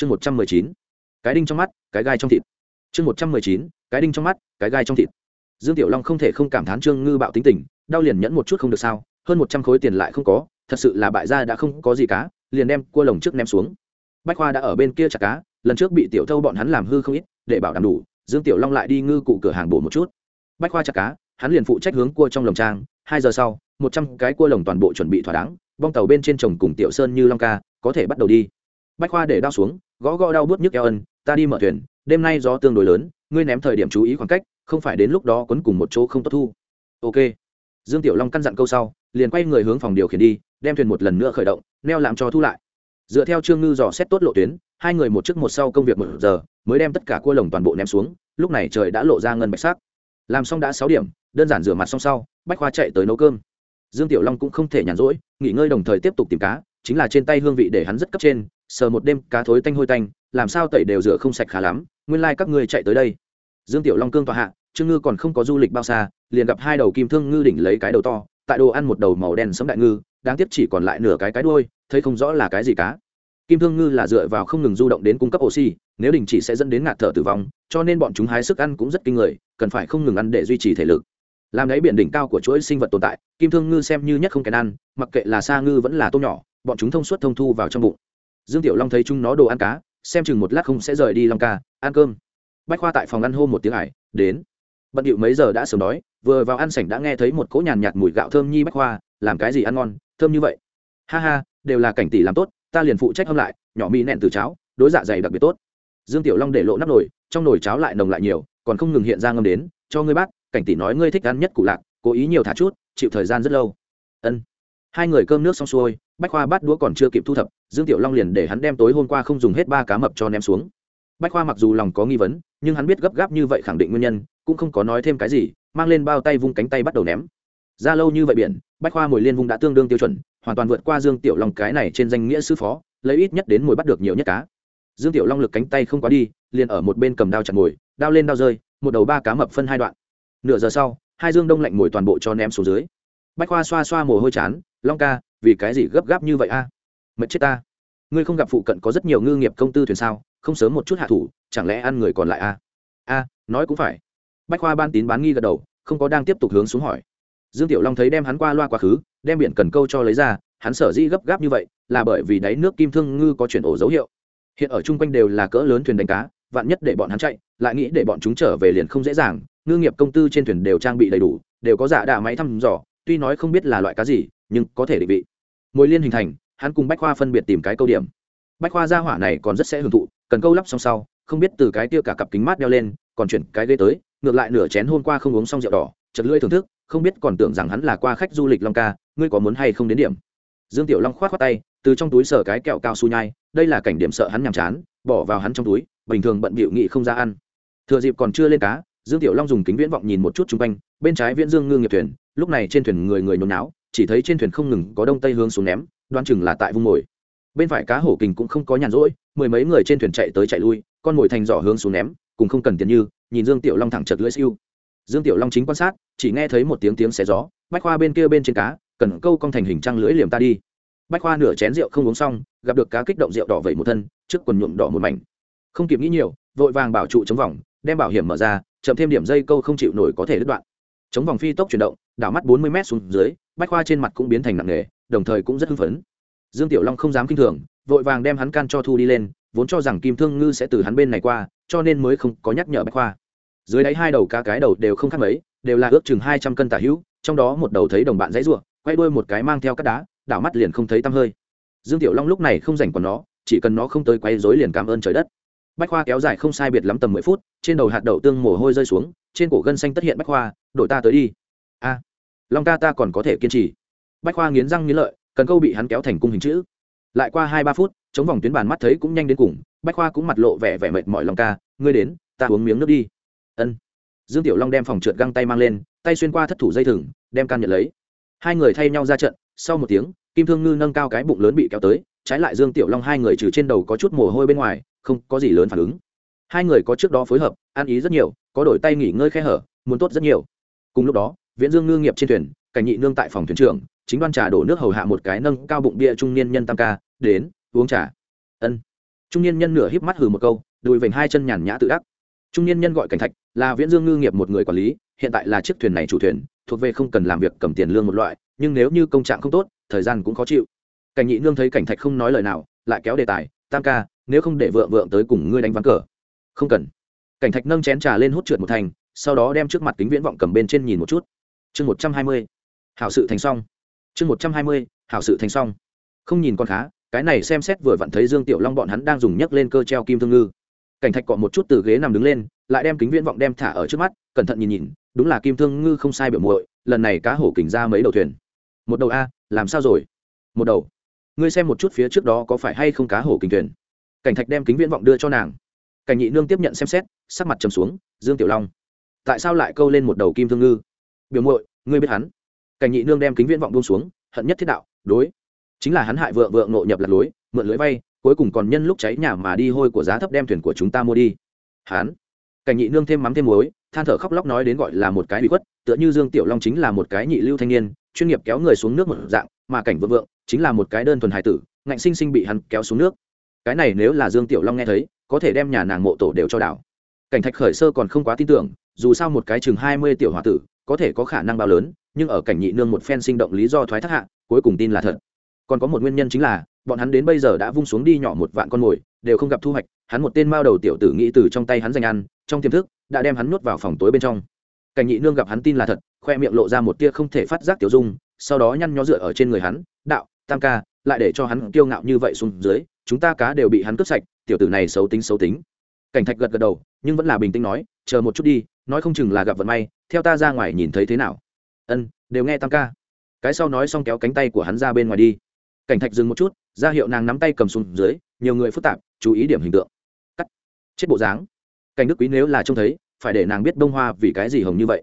chương một trăm mười chín, cái đinh trong mắt, cái gai trong thịt. Chương một trăm mười chín, cái đinh trong mắt, cái gai trong thịt. Dương tiểu long không thể không cảm thán trương ngư bạo tính tình, đau liền nhẫn một chút không được sao, hơn một trăm khối tiền lại không có, thật sự là bại gia đã không có gì cá liền đem cua lồng trước ném xuống. Bách khoa đã ở bên kia chặt cá, lần trước bị tiểu thâu bọn hắn làm hư không ít, để bảo đảm đủ, dương tiểu long lại đi ngư cụ cửa hàng bổ một chút. Bách khoa chặt cá, hắn liền phụ trách hướng cua trong lồng trang, hai giờ sau, một trăm cái cua lồng toàn bộ chuẩn bị thỏa đáng, bong tàu bên trên chồng cùng tiểu sơn như long ca, có thể bắt đầu đi bách khoa để đao xuống, gõ gõ đau bước nhức eo ân, ta đi mở thuyền, đêm nay gió tương đối lớn, ngươi ném thời điểm chú ý khoảng cách, không phải đến lúc đó quấn cùng một chỗ không tốt thu. Ok. Dương tiểu long căn dặn câu sau, liền quay người hướng phòng điều khiển đi, đem thuyền một lần nữa khởi động, neo làm cho thu lại. Dựa theo trương ngư dò xét tốt lộ tuyến, hai người một trước một sau công việc một giờ, mới đem tất cả cua lồng toàn bộ ném xuống, lúc này trời đã lộ ra ngân bạch sắc. Làm xong đã sáu điểm, đơn giản rửa mặt xong sau, bách khoa chạy tới nấu cơm. Dương tiểu long cũng không thể nhàn rỗi, nghỉ ngơi đồng thời tiếp tục tìm cá, chính là trên tay hương vị để hắn rất cấp trên sờ một đêm cá thối tanh hôi tanh, làm sao tẩy đều rửa không sạch khá lắm, nguyên lai、like、các ngươi chạy tới đây. Dương tiểu long cương tòa hạ, trương ngư còn không có du lịch bao xa, liền gặp hai đầu kim thương ngư đỉnh lấy cái đầu to, tại đồ ăn một đầu màu đen sấm đại ngư, đáng tiếc chỉ còn lại nửa cái cái đuôi, thấy không rõ là cái gì cá. Kim thương ngư là dựa vào không ngừng du động đến cung cấp oxy, nếu đình chỉ sẽ dẫn đến ngạt thở tử vong, cho nên bọn chúng hái sức ăn cũng rất kinh người, cần phải không ngừng ăn để duy trì thể lực. Làm đáy biển đỉnh cao của chuỗi sinh vật tồn tại, kim thương ngư xem như nhất không kèn ăn, mặc kệ là sa ngư vẫn là tôm nhỏ, bọn chúng thông suốt thông thu vào trong bụng dương tiểu long thấy chúng nó đồ ăn cá, xem chừng một lát không sẽ rời đi long ca, ăn cơm. Bách khoa tại phòng ăn hô một tiếng ải, đến. Bận điệu mấy giờ đã sớm đói, vừa vào ăn sảnh đã nghe thấy một cỗ nhàn nhạt mùi gạo thơm nhi bách khoa, làm cái gì ăn ngon, thơm như vậy? Ha ha, đều là cảnh tỷ làm tốt, ta liền phụ trách hâm lại, nhỏ mì nẹn từ cháo, đối dạ dày đặc biệt tốt. Dương tiểu long để lộ nắp nồi, trong nồi cháo lại nồng lại nhiều, còn không ngừng hiện ra ngâm đến, cho ngươi bác, cảnh tỷ nói ngươi thích ăn nhất cụ lạc, cố ý nhiều thả chút, chịu thời gian rất lâu. Ân hai người cơm nước xong xuôi, bách khoa bắt đũa còn chưa kịp thu thập, dương tiểu long liền để hắn đem tối hôm qua không dùng hết ba cá mập cho ném xuống. Bách khoa mặc dù lòng có nghi vấn, nhưng hắn biết gấp gáp như vậy khẳng định nguyên nhân, cũng không có nói thêm cái gì, mang lên bao tay vung cánh tay bắt đầu ném. Ra lâu như vậy biển, bách khoa mồi liên vung đã tương đương tiêu chuẩn, hoàn toàn vượt qua dương tiểu long cái này trên danh nghĩa sư phó, lấy ít nhất đến mồi bắt được nhiều nhất cá. Dương tiểu long lực cánh tay không quá đi, liền ở một bên cầm đao chặt mồi, đao lên đao rơi, một đầu ba cá mập phân hai đoạn. Nửa giờ sau, hai dương đông lạnh mồi toàn bộ cho ném xuống dưới. Bách khoa xoa xoa mồ hôi chán long ca, vì cái gì gấp gáp như vậy a? Mệt chết ta. Ngươi không gặp phụ cận có rất nhiều ngư nghiệp công tư thuyền sao? Không sớm một chút hạ thủ, chẳng lẽ ăn người còn lại a? A, nói cũng phải. Bách khoa ban tín bán nghi gật đầu, không có đang tiếp tục hướng xuống hỏi. Dương tiểu long thấy đem hắn qua loa quá khứ, đem biển cần câu cho lấy ra, hắn sở dĩ gấp gáp như vậy, là bởi vì đáy nước kim thương ngư có chuyển ổ dấu hiệu. Hiện ở chung quanh đều là cỡ lớn thuyền đánh cá, vạn nhất để bọn hắn chạy, lại nghĩ để bọn chúng trở về liền không dễ dàng, ngư nghiệp công tư trên thuyền đều trang bị đầy đủ, đều có giả đạ máy thăm dò, tuy nói không biết là loại cá gì nhưng có thể định vị. Mối liên hình thành, hắn cùng bách khoa phân biệt tìm cái câu điểm. Bách khoa gia hỏa này còn rất sẽ hưởng thụ, cần câu lắp xong sau, không biết từ cái tia cả cặp kính mát đeo lên, còn chuyển cái ghế tới, ngược lại nửa chén hôm qua không uống xong rượu đỏ chật lưỡi thưởng thức, không biết còn tưởng rằng hắn là qua khách du lịch long ca, ngươi có muốn hay không đến điểm? Dương tiểu long khoát khoát tay, từ trong túi sở cái kẹo cao su nhai, đây là cảnh điểm sợ hắn nhàm chán, bỏ vào hắn trong túi, bình thường bận bịu nghị không ra ăn. Thừa dịp còn chưa lên cá, dương tiểu long dùng kính viễn vọng nhìn một chút chung quanh, bên trái viễn dương ngư nghiệp thuyền, lúc này trên thuyền người người nhốn náo chỉ thấy trên thuyền không ngừng có đông tây hướng xuống ném đoan chừng là tại vung mồi. Bên phải cá hổ kình cũng không có nhàn rỗi, mười mấy người trên thuyền chạy tới chạy lui, con mồi thành giỏ hướng xuống ném cùng không cần tiền như, nhìn dương tiểu long thẳng chật lưỡi siêu. Dương tiểu long chính quan sát, chỉ nghe thấy một tiếng tiếng xé gió, bách khoa bên kia bên trên cá, cần câu cong thành hình trăng lưỡi liềm ta đi. Bách khoa nửa chén rượu không uống xong, gặp được cá kích động rượu đỏ vẩy một thân, trước quần nhuộm đỏ một mảnh. Không kịp nghĩ nhiều, vội vàng bảo trụ chống vòng, đem bảo hiểm mở ra, chậm thêm điểm dây câu không chịu nổi có thể đứt đoạn. Chống vòng phi tốc chuyển động, đảo mắt bốn mươi m xuống dưới bách khoa trên mặt cũng biến thành nặng nề, đồng thời cũng rất hưng phấn. Dương tiểu long không dám kinh thường, vội vàng đem hắn can cho thu đi lên, vốn cho rằng kim thương ngư sẽ từ hắn bên này qua, cho nên mới không có nhắc nhở bách khoa. Dưới đáy hai đầu cá cái đầu đều không khác mấy, đều là ước chừng hai trăm cân tả hữu, trong đó một đầu thấy đồng bạn dãy ruộng quay đuôi một cái mang theo các đá, đảo mắt liền không thấy tăm hơi. Dương tiểu long lúc này không rảnh còn nó, chỉ cần nó không tới quay dối liền cảm ơn trời đất. Bách khoa kéo dài không sai biệt lắm tầm mười phút, trên đầu hạt đậu tương mồ hôi rơi xuống, trên cổ gân xanh tất hiện bách khoa, đổi ta tới đi long ca ta còn có thể kiên trì. Bách khoa nghiến răng nghiến lợi, cần câu bị hắn kéo thành cung hình chữ. Lại qua hai ba phút, chống vòng tuyến bàn mắt thấy cũng nhanh đến cùng, bách khoa cũng mặt lộ vẻ vẻ mệt mỏi long ca, ngươi đến, ta uống miếng nước đi. Ân. Dương tiểu long đem phòng trượt găng tay mang lên, tay xuyên qua thất thủ dây thừng, đem can nhận lấy. Hai người thay nhau ra trận, sau một tiếng, kim thương ngư nâng cao cái bụng lớn bị kéo tới, trái lại dương tiểu long hai người trừ trên đầu có chút mồ hôi bên ngoài, không có gì lớn phản ứng. Hai người có trước đó phối hợp, ăn ý rất nhiều, có đổi tay nghỉ ngơi khe hở, muốn tốt rất nhiều. Cùng lúc đó viễn dương ngư nghiệp trên thuyền, cảnh nhị nương tại phòng thuyền trưởng, chính đoan trà đổ nước hầu hạ một cái nâng cao bụng bia trung niên nhân tam ca, đến, uống trà. Ân. Trung niên nhân nửa híp mắt hừ một câu, đùi vểnh hai chân nhàn nhã tự đắc. Trung niên nhân gọi cảnh thạch, là viễn dương ngư nghiệp một người quản lý, hiện tại là chiếc thuyền này chủ thuyền, thuộc về không cần làm việc cầm tiền lương một loại, nhưng nếu như công trạng không tốt, thời gian cũng khó chịu. Cảnh nhị nương thấy cảnh thạch không nói lời nào, lại kéo đề tài, tam ca, nếu không để vợ vợ tới cùng ngươi đánh ván cờ. Không cần. Cảnh thạch nâng chén trà lên hút trượt một thành, sau đó đem trước mặt kính viễn vọng cầm bên trên nhìn một chút chương một trăm hai mươi, hảo sự thành xong chương một trăm hai mươi, hảo sự thành xong không nhìn con khá, cái này xem xét vừa vặn thấy dương tiểu long bọn hắn đang dùng nhấc lên cơ treo kim thương ngư. cảnh thạch cọ một chút từ ghế nằm đứng lên, lại đem kính viễn vọng đem thả ở trước mắt, cẩn thận nhìn nhìn, đúng là kim thương ngư không sai biểu muội, lần này cá hổ kình ra mấy đầu thuyền. một đầu a, làm sao rồi? một đầu. ngươi xem một chút phía trước đó có phải hay không cá hổ kình thuyền? cảnh thạch đem kính viễn vọng đưa cho nàng. cảnh nhị nương tiếp nhận xem xét, sắc mặt trầm xuống, dương tiểu long. tại sao lại câu lên một đầu kim thương ngư? Biểu muội, ngươi biết hắn. Cảnh nhị nương đem kính viễn vọng buông xuống, hận nhất thiết đạo, đối. Chính là hắn hại vợ vợ ngộ nhập lạc lối, mượn lưới vay, cuối cùng còn nhân lúc cháy nhà mà đi hôi của giá thấp đem thuyền của chúng ta mua đi. Hắn. Cảnh nhị nương thêm mắm thêm muối, than thở khóc lóc nói đến gọi là một cái bị khuất, tựa như dương tiểu long chính là một cái nhị lưu thanh niên, chuyên nghiệp kéo người xuống nước một dạng, mà cảnh vượng vượng chính là một cái đơn thuần hải tử, ngạnh sinh sinh bị hắn kéo xuống nước. Cái này nếu là dương tiểu long nghe thấy, có thể đem nhà nàng mộ tổ đều cho đảo. Cảnh thạch khởi sơ còn không quá tin tưởng, dù sao một cái chừng hai mươi tiểu h tử có thể có khả năng bao lớn, nhưng ở cảnh nhị nương một phen sinh động lý do thoái thác hạ, cuối cùng tin là thật. Còn có một nguyên nhân chính là, bọn hắn đến bây giờ đã vung xuống đi nhỏ một vạn con mồi, đều không gặp thu hoạch, hắn một tên mao đầu tiểu tử nghĩ từ trong tay hắn giành ăn, trong tiềm thức, đã đem hắn nuốt vào phòng tối bên trong. Cảnh nhị nương gặp hắn tin là thật, khoe miệng lộ ra một tia không thể phát giác tiểu dung, sau đó nhăn nhó dựa ở trên người hắn, đạo, tam ca, lại để cho hắn kiêu ngạo như vậy xuống dưới, chúng ta cá đều bị hắn cướp sạch, tiểu tử này xấu tính xấu tính. Cảnh thạch gật gật đầu, nhưng vẫn là bình tĩnh nói, chờ một chút đi nói không chừng là gặp vận may, theo ta ra ngoài nhìn thấy thế nào. Ân, đều nghe tam ca. Cái sau nói xong kéo cánh tay của hắn ra bên ngoài đi. Cảnh thạch dừng một chút, ra hiệu nàng nắm tay cầm xuống dưới, nhiều người phức tạp, chú ý điểm hình tượng. Cắt. Chết bộ dáng. Cảnh đức quý nếu là trông thấy, phải để nàng biết bông hoa vì cái gì hồng như vậy.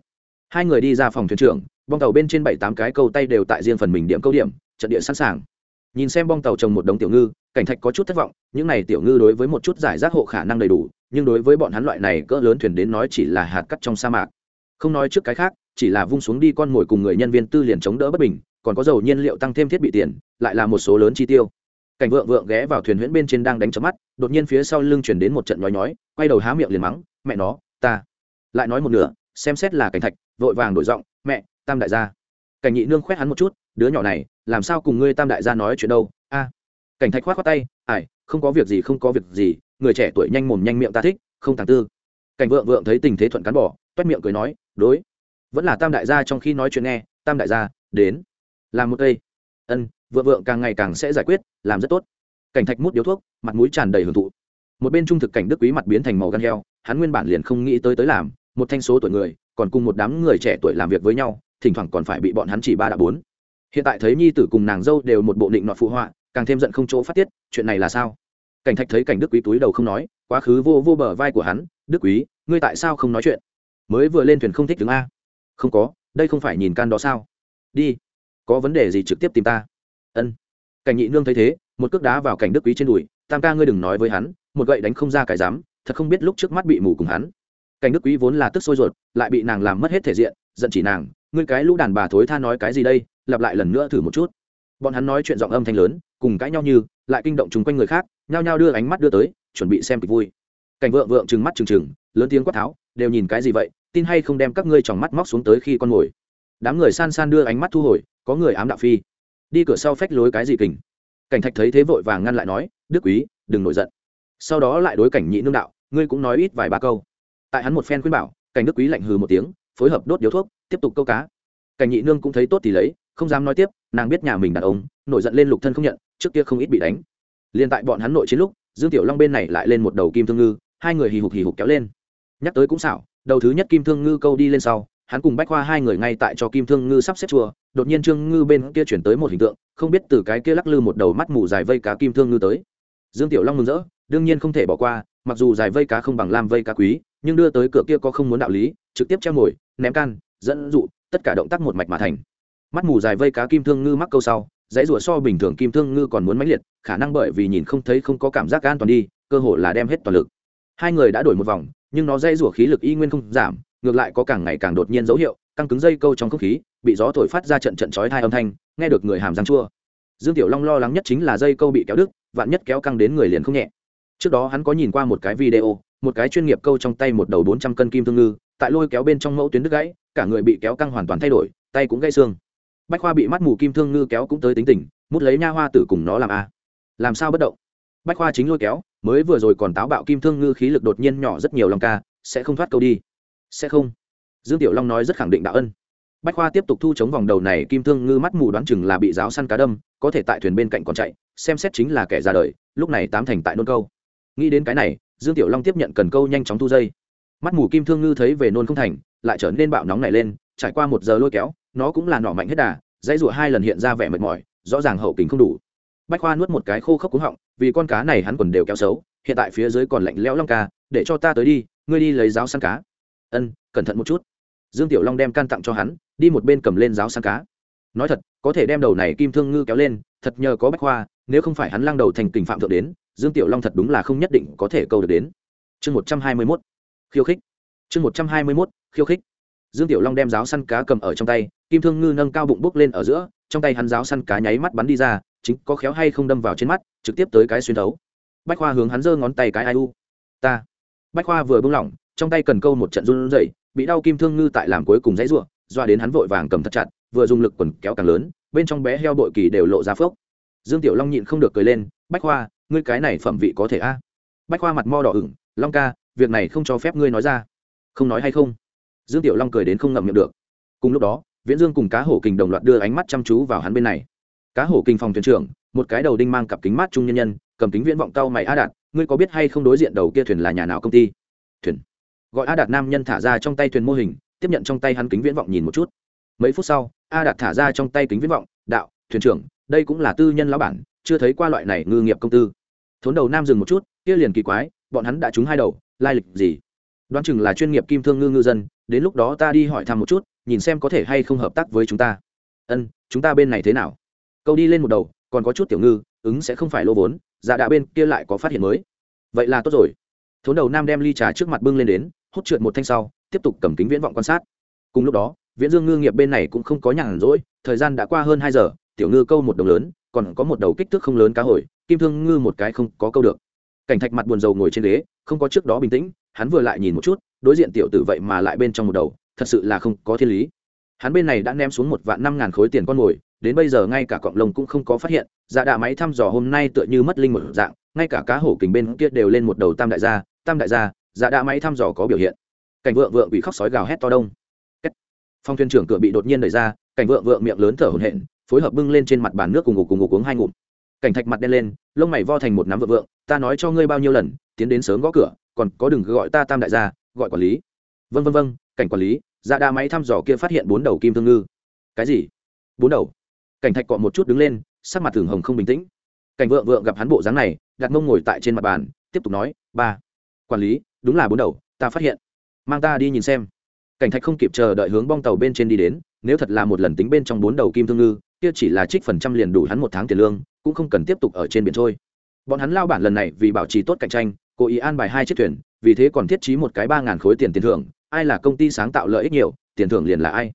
Hai người đi ra phòng thuyền trưởng, bong tàu bên trên bảy tám cái câu tay đều tại riêng phần mình điểm câu điểm, trận địa sẵn sàng nhìn xem bong tàu trồng một đống tiểu ngư, cảnh thạch có chút thất vọng, những này tiểu ngư đối với một chút giải rác hộ khả năng đầy đủ, nhưng đối với bọn hắn loại này cỡ lớn thuyền đến nói chỉ là hạt cắt trong sa mạc. Không nói trước cái khác, chỉ là vung xuống đi con mồi cùng người nhân viên tư liền chống đỡ bất bình, còn có dầu nhiên liệu tăng thêm thiết bị tiền, lại là một số lớn chi tiêu. Cảnh vượng vượng ghé vào thuyền huyễn bên trên đang đánh chớp mắt, đột nhiên phía sau lưng chuyển đến một trận nhói nhói, quay đầu há miệng liền mắng, mẹ nó, ta lại nói một nửa, xem xét là cảnh thạch, vội vàng đổi giọng, mẹ, tam đại gia. Cảnh nhị nương khoét hắn một chút đứa nhỏ này, làm sao cùng ngươi tam đại gia nói chuyện đâu? A, cảnh thạch khoát khoát tay ải không có việc gì, không có việc gì, người trẻ tuổi nhanh mồm nhanh miệng ta thích, không thằng tư. Cảnh vượng vượng thấy tình thế thuận cán bỏ, toét miệng cười nói, đối, vẫn là tam đại gia trong khi nói chuyện nghe, tam đại gia, đến, làm một cây. Ân, vượng vượng càng ngày càng sẽ giải quyết, làm rất tốt. Cảnh thạch mút điếu thuốc, mặt mũi tràn đầy hưởng thụ. Một bên trung thực cảnh đức quý mặt biến thành màu gan heo, hắn nguyên bản liền không nghĩ tới tới làm, một thanh số tuổi người, còn cùng một đám người trẻ tuổi làm việc với nhau, thỉnh thoảng còn phải bị bọn hắn chỉ ba đã bốn hiện tại thấy nhi tử cùng nàng dâu đều một bộ định nọ phụ họa, càng thêm giận không chỗ phát tiết, chuyện này là sao? Cảnh thạch thấy cảnh đức quý túi đầu không nói, quá khứ vô vô bờ vai của hắn, đức quý, ngươi tại sao không nói chuyện? Mới vừa lên thuyền không thích đứng a. Không có, đây không phải nhìn can đó sao? Đi, có vấn đề gì trực tiếp tìm ta? Ân. Cảnh nhị nương thấy thế, một cước đá vào cảnh đức quý trên đùi, tam ca ngươi đừng nói với hắn, một gậy đánh không ra cái dám, thật không biết lúc trước mắt bị mù cùng hắn. Cảnh đức quý vốn là tức sôi ruột, lại bị nàng làm mất hết thể diện, giận chỉ nàng ngươi cái lũ đàn bà thối tha nói cái gì đây, lặp lại lần nữa thử một chút. Bọn hắn nói chuyện giọng âm thanh lớn, cùng cãi nhau như, lại kinh động chung quanh người khác, nhao nhao đưa ánh mắt đưa tới, chuẩn bị xem kịch vui. Cảnh vượng vượng trừng mắt trừng trừng, lớn tiếng quát tháo, đều nhìn cái gì vậy, tin hay không đem các ngươi tròng mắt móc xuống tới khi con ngồi? Đám người san san đưa ánh mắt thu hồi, có người ám đạo phi. Đi cửa sau phách lối cái gì kình? Cảnh thạch thấy thế vội vàng ngăn lại nói, đức quý, đừng nổi giận. Sau đó lại đối cảnh nhị nương đạo, ngươi cũng nói ít vài ba câu. Tại hắn một phen khuyên bảo, cảnh đức quý lạnh hừ một tiếng, phối hợp đốt điếu thuốc tiếp tục câu cá. Cảnh nhị nương cũng thấy tốt thì lấy, không dám nói tiếp, nàng biết nhà mình đàn ông, nổi giận lên lục thân không nhận, trước kia không ít bị đánh. Liền tại bọn hắn nội chiến lúc, dương tiểu long bên này lại lên một đầu kim thương ngư, hai người hì hục hì hục kéo lên. Nhắc tới cũng xảo, đầu thứ nhất kim thương ngư câu đi lên sau, hắn cùng bách khoa hai người ngay tại cho kim thương ngư sắp xếp chùa, đột nhiên trương ngư bên kia chuyển tới một hình tượng, không biết từ cái kia lắc lư một đầu mắt mù dài vây cá kim thương ngư tới. Dương tiểu long mừng rỡ, đương nhiên không thể bỏ qua, mặc dù dài vây cá không bằng lam vây cá quý, nhưng đưa tới cửa kia có không muốn đạo lý, trực tiếp treo mồi, ném can dẫn dụ, tất cả động tác một mạch mà thành. Mắt mù dài vây cá kim thương ngư mắc câu sau, dãy rủa so bình thường kim thương ngư còn muốn mãnh liệt, khả năng bởi vì nhìn không thấy không có cảm giác an toàn đi, cơ hội là đem hết toàn lực. Hai người đã đổi một vòng, nhưng nó dây rủa khí lực y nguyên không giảm, ngược lại có càng ngày càng đột nhiên dấu hiệu, căng cứng dây câu trong không khí, bị gió thổi phát ra trận trận chói thai âm thanh, nghe được người hàm răng chua. Dương tiểu long lo lắng nhất chính là dây câu bị kéo đứt, vạn nhất kéo căng đến người liền không nhẹ. Trước đó hắn có nhìn qua một cái video, một cái chuyên nghiệp câu trong tay một đầu bốn trăm cân kim thương ngư, tại lôi kéo bên trong mẫu tuyến đứt gãy cả người bị kéo căng hoàn toàn thay đổi, tay cũng gãy xương. Bách khoa bị mắt mù kim thương ngư kéo cũng tới tính tình, mút lấy nha hoa tử cùng nó làm a. Làm sao bất động? Bách khoa chính lôi kéo, mới vừa rồi còn táo bạo kim thương ngư khí lực đột nhiên nhỏ rất nhiều lòng ca, sẽ không thoát câu đi. Sẽ không. Dương tiểu long nói rất khẳng định đạo ân. Bách khoa tiếp tục thu chống vòng đầu này, kim thương ngư mắt mù đoán chừng là bị giáo săn cá đâm, có thể tại thuyền bên cạnh còn chạy, xem xét chính là kẻ ra đời, lúc này tám thành tại nôn câu. Nghĩ đến cái này, dương tiểu long tiếp nhận cần câu nhanh chóng thu dây mắt mù kim thương ngư thấy về nôn không thành, lại trở nên bạo nóng này lên, trải qua một giờ lôi kéo, nó cũng là nỏ mạnh hết đà, dãy rụa hai lần hiện ra vẻ mệt mỏi, rõ ràng hậu kính không đủ. Bách khoa nuốt một cái khô khốc cúng họng, vì con cá này hắn quần đều kéo xấu, hiện tại phía dưới còn lạnh lẽo long ca, để cho ta tới đi, ngươi đi lấy giáo săn cá. Ân, cẩn thận một chút. Dương tiểu long đem can tặng cho hắn, đi một bên cầm lên giáo săn cá. Nói thật, có thể đem đầu này kim thương ngư kéo lên, thật nhờ có bách khoa, nếu không phải hắn lăng đầu thành tình phạm thượng đến, dương tiểu long thật đúng là không nhất định có thể câu được đến. Chương một trăm hai mươi mốt khiêu khích. Chương một trăm hai mươi mốt, khiêu khích. Dương tiểu long đem giáo săn cá cầm ở trong tay, kim thương ngư nâng cao bụng bốc lên ở giữa, trong tay hắn giáo săn cá nháy mắt bắn đi ra, chính có khéo hay không đâm vào trên mắt, trực tiếp tới cái xuyên thấu. Bách khoa hướng hắn giơ ngón tay cái ai u. Ta. Bách khoa vừa bung lỏng, trong tay cần câu một trận run rẩy, bị đau kim thương ngư tại làm cuối cùng dãy ruộng doa đến hắn vội vàng cầm thật chặt, vừa dùng lực quần kéo càng lớn, bên trong bé heo bội kỳ đều lộ ra phốc. Dương tiểu long nhịn không được cười lên, bách khoa, ngươi cái này phẩm vị có thể a? Bách khoa mặt mo đỏ ửng, long ca việc này không cho phép ngươi nói ra. Không nói hay không? Dương tiểu long cười đến không ngậm miệng được. Cùng lúc đó, viễn dương cùng cá hổ kình đồng loạt đưa ánh mắt chăm chú vào hắn bên này. Cá hổ kình phòng thuyền trưởng, một cái đầu đinh mang cặp kính mát trung nhân nhân, cầm kính viễn vọng cao mày a đạt, ngươi có biết hay không đối diện đầu kia thuyền là nhà nào công ty? Thuyền. Gọi a đạt nam nhân thả ra trong tay thuyền mô hình, tiếp nhận trong tay hắn kính viễn vọng nhìn một chút. Mấy phút sau, a đạt thả ra trong tay kính viễn vọng, đạo, thuyền trưởng, đây cũng là tư nhân lão bản, chưa thấy qua loại này ngư nghiệp công tư. Thốn đầu nam dừng một chút, kia liền kỳ quái, bọn hắn đã trúng hai đầu lai lịch gì? Đoán chừng là chuyên nghiệp kim thương ngư ngư dân, đến lúc đó ta đi hỏi thăm một chút, nhìn xem có thể hay không hợp tác với chúng ta. Ân, chúng ta bên này thế nào? Câu đi lên một đầu, còn có chút tiểu ngư, ứng sẽ không phải lô vốn dạ đã bên kia lại có phát hiện mới. Vậy là tốt rồi. Thốn đầu nam đem ly trà trước mặt bưng lên đến, hút trượt một thanh sau, tiếp tục cầm kính viễn vọng quan sát. Cùng lúc đó, viễn dương ngư nghiệp bên này cũng không có nhàn rỗi, thời gian đã qua hơn hai giờ, tiểu ngư câu một đồng lớn, còn có một đầu kích thước không lớn cá hồi, kim thương ngư một cái không có câu được cảnh thạch mặt buồn rầu ngồi trên ghế, không có trước đó bình tĩnh, hắn vừa lại nhìn một chút, đối diện tiểu tử vậy mà lại bên trong một đầu, thật sự là không có thiên lý. Hắn bên này đã ném xuống một vạn năm ngàn khối tiền con mồi, đến bây giờ ngay cả cọng lông cũng không có phát hiện dạ đạ máy thăm dò hôm nay tựa như mất linh một dạng, ngay cả cá hổ kình bên kia đều lên một đầu tam đại gia, tam đại gia dạ đạ máy thăm dò có biểu hiện. Cảnh vượng vượng bị khóc sói gào hét to đông. Phong thuyền trưởng cửa bị đột nhiên đẩy ra, cảnh vượng vượng miệng lớn thở hổn hển, phối hợp bưng lên trên mặt bàn nước cùng ngục cùng ngục uống hai ngụm cảnh thạch mặt đen lên, lông mày vo thành một nắm vượng vượng, ta nói cho ngươi bao nhiêu lần, tiến đến sớm gõ cửa, còn có đừng gọi ta tam đại gia, gọi quản lý. Vân vân vân cảnh quản lý dạ đa máy thăm dò kia phát hiện bốn đầu kim thương ngư. Cái gì? Bốn đầu. Cảnh thạch cọ một chút đứng lên, sắc mặt thường hồng không bình tĩnh. Cảnh vượng vượng gặp hắn bộ dáng này, đặt mông ngồi tại trên mặt bàn, tiếp tục nói, ba, quản lý, đúng là bốn đầu, ta phát hiện. Mang ta đi nhìn xem. Cảnh thạch không kịp chờ đợi hướng bong tàu bên trên đi đến, nếu thật là một lần tính bên trong bốn đầu kim thương ngư kia chỉ là trích phần trăm liền đủ hắn một tháng tiền lương, cũng không cần tiếp tục ở trên biển trôi. Bọn hắn lao bản lần này vì bảo trì tốt cạnh tranh, cố ý an bài hai chiếc thuyền, vì thế còn thiết trí một cái ba ngàn khối tiền tiền thưởng, ai là công ty sáng tạo lợi ích nhiều, tiền thưởng liền là ai.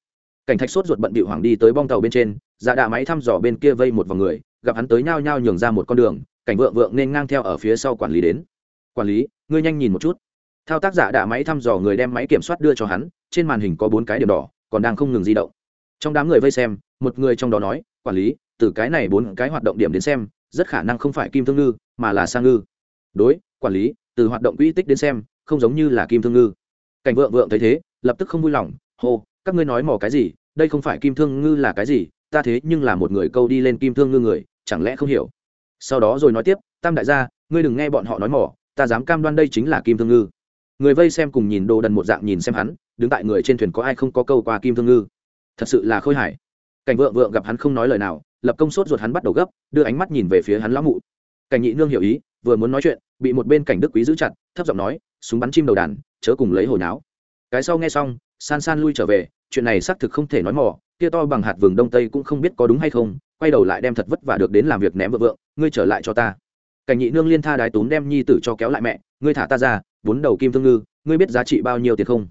Cảnh thạch sốt ruột bận bị hoàng đi tới bong tàu bên trên dạ đạ máy thăm dò bên kia vây một vòng người, gặp hắn tới nhao nhao nhường ra một con đường, cảnh vượng vượng nên ngang theo ở phía sau quản lý đến. Quản lý, ngươi nhanh nhìn một chút. Thao tác giả đạ máy thăm dò người đem máy kiểm soát đưa cho hắn, trên màn hình có bốn cái điểm đỏ, còn đang không ngừng di động. Trong đám người vây xem một người trong đó nói, quản lý, từ cái này bốn cái hoạt động điểm đến xem, rất khả năng không phải kim thương ngư, mà là sang ngư. Đối, quản lý, từ hoạt động quỹ tích đến xem, không giống như là kim thương ngư. Cảnh vượng vượng thấy thế, lập tức không vui lòng, hô, các ngươi nói mò cái gì? Đây không phải kim thương ngư là cái gì? Ta thế nhưng là một người câu đi lên kim thương ngư người, chẳng lẽ không hiểu? Sau đó rồi nói tiếp, tam đại gia, ngươi đừng nghe bọn họ nói mỏ ta dám cam đoan đây chính là kim thương ngư. Người vây xem cùng nhìn đồ đần một dạng nhìn xem hắn, đứng tại người trên thuyền có ai không có câu qua kim thương ngư? Thật sự là khôi hài cảnh vượng vượng gặp hắn không nói lời nào, lập công sốt ruột hắn bắt đầu gấp, đưa ánh mắt nhìn về phía hắn lão mụ. Cảnh nhị nương hiểu ý, vừa muốn nói chuyện, bị một bên cảnh đức quý giữ chặt, thấp giọng nói, súng bắn chim đầu đàn, chớ cùng lấy hồi náo cái sau nghe xong, san san lui trở về, chuyện này xác thực không thể nói mò, kia to bằng hạt vườn đông tây cũng không biết có đúng hay không, quay đầu lại đem thật vất vả được đến làm việc ném vợ vượng, ngươi trở lại cho ta. Cảnh nhị nương liên tha đái tốn đem nhi tử cho kéo lại mẹ, ngươi thả ta ra bốn đầu kim thương ngư, ngươi biết giá trị bao nhiêu tiền không?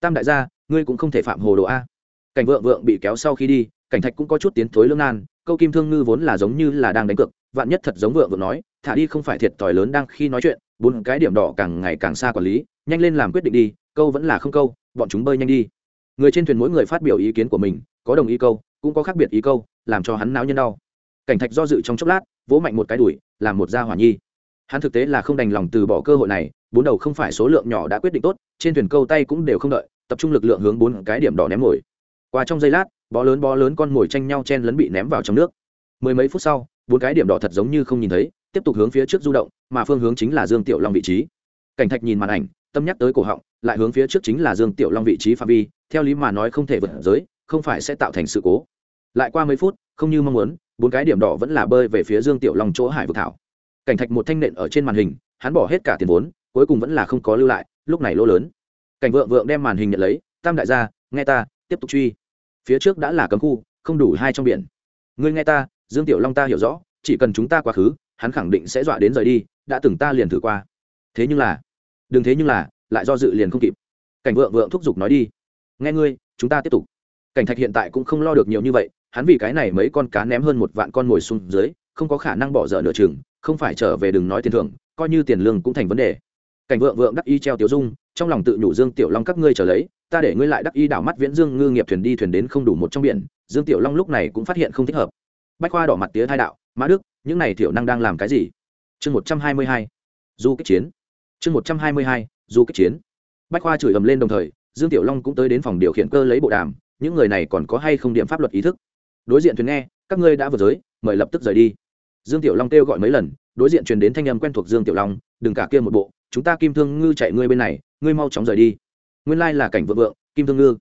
Tam đại gia, ngươi cũng không thể phạm hồ đồ a. Cảnh vượng vượng bị kéo sau khi đi cảnh thạch cũng có chút tiến thối lương nan, câu kim thương ngư vốn là giống như là đang đánh cược, vạn nhất thật giống vượng vừa nói, thả đi không phải thiệt thòi lớn đang khi nói chuyện, bốn cái điểm đỏ càng ngày càng xa quản lý, nhanh lên làm quyết định đi, câu vẫn là không câu, bọn chúng bơi nhanh đi. Người trên thuyền mỗi người phát biểu ý kiến của mình, có đồng ý câu, cũng có khác biệt ý câu, làm cho hắn náo nhân đau. Cảnh thạch do dự trong chốc lát, vỗ mạnh một cái đùi làm một gia hỏa nhi. Hắn thực tế là không đành lòng từ bỏ cơ hội này, bốn đầu không phải số lượng nhỏ đã quyết định tốt, trên thuyền câu tay cũng đều không đợi, tập trung lực lượng hướng bốn cái điểm đỏ ném nổi qua trong giây lát, bó lớn bó lớn con mồi tranh nhau chen lấn bị ném vào trong nước. Mười mấy phút sau, bốn cái điểm đỏ thật giống như không nhìn thấy, tiếp tục hướng phía trước du động, mà phương hướng chính là dương tiểu long vị trí. Cảnh thạch nhìn màn ảnh, tâm nhắc tới cổ họng, lại hướng phía trước chính là dương tiểu long vị trí phạm vi, theo lý mà nói không thể vượt giới, không phải sẽ tạo thành sự cố. Lại qua mấy phút, không như mong muốn, bốn cái điểm đỏ vẫn là bơi về phía dương tiểu long chỗ hải vực thảo. Cảnh thạch một thanh nện ở trên màn hình, hắn bỏ hết cả tiền vốn, cuối cùng vẫn là không có lưu lại, lúc này lỗ lớn. Cảnh vượng vượng đem màn hình nhận lấy, tam đại gia, nghe ta tiếp tục truy. Phía trước đã là cấm khu, không đủ hai trong biển. Ngươi nghe ta, dương tiểu long ta hiểu rõ, chỉ cần chúng ta quá khứ, hắn khẳng định sẽ dọa đến rời đi, đã từng ta liền thử qua. Thế nhưng là, đừng thế nhưng là, lại do dự liền không kịp. Cảnh vượng vượng thúc giục nói đi. Nghe ngươi, chúng ta tiếp tục. Cảnh thạch hiện tại cũng không lo được nhiều như vậy, hắn vì cái này mấy con cá ném hơn một vạn con mồi xuống dưới, không có khả năng bỏ dở nửa chừng, không phải trở về đừng nói tiền thưởng, coi như tiền lương cũng thành vấn đề. Cảnh vượng vượng đắc y treo tiểu dung trong lòng tự nhủ dương tiểu long các ngươi trở lấy, ta để ngươi lại đắc y đảo mắt viễn dương ngư nghiệp thuyền đi thuyền đến không đủ một trong biển, dương tiểu long lúc này cũng phát hiện không thích hợp. Bách khoa đỏ mặt tía thai đạo, mã đức, những này tiểu năng đang làm cái gì? Chương một trăm hai mươi hai, du kích chiến. Chương một trăm hai mươi hai, du kích chiến. Bách khoa chửi ầm lên đồng thời, dương tiểu long cũng tới đến phòng điều khiển cơ lấy bộ đàm, những người này còn có hay không điểm pháp luật ý thức? Đối diện thuyền nghe, các ngươi đã vượt giới, mời lập tức rời đi. Dương tiểu long kêu gọi mấy lần, đối diện truyền đến thanh âm quen thuộc dương tiểu long, đừng cả kia một bộ, chúng ta kim thương ngư chạy ngươi bên này ngươi mau chóng rời đi. Nguyên lai là cảnh vợ vượng, kim thương ngư.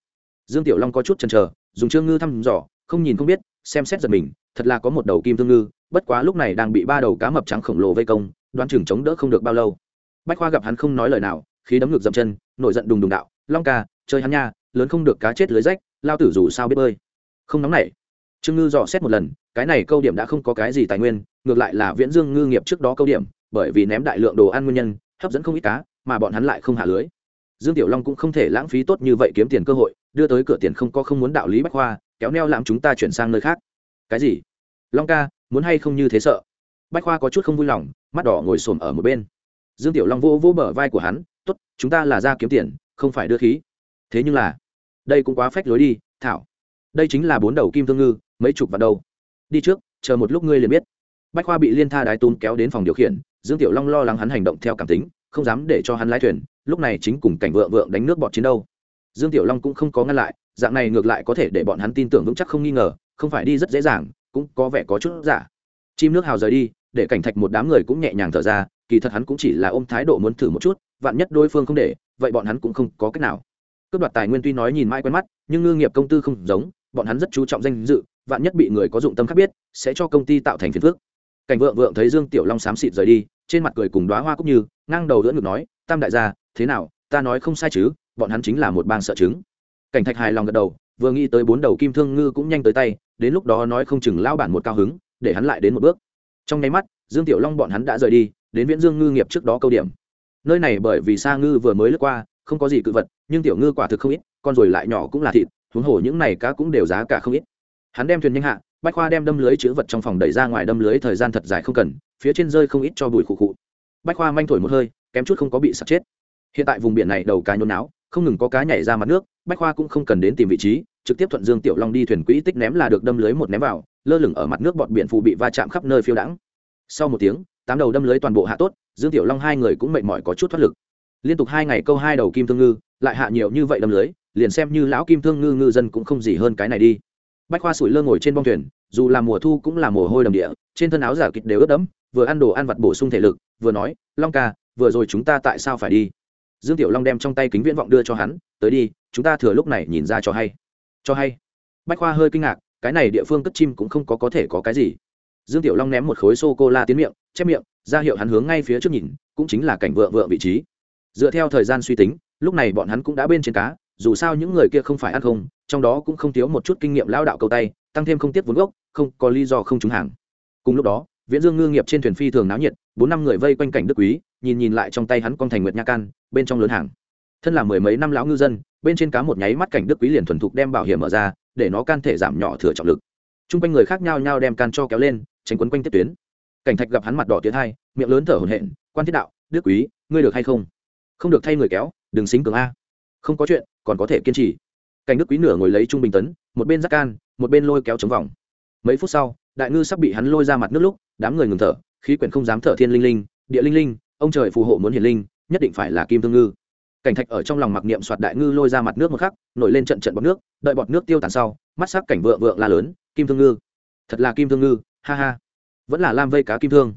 Dương tiểu long có chút chần chờ, dùng trương ngư thăm dò, không nhìn không biết, xem xét giật mình, thật là có một đầu kim thương ngư, bất quá lúc này đang bị ba đầu cá mập trắng khổng lồ vây công, đoán chừng chống đỡ không được bao lâu. Bách khoa gặp hắn không nói lời nào, khí đấm ngược dậm chân, nổi giận đùng đùng đạo, long ca, chơi hắn nha, lớn không được cá chết lưới rách, lao tử dù sao biết bơi. Không nóng nảy. Trương ngư dò xét một lần, cái này câu điểm đã không có cái gì tài nguyên, ngược lại là viễn dương ngư nghiệp trước đó câu điểm, bởi vì ném đại lượng đồ ăn nguyên nhân, hấp dẫn không ít cá mà bọn hắn lại không hạ lưới. Dương tiểu long cũng không thể lãng phí tốt như vậy kiếm tiền cơ hội đưa tới cửa tiền không có không muốn đạo lý bách khoa kéo neo làm chúng ta chuyển sang nơi khác. Cái gì? Long ca muốn hay không như thế sợ? Bách khoa có chút không vui lòng mắt đỏ ngồi xổm ở một bên. Dương tiểu long vô vô bờ vai của hắn tốt chúng ta là ra kiếm tiền không phải đưa khí. Thế nhưng là đây cũng quá phách lối đi thảo. Đây chính là bốn đầu kim thương ngư mấy chục vạn đầu, đi trước chờ một lúc ngươi liền biết. Bách khoa bị liên tha đái tún kéo đến phòng điều khiển dương tiểu long lo lắng hắn hành động theo cảm tính không dám để cho hắn lái thuyền, lúc này chính cùng cảnh vợ vượng đánh nước bọt chiến đâu. Dương tiểu long cũng không có ngăn lại, dạng này ngược lại có thể để bọn hắn tin tưởng vững chắc không nghi ngờ, không phải đi rất dễ dàng, cũng có vẻ có chút giả. Chim nước hào rời đi, để cảnh thạch một đám người cũng nhẹ nhàng thở ra, kỳ thật hắn cũng chỉ là ôm thái độ muốn thử một chút, vạn nhất đối phương không để, vậy bọn hắn cũng không có cách nào. Cướp đoạt tài nguyên tuy nói nhìn mãi quen mắt, nhưng ngư nghiệp công tư không giống, bọn hắn rất chú trọng danh dự, vạn nhất bị người có dụng tâm khác biết, sẽ cho công ty tạo thành phiền phước cảnh vượng vượng thấy dương tiểu long xám xịt rời đi trên mặt cười cùng đoá hoa cúc như, ngang đầu đỡ ngực nói, tam đại gia, thế nào? Ta nói không sai chứ, bọn hắn chính là một bang sợ chứng. Cảnh thạch hài lòng gật đầu, vừa nghĩ tới bốn đầu kim thương ngư cũng nhanh tới tay, đến lúc đó nói không chừng lao bản một cao hứng, để hắn lại đến một bước. Trong nháy mắt, dương tiểu long bọn hắn đã rời đi, đến viễn dương ngư nghiệp trước đó câu điểm. Nơi này bởi vì sa ngư vừa mới lướt qua, không có gì cự vật, nhưng tiểu ngư quả thực không ít, con rồi lại nhỏ cũng là thịt, huống hồ những này cá cũng đều giá cả không ít. Hắn đem thuyền nhanh hạ, bách khoa đem đâm lưới chữ vật trong phòng đẩy ra ngoài đâm lưới thời gian thật dài không cần phía trên rơi không ít cho bụi khụ khụ. Bách khoa manh thổi một hơi, kém chút không có bị sặc chết. Hiện tại vùng biển này đầu cá nhốn náo, không ngừng có cá nhảy ra mặt nước, bách khoa cũng không cần đến tìm vị trí, trực tiếp thuận dương tiểu long đi thuyền quỹ tích ném là được đâm lưới một ném vào, lơ lửng ở mặt nước bọt biển phù bị va chạm khắp nơi phiêu đãng. Sau một tiếng, tám đầu đâm lưới toàn bộ hạ tốt, dương tiểu long hai người cũng mệt mỏi có chút thoát lực. Liên tục hai ngày câu hai đầu kim thương ngư, lại hạ nhiều như vậy đâm lưới, liền xem như lão kim thương ngư ngư dân cũng không gì hơn cái này đi. Bách khoa sủi lơ ngồi trên bong thuyền, dù là mùa thu cũng là mùa hôi đầm địa, trên thân áo giả kịch đều ướt đẫm vừa ăn đồ ăn vặt bổ sung thể lực, vừa nói, long ca, vừa rồi chúng ta tại sao phải đi? Dương tiểu long đem trong tay kính viễn vọng đưa cho hắn, tới đi, chúng ta thừa lúc này nhìn ra cho hay. Cho hay? Bách khoa hơi kinh ngạc, cái này địa phương cất chim cũng không có có thể có cái gì. Dương tiểu long ném một khối sô cô la tiến miệng, chép miệng, ra hiệu hắn hướng ngay phía trước nhìn, cũng chính là cảnh vợ vợ vị trí. Dựa theo thời gian suy tính, lúc này bọn hắn cũng đã bên trên cá, dù sao những người kia không phải ăn không, trong đó cũng không thiếu một chút kinh nghiệm lao đạo câu tay, tăng thêm không tiếp vốn gốc, không có lý do không trúng hàng. Cùng lúc đó viễn dương ngư nghiệp trên thuyền phi thường náo nhiệt, bốn năm người vây quanh cảnh đức quý, nhìn nhìn lại trong tay hắn con thành nguyệt nha can, bên trong lớn hàng. Thân là mười mấy năm lão ngư dân, bên trên cá một nháy mắt cảnh đức quý liền thuần thục đem bảo hiểm mở ra, để nó can thể giảm nhỏ thừa trọng lực. Chung quanh người khác nhau nhau đem can cho kéo lên, tránh quấn quanh tiếp tuyến. Cảnh thạch gặp hắn mặt đỏ tiến hai, miệng lớn thở hổn hển, quan thiết đạo, đức quý, ngươi được hay không? Không được, thay người kéo, đừng xính cường a. Không có chuyện, còn có thể kiên trì. Cảnh đức quý nửa ngồi lấy trung bình tấn, một bên giác can, một bên lôi kéo chống vòng. Mấy phút sau, đại ngư sắp bị hắn lôi ra mặt nước lúc đám người ngừng thở, khí quyển không dám thở thiên linh linh, địa linh linh, ông trời phù hộ muốn hiển linh, nhất định phải là kim thương ngư. Cảnh thạch ở trong lòng mặc niệm soạt đại ngư lôi ra mặt nước một khắc, nổi lên trận trận bọt nước, đợi bọt nước tiêu tàn sau, mắt sắc cảnh vượng vượng la lớn, kim thương ngư. Thật là kim thương ngư, ha ha. Vẫn là lam vây cá kim thương.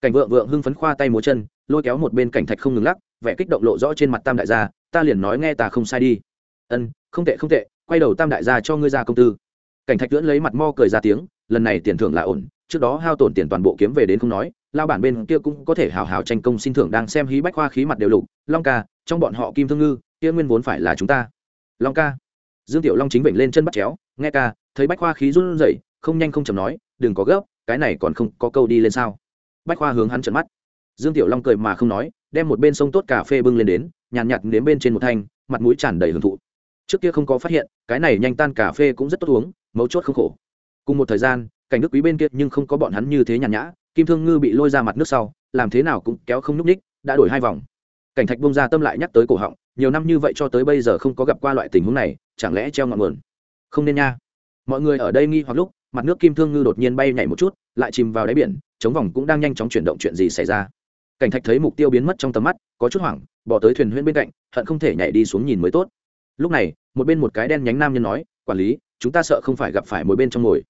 Cảnh vượng vượng hưng phấn khoa tay múa chân, lôi kéo một bên cảnh thạch không ngừng lắc, vẻ kích động lộ rõ trên mặt tam đại gia, ta liền nói nghe ta không sai đi. Ân, không tệ không tệ, quay đầu tam đại gia cho ngươi ra công tư. Cảnh thạch lưỡn lấy mặt mo cười ra tiếng lần này tiền thưởng là ổn, trước đó hao tổn tiền toàn bộ kiếm về đến không nói, lao bản bên kia cũng có thể hào hào tranh công xin thưởng đang xem hí bách khoa khí mặt đều lục, long ca, trong bọn họ kim thương ngư, kia nguyên vốn phải là chúng ta. Long ca. Dương tiểu long chính bệnh lên chân bắt chéo, nghe ca, thấy bách khoa khí run rẩy, không nhanh không chầm nói, đừng có gấp, cái này còn không có câu đi lên sao? Bách khoa hướng hắn trợn mắt. Dương tiểu long cười mà không nói, đem một bên sông tốt cà phê bưng lên đến, nhàn nhạt nếm bên trên một thanh, mặt mũi tràn đầy hưởng thụ. Trước kia không có phát hiện, cái này nhanh tan cà phê cũng rất tốt uống, mấu chốt không khổ cùng một thời gian, cảnh đức quý bên kia nhưng không có bọn hắn như thế nhàn nhã, kim thương ngư bị lôi ra mặt nước sau, làm thế nào cũng kéo không nhúc ních đã đổi hai vòng. Cảnh thạch bông ra tâm lại nhắc tới cổ họng, nhiều năm như vậy cho tới bây giờ không có gặp qua loại tình huống này, chẳng lẽ treo ngọn nguồn? Không nên nha. Mọi người ở đây nghi hoặc lúc, mặt nước kim thương ngư đột nhiên bay nhảy một chút, lại chìm vào đáy biển, chống vòng cũng đang nhanh chóng chuyển động chuyện gì xảy ra. Cảnh thạch thấy mục tiêu biến mất trong tầm mắt, có chút hoảng, bỏ tới thuyền huyên bên cạnh, hận không thể nhảy đi xuống nhìn mới tốt. Lúc này, một bên một cái đen nhánh nam nhân nói, quản lý, chúng ta sợ không phải gặp phải mỗi bên trong ngồi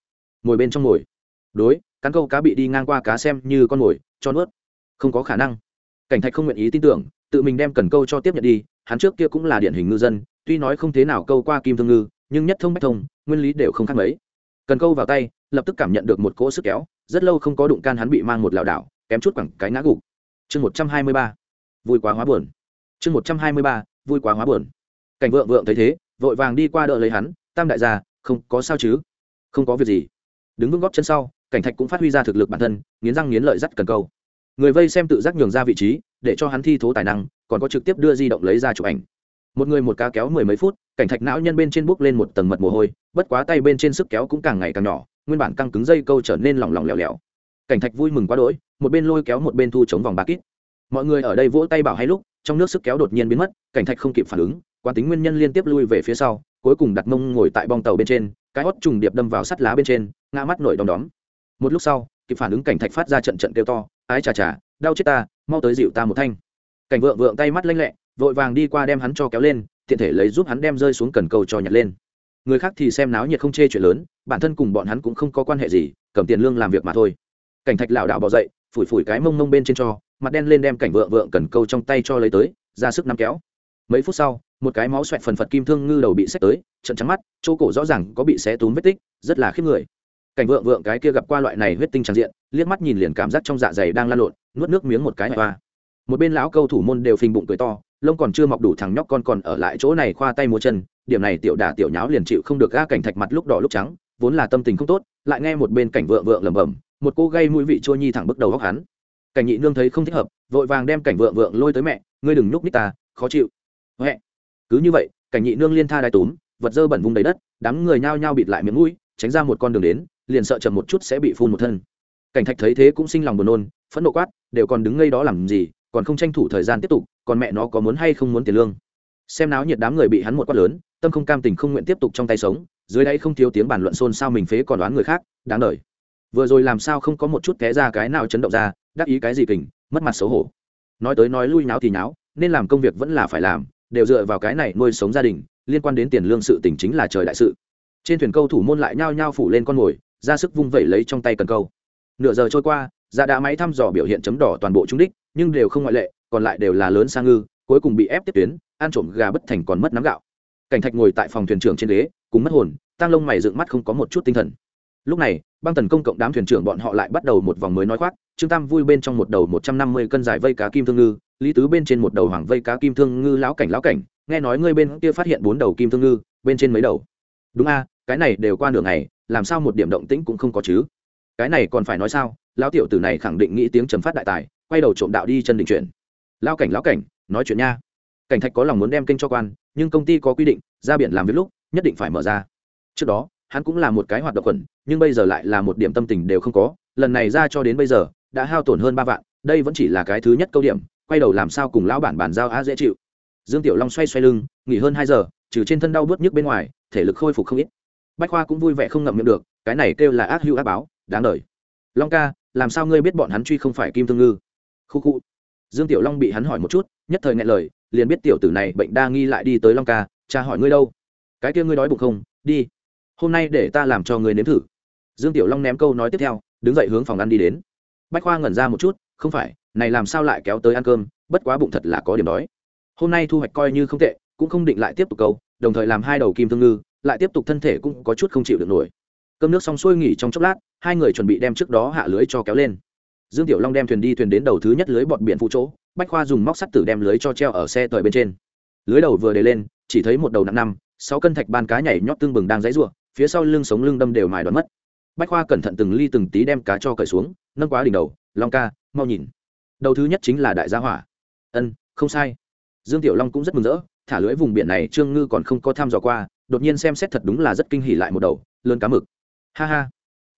ngồi bên trong ngồi, đối cắn câu cá bị đi ngang qua cá xem như con mồi cho nuốt. Không có khả năng. Cảnh thạch không nguyện ý tin tưởng tự mình đem cần câu cho tiếp nhận đi hắn trước kia cũng là điển hình ngư dân tuy nói không thế nào câu qua kim thương ngư nhưng nhất thông bách thông nguyên lý đều không khác mấy. Cần câu vào tay lập tức cảm nhận được một cỗ sức kéo rất lâu không có đụng can hắn bị mang một lảo đảo kém chút quẳng cái ngã gục. Chương một trăm hai mươi ba. Vui quá hóa buồn. Chương một trăm hai mươi ba vui quá hóa buồn. Cảnh vượng vượng thấy thế vội vàng đi qua đỡ lấy hắn tam đại gia không có sao chứ? Không có việc gì đứng vững góp chân sau, cảnh thạch cũng phát huy ra thực lực bản thân, nghiến răng nghiến lợi dắt cần câu. Người vây xem tự giác nhường ra vị trí, để cho hắn thi thố tài năng, còn có trực tiếp đưa di động lấy ra chụp ảnh. Một người một cá kéo mười mấy phút, cảnh thạch não nhân bên trên bốc lên một tầng mật mồ hôi, bất quá tay bên trên sức kéo cũng càng ngày càng nhỏ, nguyên bản căng cứng dây câu trở nên lỏng lỏng lẻo lẻo. Cảnh thạch vui mừng quá đỗi, một bên lôi kéo một bên thu chống vòng ba kít. Mọi người ở đây vỗ tay bảo hay lúc, trong nước sức kéo đột nhiên biến mất, cảnh thạch không kịp phản ứng, quán tính nguyên nhân liên tiếp lui về phía sau, cuối cùng đặt mông ngồi tại bong tàu bên trên, cái hót trùng điệp đâm vào sắt lá bên trên ngã mắt nổi đom đóm. Một lúc sau, kịp phản ứng cảnh thạch phát ra trận trận kêu to, ái chà chà, đau chết ta, mau tới dịu ta một thanh. Cảnh vượng vượng tay mắt lanh lẹ, vội vàng đi qua đem hắn cho kéo lên, tiện thể lấy giúp hắn đem rơi xuống cần cầu cho nhặt lên. Người khác thì xem náo nhiệt không chê chuyện lớn, bản thân cùng bọn hắn cũng không có quan hệ gì, cầm tiền lương làm việc mà thôi. Cảnh thạch lảo đảo bỏ dậy, phủi phủi cái mông mông bên trên cho, mặt đen lên đem cảnh vượng vượng cần câu trong tay cho lấy tới, ra sức nắm kéo. Mấy phút sau, một cái máu xoẹt phần phật kim thương ngư đầu bị xét tới, trận trắng mắt, chỗ cổ rõ ràng có bị xé túm vết tích, rất là khiếp người cảnh vượng vượng cái kia gặp qua loại này huyết tinh tràn diện, liếc mắt nhìn liền cảm giác trong dạ dày đang lan lộn, nuốt nước miếng một cái hoa một bên lão câu thủ môn đều phình bụng cười to, lông còn chưa mọc đủ thằng nhóc con còn ở lại chỗ này khoa tay múa chân, điểm này tiểu đà tiểu nháo liền chịu không được ga cảnh thạch mặt lúc đỏ lúc trắng, vốn là tâm tình không tốt, lại nghe một bên cảnh vượng vượng lẩm bẩm, một cô gây mũi vị chua nhi thẳng bước đầu góc hắn. Cảnh nhị nương thấy không thích hợp, vội vàng đem cảnh vượng vượng lôi tới mẹ, ngươi đừng núp nít ta, khó chịu. Huệ cứ như vậy, cảnh nhị nương liên tha đai túm, vật dơ bẩn vung đầy đất, đám người nhao nhao bịt lại miệng mũi, tránh ra một con đường đến liền sợ chậm một chút sẽ bị phun một thân. Cảnh thạch thấy thế cũng sinh lòng buồn nôn phẫn nộ quát đều còn đứng ngây đó làm gì còn không tranh thủ thời gian tiếp tục còn mẹ nó có muốn hay không muốn tiền lương? Xem náo nhiệt đám người bị hắn một quát lớn tâm không cam tình không nguyện tiếp tục trong tay sống dưới đây không thiếu tiếng bàn luận xôn xao mình phế còn đoán người khác đáng đời. Vừa rồi làm sao không có một chút té ra cái nào chấn động ra đắc ý cái gì kình mất mặt xấu hổ. Nói tới nói lui náo thì náo, nên làm công việc vẫn là phải làm đều dựa vào cái này nuôi sống gia đình liên quan đến tiền lương sự tỉnh chính là trời đại sự. Trên thuyền câu thủ môn lại nhao nhao phủ lên con mồi ra sức vung vẩy lấy trong tay cần câu. Nửa giờ trôi qua dạ đã máy thăm dò biểu hiện chấm đỏ toàn bộ trúng đích, nhưng đều không ngoại lệ, còn lại đều là lớn sang ngư, cuối cùng bị ép tiếp tuyến, ăn trộm gà bất thành còn mất nắm gạo. Cảnh thạch ngồi tại phòng thuyền trưởng trên ghế, cùng mất hồn tăng lông mày dựng mắt không có một chút tinh thần. Lúc này, băng tần công cộng đám thuyền trưởng bọn họ lại bắt đầu một vòng mới nói khoác, trương tam vui bên trong một đầu một trăm năm mươi cân dài vây cá kim thương ngư, lý tứ bên trên một đầu hoàng vây cá kim thương ngư lão cảnh lão cảnh, nghe nói ngươi bên kia phát hiện bốn đầu kim thương ngư, bên trên mấy đầu. Đúng a, cái này đều qua nửa ngày làm sao một điểm động tĩnh cũng không có chứ? Cái này còn phải nói sao? Lão tiểu tử này khẳng định nghĩ tiếng trầm phát đại tài, quay đầu trộm đạo đi chân định chuyển lao cảnh, lão cảnh, nói chuyện nha. Cảnh thạch có lòng muốn đem kênh cho quan, nhưng công ty có quy định, ra biển làm việc lúc, nhất định phải mở ra. Trước đó, hắn cũng là một cái hoạt động quẩn nhưng bây giờ lại là một điểm tâm tình đều không có. Lần này ra cho đến bây giờ, đã hao tổn hơn ba vạn, đây vẫn chỉ là cái thứ nhất câu điểm, quay đầu làm sao cùng lão bản bàn giao á dễ chịu. Dương tiểu long xoay xoay lưng, nghỉ hơn hai giờ, trừ trên thân đau bớt nhức bên ngoài, thể lực khôi phục không ít bách khoa cũng vui vẻ không ngậm miệng được, cái này kêu là ác hữu ác báo, đáng đời. Long ca, làm sao ngươi biết bọn hắn truy không phải kim thương ngư? Khu khu. Dương tiểu long bị hắn hỏi một chút, nhất thời ngại lời, liền biết tiểu tử này bệnh đa nghi lại đi tới long ca, cha hỏi ngươi đâu? Cái kia ngươi đói bụng không? Đi. Hôm nay để ta làm cho ngươi nếm thử. Dương tiểu long ném câu nói tiếp theo, đứng dậy hướng phòng ăn đi đến. Bách khoa ngẩn ra một chút, không phải, này làm sao lại kéo tới ăn cơm, bất quá bụng thật là có điểm đói. Hôm nay thu hoạch coi như không tệ, cũng không định lại tiếp tục câu, đồng thời làm hai đầu kim thương ngư lại tiếp tục thân thể cũng có chút không chịu được nổi. Cơm nước xong xuôi nghỉ trong chốc lát, hai người chuẩn bị đem trước đó hạ lưới cho kéo lên. Dương tiểu long đem thuyền đi thuyền đến đầu thứ nhất lưới bọt biển phụ chỗ, bách khoa dùng móc sắt tử đem lưới cho treo ở xe tời bên trên. Lưới đầu vừa để lên, chỉ thấy một đầu nặng năm, sáu cân thạch ban cá nhảy nhót tương bừng đang dãy ruộng phía sau lưng sống lưng đâm đều mài đoán mất. Bách khoa cẩn thận từng ly từng tí đem cá cho cởi xuống, nâng quá đỉnh đầu, long ca, mau nhìn. Đầu thứ nhất chính là đại gia hỏa. Ân, không sai. Dương tiểu long cũng rất mừng rỡ, thả lưới vùng biển này trương ngư còn không có tham dò qua đột nhiên xem xét thật đúng là rất kinh hỉ lại một đầu, lớn cá mực. Ha ha.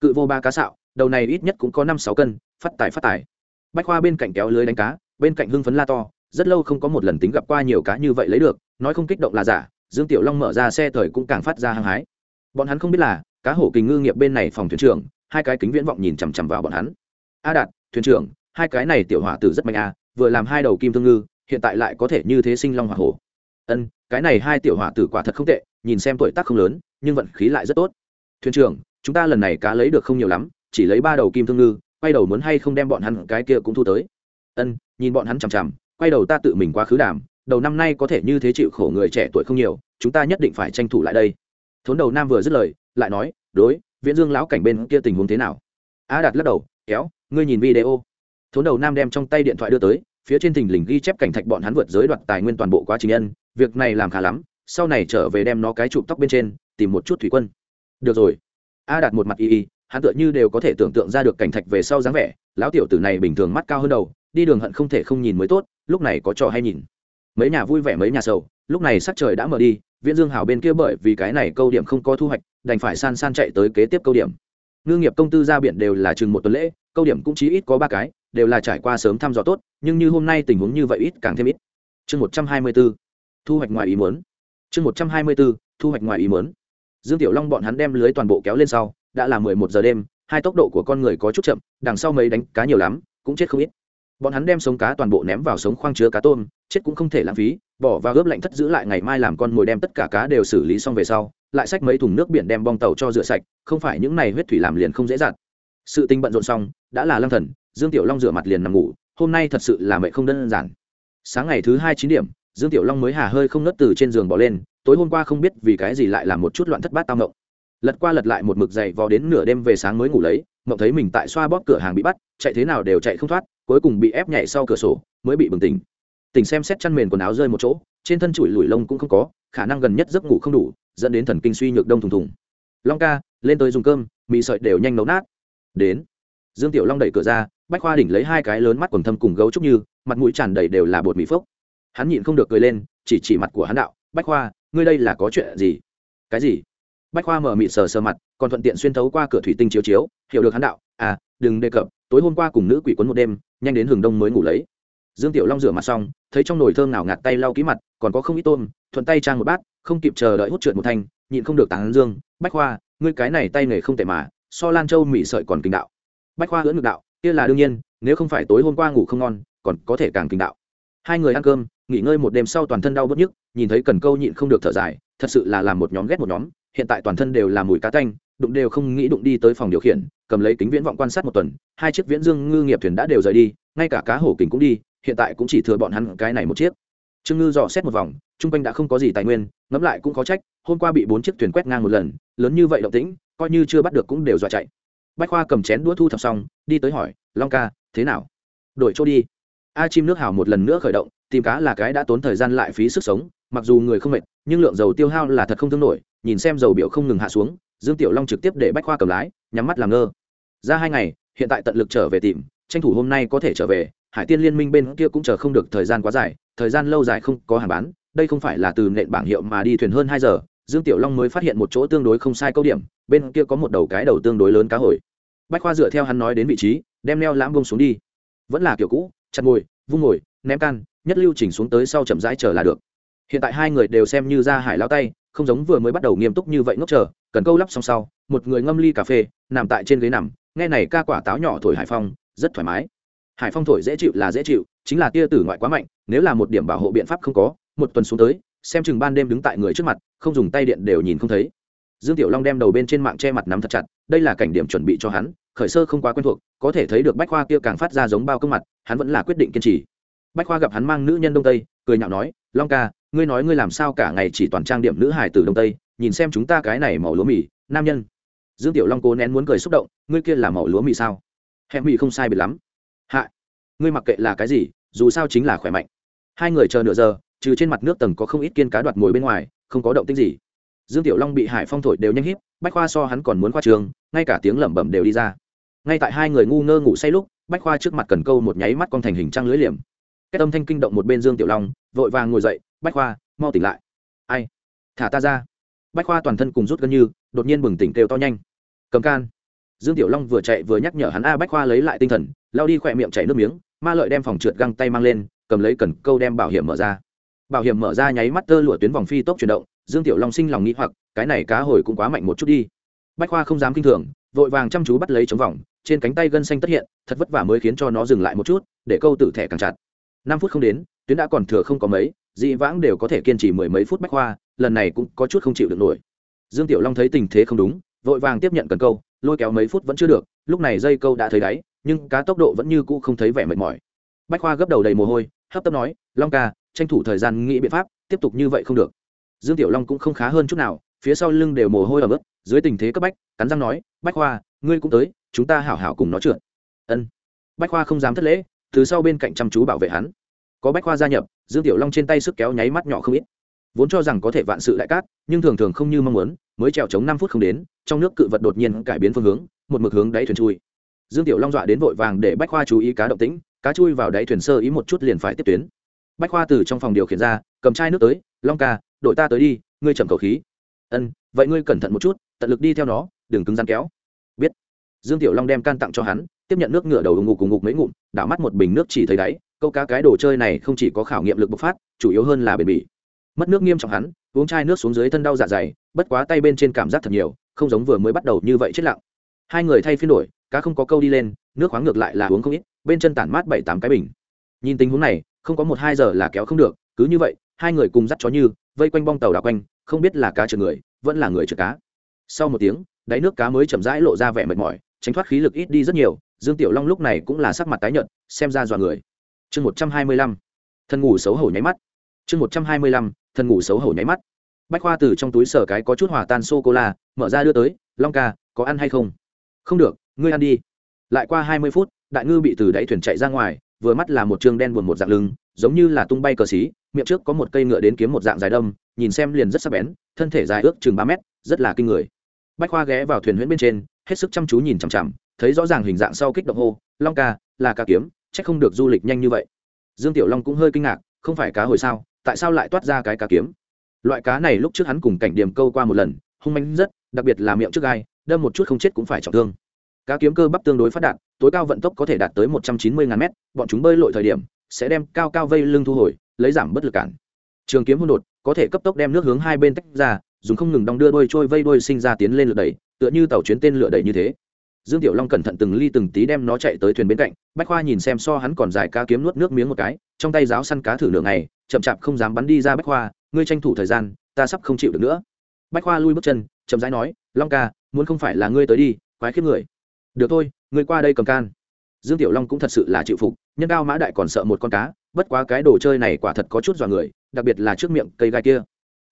Cự vô ba cá sạo, đầu này ít nhất cũng có năm sáu cân, phát tài phát tài. Bách khoa bên cạnh kéo lưới đánh cá, bên cạnh hưng phấn la to, rất lâu không có một lần tính gặp qua nhiều cá như vậy lấy được, nói không kích động là giả, dương tiểu long mở ra xe thời cũng càng phát ra hăng hái. Bọn hắn không biết là, cá hổ kình ngư nghiệp bên này phòng thuyền trưởng, hai cái kính viễn vọng nhìn chằm chằm vào bọn hắn. A đạt, thuyền trưởng, hai cái này tiểu hỏa tử rất mạnh a vừa làm hai đầu kim thương ngư, hiện tại lại có thể như thế sinh long hỏa hổ. Ân, cái này hai tiểu hỏa tử quả thật không tệ nhìn xem tuổi tác không lớn, nhưng vận khí lại rất tốt. Thuyền trưởng, chúng ta lần này cá lấy được không nhiều lắm, chỉ lấy ba đầu kim thương ngư, quay đầu muốn hay không đem bọn hắn cái kia cũng thu tới. Ân, nhìn bọn hắn chằm chằm, quay đầu ta tự mình quá khứ đàm, đầu năm nay có thể như thế chịu khổ người trẻ tuổi không nhiều, chúng ta nhất định phải tranh thủ lại đây. Thốn đầu nam vừa dứt lời, lại nói, đối, viễn dương lão cảnh bên kia tình huống thế nào? A đạt lắc đầu, kéo, ngươi nhìn video. Thốn đầu nam đem trong tay điện thoại đưa tới, phía trên thình lình ghi chép cảnh thạch bọn hắn vượt giới đoạt tài nguyên toàn bộ quá trình nhân, việc này làm khá lắm sau này trở về đem nó cái chụp tóc bên trên, tìm một chút thủy quân. Được rồi. A đạt một mặt y y, hắn tựa như đều có thể tưởng tượng ra được cảnh thạch về sau dáng vẻ, lão tiểu tử này bình thường mắt cao hơn đầu, đi đường hận không thể không nhìn mới tốt, lúc này có trò hay nhìn. Mấy nhà vui vẻ mấy nhà sầu, lúc này sắc trời đã mở đi, viễn dương hào bên kia bởi vì cái này câu điểm không có thu hoạch, đành phải san san chạy tới kế tiếp câu điểm. Ngư nghiệp công tư ra biển đều là chừng một tuần lễ, câu điểm cũng chỉ ít có ba cái, đều là trải qua sớm thăm dò tốt, nhưng như hôm nay tình huống như vậy ít càng thêm ít. Chương một trăm hai mươi b ố thu hoạch ngoài ý muốn chương một trăm hai mươi bốn, thu hoạch ngoài ý muốn. Dương tiểu long bọn hắn đem lưới toàn bộ kéo lên sau đã là mười một giờ đêm hai tốc độ của con người có chút chậm đằng sau mấy đánh cá nhiều lắm cũng chết không ít. Bọn hắn đem sống cá toàn bộ ném vào sống khoang chứa cá tôm chết cũng không thể lãng phí bỏ vào ướp lạnh thất giữ lại ngày mai làm con mồi đem tất cả cá đều xử lý xong về sau lại xách mấy thùng nước biển đem bong tàu cho rửa sạch không phải những này huyết thủy làm liền không dễ dàng. Sự tinh bận rộn xong đã là lăng thần dương tiểu long rửa mặt liền nằm ngủ hôm nay thật sự là mẹ không đơn giản. Sáng ngày thứ hai chín điểm dương tiểu long mới hà hơi không nớt từ trên giường bỏ lên, tối hôm qua không biết vì cái gì lại làm một chút loạn thất bát tao mộng lật qua lật lại một mực dày vò đến nửa đêm về sáng mới ngủ lấy, mộng thấy mình tại xoa bóp cửa hàng bị bắt, chạy thế nào đều chạy không thoát, cuối cùng bị ép nhảy sau cửa sổ, mới bị bừng tỉnh. Tỉnh xem xét chăn mền quần áo rơi một chỗ, trên thân chùi lùi lông cũng không có, khả năng gần nhất giấc ngủ không đủ, dẫn đến thần kinh suy nhược đông thùng thùng. Long ca, lên tới dùng cơm, mì sợi đều nhanh nấu nát. Đến. Dương tiểu long đẩy cửa ra, bách khoa đỉnh lấy hai cái lớn mắt quần thâm cùng gấu trúc như, mặt mũi tràn đầy đều là bột mì phốc hắn nhịn không được cười lên, chỉ chỉ mặt của hắn đạo, bách khoa, ngươi đây là có chuyện gì? Cái gì? Bách khoa mở mịt sờ sờ mặt, còn thuận tiện xuyên thấu qua cửa thủy tinh chiếu chiếu, hiểu được hắn đạo à đừng đề cập, tối hôm qua cùng nữ quỷ quấn một đêm, nhanh đến hừng đông mới ngủ lấy. Dương tiểu long rửa mặt xong, thấy trong nồi thơm nào ngạt tay lau ký mặt, còn có không ít tôm, thuận tay trang một bát, không kịp chờ đợi hút trượt một thanh, nhịn không được tán dương, bách khoa, ngươi cái này tay nghề không tệ mà, so lan châu mị sợi còn kinh đạo. Bách khoa hưỡng ngược đạo, kia là đương nhiên, nếu không phải tối hôm qua ngủ không ngon, còn có thể càng kinh đạo. Hai người ăn cơm nghỉ ngơi một đêm sau toàn thân đau bớt nhức, nhìn thấy cần câu nhịn không được thở dài, thật sự là làm một nhóm ghét một nhóm, hiện tại toàn thân đều là mùi cá tanh, đụng đều không nghĩ đụng đi tới phòng điều khiển, cầm lấy kính viễn vọng quan sát một tuần, hai chiếc viễn dương ngư nghiệp thuyền đã đều rời đi, ngay cả cá hổ kính cũng đi, hiện tại cũng chỉ thừa bọn hắn cái này một chiếc. Trương ngư dò xét một vòng, chung quanh đã không có gì tài nguyên, ngẫm lại cũng có trách, hôm qua bị bốn chiếc thuyền quét ngang một lần, lớn như vậy động tĩnh, coi như chưa bắt được cũng đều dọa chạy. Bách khoa cầm chén đũa thu thập xong, đi tới hỏi, long ca, thế nào? Đổi chỗ đi. A chim nước hào một lần nữa khởi động tìm cá là cái đã tốn thời gian lại phí sức sống, mặc dù người không mệt, nhưng lượng dầu tiêu hao là thật không thương nổi, nhìn xem dầu biểu không ngừng hạ xuống, dương tiểu long trực tiếp để bách khoa cầm lái, nhắm mắt làm ngơ. Ra hai ngày, hiện tại tận lực trở về tìm, tranh thủ hôm nay có thể trở về, hải tiên liên minh bên kia cũng chờ không được thời gian quá dài, thời gian lâu dài không có hàng bán, đây không phải là từ nện bảng hiệu mà đi thuyền hơn hai giờ, dương tiểu long mới phát hiện một chỗ tương đối không sai câu điểm, bên kia có một đầu cái đầu tương đối lớn cá hồi. Bách khoa dựa theo hắn nói đến vị trí, đem neo lãm bông xuống đi. Vẫn là kiểu cũ, chặt ngồi vung ngồi ném can nhất lưu chỉnh xuống tới sau chậm rãi chờ là được. Hiện tại hai người đều xem như ra hải lao tay, không giống vừa mới bắt đầu nghiêm túc như vậy ngốc chờ, cần câu lắp xong sau, một người ngâm ly cà phê, nằm tại trên ghế nằm, nghe này ca quả táo nhỏ thổi hải phong, rất thoải mái. Hải phong thổi dễ chịu là dễ chịu, chính là tia tử ngoại quá mạnh, nếu là một điểm bảo hộ biện pháp không có, một tuần xuống tới, xem chừng ban đêm đứng tại người trước mặt, không dùng tay điện đều nhìn không thấy. Dương tiểu long đem đầu bên trên mạng che mặt nắm thật chặt, đây là cảnh điểm chuẩn bị cho hắn, khởi sơ không quá quen thuộc, có thể thấy được bách khoa kia càng phát ra giống bao công mặt, hắn vẫn là quyết định kiên trì bách khoa gặp hắn mang nữ nhân đông tây, cười nhạo nói, long ca, ngươi nói ngươi làm sao cả ngày chỉ toàn trang điểm nữ hải từ đông tây, nhìn xem chúng ta cái này màu lúa mì, nam nhân. Dương tiểu long cố nén muốn cười xúc động, ngươi kia là màu lúa mì sao? Hẹn mì không sai biệt lắm. Hạ, ngươi mặc kệ là cái gì, dù sao chính là khỏe mạnh. Hai người chờ nửa giờ, trừ trên mặt nước tầng có không ít kiên cá đoạt mồi bên ngoài, không có động tích gì. Dương tiểu long bị hải phong thổi đều nhanh hít bách khoa so hắn còn muốn khoa trường, ngay cả tiếng lẩm bẩm đều đi ra. Ngay tại hai người ngu ngơ ngủ say lúc, bách khoa trước mặt cần câu một nháy mắt con thành hình trăng lưới liềm cái âm thanh kinh động một bên dương tiểu long, vội vàng ngồi dậy, bách khoa, mau tỉnh lại. Ai? Thả ta ra. Bách khoa toàn thân cùng rút gần như, đột nhiên bừng tỉnh kêu to nhanh. Cầm can. Dương tiểu long vừa chạy vừa nhắc nhở hắn, a, bách khoa lấy lại tinh thần lao đi khỏe miệng chảy nước miếng. Ma lợi đem phòng trượt găng tay mang lên, cầm lấy cần câu đem bảo hiểm mở ra. Bảo hiểm mở ra nháy mắt tơ lụa tuyến vòng phi tốc chuyển động, dương tiểu long sinh lòng nghĩ hoặc, cái này cá hồi cũng quá mạnh một chút đi. Bách khoa không dám kinh thường, vội vàng chăm chú bắt lấy chống vòng, trên cánh tay gân xanh tất hiện, thật vất vả mới khiến cho nó dừng lại một chút, để câu tử thẻ càng chặt năm phút không đến tuyến đã còn thừa không có mấy dị vãng đều có thể kiên trì mười mấy phút bách khoa lần này cũng có chút không chịu được nổi. Dương tiểu long thấy tình thế không đúng vội vàng tiếp nhận cần câu lôi kéo mấy phút vẫn chưa được lúc này dây câu đã thấy đáy nhưng cá tốc độ vẫn như cũ không thấy vẻ mệt mỏi. Bách khoa gấp đầu đầy mồ hôi hấp tấp nói long ca tranh thủ thời gian nghĩ biện pháp tiếp tục như vậy không được. Dương tiểu long cũng không khá hơn chút nào phía sau lưng đều mồ hôi ở ướt, dưới tình thế cấp bách cắn răng nói bách khoa ngươi cũng tới chúng ta hảo hảo cùng nó trượt ân. Bách khoa không dám thất lễ từ sau bên cạnh chăm chú bảo vệ hắn. Có bách khoa gia nhập, dương tiểu long trên tay sức kéo nháy mắt nhỏ không ít. Vốn cho rằng có thể vạn sự đại cát, nhưng thường thường không như mong muốn, mới trèo chống năm phút không đến, trong nước cự vật đột nhiên cải biến phương hướng, một mực hướng đáy thuyền chui. Dương tiểu long dọa đến vội vàng để bách khoa chú ý cá động tĩnh, cá chui vào đáy thuyền sơ ý một chút liền phải tiếp tuyến. Bách khoa từ trong phòng điều khiển ra, cầm chai nước tới, long ca, đội ta tới đi, ngươi chậm cầu khí. Ân, vậy ngươi cẩn thận một chút, tận lực đi theo nó, đừng cứng rắn kéo. Biết. Dương tiểu long đem can tặng cho hắn tiếp nhận nước ngựa đầu ngục cùng ngục mấy ngụm, đảo mắt một bình nước chỉ thấy đáy, câu cá cái đồ chơi này không chỉ có khảo nghiệm lực bộc phát, chủ yếu hơn là bền bỉ. Mất nước nghiêm trọng hắn, uống chai nước xuống dưới thân đau dạ dày, bất quá tay bên trên cảm giác thật nhiều, không giống vừa mới bắt đầu như vậy chết lặng. Hai người thay phiên đổi, cá không có câu đi lên, nước khoáng ngược lại là uống không ít, bên chân tản mát bảy tám cái bình. Nhìn tình huống này, không có một hai giờ là kéo không được, cứ như vậy, hai người cùng dắt chó như, vây quanh bong tàu đào quanh, không biết là cá trượt người, vẫn là người trượt cá. Sau một tiếng, đáy nước cá mới chậm rãi lộ ra vẻ mệt mỏi, tránh thoát khí lực ít đi rất nhiều dương tiểu long lúc này cũng là sắc mặt tái nhợt, xem ra dọa người. Chương một trăm hai mươi lăm thân ngủ xấu hổ nháy mắt. Chương một trăm hai mươi lăm thân ngủ xấu hổ nháy mắt. Bách khoa từ trong túi sở cái có chút hòa tan sô cô la mở ra đưa tới, long ca, có ăn hay không? Không được, ngươi ăn đi. Lại qua hai mươi phút, đại ngư bị từ đáy thuyền chạy ra ngoài, vừa mắt là một trường đen buồn một dạng lưng, giống như là tung bay cờ xí, miệng trước có một cây ngựa đến kiếm một dạng dài đâm, nhìn xem liền rất sắc bén, thân thể dài ước chừng ba mét, rất là kinh người. Bách khoa ghé vào thuyền huyễn bên trên, hết sức chăm chú nhìn chằm chằm thấy rõ ràng hình dạng sau kích động hô, long ca, là cá kiếm c h ắ c không được du lịch nhanh như vậy. Dương tiểu long cũng hơi kinh ngạc, không phải cá hồi sao? Tại sao lại toát ra cái cá kiếm? Loại cá này lúc trước hắn cùng cảnh điểm câu qua một lần, hung manh rất, đặc biệt là miệng trước gai, đâm một chút không chết cũng phải trọng thương. Cá kiếm cơ bắp tương đối phát đạt, tối cao vận tốc có thể đạt tới một trăm chín mươi ngàn mét, bọn chúng bơi lội thời điểm, sẽ đem cao cao vây lưng thu hồi, lấy giảm bất lực cản. Trường kiếm hôn đột có thể cấp tốc đem nước hướng hai bên tách ra, dùng không ngừng đong đưa đôi trôi vây đôi sinh ra tiến lên lượt đẩy, tựa như tàu chuyến tên lửa đẩy như thế dương tiểu long cẩn thận từng ly từng tí đem nó chạy tới thuyền bên cạnh, bách khoa nhìn xem so hắn còn dài cá kiếm nuốt nước miếng một cái, trong tay giáo săn cá thử nửa ngày, chậm chạp không dám bắn đi ra bách khoa, ngươi tranh thủ thời gian, ta sắp không chịu được nữa. Bách khoa lui bước chân, chậm rãi nói, long ca, muốn không phải là ngươi tới đi, quái khiếp người. Được thôi, ngươi qua đây cầm can. Dương tiểu long cũng thật sự là chịu phục, nhân cao mã đại còn sợ một con cá, bất quá cái đồ chơi này quả thật có chút dọa người, đặc biệt là trước miệng cây gai kia.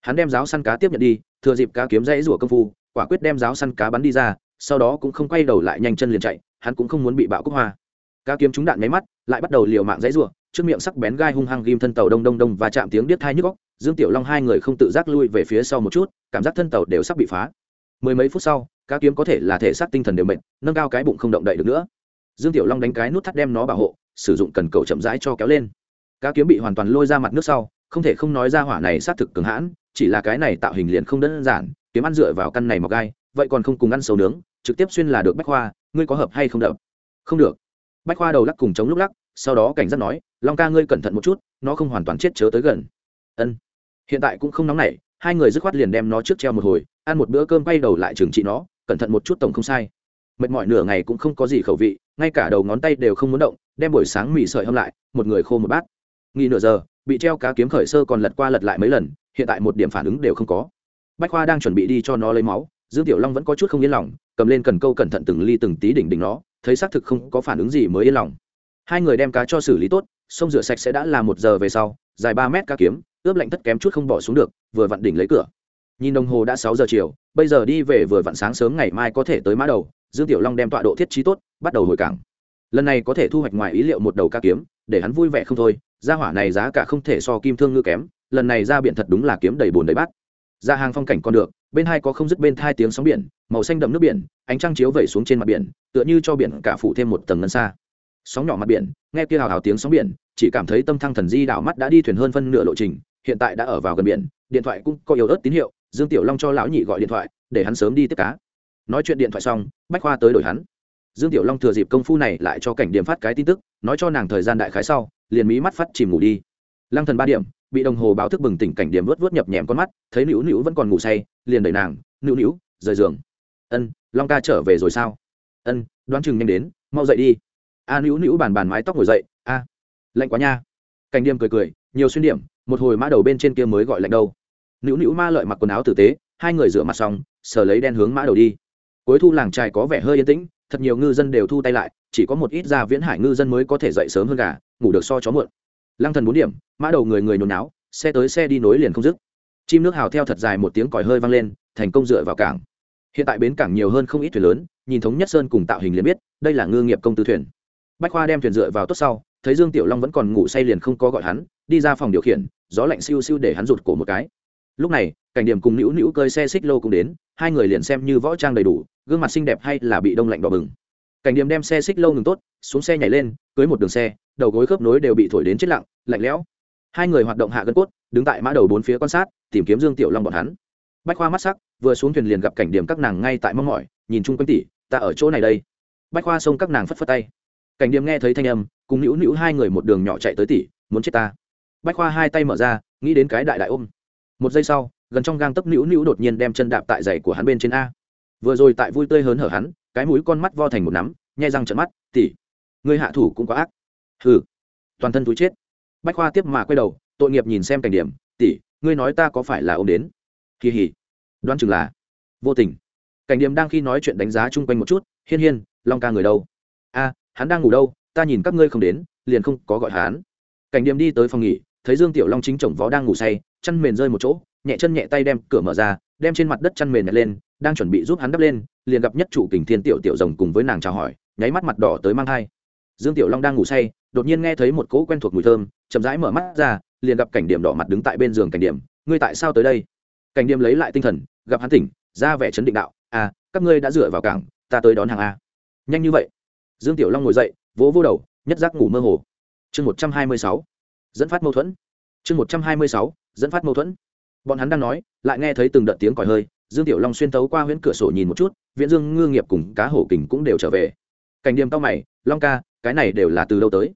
Hắn đem giáo săn cá tiếp nhận đi, thừa dịp cá kiếm rẽ rủa công phu, quả quyết đem giáo săn cá bắn đi ra sau đó cũng không quay đầu lại nhanh chân liền chạy, hắn cũng không muốn bị bạo cúc hoa. Cá kiếm trúng đạn máy mắt, lại bắt đầu liều mạng dãy rủa, trước miệng sắc bén gai hung hăng ghim thân tàu đông đông đông và chạm tiếng điếc thai nhức góc dương tiểu long hai người không tự giác lui về phía sau một chút, cảm giác thân tàu đều sắp bị phá. Mười mấy phút sau, cá kiếm có thể là thể xác tinh thần đều mệt, nâng cao cái bụng không động đậy được nữa. Dương tiểu long đánh cái nút thắt đem nó bảo hộ, sử dụng cần cầu chậm rãi cho kéo lên. Cá kiếm bị hoàn toàn lôi ra mặt nước sau, không thể không nói ra hỏa này xác thực cường hãn, chỉ là cái này tạo hình liền không đơn giản, kiếm ăn dựa vào căn này mọc gai vậy còn không cùng ăn sầu nướng, trực tiếp xuyên là được bách khoa, ngươi có hợp hay không đập? Không được. Bách khoa đầu lắc cùng chống lúc lắc, sau đó cảnh giác nói, long ca ngươi cẩn thận một chút, nó không hoàn toàn chết chớ tới gần. Ân. Hiện tại cũng không nóng nảy, hai người dứt khoát liền đem nó trước treo một hồi, ăn một bữa cơm quay đầu lại trừng trị nó, cẩn thận một chút tổng không sai. Mệt mỏi nửa ngày cũng không có gì khẩu vị, ngay cả đầu ngón tay đều không muốn động, đem buổi sáng mì sợi hâm lại, một người khô một bát. Nghỉ nửa giờ, bị treo cá kiếm khởi sơ còn lật qua lật lại mấy lần, hiện tại một điểm phản ứng đều không có. Bách khoa đang chuẩn bị đi cho nó lấy máu dương tiểu long vẫn có chút không yên lòng, cầm lên cần câu cẩn thận từng ly từng tí đỉnh đỉnh nó, thấy xác thực không có phản ứng gì mới yên lòng. Hai người đem cá cho xử lý tốt, sông rửa sạch sẽ đã là một giờ về sau, dài ba mét cá kiếm, ướp lạnh tất kém chút không bỏ xuống được, vừa vặn đỉnh lấy cửa. Nhìn đồng hồ đã sáu giờ chiều, bây giờ đi về vừa vặn sáng sớm ngày mai có thể tới mã đầu, dương tiểu long đem tọa độ thiết trí tốt, bắt đầu hồi cảng. Lần này có thể thu hoạch ngoài ý liệu một đầu ca kiếm, để hắn vui vẻ không thôi Ra hỏa này giá cả không thể so kim thương ngư kém, lần này ra biển thật đúng là kiếm đầy bồn đầy bát. Ra hàng phong cảnh còn được bên hai có không dứt bên thai tiếng sóng biển, màu xanh đậm nước biển, ánh trăng chiếu vẩy xuống trên mặt biển, tựa như cho biển cả phủ thêm một tầng ngân xa. Sóng nhỏ mặt biển, nghe kia hào hào tiếng sóng biển, chỉ cảm thấy tâm thăng thần di đảo mắt đã đi thuyền hơn phân nửa lộ trình, hiện tại đã ở vào gần biển, điện thoại cũng có yếu ớt tín hiệu, dương tiểu long cho lão nhị gọi điện thoại, để hắn sớm đi tiếp cá. Nói chuyện điện thoại xong, bách khoa tới đổi hắn. Dương tiểu long thừa dịp công phu này lại cho cảnh điểm phát cái tin tức, nói cho nàng thời gian đại khái sau, liền mí mắt phát chìm ngủ đi. Lăng thần ba điểm, bị đồng hồ báo thức bừng tỉnh cảnh điểm vớt vớt nhập nhèm con mắt, thấy nữu nữu vẫn còn ngủ say liền đẩy nàng, nữu nữu, rời giường. Ân, long ca trở về rồi sao? Ân, đoán chừng nhanh đến, mau dậy đi. A nữu nữu bàn bàn mái tóc ngồi dậy, a, lạnh quá nha. Cảnh điềm cười cười, nhiều xuyên điểm, một hồi mã đầu bên trên kia mới gọi lạnh đâu. Nữu nữu ma lợi mặc quần áo tử tế, hai người rửa mặt xong, sờ lấy đen hướng mã đầu đi. Cuối thu làng trài có vẻ hơi yên tĩnh, thật nhiều ngư dân đều thu tay lại, chỉ có một ít gia viễn hải ngư dân mới có thể dậy sớm hơn gà, ngủ được so chó muộn. Lăng thần bốn điểm, mã đầu người người nhốn náo xe tới xe đi nối liền không dứt chim nước hào theo thật dài một tiếng còi hơi vang lên, thành công dựa vào cảng. Hiện tại bến cảng nhiều hơn không ít thuyền lớn, nhìn thống nhất sơn cùng tạo hình liền biết, đây là ngư nghiệp công tư thuyền. Bách khoa đem thuyền dựa vào tốt sau, thấy dương tiểu long vẫn còn ngủ say liền không có gọi hắn, đi ra phòng điều khiển, gió lạnh siêu siêu để hắn rụt cổ một cái. Lúc này, cảnh điểm cùng nữu nữu cơi xe xích lô cũng đến, hai người liền xem như võ trang đầy đủ, gương mặt xinh đẹp hay là bị đông lạnh đỏ bừng. Cảnh điểm đem xe xích lô ngừng tốt, xuống xe nhảy lên, cưới một đường xe, đầu gối khớp nối đều bị thổi đến chết lặng, lạnh lẽo hai người hoạt động hạ gân cốt, đứng tại mã đầu bốn phía quan sát, tìm kiếm dương tiểu long bọn hắn. Bách khoa mắt sắc, vừa xuống thuyền liền gặp cảnh điểm các nàng ngay tại mong mỏi, nhìn chung quanh tỉ ta ở chỗ này đây. Bách khoa xông các nàng phất phất tay. Cảnh điểm nghe thấy thanh âm, cùng nữu nữu hai người một đường nhỏ chạy tới tỉ muốn chết ta? Bách khoa hai tay mở ra, nghĩ đến cái đại đại ôm. Một giây sau, gần trong gang tấc nữu nữu đột nhiên đem chân đạp tại giày của hắn bên trên a. Vừa rồi tại vui tươi hớn hở hắn, cái mũi con mắt vo thành một nắm nhai răng trận mắt tỉ người hạ thủ cũng có ác. Hừ, toàn thân túi chết bách khoa tiếp mà quay đầu, tội nghiệp nhìn xem cảnh điểm tỉ ngươi nói ta có phải là ôm đến? Kỳ hỉ. Đoán chừng là. Vô tình. Cảnh điểm đang khi nói chuyện đánh giá chung quanh một chút, hiên hiên, long ca người đâu? A, hắn đang ngủ đâu? Ta nhìn các ngươi không đến, liền không có gọi hắn. Cảnh điểm đi tới phòng nghỉ, thấy dương tiểu long chính chồng vó đang ngủ say chăn mền rơi một chỗ, nhẹ chân nhẹ tay đem cửa mở ra, đem trên mặt đất chăn mền nhặt lên, đang chuẩn bị giúp hắn đắp lên, liền gặp nhất chủ kình thiên tiểu tiểu rồng cùng với nàng chào hỏi, nháy mắt mặt đỏ tới mang thai. Dương tiểu long đang ngủ say đột nhiên nghe thấy một cỗ quen thuộc mùi thơm, chậm rãi mở mắt ra, liền gặp cảnh điểm đỏ mặt đứng tại bên giường cảnh điểm. Ngươi tại sao tới đây? Cảnh điểm lấy lại tinh thần, gặp hắn tỉnh, ra vẻ chấn định đạo à các ngươi đã dựa vào cảng, ta tới đón hàng a. Nhanh như vậy, dương tiểu long ngồi dậy, vỗ vô đầu, nhất giác ngủ mơ hồ. Chương một trăm hai mươi sáu, dẫn phát mâu thuẫn. Chương một trăm hai mươi sáu, dẫn phát mâu thuẫn. Bọn hắn đang nói, lại nghe thấy từng đợt tiếng còi hơi, dương tiểu long xuyên tấu qua huyễn cửa sổ nhìn một chút, viễn dương ngư nghiệp cùng cá hổ kình cũng đều trở về. Cảnh điểm tao mày, long ca, cái này đều là từ đâu tới?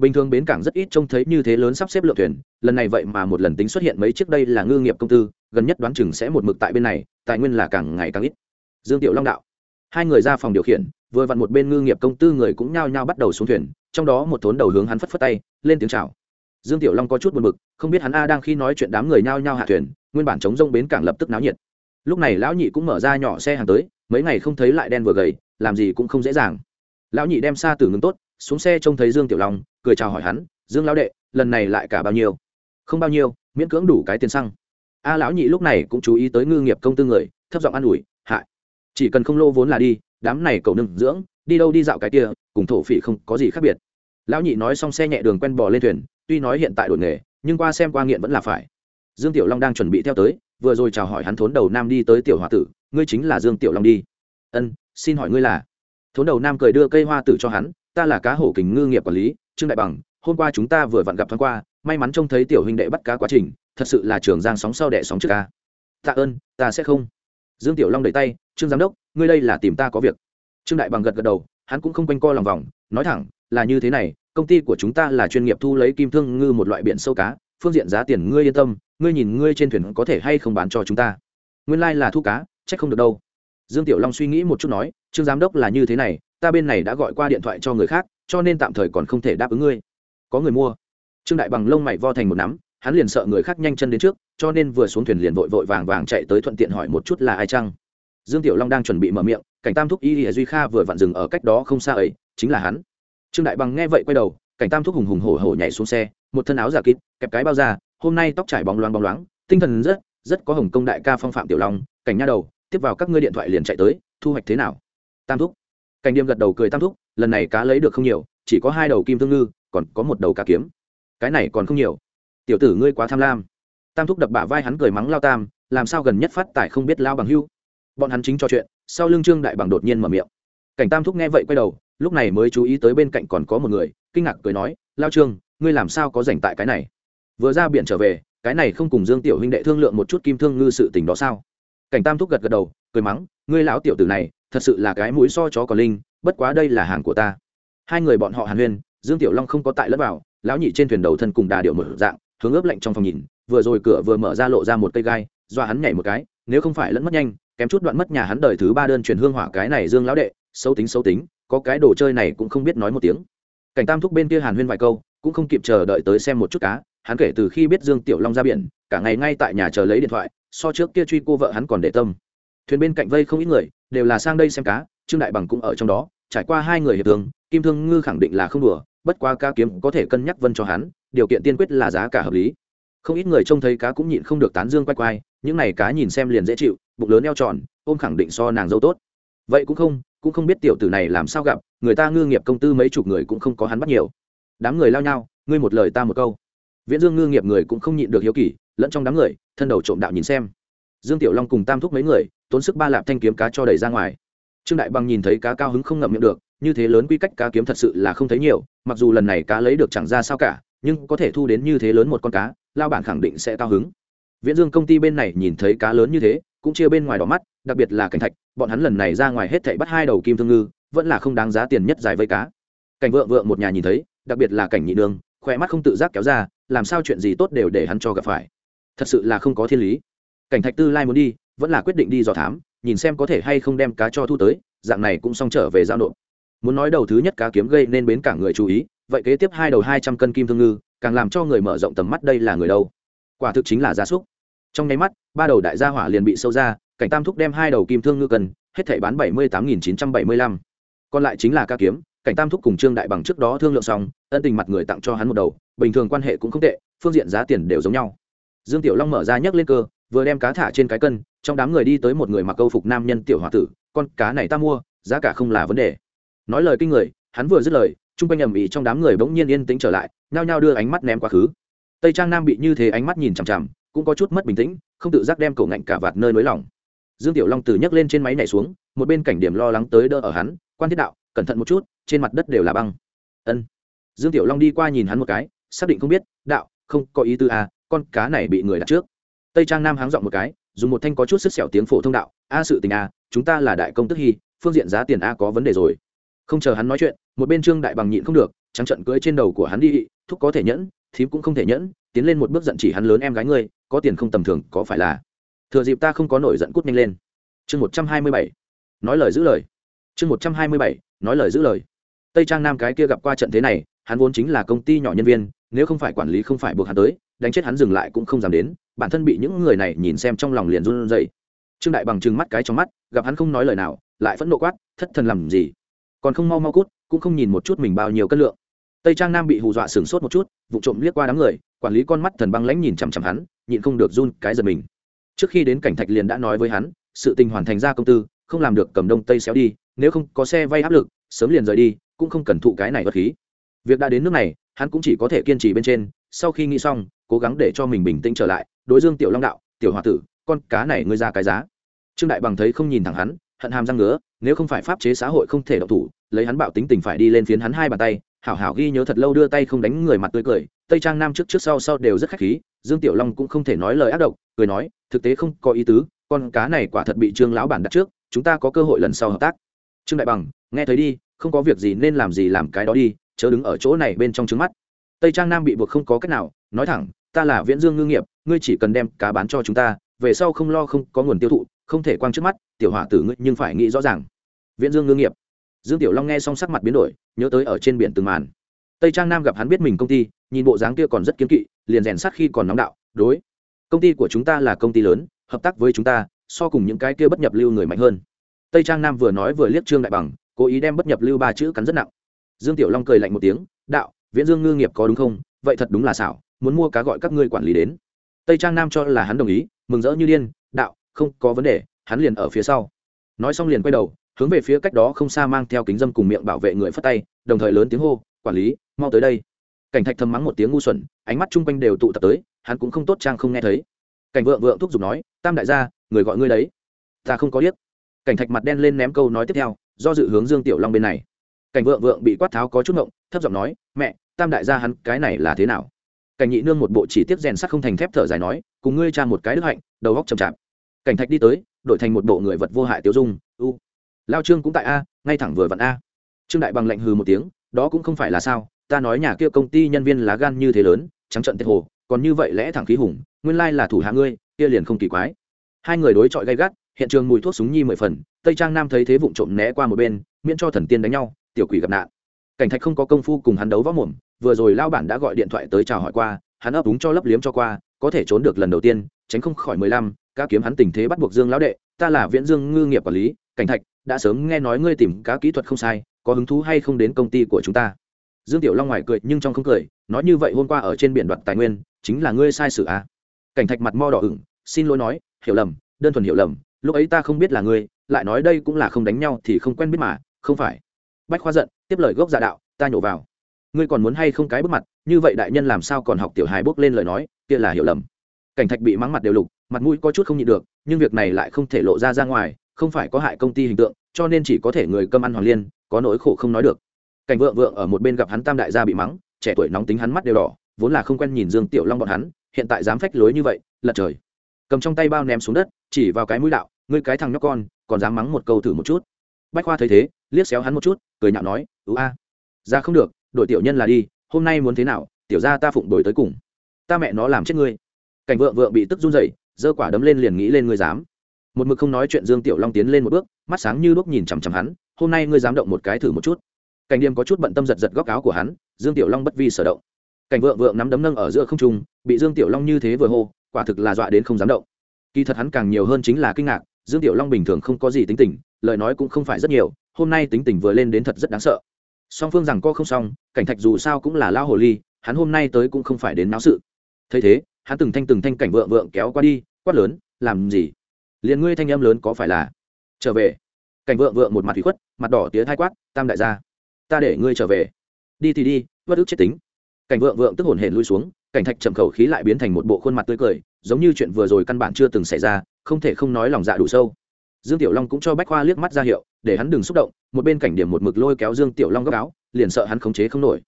Bình thường bến cảng rất ít trông thấy như thế lớn sắp xếp lượng thuyền, lần này vậy mà một lần tính xuất hiện mấy trước đây là ngư nghiệp công tư, gần nhất đoán chừng sẽ một mực tại bên này, tài nguyên là càng ngày càng ít. Dương tiểu long đạo. Hai người ra phòng điều khiển, vừa vặn một bên ngư nghiệp công tư người cũng nhao nhao bắt đầu xuống thuyền, trong đó một thốn đầu hướng hắn phất phất tay, lên tiếng chào. Dương tiểu long có chút buồn bực, không biết hắn a đang khi nói chuyện đám người nhao nhao hạ thuyền, nguyên bản chống rông bến cảng lập tức náo nhiệt. Lúc này lão nhị cũng mở ra nhỏ xe hàng tới, mấy ngày không thấy lại đen vừa gầy, làm gì cũng không dễ dàng. Lão nhị đem xa từ ngưng tốt, xuống xe trông thấy dương tiểu long cười chào hỏi hắn, dương lão đệ, lần này lại cả bao nhiêu? Không bao nhiêu, miễn cưỡng đủ cái tiền xăng. A lão nhị lúc này cũng chú ý tới ngư nghiệp công tư người, thấp giọng an ủi hại chỉ cần không lô vốn là đi, đám này cầu nâng dưỡng, đi đâu đi dạo cái kia, cùng thổ phỉ không có gì khác biệt. Lão nhị nói xong xe nhẹ đường quen bò lên thuyền, tuy nói hiện tại đổi nghề, nhưng qua xem qua nghiện vẫn là phải. Dương tiểu long đang chuẩn bị theo tới, vừa rồi chào hỏi hắn thốn đầu nam đi tới tiểu h o a tử, ngươi chính là dương tiểu long đi. Ân, xin hỏi ngươi là? Thốn đầu nam cười đưa cây hoa tử cho hắn, ta là cá hổ kình ngư nghiệp quản lý trương đại bằng, hôm qua chúng ta vừa vặn gặp thoáng qua, may mắn trông thấy tiểu huynh đệ bắt cá quá trình, thật sự là trường giang sóng sau đẻ sóng trước ca tạ ơn, ta sẽ không. Dương tiểu long đẩy tay, trương giám đốc, ngươi đây là tìm ta có việc. Trương đại bằng gật gật đầu, hắn cũng không quanh co lòng vòng, nói thẳng, là như thế này, công ty của chúng ta là chuyên nghiệp thu lấy kim thương ngư một loại biển sâu cá, phương diện giá tiền ngươi yên tâm, ngươi nhìn ngươi trên thuyền có thể hay không bán cho chúng ta. Nguyên lai、like、là thu cá c h ắ c không được đâu. Dương tiểu long suy nghĩ một chút nói, trương giám đốc là như thế này, ta bên này đã gọi qua điện thoại cho người khác cho nên tạm thời còn không thể đáp ứng ngươi. Có người mua. Trương đại bằng lông mày vo thành một nắm, hắn liền sợ người khác nhanh chân đến trước, cho nên vừa xuống thuyền liền vội vội vàng vàng chạy tới thuận tiện hỏi một chút là ai chăng. Dương tiểu long đang chuẩn bị mở miệng, cảnh tam thúc y y duy kha vừa vặn dừng ở cách đó không xa ấy, chính là hắn. Trương đại bằng nghe vậy quay đầu, cảnh tam thúc hùng hùng hổ hổ nhảy xuống xe, một thân áo giả kín kẹp cái bao da hôm nay tóc trải bóng loáng bóng loáng, tinh thần rất rất có hồng công đại ca phong phạm tiểu long, cảnh nha đầu, tiếp vào các ngươi điện thoại liền chạy tới, thu hoạch thế nào? Tam thúc cảnh điềm gật đầu cười tam thúc, lần này cá lấy được không nhiều, chỉ có hai đầu kim thương ngư, còn có một đầu cá kiếm. Cái này còn không nhiều. Tiểu tử ngươi quá tham lam. Tam thúc đập bả vai hắn cười mắng lao tam, làm sao gần nhất phát tài không biết lao bằng hưu. Bọn hắn chính trò chuyện, sau lưng trương đại bằng đột nhiên mở miệng. Cảnh tam thúc nghe vậy quay đầu, lúc này mới chú ý tới bên cạnh còn có một người, kinh ngạc cười nói, lao trương, ngươi làm sao có dành tại cái này? Vừa ra biển trở về, cái này không cùng dương tiểu huynh đệ thương lượng một chút kim thương ngư sự tình đó sao? Cảnh tam thúc gật gật đầu, cười mắng, ngươi lão tiểu tử này thật sự là cái mũi so chó còn linh, bất quá đây là hàng của ta. Hai người bọn họ hàn huyên, dương tiểu long không có tại lẫn vào, lão nhị trên thuyền đầu thân cùng đà điệu mở dạng, hướng ướp lạnh trong phòng nhìn, vừa rồi cửa vừa mở ra lộ ra một cây gai, do hắn nhảy một cái, nếu không phải lẫn mất nhanh, kém chút đoạn mất nhà hắn đời thứ ba đơn truyền hương hỏa cái này dương lão đệ, xấu tính xấu tính, có cái đồ chơi này cũng không biết nói một tiếng. Cảnh tam thúc bên kia hàn huyên vài câu, cũng không kịp chờ đợi tới xem một chút cá, hắn kể từ khi biết dương tiểu long ra biển, cả ngày ngay tại nhà chờ lấy điện thoại, so trước kia truy cô vợ hắn còn để tâm. Thuyền bên cạnh vây không ít người đều là sang đây xem cá, trương đại bằng cũng ở trong đó, trải qua hai người hiệp thương, kim thương ngư khẳng định là không đùa, bất qua cá kiếm có thể cân nhắc vân cho hắn, điều kiện tiên quyết là giá cả hợp lý. Không ít người trông thấy cá cũng nhịn không được tán dương quay quay, những này cá nhìn xem liền dễ chịu, bụng lớn eo tròn, ôm khẳng định so nàng dâu tốt. Vậy cũng không cũng không biết tiểu tử này làm sao gặp, người ta ngư nghiệp công tư mấy chục người cũng không có hắn bắt nhiều. Đám người lao nhau, ngươi một lời ta một câu. Viễn dương ngư nghiệp người cũng không nhịn được hiếu kỳ, lẫn trong đám người, thân đầu trộm đạo nhìn xem dương tiểu long cùng tam thúc mấy người, tốn sức ba lạp thanh kiếm cá cho đẩy ra ngoài. Trương đại bằng nhìn thấy cá cao hứng không ngậm miệng được, như thế lớn quy cách cá kiếm thật sự là không thấy nhiều, mặc dù lần này cá lấy được chẳng ra sao cả, nhưng có thể thu đến như thế lớn một con cá, lao bản khẳng định sẽ cao hứng. Viễn dương công ty bên này nhìn thấy cá lớn như thế, cũng chia bên ngoài đỏ mắt, đặc biệt là cảnh thạch, bọn hắn lần này ra ngoài hết thảy bắt hai đầu kim thương ngư, vẫn là không đáng giá tiền nhất dài vây cá. Cảnh vượng vượng một nhà nhìn thấy, đặc biệt là cảnh nhị đường khỏe mắt không tự giác kéo ra, làm sao chuyện gì tốt đều để hắn cho gặp phải. Thật sự là không có thiên lý cảnh thạch tư lai muốn đi, vẫn là quyết định đi dò thám, nhìn xem có thể hay không đem cá cho thu tới, dạng này cũng xong trở về giao nộp. Muốn nói đầu thứ nhất cá kiếm gây nên bến cả người chú ý, vậy kế tiếp hai đầu hai trăm cân kim thương ngư, càng làm cho người mở rộng tầm mắt đây là người đâu. Quả thực chính là gia súc. Trong nháy mắt, ba đầu đại gia hỏa liền bị sâu ra, cảnh tam thúc đem hai đầu kim thương ngư cần hết thảy bán bảy mươi tám nghìn chín trăm bảy mươi lăm. Còn lại chính là ca kiếm, cảnh tam thúc cùng trương đại bằng trước đó thương lượng xong, ân tình mặt người tặng cho hắn một đầu, bình thường quan hệ cũng không tệ, phương diện giá tiền đều giống nhau. Dương tiểu long mở ra nhấc lên cơ vừa đem cá thả trên cái cân trong đám người đi tới một người mặc câu phục nam nhân tiểu h o a tử con cá này ta mua giá cả không là vấn đề. Nói lời kinh người hắn vừa dứt lời chung quanh ầm ĩ trong đám người bỗng nhiên yên tĩnh trở lại nhao nhao đưa ánh mắt ném quá khứ. Tây trang nam bị như thế ánh mắt nhìn chằm chằm cũng có chút mất bình tĩnh không tự giác đem cổ ngạnh cả vạt nơi nới lỏng dương tiểu long từ nhấc lên trên máy nhảy xuống một bên cảnh điểm lo lắng tới đỡ ở hắn quan thiết đạo cẩn thận một chút trên mặt đất đều là băng. Ân. Dương tiểu long đi qua nhìn hắn một cái xác định không biết đạo không có ý tư à, con cá này bị người đặt trước tây trang nam háng dọn một cái, dùng một thanh có chút sức sẹo tiếng phổ thông đạo, a sự tình a, chúng ta là đại công tức hy, phương diện giá tiền a có vấn đề rồi. Không chờ hắn nói chuyện, một bên trương đại bằng nhịn không được, trắng trận cưỡi trên đầu của hắn đi, thúc có thể nhẫn, thím cũng không thể nhẫn, tiến lên một bước giận chỉ hắn lớn em gái ngươi, có tiền không tầm thường, có phải là? Thừa dịp ta không có nổi giận cút nhanh lên. Chương một trăm hai mươi bảy. Nói lời giữ lời. Chương một trăm hai mươi bảy. Nói lời giữ lời. Tây trang nam cái kia gặp qua trận thế này, hắn vốn chính là công ty nhỏ nhân viên, nếu không phải quản lý không phải buộc hắn tới đánh chết hắn dừng lại cũng không dám đến, bản thân bị những người này nhìn xem trong lòng liền run rẩy. Trương đại bằng trừng mắt cái trong mắt, gặp hắn không nói lời nào, lại phẫn nộ quát, thất thần làm gì? Còn không mau mau cút, cũng không nhìn một chút mình bao nhiêu cân lượng. Tây trang nam bị hù dọa sửng sốt một chút, vụ trộm liếc qua đám người, quản lý con mắt thần băng lãnh nhìn chằm chằm hắn, nhịn không được run cái giật mình. Trước khi đến cảnh thạch liền đã nói với hắn, sự tình hoàn thành ra công tư, không làm được cầm đông tây xéo đi, nếu không có xe vay áp lực, sớm liền rời đi, cũng không cần thụ cái này bất khí. Việc đã đến nước này, hắn cũng chỉ có thể kiên trì bên trên, sau khi nghĩ xong cố gắng để cho mình bình tĩnh trở lại, đối dương tiểu long đạo, tiểu h tử, con cá này ngươi ra cái giá. Trương đại bằng thấy không nhìn thẳng hắn, hận hàm răng ngứa, nếu không phải pháp chế xã hội không thể độc thủ, lấy hắn bạo tính tình phải đi lên phiến hắn hai bàn tay, hảo hảo ghi nhớ thật lâu đưa tay không đánh người mặt tươi cười, tây trang nam trước trước sau sau đều rất khách khí, dương tiểu long cũng không thể nói lời ác độc, cười nói, thực tế không có ý tứ, con cá này quả thật bị trương lão bản đặt trước, chúng ta có cơ hội lần sau hợp tác. Trương đại bằng, nghe thấy đi, không có việc gì nên làm gì làm cái đó đi, chớ đứng ở chỗ này bên trong trứng mắt. Tây trang nam bị buộc không có cách nào, nói thẳng ta là viễn dương ngư nghiệp, ngươi chỉ cần đem cá bán cho chúng ta, về sau không lo không có nguồn tiêu thụ, không thể quang trước mắt, tiểu hỏa tử ngươi nhưng phải nghĩ rõ ràng. Viễn dương ngư nghiệp. Dương tiểu long nghe xong sắc mặt biến đổi, nhớ tới ở trên biển từng màn. Tây trang nam gặp hắn biết mình công ty, nhìn bộ dáng kia còn rất kiếm kỵ, liền rèn sát khi còn nóng đạo, đối. Công ty của chúng ta là công ty lớn, hợp tác với chúng ta, so cùng những cái kia bất nhập lưu người mạnh hơn. Tây trang nam vừa nói vừa liếc trương đại bằng, cố ý đem bất nhập lưu ba chữ cắn rất nặng. Dương tiểu long cười lạnh một tiếng, đạo, viễn dương ngư nghiệp có đúng không? Vậy thật đúng là xảo muốn mua cá gọi các ngươi quản lý đến. Tây trang nam cho là hắn đồng ý, mừng rỡ như điên, đạo, không có vấn đề, hắn liền ở phía sau. Nói xong liền quay đầu, hướng về phía cách đó không xa mang theo kính dâm cùng miệng bảo vệ người phất tay, đồng thời lớn tiếng hô, quản lý, mau tới đây. Cảnh thạch thầm mắng một tiếng ngu xuẩn, ánh mắt chung quanh đều tụ tập tới, hắn cũng không tốt trang không nghe thấy. Cảnh vượng vượng thúc giục nói, tam đại gia, người gọi ngươi đấy. Ta không có biết cảnh thạch mặt đen lên ném câu nói tiếp theo, do dự hướng dương tiểu long bên này. Cảnh vượng vượng bị quát tháo có chút ngộng, thấp giọng nói, mẹ, tam đại gia hắn, cái này là thế nào? Cảnh nhị nương một bộ chỉ tiếp rèn sắt không thành thép thở dài nói, cùng ngươi cha một cái đức hạnh, đầu góc chậm chạp. Cảnh thạch đi tới, đổi thành một bộ người vật vô hại tiêu dung, u, lao trương cũng tại a, ngay thẳng vừa vặn a. Trương đại bằng lạnh hừ một tiếng, đó cũng không phải là sao, ta nói nhà kia công ty nhân viên lá gan như thế lớn, trắng trận tiết hồ, còn như vậy lẽ thẳng khí hùng, nguyên lai là thủ hạ ngươi, kia liền không kỳ quái. Hai người đối chọi gay gắt, hiện trường mùi thuốc súng nhi mười phần, tây trang nam thấy thế vụng trộm né qua một bên, miễn cho thần tiên đánh nhau, tiểu quỷ gặp nạn. Cảnh thạch không có công phu cùng hắn đấu võ mồm vừa rồi lao bản đã gọi điện thoại tới chào hỏi qua, hắn ấp úng cho lấp liếm cho qua, có thể trốn được lần đầu tiên, tránh không khỏi mười lăm, cá kiếm hắn tình thế bắt buộc dương lão đệ, ta là viễn dương ngư nghiệp quản lý, cảnh thạch, đã sớm nghe nói ngươi tìm cá kỹ thuật không sai, có hứng thú hay không đến công ty của chúng ta? Dương tiểu long ngoài cười nhưng trong không cười, nói như vậy hôm qua ở trên biển đoạt tài nguyên, chính là ngươi sai sự à. cảnh thạch mặt mo đỏ ửng, xin lỗi nói, hiểu lầm, đơn thuần hiểu lầm, lúc ấy ta không biết là ngươi, lại nói đây cũng là không đánh nhau thì không quen biết mà, không phải. Bách khoa giận, tiếp lời gốc giả đạo, ta nhổ vào ngươi còn muốn hay không cái bước mặt, như vậy đại nhân làm sao còn học tiểu hài bước lên lời nói, kia là hiểu lầm. Cảnh thạch bị mắng mặt đều lục, mặt mũi có chút không nhịn được, nhưng việc này lại không thể lộ ra ra ngoài, không phải có hại công ty hình tượng, cho nên chỉ có thể người cơm ăn hoàng liên, có nỗi khổ không nói được. Cảnh vượng vượng ở một bên gặp hắn tam đại gia bị mắng, trẻ tuổi nóng tính hắn mắt đều đỏ, vốn là không quen nhìn dương tiểu long bọn hắn, hiện tại dám phách lối như vậy, lật trời. Cầm trong tay bao ném xuống đất, chỉ vào cái mũi đạo, ngươi cái thằng nhóc con, còn dám mắng một câu thử một chút. Bách khoa thấy thế, liếc xéo hắn một chút, cười nhạo nói ứ a, ra không được đội tiểu nhân là đi, hôm nay muốn thế nào, tiểu ra ta phụng đổi tới cùng. Ta mẹ nó làm chết ngươi. Cảnh vượng vượng bị tức run rẩy, giơ quả đấm lên liền nghĩ lên ngươi dám. Một mực không nói chuyện dương tiểu long tiến lên một bước, mắt sáng như đuốc nhìn chằm chằm hắn, hôm nay ngươi dám động một cái thử một chút. Cảnh điềm có chút bận tâm giật giật góc áo của hắn, dương tiểu long bất vi sở động. Cảnh vượng vượng nắm đấm nâng ở giữa không trung, bị dương tiểu long như thế vừa hô, quả thực là dọa đến không dám động. Kỳ thật hắn càng nhiều hơn chính là kinh ngạc, dương tiểu long bình thường không có gì tính tình, lời nói cũng không phải rất nhiều, hôm nay tính tình vừa lên đến thật rất đáng sợ song phương rằng co không xong, cảnh thạch dù sao cũng là lao hồ ly, hắn hôm nay tới cũng không phải đến náo sự. Thấy thế, hắn từng thanh từng thanh cảnh vượng vượng kéo qua đi, quát lớn, làm gì? Liền ngươi thanh em lớn có phải là? Trở về. Cảnh vượng vượng một mặt thủy khuất, mặt đỏ tía thai quát, tam đại gia, ta để ngươi trở về. Đi thì đi, bất ức chết tính. Cảnh vượng vượng tức hồn hển lui xuống, cảnh thạch trầm khẩu khí lại biến thành một bộ khuôn mặt tươi cười, giống như chuyện vừa rồi căn bản chưa từng xảy ra, không thể không nói lòng dạ đủ sâu dương tiểu long cũng cho bách khoa liếc mắt ra hiệu, để hắn đừng xúc động, một bên cảnh điểm một mực lôi kéo dương tiểu long gấp áo, liền sợ hắn khống chế không nổi.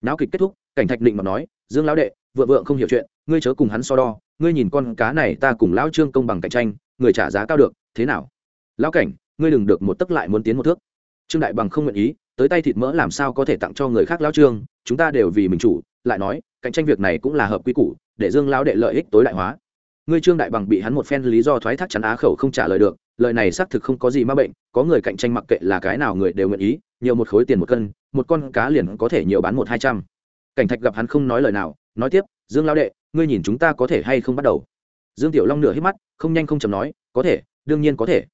Náo kịch kết thúc, cảnh thạch định mà nói, dương lão đệ vượng vượng không hiểu chuyện, ngươi chớ cùng hắn so đo, ngươi nhìn con cá này ta cùng lão trương công bằng cạnh tranh, người trả giá cao được, thế nào? Lão cảnh, ngươi đừng được một tấc lại muốn tiến một thước. Trương đại bằng không nguyện ý, tới tay thịt mỡ làm sao có thể tặng cho người khác lão trương, chúng ta đều vì mình chủ, lại nói, cạnh tranh việc này cũng là hợp quy củ, để dương lão đệ lợi ích tối đại hóa ngươi trương đại bằng bị hắn một phen lý do thoái thác chắn á khẩu không trả lời được, lời này xác thực không có gì ma bệnh, có người cạnh tranh mặc kệ là cái nào người đều nguyện ý, nhiều một khối tiền một cân, một con cá liền có thể nhiều bán một hai trăm. Cảnh thạch gặp hắn không nói lời nào, nói tiếp, dương lao đệ, ngươi nhìn chúng ta có thể hay không bắt đầu? Dương tiểu long nửa hít mắt, không nhanh không chầm nói, có thể, đương nhiên có thể.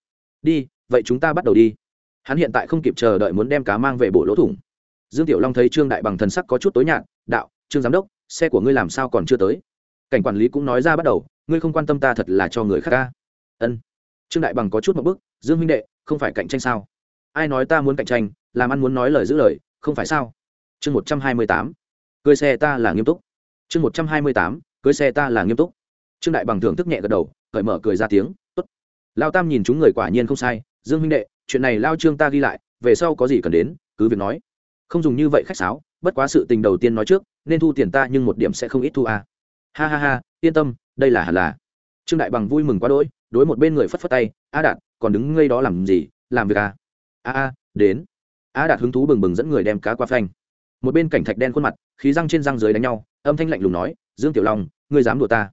Đi, vậy chúng ta bắt đầu đi. Hắn hiện tại không kịp chờ đợi muốn đem cá mang về bộ lỗ thủng. Dương tiểu long thấy trương đại bằng thần sắc có chút tối nhạt, đạo, trương giám đốc, xe của ngươi làm sao còn chưa tới? Cảnh quản lý cũng nói ra bắt đầu ngươi không quan tâm ta thật là cho người khác ca. Ân. Trương đại bằng có chút một bức dương minh đệ, không phải cạnh tranh sao? Ai nói ta muốn cạnh tranh, làm ăn muốn nói lời giữ lời, không phải sao? Chương một trăm hai mươi tám. Cưới xe ta là nghiêm túc. Chương một trăm hai mươi tám. Cưới xe ta là nghiêm túc. Trương đại bằng thưởng thức nhẹ gật đầu, cởi mở cười ra tiếng, tốt. Lao tam nhìn chúng người quả nhiên không sai, dương huynh đệ, chuyện này lao trương ta ghi lại, về sau có gì cần đến, cứ việc nói. Không dùng như vậy khách sáo, bất quá sự tình đầu tiên nói trước, nên thu tiền ta nhưng một điểm sẽ không ít thu à ha ha ha, yên tâm, đây là hẳn là. Trương đại bằng vui mừng quá đỗi, đối một bên người phất phất tay, a đạt, còn đứng ngây đó làm gì, làm việc à? A a, đến. A đạt hứng thú bừng bừng dẫn người đem cá qua phanh. Một bên cảnh thạch đen khuôn mặt, khí răng trên răng dưới đánh nhau, âm thanh lạnh lùng nói, dương tiểu long, ngươi dám đùa ta?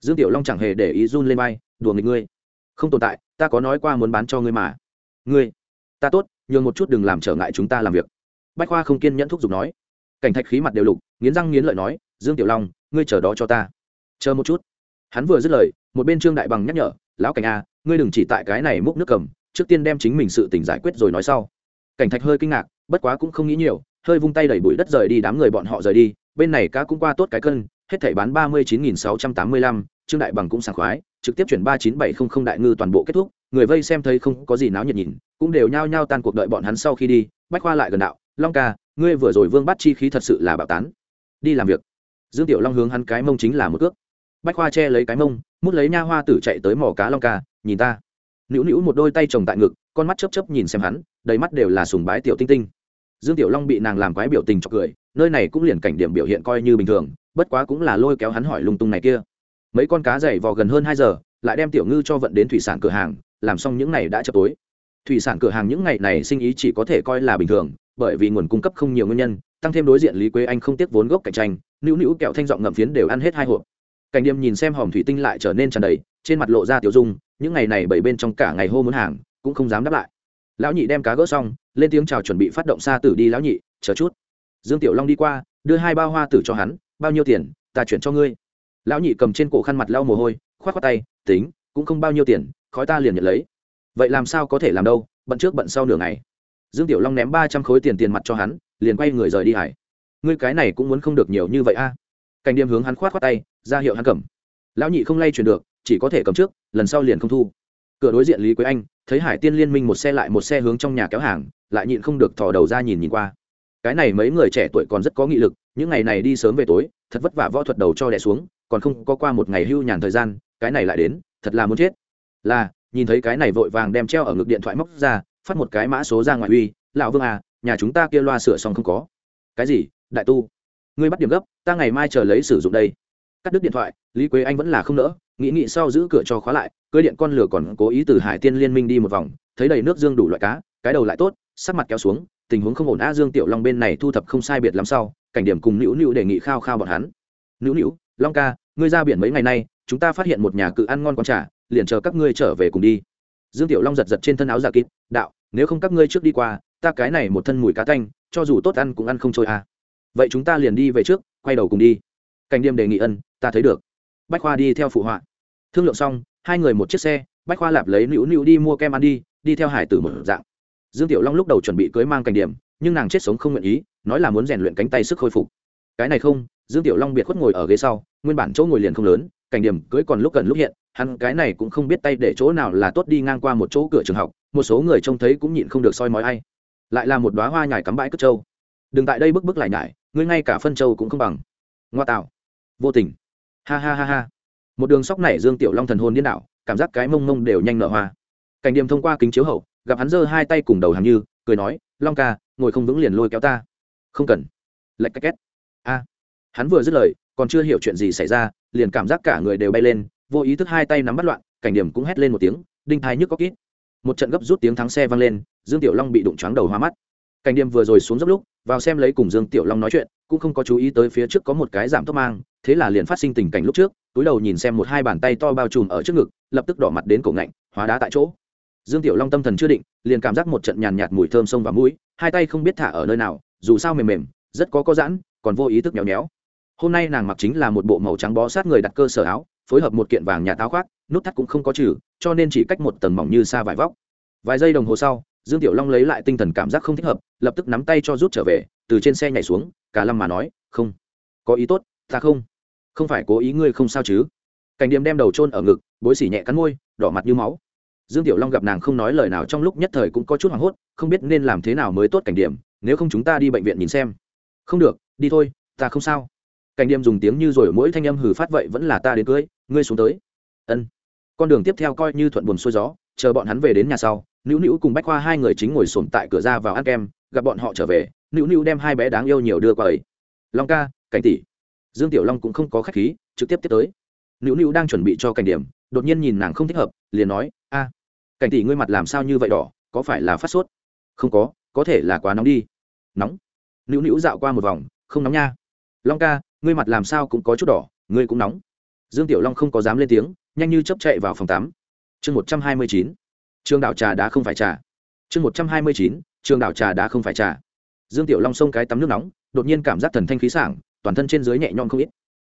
Dương tiểu long chẳng hề để ý run lên vai, đùa nghịch ngươi. Không tồn tại, ta có nói qua muốn bán cho ngươi mà. Ngươi, ta tốt, nhường một chút đừng làm trở ngại chúng ta làm việc. Bách khoa không kiên nhẫn thúc giục nói. Cảnh thạch khí mặt đều lục, nghiến răng nghiến lợi nói, dương tiểu long ngươi chờ đó cho ta. Chờ một chút. Hắn vừa dứt lời, một bên trương đại bằng nhắc nhở, lão cảnh a, ngươi đừng chỉ tại cái này múc nước cầm, trước tiên đem chính mình sự tình giải quyết rồi nói sau. Cảnh thạch hơi kinh ngạc, bất quá cũng không nghĩ nhiều, hơi vung tay đẩy bụi đất rời đi đám người bọn họ rời đi, bên này cá cũng qua tốt cái cân, hết thảy bán ba mươi chín nghìn sáu trăm tám mươi lăm, trương đại bằng cũng sảng khoái, trực tiếp chuyển ba chín bảy không không đại ngư toàn bộ kết thúc, người vây xem thấy không có gì náo nhiệt nhìn, cũng đều nhao nhao tan cuộc đợi bọn hắn sau khi đi, bách khoa lại gần đạo, long ca, ngươi vừa rồi vương bắt chi khí thật sự là bạo tán. Đi làm việc dương tiểu long hướng hắn cái mông chính là một cước. Bách khoa che lấy cái mông, mút lấy nha hoa tử chạy tới mỏ cá long ca, nhìn ta. Nữu nữu một đôi tay chồng tại ngực, con mắt chấp chấp nhìn xem hắn, đầy mắt đều là sùng bái tiểu tinh tinh. Dương tiểu long bị nàng làm quái biểu tình cho cười, nơi này cũng liền cảnh điểm biểu hiện coi như bình thường, bất quá cũng là lôi kéo hắn hỏi lung tung này kia. Mấy con cá dày vò gần hơn hai giờ, lại đem tiểu ngư cho vận đến thủy sản cửa hàng, làm xong những ngày đã chập tối. Thủy sản cửa hàng những ngày này sinh ý chỉ có thể coi là bình thường, bởi vì nguồn cung cấp không nhiều nguyên nhân tăng thêm đối diện lý quế anh không tiếc vốn gốc cạnh tranh, nữu nữu kẹo thanh giọng ngậm phiến đều ăn hết hai hộp. Cảnh điềm nhìn xem hòm thủy tinh lại trở nên tràn đầy, trên mặt lộ ra tiểu dung, những ngày này bảy bên trong cả ngày hô muốn hàng, cũng không dám đáp lại. Lão nhị đem cá gỡ xong, lên tiếng chào chuẩn bị phát động xa tử đi lão nhị, chờ chút. Dương tiểu long đi qua, đưa hai bao hoa tử cho hắn, bao nhiêu tiền, ta chuyển cho ngươi. Lão nhị cầm trên cổ khăn mặt lau mồ hôi, khoát khoát tay, tính, cũng không bao nhiêu tiền, khói ta liền nhận lấy. Vậy làm sao có thể làm đâu, bận trước bận sau nửa ngày. Dương tiểu long ném ba trăm khối tiền tiền mặt cho hắn liền quay người rời đi hải. Ngươi cái này cũng muốn không được nhiều như vậy a. À? cảnh điềm hướng hắn khoát khoát tay, ra hiệu hắn cầm. Lão nhị không lay chuyển được, chỉ có thể cầm trước, lần sau liền không thu. Cửa đối diện lý quế anh, thấy hải tiên liên minh một xe lại một xe hướng trong nhà kéo hàng, lại nhịn không được thò đầu ra nhìn nhìn qua. Cái này mấy người trẻ tuổi còn rất có nghị lực, những ngày này đi sớm về tối, thật vất vả võ thuật đầu cho đẻ xuống, còn không có qua một ngày hưu nhàn thời gian, cái này lại đến, thật là muốn chết. Là, nhìn thấy cái này vội vàng đem treo ở ngực điện thoại móc ra, phát một cái mã số ra ngoài uy, lão vương à nhà chúng ta kia loa sửa xong không có. Cái gì? Đại tu. Ngươi bắt điểm gấp, ta ngày mai chờ lấy sử dụng đây. Cắt đứt điện thoại, lý quế anh vẫn là không nỡ, nghĩ nghĩ sau giữ cửa cho khóa lại, cưới điện con lửa còn cố ý từ hải tiên liên minh đi một vòng, thấy đầy nước dương đủ loại cá, cái đầu lại tốt, sắc mặt kéo xuống, tình huống không ổn a dương tiểu long bên này thu thập không sai biệt lắm sau, cảnh điểm cùng nữu nữu đề nghị khao khao bọn hắn. Nữu nữu, long ca, ngươi ra biển mấy ngày nay, chúng ta phát hiện một nhà cự ăn ngon con trà, liền chờ các ngươi trở về cùng đi. Dương tiểu long giật giật trên thân áo giả kín đạo, nếu không các ngươi trước đi qua ta cái này một thân mùi cá tanh, cho dù tốt ăn cũng ăn không trôi à. vậy chúng ta liền đi về trước, quay đầu cùng đi. Cảnh điềm đề nghị ân, ta thấy được. Bách khoa đi theo phụ họa. Thương lượng xong, hai người một chiếc xe, bách khoa lạp lấy nữu nữu đi mua kem ăn đi đi theo hải tử một dạng. Dương tiểu long lúc đầu chuẩn bị cưới mang cảnh điểm nhưng nàng chết sống không nguyện ý, nói là muốn rèn luyện cánh tay sức khôi phục. Cái này không, dương tiểu long biệt khuất ngồi ở ghế sau, nguyên bản chỗ ngồi liền không lớn, cảnh điểm cưới còn lúc gần lúc hiện, hắn cái này cũng không biết tay để chỗ nào là tốt đi ngang qua một chỗ cửa trường học, một số người trông thấy cũng nhịn không được soi mói ai lại là một đoá hoa nhải cắm bãi cất trâu. Đừng tại đây bức bức lại nhải, ngươi ngay cả phân trâu cũng không bằng. Ngoa tạo. Vô tình. Ha ha ha ha. Một đường sóc này dương tiểu long thần hồn điên đảo, cảm giác cái mông mông đều nhanh nở hoa. Cảnh điểm thông qua kính chiếu hậu, gặp hắn giơ hai tay cùng đầu hàm như, cười nói, long ca, ngồi không vững liền lôi kéo ta. Không cần. Lệch cách két. A. Hắn vừa dứt lời, còn chưa hiểu chuyện gì xảy ra, liền cảm giác cả người đều bay lên, vô ý thức hai tay nắm bắt loạn, cảnh điểm cũng hét lên một tiếng, đinh thai nhức có kít một trận gấp rút tiếng thắng xe vang lên, dương tiểu long bị đụng choáng đầu hoa mắt. Cảnh điểm vừa rồi xuống dốc lúc, vào xem lấy cùng dương tiểu long nói chuyện, cũng không có chú ý tới phía trước có một cái giảm tốc mang, thế là liền phát sinh tình cảnh lúc trước, túi đầu nhìn xem một hai bàn tay to bao trùm ở trước ngực, lập tức đỏ mặt đến cổ ngạnh, hóa đá tại chỗ. Dương tiểu long tâm thần chưa định, liền cảm giác một trận nhàn nhạt mùi thơm sông vào mũi, hai tay không biết thả ở nơi nào, dù sao mềm mềm, rất có có giãn, còn vô ý thức nhéo nhéo. Hôm nay nàng mặc chính là một bộ màu trắng bó sát người đặt cơ sở áo, phối hợp một kiện vàng nhà táo khoác nút thắt cũng không có trừ, cho nên chỉ cách một tầng mỏng như xa vải vóc. Vài giây đồng hồ sau, dương tiểu long lấy lại tinh thần cảm giác không thích hợp, lập tức nắm tay cho rút trở về, từ trên xe nhảy xuống, cả lâm mà nói, không, có ý tốt, ta không không phải cố ý ngươi không sao chứ? Cảnh điểm đem đầu trôn ở ngực, bối xỉ nhẹ cắn môi, đỏ mặt như máu. Dương tiểu long gặp nàng không nói lời nào trong lúc nhất thời cũng có chút hoảng hốt, không biết nên làm thế nào mới tốt cảnh điểm nếu không chúng ta đi bệnh viện nhìn xem. Không được, đi thôi, ta không sao. Cảnh điểm dùng tiếng như rồi mỗi thanh âm hừ phát vậy vẫn là ta đến cưới, ngươi xuống tới. Ân con đường tiếp theo coi như thuận buồn xuôi gió, chờ bọn hắn về đến nhà sau, nữu nữu cùng bách khoa hai người chính ngồi sồn tại cửa ra vào ăn kem, gặp bọn họ trở về, nữu nữu đem hai bé đáng yêu nhiều đưa qua ấy. Long ca, cảnh tỷ. Dương tiểu long cũng không có khách khí, trực tiếp tiếp tới. Nữu nữu đang chuẩn bị cho cảnh điểm, đột nhiên nhìn nàng không thích hợp, liền nói, a, cảnh tỷ ngươi mặt làm sao như vậy đỏ, có phải là phát sốt? Không có có thể là quá nóng đi. Nóng? Nữu nữu dạo qua một vòng, không nóng nha. Long ca, ngươi mặt làm sao cũng có chút đỏ, ngươi cũng nóng. Dương tiểu long không có dám lên tiếng nhanh như chấp chạy vào phòng tắm. Chương một trăm hai mươi chín trường đảo trà đá không phải trà. Chương một trăm hai mươi chín trường đảo trà đá không phải trà. Dương tiểu long xông cái tắm nước nóng, đột nhiên cảm giác thần thanh khí sảng, toàn thân trên dưới nhẹ nhõm không ít.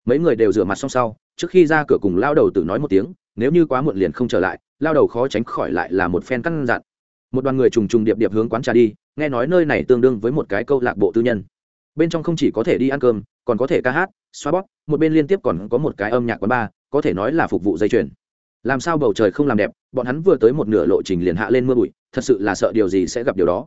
Mấy người đều rửa mặt xong sau, trước khi ra cửa cùng lao đầu tự nói một tiếng, nếu như quá muộn liền không trở lại, lao đầu khó tránh khỏi lại là một phen căn dặn. Một đoàn người trùng trùng điệp điệp hướng quán trà đi, nghe nói nơi này tương đương với một cái câu lạc bộ tư nhân. Bên trong không chỉ có thể đi ăn cơm, còn có thể ca hát, xoa bóp, một bên liên tiếp còn có một cái âm nhạc quán bar có thể nói là phục vụ dây chuyền. Làm sao bầu trời không làm đẹp, bọn hắn vừa tới một nửa lộ trình liền hạ lên mưa bụi, thật sự là sợ điều gì sẽ gặp điều đó.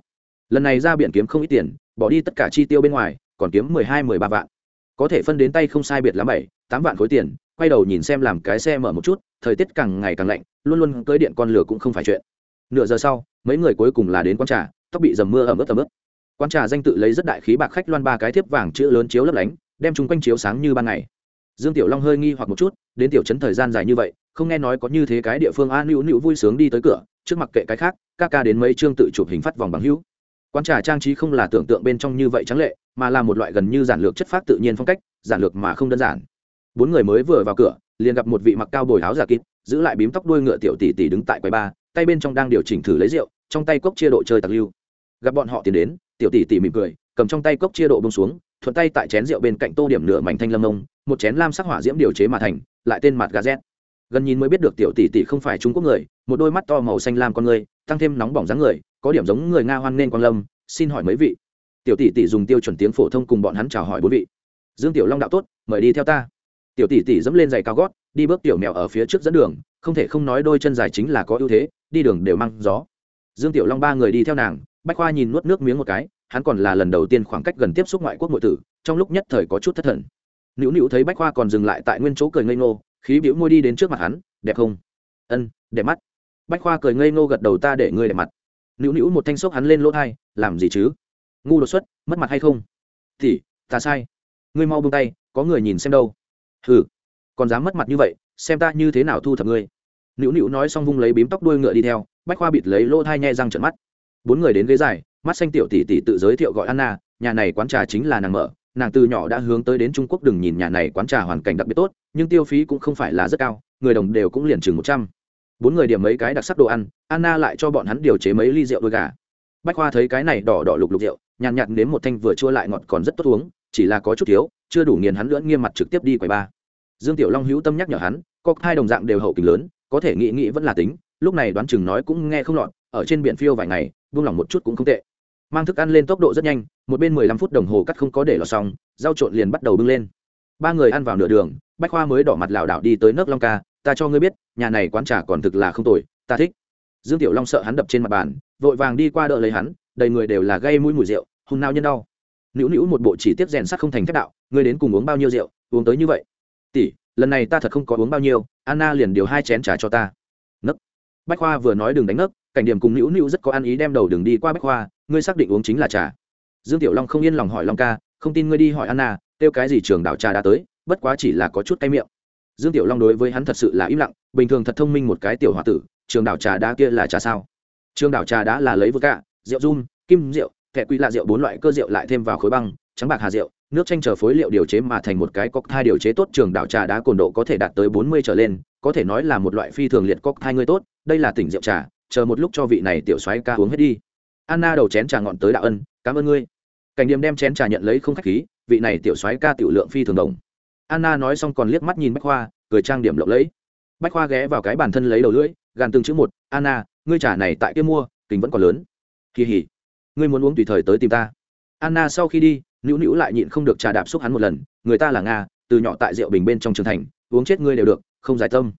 Lần này ra biển kiếm không ít tiền, bỏ đi tất cả chi tiêu bên ngoài, còn kiếm mười hai, mười ba vạn. Có thể phân đến tay không sai biệt lắm bảy, tám vạn khối tiền, quay đầu nhìn xem làm cái xe mở một chút, thời tiết càng ngày càng lạnh, luôn luôn cưới điện con lửa cũng không phải chuyện. Nửa giờ sau, mấy người cuối cùng là đến quán trà, tóc bị dầm mưa ẩm ướt ẩm ướt. Quán trà danh tự lấy rất đại khí bạc khách loan ba cái thiếp vàng chữ lớn chiếu lấp lánh, đem chúng quanh chiếu sáng như ban ngày dương tiểu long hơi nghi hoặc một chút, đến tiểu trấn thời gian dài như vậy, không nghe nói có như thế cái địa phương a nữu nữu vui sướng đi tới cửa, trước mặt kệ cái khác, ca ca đến mấy chương tự chụp hình phát vòng bằng hữu. Quán trà trang trí không là tưởng tượng bên trong như vậy trắng lệ, mà là một loại gần như giản lược chất phát tự nhiên phong cách, giản lược mà không đơn giản. Bốn người mới vừa vào cửa, liền gặp một vị mặc cao bồi áo giả kít giữ lại bím tóc đuôi ngựa tiểu tỷ tỷ đứng tại quầy ba, tay bên trong đang điều chỉnh thử lấy rượu, trong tay cốc chia độ chơi tạc lưu. Gặp bọn họ tiến đến, tiểu tỷ tỷ mỉm cười, cầm trong tay cốc chia độ bông xuống thuận tay tại chén rượu bên cạnh tô điểm nửa mảnh thanh lâm nông một chén lam sắc hỏa diễm điều chế mà thành, lại tên mặt gà z gần nhìn mới biết được tiểu tỷ tỷ không phải trung quốc người, một đôi mắt to màu xanh lam con người, tăng thêm nóng bỏng dáng người, có điểm giống người nga hoan nên quan lâm, xin hỏi mấy vị. Tiểu tỷ tỷ dùng tiêu chuẩn tiếng phổ thông cùng bọn hắn chào hỏi bốn vị. Dương tiểu long đạo tốt, mời đi theo ta. Tiểu tỷ tỷ dẫm lên giày cao gót, đi bước tiểu mèo ở phía trước dẫn đường, không thể không nói đôi chân dài chính là có ưu thế, đi đường đều mang gió. Dương tiểu long ba người đi theo nàng, bách khoa nhìn nuốt nước miếng một cái hắn còn là lần đầu tiên khoảng cách gần tiếp xúc ngoại quốc nội tử, trong lúc nhất thời có chút thất thần. Nữu nữu thấy bách khoa còn dừng lại tại nguyên chỗ cười ngây ngô, khí biểu môi đi đến trước mặt hắn, đẹp không? Ân, đẹp mắt. Bách khoa cười ngây ngô gật đầu, ta để ngươi đẹp mặt. Nữu nữu một thanh xốc hắn lên lỗ thai, làm gì chứ? Ngu đột xuất, mất mặt hay không? Thì ta sai. Ngươi mau buông tay, có người nhìn xem đâu. Hừ, còn dám mất mặt như vậy, xem ta như thế nào thu thập ngươi. Nữu nữu nói xong vung lấy bím tóc đuôi ngựa đi theo, bách khoa bịt lấy lỗ thai nhẹ răng trận mắt. Bốn người đến ghế dài mắt xanh tiểu tỷ tỷ tự giới thiệu gọi anna, nhà này quán trà chính là nàng mở, nàng từ nhỏ đã hướng tới đến trung quốc đừng nhìn nhà này quán trà hoàn cảnh đặc biệt tốt, nhưng tiêu phí cũng không phải là rất cao, người đồng đều cũng liền chừng một trăm. Bốn người điểm mấy cái đặc sắc đồ ăn, anna lại cho bọn hắn điều chế mấy ly rượu đôi gà. Bách khoa thấy cái này đỏ đỏ lục lục rượu, nhàn nhạt đến một thanh vừa chua lại ngọt còn rất tốt uống, chỉ là có chút thiếu, chưa đủ nghiền hắn lưỡn nghiêm mặt trực tiếp đi quầy ba. Dương tiểu long hữu tâm nhắc nhở hắn, có hai đồng dạng đều hậu kính lớn, có thể nghĩ nghĩ vẫn là tính, lúc này đoán chừng nói cũng nghe không lọt, ở trên biển phiêu vài ngày, buông lỏng một chút cũng không tệ mang thức ăn lên tốc độ rất nhanh, một bên mười lăm phút đồng hồ cắt không có để lọt xong, rau trộn liền bắt đầu bưng lên. Ba người ăn vào nửa đường, bách khoa mới đỏ mặt lảo đảo đi tới nước long ca, ta cho ngươi biết, nhà này quán trà còn thực là không tồi, ta thích. Dương tiểu long sợ hắn đập trên mặt bàn, vội vàng đi qua đỡ lấy hắn, đầy người đều là gây mũi mùi rượu hùng nao nhân đau. Nữu nữu một bộ chỉ tiếp rèn sắt không thành thép đạo, ngươi đến cùng uống bao nhiêu rượu, uống tới như vậy? Tỷ, lần này ta thật không có uống bao nhiêu, anna liền điều hai chén trà cho ta. Nấc. Bách khoa vừa nói đừng đánh nấc, cảnh điểm cùng nữu nữu rất có ăn ý đem đầu đường đi qua bách khoa ngươi xác định uống chính là trà. Dương tiểu long không yên lòng hỏi long ca, không tin ngươi đi hỏi anna, kêu cái gì trường đảo trà đã tới, bất quá chỉ là có chút cay miệng. Dương tiểu long đối với hắn thật sự là im lặng, bình thường thật thông minh một cái tiểu h o a tử, trường đảo trà đá kia là trà sao? Trường đảo trà đá là lấy vừa cả rượu run kim rượu kẹ quy lạ rượu bốn loại cơ rượu lại thêm vào khối băng, trắng bạc hà rượu, nước chanh chờ phối liệu điều chế mà thành một cái cốc thai điều chế tốt, trường đảo trà đá cồn độ có thể đạt tới bốn mươi trở lên, có thể nói là một loại phi thường liệt cốc thai ngươi tốt, đây là tỉnh rượu trà, chờ một lúc cho vị này tiểu soái ca uống hết đi anna đầu chén trà ngọn tới đạo ân, cảm ơn ngươi. Cảnh điểm đem chén trà nhận lấy không khách khí, vị này tiểu soái ca tiểu lượng phi thường đồng. Anna nói xong còn liếc mắt nhìn bách khoa, cười trang điểm lộng lẫy. Bách khoa ghé vào cái bàn thân lấy đầu lưỡi, gàn từng chữ một, anna, ngươi trà này tại kia mua, kính vẫn còn lớn. Kỳ hỉ, ngươi muốn uống tùy thời tới tìm ta. Anna sau khi đi, nữu nữu lại nhịn không được trà đạp xúc hắn một lần, người ta là nga, từ nhỏ tại rượu bình bên trong trường thành, uống chết ngươi đều được, không giải tâm.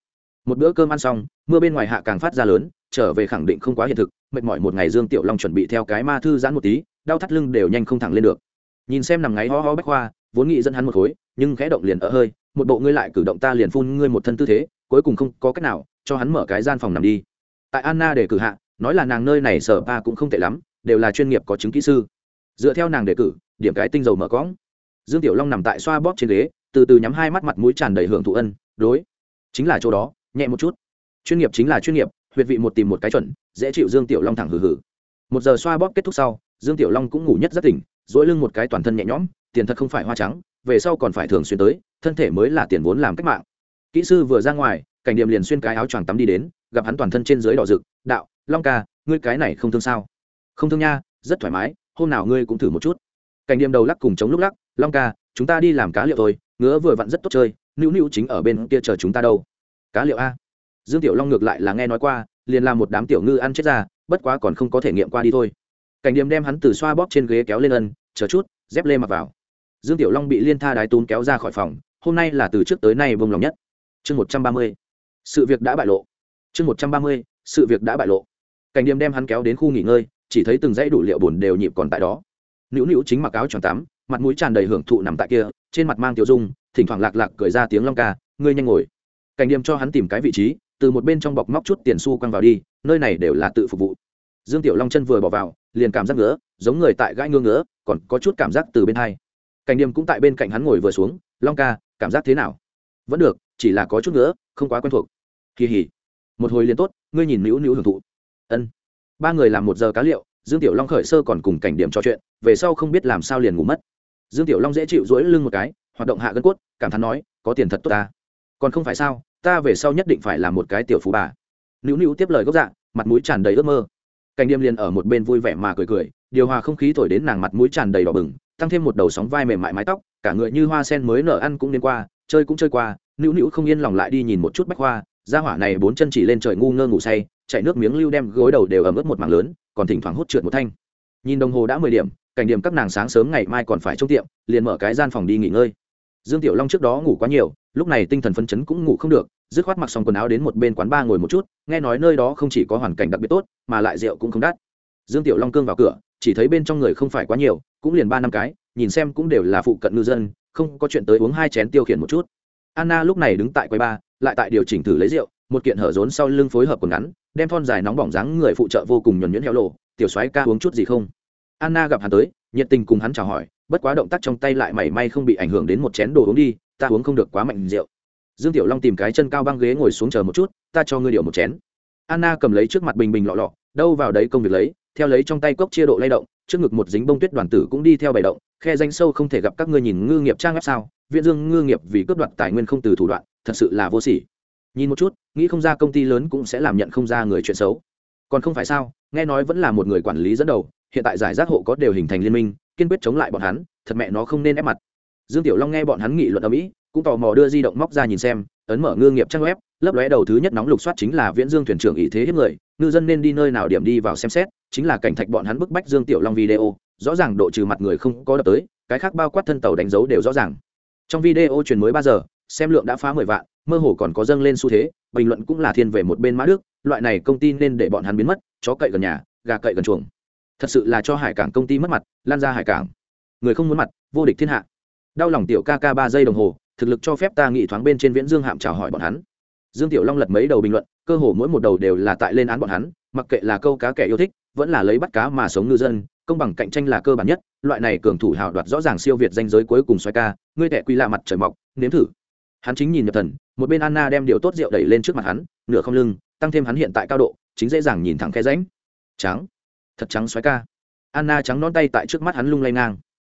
Một bữa cơm ăn xong, mưa bên ngoài hạ càng phát ra lớn trở về khẳng định không quá hiện thực, mệt mỏi một ngày dương tiểu long chuẩn bị theo cái ma thư giãn một tí, đau thắt lưng đều nhanh không thẳng lên được. Nhìn xem nằm ngáy ho ho bách khoa, vốn nghĩ dẫn hắn một khối, nhưng khẽ động liền ở hơi, một bộ ngươi lại cử động ta liền phun ngươi một thân tư thế, cuối cùng không có cách nào, cho hắn mở cái gian phòng nằm đi. Tại anna để cử hạ, nói là nàng nơi này sở ba cũng không tệ lắm, đều là chuyên nghiệp có chứng kỹ sư. Dựa theo nàng đề cử, điểm cái tinh dầu mở cõng. Dương tiểu long nằm tại xoa bóp trên ghế, từ từ nhắm hai mắt mặt mũi tràn đầy hưởng thụ ân, đối. Chính là chỗ đó, nhẹ một chút. Chuyên nghiệp chính là chuyên nghiệp huyệt vị một tìm một cái chuẩn, dễ chịu dương tiểu long thẳng hừ hừ. Một giờ xoa bóp kết thúc sau, dương tiểu long cũng ngủ nhất rất tỉnh, dỗi lưng một cái toàn thân nhẹ nhõm, tiền thật không phải hoa trắng, về sau còn phải thường xuyên tới, thân thể mới là tiền vốn làm cách mạng. Kỹ sư vừa ra ngoài, cảnh điểm liền xuyên cái áo choàng tắm đi đến, gặp hắn toàn thân trên dưới đỏ rực, đạo, long ca, ngươi cái này không thương sao? Không thương nha, rất thoải mái, hôm nào ngươi cũng thử một chút. Cảnh điểm đầu lắc cùng chống lúc lắc, long ca, chúng ta đi làm cá liệu thôi, ngứa vừa vặn rất tốt chơi, nữu nữu chính ở bên kia chờ chúng ta đâu. Cá liệu a? Dương tiểu long ngược lại là nghe nói qua, liền làm một đám tiểu ngư ăn chết ra, bất quá còn không có thể nghiệm qua đi thôi. Cảnh điểm đem hắn từ xoa bóp trên ghế kéo lên ân, chờ chút, dép lê mặc vào. Dương tiểu long bị liên tha đái tún kéo ra khỏi phòng, hôm nay là từ trước tới nay vông lòng nhất. Chương một trăm ba mươi, sự việc đã bại lộ. Chương một trăm ba mươi, sự việc đã bại lộ. Cảnh điểm đem hắn kéo đến khu nghỉ ngơi, chỉ thấy từng dãy đủ liệu bùn đều nhịp còn tại đó. Nữu nữu chính mặc áo tròn tắm, mặt mũi tràn đầy hưởng thụ nằm tại kia, trên mặt mang tiểu dung, thỉnh thoảng lạc lạc cười ra tiếng long ca, ngươi nhanh ngồi. Cảnh điểm cho hắn tìm cái vị trí từ một bên trong bọc móc chút tiền xu quăng vào đi nơi này đều là tự phục vụ. Dương tiểu long chân vừa bỏ vào liền cảm giác ngứa giống người tại gãi ngứa ngứa còn có chút cảm giác từ bên hai. Cảnh điểm cũng tại bên cạnh hắn ngồi vừa xuống long ca cảm giác thế nào? Vẫn được chỉ là có chút ngứa, không quá quen thuộc. Kỳ hỉ một hồi liền tốt ngươi nhìn nữu nữu hưởng thụ. Ân. Ba người làm một giờ cá liệu dương tiểu long khởi sơ còn cùng cảnh điểm trò chuyện về sau không biết làm sao liền ngủ mất. Dương tiểu long dễ chịu dỗi lưng một cái hoạt động hạ gân cốt cảm thán nói có tiền thật tốt ta. Còn không phải sao ta về sau nhất định phải là một cái tiểu phú bà. Nữu nữu tiếp lời gốc dạ mặt mũi tràn đầy ước mơ. Cảnh điềm liền ở một bên vui vẻ mà cười cười, điều hòa không khí thổi đến nàng mặt mũi tràn đầy đỏ bừng, tăng thêm một đầu sóng vai mềm mại mái tóc, cả người như hoa sen mới nở ăn cũng đến qua, chơi cũng chơi qua. Nữu nữu không yên lòng lại đi nhìn một chút bách hoa ra hỏa này bốn chân chỉ lên trời ngu ngơ ngủ say, chạy nước miếng lưu đem gối đầu đều ẩm ướt một mảng lớn, còn thỉnh thoảng hút trượt một thanh. Nhìn đồng hồ đã mười điểm, cảnh điểm các nàng sáng sớm ngày mai còn phải trong tiệm, liền mở cái gian phòng đi nghỉ ngơi. Dương tiểu long trước đó ngủ quá nhiều, lúc này tinh thần phấn chấn cũng ngủ không được dứt khoát mặc xong quần áo đến một bên quán ba ngồi một chút, nghe nói nơi đó không chỉ có hoàn cảnh đặc biệt tốt, mà lại rượu cũng không đắt. Dương tiểu long cương vào cửa, chỉ thấy bên trong người không phải quá nhiều, cũng liền ba năm cái, nhìn xem cũng đều là phụ cận ngư dân, không có chuyện tới uống hai chén tiêu khiển một chút. Anna lúc này đứng tại quầy ba, lại tại điều chỉnh thử lấy rượu, một kiện hở rốn sau lưng phối hợp quần ngắn, đem thon dài nóng bỏng dáng người phụ trợ vô cùng nhuẩn nhuyễn heo lộ, tiểu soái ca uống chút gì không? Anna gặp hắn tới, nhiệt tình cùng hắn chào hỏi, bất quá động tác trong tay lại mảy may không bị ảnh hưởng đến một chén đồ uống đi, ta uống không được quá mạnh rượu dương tiểu long tìm cái chân cao băng ghế ngồi xuống chờ một chút, ta cho ngươi điều một chén. Anna cầm lấy trước mặt bình bình lọ lọ, đâu vào đấy công việc lấy, theo lấy trong tay cốc chia độ lay động, trước ngực một dính bông tuyết đoàn tử cũng đi theo bày động, khe danh sâu không thể gặp các ngươi nhìn ngư nghiệp trang áp sao, viện dương ngư nghiệp vì cướp đoạt tài nguyên không từ thủ đoạn, thật sự là vô sỉ. Nhìn một chút, nghĩ không ra công ty lớn cũng sẽ làm nhận không ra người chuyện xấu. Còn không phải sao, nghe nói vẫn là một người quản lý dẫn đầu, hiện tại giải rác hộ có đều hình thành liên minh, kiên quyết chống lại bọn hắn, thật mẹ nó không nên ép mặt. Dương tiểu long nghe bọn hắn nghị luận ở mỹ cũng tò mò đưa di động móc ra nhìn xem, ấn mở ngư nghiệp trang web, lấp lóe đầu thứ nhất nóng lục soát chính là viễn dương thuyền trưởng ý thế hiếp người, ngư dân nên đi nơi nào điểm đi vào xem xét, chính là cảnh thạch bọn hắn bức bách dương tiểu long video, rõ ràng độ trừ mặt người không có đập tới, cái khác bao quát thân tàu đánh dấu đều rõ ràng. Trong video truyền mới ba giờ, xem lượng đã phá mười vạn, mơ hồ còn có dâng lên xu thế, bình luận cũng là thiên về một bên mã đức, loại này công ty nên để bọn hắn biến mất, chó cậy gần nhà, gà cậy gần chuồng. Thật sự là cho hải cảng công ty mất mặt, lan ra hải cảng. Người không muốn mặt, vô địch thiên hạ. Đau lòng tiểu ca ca ba giây đồng hồ thực lực cho phép ta nghĩ thoáng bên trên viễn dương hạm chào hỏi bọn hắn. Dương tiểu long lật mấy đầu bình luận, cơ hồ mỗi một đầu đều là tại lên án bọn hắn, mặc kệ là câu cá kẻ yêu thích, vẫn là lấy bắt cá mà sống ngư dân, công bằng cạnh tranh là cơ bản nhất, loại này cường thủ hào đoạt rõ ràng siêu việt danh giới cuối cùng xoay ca, ngươi tệ quy lạ mặt trời mọc, nếm thử. Hắn chính nhìn nhập thần, một bên anna đem điều tốt rượu đẩy lên trước mặt hắn, nửa không lưng, tăng thêm hắn hiện tại cao độ, chính dễ dàng nhìn thẳng khe ránh trắng, thật trắng xoáy ca. Anna trắng non tay tại trước mắt hắn lung lay ngang.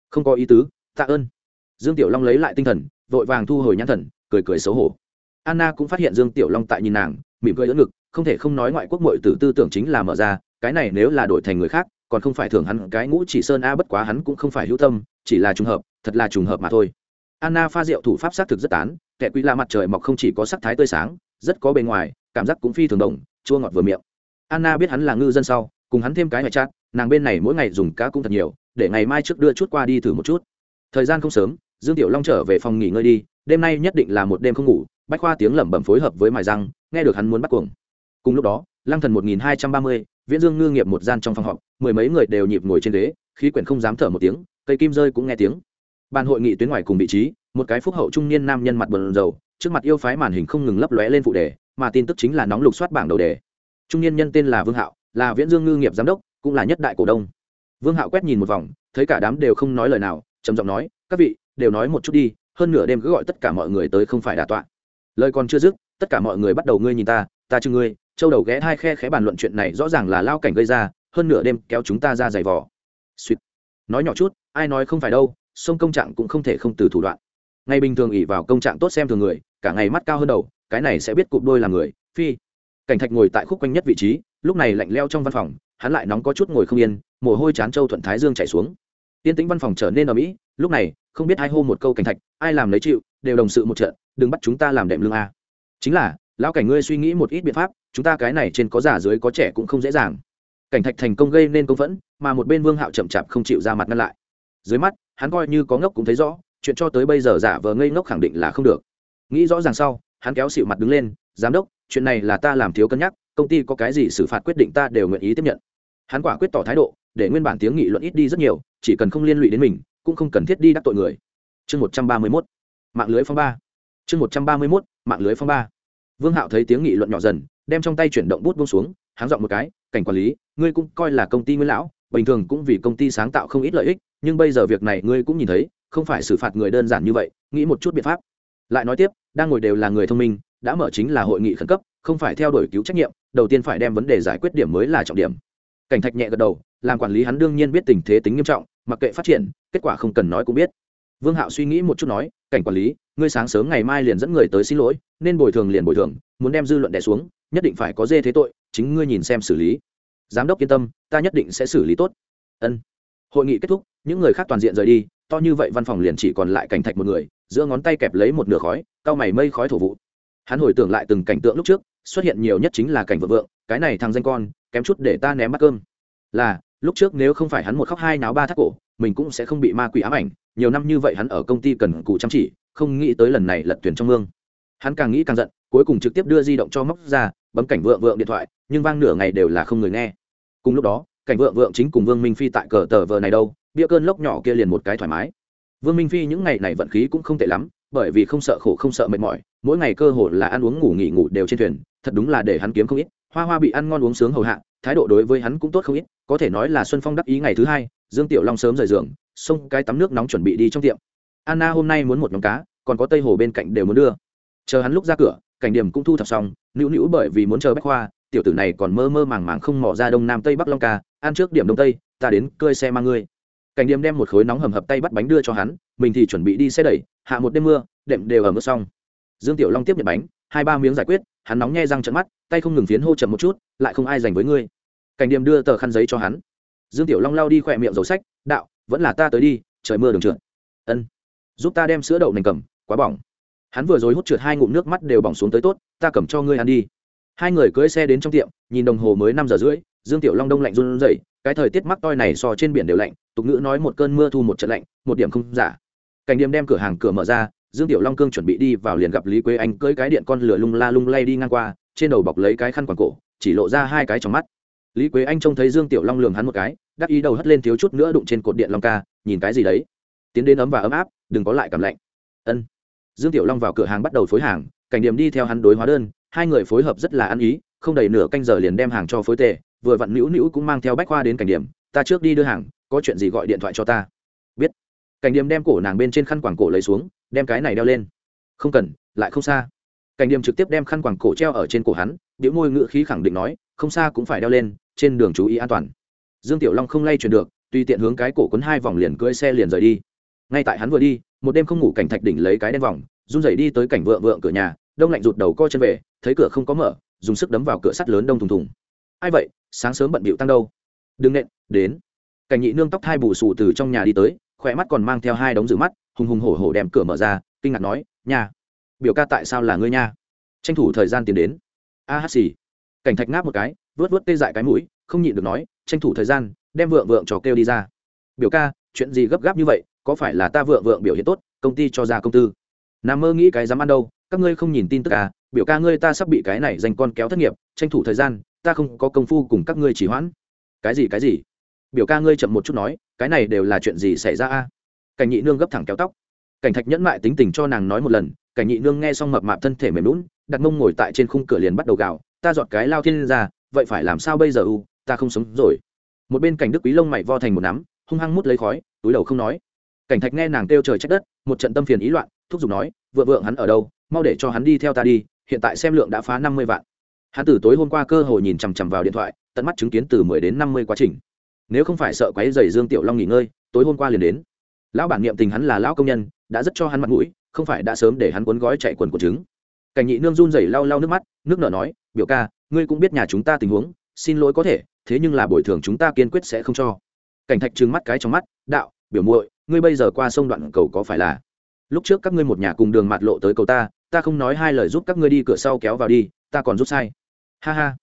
Không có ý tứ, tạ ơn. Dương tiểu long lấy lại tinh thần vội vàng thu hồi nhãn thần, cười cười xấu hổ. Anna cũng phát hiện dương tiểu long tại nhìn nàng, mỉm cười đỡ ngực, không thể không nói ngoại quốc mội tử tư tưởng chính là mở ra, cái này nếu là đổi thành người khác, còn không phải thưởng hắn cái ngũ chỉ sơn a bất quá hắn cũng không phải hữu tâm, chỉ là trùng hợp, thật là trùng hợp mà thôi. Anna pha rượu thủ pháp xác thực rất tán, kẻ quý la mặt trời mọc không chỉ có sắc thái tươi sáng, rất có bề ngoài, cảm giác cũng phi thường đồng chua ngọt vừa miệng. Anna biết hắn là ngư dân sau, cùng hắn thêm cái ngoại trát nàng bên này mỗi ngày dùng cá cũng thật nhiều, để ngày mai trước đưa chút qua đi thử một chút. Thời gian không sớm dương tiểu long trở về phòng nghỉ ngơi đi, đêm nay nhất định là một đêm không ngủ, bách khoa tiếng lẩm bẩm phối hợp với mài răng, nghe được hắn muốn bắt cuồng. Cùng lúc đó, lăng thần một nghìn hai trăm ba mươi, viễn dương ngư nghiệp một gian trong phòng họp, mười mấy người đều nhịp ngồi trên ghế, khí quyển không dám thở một tiếng, cây kim rơi cũng nghe tiếng. Ban hội nghị tuyến ngoài cùng vị trí, một cái phúc hậu trung niên nam nhân mặt bờn dầu trước mặt yêu phái màn hình không ngừng lấp lóe lên phụ đề, mà tin tức chính là nóng lục soát bảng đầu đề. Trung niên nhân tên là vương hạo, là viễn dương ngư nghiệp giám đốc, cũng là nhất đại cổ đông. Vương hạo quét nhìn một vòng, thấy cả đám đều không nói lời nào, trầm giọng nói, các vị đều nói một chút đi, hơn nửa đêm cứ gọi tất cả mọi người tới không phải đà tọa. Lời còn chưa dứt, tất cả mọi người bắt đầu ngươi nhìn ta ta chưng ngươi, châu đầu ghé hai khe khẽ bàn luận chuyện này rõ ràng là lao cảnh gây ra, hơn nửa đêm kéo chúng ta ra giày vò. Suýt. Nói nhỏ chút, ai nói không phải đâu, sông công trạng cũng không thể không từ thủ đoạn. Ngày bình thường ỉ vào công trạng tốt xem thường người, cả ngày mắt cao hơn đầu, cái này sẽ biết cụp đôi làm người, phi. Cảnh thạch ngồi tại khúc quanh nhất vị trí, lúc này lạnh leo trong văn phòng, hắn lại nóng có chút ngồi không yên, mồ hôi chán châu thuận thái dương chảy xuống tiên tĩnh văn phòng trở nên ở mỹ lúc này, không biết ai hô một câu cảnh thạch, ai làm lấy chịu, đều đồng sự một trận, đừng bắt chúng ta làm đệm lương a. Chính là, lão cảnh ngươi suy nghĩ một ít biện pháp, chúng ta cái này trên có giả dưới có trẻ cũng không dễ dàng. Cảnh thạch thành công gây nên công phẫn, mà một bên vương hạo chậm chạp không chịu ra mặt ngăn lại. Dưới mắt, hắn coi như có ngốc cũng thấy rõ, chuyện cho tới bây giờ giả vờ ngây ngốc khẳng định là không được. Nghĩ rõ ràng sau, hắn kéo xịu mặt đứng lên, giám đốc, chuyện này là ta làm thiếu cân nhắc, công ty có cái gì xử phạt quyết định ta đều nguyện ý tiếp nhận. Hắn quả quyết tỏ thái độ để nguyên bản tiếng nghị luận ít đi rất nhiều, chỉ cần không liên lụy đến mình, cũng không cần thiết đi đắc tội người. Chương một trăm ba mươi mốt, mạng lưới phong ba. Chương một trăm ba mươi mốt, mạng lưới phong ba. Vương hạo thấy tiếng nghị luận nhỏ dần, đem trong tay chuyển động bút bông xuống, háng dọn một cái, cảnh quản lý, ngươi cũng coi là công ty nguyên lão, bình thường cũng vì công ty sáng tạo không ít lợi ích, nhưng bây giờ việc này ngươi cũng nhìn thấy, không phải xử phạt người đơn giản như vậy, nghĩ một chút biện pháp. Lại nói tiếp, đang ngồi đều là người thông minh, đã mở chính là hội nghị khẩn cấp, không phải theo đuổi cứu trách nhiệm, đầu tiên phải đem vấn đề giải quyết điểm mới là trọng điểm. Cảnh thạch nhẹ gật đầu làm quản lý hắn đương nhiên biết tình thế tính nghiêm trọng, mặc kệ phát triển, kết quả không cần nói cũng biết. Vương hạo suy nghĩ một chút nói, cảnh quản lý, ngươi sáng sớm ngày mai liền dẫn người tới xin lỗi, nên bồi thường liền bồi thường, muốn đem dư luận đẻ xuống, nhất định phải có dê thế tội, chính ngươi nhìn xem xử lý. Giám đốc yên tâm, ta nhất định sẽ xử lý tốt. Ân. Hội nghị kết thúc, những người khác toàn diện rời đi, to như vậy văn phòng liền chỉ còn lại cảnh thạch một người, giữa ngón tay kẹp lấy một nửa khói, cao mày mây khói thổ vụ. Hắn hồi tưởng lại từng cảnh tượng lúc trước, xuất hiện nhiều nhất chính là cảnh vợ vượng, cái này thằng danh con, kém chút để ta ném bát cơm. Là lúc trước nếu không phải hắn một khóc hai náo ba thắt cổ, mình cũng sẽ không bị ma quỷ ám ảnh. Nhiều năm như vậy hắn ở công ty cần cù chăm chỉ, không nghĩ tới lần này lật tuyển trong mương. Hắn càng nghĩ càng giận, cuối cùng trực tiếp đưa di động cho móc ra, bấm cảnh vượng vượng điện thoại, nhưng vang nửa ngày đều là không người nghe. Cùng lúc đó, cảnh vượng vượng chính cùng vương minh phi tại cờ tờ vờ này đâu, bia cơn lốc nhỏ kia liền một cái thoải mái. Vương minh phi những ngày này vận khí cũng không tệ lắm, bởi vì không sợ khổ không sợ mệt mỏi, mỗi ngày cơ hồ là ăn uống ngủ nghỉ ngủ đều trên thuyền, thật đúng là để hắn kiếm không ít. Hoa hoa bị ăn ngon uống sướng hầu hạ thái độ đối với hắn cũng tốt không ít, có thể nói là xuân phong đắc ý ngày thứ hai, dương tiểu long sớm rời giường, xông cái tắm nước nóng chuẩn bị đi trong tiệm. Anna hôm nay muốn một nhóm cá, còn có tây hồ bên cạnh đều muốn đưa. Chờ hắn lúc ra cửa, cảnh điểm cũng thu thập xong, nữu nữu bởi vì muốn chờ bách khoa tiểu tử này còn mơ mơ màng màng không mỏ ra đông nam tây bắc long ca, ăn trước điểm đông tây, ta đến cơi xe mang ngươi. Cảnh điểm đem một khối nóng hầm hập tay bắt bánh đưa cho hắn, mình thì chuẩn bị đi xe đẩy, hạ một đêm mưa, đệm đều ở mức xong. Dương tiểu long tiếp nhận bánh, hai ba miếng giải quyết hắn nóng nhe răng trận mắt, tay không ngừng phiến hô chậm một chút, lại không ai dành với ngươi. Cảnh điểm đưa tờ khăn giấy cho hắn. Dương tiểu long lao đi khỏe miệng dầu sách, đạo, vẫn là ta tới đi, trời mưa đường trượt. Ân, giúp ta đem sữa đậu nành cầm, quá bỏng. Hắn vừa rồi hút trượt hai ngụm nước mắt đều bỏng xuống tới tốt, ta cầm cho ngươi ăn đi. Hai người cưỡi xe đến trong tiệm, nhìn đồng hồ mới năm giờ rưỡi, dương tiểu long đông lạnh run rẩy, cái thời tiết mắc toi này so trên biển đều lạnh, tục ngữ nói một cơn mưa thu một trận lạnh, một điểm không giả. Cảnh điểm đem cửa hàng cửa mở ra dương tiểu long cương chuẩn bị đi vào liền gặp lý quế anh cưỡi cái điện con lửa lung la lung lay đi ngang qua, trên đầu bọc lấy cái khăn quàng cổ, chỉ lộ ra hai cái trong mắt. Lý quế anh trông thấy dương tiểu long lường hắn một cái, đắc ý đầu hất lên thiếu chút nữa đụng trên cột điện long ca, nhìn cái gì đấy? Tiến đến ấm và ấm áp, đừng có lại cảm lạnh. Ân. Dương tiểu long vào cửa hàng bắt đầu phối hàng, cảnh điểm đi theo hắn đối hóa đơn, hai người phối hợp rất là ăn ý, không đầy nửa canh giờ liền đem hàng cho phối tệ vừa vặn nữu nữu cũng mang theo bách khoa đến cảnh điểm, ta trước đi đưa hàng, có chuyện gì gọi điện thoại cho ta. Biết. Cảnh điểm đem cổ nàng bên trên khăn quàng cổ lấy xuống đem cái này đeo lên. Không cần, lại không xa. Cảnh điểm trực tiếp đem khăn quàng cổ treo ở trên cổ hắn điệu môi ngữ khí khẳng định nói, không xa cũng phải đeo lên, trên đường chú ý an toàn. Dương tiểu long không lay chuyển được, tùy tiện hướng cái cổ quấn hai vòng liền cưỡi xe liền rời đi. Ngay tại hắn vừa đi, một đêm không ngủ cảnh thạch đỉnh lấy cái đen vòng, run rẩy đi tới cảnh vượng vượng cửa nhà, đông lạnh rụt đầu co chân về, thấy cửa không có mở, dùng sức đấm vào cửa sắt lớn đông thùng thùng. Ai vậy? Sáng sớm bận bịu tăng đâu? Đừng nện, đến. Cảnh nhị nương tóc hai bù xù từ trong nhà đi tới, khỏe mắt còn mang theo hai đống dự mắt hùng hùng hổ hổ đem cửa mở ra, kinh ngạc nói nhà biểu ca tại sao là ngươi nha? Tranh thủ thời gian tiến đến. A hát xì. Cảnh thạch ngáp một cái vớt vớt tê dại cái mũi, không nhịn được nói, tranh thủ thời gian, đem vượng vượng trò kêu đi ra. Biểu ca, chuyện gì gấp gáp như vậy? Có phải là ta vượng vượng biểu hiện tốt, công ty cho ra công tư? Nằm mơ nghĩ cái dám ăn đâu, các ngươi không nhìn tin tức à biểu ca ngươi ta sắp bị cái này dành con kéo thất nghiệp, tranh thủ thời gian, ta không có công phu cùng các ngươi chỉ hoãn. Cái gì cái gì? Biểu ca ngươi chậm một chút nói, cái này đều là chuyện gì xảy ra a? Cảnh nhị nương gấp thẳng kéo tóc. Cảnh thạch nhẫn mại tính tình cho nàng nói một lần, cảnh nhị nương nghe xong mập mạp thân thể mềm lún đặt mông ngồi tại trên khung cửa liền bắt đầu gào, ta dọn cái lao thiên ra, vậy phải làm sao bây giờ u, ta không sống rồi. Một bên cảnh đức quý lông mày vo thành một nắm, hung hăng mút lấy khói, túi đầu không nói. Cảnh thạch nghe nàng kêu trời trách đất, một trận tâm phiền ý loạn, thúc giục nói, vợ vượng hắn ở đâu, mau để cho hắn đi theo ta đi, hiện tại xem lượng đã phá năm mươi vạn. Hắn từ tối hôm qua cơ hội nhìn chằm chằm vào điện thoại, tận mắt chứng kiến từ mười đến năm mươi quá trình. Nếu không phải sợ quấy dày dương tiểu long nghỉ ngơi, tối hôm qua liền đến lão bản niệm tình hắn là lão công nhân, đã rất cho hắn mặt mũi, không phải đã sớm để hắn cuốn gói chạy quần của trứng. Cảnh nhị nương run rẩy lau lau nước mắt, nước nở nói, biểu ca, ngươi cũng biết nhà chúng ta tình huống, xin lỗi có thể, thế nhưng là bồi thường chúng ta kiên quyết sẽ không cho. Cảnh thạch trừng mắt cái trong mắt, đạo, biểu muội, ngươi bây giờ qua sông đoạn cầu có phải là? Lúc trước các ngươi một nhà cùng đường mặt lộ tới cầu ta ta không nói hai lời giúp các ngươi đi cửa sau kéo vào đi, ta còn rút sai. Ha ha.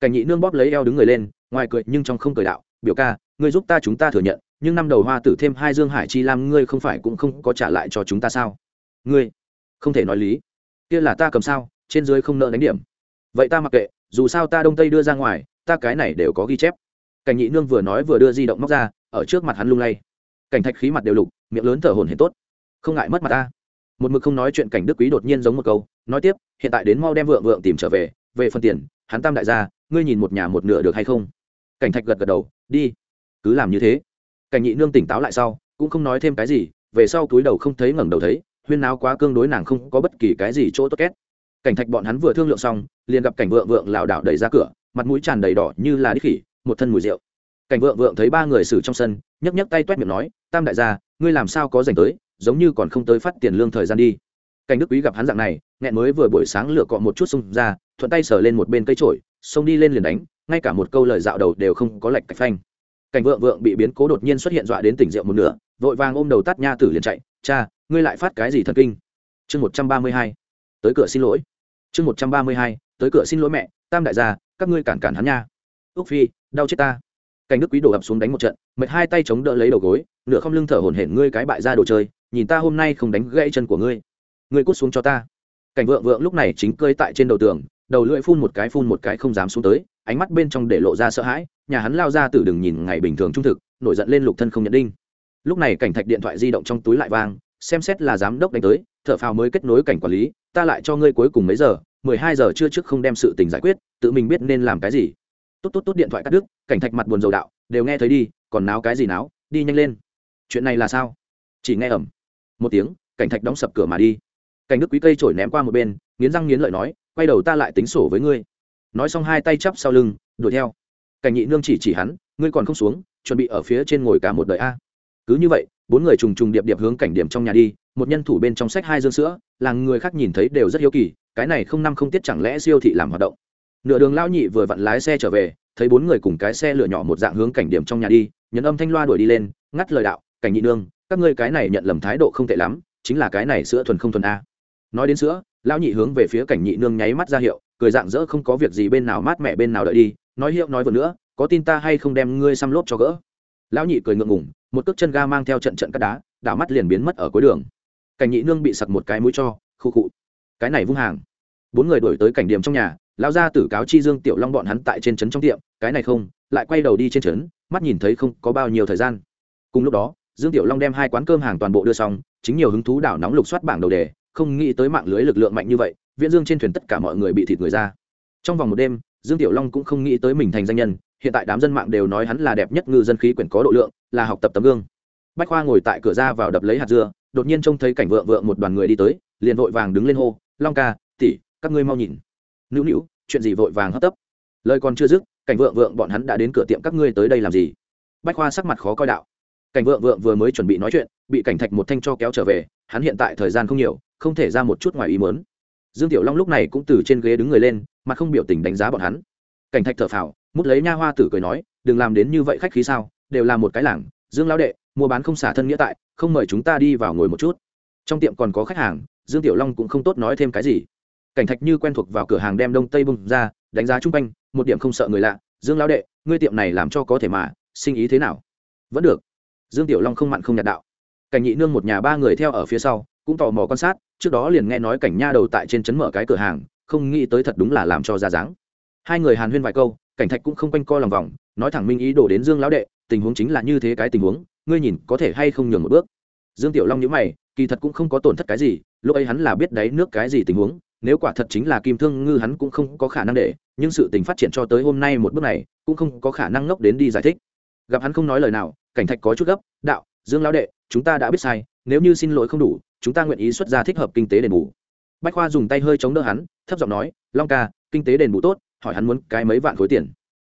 Cảnh nhị nương bóp lấy eo đứng người lên, ngoài cười nhưng trong không cười đạo, biểu ca, ngươi giúp ta chúng ta thừa nhận nhưng năm đầu hoa tử thêm hai dương hải chi lam, ngươi không phải cũng không có trả lại cho chúng ta sao? Ngươi, không thể nói lý. Kia là ta cầm sao, trên dưới không nợ đánh điểm. Vậy ta mặc kệ, dù sao ta đông tây đưa ra ngoài, ta cái này đều có ghi chép. Cảnh nhị nương vừa nói vừa đưa di động móc ra, ở trước mặt hắn lung lay. Cảnh thạch khí mặt đều lục, miệng lớn thở hồn hển tốt. Không ngại mất mặt ta. Một mực không nói chuyện cảnh đức quý đột nhiên giống một câu, nói tiếp, hiện tại đến mau đem vượng vượng tìm trở về về phần tiền, hắn tam đại gia, ngươi nhìn một nhà một nửa được hay không? Cảnh thạch gật gật đầu, đi. Cứ làm như thế cảnh nhị nương tỉnh táo lại sau, cũng không nói thêm cái gì, về sau túi đầu không thấy ngẩng đầu thấy, huyên náo quá cương đối nàng không có bất kỳ cái gì chỗ tốt két. Cảnh thạch bọn hắn vừa thương lượng xong, liền gặp cảnh vượng vượng lảo đảo đẩy ra cửa, mặt mũi tràn đầy đỏ như là đít khỉ, một thân mùi rượu. Cảnh vượng vượng thấy ba người xử trong sân, nhấc nhấc tay toét miệng nói, tam đại gia, ngươi làm sao có dành tới, giống như còn không tới phát tiền lương thời gian đi. Cảnh đức quý gặp hắn dạng này, nghẹn mới vừa buổi sáng lửa cọ một chút xung ra, thuận tay sờ lên một bên cây trổi xông đi lên liền đánh, ngay cả một câu lời dạo đầu đều không có lệch cạch phanh cảnh vượng vượng bị biến cố đột nhiên xuất hiện dọa đến tỉnh rượu một nửa, vội vàng ôm đầu tắt nha tử liền chạy, cha, ngươi lại phát cái gì thần kinh? Chương một trăm ba mươi hai, tới cửa xin lỗi. Chương một trăm ba mươi hai, tới cửa xin lỗi mẹ, tam đại gia, các ngươi cản cản hắn nha. Úc phi, đau chết ta. Cảnh đức quý đổ ập xuống đánh một trận, mệt hai tay chống đỡ lấy đầu gối, nửa không lưng thở hổn hển ngươi cái bại ra đồ chơi, nhìn ta hôm nay không đánh gãy chân của ngươi. Ngươi cút xuống cho ta. Cảnh vượng vượng lúc này chính cơi tại trên đầu tường, đầu lưỡi phun một cái phun một cái không dám xuống tới ánh mắt bên trong để lộ ra sợ hãi, nhà hắn lao ra từ đừng nhìn ngày bình thường trung thực, nổi giận lên lục thân không nhận đinh. Lúc này cảnh thạch điện thoại di động trong túi lại vang, xem xét là giám đốc đánh tới thợ phào mới kết nối cảnh quản lý, ta lại cho ngươi cuối cùng mấy giờ, mười hai giờ chưa trước không đem sự tình giải quyết, tự mình biết nên làm cái gì. Tốt tốt tốt điện thoại cắt đứt, cảnh thạch mặt buồn dầu đạo, đều nghe thấy đi, còn náo cái gì náo, đi nhanh lên. Chuyện này là sao? Chỉ nghe ẩm. Một tiếng, cảnh thạch đóng sập cửa mà đi. Cảnh đức quý cây trổi ném qua một bên, nghiến răng nghiến lợi nói, quay đầu ta lại tính sổ với ngươi nói xong hai tay chắp sau lưng, đuổi theo. Cảnh nhị nương chỉ chỉ hắn, ngươi còn không xuống, chuẩn bị ở phía trên ngồi cả một đời a. Cứ như vậy, bốn người trùng trùng điệp điệp hướng cảnh điểm trong nhà đi, một nhân thủ bên trong sách hai dương sữa là người khác nhìn thấy đều rất hiếu kỳ, cái này không năm không tiết chẳng lẽ siêu thị làm hoạt động. Nửa đường lão nhị vừa vặn lái xe trở về, thấy bốn người cùng cái xe lửa nhỏ một dạng hướng cảnh điểm trong nhà đi, nhấn âm thanh loa đuổi đi lên, ngắt lời đạo, cảnh nhị nương, các ngươi cái này nhận lầm thái độ không tệ lắm, chính là cái này sữa thuần không thuần a. Nói đến sữa, lão nhị hướng về phía cảnh nhị nương nháy mắt ra hiệu cười dạng dỡ không có việc gì bên nào mát mẹ bên nào đợi đi, nói hiệu nói vừa nữa, có tin ta hay không đem ngươi xăm lốp cho gỡ. Lão nhị cười ngượng ngùng, một cước chân ga mang theo trận trận cắt đá, đảo mắt liền biến mất ở cuối đường. Cảnh nhị nương bị sặc một cái mũi cho, khu khụ cái này vung hàng. Bốn người đổi tới cảnh điểm trong nhà, lão gia tử cáo chi dương tiểu long bọn hắn tại trên trấn trong tiệm, cái này không, lại quay đầu đi trên trấn, mắt nhìn thấy không có bao nhiêu thời gian. Cùng lúc đó, dương tiểu long đem hai quán cơm hàng toàn bộ đưa xong, chính nhiều hứng thú đảo nóng lục soát bảng đầu đề, không nghĩ tới mạng lưới lực lượng mạnh như vậy viễn dương trên thuyền tất cả mọi người bị thịt người ra. Trong vòng một đêm, dương tiểu long cũng không nghĩ tới mình thành danh nhân, hiện tại đám dân mạng đều nói hắn là đẹp nhất ngư dân khí quyển có độ lượng, là học tập tấm gương. Bách khoa ngồi tại cửa ra vào đập lấy hạt dưa, đột nhiên trông thấy cảnh vợ vợ một đoàn người đi tới, liền vội vàng đứng lên hô, long ca tỉ các ngươi mau nhìn. Nữu nữu, chuyện gì vội vàng hấp tấp? Lời còn chưa dứt, cảnh vợ vợ bọn hắn đã đến cửa tiệm các ngươi tới đây làm gì? Bách khoa sắc mặt khó coi đạo. Cảnh vợ vợ vừa mới chuẩn bị nói chuyện, bị cảnh thạch một thanh cho kéo trở về, hắn hiện tại thời gian không nhiều, không thể ra một chút ngoài ý mớn dương tiểu long lúc này cũng từ trên ghế đứng người lên mà không biểu tình đánh giá bọn hắn. Cảnh thạch thở phào, mút lấy nha hoa tử cười nói, đừng làm đến như vậy khách khí sao, đều là một cái làng, dương lão đệ, mua bán không xả thân nghĩa tại, không mời chúng ta đi vào ngồi một chút. Trong tiệm còn có khách hàng, dương tiểu long cũng không tốt nói thêm cái gì. Cảnh thạch như quen thuộc vào cửa hàng đem đông tây bưng ra, đánh giá chung quanh, một điểm không sợ người lạ, dương lão đệ, ngươi tiệm này làm cho có thể mà, sinh ý thế nào? Vẫn được. Dương tiểu long không mặn không nhạt đạo. Cảnh nhị nương một nhà ba người theo ở phía sau, cũng tò mò quan sát trước đó liền nghe nói cảnh nha đầu tại trên trấn mở cái cửa hàng, không nghĩ tới thật đúng là làm cho ra dáng. Hai người hàn huyên vài câu, cảnh thạch cũng không quanh co lòng vòng, nói thẳng minh ý đổ đến dương lão đệ, tình huống chính là như thế cái tình huống, ngươi nhìn, có thể hay không nhường một bước. Dương tiểu long nhữ mày, kỳ thật cũng không có tổn thất cái gì, lúc ấy hắn là biết đáy nước cái gì tình huống, nếu quả thật chính là kim thương ngư hắn cũng không có khả năng để, nhưng sự tình phát triển cho tới hôm nay một bước này, cũng không có khả năng ngốc đến đi giải thích. Gặp hắn không nói lời nào, cảnh thạch có chút gấp, đạo, dương lão đệ, chúng ta đã biết sai, nếu như xin lỗi không đủ chúng ta nguyện ý xuất ra thích hợp kinh tế đền bù. Bách khoa dùng tay hơi chống đỡ hắn, thấp giọng nói, long ca, kinh tế đền bù tốt, hỏi hắn muốn cái mấy vạn khối tiền.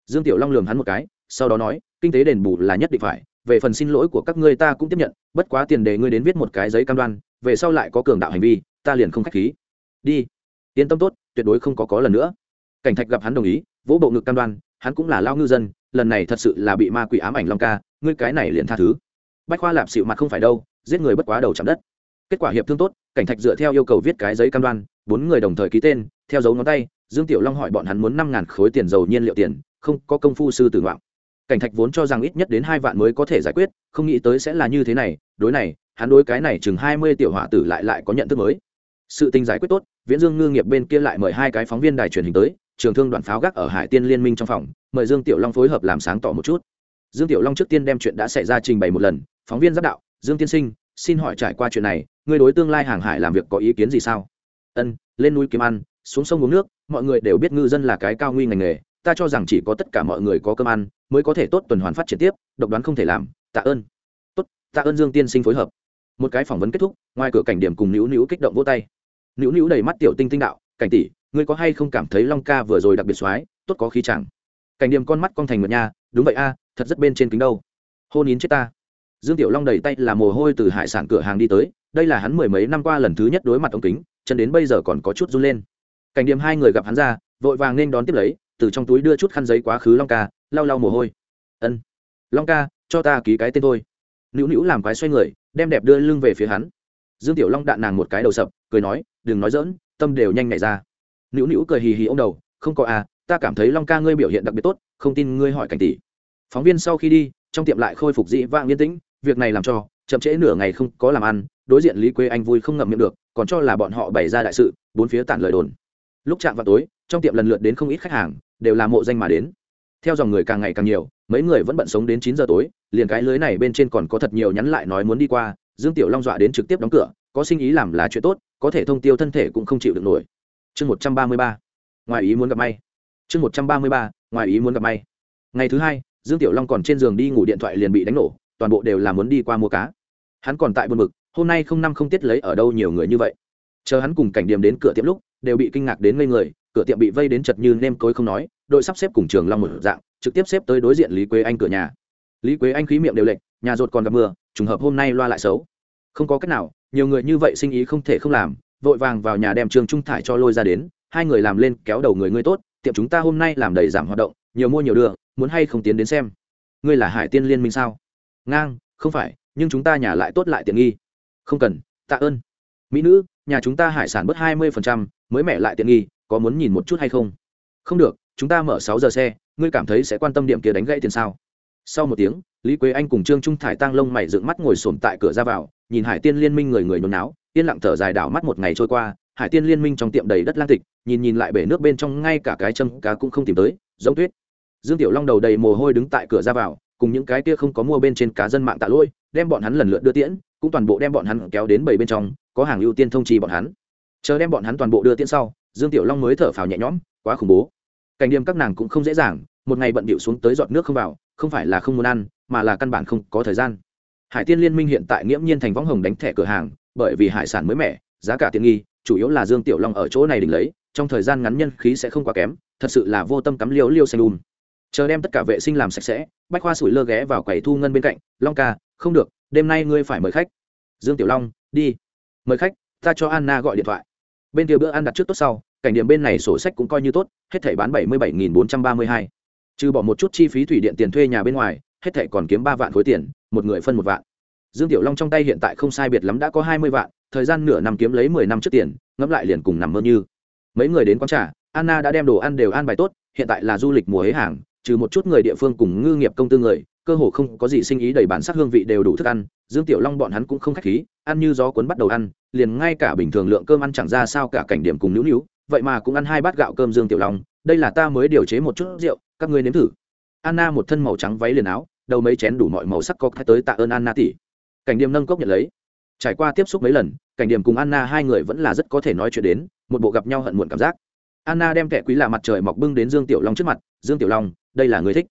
Dương tiểu long lường hắn một cái, sau đó nói, kinh tế đền bù là nhất định phải, về phần xin lỗi của các ngươi ta cũng tiếp nhận, bất quá tiền đề ngươi đến viết một cái giấy cam đoan, về sau lại có cường đạo hành vi, ta liền không k h á c h khí. Đi, yên tâm tốt, tuyệt đối không có có lần nữa. Cảnh thạch gặp hắn đồng ý, vỗ bộ ngực cam đoan, hắn cũng là lao ngư dân, lần này thật sự là bị ma quỷ ám ảnh long ca, ngươi cái này liền tha thứ. Bách khoa lạp xịu mặt không phải đâu, giết người bất quá đầu chạm đất kết quả hiệp thương tốt, cảnh thạch dựa theo yêu cầu viết cái giấy cam đoan, bốn người đồng thời ký tên, theo dấu ngón tay, dương tiểu long hỏi bọn hắn muốn năm ngàn khối tiền dầu nhiên liệu tiền, không, có công phu sư tử ngoạn. Cảnh thạch vốn cho rằng ít nhất đến hai vạn mới có thể giải quyết, không nghĩ tới sẽ là như thế này, đối này, hắn đối cái này chừng hai mươi tiểu hỏa tử lại lại có nhận thức mới. Sự tình giải quyết tốt, viễn dương ngư nghiệp bên kia lại mời hai cái phóng viên đài truyền hình tới, trường thương đoàn pháo gác ở hải tiên liên minh trong phòng, mời dương tiểu long phối hợp làm sáng tỏ một chút. Dương tiểu long trước tiên đem chuyện đã xảy ra trình bày một lần, phóng viên giáp đạo, dương tiên sinh, xin hỏi trải qua chuyện này Ngươi đối tương lai hàng hải làm việc có ý kiến gì sao? Ân, lên núi kiếm ăn, xuống sông uống nước, mọi người đều biết ngư dân là cái cao nguy ngành nghề, ta cho rằng chỉ có tất cả mọi người có cơm ăn mới có thể tốt tuần hoàn phát triển tiếp, độc đoán không thể làm, tạ ơn. Tốt, tạ ơn dương tiên sinh phối hợp. Một cái phỏng vấn kết thúc, ngoài cửa cảnh điểm cùng nữu nữu kích động vỗ tay. Nữu nữu đầy mắt tiểu tinh tinh đạo, cảnh tỷ, ngươi có hay không cảm thấy long ca vừa rồi đặc biệt soái tốt có khí chẳng? Cảnh điểm con mắt con thành mượt nha, đúng vậy a, thật rất bên trên kính đâu. Hôn nín chết ta. Dương tiểu long đầy tay là mồ hôi từ hải sản cửa hàng đi tới đây là hắn mười mấy năm qua lần thứ nhất đối mặt ống kính, chân đến bây giờ còn có chút run lên. Cảnh điểm hai người gặp hắn ra, vội vàng nên đón tiếp lấy, từ trong túi đưa chút khăn giấy quá khứ long ca, lau lau mồ hôi. Ân, long ca, cho ta ký cái tên thôi. Nữu nữu làm quái xoay người, đem đẹp đưa lưng về phía hắn. Dương tiểu long đạn nàng một cái đầu sập, cười nói, đừng nói dỡn tâm đều nhanh nhảy ra. Nữu nữu cười hì hì ô m đầu, không có à ta cảm thấy long ca ngươi biểu hiện đặc biệt tốt, không tin ngươi hỏi cảnh tỷ. Phóng viên sau khi đi, trong tiệm lại khôi phục dị vang yên tĩnh việc này làm cho, chậm trễ nửa ngày không có làm ăn, đối diện lý Quế anh vui không ngậm miệng được, còn cho là bọn họ bày ra đại sự, bốn phía tản lời đồn. Lúc chạm vào tối, trong tiệm lần lượt đến không ít khách hàng, đều là mộ danh mà đến. Theo dòng người càng ngày càng nhiều, mấy người vẫn bận sống đến chín giờ tối, liền cái lưới này bên trên còn có thật nhiều nhắn lại nói muốn đi qua, dương tiểu long dọa đến trực tiếp đóng cửa, có sinh ý làm là chuyện tốt, có thể thông tiêu thân thể cũng không chịu được nổi. Chương một trăm ba mươi ba, ngoài ý muốn gặp may. Chương một trăm ba mươi ba, ngoài ý muốn gặp may. Ngày thứ hai, dương tiểu long còn trên giường đi ngủ điện thoại liền bị đánh nổ toàn bộ đều là muốn đi qua mua cá. Hắn còn tại buồn mực hôm nay không năm không tiết lấy ở đâu nhiều người như vậy. Chờ hắn cùng cảnh điểm đến cửa tiệm lúc, đều bị kinh ngạc đến ngây người, cửa tiệm bị vây đến chật như nêm cối không nói, đội sắp xếp cùng trường long một dạng, trực tiếp xếp tới đối diện lý quế anh cửa nhà. Lý quế anh khí miệng đều lệch, nhà rột còn gặp mưa, trùng hợp hôm nay loa lại xấu. Không có cách nào, nhiều người như vậy sinh ý không thể không làm, vội vàng vào nhà đem trường trung thải cho lôi ra đến, hai người làm lên kéo đầu người ngươi tốt, tiệm chúng ta hôm nay làm đầy giảm hoạt động, nhiều mua nhiều đưa, muốn hay không tiến đến xem. Ngươi là hải tiên liên minh sao? Ngang, không phải, nhưng chúng ta nhà lại tốt lại tiện nghi. Không cần, tạ ơn. Mỹ nữ, nhà chúng ta hải sản bớt hai mươi mới mẻ lại tiện nghi, có muốn nhìn một chút hay không? Không được, chúng ta mở sáu giờ xe, ngươi cảm thấy sẽ quan tâm điểm kia đánh gãy tiền sao? Sau một tiếng, lý quế anh cùng trương trung thải tăng lông mày dựng mắt ngồi sổm tại cửa ra vào, nhìn hải tiên liên minh người người nôn náo, yên lặng thở dài đảo mắt một ngày trôi qua, hải tiên liên minh trong tiệm đầy đất lang tịch, nhìn nhìn lại bể nước bên trong, ngay cả cái châm cá cũng không tìm tới, giống tuyết. Dương tiểu long đầu đầy mồ hôi đứng tại cửa ra vào cùng những cái kia không có mua bên trên cá dân mạng tạ lôi đem bọn hắn lần lượt đưa tiễn, cũng toàn bộ đem bọn hắn kéo đến bảy bên trong, có hàng ưu tiên thông trì bọn hắn. Chờ đem bọn hắn toàn bộ đưa tiễn sau, dương tiểu long mới thở phào nhẹ nhõm, quá khủng bố. Cảnh điểm các nàng cũng không dễ dàng, một ngày bận bịu xuống tới giọt nước không vào, không phải là không muốn ăn, mà là căn bản không có thời gian. Hải tiên liên minh hiện tại nghiễm nhiên thành võng hồng đánh thẻ cửa hàng, bởi vì hải sản mới mẻ, giá cả tiện nghi, chủ yếu là dương tiểu long ở chỗ này đỉnh lấy, trong thời gian ngắn nhân khí sẽ không quá kém, thật sự là vô tâm cắm liêu liêu xanh đùm chờ đem tất cả vệ sinh làm sạch sẽ, bách khoa sủi lơ ghé vào quầy thu ngân bên cạnh, long ca, không được, đêm nay ngươi phải mời khách. Dương tiểu long, đi. Mời khách, ta cho anna gọi điện thoại. Bên kia bữa ăn đặt trước tốt sau, cảnh điểm bên này sổ sách cũng coi như tốt, hết thể bán bảy mươi bảy nghìn bốn trăm ba mươi hai. Trừ bỏ một chút chi phí thủy điện tiền thuê nhà bên ngoài, hết thể còn kiếm ba vạn khối tiền, một người phân một vạn. Dương tiểu long trong tay hiện tại không sai biệt lắm đã có hai mươi vạn, thời gian nửa năm kiếm lấy mười năm trước tiền, ngẫm lại liền cùng nằm mơ như. Mấy người đến quán trà, anna đã đem đồ ăn đều ăn bài tốt, hiện tại là du lịch mùa hế hàng trừ một chút người địa phương cùng ngư nghiệp công tư người, cơ hồ không có gì sinh ý đầy bản sắc hương vị đều đủ thức ăn, dương tiểu long bọn hắn cũng không khách khí, ăn như gió cuốn bắt đầu ăn, liền ngay cả bình thường lượng cơm ăn chẳng ra sao cả cảnh điểm cùng nữu nữu, vậy mà cũng ăn hai bát gạo cơm dương tiểu long, đây là ta mới điều chế một chút rượu, các ngươi nếm thử. Anna một thân màu trắng váy liền áo, đầu mấy chén đủ mọi màu sắc có tới tạ ơn anna tỷ. Cảnh điểm nâng cốc nhận lấy. Trải qua tiếp xúc mấy lần, cảnh điểm cùng anna hai người vẫn là rất có thể nói chuyện đến, một bộ gặp nhau hận muộn cảm giác. Anna đem kẻ quý là mặt trời mọc bưng đến dương tiểu long trước mặt, dương tiểu long đây là người thích.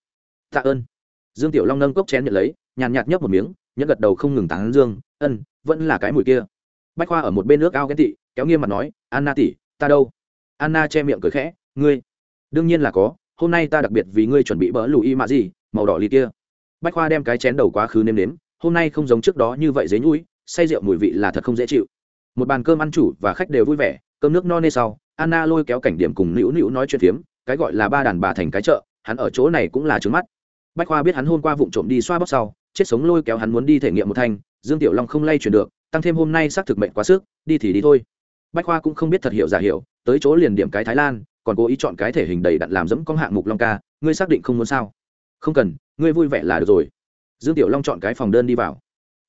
Tạ ơn. Dương tiểu long nâng cốc chén nhận lấy, nhàn nhạt nhấp một miếng, nhẫn gật đầu không ngừng tán dương, ân, vẫn là cái mùi kia. Bách khoa ở một bên nước ao ghen tị, kéo nghiêm mặt nói, anna tỷ, ta đâu? Anna che miệng cười khẽ, ngươi. Đương nhiên là có, hôm nay ta đặc biệt vì ngươi chuẩn bị bỡ lùi y mạ gì, màu đỏ ly kia. Bách khoa đem cái chén đầu quá khứ nêm nếm, hôm nay không giống trước đó như vậy dế nhũi, say rượu mùi vị là thật không dễ chịu. Một bàn cơm ăn chủ và khách đều vui vẻ, cơm nước no nê sau, anna lôi kéo cảnh điểm cùng nữu nữu nói chuyện phiếm, cái gọi là ba đàn bà thành cái chợ hắn ở chỗ này cũng là trướng mắt. Bách khoa biết hắn hôm qua vụng trộm đi xoa bóc sau, chết sống lôi kéo hắn muốn đi thể nghiệm một thanh, dương tiểu long không lay chuyển được, tăng thêm hôm nay xác thực mệnh quá sức, đi thì đi thôi. Bách khoa cũng không biết thật hiểu giả hiểu, tới chỗ liền điểm cái thái lan, còn cố ý chọn cái thể hình đầy đặn làm dẫm con hạng mục long ca, ngươi xác định không muốn sao? Không cần, ngươi vui vẻ là được rồi. Dương tiểu long chọn cái phòng đơn đi vào.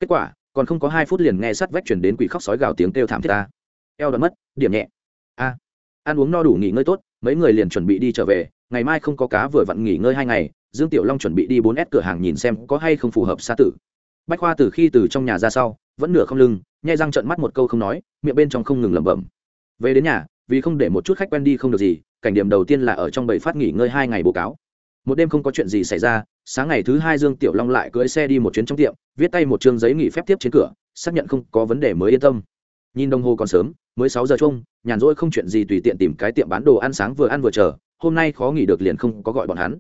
Kết quả, còn không có hai phút liền nghe sắt vách chuyển đến quỷ khóc sói gào tiếng kêu thảm thiết ta. Eo đoán mất, điểm nhẹ. A. Ăn uống no đủ nghỉ ngơi tốt, mấy người liền chuẩn bị đi trở về ngày mai không có cá vừa vặn nghỉ ngơi hai ngày, dương tiểu long chuẩn bị đi bốn s cửa hàng nhìn xem có hay không phù hợp xa tử. Bách khoa từ khi từ trong nhà ra sau, vẫn nửa không lưng, nhai răng trận mắt một câu không nói, miệng bên trong không ngừng lẩm bẩm. Về đến nhà, vì không để một chút khách quen đi không được gì, cảnh điểm đầu tiên là ở trong bảy phát nghỉ ngơi hai ngày bố cáo. Một đêm không có chuyện gì xảy ra, sáng ngày thứ hai dương tiểu long lại cưỡi xe đi một chuyến trong tiệm, viết tay một chương giấy nghỉ phép tiếp trên cửa, xác nhận không có vấn đề mới yên tâm. Nhìn đồng hồ còn sớm, mới sáu giờ chung, nhàn rỗi không chuyện gì tùy tiện tìm cái tiệm bán đồ ăn sáng vừa ăn vừa chờ hôm nay khó nghỉ được liền không có gọi bọn hắn.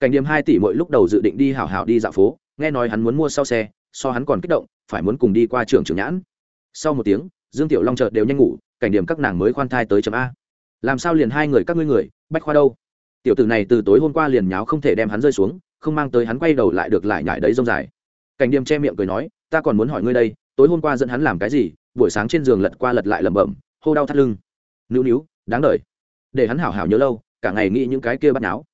Cảnh điểm hai tỷ mỗi lúc đầu dự định đi hảo hảo đi dạo phố, nghe nói hắn muốn mua sau xe, so hắn còn kích động, phải muốn cùng đi qua trường trường nhãn. Sau một tiếng, dương tiểu long chợt đều nhanh ngủ, cảnh điểm các nàng mới khoan thai tới chấm a. Làm sao liền hai người các ngươi người, bách khoa đâu? Tiểu tử này từ tối hôm qua liền nháo không thể đem hắn rơi xuống, không mang tới hắn quay đầu lại được lại nhải đấy rông dài. Cảnh điểm che miệng cười nói, ta còn muốn hỏi ngươi đây, tối hôm qua dẫn hắn làm cái gì, buổi sáng trên giường lật qua lật lại lẩm bẩm, hô đau thắt lưng. Nữu níu, đáng đời để hắn hảo hảo nhớ lâu cả ngày nghĩ những cái kia bắt náo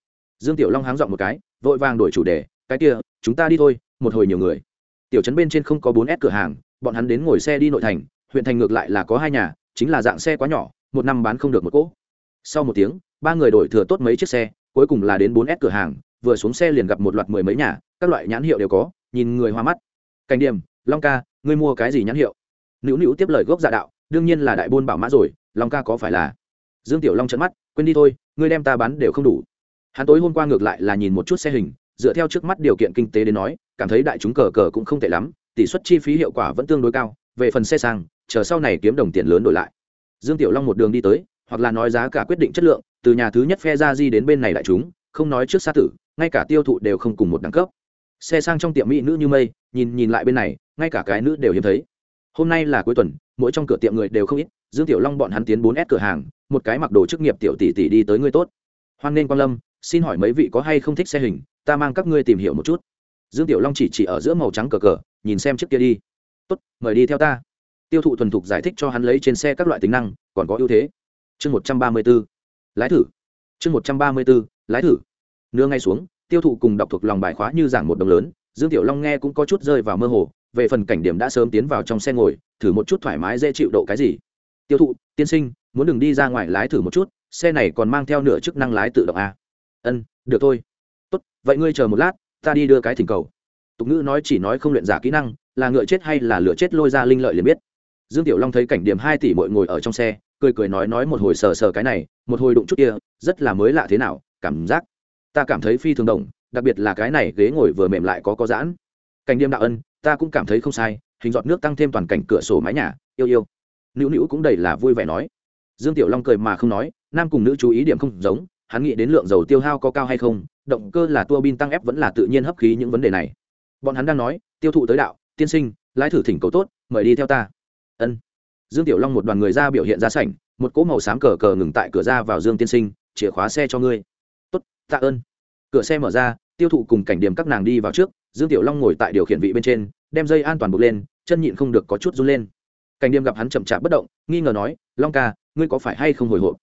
dương tiểu long háng dọn một cái, vội vàng đổi chủ đề, cái kia, chúng ta đi thôi, một hồi nhiều người. Tiểu trấn bên trên không có bốn s cửa hàng, bọn hắn đến ngồi xe đi nội thành, huyện thành ngược lại là có hai nhà, chính là dạng xe quá nhỏ, một năm bán không được một cỗ. Sau một tiếng, ba người đổi thừa tốt mấy chiếc xe, cuối cùng là đến bốn s cửa hàng, vừa xuống xe liền gặp một loạt mười mấy nhà, các loại nhãn hiệu đều có, nhìn người hoa mắt. Cảnh điểm, long ca, ngươi mua cái gì nhãn hiệu? Nữu nữu tiếp lời gốc dạ đạo, đương nhiên là đại buôn bảo mã rồi, long ca có phải là? Dương tiểu long trận mắt, quên đi thôi ngươi đem ta bán đều không đủ. Hắn tối hôm qua ngược lại là nhìn một chút xe hình, dựa theo trước mắt điều kiện kinh tế đến nói, cảm thấy đại chúng cờ cờ cũng không tệ lắm, tỷ suất chi phí hiệu quả vẫn tương đối cao, về phần xe sang, chờ sau này kiếm đồng tiền lớn đổi lại. Dương tiểu long một đường đi tới, hoặc là nói giá cả quyết định chất lượng, từ nhà thứ nhất phe ra di đến bên này đại chúng, không nói trước xa tử, ngay cả tiêu thụ đều không cùng một đẳng cấp. Xe sang trong tiệm mỹ nữ như mây, nhìn nhìn lại bên này, ngay cả cái nữ đều hiếm thấy. Hôm nay là cuối tuần, mỗi trong cửa tiệm người đều không ít, dương tiểu long bọn hắn tiến bốn s cửa hàng một cái mặc đồ chức nghiệp tiểu tỷ tỷ đi tới ngươi tốt. Hoan nên quan lâm, xin hỏi mấy vị có hay không thích xe hình, ta mang các ngươi tìm hiểu một chút. Dương tiểu long chỉ chỉ ở giữa màu trắng cờ cờ, nhìn xem chiếc kia đi. Tốt, mời đi theo ta. Tiêu thụ thuần thục giải thích cho hắn lấy trên xe các loại tính năng, còn có ưu thế. Chương một trăm ba mươi b ố lái thử. Chương một trăm ba mươi b ố lái thử. Nương ngay xuống, tiêu thụ cùng đọc thuộc lòng bài khóa như giảng một đồng lớn, dương tiểu long nghe cũng có chút rơi vào mơ hồ, về phần cảnh điểm đã sớm tiến vào trong xe ngồi, thử một chút thoải mái dễ chịu độ cái gì. Tiêu thụ, tiên sinh muốn đừng đi ra ngoài lái thử một chút, xe này còn mang theo nửa chức năng lái tự động a. Ân, được thôi. Tốt, vậy ngươi chờ một lát, ta đi đưa cái thỉnh cầu. Tục ngữ nói chỉ nói không luyện giả kỹ năng, là ngựa chết hay là lửa chết lôi ra linh lợi liền biết. Dương tiểu long thấy cảnh điểm hai tỷ mội ngồi ở trong xe, cười cười nói nói một hồi sờ sờ cái này, một hồi đụng chút kia, rất là mới lạ thế nào, cảm giác. Ta cảm thấy phi thường đồng, đặc biệt là cái này ghế ngồi vừa mềm lại có có giãn. Cảnh điểm đạo ân, ta cũng cảm thấy không sai, hình giọt nước tăng thêm toàn cảnh cửa sổ mái nhà, yêu yêu. Nữu nữu cũng đầy là vui vẻ nói dương tiểu long cười mà không nói, nam cùng nữ chú ý điểm không giống, hắn nghĩ đến lượng dầu tiêu hao có cao hay không, động cơ là tua bin tăng ép vẫn là tự nhiên hấp khí những vấn đề này. Bọn hắn đang nói, tiêu thụ tới đạo, tiên sinh, lái thử thỉnh cầu tốt, mời đi theo ta. Ân. Dương tiểu long một đoàn người ra biểu hiện ra sảnh, một cỗ màu xám cờ cờ ngừng tại cửa ra vào dương tiên sinh, chìa khóa xe cho ngươi. Tốt, tạ ơn. Cửa xe mở ra, tiêu thụ cùng cảnh điểm các nàng đi vào trước, dương tiểu long ngồi tại điều khiển vị bên trên, đem dây an toàn buộc lên, chân nhịn không được có chút run lên. Cảnh điểm gặp hắn chậm chạp bất động, nghi ngờ nói, long ca ngươi có phải hay không hồi hộp?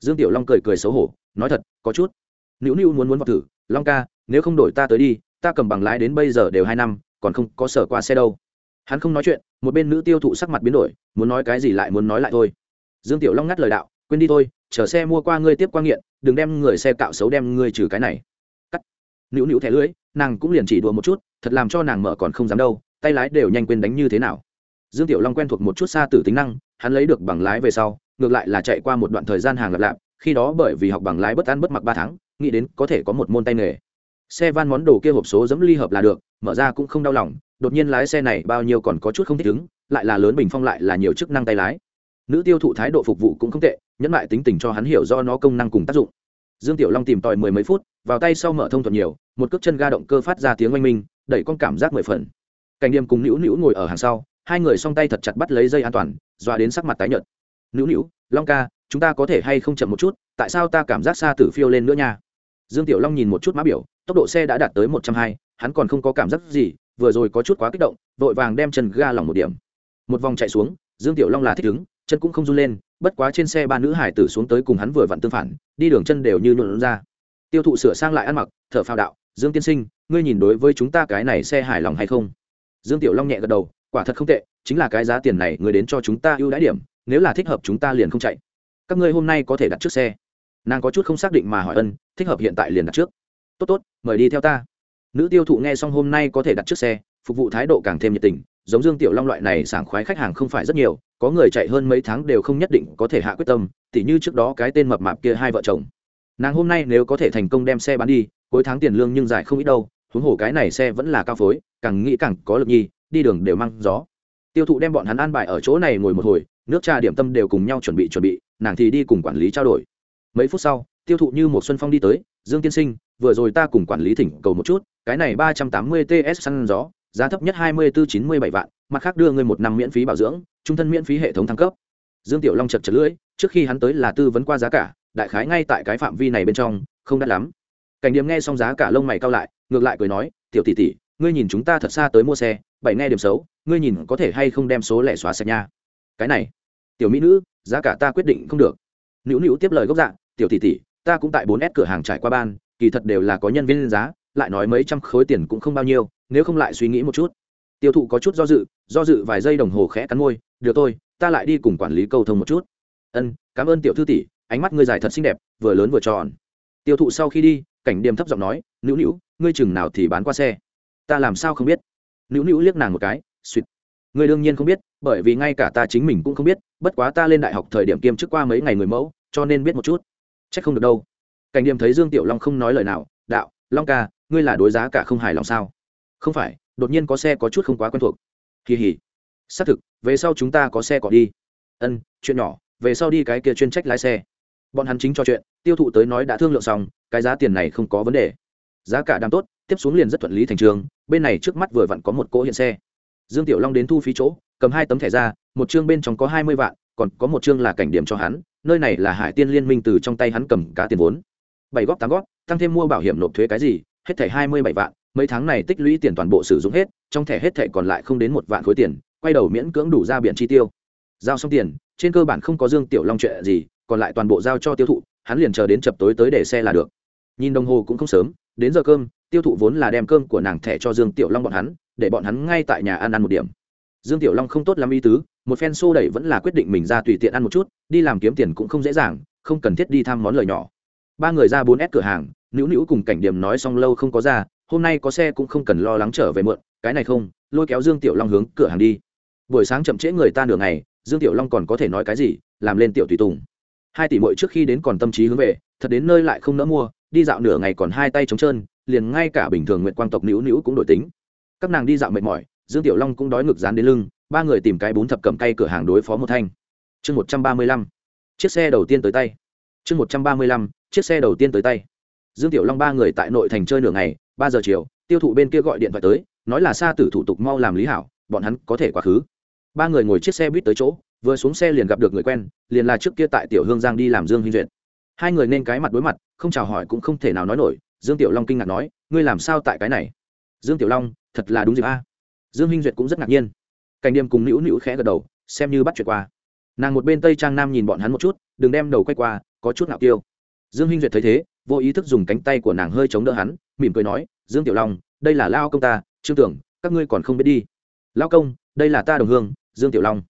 Dương tiểu long cười cười xấu hổ, nói thật, có chút. Nữu nữu muốn muốn vào thử, long ca, nếu không đổi ta tới đi, ta cầm bằng lái đến bây giờ đều hai năm, còn không có sở qua xe đâu. Hắn không nói chuyện, một bên nữ tiêu thụ sắc mặt biến đổi, muốn nói cái gì lại muốn nói lại thôi. Dương tiểu long ngắt lời đạo, quên đi thôi chở xe mua qua ngươi tiếp qua nghiện, đừng đem người xe cạo xấu đem ngươi trừ cái này. Cắt. Nữu nữu thẻ lưỡi, nàng cũng liền chỉ đùa một chút, thật làm cho nàng mở còn không dám đâu, tay lái đều nhanh quên đánh như thế nào. Dương tiểu long quen thuộc một chút xa tử tính năng, hắn lấy được bằng lái về sau ngược lại là chạy qua một đoạn thời gian hàng lặp lạp khi đó bởi vì học bằng lái bất ăn bất mặc ba tháng, nghĩ đến có thể có một môn tay nghề. Xe van món đồ kia hộp số dẫm ly hợp là được, mở ra cũng không đau lòng, đột nhiên lái xe này bao nhiêu còn có chút không thích ứng, lại là lớn bình phong lại là nhiều chức năng tay lái. Nữ tiêu thụ thái độ phục vụ cũng không tệ, nhẫn lại tính tình cho hắn hiểu do nó công năng cùng tác dụng. Dương tiểu long tìm tòi mười mấy phút, vào tay sau mở thông thuận nhiều, một cước chân ga động cơ phát ra tiếng oanh minh, đẩy con cảm giác mười phần. Cảnh đêm cùng nữu nữu ngồi ở hàng sau, hai người song tay thật chặt bắt lấy dây an toàn, dọa đến sắc mặt tái nhợt nữu nữu, long ca, chúng ta có thể hay không chậm một chút, tại sao ta cảm giác xa tử phiêu lên nữa nha? Dương tiểu long nhìn một chút mã biểu, tốc độ xe đã đạt tới một trăm hai, hắn còn không có cảm giác gì, vừa rồi có chút quá kích động, vội vàng đem chân ga lỏng một điểm. Một vòng chạy xuống, dương tiểu long là thích ứng chân cũng không run lên, bất quá trên xe ba nữ hải tử xuống tới cùng hắn vừa vặn tương phản, đi đường chân đều như nhuộn ra. Tiêu thụ sửa sang lại ăn mặc, thở phao đạo, dương tiên sinh, ngươi nhìn đối với chúng ta cái này xe hài lòng hay không? Dương tiểu long nhẹ gật đầu, quả thật không tệ, chính là cái giá tiền này người đến cho chúng ta ưu đãi điểm nếu là thích hợp chúng ta liền không chạy. Các ngươi hôm nay có thể đặt trước xe. Nàng có chút không xác định mà hỏi ân, thích hợp hiện tại liền đặt trước. Tốt tốt, mời đi theo ta. Nữ tiêu thụ nghe xong hôm nay có thể đặt trước xe, phục vụ thái độ càng thêm nhiệt tình, giống dương tiểu long loại này sảng khoái khách hàng không phải rất nhiều, có người chạy hơn mấy tháng đều không nhất định có thể hạ quyết tâm, tỉ như trước đó cái tên mập mạp kia hai vợ chồng. Nàng hôm nay nếu có thể thành công đem xe bán đi, cuối tháng tiền lương nhưng dài không ít đâu, huống hồ cái này xe vẫn là cao phối, càng nghĩ càng có lực nhi, đi đường đều mang gió. Tiêu thụ đem bọn hắn an bài ở chỗ này ngồi một hồi nước trà điểm tâm đều cùng nhau chuẩn bị chuẩn bị, nàng thì đi cùng quản lý trao đổi. Mấy phút sau, tiêu thụ như một xuân phong đi tới, dương tiên sinh, vừa rồi ta cùng quản lý thỉnh cầu một chút, cái này ba trăm tám mươi ts săn gió, giá thấp nhất hai mươi bốn chín mươi bảy vạn, mặt khác đưa ngươi một năm miễn phí bảo dưỡng, trung thân miễn phí hệ thống thăng cấp. Dương tiểu long chật chật lưỡi, trước khi hắn tới là tư vấn qua giá cả, đại khái ngay tại cái phạm vi này bên trong, không đắt lắm. Cảnh điểm nghe xong giá cả lông mày cao lại, ngược lại cười nói, tiểu tỷ tỷ, ngươi nhìn chúng ta thật xa tới mua xe, bảy nghe điểm xấu, ngươi nhìn có thể hay không đem số lẻ xóa sạch nha cái này, tiểu mỹ nữ, giá cả ta quyết định không được. Nữu nữu tiếp lời gốc dạng tiểu tỷ tỷ, ta cũng tại bốn s cửa hàng trải qua ban, kỳ thật đều là có nhân viên giá, lại nói mấy trăm khối tiền cũng không bao nhiêu, nếu không lại suy nghĩ một chút. Tiêu thụ có chút do dự do dự vài giây đồng hồ khẽ cắn môi, được thôi, ta lại đi cùng quản lý cầu thông một chút. Ân, cảm ơn tiểu thư tỷ, ánh mắt ngươi dài thật xinh đẹp, vừa lớn vừa tròn. Tiêu thụ sau khi đi, cảnh điềm thấp giọng nói, nữu nữu, ngươi chừng nào thì bán qua xe? Ta làm sao không biết? Nữu nữu liếc nàng một cái, suýt ngươi đương nhiên không biết, bởi vì ngay cả ta chính mình cũng không biết, bất quá ta lên đại học thời điểm kiêm chức qua mấy ngày người mẫu, cho nên biết một chút. C h ắ c không được đâu. Cảnh điểm thấy dương tiểu long không nói lời nào, đạo, long ca, ngươi là đối giá cả không hài lòng sao? Không phải, đột nhiên có xe có chút không quá quen thuộc. Kỳ hỉ xác thực, về sau chúng ta có xe cỏ đi. Ân, chuyện nhỏ, về sau đi cái kia chuyên trách lái xe. Bọn hắn chính cho chuyện, tiêu thụ tới nói đã thương lượng xong, cái giá tiền này không có vấn đề. Giá cả đang tốt, tiếp xuống liền rất thuận lý thành trường, bên này trước mắt vừa vặn có một cỗ hiện xe dương tiểu long đến thu phí chỗ, cầm hai tấm thẻ ra, một chương bên trong có hai mươi vạn, còn có một chương là cảnh điểm cho hắn, nơi này là hải tiên liên minh từ trong tay hắn cầm cá tiền vốn. Bảy góp, tám góp, tăng thêm mua bảo hiểm nộp thuế cái gì, hết thẻ hai mươi bảy vạn, mấy tháng này tích lũy tiền toàn bộ sử dụng hết, trong thẻ hết thẻ còn lại không đến một vạn khối tiền, quay đầu miễn cưỡng đủ ra biển chi tiêu. Giao xong tiền, trên cơ bản không có dương tiểu long chuyện gì, còn lại toàn bộ giao cho tiêu thụ, hắn liền chờ đến chập tối tới để xe là được. Nhìn đồng hồ cũng không sớm, đến giờ cơm, tiêu thụ vốn là đem cơm của nàng thẻ cho dương tiểu long bọn hắn để bọn hắn ngay tại nhà ăn ăn một điểm. Dương tiểu long không tốt lắm ý tứ, một phen xô đẩy vẫn là quyết định mình ra tùy tiện ăn một chút, đi làm kiếm tiền cũng không dễ dàng, không cần thiết đi thăm món lời nhỏ. Ba người ra bốn s cửa hàng, nữu nữu cùng cảnh điểm nói xong lâu không có ra, hôm nay có xe cũng không cần lo lắng trở về muộn, cái này không, lôi kéo dương tiểu long hướng cửa hàng đi. Buổi sáng chậm trễ người ta nửa ngày, dương tiểu long còn có thể nói cái gì, làm lên tiểu tùy tùng. Hai tỷ muội trước khi đến còn tâm trí hướng về, thật đến nơi lại không nỡ mua, đi dạo nửa ngày còn hai tay trống trơn, liền ngay cả bình thường nguyện quang tộc nữu nữu cũng đổi tính các nàng đi dạo mệt mỏi, dương tiểu long cũng đói ngực dán đến lưng, ba người tìm cái bún thập cầm cây cửa hàng đối phó một thanh. Chương một trăm ba mươi lăm, chiếc xe đầu tiên tới tay. Chương một trăm ba mươi lăm, chiếc xe đầu tiên tới tay. Dương tiểu long ba người tại nội thành chơi nửa ngày, ba giờ chiều, tiêu thụ bên kia gọi điện thoại tới, nói là xa tử thủ tục mau làm lý hảo, bọn hắn có thể quá khứ. Ba người ngồi chiếc xe buýt tới chỗ, vừa xuống xe liền gặp được người quen, liền là trước kia tại tiểu hương giang đi làm dương huy duyệt. Hai người nên cái mặt đối mặt, không chào hỏi cũng không thể nào nói nổi, dương tiểu long kinh ngạc nói, ngươi làm sao tại cái này? Dương tiểu long, thật là đúng dịp a. Dương hinh duyệt cũng rất ngạc nhiên. Cảnh đêm cùng nữu nữu khẽ gật đầu, xem như bắt chuyện qua. Nàng một bên tây trang nam nhìn bọn hắn một chút, đừng đem đầu quay qua, có chút nào tiêu dương hinh duyệt thấy thế, vô ý thức dùng cánh tay của nàng hơi chống đỡ hắn, mỉm cười nói, dương tiểu long, đây là lao công ta, trương tưởng, các ngươi còn không biết đi. Lao công, đây là ta đồng hương, dương tiểu long.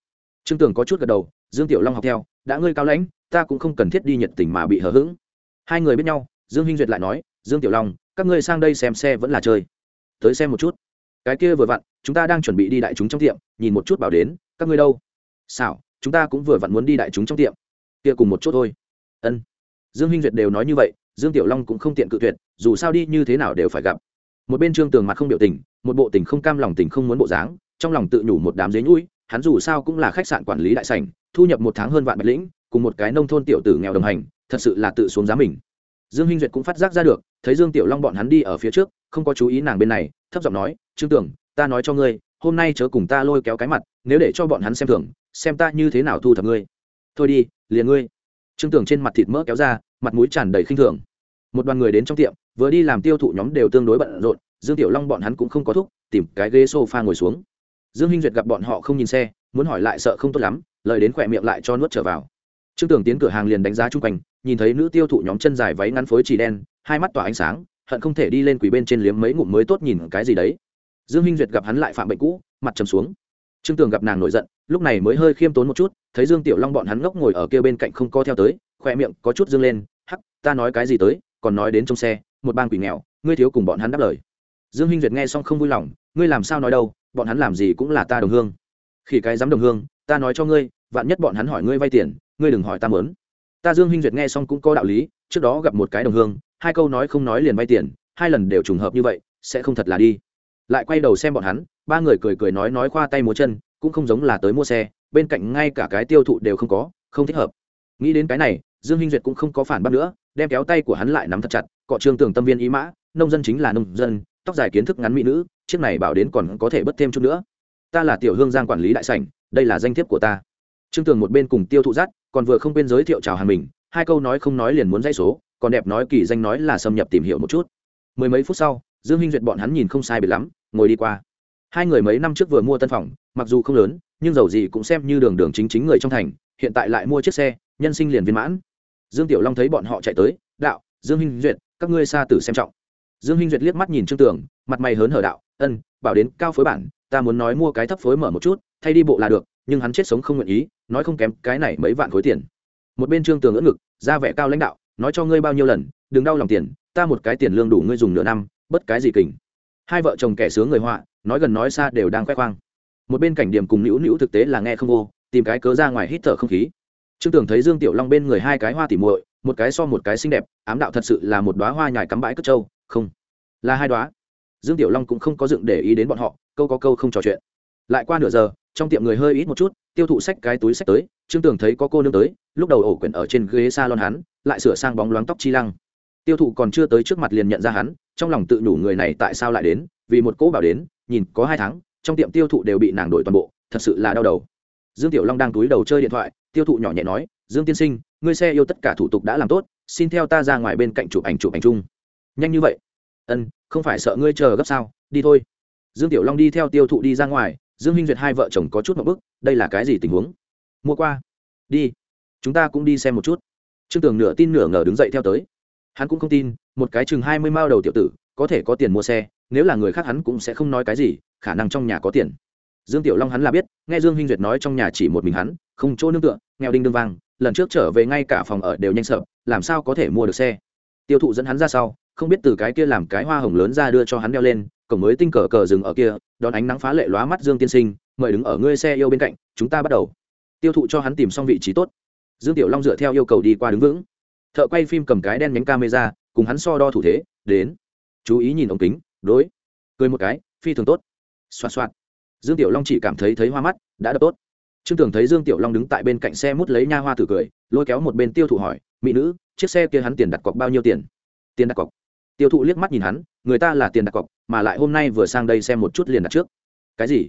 Trương tưởng có chút gật đầu, dương tiểu long học theo, đã ngươi cao lãnh, ta cũng không cần thiết đi nhiệt tình mà bị hờ hững. Hai người biết nhau, dương hinh duyệt lại nói, dương tiểu long, các ngươi sang đây xem xe vẫn là chơi tới xem một chút. Cái kia vừa vặn, chúng ta đang chuẩn bị đi đại chúng trong tiệm, nhìn một chút bảo đến, các ngươi đâu? Xảo, chúng ta cũng vừa vặn muốn đi đại chúng trong tiệm. Kia cùng một chút thôi. Ân. Dương hinh duyệt đều nói như vậy, dương tiểu long cũng không tiện cự tuyệt, dù sao đi như thế nào đều phải gặp. Một bên trương tường mặt không biểu tình, một bộ tình không cam lòng tình không muốn bộ dáng, trong lòng tự nhủ một đám dế nhũi, hắn dù sao cũng là khách sạn quản lý đại sảnh, thu nhập một tháng hơn vạn bạch lĩnh, cùng một cái nông thôn tiểu tử nghèo đồng hành, thật sự là tự xuống giá mình dương hinh duyệt cũng phát giác ra được, thấy dương tiểu long bọn hắn đi ở phía trước, không có chú ý nàng bên này, thấp giọng nói, trương tưởng, ta nói cho ngươi, hôm nay chớ cùng ta lôi kéo cái mặt, nếu để cho bọn hắn xem thường, xem ta như thế nào thu thập ngươi. Thôi đi, liền ngươi. Trương tưởng trên mặt thịt mỡ kéo ra, mặt mũi tràn đầy khinh thường. Một đoàn người đến trong tiệm, vừa đi làm tiêu thụ nhóm đều tương đối bận rộn, dương tiểu long bọn hắn cũng không có thúc, tìm cái ghế sofa ngồi xuống. Dương hinh duyệt gặp bọn họ không nhìn xe, muốn hỏi lại sợ không tốt lắm, lời đến khỏe miệng lại cho nuốt trở vào trương tưởng tiến cửa hàng liền đánh giá chung quanh, nhìn thấy nữ tiêu thụ nhóm chân dài váy ngắn phối chỉ đen, hai mắt tỏa ánh sáng, hận không thể đi lên quỳ bên trên liếm mấy ngụm mới tốt nhìn cái gì đấy. Dương hinh duyệt gặp hắn lại phạm bệnh cũ, mặt trầm xuống. Trương tường gặp nàng nổi giận, lúc này mới hơi khiêm tốn một chút, thấy dương tiểu long bọn hắn ngốc ngồi ở kia bên cạnh không co theo tới khoe miệng có chút dương lên, hắc, ta nói cái gì tới, còn nói đến trong xe, một bang quỷ nghèo, ngươi thiếu cùng bọn hắn đáp lời. Dương hinh duyệt nghe xong không vui lòng, ngươi làm sao nói đâu, bọn hắn làm gì cũng là ta đồng hương. Khi cái dám đồng hương, ta nói cho ngươi, vạn nhất bọn hắn hỏi ngươi vay tiền ngươi đừng hỏi ta mớn. Ta dương hinh duyệt nghe xong cũng có đạo lý, trước đó gặp một cái đồng hương, hai câu nói không nói liền vay tiền, hai lần đều trùng hợp như vậy, sẽ không thật là đi. Lại quay đầu xem bọn hắn, ba người cười cười nói nói khoa tay múa chân, cũng không giống là tới mua xe, bên cạnh ngay cả cái tiêu thụ đều không có, không thích hợp. Nghĩ đến cái này, dương hinh duyệt cũng không có phản bác nữa, đem kéo tay của hắn lại nắm thật chặt, cọ trương tường tâm viên ý mã, nông dân chính là nông dân, tóc dài kiến thức ngắn mỹ nữ, chiếc này bảo đến còn có thể bớt thêm chút nữa. Ta là tiểu hương giang quản lý đại sảnh, đây là danh thiếp của ta. Trương tường một bên cùng tiêu thụ dắt còn vừa không quên giới thiệu chào hàng mình, hai câu nói không nói liền muốn dây số, còn đẹp nói kỳ danh nói là xâm nhập tìm hiểu một chút. Mười mấy phút sau, dương hinh duyệt bọn hắn nhìn không sai biệt lắm, ngồi đi qua. Hai người mấy năm trước vừa mua tân phòng, mặc dù không lớn, nhưng dầu gì cũng xem như đường đường chính chính người trong thành, hiện tại lại mua chiếc xe, nhân sinh liền viên mãn. Dương tiểu long thấy bọn họ chạy tới, đạo, dương hinh duyệt, các ngươi xa tử xem trọng. Dương hinh duyệt liếc mắt nhìn trương tường, mặt mày hớn hở đạo, ân, bảo đến cao phối bản, ta muốn nói mua cái thấp phối mở một chút, thay đi bộ là được, nhưng hắn chết sống không nguyện ý nói không kém cái này mấy vạn khối tiền. Một bên trương tường ngỡ ngực, ra vẻ cao lãnh đạo, nói cho ngươi bao nhiêu lần, đừng đau lòng tiền, ta một cái tiền lương đủ ngươi dùng nửa năm, bất cái gì kình. Hai vợ chồng kẻ sướng người họa, nói gần nói xa đều đang khoe khoang. Một bên cảnh điểm cùng nữu nữu thực tế là nghe không vô, tìm cái cớ ra ngoài hít thở không khí. Trương tưởng thấy dương tiểu long bên người hai cái hoa tỉ muội, một cái so một cái xinh đẹp, ám đạo thật sự là một đoá hoa nhài cắm bãi cất trâu, không, là hai đoá dương tiểu long cũng không có dựng để ý đến bọn họ, câu có câu không trò chuyện. Lại qua nửa giờ trong tiệm người hơi ít một chút, tiêu thụ sách cái túi sách tới, trương tưởng thấy có cô nương tới, lúc đầu ổ quyển ở trên ghế s a lon hắn, lại sửa sang bóng loáng tóc chi lăng. Tiêu thụ còn chưa tới trước mặt liền nhận ra hắn, trong lòng tự nhủ người này tại sao lại đến, vì một cỗ bảo đến, nhìn có hai tháng, trong tiệm tiêu thụ đều bị nàng đổi toàn bộ, thật sự là đau đầu. Dương tiểu long đang túi đầu chơi điện thoại, tiêu thụ nhỏ nhẹ nói, dương tiên sinh, ngươi xe yêu tất cả thủ tục đã làm tốt, xin theo ta ra ngoài bên cạnh chụp ảnh chụp ảnh chung. Nhanh như vậy? Ân, không phải sợ ngươi chờ gấp sao, đi thôi. Dương tiểu long đi theo tiêu thụ đi ra ngoài dương huynh duyệt hai vợ chồng có chút một bức, đây là cái gì tình huống? Mua qua. Đi. Chúng ta cũng đi xem một chút. Trương tường nửa tin nửa ngờ đứng dậy theo tới. Hắn cũng không tin, một cái chừng hai mươi mao đầu tiểu tử, có thể có tiền mua xe, nếu là người khác hắn cũng sẽ không nói cái gì, khả năng trong nhà có tiền. Dương tiểu long hắn là biết, nghe dương huynh duyệt nói trong nhà chỉ một mình hắn, không chỗ nương tựa, nghèo đinh đương vang, lần trước trở về ngay cả phòng ở đều nhanh sợ, làm sao có thể mua được xe? Tiêu thụ dẫn hắn ra sau, không biết từ cái kia làm cái hoa hồng lớn ra đưa cho hắn đeo lên cổng mới tinh cờ cờ dừng ở kia, đón ánh nắng phá lệ lóa mắt dương tiên sinh, mời đứng ở ngươi xe yêu bên cạnh, chúng ta bắt đầu. Tiêu thụ cho hắn tìm xong vị trí tốt. Dương tiểu long dựa theo yêu cầu đi qua đứng vững. Thợ quay phim cầm cái đen nhánh camera, cùng hắn so đo thủ thế, đến. Chú ý nhìn ống kính, đối. Cười một cái, phi thường tốt. Xoa xoa dương tiểu long chỉ cảm thấy thấy hoa mắt, đã đập tốt. Trương tưởng thấy dương tiểu long đứng tại bên cạnh xe mút lấy nha hoa tử cười, lôi kéo một bên tiêu thụ hỏi, mỹ nữ, chiếc xe kia hắn tiền đặt cọc bao nhiêu tiền? Tiền đặt cọc tiêu thụ liếc mắt nhìn hắn, người ta là tiền đặt cọc, mà lại hôm nay vừa sang đây xem một chút liền đặt trước. Cái gì?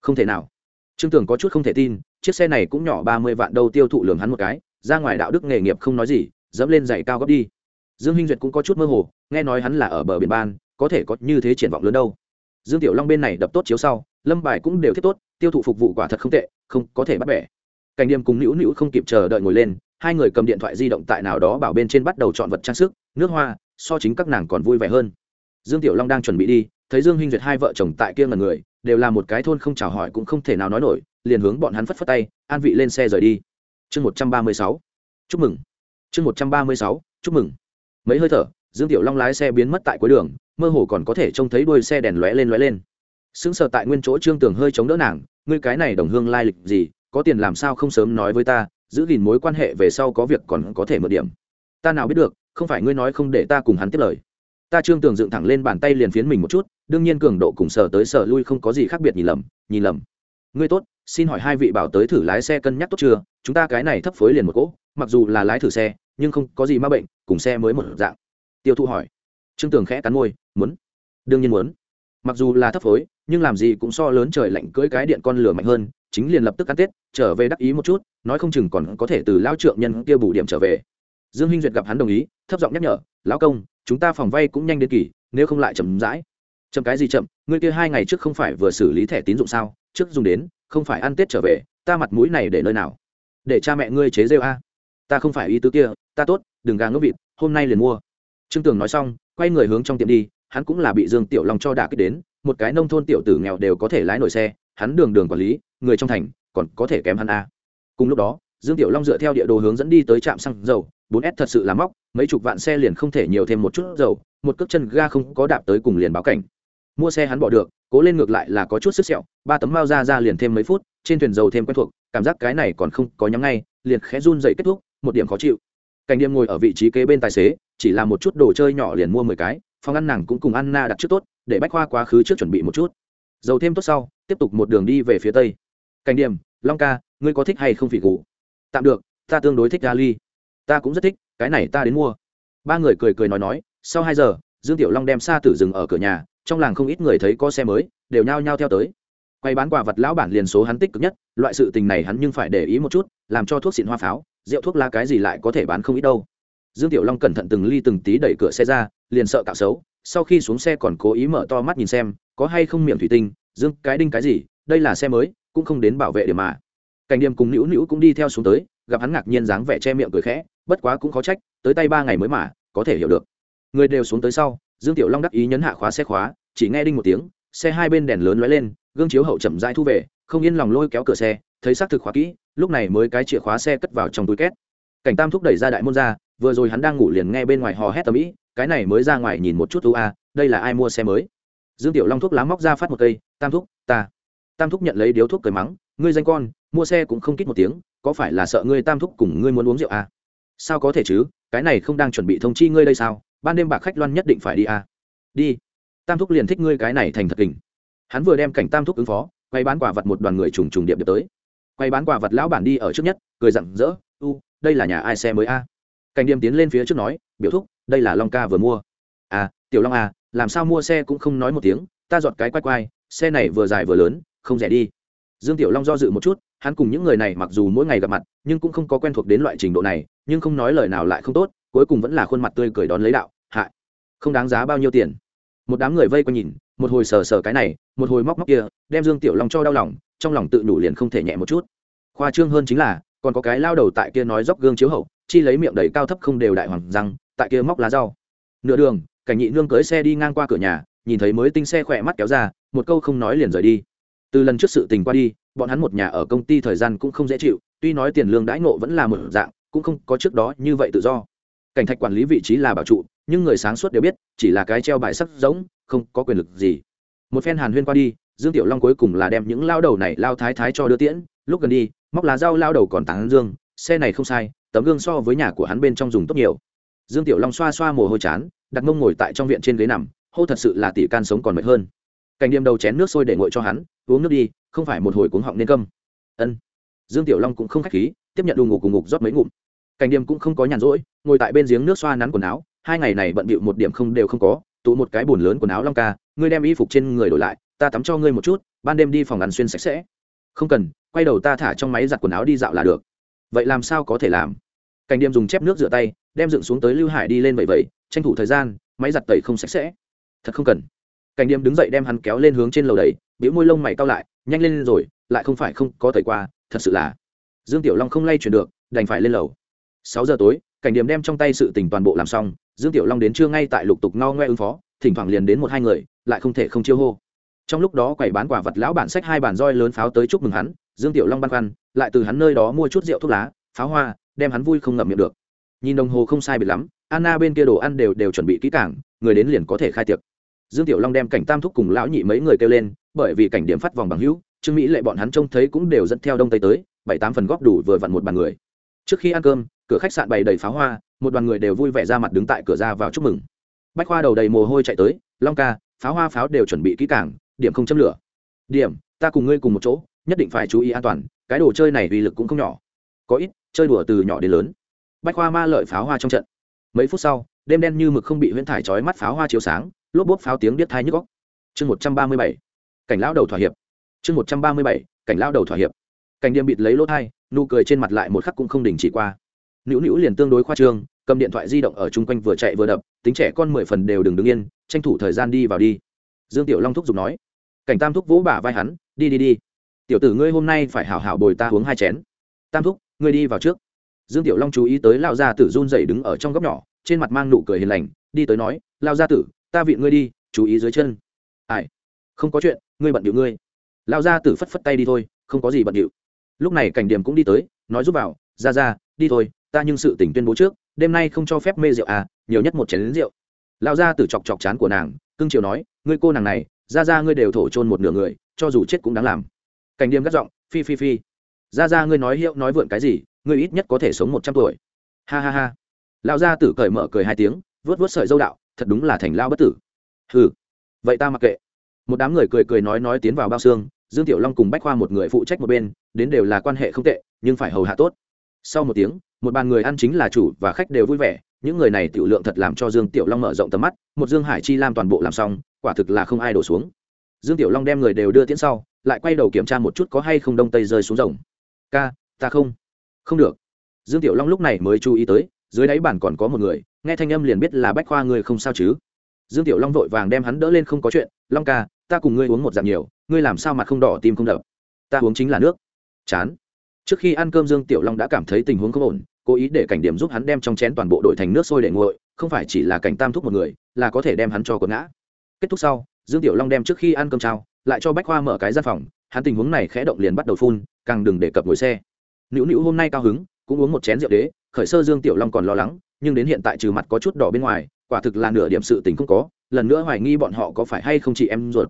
Không thể nào. Trương tưởng có chút không thể tin, chiếc xe này cũng nhỏ ba mươi vạn đâu, tiêu thụ lường hắn một cái, ra ngoài đạo đức nghề nghiệp không nói gì, dẫm lên giày cao gấp đi. Dương hinh duyệt cũng có chút mơ hồ, nghe nói hắn là ở bờ biển ban, có thể có như thế triển vọng lớn đâu. Dương tiểu long bên này đập tốt chiếu sau, lâm bài cũng đều thiết tốt, tiêu thụ phục vụ quả thật không tệ, không có thể bắt bẻ. Cảnh đêm cùng nữu nữu không kịp chờ đợi ngồi lên, hai người cầm điện thoại di động tại nào đó bảo bên trên bắt đầu chọn vật trang sức, nước hoa so chính các nàng còn vui vẻ hơn. Dương tiểu long đang chuẩn bị đi, thấy dương hinh duyệt hai vợ chồng tại kia ngần người, đều là một cái thôn không chào hỏi cũng không thể nào nói nổi, liền hướng bọn hắn phất phất tay, an vị lên xe rời đi. Chương một trăm ba mươi sáu. Chúc mừng. Chương một trăm ba mươi sáu. Chúc mừng. Mấy hơi thở, dương tiểu long lái xe biến mất tại cuối đường, mơ hồ còn có thể trông thấy đuôi xe đèn lóe lên lóe lên. Sững sờ tại nguyên chỗ trương tường hơi chống đỡ nàng, ngươi cái này đồng hương lai lịch gì, có tiền làm sao không sớm nói với ta, giữ gìn mối quan hệ về sau có việc còn có thể mượn điểm. Ta nào biết được không phải ngươi nói không để ta cùng hắn tiếp lời. Ta trương tường dựng thẳng lên bàn tay liền phiến mình một chút, đương nhiên cường độ cùng sở tới sở lui không có gì khác biệt nhìn lầm nhìn lầm. Ngươi tốt, xin hỏi hai vị bảo tới thử lái xe cân nhắc tốt chưa? Chúng ta cái này thấp phối liền một cỗ, mặc dù là lái thử xe, nhưng không có gì ma bệnh, cùng xe mới một dạng. Tiêu thụ hỏi. Trương tường khẽ cắn môi, muốn. Đương nhiên muốn. Mặc dù là thấp phối, nhưng làm gì cũng so lớn trời lạnh cưỡi cái điện con lửa mạnh hơn, chính liền lập tức ăn tết, trở về đắc ý một chút, nói không chừng còn có thể từ lao trượng nhân kia bù điểm trở về dương hinh duyệt gặp hắn đồng ý, thấp giọng nhắc nhở, lão công, chúng ta phòng vay cũng nhanh đến kỳ, nếu không lại chậm rãi. Chậm cái gì chậm? Ngươi kia hai ngày trước không phải vừa xử lý thẻ tín dụng sao? Trước dùng đến, không phải ăn tết trở về, ta mặt mũi này để nơi nào? Để cha mẹ ngươi chế rêu a. Ta không phải ý tứ kia, ta tốt, đừng gà ngốc vịt, hôm nay liền mua. Trương tường nói xong, quay người hướng trong tiệm đi, hắn cũng là bị dương tiểu long cho đả kích đến, một cái nông thôn tiểu tử nghèo đều có thể lái nổi xe, hắn đường đường quản lý, người trong thành, còn có thể kém hắn a. Cùng lúc đó, dương tiểu long dựa theo địa đồ hướng dẫn đi tới trạm xăng dầu 4S thật sự là móc, mấy chục vạn xe liền không thể nhiều thêm một chút dầu, một cước chân ga không có đạp tới cùng liền báo cảnh. Mua xe hắn bỏ được, cố lên ngược lại là có chút sức sẹo, ba tấm mao ra ra liền thêm mấy phút, trên thuyền dầu thêm quen thuộc, cảm giác cái này còn không có nhắm ngay, liền khẽ run dậy kết thúc, một điểm khó chịu. Cảnh điềm ngồi ở vị trí kế bên tài xế, chỉ là một chút đồ chơi nhỏ liền mua mười cái, phòng ăn nàng cũng cùng anna đặt trước tốt, để bách khoa quá khứ trước chuẩn bị một chút. Dầu thêm tốt sau, tiếp tục một đường đi về phía tây. Cảnh điểm long ca, ngươi có thích hay không phỉ cụ tạm được, ta tương đối thích gali ta cũng rất thích, cái này ta đến mua. Ba người cười cười nói nói, sau hai giờ, dương tiểu long đem xa tử dừng ở cửa nhà, trong làng không ít người thấy có xe mới, đều nhao nhao theo tới. Quay bán quả vật lão bản liền số hắn tích cực nhất, loại sự tình này hắn nhưng phải để ý một chút, làm cho thuốc xịn hoa pháo, rượu thuốc lá cái gì lại có thể bán không ít đâu. Dương tiểu long cẩn thận từng ly từng tí đẩy cửa xe ra, liền sợ cạo xấu, sau khi xuống xe còn cố ý mở to mắt nhìn xem, có hay không miệng thủy tinh, dương, cái đinh cái gì, đây là xe mới, cũng không đến bảo vệ điểm mà. Cảnh điểm cùng nữu nữu cũng đi theo xuống tới, gặp hắn ngạc nhiên dáng vẻ che miệng cười khẽ bất quá cũng khó trách, tới tay ba ngày mới mà, có thể hiểu được. Người đều xuống tới sau, dương tiểu long đắc ý nhấn hạ khóa xe khóa, chỉ nghe đinh một tiếng, xe hai bên đèn lớn lóe lên, gương chiếu hậu chậm rãi thu về, không yên lòng lôi kéo cửa xe, thấy xác thực khóa kỹ, lúc này mới cái chìa khóa xe cất vào trong túi két. Cảnh tam thúc đẩy ra đại môn ra, vừa rồi hắn đang ngủ liền nghe bên ngoài hò hét tầm ĩ, cái này mới ra ngoài nhìn một chút ưu a, đây là ai mua xe mới? Dương tiểu long thuốc lá móc ra phát một cây, tam thúc, ta. Tam thúc nhận lấy điếu thuốc cười mắng, ngươi danh con, mua xe cũng không kít một tiếng, có phải là sợ ngươi tam thúc cùng ngươi muốn uống rượu à? Sao có thể chứ? Cái này không đang chuẩn bị thông chi ngươi đây sao? Ban đêm bạc khách loan nhất định phải đi à? đi. Tam thúc liền thích ngươi cái này thành thật kình. Hắn vừa đem cảnh tam thúc ứng phó, quay bán quả vật một đoàn người trùng trùng điệp điệp tới. Quay bán quả vật lão bản đi ở trước nhất, cười rặng rỡ, u, đây là nhà ai xe mới a? À? cảnh điềm tiến lên phía trước nói, biểu thúc, đây là long ca vừa mua. À tiểu long à làm sao mua xe cũng không nói một tiếng, ta dọn cái quay quay, xe này vừa dài vừa lớn, không rẻ đi dương tiểu long do dự một chút, hắn cùng những người này mặc dù mỗi ngày gặp mặt, nhưng cũng không có quen thuộc đến loại trình độ này, nhưng không nói lời nào lại không tốt, cuối cùng vẫn là khuôn mặt tươi cười đón lấy đạo hại không đáng giá bao nhiêu tiền. Một đám người vây quanh nhìn, một hồi sờ sờ cái này, một hồi móc móc kia, đem dương tiểu long cho đau lòng, trong lòng tự đủ liền không thể nhẹ một chút. Khoa trương hơn chính là, còn có cái lao đầu tại kia nói dốc gương chiếu hậu, chi lấy miệng đầy cao thấp không đều đại hoàng răng, tại kia móc lá rau. Nửa đường, cảnh nhị nương cưới xe đi ngang qua cửa nhà, nhìn thấy mới tinh xe khỏe mắt kéo ra, một câu không nói liền rời đi từ lần trước sự tình qua đi, bọn hắn một nhà ở công ty thời gian cũng không dễ chịu, tuy nói tiền lương đãi ngộ vẫn là một dạng, cũng không có trước đó như vậy tự do. Cảnh thạch quản lý vị trí là bảo trụ, nhưng người sáng suốt đều biết, chỉ là cái treo bài sắc giống, không có quyền lực gì. Một phen hàn huyên qua đi, dương tiểu long cuối cùng là đem những lao đầu này lao thái thái cho đưa tiễn. Lúc gần đi, móc lá dao lao đầu còn tán dương, xe này không sai, tấm gương so với nhà của hắn bên trong dùng tốt nhiều. Dương tiểu long xoa xoa mồ hôi chán, đặt mông ngồi tại trong viện trên ghế nằm, hô thật sự là tỷ can sống còn mệt hơn cảnh điểm đầu chén nước sôi để nguội cho hắn, uống nước đi, không phải một hồi cuống họng nên câm ân. Dương tiểu long cũng không khách khí, tiếp nhận đù ngủ cùng ngục rót mấy ngụm. Cảnh điểm cũng không có nhàn rỗi, ngồi tại bên giếng nước xoa nắn quần áo, hai ngày này bận bịu một điểm không đều không có, tụ một cái bồn lớn quần áo long ca, ngươi đem y phục trên người đổi lại, ta tắm cho ngươi một chút, ban đêm đi phòng ăn xuyên sạch sẽ. Không cần, quay đầu ta thả trong máy giặt quần áo đi dạo là được. Vậy làm sao có thể làm? Cảnh điểm dùng chép nước rửa tay, đem dựng xuống tới lưu hải đi lên vậy vậy tranh thủ thời gian, máy giặt tẩy không sạch sẽ. Thật không cần cảnh điềm đứng dậy đem hắn kéo lên hướng trên lầu đầy biểu môi lông mày cao lại, nhanh lên rồi, lại không phải không có tẩy qua, thật sự là. Dương tiểu long không lay chuyển được, đành phải lên lầu. Sáu giờ tối, cảnh điểm đem trong tay sự tình toàn bộ làm xong, dương tiểu long đến trưa ngay tại lục tục ngao ngoe ứng phó, thỉnh thoảng liền đến một hai người, lại không thể không chiêu hô. Trong lúc đó quầy bán quả vật lão bản sách hai bản roi lớn pháo tới chúc mừng hắn, dương tiểu long băn khoăn, lại từ hắn nơi đó mua chút rượu thuốc lá, pháo hoa, đem hắn vui không ngậm miệng được. Nhìn đồng hồ không sai biệt lắm, anna bên kia đồ ăn đều đều chuẩn bị kỹ cảng người đến liền có thể khai tiệc dương tiểu long đem cảnh tam thúc cùng lão nhị mấy người kêu lên, bởi vì cảnh điểm phát vòng bằng hữu, trương mỹ lệ bọn hắn trông thấy cũng đều dẫn theo đông tây tới, bảy tám phần góp đủ vừa vặn một bàn người. Trước khi ăn cơm, cửa khách sạn bày đầy pháo hoa, một đoàn người đều vui vẻ ra mặt đứng tại cửa ra vào chúc mừng. Bách khoa đầu đầy mồ hôi chạy tới, long ca, pháo hoa pháo đều chuẩn bị kỹ càng, điểm không châm lửa. Điểm, ta cùng ngươi cùng một chỗ, nhất định phải chú ý an toàn, cái đồ chơi này uy lực cũng không nhỏ. Có ít, chơi đùa từ nhỏ đến lớn. Bách khoa ma lợi pháo hoa trong trận. Mấy phút sau, đêm đen như mực không bị huyễn thải chói mắt pháo hoa chiếu sáng lốp bốp pháo tiếng biết thai nhức góc. Chương một trăm ba mươi bảy, cảnh lão đầu thỏa hiệp. Chương một trăm ba mươi bảy, cảnh lão đầu thỏa hiệp. Cảnh điềm bịt lấy lỗ thai, nụ cười trên mặt lại một khắc cũng không đình chỉ qua. Nữu nữu liền tương đối khoa trương, cầm điện thoại di động ở chung quanh vừa chạy vừa đập, tính trẻ con mười phần đều đừng đứng yên, tranh thủ thời gian đi vào đi. Dương tiểu long thúc giục nói. Cảnh tam thúc vỗ bả vai hắn, đi đi đi. Tiểu tử ngươi hôm nay phải hảo hảo bồi ta uống hai chén. Tam thúc, ngươi đi vào trước. Dương tiểu long chú ý tới lao gia tử run rẩy đứng ở trong góc nhỏ, trên mặt mang nụ cười hiền lành, đi tới nói lao gia tử ta viện ngươi đi, chú ý dưới chân. Ai? Không có chuyện, ngươi bận điệu ngươi. Lao gia tử phất phất tay đi thôi, không có gì bận điệu. Lúc này cảnh điểm cũng đi tới, nói giúp vào, ra ra, đi thôi, ta nhưng sự tỉnh tuyên bố trước, đêm nay không cho phép mê rượu à nhiều nhất một chén lính rượu. Lao gia tử chọc chọc chán của nàng, cưng chiều nói, ngươi cô nàng này, ra ra ngươi đều thổ chôn một nửa người, cho dù chết cũng đáng làm. Cảnh điểm gắt giọng, phi phi phi. Ra ra ngươi nói hiệu, nói vượn cái gì, ngươi ít nhất có thể sống một trăm tuổi. Ha ha ha. Lão gia tử cởi mở cười hai tiếng vớt vớt sợi dâu đạo thật đúng là thành lao bất tử. Hừ, vậy ta mặc kệ. Một đám người cười cười nói nói tiến vào bao xương, dương tiểu long cùng bách khoa một người phụ trách một bên, đến đều là quan hệ không tệ, nhưng phải hầu hạ tốt. Sau một tiếng, một bàn người ăn chính là chủ và khách đều vui vẻ, những người này tiểu lượng thật làm cho dương tiểu long mở rộng tầm mắt, một dương hải chi làm toàn bộ làm xong, quả thực là không ai đổ xuống. Dương tiểu long đem người đều đưa tiễn sau, lại quay đầu kiểm tra một chút có hay không đông tây rơi xuống rồng. Ca, ta không. Không được. Dương tiểu long lúc này mới chú ý tới dưới đáy bản còn có một người, nghe thanh âm liền biết là bách khoa người không sao chứ? Dương tiểu long vội vàng đem hắn đỡ lên không có chuyện, long ca, ta cùng ngươi uống một dạng nhiều, ngươi làm sao mặt không đỏ tim không đập? Ta uống chính là nước. Chán. Trước khi ăn cơm dương tiểu long đã cảm thấy tình huống không ổn, cố ý để cảnh điểm giúp hắn đem trong chén toàn bộ đổi thành nước sôi để nguội, không phải chỉ là cảnh tam thúc một người, là có thể đem hắn cho quật ngã. Kết thúc sau, dương tiểu long đem trước khi ăn cơm trao, lại cho bách khoa mở cái gian phòng, hắn tình huống này khẽ động liền bắt đầu phun, càng đừng để cập ngồi xe. Nữu nữu hôm nay cao hứng, cũng uống một chén rượu đế khởi sơ dương tiểu long còn lo lắng, nhưng đến hiện tại trừ mặt có chút đỏ bên ngoài, quả thực là nửa điểm sự tình không có, lần nữa hoài nghi bọn họ có phải hay không chị em ruột.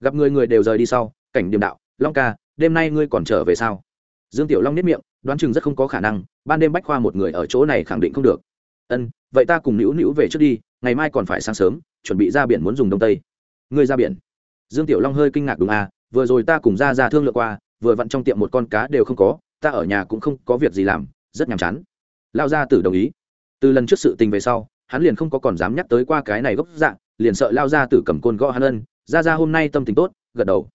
Gặp người người đều rời đi sau, cảnh điểm đạo, long ca, đêm nay ngươi còn trở về sao? Dương tiểu long nếp miệng, đoán chừng rất không có khả năng, ban đêm bách khoa một người ở chỗ này khẳng định không được. Ân, vậy ta cùng nữu nữu về trước đi, ngày mai còn phải sáng sớm, chuẩn bị ra biển muốn dùng đông tây. Ngươi ra biển? Dương tiểu long hơi kinh ngạc đúng à vừa rồi ta cùng ra ra thương lượng qua, vừa vặn trong tiệm một con cá đều không có, ta ở nhà cũng không có việc gì làm, rất nhàm chán lao gia tử đồng ý. Từ lần trước sự tình về sau, hắn liền không có còn dám nhắc tới qua cái này gốc dạng, liền sợ lao gia tử cầm côn gõ hắn ân. Ra ra hôm nay tâm tình tốt, gật đầu.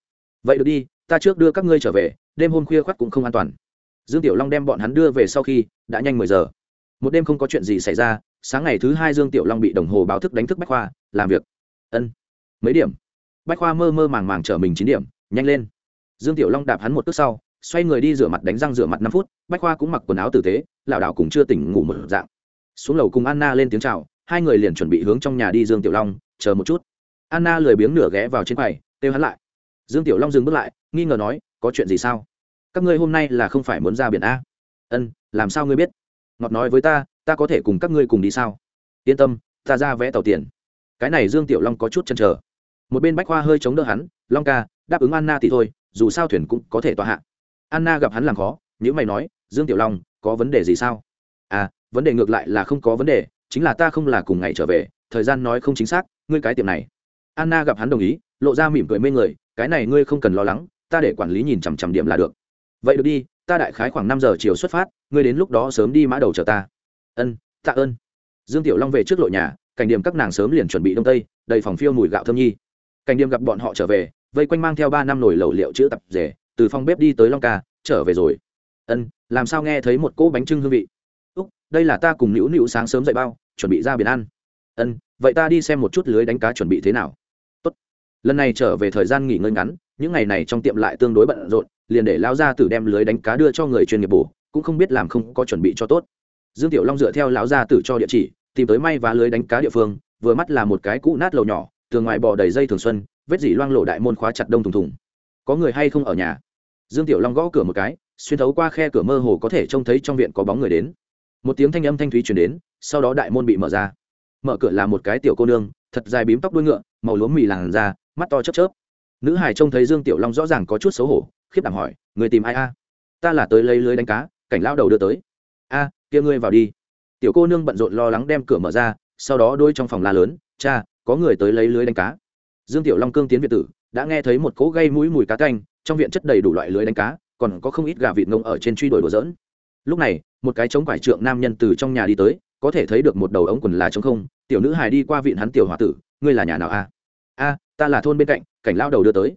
Vậy được đi, ta trước đưa các ngươi trở về, đêm hôm khuya khoắt cũng không an toàn. Dương tiểu long đem bọn hắn đưa về sau khi, đã nhanh mười giờ. Một đêm không có chuyện gì xảy ra, sáng ngày thứ hai dương tiểu long bị đồng hồ báo thức đánh thức bách khoa, làm việc. Ân. Mấy điểm? Bách khoa mơ mơ màng màng trở mình chín điểm, nhanh lên. Dương tiểu long đạp hắn một tức sau xoay người đi rửa mặt đánh răng rửa mặt năm phút, bách khoa cũng mặc quần áo tử tế, lảo đảo cũng chưa tỉnh ngủ một dạng. Xuống lầu cùng anna lên tiếng chào, hai người liền chuẩn bị hướng trong nhà đi dương tiểu long, chờ một chút. Anna lười biếng nửa ghé vào trên quầy, kêu hắn lại. Dương tiểu long dừng bước lại, nghi ngờ nói, có chuyện gì sao? Các ngươi hôm nay là không phải muốn ra biển a? Ân, làm sao ngươi biết? Ngọt nói với ta ta có thể cùng các ngươi cùng đi sao? Yên tâm, ta ra vẽ tàu tiền. Cái này dương tiểu long có chút chăn trở một bên bách khoa hơi chống đỡ hắn, long ca, đáp ứng anna thì thôi, dù sao thuyền cũng có thể tọa hạ anna gặp hắn làm khó nhữ mày nói, dương tiểu long, có vấn đề gì sao? À vấn đề ngược lại là không có vấn đề, chính là ta không là cùng ngày trở về, thời gian nói không chính xác, ngươi cái tiệm này. Anna gặp hắn đồng ý, lộ ra mỉm cười mê người, cái này ngươi không cần lo lắng, ta để quản lý nhìn chằm chằm điểm là được. Vậy được đi, ta đại khái khoảng năm giờ chiều xuất phát, ngươi đến lúc đó sớm đi mã đầu chờ ta. Ân, tạ ơn. Dương tiểu long về trước lộ nhà, cảnh điểm các nàng sớm liền chuẩn bị đông tây, đầy phòng phiêu mùi gạo thơm nhi. Cảnh điểm gặp bọn họ trở về, vây quanh mang theo ba năm nồi lẩu liệu chữ tập rể từ phòng bếp đi tới long ca, trở về rồi. Ân, làm sao nghe thấy một cỗ bánh trưng hương vị? Úc, đây là ta cùng nữu nữu sáng sớm dậy bao, chuẩn bị ra biển ăn. Ân, vậy ta đi xem một chút lưới đánh cá chuẩn bị thế nào. Tốt. Lần này trở về thời gian nghỉ ngơi ngắn, những ngày này trong tiệm lại tương đối bận rộn, liền để lão gia tử đem lưới đánh cá đưa cho người chuyên nghiệp bổ, cũng không biết làm không có chuẩn bị cho tốt. Dương tiểu long dựa theo lão gia tử cho địa chỉ, tìm tới may và lưới đánh cá địa phương, vừa mắt là một cái cũ nát lầu nhỏ, tường ngoài bò đầy dây thường xuân, vết dỉ loang lộ đại môn khóa chặt đông thùng thùng. Có người hay không ở nhà? Dương tiểu long gõ cửa một cái, xuyên thấu qua khe cửa mơ hồ có thể trông thấy trong viện có bóng người đến. Một tiếng thanh âm thanh thúy truyền đến, sau đó đại môn bị mở ra. Mở cửa là một cái tiểu cô nương, thật dài bím tóc đuôi ngựa, màu lúa mì làn da, mắt to chớp chớp. Nữ hải trông thấy dương tiểu long rõ ràng có chút xấu hổ, khiếp đảm hỏi, người tìm ai a? Ta là tới lấy lưới đánh cá, cảnh lao đầu đưa tới. A, kia ngươi vào đi. Tiểu cô nương bận rộn lo lắng đem cửa mở ra, sau đó đôi trong phòng la lớn, cha, có người tới lấy lưới đánh cá. Dương tiểu long cương tiến việt tử, đã nghe thấy một cỗ gây mũi mùi cá canh trong viện chất đầy đủ loại lưới đánh cá, còn có không ít gà vịt ngông ở trên truy đuổi đùa dỡn lúc này, một cái chống quải trượng nam nhân từ trong nhà đi tới, có thể thấy được một đầu ống quần là trống không. Tiểu nữ hài đi qua viện hắn tiểu h tử, ngươi là nhà nào a a, ta là thôn bên cạnh, cảnh lao đầu đưa tới.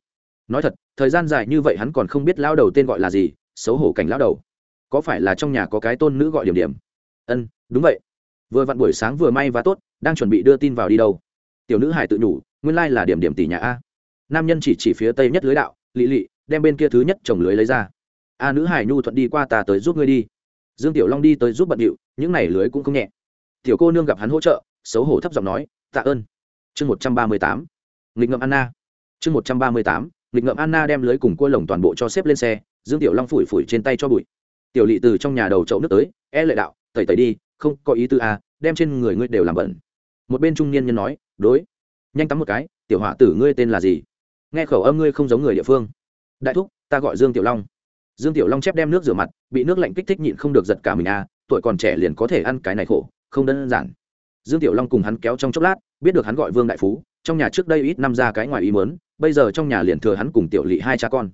Nói thật, thời gian dài như vậy hắn còn không biết lao đầu tên gọi là gì, xấu hổ cảnh lao đầu. Có phải là trong nhà có cái tôn nữ gọi điểm điểm? Ân, đúng vậy. Vừa vặn buổi sáng vừa may và tốt, đang chuẩn bị đưa tin vào đi đâu. Tiểu nữ hải tự nhủ, nguyên lai là điểm điểm tỷ nhà a. Nam nhân chỉ chỉ phía tây nhất lưới đạo lỵ lỵ đem bên kia thứ nhất trồng lưới lấy ra. A nữ hải nhu thuận đi qua ta tới giúp ngươi đi. Dương tiểu long đi tới giúp bận điệu, những này lưới cũng không nhẹ. Tiểu cô nương gặp hắn hỗ trợ, xấu hổ thấp giọng nói, tạ ơn. Chương một trăm ba mươi tám. Nghịch ngậm anna. Chương một trăm ba mươi tám. Nghịch ngậm anna đem lưới cùng cua lồng toàn bộ cho xếp lên xe, dương tiểu long phủi phủi trên tay cho bụi. Tiểu lị từ trong nhà đầu chậu nước tới e lệ đạo, tẩy tẩy đi, không có ý tư a đem trên người ngươi đều làm bẩn. Một bên trung niên nhân nói, đối. Nhanh tắm một cái, tiểu họa tử ngươi tên là gì? Nghe khẩu âm ngươi không giống người địa phương đại thúc, ta gọi dương tiểu long. Dương tiểu long chép đem nước rửa mặt, bị nước lạnh kích thích nhịn không được giật cả mình a tuổi còn trẻ liền có thể ăn cái này khổ, không đơn giản. Dương tiểu long cùng hắn kéo trong chốc lát, biết được hắn gọi vương đại phú, trong nhà trước đây ít năm ra cái ngoài ý mớn bây giờ trong nhà liền thừa hắn cùng tiểu lỵ hai cha con.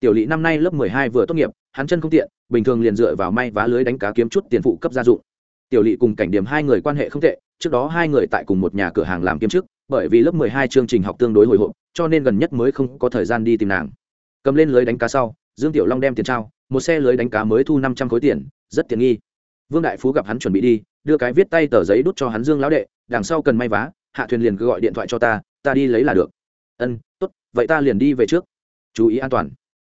Tiểu lỵ năm nay lớp mười hai vừa tốt nghiệp, hắn chân không tiện, bình thường liền dựa vào may vá lưới đánh cá kiếm chút tiền phụ cấp gia dụng. Tiểu lỵ cùng cảnh điểm hai người quan hệ không tệ, trước đó hai người tại cùng một nhà cửa hàng làm kiếm chức bởi vì lớp mười hai chương trình học tương đối hồi hộp, cho nên gần nhất mới không có thời gian đi tìm nàng cầm lên lưới đánh cá sau, dương tiểu long đem tiền trao, một xe lưới đánh cá mới thu năm trăm khối tiền, rất tiện nghi. Vương đại phú gặp hắn chuẩn bị đi, đưa cái viết tay tờ giấy đút cho hắn dương lão đệ, đằng sau cần may vá, hạ thuyền liền cứ gọi điện thoại cho ta ta đi lấy là được. Ân, tốt, vậy ta liền đi về trước. Chú ý an toàn.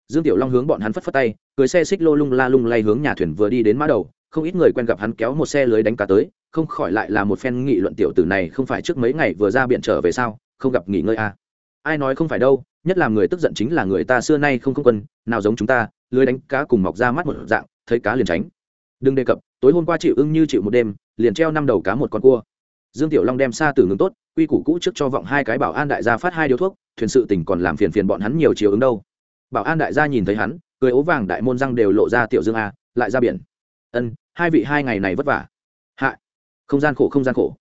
Dương tiểu long hướng bọn hắn phất phất tay cưới xe xích lô lung la lung lay hướng nhà thuyền vừa đi đến mã đầu, không ít người quen gặp hắn kéo một xe lưới đánh cá tới, không khỏi lại là một phen nghị luận tiểu tử này không phải trước mấy ngày vừa ra biển trở về sao, không gặp nghỉ ngơi à. ai nói không phải đâu nhất là người tức giận chính là người ta xưa nay không không quân, nào giống chúng ta, lưới đánh cá cùng mọc ra mắt một dạng, thấy cá liền tránh. Đừng đề cập, tối hôm qua chịu ưng như chịu một đêm, liền treo năm đầu cá một con cua. Dương tiểu long đem xa từ ngừng tốt, quy củ cũ trước cho vọng hai cái bảo an đại gia phát hai điếu thuốc, thuyền sự tình còn làm phiền phiền bọn hắn nhiều chiều ứng đâu. Bảo an đại gia nhìn thấy hắn, cười ố vàng đại môn răng đều lộ ra tiểu dương a, lại ra biển. Ân, hai vị hai ngày này vất vả. Hạ. Không gian khổ, không gian khổ.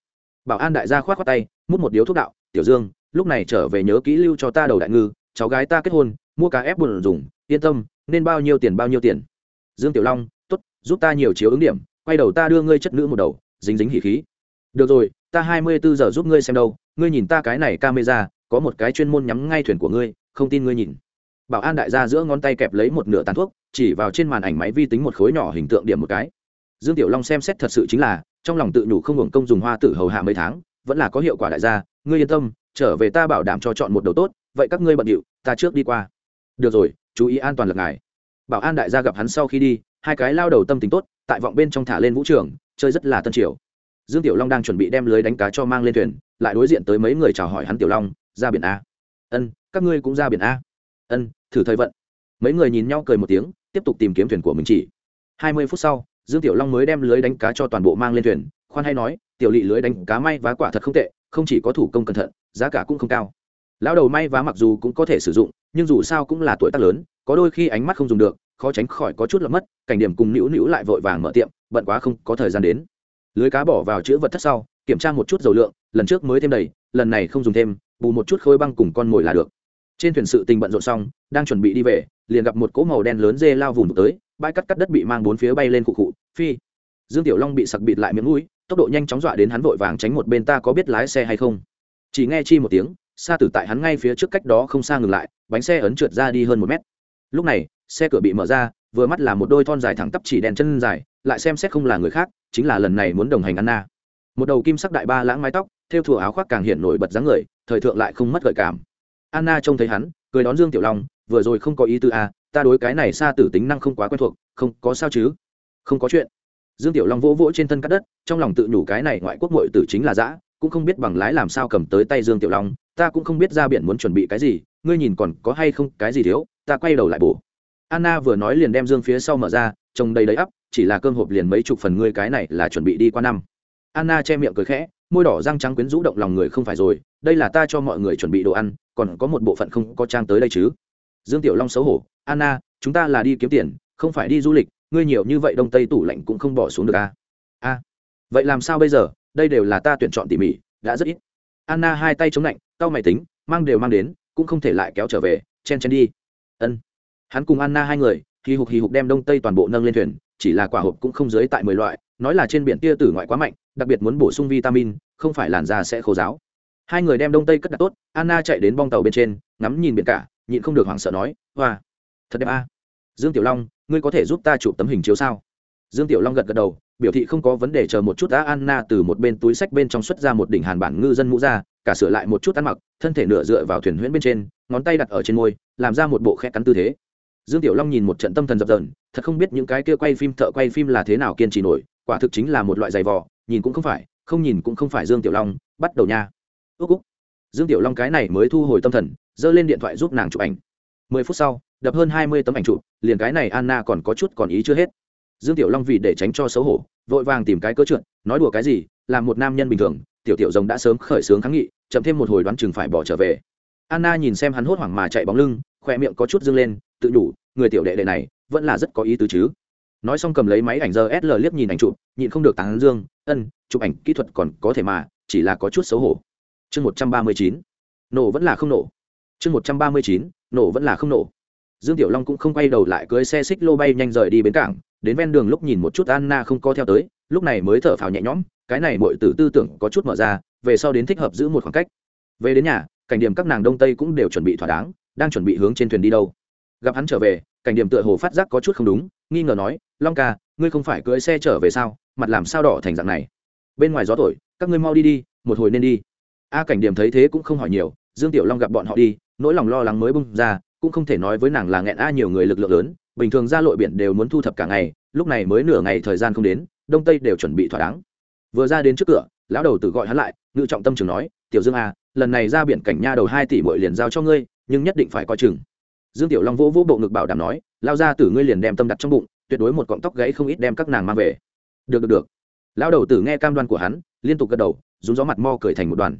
Bảo an đại gia khoát khoát tay, mút một điếu thuốc đạo, tiểu dương lúc này trở về nhớ kỹ lưu cho ta đầu đại ngư, cháu gái ta kết hôn, mua cá ép buồn dùng, yên tâm, nên bao nhiêu tiền bao nhiêu tiền. Dương tiểu long t ố t giúp ta nhiều chiếu ứng điểm, quay đầu ta đưa ngươi chất nữ một đầu, dính dính hỉ khí. Được rồi, ta hai mươi bốn giờ giúp ngươi xem đâu, ngươi nhìn ta cái này camera, có một cái chuyên môn nhắm ngay thuyền của ngươi, không tin ngươi nhìn. Bảo an đại gia giữa ngón tay kẹp lấy một nửa tàn thuốc, chỉ vào trên màn ảnh máy vi tính một khối nhỏ hình tượng điểm một cái. Dương tiểu long xem xét thật sự chính là, trong lòng tự nhủ không hưởng công dùng hoa tử hầu hạ mấy tháng, vẫn là có hiệu quả đại gia, ngươi yên tâm trở về ta bảo đảm cho chọn một đầu tốt, vậy các ngươi bận điệu, ta trước đi qua. Được rồi, chú ý an toàn lật ngài. Bảo an đại gia gặp hắn sau khi đi, hai cái lao đầu tâm tính tốt, tại vọng bên trong thả lên vũ trường, chơi rất là tân triều. Dương tiểu long đang chuẩn bị đem lưới đánh cá cho mang lên thuyền, lại đối diện tới mấy người chào hỏi hắn tiểu long, ra biển a. Ân, các ngươi cũng ra biển a. Ân, thử thời vận. Mấy người nhìn nhau cười một tiếng, tiếp tục tìm kiếm thuyền của mình chỉ. Hai mươi phút sau, dương tiểu long mới đem lưới đánh cá cho toàn bộ mang lên thuyền, khoan hay nói, tiểu lỵ lưới đánh cá may vá quả thật không tệ, không chỉ có thủ công cẩn thận giá cả cũng không cao. Lão đầu may vá mặc dù cũng có thể sử dụng, nhưng dù sao cũng là tuổi tác lớn, có đôi khi ánh mắt không dùng được, khó tránh khỏi có chút lập mất, cảnh điểm cùng nữu nữu lại vội vàng mở tiệm, bận quá không có thời gian đến. Lưới cá bỏ vào chữ vật thất sau, kiểm tra một chút dầu lượng, lần trước mới thêm đầy, lần này không dùng thêm, bù một chút khối băng cùng con mồi là được. Trên thuyền sự tình bận rộn xong, đang chuẩn bị đi về, liền gặp một cỗ màu đen lớn dê lao vùng tới, bãi cắt cắt đất bị mang bốn phía bay lên khụ khụ, phi. Dương tiểu long bị sặc bịt lại miếng mũi, tốc độ nhanh chóng dọa đến hắn vội vàng tránh một bên, ta có biết lái xe hay không? Chỉ nghe chi một tiếng xa tử tại hắn ngay phía trước cách đó không xa ngừng lại bánh xe ấn trượt ra đi hơn một mét. Lúc này xe cửa bị mở ra vừa mắt là một đôi thon dài thẳng tắp chỉ đèn chân dài lại xem xét không là người khác chính là lần này muốn đồng hành anna. Một đầu kim sắc đại ba lãng mái tóc theo thùa áo khoác càng hiện nổi bật dáng người thời thượng lại không mất gợi cảm. Anna trông thấy hắn cười đón dương tiểu long vừa rồi không có ý tư a à, ta đối cái này xa tử tính năng không quá quen thuộc không có sao chứ? Không có chuyện. Dương tiểu long vỗ vỗ trên thân cắt đất trong lòng tự nhủ cái này ngoại quốc mội tử chính là dã cũng không biết bằng lái làm sao cầm tới tay dương tiểu long, ta cũng không biết ra biển muốn chuẩn bị cái gì, ngươi nhìn còn có hay không, cái gì thiếu, ta quay đầu lại bổ. Anna vừa nói liền đem dương phía sau mở ra, trông đầy đầy ắp, chỉ là cơm hộp liền mấy chục phần ngươi cái này là chuẩn bị đi qua năm. Anna che miệng cười khẽ, môi đỏ răng trắng quyến rũ động lòng người không phải rồi, đây là ta cho mọi người chuẩn bị đồ ăn, còn có một bộ phận không có trang tới đây chứ. Dương tiểu long xấu hổ, anna, chúng ta là đi kiếm tiền, không phải đi du lịch, ngươi nhiều như vậy đông tây tủ lạnh cũng không bỏ xuống được a a vậy làm sao bây giờ? Đây đều là ta tuyển chọn tỉ mỉ, đã rất ít. Anna hai tay chống lạnh tao mày tính, mang đều mang đến, cũng không thể lại kéo trở về, chen chen đi. Ân. Hắn cùng anna hai người, hì hục hì hục đem đông tây toàn bộ nâng lên thuyền, chỉ là quả hộp cũng không dưới tại mười loại, nói là trên biển tia tử ngoại quá mạnh, đặc biệt muốn bổ sung vitamin, không phải làn da sẽ khô giáo hai người đem đông tây cất đặt tốt, anna chạy đến bong tàu bên trên, ngắm nhìn biển cả, nhịn không được hoảng sợ nói, hoa, thật đẹp a. Dương tiểu long, ngươi có thể giúp ta chụp tấm hình chiếu sao? Dương tiểu long gật gật đầu biểu thị không có vấn đề chờ một chút đã anna từ một bên túi sách bên trong xuất ra một đỉnh hàn bản ngư dân mũ ra, cả sửa lại một chút ăn mặc, thân thể nửa dựa vào thuyền huyễn bên trên, ngón tay đặt ở trên môi, làm ra một bộ khe cắn tư thế. Dương tiểu long nhìn một trận tâm thần dập dờn, thật không biết những cái kia quay phim thợ quay phim là thế nào kiên trì nổi, quả thực chính là một loại giày vò, nhìn cũng không phải, không nhìn cũng không phải dương tiểu long, bắt đầu nha. Ước úc. Dương tiểu long cái này mới thu hồi tâm thần, giơ lên điện thoại giúp nàng chụp ảnh. Mười phút sau, đập hơn hai mươi tấm ảnh chụp, liền cái này anna còn có chút còn ý chưa hết dương tiểu long vì để tránh cho xấu hổ, vội vàng tìm cái cớ trượt, nói đùa cái gì là một nam nhân bình thường, tiểu tiểu rồng đã sớm khởi xướng kháng nghị, chậm thêm một hồi đoán chừng phải bỏ trở về. Anna nhìn xem hắn hốt hoảng mà chạy bóng lưng khoe miệng có chút dâng lên, tự nhủ, người tiểu đệ đệ này, vẫn là rất có ý tứ chứ. Nói xong cầm lấy máy ảnh giờ sl liếc nhìn ảnh chụp, nhịn không được tán dương, ân, chụp ảnh kỹ thuật còn có thể mà, chỉ là có chút xấu hổ. Chương một trăm ba mươi chín, nổ vẫn là không nổ. Chương một trăm ba mươi chín, nổ vẫn là không nổ. Dương tiểu long cũng không quay đầu lại, cưới xe xích lô bay nhanh rời đi bến cảng đến ven đường lúc nhìn một chút anna không có theo tới, lúc này mới thở phào nhẹ nhõm, cái này mọi tử tư tưởng có chút mở ra, về sau đến thích hợp giữ một khoảng cách. Về đến nhà, cảnh điểm các nàng đông tây cũng đều chuẩn bị thỏa đáng, đang chuẩn bị hướng trên thuyền đi đâu. Gặp hắn trở về, cảnh điểm tựa hồ phát giác có chút không đúng, nghi ngờ nói, long ca, ngươi không phải cưỡi xe trở về sao? Mặt làm sao đỏ thành dạng này? Bên ngoài gió thổi, các ngươi mau đi đi, một hồi nên đi. A cảnh điểm thấy thế cũng không hỏi nhiều, dương tiểu long gặp bọn họ đi, nỗi lòng lo lắng mới bung ra, cũng không thể nói với nàng là nghẹn a nhiều người lực lượng lớn bình thường ra lội biển đều muốn thu thập cả ngày lúc này mới nửa ngày thời gian không đến đông tây đều chuẩn bị thỏa đáng. Vừa ra đến trước cửa lão đầu tử gọi hắn lại ngự trọng tâm trường nói tiểu dương à, lần này ra biển cảnh nha đầu hai tỷ bội liền giao cho ngươi nhưng nhất định phải coi chừng. Dương tiểu long vỗ vỗ bộ ngực bảo đảm nói lao ra tử ngươi liền đem tâm đặt trong bụng tuyệt đối một cọng tóc gãy không ít đem các nàng mang về. Được được được. Lão đầu tử nghe cam đoan của hắn liên tục gật đầu rúng gió mặt mo cười thành một đoàn.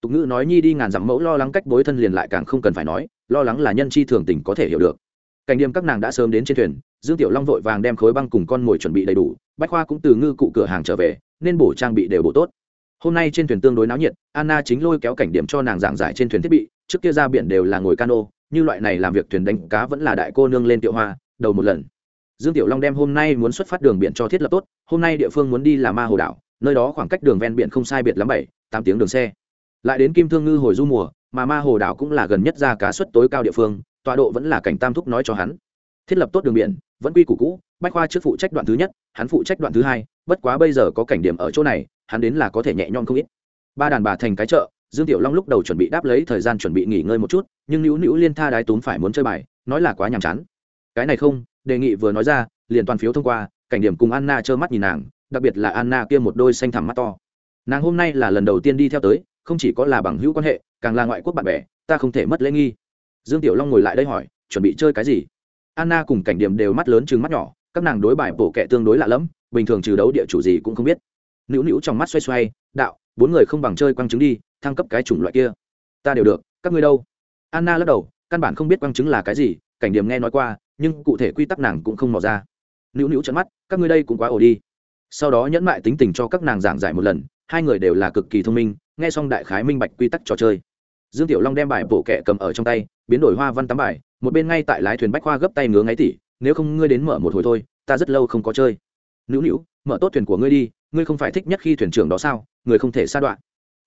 Tục ngữ nói nhi đi ngàn dặm mẫu lo lắng cách bối thân liền lại càng không cần phải nói lo lắng là nhân chi thường tình có thể hiểu được cảnh điểm các nàng đã sớm đến trên thuyền, dương tiểu long vội vàng đem khối băng cùng con mồi chuẩn bị đầy đủ, bách khoa cũng từ ngư cụ cửa hàng trở về, nên bổ trang bị đều bổ tốt. Hôm nay trên thuyền tương đối náo nhiệt, anna chính lôi kéo cảnh điểm cho nàng giảng giải trên thuyền thiết bị, trước kia ra biển đều là ngồi cano, như loại này làm việc thuyền đánh cá vẫn là đại cô nương lên tiểu hoa, đầu một lần. Dương tiểu long đem hôm nay muốn xuất phát đường biển cho thiết lập tốt, hôm nay địa phương muốn đi là ma hồ đảo, nơi đó khoảng cách đường ven biển không sai biệt lắm bảy, tám tiếng đường xe. Lại đến kim thương ngư hồi du mùa, mà ma hồ đảo cũng là gần nhất ra cá suất tối cao địa phương tọa độ vẫn là cảnh tam thúc nói cho hắn. Thiết lập tốt đường biển, vẫn quy củ cũ, bách khoa trước phụ trách đoạn thứ nhất, hắn phụ trách đoạn thứ hai, bất quá bây giờ có cảnh điểm ở chỗ này, hắn đến là có thể nhẹ nhõm không ít. Ba đàn bà thành cái chợ, dương tiểu long lúc đầu chuẩn bị đáp lấy thời gian chuẩn bị nghỉ ngơi một chút, nhưng nữu nữu liên tha đái tốn phải muốn chơi bài, nói là quá nhàm chán. Cái này không, đề nghị vừa nói ra, liền toàn phiếu thông qua, cảnh điểm cùng anna trơ mắt nhìn nàng, đặc biệt là anna kia một đôi xanh thẳm mắt to. Nàng hôm nay là lần đầu tiên đi theo tới, không chỉ có là bằng hữu quan hệ, càng là ngoại quốc bạn bè, ta không thể mất lễ nghi dương tiểu long ngồi lại đây hỏi, chuẩn bị chơi cái gì? Anna cùng cảnh điểm đều mắt lớn chừng mắt nhỏ, các nàng đối bài bổ kẹ tương đối lạ lẫm, bình thường trừ đấu địa chủ gì cũng không biết. Nữu nữu trong mắt xoay xoay, đạo, bốn người không bằng chơi quăng trứng đi, thăng cấp cái chủng loại kia. Ta đều được, các ngươi đâu? Anna lắc đầu, căn bản không biết quăng trứng là cái gì, cảnh điểm nghe nói qua, nhưng cụ thể quy tắc nàng cũng không mò ra. Nữu nữu trận mắt, các ngươi đây cũng quá ổ đi. Sau đó nhẫn mại tính tình cho các nàng giảng giải một lần, hai người đều là cực kỳ thông minh, nghe xong đại khái minh bạch quy tắc trò chơi dương tiểu long đem bài bổ kẹ cầm ở trong tay, biến đổi hoa văn tắm bài, một bên ngay tại lái thuyền bách Khoa gấp tay ngứa ngáy tỉ, nếu không ngươi đến mở một hồi thôi, ta rất lâu không có chơi. Nữu nữu, mở tốt thuyền của ngươi đi, ngươi không phải thích nhất khi thuyền trưởng đó sao, người không thể xa đoạn.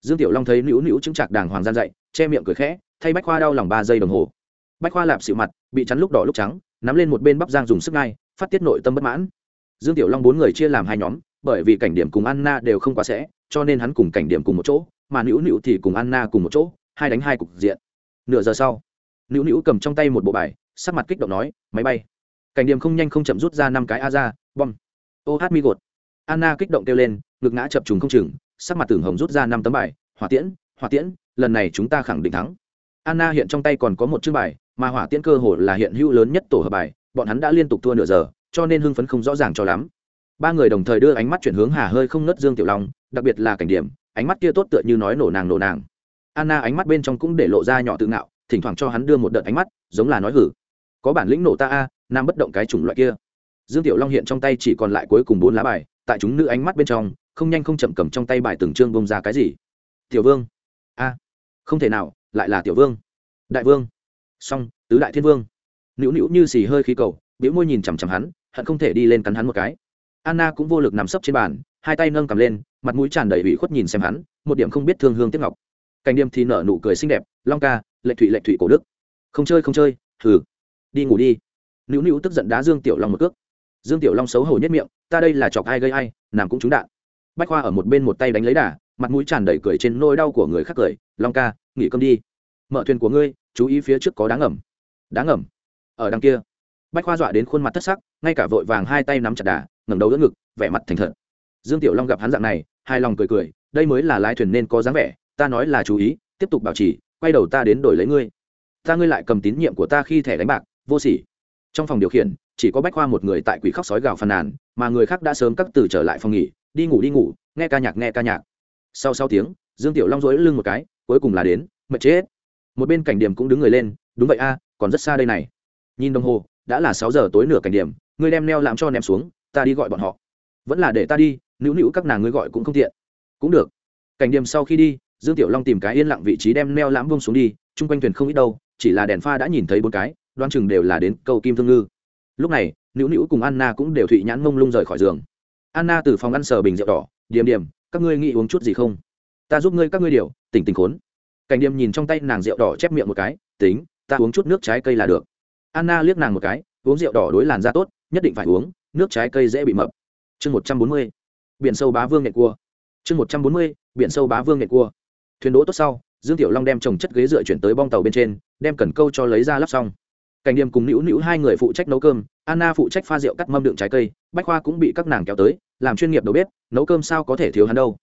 Dương tiểu long thấy nữu nữu chứng chạc đàng hoàng gian dậy, che miệng cười khẽ, thay bách khoa đau lòng ba giây đồng hồ. Bách khoa lạp xịu mặt, bị chắn lúc đỏ lúc trắng, nắm lên một bên bắp giang dùng sức ngay phát tiết nội tâm bất mãn. Dương tiểu long bốn người chia làm hai nhóm, bởi vì cảnh điểm cùng anna đều không quá sẽ, cho nên hắn cùng cảnh điểm cùng một chỗ, mà nữu nữu thì cùng anna cùng một chỗ hai đánh hai cục diện. Nửa giờ sau, nữu nữu cầm trong tay một bộ bài, sắc mặt kích động nói, máy bay. Cảnh điểm không nhanh không chậm rút ra năm cái a ra bom. Ô hát mi gột. Anna kích động kêu lên, ngực ngã chập trùng không chừng, sắc mặt tưởng hồng rút ra năm tấm bài, hỏa tiễn hỏa tiễn, lần này chúng ta khẳng định thắng. Anna hiện trong tay còn có một chương bài, mà hỏa tiễn cơ hồ là hiện hữu lớn nhất tổ hợp bài, bọn hắn đã liên tục thua nửa giờ, cho nên hưng phấn không rõ ràng cho lắm. Ba người đồng thời đưa ánh mắt chuyển hướng hà hơi không ngất dương tiểu long, đặc biệt là cảnh điểm, ánh mắt kia tốt tựa như nói nổ nàng nổ nàng anna ánh mắt bên trong cũng để lộ ra nhỏ tự ngạo, thỉnh thoảng cho hắn đưa một đợt ánh mắt, giống là nói hử. Có bản lĩnh nổ ta a, nam bất động cái chủng loại kia. Dương tiểu long hiện trong tay chỉ còn lại cuối cùng bốn lá bài, tại chúng nữ ánh mắt bên trong, không nhanh không chậm cầm trong tay bài từng chương bông ra cái gì. Tiểu vương. A. Không thể nào, lại là tiểu vương. Đại vương. Song tứ đại thiên vương. Nữu nữu như xì hơi khí cầu biểu môi nhìn chằm chằm hắn, hận không thể đi lên cắn hắn một cái. Anna cũng vô lực nằm sấp trên bàn, hai tay nâng cầm lên, mặt mũi tràn đầy ủy khuất nhìn xem hắn, một điểm không biết thương hương tiếc ngọc cảnh điểm thì nở nụ cười xinh đẹp, long ca, lệ thủy lệ thủy cổ đức. Không chơi không chơi thử đi ngủ đi. Nữu nữu tức giận đá dương tiểu long một cước. Dương tiểu long xấu hổ nhất miệng, ta đây là chọc ai gây ai, nàng cũng trúng đạn. Bách khoa ở một bên một tay đánh lấy đà, mặt mũi tràn đầy cười trên nôi đau của người khác cười, long ca, nghỉ cơm đi. Mở thuyền của ngươi, chú ý phía trước có đá ngầm. Đá ngầm? Ở đằng kia. Bách khoa dọa đến khuôn mặt thất sắc, ngay cả vội vàng hai tay nắm chặt đà, ngẩng đầu đỡ ngực, vẻ mặt thành thật. Dương tiểu long gặp hắn dạng này hai lòng cười cười, đây mới là lái thuyền nên có dáng vẻ ta nói là chú ý, tiếp tục bảo trì, quay đầu ta đến đổi lấy ngươi. Ta ngươi lại cầm tín nhiệm của ta khi thẻ đánh bạc, vô sỉ. Trong phòng điều khiển, chỉ có bách khoa một người tại quỷ khóc sói gào phàn nàn, mà người khác đã sớm cắt từ trở lại phòng nghỉ, đi ngủ đi ngủ, nghe ca nhạc nghe ca nhạc. Sau sáu tiếng, dương tiểu long dối lưng một cái, cuối cùng là đến, mệt chết. Một bên cảnh điểm cũng đứng người lên, đúng vậy a, còn rất xa đây này. Nhìn đồng hồ, đã là sáu giờ tối nửa cảnh điểm, ngươi đem neo làm cho ném xuống, ta đi gọi bọn họ. Vẫn là để ta đi nữu nữu các nàng ngươi gọi cũng không tiện. Cũng được. Cảnh điểm sau khi đi dương tiểu long tìm cái yên lặng vị trí đem neo lãm vông xuống đi, chung quanh thuyền không ít đâu, chỉ là đèn pha đã nhìn thấy bốn cái đoan chừng đều là đến Cầu kim thương ngư. Lúc này, nữu nữu cùng anna cũng đều thụy nhãn mông lung rời khỏi giường. Anna từ phòng ăn sờ bình rượu đỏ điểm điểm các ngươi nghĩ uống chút gì không? Ta giúp ngươi các ngươi điều, tỉnh tỉnh khốn. Cảnh điểm nhìn trong tay nàng rượu đỏ chép miệng một cái, tính, ta uống chút nước trái cây là được. Anna liếc nàng một cái, uống rượu đỏ đối làn da tốt, nhất định phải uống, nước trái cây dễ bị mập. Chương một trăm bốn mươi, biển sâu bá vương nghệ cua. Chương một trăm bốn mươi, biển sâu bá vương nghệ cua thuyền đỗ tốt sau, dương tiểu long đem trồng chất ghế dựa chuyển tới bong tàu bên trên, đem cần câu cho lấy ra lắp xong. Cảnh điểm cùng nữu nữu hai người phụ trách nấu cơm, anna phụ trách pha rượu cắt mâm đựng trái cây, bách khoa cũng bị các nàng kéo tới, làm chuyên nghiệp đầu bếp, nấu cơm sao có thể thiếu hắn đâu.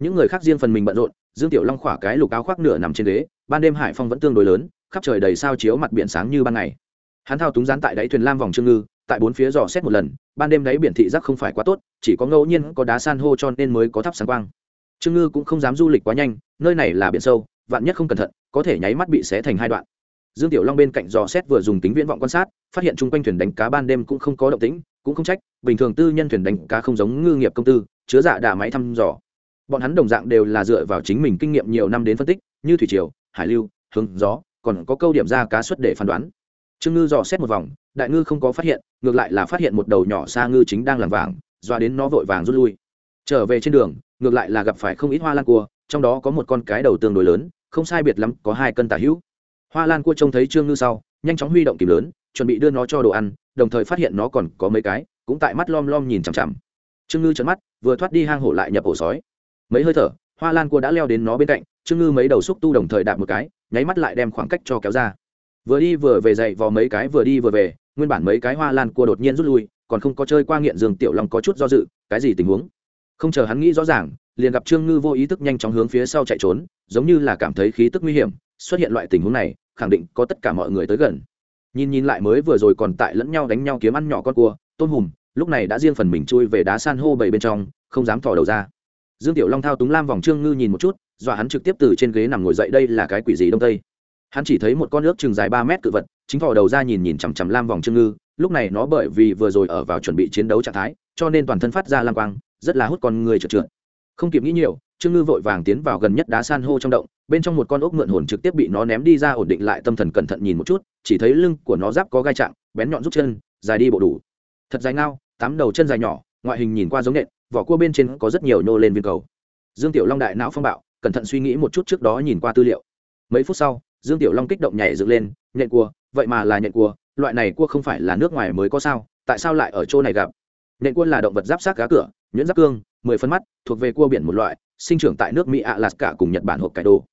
Những người khác riêng phần mình bận rộn, dương tiểu long khỏa cái lục áo khoác nửa nằm trên ghế, ban đêm hải phong vẫn tương đối lớn, khắp trời đầy sao chiếu mặt biển sáng như ban ngày. Hắn thao túng rán tại đáy thuyền lam vòng trương ngư, tại bốn phía dò xét một lần, ban đêm đáy biển thị giác không phải quá tốt, chỉ có ngẫu nhiên có đá san hô cho nên mới có thắp sáng quang trương ngư cũng không dám du lịch quá nhanh, nơi này là biển sâu, vạn nhất không cẩn thận, có thể nháy mắt bị xé thành hai đoạn. Dương tiểu long bên cạnh dò xét vừa dùng tính viễn vọng quan sát, phát hiện chung quanh thuyền đánh cá ban đêm cũng không có động tĩnh, cũng không trách, bình thường tư nhân thuyền đánh cá không giống ngư nghiệp công tư, chứa dạ đà máy thăm dò. Bọn hắn đồng dạng đều là dựa vào chính mình kinh nghiệm nhiều năm đến phân tích, như thủy triều, hải lưu, hướng, gió, còn có câu điểm ra cá suất để phán đoán. Trương ngư dò xét một vòng, đại ngư không có phát hiện, ngược lại là phát hiện một đầu nhỏ xa ngư chính đang làm vàng, doa đến nó vội vàng rút lui trở về trên đường, ngược lại là gặp phải không ít hoa lan cua, trong đó có một con cái đầu tương đối lớn, không sai biệt lắm có hai cân tả hữu. Hoa lan cua trông thấy trương ngư sau, nhanh chóng huy động kìm lớn, chuẩn bị đưa nó cho đồ ăn, đồng thời phát hiện nó còn có mấy cái, cũng tại mắt lom lom nhìn chằm chằm. Trương ngư trấn mắt, vừa thoát đi hang hổ lại nhập ổ sói. Mấy hơi thở, hoa lan cua đã leo đến nó bên cạnh, trương ngư mấy đầu xúc tu đồng thời đạp một cái, nháy mắt lại đem khoảng cách cho kéo ra. Vừa đi vừa về dậy vò mấy cái vừa đi vừa về, nguyên bản mấy cái hoa lan cua đột nhiên rút lui, còn không có chơi qua nghiện giường tiểu long có chút do dự, cái gì tình huống? Không chờ hắn nghĩ rõ ràng, liền gặp trương ngư vô ý thức nhanh chóng hướng phía sau chạy trốn, giống như là cảm thấy khí tức nguy hiểm, xuất hiện loại tình huống này, khẳng định có tất cả mọi người tới gần. Nhìn nhìn lại mới vừa rồi còn tại lẫn nhau đánh nhau kiếm ăn nhỏ con cua, tôm hùm, lúc này đã riêng phần mình chui về đá san hô bảy bên trong, không dám thò đầu ra. Dương tiểu long thao túng lam vòng trương ngư nhìn một chút, dọa hắn trực tiếp từ trên ghế nằm ngồi dậy, đây là cái quỷ gì đông tây? Hắn chỉ thấy một con nước chừng dài ba mét cự vật, chính thò đầu ra nhìn nhìn chằm chằm lam vòng trương ngư, lúc này nó bởi vì vừa rồi ở vào chuẩn bị chiến đấu trạng thái, cho nên toàn thân phát ra lam quang rất là hút con người trượt trượt. Không kịp nghĩ nhiều, trương ngư vội vàng tiến vào gần nhất đá san hô trong động, bên trong một con ốc mượn hồn trực tiếp bị nó ném đi ra ổn định lại tâm thần cẩn thận nhìn một chút, chỉ thấy lưng của nó giáp có gai chạm bén nhọn rút chân, dài đi bộ đủ. Thật dài ngao, tám đầu chân dài nhỏ, ngoại hình nhìn qua giống nện, vỏ cua bên trên có rất nhiều nhô lên viên cầu. Dương tiểu long đại não phong bạo, cẩn thận suy nghĩ một chút trước đó nhìn qua tư liệu. Mấy phút sau, dương tiểu long kích động nhảy dựng lên, nhện cua, vậy mà là nhện cua, loại này cua không phải là nước ngoài mới có sao, tại sao lại ở chỗ này gặp? Nhện cua là động vật giáp sát cá cửa nhuyễn giáp cương, mười phân mắt, thuộc về cua biển một loại, sinh trưởng tại nước mỹ ạ lạt cả cùng nhật bản hộp cải đồ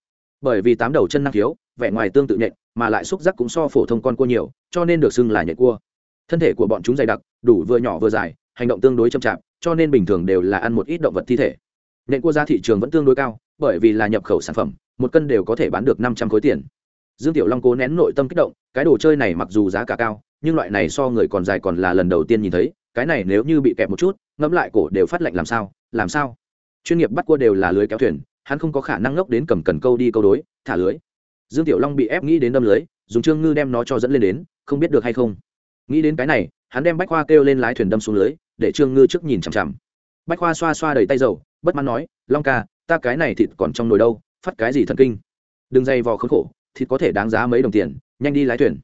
bởi vì tám đầu chân năng khiếu, vẻ ngoài tương tự nhện, mà lại xúc giác cũng so phổ thông con cua nhiều, cho nên được xưng là nhện cua. Thân thể của bọn chúng dày đặc, đủ vừa nhỏ vừa dài, hành động tương đối chậm chạp, cho nên bình thường đều là ăn một ít động vật thi thể. Nhện cua ra thị trường vẫn tương đối cao, bởi vì là nhập khẩu sản phẩm, một cân đều có thể bán được năm trăm khối tiền. Dương tiểu long cố nén nội tâm kích động, cái đồ chơi này mặc dù giá cả cao, nhưng loại này so người còn dài còn là lần đầu tiên nhìn thấy cái này nếu như bị kẹp một chút, ngẫm lại cổ đều phát lệnh làm sao làm sao? Chuyên nghiệp bắt cua đều là lưới kéo thuyền, hắn không có khả năng ngốc đến cầm cần câu đi câu đối, thả lưới. Dương tiểu long bị ép nghĩ đến đâm lưới, dùng trương ngư đem nó cho dẫn lên đến, không biết được hay không. Nghĩ đến cái này, hắn đem bách khoa kêu lên lái thuyền đâm xuống lưới, để trương ngư trước nhìn chằm chằm. Bách khoa xoa xoa đầy tay dầu, bất mãn nói, long ca, ta cái này thịt còn trong nồi đâu, phát cái gì thần kinh? Đừng dây vò khốn khổ, thịt có thể đáng giá mấy đồng tiền, nhanh đi lái thuyền.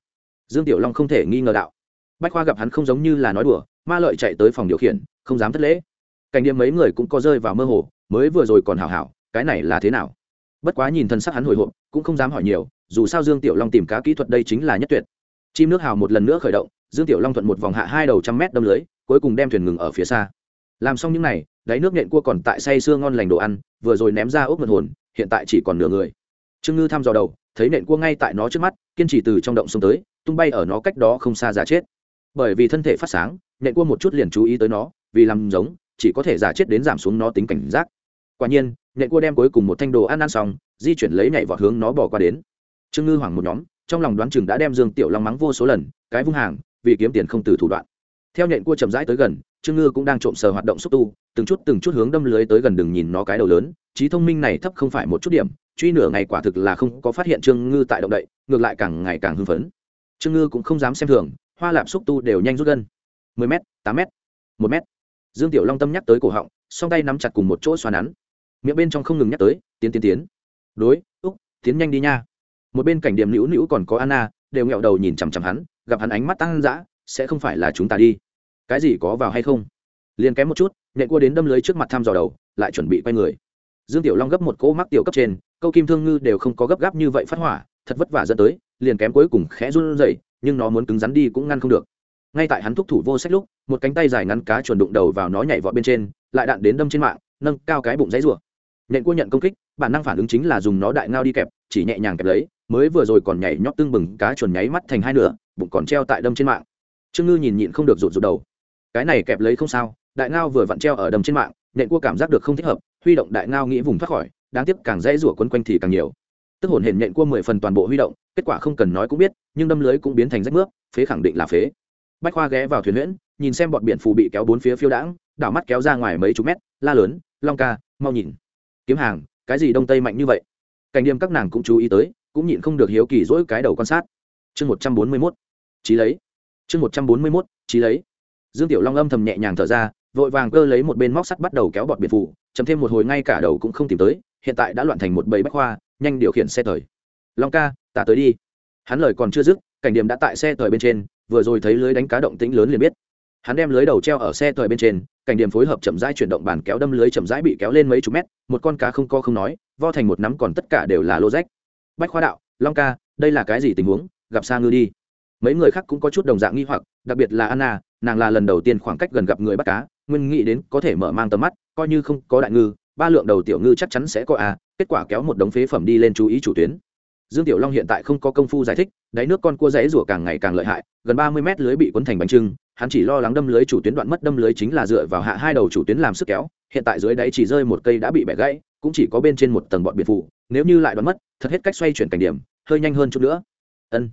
Dương tiểu long không thể nghi ngờ đạo. Bách khoa gặp hắn không giống như là nói đùa ma lợi chạy tới phòng điều khiển, không dám thất lễ. Cảnh điểm mấy người cũng có rơi vào mơ hồ, mới vừa rồi còn hảo hảo, cái này là thế nào? Bất quá nhìn thân sắc hắn hồi hộp, cũng không dám hỏi nhiều, dù sao dương tiểu long tìm cá kỹ thuật đây chính là nhất tuyệt. Chim nước hào một lần nữa khởi động, dương tiểu long thuận một vòng hạ hai đầu trăm mét đâm lưới, cuối cùng đem thuyền ngừng ở phía xa. Làm xong những n à y đáy nước nhện cua còn tại say sưa ngon lành đồ ăn, vừa rồi ném ra ốc mật hồn, hiện tại chỉ còn nửa người. Trương ngư thăm dò đầu, thấy nện cua ngay tại nó trước mắt, kiên trì từ trong động xuống tới, tung bay ở nó cách đó không xa giả chết. Bởi vì thân thể phát sáng nện cua một chút liền chú ý tới nó, vì làm giống, chỉ có thể giả chết đến giảm xuống nó tính cảnh giác. Quả nhiên nện cua đem cuối cùng một thanh đồ ăn ăn xong, di chuyển lấy nhảy vọt hướng nó bỏ qua đến. Trương ngư hoảng một nhóm, trong lòng đoán chừng đã đem dương tiểu long mắng vô số lần, cái vung hàng, vì kiếm tiền không từ thủ đoạn. Theo nhện cua chậm rãi tới gần, trương ngư cũng đang trộm sờ hoạt động xúc tu, từng chút từng chút hướng đâm lưới tới gần đừng nhìn nó cái đầu lớn, trí thông minh này thấp không phải một chút điểm, truy nửa ngày quả thực là không có phát hiện trương ngư tại động đậy, ngược lại càng ngày càng hưng phấn. Trương ngư cũng không dám xem thường, hoa lạp xúc tu đều nhanh rút gân mười m tám m một m dương tiểu long tâm nhắc tới cổ họng, song tay nắm chặt cùng một chỗ xoa nắn. Miệng bên trong không ngừng nhắc tới, tiến tiến tiến. Đối, úc, tiến nhanh đi nha. Một bên cảnh điểm nữu nữu còn có anna, đều nghẹo đầu nhìn chằm chằm hắn, gặp hắn ánh mắt tăng dã, sẽ không phải là chúng ta đi. Cái gì có vào hay không? Liền kém một chút, nhẹ cua đến đâm lưới trước mặt Tham dò đầu, lại chuẩn bị quay người. Dương tiểu long gấp một cỗ mắc tiểu cấp trên, câu kim thương ngư đều không có gấp gáp như vậy phát hỏa, thật vất vả dẫn tới, liền kém cuối cùng khẽ run rẩy, nhưng nó muốn cứng rắn đi cũng ngăn không được ngay tại hắn thúc thủ vô sách lúc, một cánh tay dài ngắn cá chuồn đụng đầu vào nó nhảy vọt bên trên, lại đạn đến đâm trên mạng, nâng cao cái bụng dãy rủa. Nhện cua nhận công kích, bản năng phản ứng chính là dùng nó đại ngao đi kẹp, chỉ nhẹ nhàng kẹp lấy, mới vừa rồi còn nhảy nhót tưng bừng cá chuồn nháy mắt thành hai nửa, bụng còn treo tại đâm trên mạng. Trương ngư nhìn nhịn không được rụt rụt đầu. Cái này kẹp lấy không sao, đại ngao vừa vặn treo ở đầm trên mạng, nhện cua cảm giác được không thích hợp, huy động đại ngao nghĩ vùng thoát khỏi, đáng tiếc càng dễ rủa quấn quanh thì càng nhiều. Tức hồn hển nhện cua mười phần toàn bộ huy động, kết quả không cần nói cũng biết, nhưng đâm lưới cũng biến thành rách nước phế khẳng định là phế bách khoa ghé vào thuyền luyện nhìn xem bọn biển phù bị kéo bốn phía phiêu đãng, đảo mắt kéo ra ngoài mấy chục mét, la lớn, long ca, mau nhìn. Kiếm hàng, cái gì đông tây mạnh như vậy? Cảnh điềm các nàng cũng chú ý tới, cũng nhịn không được hiếu kỳ dỗi cái đầu quan sát. Chương một trăm bốn mươi mốt. Trí lấy. Chương một trăm bốn mươi mốt trí lấy. Dương tiểu long âm thầm nhẹ nhàng thở ra, vội vàng cơ lấy một bên móc sắt bắt đầu kéo bọt biển phủ chấm thêm một hồi ngay cả đầu cũng không tìm tới, hiện tại đã loạn thành một bầy bách khoa, nhanh điều khiển xe thời long ca, ta tới đi. Hắn lời còn chưa dứt, cảnh điểm đã tại xe thời bên trên vừa rồi thấy lưới đánh cá động tĩnh lớn liền biết. Hắn đem lưới đầu treo ở xe thời bên trên, cảnh điểm phối hợp chậm rãi chuyển động bàn kéo đâm lưới chậm rãi bị kéo lên mấy chục mét, một con cá không co không nói, vo thành một nắm còn tất cả đều là lô rách. Bách khoa đạo, long ca, đây là cái gì tình huống? Gặp xa ngư đi. Mấy người khác cũng có chút đồng dạng nghi hoặc, đặc biệt là anna, nàng là lần đầu tiên khoảng cách gần gặp người bắt cá, nguyên nghĩ đến có thể mở mang tầm mắt, coi như không có đại ngư, ba lượng đầu tiểu ngư chắc chắn sẽ có à kết quả kéo một đống phế phẩm đi lên chú ý chủ tuyến dương tiểu long hiện tại không có công phu giải thích, đáy nước con cua rẽ rủa càng ngày càng lợi hại, gần ba mươi mét lưới bị cuốn thành bánh trưng, hắn chỉ lo lắng đâm lưới chủ tuyến đoạn mất đâm lưới chính là dựa vào hạ hai đầu chủ tuyến làm sức kéo, hiện tại dưới đáy chỉ rơi một cây đã bị bẻ gãy, cũng chỉ có bên trên một tầng bọn biệt phụ nếu như lại đoạn mất, thật hết cách xoay chuyển cảnh điểm, hơi nhanh hơn chút nữa. Ân.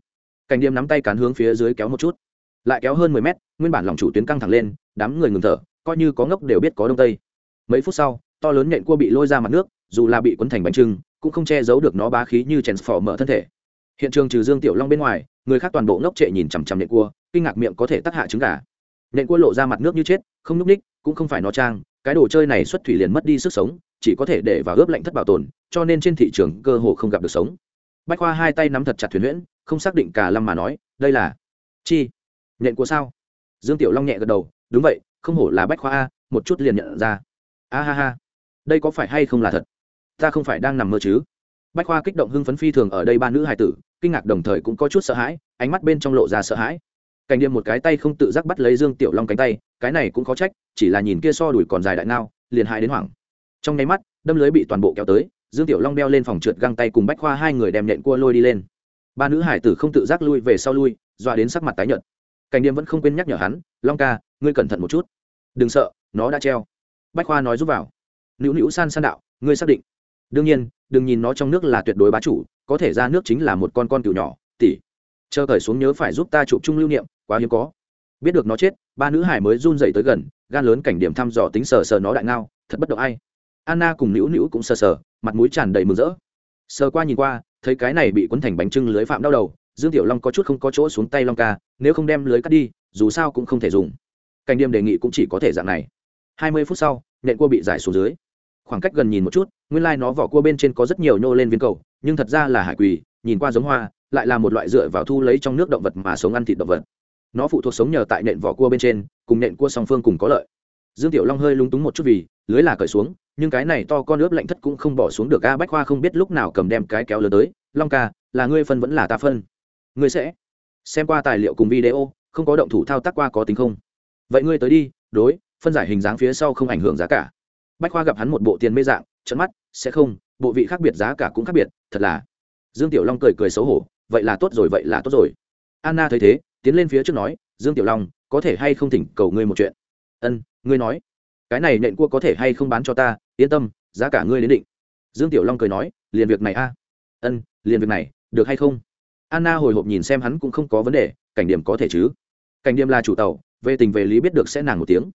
Cảnh điểm nắm tay cán hướng phía dưới kéo một chút. Lại kéo hơn mười mét, nguyên bản lòng chủ tuyến căng thẳng lên, đám người ngừng thở, coi như có ngốc đều biết có đông tây. Mấy phút sau, to lớn nhện cua bị lôi ra mặt nước, dù là bị quấn thành bánh trưng cũng không che giấu được nó bá khí như chèn phỏ mở thân thể. Hiện trường trừ dương tiểu long bên ngoài, người khác toàn bộ ngốc trệ nhìn chằm chằm nhện cua, kinh ngạc miệng có thể tắc hạ trứng gà. Nhện cua lộ ra mặt nước như chết, không nhúc ních, cũng không phải nó trang, cái đồ chơi này xuất thủy liền mất đi sức sống, chỉ có thể để vào ướp lạnh thất bảo tồn, cho nên trên thị trường cơ hồ không gặp được sống. Bách khoa hai tay nắm thật chặt thuyền huyễn, không xác định cả lâm mà nói, đây là chi? Nhện của sao? Dương tiểu long nhẹ gật đầu, đúng vậy, không hổ là bách khoa a, một chút liền nhận ra. A ha ha, đây có phải hay không là thật? Ta không phải đang nằm mơ chứ? Bách khoa kích động hưng phấn phi thường ở đây ba nữ hài tử kinh ngạc đồng thời cũng có chút sợ hãi ánh mắt bên trong lộ ra sợ hãi. Cảnh điềm một cái tay không tự giác bắt lấy dương tiểu long cánh tay cái này cũng khó trách chỉ là nhìn kia so đuổi còn dài đại nao, liền hại đến hoảng. Trong nháy mắt đâm lưới bị toàn bộ kéo tới dương tiểu long đeo lên phòng trượt găng tay cùng bách khoa hai người đem nện cua lôi đi lên. Ba nữ hải tử không tự giác lui về sau lui dọa đến sắc mặt tái nhợt. Cảnh điềm vẫn không quên nhắc nhở hắn long ca ngươi cẩn thận một chút. Đừng sợ nó đã treo. Bách khoa nói giúp vào. Nữu nữu san san đạo ngươi xác định đương nhiên, đừng nhìn nó trong nước là tuyệt đối bá chủ, có thể ra nước chính là một con con cừu nhỏ, tỷ. Chờ cởi xuống nhớ phải giúp ta chụp chung lưu niệm, quá hiếm có. Biết được nó chết, ba nữ hải mới run dậy tới gần, gan lớn cảnh điểm thăm dò tính sờ sờ nó đại ngao, thật bất động ai. Anna cùng nữu nữu cũng sờ sờ, mặt mũi tràn đầy mừng rỡ. Sờ qua nhìn qua, thấy cái này bị quấn thành bánh trưng lưới phạm đau đầu, dương tiểu long có chút không có chỗ xuống tay long ca, nếu không đem lưới cắt đi, dù sao cũng không thể dùng. Cảnh điểm đề nghị cũng chỉ có thể dạng này. Hai mươi phút sau nện cua bị giải xuống dưới. Khoảng cách gần nhìn một chút nguyên lai、like、nó vỏ cua bên trên có rất nhiều nhô lên viên cầu, nhưng thật ra là hải quỳ, nhìn qua giống hoa, lại là một loại dựa vào thu lấy trong nước động vật mà sống ăn thịt động vật. Nó phụ thuộc sống nhờ tại nện vỏ cua bên trên, cùng nện cua song phương cùng có lợi. Dương tiểu long hơi lúng túng một chút vì, lưới là cởi xuống, nhưng cái này to con ướp lạnh thất cũng không bỏ xuống được, a bách khoa không biết lúc nào cầm đem cái kéo lớn tới, long ca, là ngươi phân vẫn là ta phân? Ngươi sẽ. Xem qua tài liệu cùng video, không có động thủ thao tác qua có tính không? Vậy ngươi tới đi, đối, phân giải hình dáng phía sau không ảnh hưởng giá cả. Bách khoa gặp hắn một bộ tiền mê dạng trận mắt, sẽ không, bộ vị khác biệt, giá cả cũng khác biệt, thật là. Dương tiểu long cười cười xấu hổ, vậy là tốt rồi, vậy là tốt rồi. Anna thấy thế, tiến lên phía trước nói, dương tiểu long, có thể hay không thỉnh cầu ngươi một chuyện? Ân, ngươi nói. Cái này nện cua có thể hay không bán cho ta, yên tâm, giá cả ngươi đến định. Dương tiểu long cười nói, liền việc này a. Ân, liền việc này, được hay không? Anna hồi hộp nhìn xem hắn cũng không có vấn đề, cảnh điểm có thể chứ. Cảnh điểm là chủ tàu, về tình về lý biết được sẽ nàng một tiếng.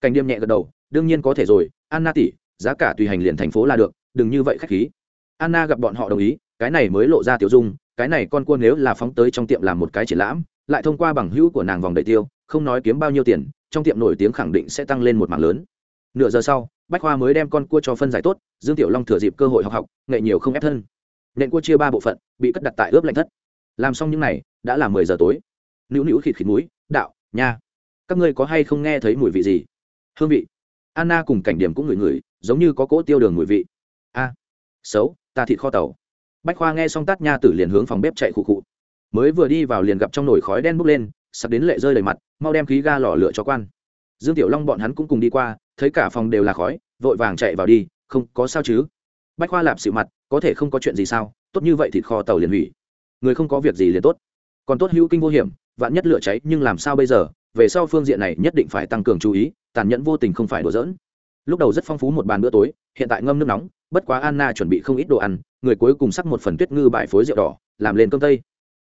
Cảnh điểm nhẹ gật đầu, đương nhiên có thể rồi, anna tỷ giá cả tùy hành liền thành phố là được, đừng như vậy khách khí. Anna gặp bọn họ đồng ý, cái này mới lộ ra tiểu dung, cái này con cua nếu là phóng tới trong tiệm làm một cái triển lãm, lại thông qua bằng hữu của nàng vòng đầy tiêu, không nói kiếm bao nhiêu tiền, trong tiệm nổi tiếng khẳng định sẽ tăng lên một mảng lớn. Nửa giờ sau, bách khoa mới đem con cua cho phân giải tốt, dương tiểu long thừa dịp cơ hội học học, nghệ nhiều không ép thân. Nện cua chia ba bộ phận, bị cất đặt tại ướp lạnh thất. Làm xong những này, đã là mười giờ tối. Nữu nữu khịt khịt mũi, đạo, nha, các ngươi có hay không nghe thấy mùi vị gì? Hương vị. Anna cùng cảnh điểm cũng ngửi ngửi giống như có cỗ tiêu đường mùi vị. A, xấu, ta thịt kho tàu. Bách khoa nghe xong tát nha tử liền hướng phòng bếp chạy khụ khụ. Mới vừa đi vào liền gặp trong nồi khói đen bốc lên sắp đến lệ rơi đầy mặt, mau đem khí ga lò lửa cho quan. Dương tiểu long bọn hắn cũng cùng đi qua, thấy cả phòng đều là khói, vội vàng chạy vào đi, không có sao chứ? Bách khoa lạp sự mặt, có thể không có chuyện gì sao? Tốt như vậy thịt kho tàu liền hủy. Người không có việc gì liền tốt. Còn tốt hữu kinh vô hiểm, vạn nhất lửa cháy, nhưng làm sao bây giờ? Về sau phương diện này nhất định phải tăng cường chú ý, tàn nhẫn vô tình không phải đùa giỡn lúc đầu rất phong phú một bàn bữa tối, hiện tại ngâm nước nóng, bất quá anna chuẩn bị không ít đồ ăn, người cuối cùng sắc một phần tuyết ngư bại phối rượu đỏ, làm lên cơm tây.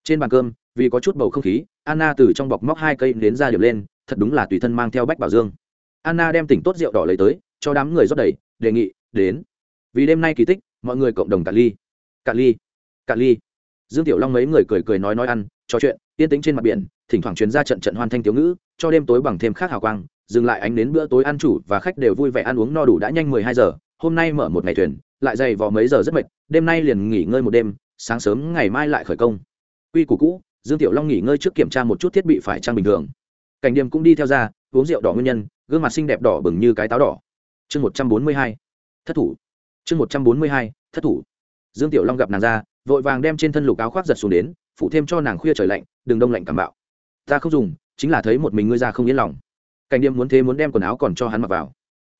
Trên bàn cơm, vì có chút bầu không khí, anna từ trong bọc móc hai cây đến ra điểm lên, thật đúng là tùy thân mang theo bách bảo dương. Anna đem tỉnh tốt rượu đỏ lấy tới, cho đám người rót đầy, đề nghị, đến. Vì đêm nay kỳ tích, mọi người cộng đồng cạn ly. Cạn ly cạn ly. Dương tiểu long mấy người cười cười nói nói ăn, trò chuyện, yên tĩnh trên mặt biển, thỉnh thoảng chuyến ra trận trận hoan thanh thiếu ngữ, cho đêm tối bằng thêm khác hào quang dừng lại ánh đến bữa tối ăn chủ và khách đều vui vẻ ăn uống no đủ đã nhanh mười hai giờ, hôm nay mở một ngày thuyền, lại dày vò mấy giờ rất mệt, đêm nay liền nghỉ ngơi một đêm, sáng sớm ngày mai lại khởi công. Quy củ cũ, dương tiểu long nghỉ ngơi trước kiểm tra một chút thiết bị phải trang bình thường. Cảnh điểm cũng đi theo ra, uống rượu đỏ nguyên nhân, gương mặt xinh đẹp đỏ bừng như cái táo đỏ. Chương một trăm bốn mươi hai, thất thủ. Chương một trăm bốn mươi hai, thất thủ. Dương tiểu long gặp nàng ra, vội vàng đem trên thân lục áo khoác giật xuống đến phụ thêm cho nàng khuya trời lạnh, đừng đông lạnh cảm bạo. Ta không dùng, chính là thấy một mình ngươi ra không yên lòng cảnh điềm muốn thế muốn đem quần áo còn cho hắn mặc vào.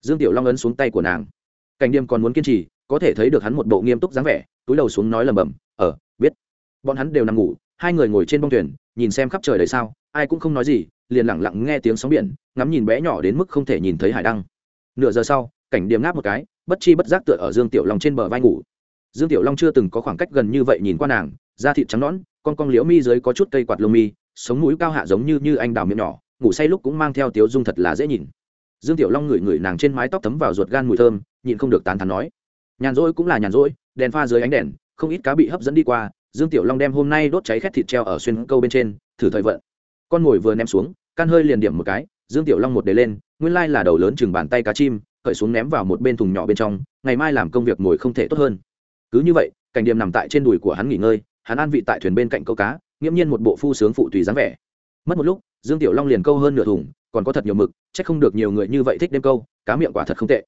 Dương tiểu long ấn xuống tay của nàng. Cảnh điềm còn muốn kiên trì, có thể thấy được hắn một bộ nghiêm túc dáng vẻ, túi đầu xuống nói lầm bầm ờ biết. Bọn hắn đều nằm ngủ, hai người ngồi trên bông thuyền, nhìn xem khắp trời đầy sao, ai cũng không nói gì, liền lẳng lặng nghe tiếng sóng biển, ngắm nhìn bé nhỏ đến mức không thể nhìn thấy hải đăng. Nửa giờ sau, cảnh điềm ngáp một cái, bất chi bất giác tựa ở dương tiểu long trên bờ vai ngủ. Dương tiểu long chưa từng có khoảng cách gần như vậy nhìn qua nàng, da thịt trắng nõn, con con liễu mi dưới có chút cây quạt lông mi, sống mũi cao hạ giống như như anh đào miệng nhỏ ngủ say lúc cũng mang theo tiếu dung thật là dễ nhìn. Dương tiểu long ngửi ngửi nàng trên mái tóc thấm vào ruột gan mùi thơm, nhịn không được tán thắn nói. Nhàn rỗi cũng là nhàn rỗi, đèn pha dưới ánh đèn, không ít cá bị hấp dẫn đi qua, dương tiểu long đem hôm nay đốt cháy khét thịt treo ở xuyên câu bên trên, thử thời vận. Con mồi vừa ném xuống, can hơi liền điểm một cái, dương tiểu long một đề lên, nguyên lai là đầu lớn chừng bàn tay cá chim, cởi xuống ném vào một bên thùng nhỏ bên trong, ngày mai làm công việc mồi không thể tốt hơn. Cứ như vậy, cảnh điểm nằm tại trên đùi của hắn nghỉ ngơi, hắn an vị tại thuyền bên cạnh câu cá, nghiễm nhiên một bộ phu sướng phụ tùy dáng vẻ. Mất một lúc dương tiểu long liền câu hơn nửa thùng còn có thật nhiều mực c h ắ c không được nhiều người như vậy thích đêm câu cá miệng quả thật không tệ.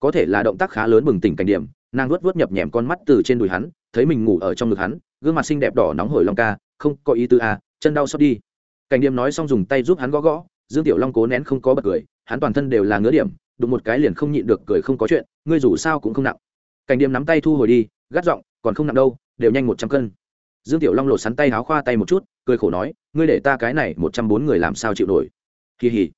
Có thể là động tác khá lớn bừng tỉnh cảnh điểm nàng luốt vớt nhập nhèm con mắt từ trên đùi hắn thấy mình ngủ ở trong ngực hắn gương mặt xinh đẹp đỏ nóng hổi long ca không có ý tư à, chân đau xót đi. Cảnh điểm nói xong dùng tay giúp hắn gõ gõ dương tiểu long cố nén không có bật cười hắn toàn thân đều là ngứa điểm đụng một cái liền không nhịn được cười không có chuyện ngươi dù sao cũng không nặng. Cảnh điểm nắm tay thu hồi đi gắt giọng còn không nặng đâu đều nhanh một trăm cân dương tiểu long lột sắn tay háo khoa tay một chút, cười khổ nói, ngươi để ta cái này một trăm bốn người làm sao chịu nổi? Kỳ hỉ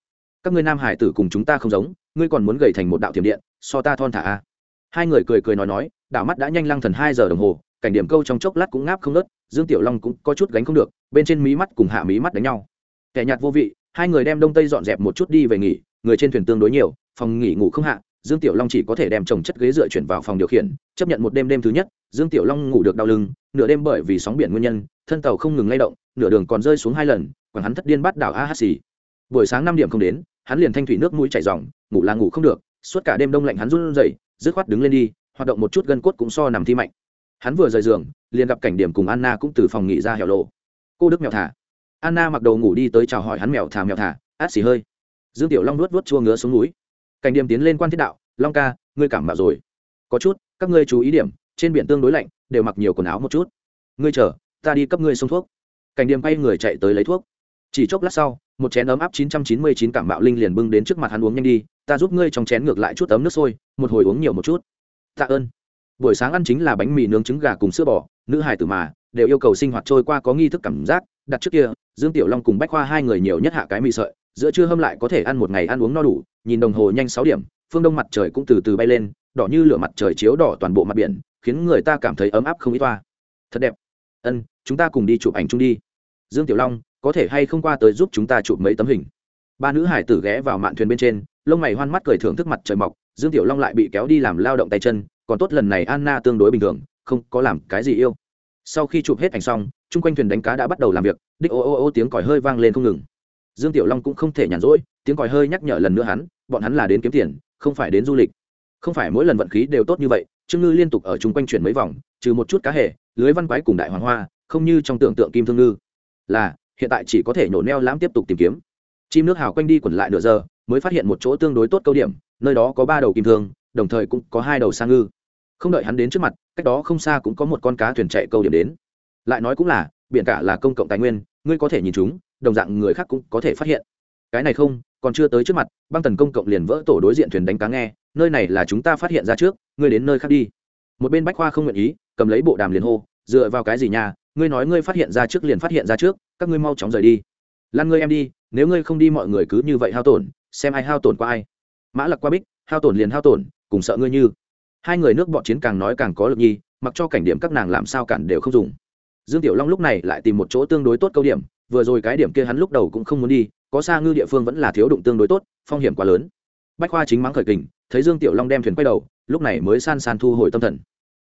các ngươi nam hải tử cùng chúng ta không giống, ngươi còn muốn gầy thành một đạo thiểm điện, so ta thon thả a. Hai người cười cười nói nói, đảo mắt đã nhanh lăng thần hai giờ đồng hồ, cảnh điểm câu trong chốc lát cũng ngáp không nớt dương tiểu long cũng có chút gánh không được, bên trên mí mắt cùng hạ mí mắt đánh nhau. Kẻ nhạt vô vị, hai người đem đông tây dọn dẹp một chút đi về nghỉ, người trên thuyền tương đối nhiều, phòng nghỉ ngủ không hạ, dương tiểu long chỉ có thể đem trồng chất ghế dựa chuyển vào phòng điều khiển, chấp nhận một đêm đêm thứ nhất, dương tiểu long ngủ được đau lưng nửa đêm bởi vì sóng biển nguyên nhân, thân tàu không ngừng lay động, nửa đường còn rơi xuống hai lần còn hắn thất điên bắt đảo a hát xì buổi sáng năm điểm không đến, hắn liền thanh thủy nước mũi chảy dòng, ngủ là ngủ không được, suốt cả đêm đông lạnh hắn run rẩy, dứt khoát đứng lên đi, hoạt động một chút gân cốt cũng so nằm thi mạnh. Hắn vừa rời giường, liền gặp cảnh điểm cùng anna cũng từ phòng nghỉ ra hẻo lộ cô đức mèo thả. Anna mặc đầu ngủ đi tới chào hỏi hắn mèo thả mèo thả, át xì hơi. Dương tiểu long nuốt nuốt chua ngứa xuống núi. Cảnh điểm tiến lên quan thiết đạo, long ca, ngươi cảm mạo rồi. Có chút, các ngươi chú ý điểm, trên biển tương đối lạnh đều mặc nhiều quần áo một chút. Ngươi chờ, ta đi cấp ngươi xông thuốc. Cảnh điểm bay người chạy tới lấy thuốc. Chỉ chốc lát sau, một chén ấm áp 999 cảm mạo linh liền bưng đến trước mặt hắn uống nhanh đi. Ta giúp ngươi trong chén ngược lại chút ấm nước sôi, một hồi uống nhiều một chút. Tạ ơn. Buổi sáng ăn chính là bánh mì nướng trứng gà cùng sữa bò, nữ hài tử mà, đều yêu cầu sinh hoạt trôi qua có nghi thức cảm giác. Đặt trước kia, dương tiểu long cùng bách khoa hai người nhiều nhất hạ cái mì sợi, giữa trưa hâm lại có thể ăn một ngày ăn uống no đủ, nhìn đồng hồ nhanh sáu điểm, phương đông mặt trời cũng từ từ bay lên, đỏ như lửa mặt trời chiếu đỏ toàn bộ mặt biển khiến người ta cảm thấy ấm áp không ít toa. Thật đẹp. Ân, chúng ta cùng đi chụp ảnh chung đi. Dương tiểu long, có thể hay không qua tới giúp chúng ta chụp mấy tấm hình? Ba nữ hải tử ghé vào mạn thuyền bên trên, lông mày hoan mắt cười thưởng thức mặt trời mọc, dương tiểu long lại bị kéo đi làm lao động tay chân, còn tốt lần này anna tương đối bình thường, không có làm cái gì yêu. Sau khi chụp hết ảnh xong, chung quanh thuyền đánh cá đã bắt đầu làm việc, đích ô ô ô tiếng còi hơi vang lên không ngừng. Dương tiểu long cũng không thể nhàn rỗi, tiếng còi hơi nhắc nhở lần nữa hắn, bọn hắn là đến kiếm tiền, không phải đến du lịch. Không phải mỗi lần vận khí đều tốt như vậy trương ngư liên tục ở chung quanh chuyển mấy vòng, trừ một chút cá hề, lưới văn quái cùng đại hoàng hoa, không như trong tưởng tượng kim thương ngư. Là, hiện tại chỉ có thể nhổ neo lãm tiếp tục tìm kiếm. Chim nước hào quanh đi quẩn lại nửa giờ, mới phát hiện một chỗ tương đối tốt câu điểm, nơi đó có ba đầu kim thương, đồng thời cũng có hai đầu sang ngư. Không đợi hắn đến trước mặt, cách đó không xa cũng có một con cá thuyền chạy câu điểm đến. Lại nói cũng là, biển cả là công cộng tài nguyên, ngươi có thể nhìn chúng, đồng dạng người khác cũng có thể phát hiện. Cái này không còn chưa tới trước mặt, băng tần công cộng liền vỡ tổ đối diện thuyền đánh cá nghe, nơi này là chúng ta phát hiện ra trước, ngươi đến nơi khác đi. Một bên bách khoa không nguyện ý, cầm lấy bộ đàm liền hô, dựa vào cái gì nhà ngươi nói ngươi phát hiện ra trước liền phát hiện ra trước, các ngươi mau chóng rời đi. Lan ngươi em đi, nếu ngươi không đi mọi người cứ như vậy hao tổn, xem ai hao tổn qua ai. Mã lặc qua bích, hao tổn liền hao tổn, cùng sợ ngươi như. Hai người nước bọn chiến càng nói càng có lực nhi, mặc cho cảnh điểm các nàng làm sao cản đều không dùng. Dương tiểu long lúc này lại tìm một chỗ tương đối tốt câu điểm, vừa rồi cái điểm kia hắn lúc đầu cũng không muốn đi có xa ngư địa phương vẫn là thiếu đụng tương đối tốt, phong hiểm quá lớn. Bách khoa chính mắng khởi kình, thấy dương tiểu long đem thuyền quay đầu, lúc này mới san san thu hồi tâm thần.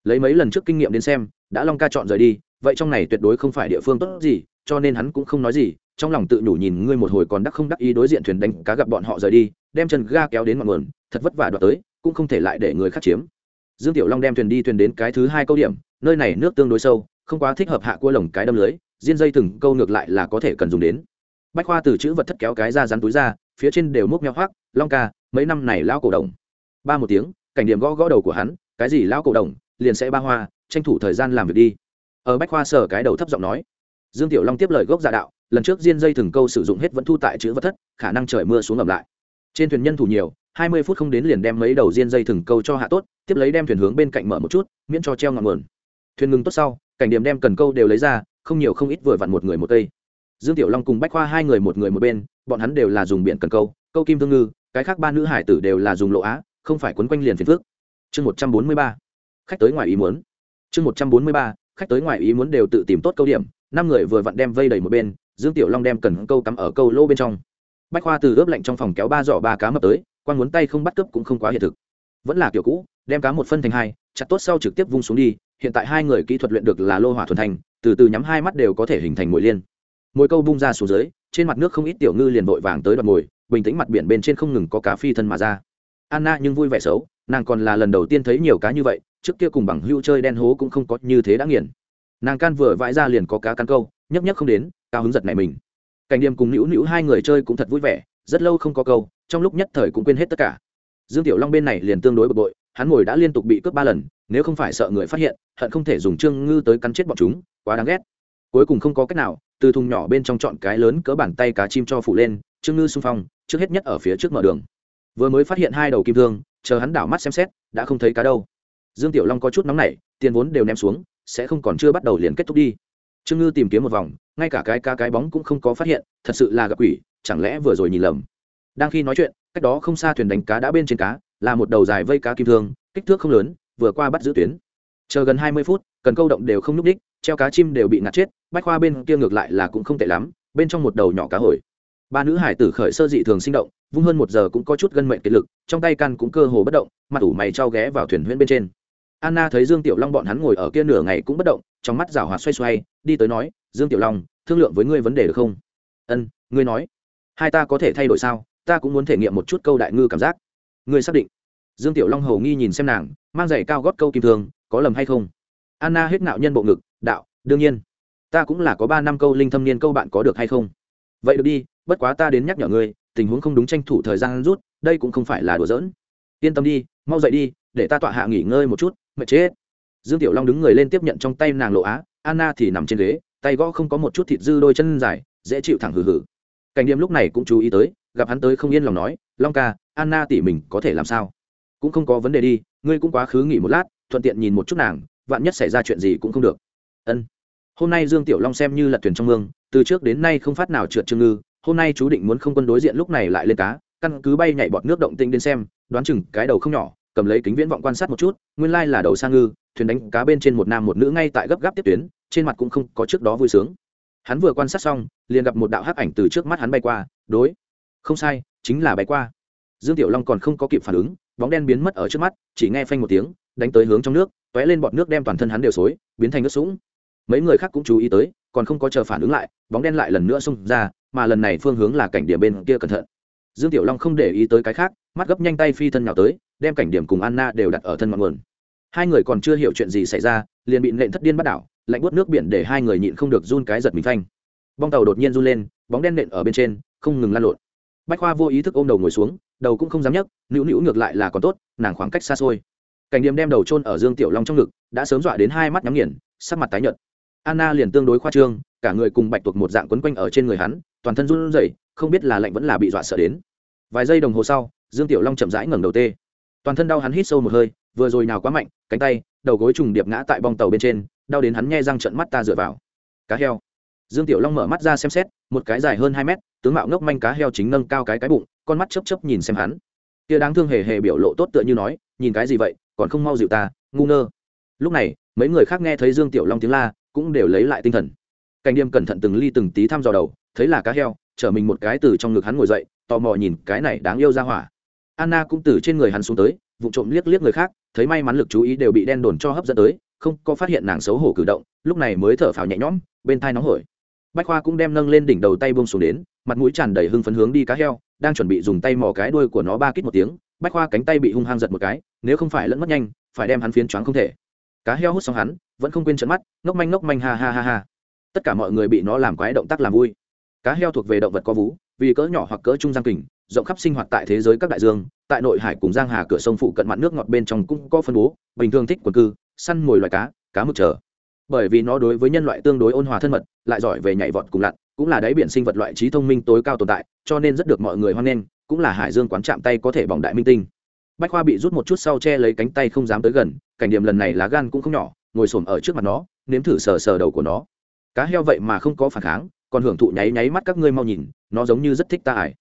Lấy mấy lần trước kinh nghiệm đến xem, đã long ca chọn rời đi, vậy trong này tuyệt đối không phải địa phương tốt gì, cho nên hắn cũng không nói gì, trong lòng tự nhủ nhìn ngươi một hồi còn đắc không đắc ý đối diện thuyền đánh cá gặp bọn họ rời đi, đem chân ga kéo đến ngọn nguồn, thật vất vả đoạt tới, cũng không thể lại để người khác chiếm. Dương tiểu long đem thuyền đi thuyền đến cái thứ hai câu điểm, nơi này nước tương đối sâu, không quá thích hợp hạ cua lồng cái đâm lưới, diên dây từng câu ngược lại là có thể cần dùng đến bách khoa từ chữ vật thất kéo cái ra rắn túi ra, phía trên đều múc nhau hoác long ca, mấy năm này lao cổ đồng. Ba một tiếng, cảnh điểm gõ gõ đầu của hắn, cái gì lao cổ đồng, liền sẽ ba hoa, tranh thủ thời gian làm việc đi. Ở bách khoa sở cái đầu thấp giọng nói, dương tiểu long tiếp lời gốc giả đạo, lần trước diên dây thừng câu sử dụng hết vẫn thu tại chữ vật thất, khả năng trời mưa xuống ngầm lại. Trên thuyền nhân thủ nhiều, hai mươi phút không đến liền đem mấy đầu diên dây thừng câu cho hạ tốt, tiếp lấy đem thuyền hướng bên cạnh mở một chút, miễn cho treo ngọn nguồn. Thuyền ngừng tốt sau, cảnh điểm đem cần câu đều lấy ra, không nhiều không ít vừa vặn một người một cây dương tiểu long cùng bách khoa hai người một người một bên, bọn hắn đều là dùng biển cần câu câu kim thương ngư, cái khác ba nữ hải tử đều là dùng lộ á, không phải quấn quanh liền phiền phước chương một trăm bốn mươi ba. Khách tới ngoài ý muốn. Chương một trăm bốn mươi ba, khách tới ngoài ý muốn đều tự tìm tốt câu điểm, năm người vừa vặn đem vây đầy một bên, dương tiểu long đem cần câu cắm ở câu lô bên trong. Bách khoa từ ướp lạnh trong phòng kéo ba giỏ ba cá mập tới quan muốn tay không bắt cướp cũng không quá hiện thực. Vẫn là kiểu cũ, đem cá một phân thành hai, chặt tốt sau trực tiếp vung xuống đi, hiện tại hai người kỹ thuật luyện được là lô hỏa thuần thành, từ từ nhắm hai mắt đều có thể hình thành mũi liên mồi câu bung ra xuống dưới, trên mặt nước không ít tiểu ngư liền vội vàng tới đoạt mồi, bình tĩnh mặt biển bên trên không ngừng có cá phi thân mà ra. Anna nhưng vui vẻ xấu, nàng còn là lần đầu tiên thấy nhiều cá như vậy, trước kia cùng bằng hưu chơi đen hố cũng không có như thế đã nghiền. Nàng can vừa vãi ra liền có cá căn câu, nhấp nhấp không đến, cao hứng giật này mình. Cảnh điểm cùng nữu nữu hai người chơi cũng thật vui vẻ, rất lâu không có câu, trong lúc nhất thời cũng quên hết tất cả. Dương tiểu long bên này liền tương đối bực bội, hắn ngồi đã liên tục bị cướp ba lần, nếu không phải sợ người phát hiện, hận không thể dùng trương ngư tới cắn chết bọn chúng, quá đáng ghét. Cuối cùng không có cách nào từ thùng nhỏ bên trong chọn cái lớn cỡ bàn tay cá chim cho phụ lên, trương ngư xung phong, trước hết nhất ở phía trước mở đường. Vừa mới phát hiện hai đầu kim thương, chờ hắn đảo mắt xem xét, đã không thấy cá đâu. Dương tiểu long có chút nóng nảy, tiền vốn đều ném xuống, sẽ không còn chưa bắt đầu liền kết thúc đi. Trương ngư tìm kiếm một vòng, ngay cả cái cá cái bóng cũng không có phát hiện, thật sự là gặp quỷ, chẳng lẽ vừa rồi nhìn lầm. Đang khi nói chuyện, cách đó không xa thuyền đánh cá đã bên trên cá, là một đầu dài vây cá kim thương, kích thước không lớn, vừa qua bắt giữ tuyến. Chờ gần hai mươi phút, cần câu động đều không nhúc đích treo cá chim đều bị ngạt chết bách khoa bên kia ngược lại là cũng không tệ lắm bên trong một đầu nhỏ cá hồi. Ba nữ hải tử khởi sơ dị thường sinh động vung hơn một giờ cũng có chút gân mệnh kiệt lực trong tay căn cũng cơ hồ bất động mặt ủ mày trao ghé vào thuyền huyễn bên trên. Anna thấy dương tiểu long bọn hắn ngồi ở kia nửa ngày cũng bất động trong mắt rảo hoạt xoay xoay đi tới nói dương tiểu long thương lượng với ngươi vấn đề được không? Ân ngươi nói. Hai ta có thể thay đổi sao? Ta cũng muốn thể nghiệm một chút câu đại ngư cảm giác. Ngươi xác định? Dương tiểu long hầu nghi nhìn xem nàng mang giày cao gót câu kim thường, có lầm hay không? Anna hết nạo nhân bộ ngực đạo, đương nhiên. Ta cũng là có ba năm câu linh thâm niên câu bạn có được hay không? Vậy được đi, bất quá ta đến nhắc nhở ngươi, tình huống không đúng tranh thủ thời gian rút, đây cũng không phải là đùa giỡn. Yên tâm đi, mau dậy đi, để ta tọa hạ nghỉ ngơi một chút, mệt chết. Dương tiểu long đứng người lên tiếp nhận trong tay nàng lộ á, anna thì nằm trên ghế, tay gõ không có một chút thịt dư đôi chân dài, dễ chịu thẳng hừ hừ. Cảnh điểm lúc này cũng chú ý tới, gặp hắn tới không yên lòng nói, long ca, anna tỉ mình có thể làm sao? Cũng không có vấn đề đi, ngươi cũng quá khứ nghỉ một lát, thuận tiện nhìn một chút nàng, vạn nhất xảy ra chuyện gì cũng không được ân. Hôm nay dương tiểu long xem như lật thuyền trong mương, từ trước đến nay không phát nào trượt trương ngư, hôm nay chú định muốn không quân đối diện lúc này lại lên cá, căn cứ bay nhảy bọt nước động tinh đến xem, đoán chừng cái đầu không nhỏ, cầm lấy kính viễn vọng quan sát một chút, nguyên lai là đầu sang ngư, thuyền đánh cá bên trên một nam một nữ ngay tại gấp gáp tiếp tuyến, trên mặt cũng không có trước đó vui sướng. Hắn vừa quan sát xong, liền gặp một đạo hắc ảnh từ trước mắt hắn bay qua, đối. Không sai, chính là bay qua. Dương tiểu long còn không có kịp phản ứng, bóng đen biến mất ở trước mắt, chỉ nghe phanh một tiếng, đánh tới hướng trong nước t ó é lên bọt nước đem toàn thân hắn đều xối, biến thành nước sũng mấy người khác cũng chú ý tới, còn không có chờ phản ứng lại, bóng đen lại lần nữa xông ra, mà lần này phương hướng là cảnh điểm bên kia cẩn thận. Dương tiểu long không để ý tới cái khác, mắt gấp nhanh tay phi thân nào tới, đem cảnh điểm cùng anna đều đặt ở thân ngọn nguồn. Hai người còn chưa hiểu chuyện gì xảy ra, liền bị nện thất điên bắt đảo, lạnh buốt nước biển để hai người nhịn không được run cái giật mình phanh. Bong tàu đột nhiên run lên, bóng đen nện ở bên trên, không ngừng lan lộn. Bách khoa vô ý thức ôm đầu ngồi xuống, đầu cũng không dám nhấc, nữu nữu ngược lại là còn tốt, nàng khoảng cách xa xôi. Cảnh điểm đem đầu chôn ở dương tiểu long trong ngực, đã sớm dọa đến hai mắt nhắm nghiền, sắc mặt tái nhợt anna liền tương đối khoa trương, cả người cùng bạch tuộc một dạng quấn quanh ở trên người hắn, toàn thân run rẩy, không biết là lạnh vẫn là bị dọa sợ đến. Vài giây đồng hồ sau, dương tiểu long chậm rãi ngẩng đầu tê. Toàn thân đau hắn hít sâu một hơi, vừa rồi nào quá mạnh, cánh tay, đầu gối trùng điệp ngã tại bong tàu bên trên, đau đến hắn nghe răng trận mắt ta dựa vào. Cá heo. Dương tiểu long mở mắt ra xem xét, một cái dài hơn hai mét, tướng mạo ngốc manh cá heo chính nâng cao cái cái bụng, con mắt chấp chấp nhìn xem hắn. Kia đáng thương hề hề biểu lộ tốt tựa như nói, nhìn cái gì vậy, còn không mau dịu ta, ngu ngơ. Lúc này, mấy người khác nghe thấy dương tiểu long tiếng la cũng đều lấy lại tinh thần. Cảnh điềm cẩn thận từng ly từng tí thăm dò đầu, thấy là cá heo, chở mình một cái từ trong ngực hắn ngồi dậy, tò mò nhìn cái này đáng yêu ra hỏa. Anna cũng từ trên người hắn xuống tới, vụ trộm liếc liếc người khác, thấy may mắn lực chú ý đều bị đen đồn cho hấp dẫn tới, không có phát hiện nàng xấu hổ cử động, lúc này mới thở phào nhẹ nhõm, bên thai nóng hổi. Bách khoa cũng đem nâng lên đỉnh đầu tay buông xuống đến, mặt mũi tràn đầy hưng phấn hướng đi cá heo, đang chuẩn bị dùng tay mò cái đuôi của nó ba kít một tiếng, bách khoa cánh tay bị hung hăng giật một cái, nếu không phải lẫn mất nhanh, phải đem hắn phiến choáng không thể cá heo hút xong hắn, vẫn không quên trận mắt, ngốc manh ngốc manh ha ha ha ha. Tất cả mọi người bị nó làm quái động tác làm vui. Cá heo thuộc về động vật có vú, vì cỡ nhỏ hoặc cỡ trung giang kình, rộng khắp sinh hoạt tại thế giới các đại dương, tại nội hải cùng giang hà cửa sông phụ cận mặn nước ngọt bên trong cũng có phân bố, bình thường thích quần cư, săn mồi loài cá cá mực trở bởi vì nó đối với nhân loại tương đối ôn hòa thân mật, lại giỏi về nhảy vọt cùng lặn, cũng là đáy biển sinh vật loại trí thông minh tối cao tồn tại, cho nên rất được mọi người hoan nghênh, cũng là hải dương quán chạm tay có thể bỏng đại minh tinh bách khoa bị rút một chút sau che lấy cánh tay không dám tới gần, cảnh điểm lần này lá gan cũng không nhỏ, ngồi xổm ở trước mặt nó, nếm thử sờ sờ đầu của nó. Cá heo vậy mà không có phản kháng, còn hưởng thụ nháy nháy mắt các ngươi mau nhìn, nó giống như rất thích ta ải.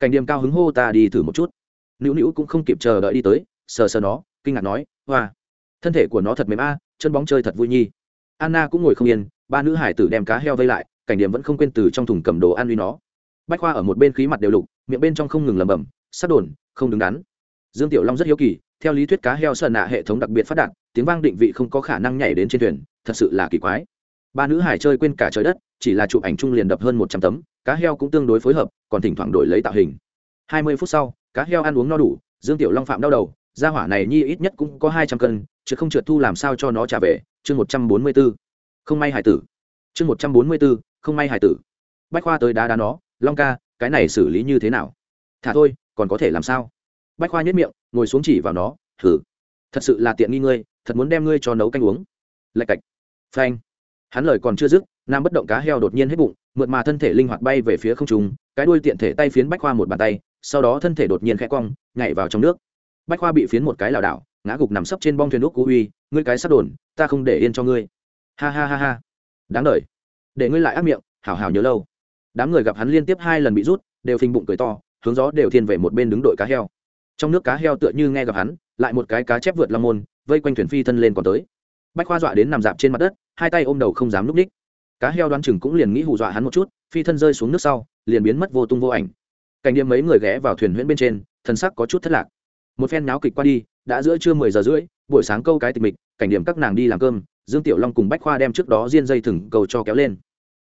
Cảnh điểm cao hứng hô ta đi thử một chút. Nữu nữu cũng không kịp chờ đợi đi tới, sờ sờ nó, kinh ngạc nói, hoa, thân thể của nó thật mềm a, chân bóng chơi thật vui nhi. Anna cũng ngồi không yên, ba nữ hải tử đem cá heo vây lại, cảnh điểm vẫn không quên từ trong thùng cầm đồ ăn uy nó. Bách khoa ở một bên khí mặt đều lục, miệng bên trong không ngừng lầm bầm sát đồn, không đứng đắn dương tiểu long rất hiếu kỳ, theo lý thuyết cá heo sợ nạ hệ thống đặc biệt phát đạt, tiếng vang định vị không có khả năng nhảy đến trên thuyền, thật sự là kỳ quái. Ba nữ hải chơi quên cả trời đất, chỉ là chụp ảnh chung liền đập hơn một trăm tấm, cá heo cũng tương đối phối hợp, còn thỉnh thoảng đổi lấy tạo hình. Hai mươi phút sau, cá heo ăn uống no đủ, dương tiểu long phạm đau đầu, gia hỏa này nhi ít nhất cũng có hai trăm cân, chứ không trượt thu làm sao cho nó trả về, chương một trăm bốn mươi b ố không may hải tử. Chương một trăm bốn mươi b ố không may hải tử. Bách khoa tới đá đá nó, long ca, cái này xử lý như thế nào? Thả thôi, còn có thể làm sao? Bách khoa nhất miệng, ngồi xuống chỉ vào nó thử thật sự là tiện nghi ngươi, thật muốn đem ngươi cho nấu canh uống. Lạch cạch. Phanh. Hắn lời còn chưa dứt, nam bất động cá heo đột nhiên hết bụng, mượt mà thân thể linh hoạt bay về phía không trung, cái đuôi tiện thể tay phiến bách khoa một bàn tay, sau đó thân thể đột nhiên khẽ cong, nhảy vào trong nước. Bách khoa bị phiến một cái lảo đảo, ngã gục nằm sấp trên bong thuyền đúc cú uy, ngươi cái sát đồn, ta không để yên cho ngươi. Ha ha ha ha. Đáng đ để ngươi lại ác miệng, hảo hảo nhớ lâu. Đám người gặp hắn liên tiếp hai lần bị rút, đều phình bụng cười to, hướng gió đều thiên về một bên đứng đội cá heo trong nước cá heo tựa như nghe gặp hắn, lại một cái cá chép vượt long môn, vây quanh thuyền phi thân lên còn tới. Bách khoa dọa đến nằm dạp trên mặt đất, hai tay ôm đầu không dám núp ních cá heo đoán chừng cũng liền nghĩ hù dọa hắn một chút, phi thân rơi xuống nước sau, liền biến mất vô tung vô ảnh. Cảnh điểm mấy người ghé vào thuyền huyễn bên trên thân sắc có chút thất lạc. Một phen náo kịch qua đi, đã giữa trưa mười giờ rưỡi, buổi sáng câu cái tịch mịch, cảnh điểm các nàng đi làm cơm, dương tiểu long cùng bách khoa đem trước đó diên dây thừng câu cho kéo lên.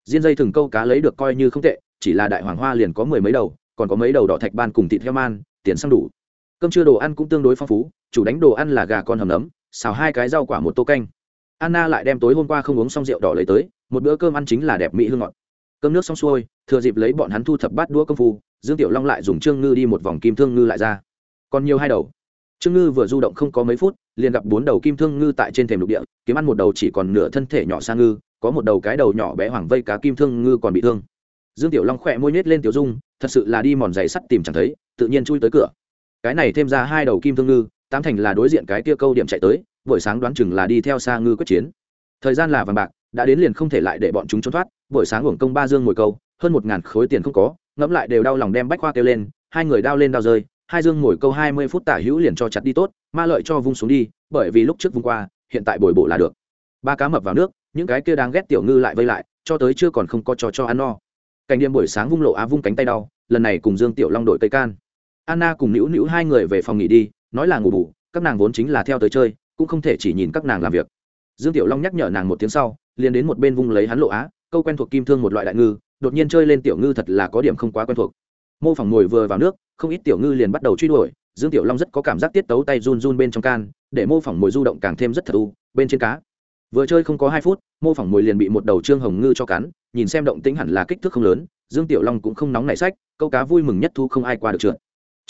Diên dây thừng câu cá lấy được coi như không tệ, chỉ là đại hoàng hoa liền có mười mấy đầu, còn có mấy đầu đỏ thạch ban cùng thịt heo man, tiền sang đủ cơm trưa đồ ăn cũng tương đối phong phú, chủ đánh đồ ăn là gà con hầm nấm, xào hai cái rau quả một tô canh. Anna lại đem tối hôm qua không uống xong rượu đỏ lấy tới, một bữa cơm ăn chính là đẹp mỹ hương ngọt. Cơm nước xong xuôi, thừa dịp lấy bọn hắn thu thập bát đũa công phu, dương tiểu long lại dùng trương ngư đi một vòng kim thương ngư lại ra. Còn nhiều hai đầu. Trương ngư vừa du động không có mấy phút, liền gặp bốn đầu kim thương ngư tại trên thềm lục địa, kiếm ăn một đầu chỉ còn nửa thân thể nhỏ sang ngư, có một đầu cái đầu nhỏ bé hoảng vây cá kim thương ngư còn bị thương. Dương tiểu long khỏe môi nhét lên tiểu dung, thật sự là đi mòn giày sắt tìm chẳng thấy, tự nhiên chui tới cửa cái này thêm ra hai đầu kim thương ngư, tám thành là đối diện cái kia câu điểm chạy tới, buổi sáng đoán chừng là đi theo xa ngư quyết chiến. Thời gian là vàng bạc, đã đến liền không thể lại để bọn chúng trốn thoát, buổi sáng hưởng công ba dương ngồi câu, hơn một ngàn khối tiền không có, ngẫm lại đều đau lòng đem bách khoa kêu lên, hai người đao lên đao rơi, hai dương ngồi câu hai mươi phút tả hữu liền cho chặt đi tốt, ma lợi cho vung xuống đi, bởi vì lúc trước vung qua, hiện tại bồi bộ là được. Ba cá mập vào nước, những cái kia đáng ghét tiểu ngư lại vây lại, cho tới chưa còn không có trò cho ăn no. Cảnh đêm buổi sáng vung lộ á vung cánh tay đau, lần này cùng dương tiểu long đội cây can anna cùng nữu nữu hai người về phòng nghỉ đi, nói là ngủ bù, các nàng vốn chính là theo tới chơi, cũng không thể chỉ nhìn các nàng làm việc. Dương tiểu long nhắc nhở nàng một tiếng sau, liền đến một bên vung lấy hắn lộ á, câu quen thuộc kim thương một loại đại ngư, đột nhiên chơi lên tiểu ngư thật là có điểm không quá quen thuộc. Mô phỏng ngồi vừa vào nước, không ít tiểu ngư liền bắt đầu truy đuổi, dương tiểu long rất có cảm giác tiết tấu tay run run bên trong can, để mô phỏng mồi du động càng thêm rất thật u, bên trên cá. Vừa chơi không có hai phút, mô phỏng mồi liền bị một đầu trương hồng ngư cho cắn, nhìn xem động tĩnh hẳn là kích thước không lớn, dương tiểu long cũng không nóng nảy sách, câu cá vui mừng nhất thu không ai qua được trượt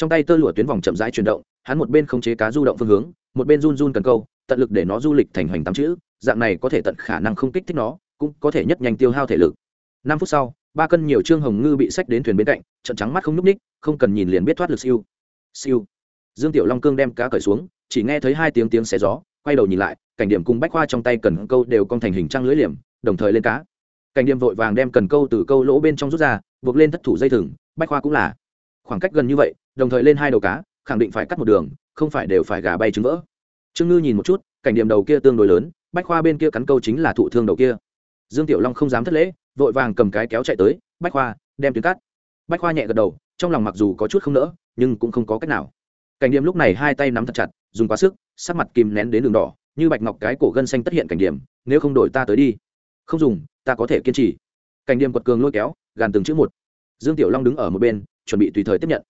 trong tay tơ lụa tuyến vòng chậm rãi chuyển động, hắn một bên không chế cá du động phương hướng, một bên run run cần câu, tận lực để nó du lịch thành hoành tám chữ, dạng này có thể tận khả năng không kích thích nó, cũng có thể nhất nhanh tiêu hao thể lực. Năm phút sau, ba cân nhiều trương hồng ngư bị sách đến thuyền bên cạnh trận trắng mắt không nhúc ních không cần nhìn liền biết thoát lực siêu. Siêu. Dương tiểu long cương đem cá cởi xuống, chỉ nghe thấy hai tiếng tiếng xé gió, quay đầu nhìn lại, cảnh điểm cùng bách khoa trong tay cần câu đều cong thành hình trăng lưới liềm, đồng thời lên cá. Cảnh điểm vội vàng đem cần câu từ câu lỗ bên trong rút ra, buộc lên thất thủ dây thừng, bách khoa cũng là. Khoảng cách gần như vậy đồng thời lên hai đầu cá, khẳng định phải cắt một đường, không phải đều phải gà bay trứng vỡ. Trương ngư nhìn một chút, cảnh điểm đầu kia tương đối lớn, bách khoa bên kia cắn câu chính là thụ thương đầu kia. Dương tiểu long không dám thất lễ, vội vàng cầm cái kéo chạy tới, bách khoa, đem tuyến cắt. Bách khoa nhẹ gật đầu, trong lòng mặc dù có chút không nỡ, nhưng cũng không có cách nào. Cảnh điểm lúc này hai tay nắm thật chặt, dùng quá sức, sắc mặt kìm nén đến đường đỏ, như bạch ngọc cái cổ gân xanh tất hiện cảnh điểm, nếu không đổi ta tới đi. Không dùng, ta có thể kiên trì. Cảnh điểm quật cường lôi kéo, gàn từng chữ một. Dương tiểu long đứng ở một bên, chuẩn bị tùy thời tiếp nhận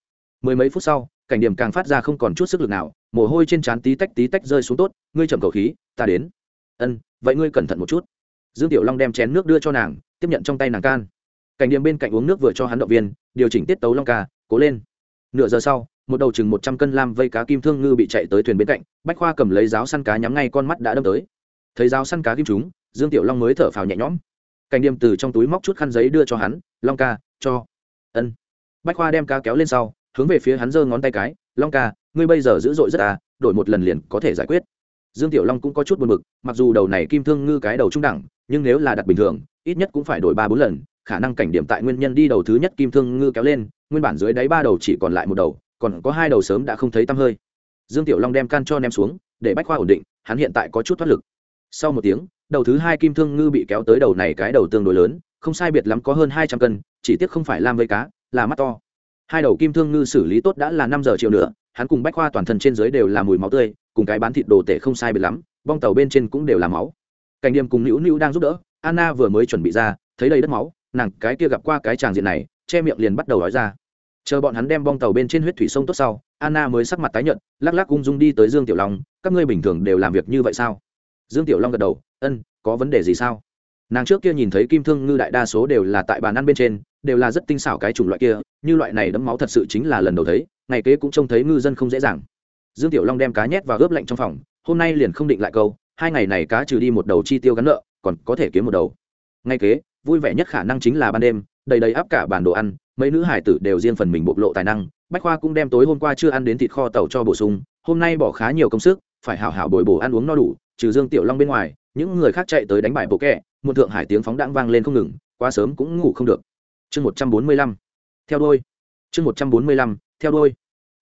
mười mấy phút sau, cảnh điểm càng phát ra không còn chút sức lực nào, mồ hôi trên trán tí tách tí tách rơi xuống tốt, ngươi chậm cầu khí, ta đến. Ân, vậy ngươi cẩn thận một chút. Dương tiểu long đem chén nước đưa cho nàng, tiếp nhận trong tay nàng can. Cảnh điểm bên cạnh uống nước vừa cho hắn động viên, điều chỉnh tiết tấu long ca, cố lên. Nửa giờ sau, một đầu chừng một trăm cân lam vây cá kim thương ngư bị chạy tới thuyền bên cạnh, bách khoa cầm lấy giáo săn cá nhắm ngay con mắt đã đâm tới. Thấy giáo săn cá kim chúng, dương tiểu long mới thở phào nhẹ nhõm. Cảnh điểm từ trong túi móc chút khăn giấy đưa cho hắn, long ca, cho. Ân. Bách khoa đem cá kéo lên sau hướng về phía hắn giơ ngón tay cái, long ca, ngươi bây giờ dữ dội rất à đổi một lần liền có thể giải quyết. Dương tiểu long cũng có chút buồn b ự c mặc dù đầu này kim thương ngư cái đầu trung đẳng, nhưng nếu là đặt bình thường, ít nhất cũng phải đổi ba bốn lần, khả năng cảnh điểm tại nguyên nhân đi đầu thứ nhất kim thương ngư kéo lên, nguyên bản dưới đáy ba đầu chỉ còn lại một đầu, còn có hai đầu sớm đã không thấy tăm hơi. Dương tiểu long đem can cho ném xuống, để bách khoa ổn định, hắn hiện tại có chút thoát lực. Sau một tiếng, đầu thứ hai kim thương ngư bị kéo tới đầu này cái đầu tương đối lớn, không sai biệt lắm có hơn hai trăm cân, chỉ tiếc không phải lam vây cá, là mắt to hai đầu kim thương ngư xử lý tốt đã là năm giờ chiều nữa, hắn cùng bách khoa toàn thân trên dưới đều là mùi máu tươi, cùng cái bán thịt đồ tể không sai biệt lắm, bong tàu bên trên cũng đều là máu. Cảnh điềm cùng nữu nữu đang giúp đỡ, anna vừa mới chuẩn bị ra, thấy đầy đất máu, nàng cái kia gặp qua cái tràng diện này, che miệng liền bắt đầu nói ra. Chờ bọn hắn đem bong tàu bên trên huyết thủy sông tốt sau, anna mới sắc mặt tái nhợt, lắc lắc ung dung đi tới dương tiểu long, các ngươi bình thường đều làm việc như vậy sao? Dương tiểu long gật đầu, ân, có vấn đề gì sao? Nàng trước kia nhìn thấy kim thương ngư đại đa số đều là tại bàn ăn bên trên, đều là rất tinh xảo cái chủng loại kia, như loại này đẫm máu thật sự chính là lần đầu thấy, ngày kế cũng trông thấy ngư dân không dễ dàng. Dương tiểu long đem cá nhét vào ướp lạnh trong phòng, hôm nay liền không định lại câu, hai ngày này cá trừ đi một đầu chi tiêu gắn nợ, còn có thể kiếm một đầu. Ngay kế, vui vẻ nhất khả năng chính là ban đêm, đầy đầy áp cả bàn đồ ăn, mấy nữ hải tử đều riêng phần mình bộc lộ tài năng, bách khoa cũng đem tối hôm qua chưa ăn đến thịt kho tàu cho bổ sung, hôm nay bỏ khá nhiều công sức, phải hảo hảo bồi bổ ăn uống no đủ, trừ dương tiểu long bên ngoài, những người khác chạy tới đánh bài bộ kẹ một thượng hải tiếng phóng đãng vang lên không ngừng, quá sớm cũng ngủ không được. Chương một trăm bốn mươi lăm, theo đôi chương một trăm bốn mươi lăm, theo đôi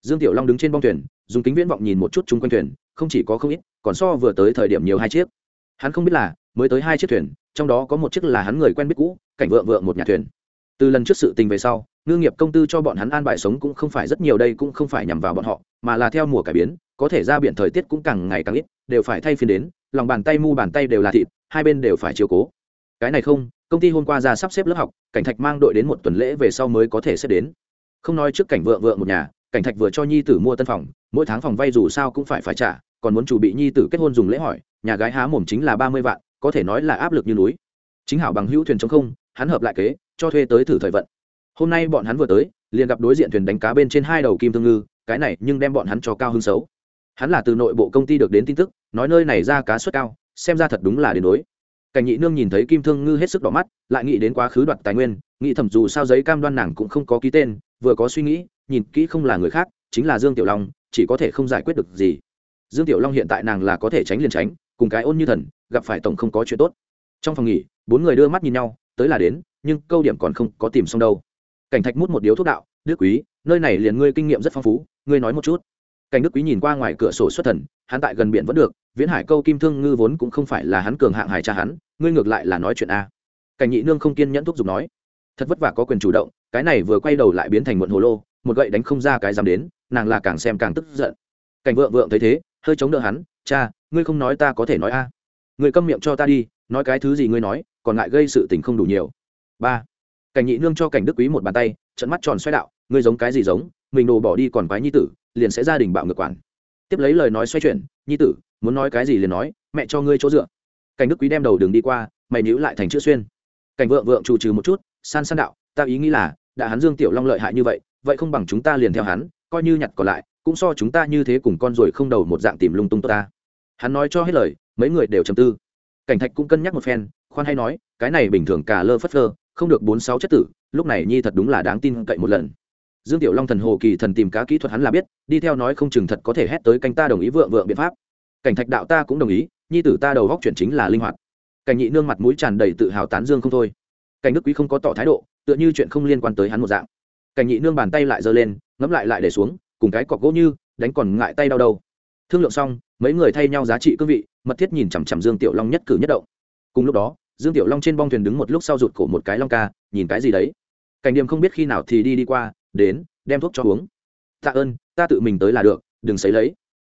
dương tiểu long đứng trên bong thuyền, dùng kính viễn vọng nhìn một chút chung quanh thuyền, không chỉ có không ít, còn so vừa tới thời điểm nhiều hai chiếc. Hắn không biết là, mới tới hai chiếc thuyền, trong đó có một chiếc là hắn người quen biết cũ, cảnh vợ vợ một nhà thuyền. Từ lần trước sự tình về sau, ngư nghiệp công tư cho bọn hắn an bài sống cũng không phải rất nhiều đây cũng không phải nhằm vào bọn họ, mà là theo mùa cải biến, có thể ra biển thời tiết cũng càng ngày càng ít, đều phải thay phiên đến lòng bàn tay mu bàn tay đều là thịt, hai bên đều phải chiều cố. Cái này không, công ty hôm qua ra sắp xếp lớp học, cảnh thạch mang đội đến một tuần lễ về sau mới có thể xếp đến. Không nói trước cảnh vợ vợ một nhà, cảnh thạch vừa cho nhi tử mua tân phòng, mỗi tháng phòng vay dù sao cũng phải phải trả, còn muốn chủ bị nhi tử kết hôn dùng lễ hỏi, nhà gái há mồm chính là ba mươi vạn, có thể nói là áp lực như núi. Chính hảo bằng hữu thuyền chống không, hắn hợp lại kế, cho thuê tới thử thời vận. Hôm nay bọn hắn vừa tới, liền gặp đối diện thuyền đánh cá bên trên hai đầu kim thương ngư, cái này nhưng đem bọn hắn cho cao hứng xấu hắn là từ nội bộ công ty được đến tin tức, nói nơi này ra cá suất cao, xem ra thật đúng là đến đối. Cảnh nhị nương nhìn thấy kim thương ngư hết sức đỏ mắt, lại nghĩ đến quá khứ đoạt tài nguyên, nghĩ thầm dù sao giấy cam đoan nàng cũng không có ký tên, vừa có suy nghĩ, nhìn kỹ không là người khác, chính là dương tiểu long, chỉ có thể không giải quyết được gì. Dương tiểu long hiện tại nàng là có thể tránh liền tránh, cùng cái ôn như thần, gặp phải tổng không có chuyện tốt. Trong phòng nghỉ, bốn người đưa mắt nhìn nhau, tới là đến, nhưng câu điểm còn không có tìm xong đâu. Cảnh thạch mút một điếu thuốc đạo, đức quý, nơi này liền ngươi kinh nghiệm rất phong phú, ngươi nói một chút cảnh đức quý nhìn qua ngoài cửa sổ xuất thần, hắn tại gần biển vẫn được, viễn hải câu kim thương ngư vốn cũng không phải là hắn cường hạng hải cha hắn, ngươi ngược lại là nói chuyện a. Cảnh nhị nương không kiên nhẫn thúc giục nói. Thật vất vả có quyền chủ động, cái này vừa quay đầu lại biến thành muộn hồ lô, một gậy đánh không ra cái dám đến, nàng là càng xem càng tức giận. Cảnh vượng vượng thấy thế, hơi chống đỡ hắn, cha, ngươi không nói ta có thể nói a. À. ngươi câm miệng cho ta đi, nói cái thứ gì ngươi nói, còn ngại gây sự tình không đủ nhiều. Ba. Cảnh nhị nương cho cảnh đức quý một bàn tay trận mắt tròn xoay đạo, ngươi giống cái gì giống? Mình đồ bỏ đi còn quái nhi tử, liền sẽ gia đình bạo ngược quản. Tiếp lấy lời nói xoay chuyển, nhi tử, muốn nói cái gì liền nói, mẹ cho ngươi chỗ dựa. Cảnh đức quý đem đầu đường đi qua, mày níu lại thành chữ xuyên. Cảnh vượng vượng chủ trừ một chút, san san đạo, ta ý nghĩ là, đã hắn dương tiểu long lợi hại như vậy vậy không bằng chúng ta liền theo hắn, coi như nhặt còn lại, cũng so chúng ta như thế cùng con rồi không đầu một dạng tìm lung tung tốt ta. Hắn nói cho hết lời, mấy người đều trầm tư. Cảnh thạch cũng cân nhắc một phen, khoan hay nói, cái này bình thường cả lơ phất lơ, không được bốn sáu chất tử, lúc này nhi thật đúng là đáng tin cậy một lần dương tiểu long thần hồ kỳ thần tìm cá kỹ thuật hắn là biết, đi theo nói không chừng thật có thể hét tới canh ta đồng ý vượng vượng biện pháp. Cảnh thạch đạo ta cũng đồng ý, nhi tử ta đầu góc chuyển chính là linh hoạt. Cảnh nhị nương mặt mũi tràn đầy tự hào tán dương không thôi. Cảnh đức quý không có tỏ thái độ, tựa như chuyện không liên quan tới hắn một dạng. Cảnh nhị nương bàn tay lại giơ lên, ngẫm lại lại để xuống, cùng cái cọc gỗ như, đánh còn ngại tay đau đầu. thương lượng xong, mấy người thay nhau giá trị cương vị, mật thiết nhìn chằm chằm dương tiểu long nhất cử nhất động. Cùng lúc đó, dương tiểu long trên bong thuyền đứng một lúc sau rụt cổ một cái long ca, nhìn cái gì đấy? Cảnh điểm không biết khi nào thì đi đi qua đến, đem thuốc cho uống. Tạ ơn, ta tự mình tới là được, đừng xấy lấy.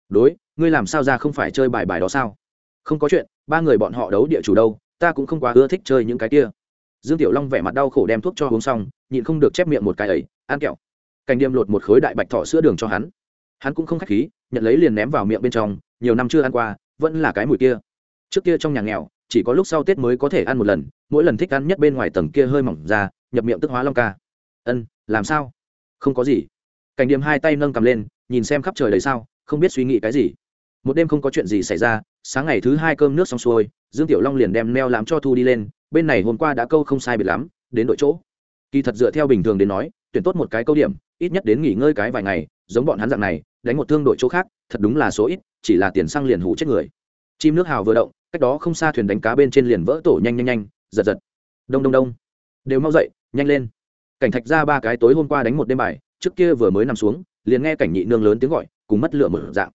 Đối, ngươi làm sao ra không phải chơi bài bài đó sao? Không có chuyện, ba người bọn họ đấu địa chủ đâu, ta cũng không quá ưa thích chơi những cái kia. Dương tiểu long vẻ mặt đau khổ đem thuốc cho uống xong, nhịn không được chép miệng một cái ấy, ăn kẹo. Cảnh điềm lột một khối đại bạch thọ sữa đường cho hắn. Hắn cũng không k h á c h khí, nhận lấy liền ném vào miệng bên trong, nhiều năm chưa ăn qua, vẫn là cái mùi kia. Trước kia trong nhà nghèo, chỉ có lúc sau tết mới có thể ăn một lần, mỗi lần thích ăn nhất bên ngoài tầng kia hơi mỏng ra, nhập miệng tức hóa long ca. Ân, làm sao? Không có gì. Cảnh điểm hai tay nâng cầm lên, nhìn xem khắp trời đầy sao, không biết suy nghĩ cái gì. Một đêm không có chuyện gì xảy ra, sáng ngày thứ hai cơm nước xong xuôi, dương tiểu long liền đem neo làm cho thu đi lên, bên này hôm qua đã câu không sai biệt lắm, đến đội chỗ. Kỳ thật dựa theo bình thường đến nói, tuyển tốt một cái câu điểm, ít nhất đến nghỉ ngơi cái vài ngày, giống bọn hắn dạng này, đánh một thương đội chỗ khác, thật đúng là số ít, chỉ là tiền xăng liền hủ chết người. Chim nước hào vừa động, cách đó không xa thuyền đánh cá bên trên liền vỡ tổ nhanh nhanh nhanh, giật giật. Đông đông đông. Đều mau dậy, nhanh lên cảnh thạch ra ba cái tối hôm qua đánh một đêm bài, trước kia vừa mới nằm xuống, liền nghe cảnh nhị nương lớn tiếng gọi, cùng mất lửa mở dạng.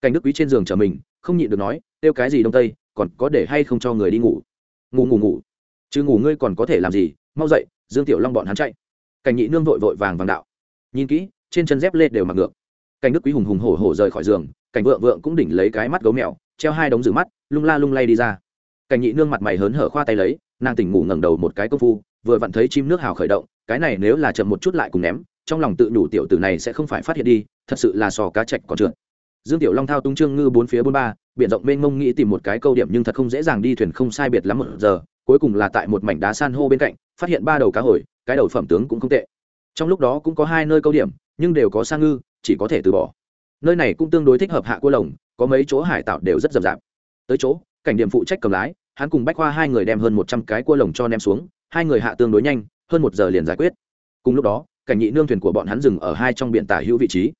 Cảnh đức quý trên giường chờ mình, không nhịn được nói, kêu cái gì đông tây, còn có để hay không cho người đi ngủ? Ngủ ngủ ngủ. Chứ ngủ ngươi còn có thể làm gì? Mau dậy, dương tiểu long bọn hắn chạy. Cảnh nhị nương vội vội vàng vàng đạo. Nhìn kỹ, trên chân dép lê đều mặc ngược. Cảnh đức quý hùng hùng hổ hổ rời khỏi giường, cảnh vượng vượng cũng đỉnh lấy cái mắt gấu mèo, treo hai đống rử mắt, lung la lung lay đi ra. Cảnh nhị nương mặt mày hớn hở khoa tay lấy, nàng tỉnh ngủ ngẩng đầu một cái công phu, vừa vặn thấy chim nước hào khởi động cái này nếu là chậm một chút lại cùng ném, trong lòng tự nhủ tiểu tử này sẽ không phải phát hiện đi, thật sự là sò cá chạch còn trượt. Dương tiểu long thao tung trương ngư bốn phía bốn ba, biển rộng mênh mông nghĩ tìm một cái câu điểm nhưng thật không dễ dàng đi thuyền không sai biệt lắm một giờ, cuối cùng là tại một mảnh đá san hô bên cạnh, phát hiện ba đầu cá hồi, cái đầu phẩm tướng cũng không tệ. Trong lúc đó cũng có hai nơi câu điểm, nhưng đều có sang ngư, chỉ có thể từ bỏ. Nơi này cũng tương đối thích hợp hạ cua lồng, có mấy chỗ hải tạo đều rất rậm rạp. Tới chỗ, cảnh điểm phụ trách cầm lái, hắn cùng bách khoa hai người đem hơn một trăm cái cua lồng cho ném xuống, hai người hạ tương đối nhanh hơn một giờ liền giải quyết. Cùng lúc đó, cảnh nhị nương thuyền của bọn hắn dừng ở hai trong biển tả hữu vị trí.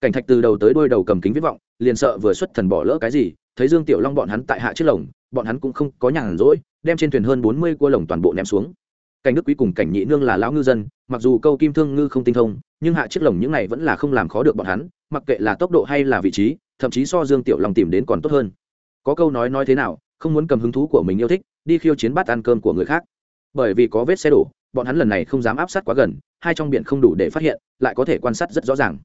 Cảnh thạch từ đầu tới đôi đầu cầm kính viết vọng, liền sợ vừa xuất thần bỏ lỡ cái gì, thấy dương tiểu long bọn hắn tại hạ chiếc lồng, bọn hắn cũng không có nhàn rỗi, đem trên thuyền hơn bốn mươi cua lồng toàn bộ ném xuống. Cảnh đức quý cùng cảnh nhị nương là lão ngư dân, mặc dù câu kim thương ngư không tinh thông, nhưng hạ chiếc lồng những này vẫn là không làm khó được bọn hắn, mặc kệ là tốc độ hay là vị trí, thậm chí so dương tiểu long tìm đến còn tốt hơn. Có câu nói nói thế nào, không muốn cầm hứng thú của mình yêu thích, đi khiêu chiến bắt ăn cơm của người khác. Bởi vì có vết xe đổ bọn hắn lần này không dám áp sát quá gần, hai trong biển không đủ để phát hiện, lại có thể quan sát rất rõ ràng.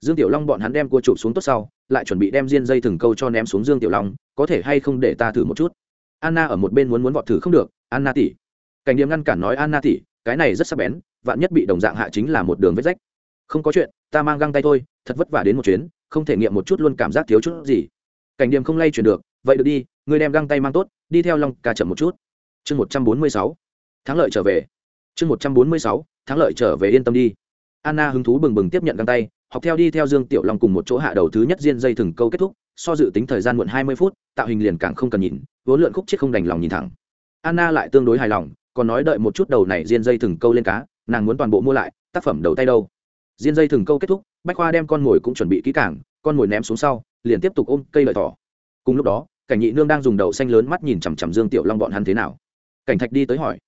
Dương tiểu long bọn hắn đem cua chụp xuống tốt sau, lại chuẩn bị đem diên dây thừng câu cho ném xuống dương tiểu long, có thể hay không để ta thử một chút? Anna ở một bên muốn muốn vọt thử không được, anna tỉ cảnh điểm ngăn cản nói, anna tỉ cái này rất sắc bén, vạn nhất bị đồng dạng hạ chính là một đường vết rách. Không có chuyện, ta mang găng tay thôi, thật vất vả đến một chuyến, không thể nghiệm một chút luôn cảm giác thiếu chút gì. Cảnh điểm không lay chuyển được, vậy được đi người đem găng tay mang tốt, đi theo long ca chậm một chút. Chương một trăm bốn mươi sáu. Thắng lợi trở về chương một trăm bốn mươi sáu, thắng lợi trở về yên tâm đi. Anna hứng thú bừng bừng tiếp nhận găng tay, học theo đi theo dương tiểu long cùng một chỗ hạ đầu thứ nhất diên dây thừng câu kết thúc, so dự tính thời gian muộn hai mươi phút, tạo hình liền càng không cần nhìn, vốn lượn khúc chết không đành lòng nhìn thẳng. Anna lại tương đối hài lòng, còn nói đợi một chút đầu này diên dây thừng câu lên cá, nàng muốn toàn bộ mua lại, tác phẩm đầu tay đâu. Diên dây thừng câu kết thúc, bách khoa đem con mồi cũng chuẩn bị kỹ càng, con mồi ném xuống sau, liền tiếp tục ôm cây lợi thỏ. Cùng lúc đó, cảnh nhị nương đang dùng đầu xanh lớn mắt nhìn chằm chằm dương tiểu long bọn hắn thế nào. Cảnh thạch đi tới hỏi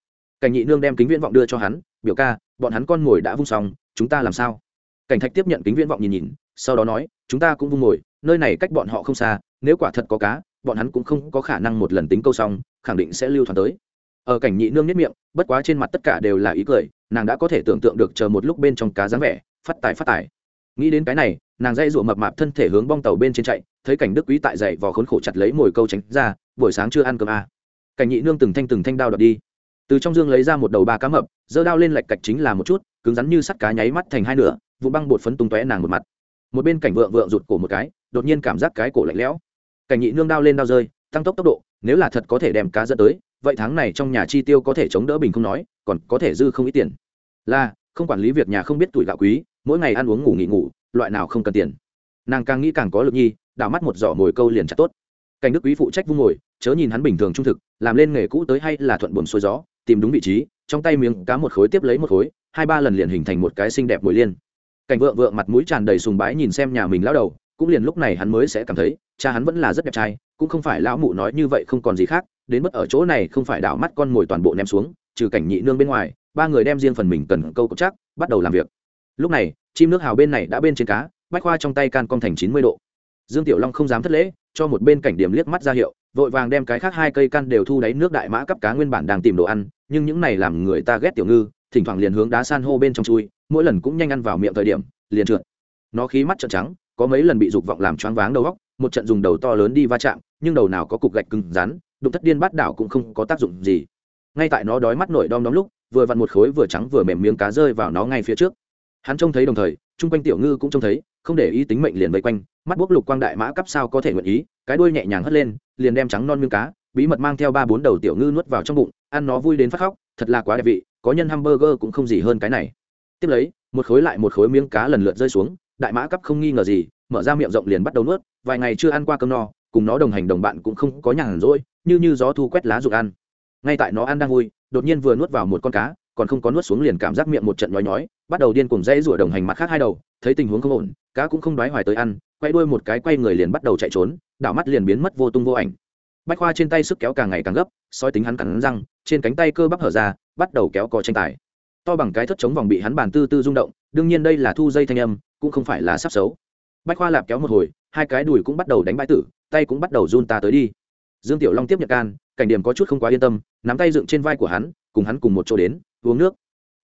cảnh nhị nương đem kính viễn vọng đưa cho hắn, biểu ca, bọn hắn con mồi đã vung xong, chúng ta làm sao? Cảnh thạch tiếp nhận kính viễn vọng nhìn nhìn, sau đó nói, chúng ta cũng vung mồi nơi này cách bọn họ không xa, nếu quả thật có cá, bọn hắn cũng không có khả năng một lần tính câu xong, khẳng định sẽ lưu thoáng tới. Ở cảnh nhị nương nhất miệng, bất quá trên mặt tất cả đều là ý cười, nàng đã có thể tưởng tượng được chờ một lúc bên trong cá dáng vẻ, phát tài phát tài. Nghĩ đến cái này, nàng dây rụa mập mạp thân thể hướng bong tàu bên trên chạy, thấy cảnh đức quý tại dậy vò khốn khổ chặt lấy mồi câu tránh ra, buổi sáng chưa ăn cơm à. cảnh nhị nương từng thanh từng thanh đao đập đi từ trong dương lấy ra một đầu ba cá mập, giơ đao lên lạch cạch chính là một chút, cứng rắn như sắt cá nháy mắt thành hai nửa vụ băng bột phấn tung tóe nàng một mặt. Một bên cảnh vượng vượng rụt cổ một cái, đột nhiên cảm giác cái cổ lạnh lẽo. Cảnh nhị nương đao lên đao rơi, tăng tốc tốc độ, nếu là thật có thể đem cá dẫn tới, vậy tháng này trong nhà chi tiêu có thể chống đỡ bình không nói, còn có thể dư không ít tiền. Là, không quản lý việc nhà không biết tuổi gạo quý, mỗi ngày ăn uống ngủ nghỉ ngủ, loại nào không cần tiền. Nàng càng nghĩ càng có lực nhi, đảo mắt một giỏ mồi câu liền chặt tốt. Cảnh đức quý phụ trách vung ngồi chớ nhìn hắn bình thường trung thực, làm lên nghề cũ tới hay là thuận buồn xuôi gió tìm đúng vị trí, trong tay miếng cá một khối tiếp lấy một khối, hai ba lần liền hình thành một cái xinh đẹp mồi liên. Cảnh vợ vợ mặt mũi tràn đầy sùng bái nhìn xem nhà mình lao đầu, cũng liền lúc này hắn mới sẽ cảm thấy, cha hắn vẫn là rất đẹp trai, cũng không phải lão mụ nói như vậy không còn gì khác, đến mất ở chỗ này không phải đảo mắt con mồi toàn bộ ném xuống, trừ cảnh nhị nương bên ngoài, ba người đem riêng phần mình cần câu cốc chắc, bắt đầu làm việc. Lúc này, chim nước hào bên này đã bên trên cá, bách khoa trong tay can cong thành chín mươi độ. Dương tiểu long không dám thất lễ, cho một bên cảnh điểm liếc mắt ra hiệu vội vàng đem cái khác hai cây căn đều thu đáy nước đại mã cắp cá nguyên bản đang tìm đồ ăn, nhưng những này làm người ta ghét tiểu ngư, thỉnh thoảng liền hướng đá san hô bên trong chui, mỗi lần cũng nhanh ăn vào miệng thời điểm, liền trượt. Nó khí mắt trợn trắng, có mấy lần bị dục vọng làm choáng váng đầu óc, một trận dùng đầu to lớn đi va chạm, nhưng đầu nào có cục gạch cứng rắn, đụng thất điên bát đảo cũng không có tác dụng gì. Ngay tại nó đói mắt nổi đom đóm lúc, vừa vặn một khối vừa trắng vừa mềm miếng cá rơi vào nó ngay phía trước hắn trông thấy đồng thời, chung quanh tiểu ngư cũng trông thấy, không để ý tính mệnh liền vây quanh, mắt bốc lục quang đại mã cắp sao có thể nguyện ý, cái đuôi nhẹ nhàng hất lên, liền đem trắng non miếng cá, bí mật mang theo ba bốn đầu tiểu ngư nuốt vào trong bụng, ăn nó vui đến phát khóc, thật là quá đẹp vị, có nhân hamburger cũng không gì hơn cái này. Tiếp lấy, một khối lại một khối miếng cá lần lượt rơi xuống, đại mã cắp không nghi ngờ gì, mở ra miệng rộng liền bắt đầu nuốt, vài ngày chưa ăn qua cơm no, cùng nó đồng hành đồng bạn cũng không có nhàn rỗi, như như gió thu quét lá rụng ăn. Ngay tại nó ăn đang vui, đột nhiên vừa nuốt vào một con cá còn không có nuốt xuống liền cảm giác miệng một trận nhói nhói, bắt đầu điên cuồng dãy rủa đồng hành mặt khác hai đầu, thấy tình huống không ổn, cá cũng không đoái hoài tới ăn, quay đuôi một cái quay người liền bắt đầu chạy trốn, đảo mắt liền biến mất vô tung vô ảnh. Bách khoa trên tay sức kéo càng ngày càng gấp, soi tính hắn cắn răng, trên cánh tay cơ bắp hở ra, bắt đầu kéo cò tranh tài. To bằng cái thất chống vòng bị hắn bàn tư tư rung động, đương nhiên đây là thu dây thanh âm, cũng không phải là sắp xấu. Bách khoa lạp kéo một hồi, hai cái đùi cũng bắt đầu đánh bãi tử, tay cũng bắt đầu run ta tới đi. Dương tiểu long tiếp nhận can, cảnh điểm có chút không quá yên tâm, nắm tay dựng trên vai của hắn cùng hắn cùng một chỗ đến, uống nước.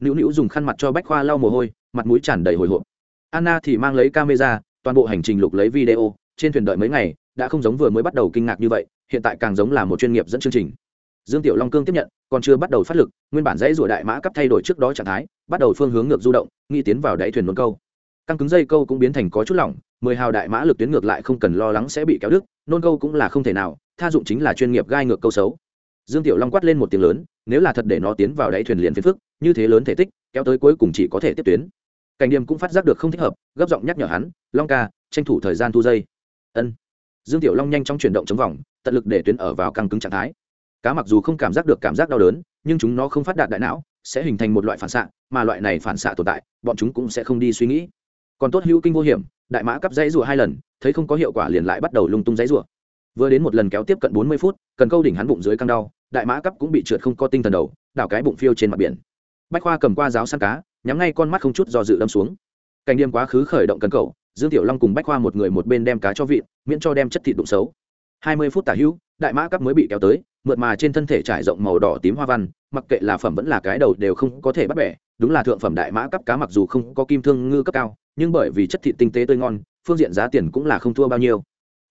Nữu nữu dùng khăn mặt cho bách khoa lau mồ hôi, mặt mũi tràn đầy hồi hộp. Anna thì mang lấy camera, toàn bộ hành trình lục lấy video, trên thuyền đợi mấy ngày, đã không giống vừa mới bắt đầu kinh ngạc như vậy, hiện tại càng giống là một chuyên nghiệp dẫn chương trình. Dương tiểu long cương tiếp nhận, còn chưa bắt đầu phát lực, nguyên bản dãy rủa đại mã cấp thay đổi trước đó trạng thái, bắt đầu phương hướng ngược du động nghi tiến vào đáy thuyền nôn câu. Căng cứng dây câu cũng biến thành có chút lỏng, mười hào đại mã lực tuyến ngược lại không cần lo lắng sẽ bị kéo đứt, nôn câu cũng là không thể nào, tha dụng chính là chuyên nghiệp gai ngược câu xấu dương tiểu long quát lên một tiếng lớn, nếu là thật để nó tiến vào đáy thuyền liền phiền phức, như thế lớn thể tích, kéo tới cuối cùng chỉ có thể tiếp tuyến. Cảnh điềm cũng phát giác được không thích hợp, gấp giọng nhắc nhở hắn, long ca, tranh thủ thời gian thu dây. Ân. Dương tiểu long nhanh chóng chuyển động chống vòng, tận lực để tuyến ở vào căng cứng trạng thái. Cá mặc dù không cảm giác được cảm giác đau đớn, nhưng chúng nó không phát đạt đại não, sẽ hình thành một loại phản xạ, mà loại này phản xạ tồn tại, bọn chúng cũng sẽ không đi suy nghĩ. Còn tốt hữu kinh vô hiểm, đại mã cắp dãy rùa hai lần, thấy không có hiệu quả liền lại bắt đầu lung tung dãy rùa vừa đến một lần kéo tiếp cận bốn mươi phút, cần câu đỉnh hắn bụng dưới căng đau, đại mã cắp cũng bị trượt không có tinh thần đầu, đảo cái bụng phiêu trên mặt biển. Bách khoa cầm qua giáo săn cá, nhắm ngay con mắt không chút do dự đâm xuống. Cảnh đêm quá khứ khởi động cần cầu, dương tiểu long cùng bách khoa một người một bên đem cá cho vịn, miễn cho đem chất thịt đụng xấu. Hai mươi phút tả hữu, đại mã cắp mới bị kéo tới, mượt mà trên thân thể trải rộng màu đỏ tím hoa văn, mặc kệ là phẩm vẫn là cái đầu đều không có thể bắt bẻ. Đúng là thượng phẩm đại mã cấp cá mặc dù không có kim thương ngư cấp cao, nhưng bởi vì chất thịt tinh tế tươi ngon, phương diện giá tiền cũng là không thua bao nhiêu.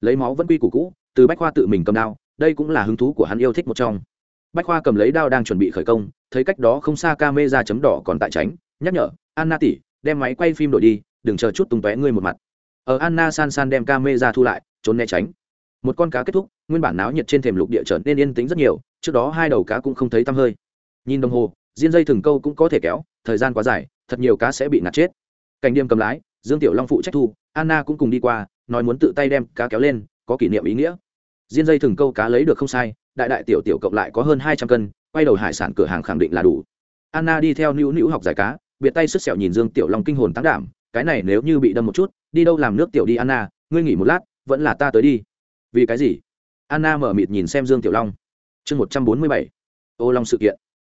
Lấy máu vẫn quy củ cũ từ bách khoa tự mình cầm đao, đây cũng là hứng thú của hắn yêu thích một trong. Bách khoa cầm lấy đao đang chuẩn bị khởi công, thấy cách đó không xa ca mê ra chấm đỏ còn tại tránh, nhắc nhở, anna tỷ, đem máy quay phim đổi đi, đừng chờ chút tung tóe ngươi một mặt. Ở anna san san đem ca mê ra thu lại, trốn né tránh. Một con cá kết thúc, nguyên bản náo nhiệt trên thềm lục địa trở nên yên tĩnh rất nhiều, trước đó hai đầu cá cũng không thấy tăm hơi. Nhìn đồng hồ, diên dây thừng câu cũng có thể kéo, thời gian quá dài, thật nhiều cá sẽ bị ngạt chết. Cảnh đêm cầm lái, dương tiểu long phụ trách thu, anna cũng cùng đi qua, nói muốn tự tay đem cá kéo lên, có kỷ niệm ý nghĩa diên dây thừng câu cá lấy được không sai, đại đại tiểu tiểu cộng lại có hơn hai trăm cân, quay đầu hải sản cửa hàng khẳng định là đủ. Anna đi theo nữu nữu học giải cá, biệt tay sức sẹo nhìn dương tiểu long kinh hồn tăng đảm, cái này nếu như bị đâm một chút, đi đâu làm nước tiểu đi anna, ngươi nghỉ một lát, vẫn là ta tới đi. Vì cái gì? Anna mở mịt nhìn xem dương tiểu long. Chương một trăm bốn mươi bảy. Ô long sự kiện.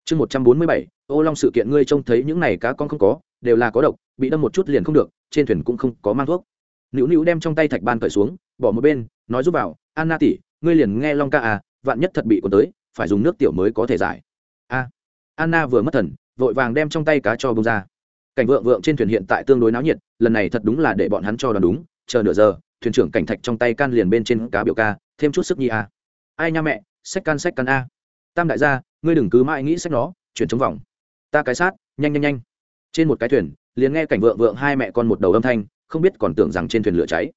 Chương một trăm bốn mươi bảy. Ô long sự kiện, ngươi trông thấy những này cá con không có, đều là có độc, bị đâm một chút liền không được, trên thuyền cũng không có mang thuốc nữu nữu đem trong tay thạch ban cởi xuống, bỏ một bên, nói giúp vào, anna tỉ ngươi liền nghe long ca à vạn nhất thật bị cuốn tới, phải dùng nước tiểu mới có thể giải. A. Anna vừa mất thần, vội vàng đem trong tay cá cho bông ra. Cảnh vượng vượng trên thuyền hiện tại tương đối náo nhiệt, lần này thật đúng là để bọn hắn cho đoán đúng, chờ nửa giờ, thuyền trưởng cảnh thạch trong tay can liền bên trên cá biểu ca, thêm chút sức nhi a. Ai nha mẹ, sách can sách can a. Tam đại gia, ngươi đừng cứ mãi nghĩ sách nó, chuyển chống vòng. Ta cái sát, nhanh nhanh nhanh. Trên một cái thuyền, liền nghe cảnh vượng vượng hai mẹ con một đầu âm thanh không biết còn tưởng rằng trên thuyền lửa cháy.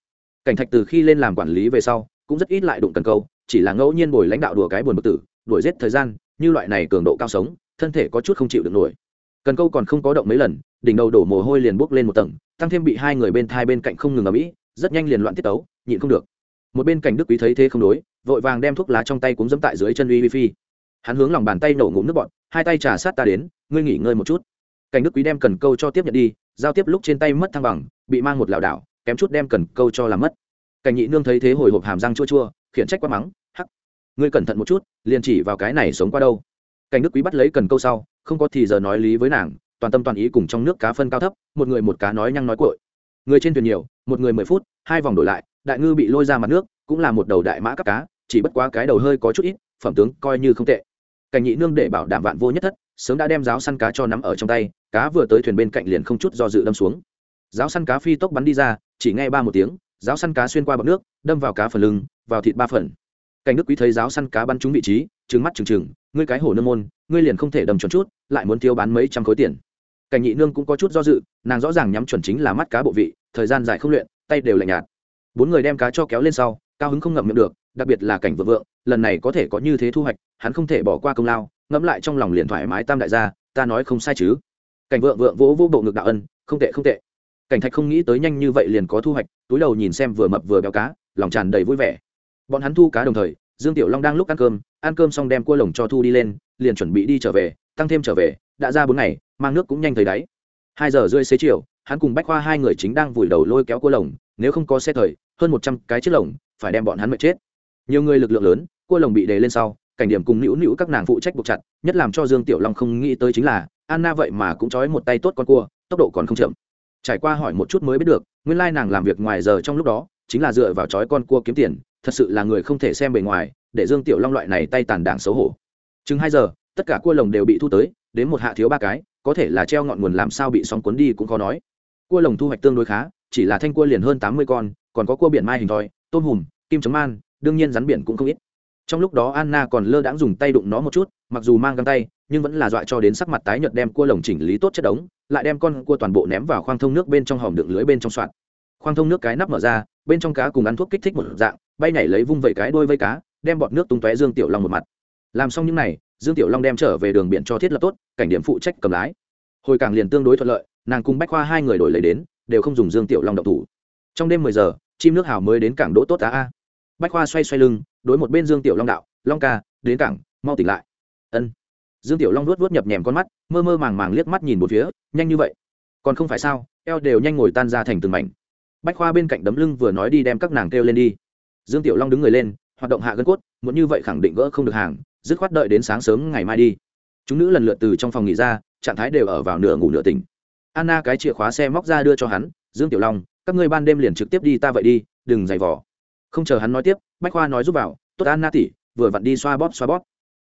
Cảnh thạch từ khi lên làm quản lý về sau, cũng rất ít lại đụng cần câu, chỉ là ngẫu nhiên bồi lãnh đạo đùa cái buồn bực tử, đuổi giết thời gian, như loại này cường độ cao sống, thân thể có chút không chịu được nổi. Cần câu còn không có động mấy lần, đỉnh đầu đổ mồ hôi liền bốc lên một tầng, tăng thêm bị hai người bên thai bên cạnh không ngừng ở mỹ rất nhanh liền loạn tiết tấu, nhịn không được. Một bên cảnh đức quý thấy thế không đối, vội vàng đem thuốc lá trong tay cúng dẫm tại dưới chân uy vi phi. Hắn hướng lòng bàn tay nổ ngụm nước bọn hai tay trà sát ta đến, ngươi nghỉ ngơi một chút. Cảnh đức quý đem cần câu cho tiếp nhận đi, giao tiếp lúc trên tay mất thăng bằng bị mang một lảo đảo, kém chút đem cần câu cho làm mất. Cảnh nhị nương thấy thế hồi hộp hàm răng chua chua, khiển trách quá mắng, hắc, ngươi cẩn thận một chút, liền chỉ vào cái này sống qua đâu. Cảnh đức quý bắt lấy cần câu sau, không có thì giờ nói lý với nàng, toàn tâm toàn ý cùng trong nước cá phân cao thấp, một người một cá nói nhăng nói cội người trên thuyền nhiều, một người mười phút, hai vòng đổi lại, đại ngư bị lôi ra mặt nước, cũng là một đầu đại mã cấp cá, chỉ bất quá cái đầu hơi có chút ít, phẩm tướng coi như không tệ. Cảnh nhị nương để bảo đảm vạn vô nhất thất, sớm đã đem giáo săn cá cho nắm ở trong tay, cá vừa tới thuyền bên cạnh liền không chút do dự đâm xuống giáo săn cá phi tốc bắn đi ra, chỉ nghe ba một tiếng, giáo săn cá xuyên qua bọc nước, đâm vào cá phần lưng, vào thịt ba phần. Cảnh đức quý thấy giáo săn cá bắn trúng vị trí trứng mắt trừng trừng, ngươi cái hổ nương môn, ngươi liền không thể đầm chuẩn chút, lại muốn thiếu bán mấy trăm khối tiền. Cảnh nhị nương cũng có chút do dự, nàng rõ ràng nhắm chuẩn chính là mắt cá bộ vị, thời gian dài không luyện, tay đều lạnh nhạt. Bốn người đem cá cho kéo lên sau, cao hứng không ngậm miệng được, đặc biệt là cảnh vượng vượng, lần này có thể có như thế thu hoạch, hắn không thể bỏ qua công lao, ngẫm lại trong lòng liền thoải mái tam đại gia, ta nói không sai chứ. Cảnh vượng vượng vỗ vỗ bộ ngực đạo ân, không tệ không tệ cảnh thạch không nghĩ tới nhanh như vậy liền có thu hoạch, túi đầu nhìn xem vừa mập vừa béo cá, lòng tràn đầy vui vẻ. Bọn hắn thu cá đồng thời, dương tiểu long đang lúc ăn cơm ăn cơm xong đem cua lồng cho thu đi lên, liền chuẩn bị đi trở về, tăng thêm trở về, đã ra bốn ngày, mang nước cũng nhanh thấy đáy. Hai giờ rưỡi xế chiều, hắn cùng bách khoa hai người chính đang vùi đầu lôi kéo cua lồng, nếu không có xe thời, hơn một trăm cái chiếc lồng phải đem bọn hắn mệt chết. Nhiều người lực lượng lớn, cua lồng bị đề lên sau, cảnh điểm cùng nữu nữu các nàng phụ trách buộc chặt, nhất làm cho dương tiểu long không nghĩ tới chính là, anna vậy mà cũng trói một tay tốt con cua, tốc độ còn không chậm trải qua hỏi một chút mới biết được, nguyên lai nàng làm việc ngoài giờ trong lúc đó, chính là dựa vào trói con cua kiếm tiền, thật sự là người không thể xem bề ngoài, để dương tiểu long loại này tay tàn đảng xấu hổ. Chừng hai giờ, tất cả cua lồng đều bị thu tới, đến một hạ thiếu ba cái, có thể là treo ngọn nguồn làm sao bị sóng cuốn đi cũng khó nói. Cua lồng thu hoạch tương đối khá, chỉ là thanh cua liền hơn tám mươi con, còn có cua biển mai hình thoi, tôm hùm, kim chống man, đương nhiên rắn biển cũng không ít. Trong lúc đó anna còn lơ đãng dùng tay đụng nó một chút, mặc dù mang găng tay nhưng vẫn là dọa cho đến sắc mặt tái nhợt đem cua lồng chỉnh lý tốt chất đống, lại đem con cua toàn bộ ném vào khoang thông nước bên trong hòm đựng lưới bên trong soạn. Khoang thông nước cái nắp mở ra, bên trong cá cùng ăn thuốc kích thích một dạng, bay nhảy lấy vung vẩy cái đôi vây cá, đem bọt nước tung tóe dương tiểu long một mặt. Làm xong những này, dương tiểu long đem trở về đường biển cho thiết lập tốt, cảnh điểm phụ trách cầm lái. Hồi càng liền tương đối thuận lợi, nàng cùng bách khoa hai người đổi lấy đến, đều không dùng dương tiểu long động thủ. Trong đêm mười giờ, chim nước hào mới đến cảng đỗ tốt tá a. Bách khoa xoay xoay lưng, đối một bên dương tiểu long đạo, long ca, đến cảng, mau tỉnh lại. Ân dương tiểu long luốt vuốt nhập nhèm con mắt, mơ mơ màng màng liếc mắt nhìn một phía, nhanh như vậy. Còn không phải sao, eo đều nhanh ngồi tan ra thành từng mảnh. Bách khoa bên cạnh đấm lưng vừa nói đi đem các nàng kêu lên đi. Dương tiểu long đứng người lên, hoạt động hạ gân cốt, muốn như vậy khẳng định gỡ không được hàng, dứt khoát đợi đến sáng sớm ngày mai đi. Chúng nữ lần lượt từ trong phòng nghỉ ra, trạng thái đều ở vào nửa ngủ nửa tỉnh. Anna cái chìa khóa xe móc ra đưa cho hắn, dương tiểu long, các ngươi ban đêm liền trực tiếp đi ta vậy đi, đừng giày vò. Không chờ hắn nói tiếp, bách khoa nói giúp vào, tốt anna tỉ vừa vặn đi xoa bóp xoa bóp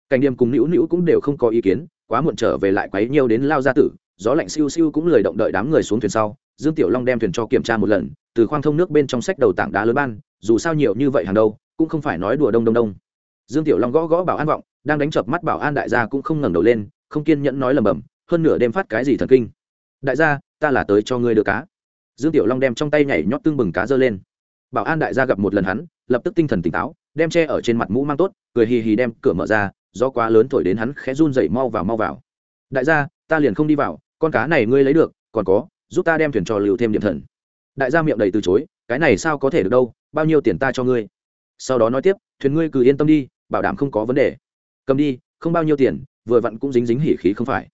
cảnh điểm cùng nữu nữu cũng đều không có ý kiến, quá muộn trở về lại quấy nhiều đến lao gia tử, gió lạnh siêu siêu cũng lười động đợi đám người xuống thuyền sau, dương tiểu long đem thuyền cho kiểm tra một lần, từ khoang thông nước bên trong sách đầu tảng đá lớn ban, dù sao nhiều như vậy hàng đâu, cũng không phải nói đùa đông đông đông. Dương tiểu long gõ gõ bảo an vọng, đang đánh chập mắt bảo an đại gia cũng không ngẩng đầu lên, không kiên nhẫn nói lầm bầm hơn nửa đêm phát cái gì thần kinh? Đại gia, ta là tới cho ngươi đưa cá. Dương tiểu long đem trong tay nhảy nhót tương bừng cá dơ lên. Bảo an đại gia gặp một lần hắn, lập tức tinh thần tỉnh táo, đem che ở trên mặt mũ mang tốt, cười hì hì đem cửa mở ra do quá lớn thổi đến hắn khẽ run dậy mau vào mau vào. Đại gia, ta liền không đi vào, con cá này ngươi lấy được, còn có, giúp ta đem thuyền trò lưu thêm điểm thần. Đại gia miệng đầy từ chối, cái này sao có thể được đâu, bao nhiêu tiền ta cho ngươi. Sau đó nói tiếp, thuyền ngươi cứ yên tâm đi, bảo đảm không có vấn đề. Cầm đi, không bao nhiêu tiền, vừa vặn cũng dính dính hỉ khí không phải.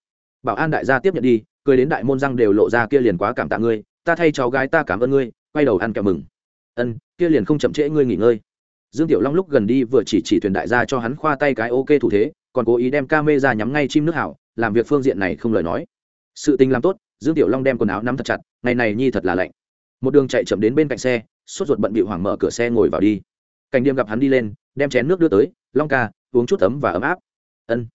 Bảo an đại gia tiếp nhận đi, cười đến đại môn răng đều lộ ra kia liền quá cảm tạ ngươi, ta thay cháu gái ta cảm ơn ngươi, quay đầu ăn kẹo mừng. Ân, kia liền không chậm trễ ngươi nghỉ ngơi dương tiểu long lúc gần đi vừa chỉ chỉ thuyền đại gia cho hắn khoa tay cái ok thủ thế, còn cố ý đem ca mê ra nhắm ngay chim nước hảo, làm việc phương diện này không lời nói. Sự tình làm tốt, dương tiểu long đem quần áo nắm thật chặt, ngày này nhi thật là lạnh. Một đường chạy chậm đến bên cạnh xe, sốt ruột bận bị hoảng mở cửa xe ngồi vào đi. Cảnh điềm gặp hắn đi lên, đem chén nước đưa tới, long ca, uống chút ấm và ấm áp. Ân.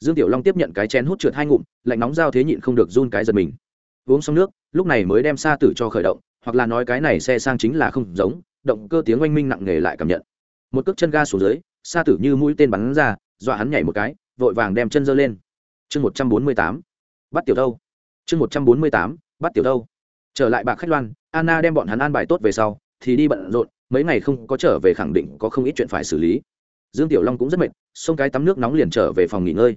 Dương tiểu long tiếp nhận cái chén hút trượt hai ngụm, lạnh nóng giao thế nhịn không được run cái giật mình. Uống xong nước, lúc này mới đem xa tử cho khởi động, hoặc là nói cái này xe sang chính là không giống, động cơ tiếng oanh minh nặng nề lại cảm nhận một cước chân ga xuống dưới xa tử như mũi tên bắn ra, dọa hắn nhảy một cái, vội vàng đem chân giơ lên. Chương một trăm bốn mươi tám, bắt tiểu đâu. Chương một trăm bốn mươi tám, bắt tiểu đâu. Trở lại bạc khách loan, anna đem bọn hắn an bài tốt về sau, thì đi bận rộn, mấy ngày không có trở về khẳng định có không ít chuyện phải xử lý. Dương tiểu long cũng rất mệt, xông cái tắm nước nóng liền trở về phòng nghỉ ngơi.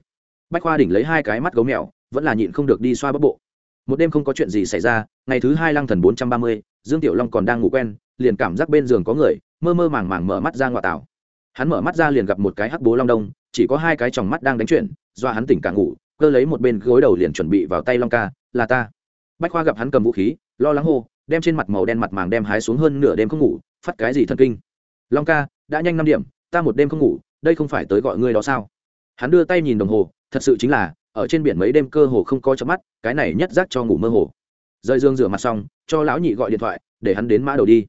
Bách khoa đỉnh lấy hai cái mắt gấu mèo, vẫn là nhịn không được đi xoa bắp bộ. Một đêm không có chuyện gì xảy ra, ngày thứ hai lăng thần bốn trăm ba mươi, dương tiểu long còn đang ngủ quen, liền cảm giác bên giường có người mơ mơ màng màng mở mắt ra ngoại tảo. Hắn mở mắt ra liền gặp một cái hắc bố long đông, chỉ có hai cái tròng mắt đang đánh chuyển do hắn tỉnh cả ngủ, cơ lấy một bên gối đầu liền chuẩn bị vào tay long ca, là ta. Bách khoa gặp hắn cầm vũ khí, lo lắng hô, đem trên mặt màu đen mặt màng đem hái xuống hơn nửa đêm không ngủ, phát cái gì thần kinh. Long ca, đã nhanh năm điểm, ta một đêm không ngủ, đây không phải tới gọi ngươi đó sao? Hắn đưa tay nhìn đồng hồ, thật sự chính là, ở trên biển mấy đêm cơ hồ không có chớp mắt, cái này nhất giác cho ngủ mơ hồ. Rơi dương rửa mặt xong, cho lão nhị gọi điện thoại, để hắn đến mã đầu đi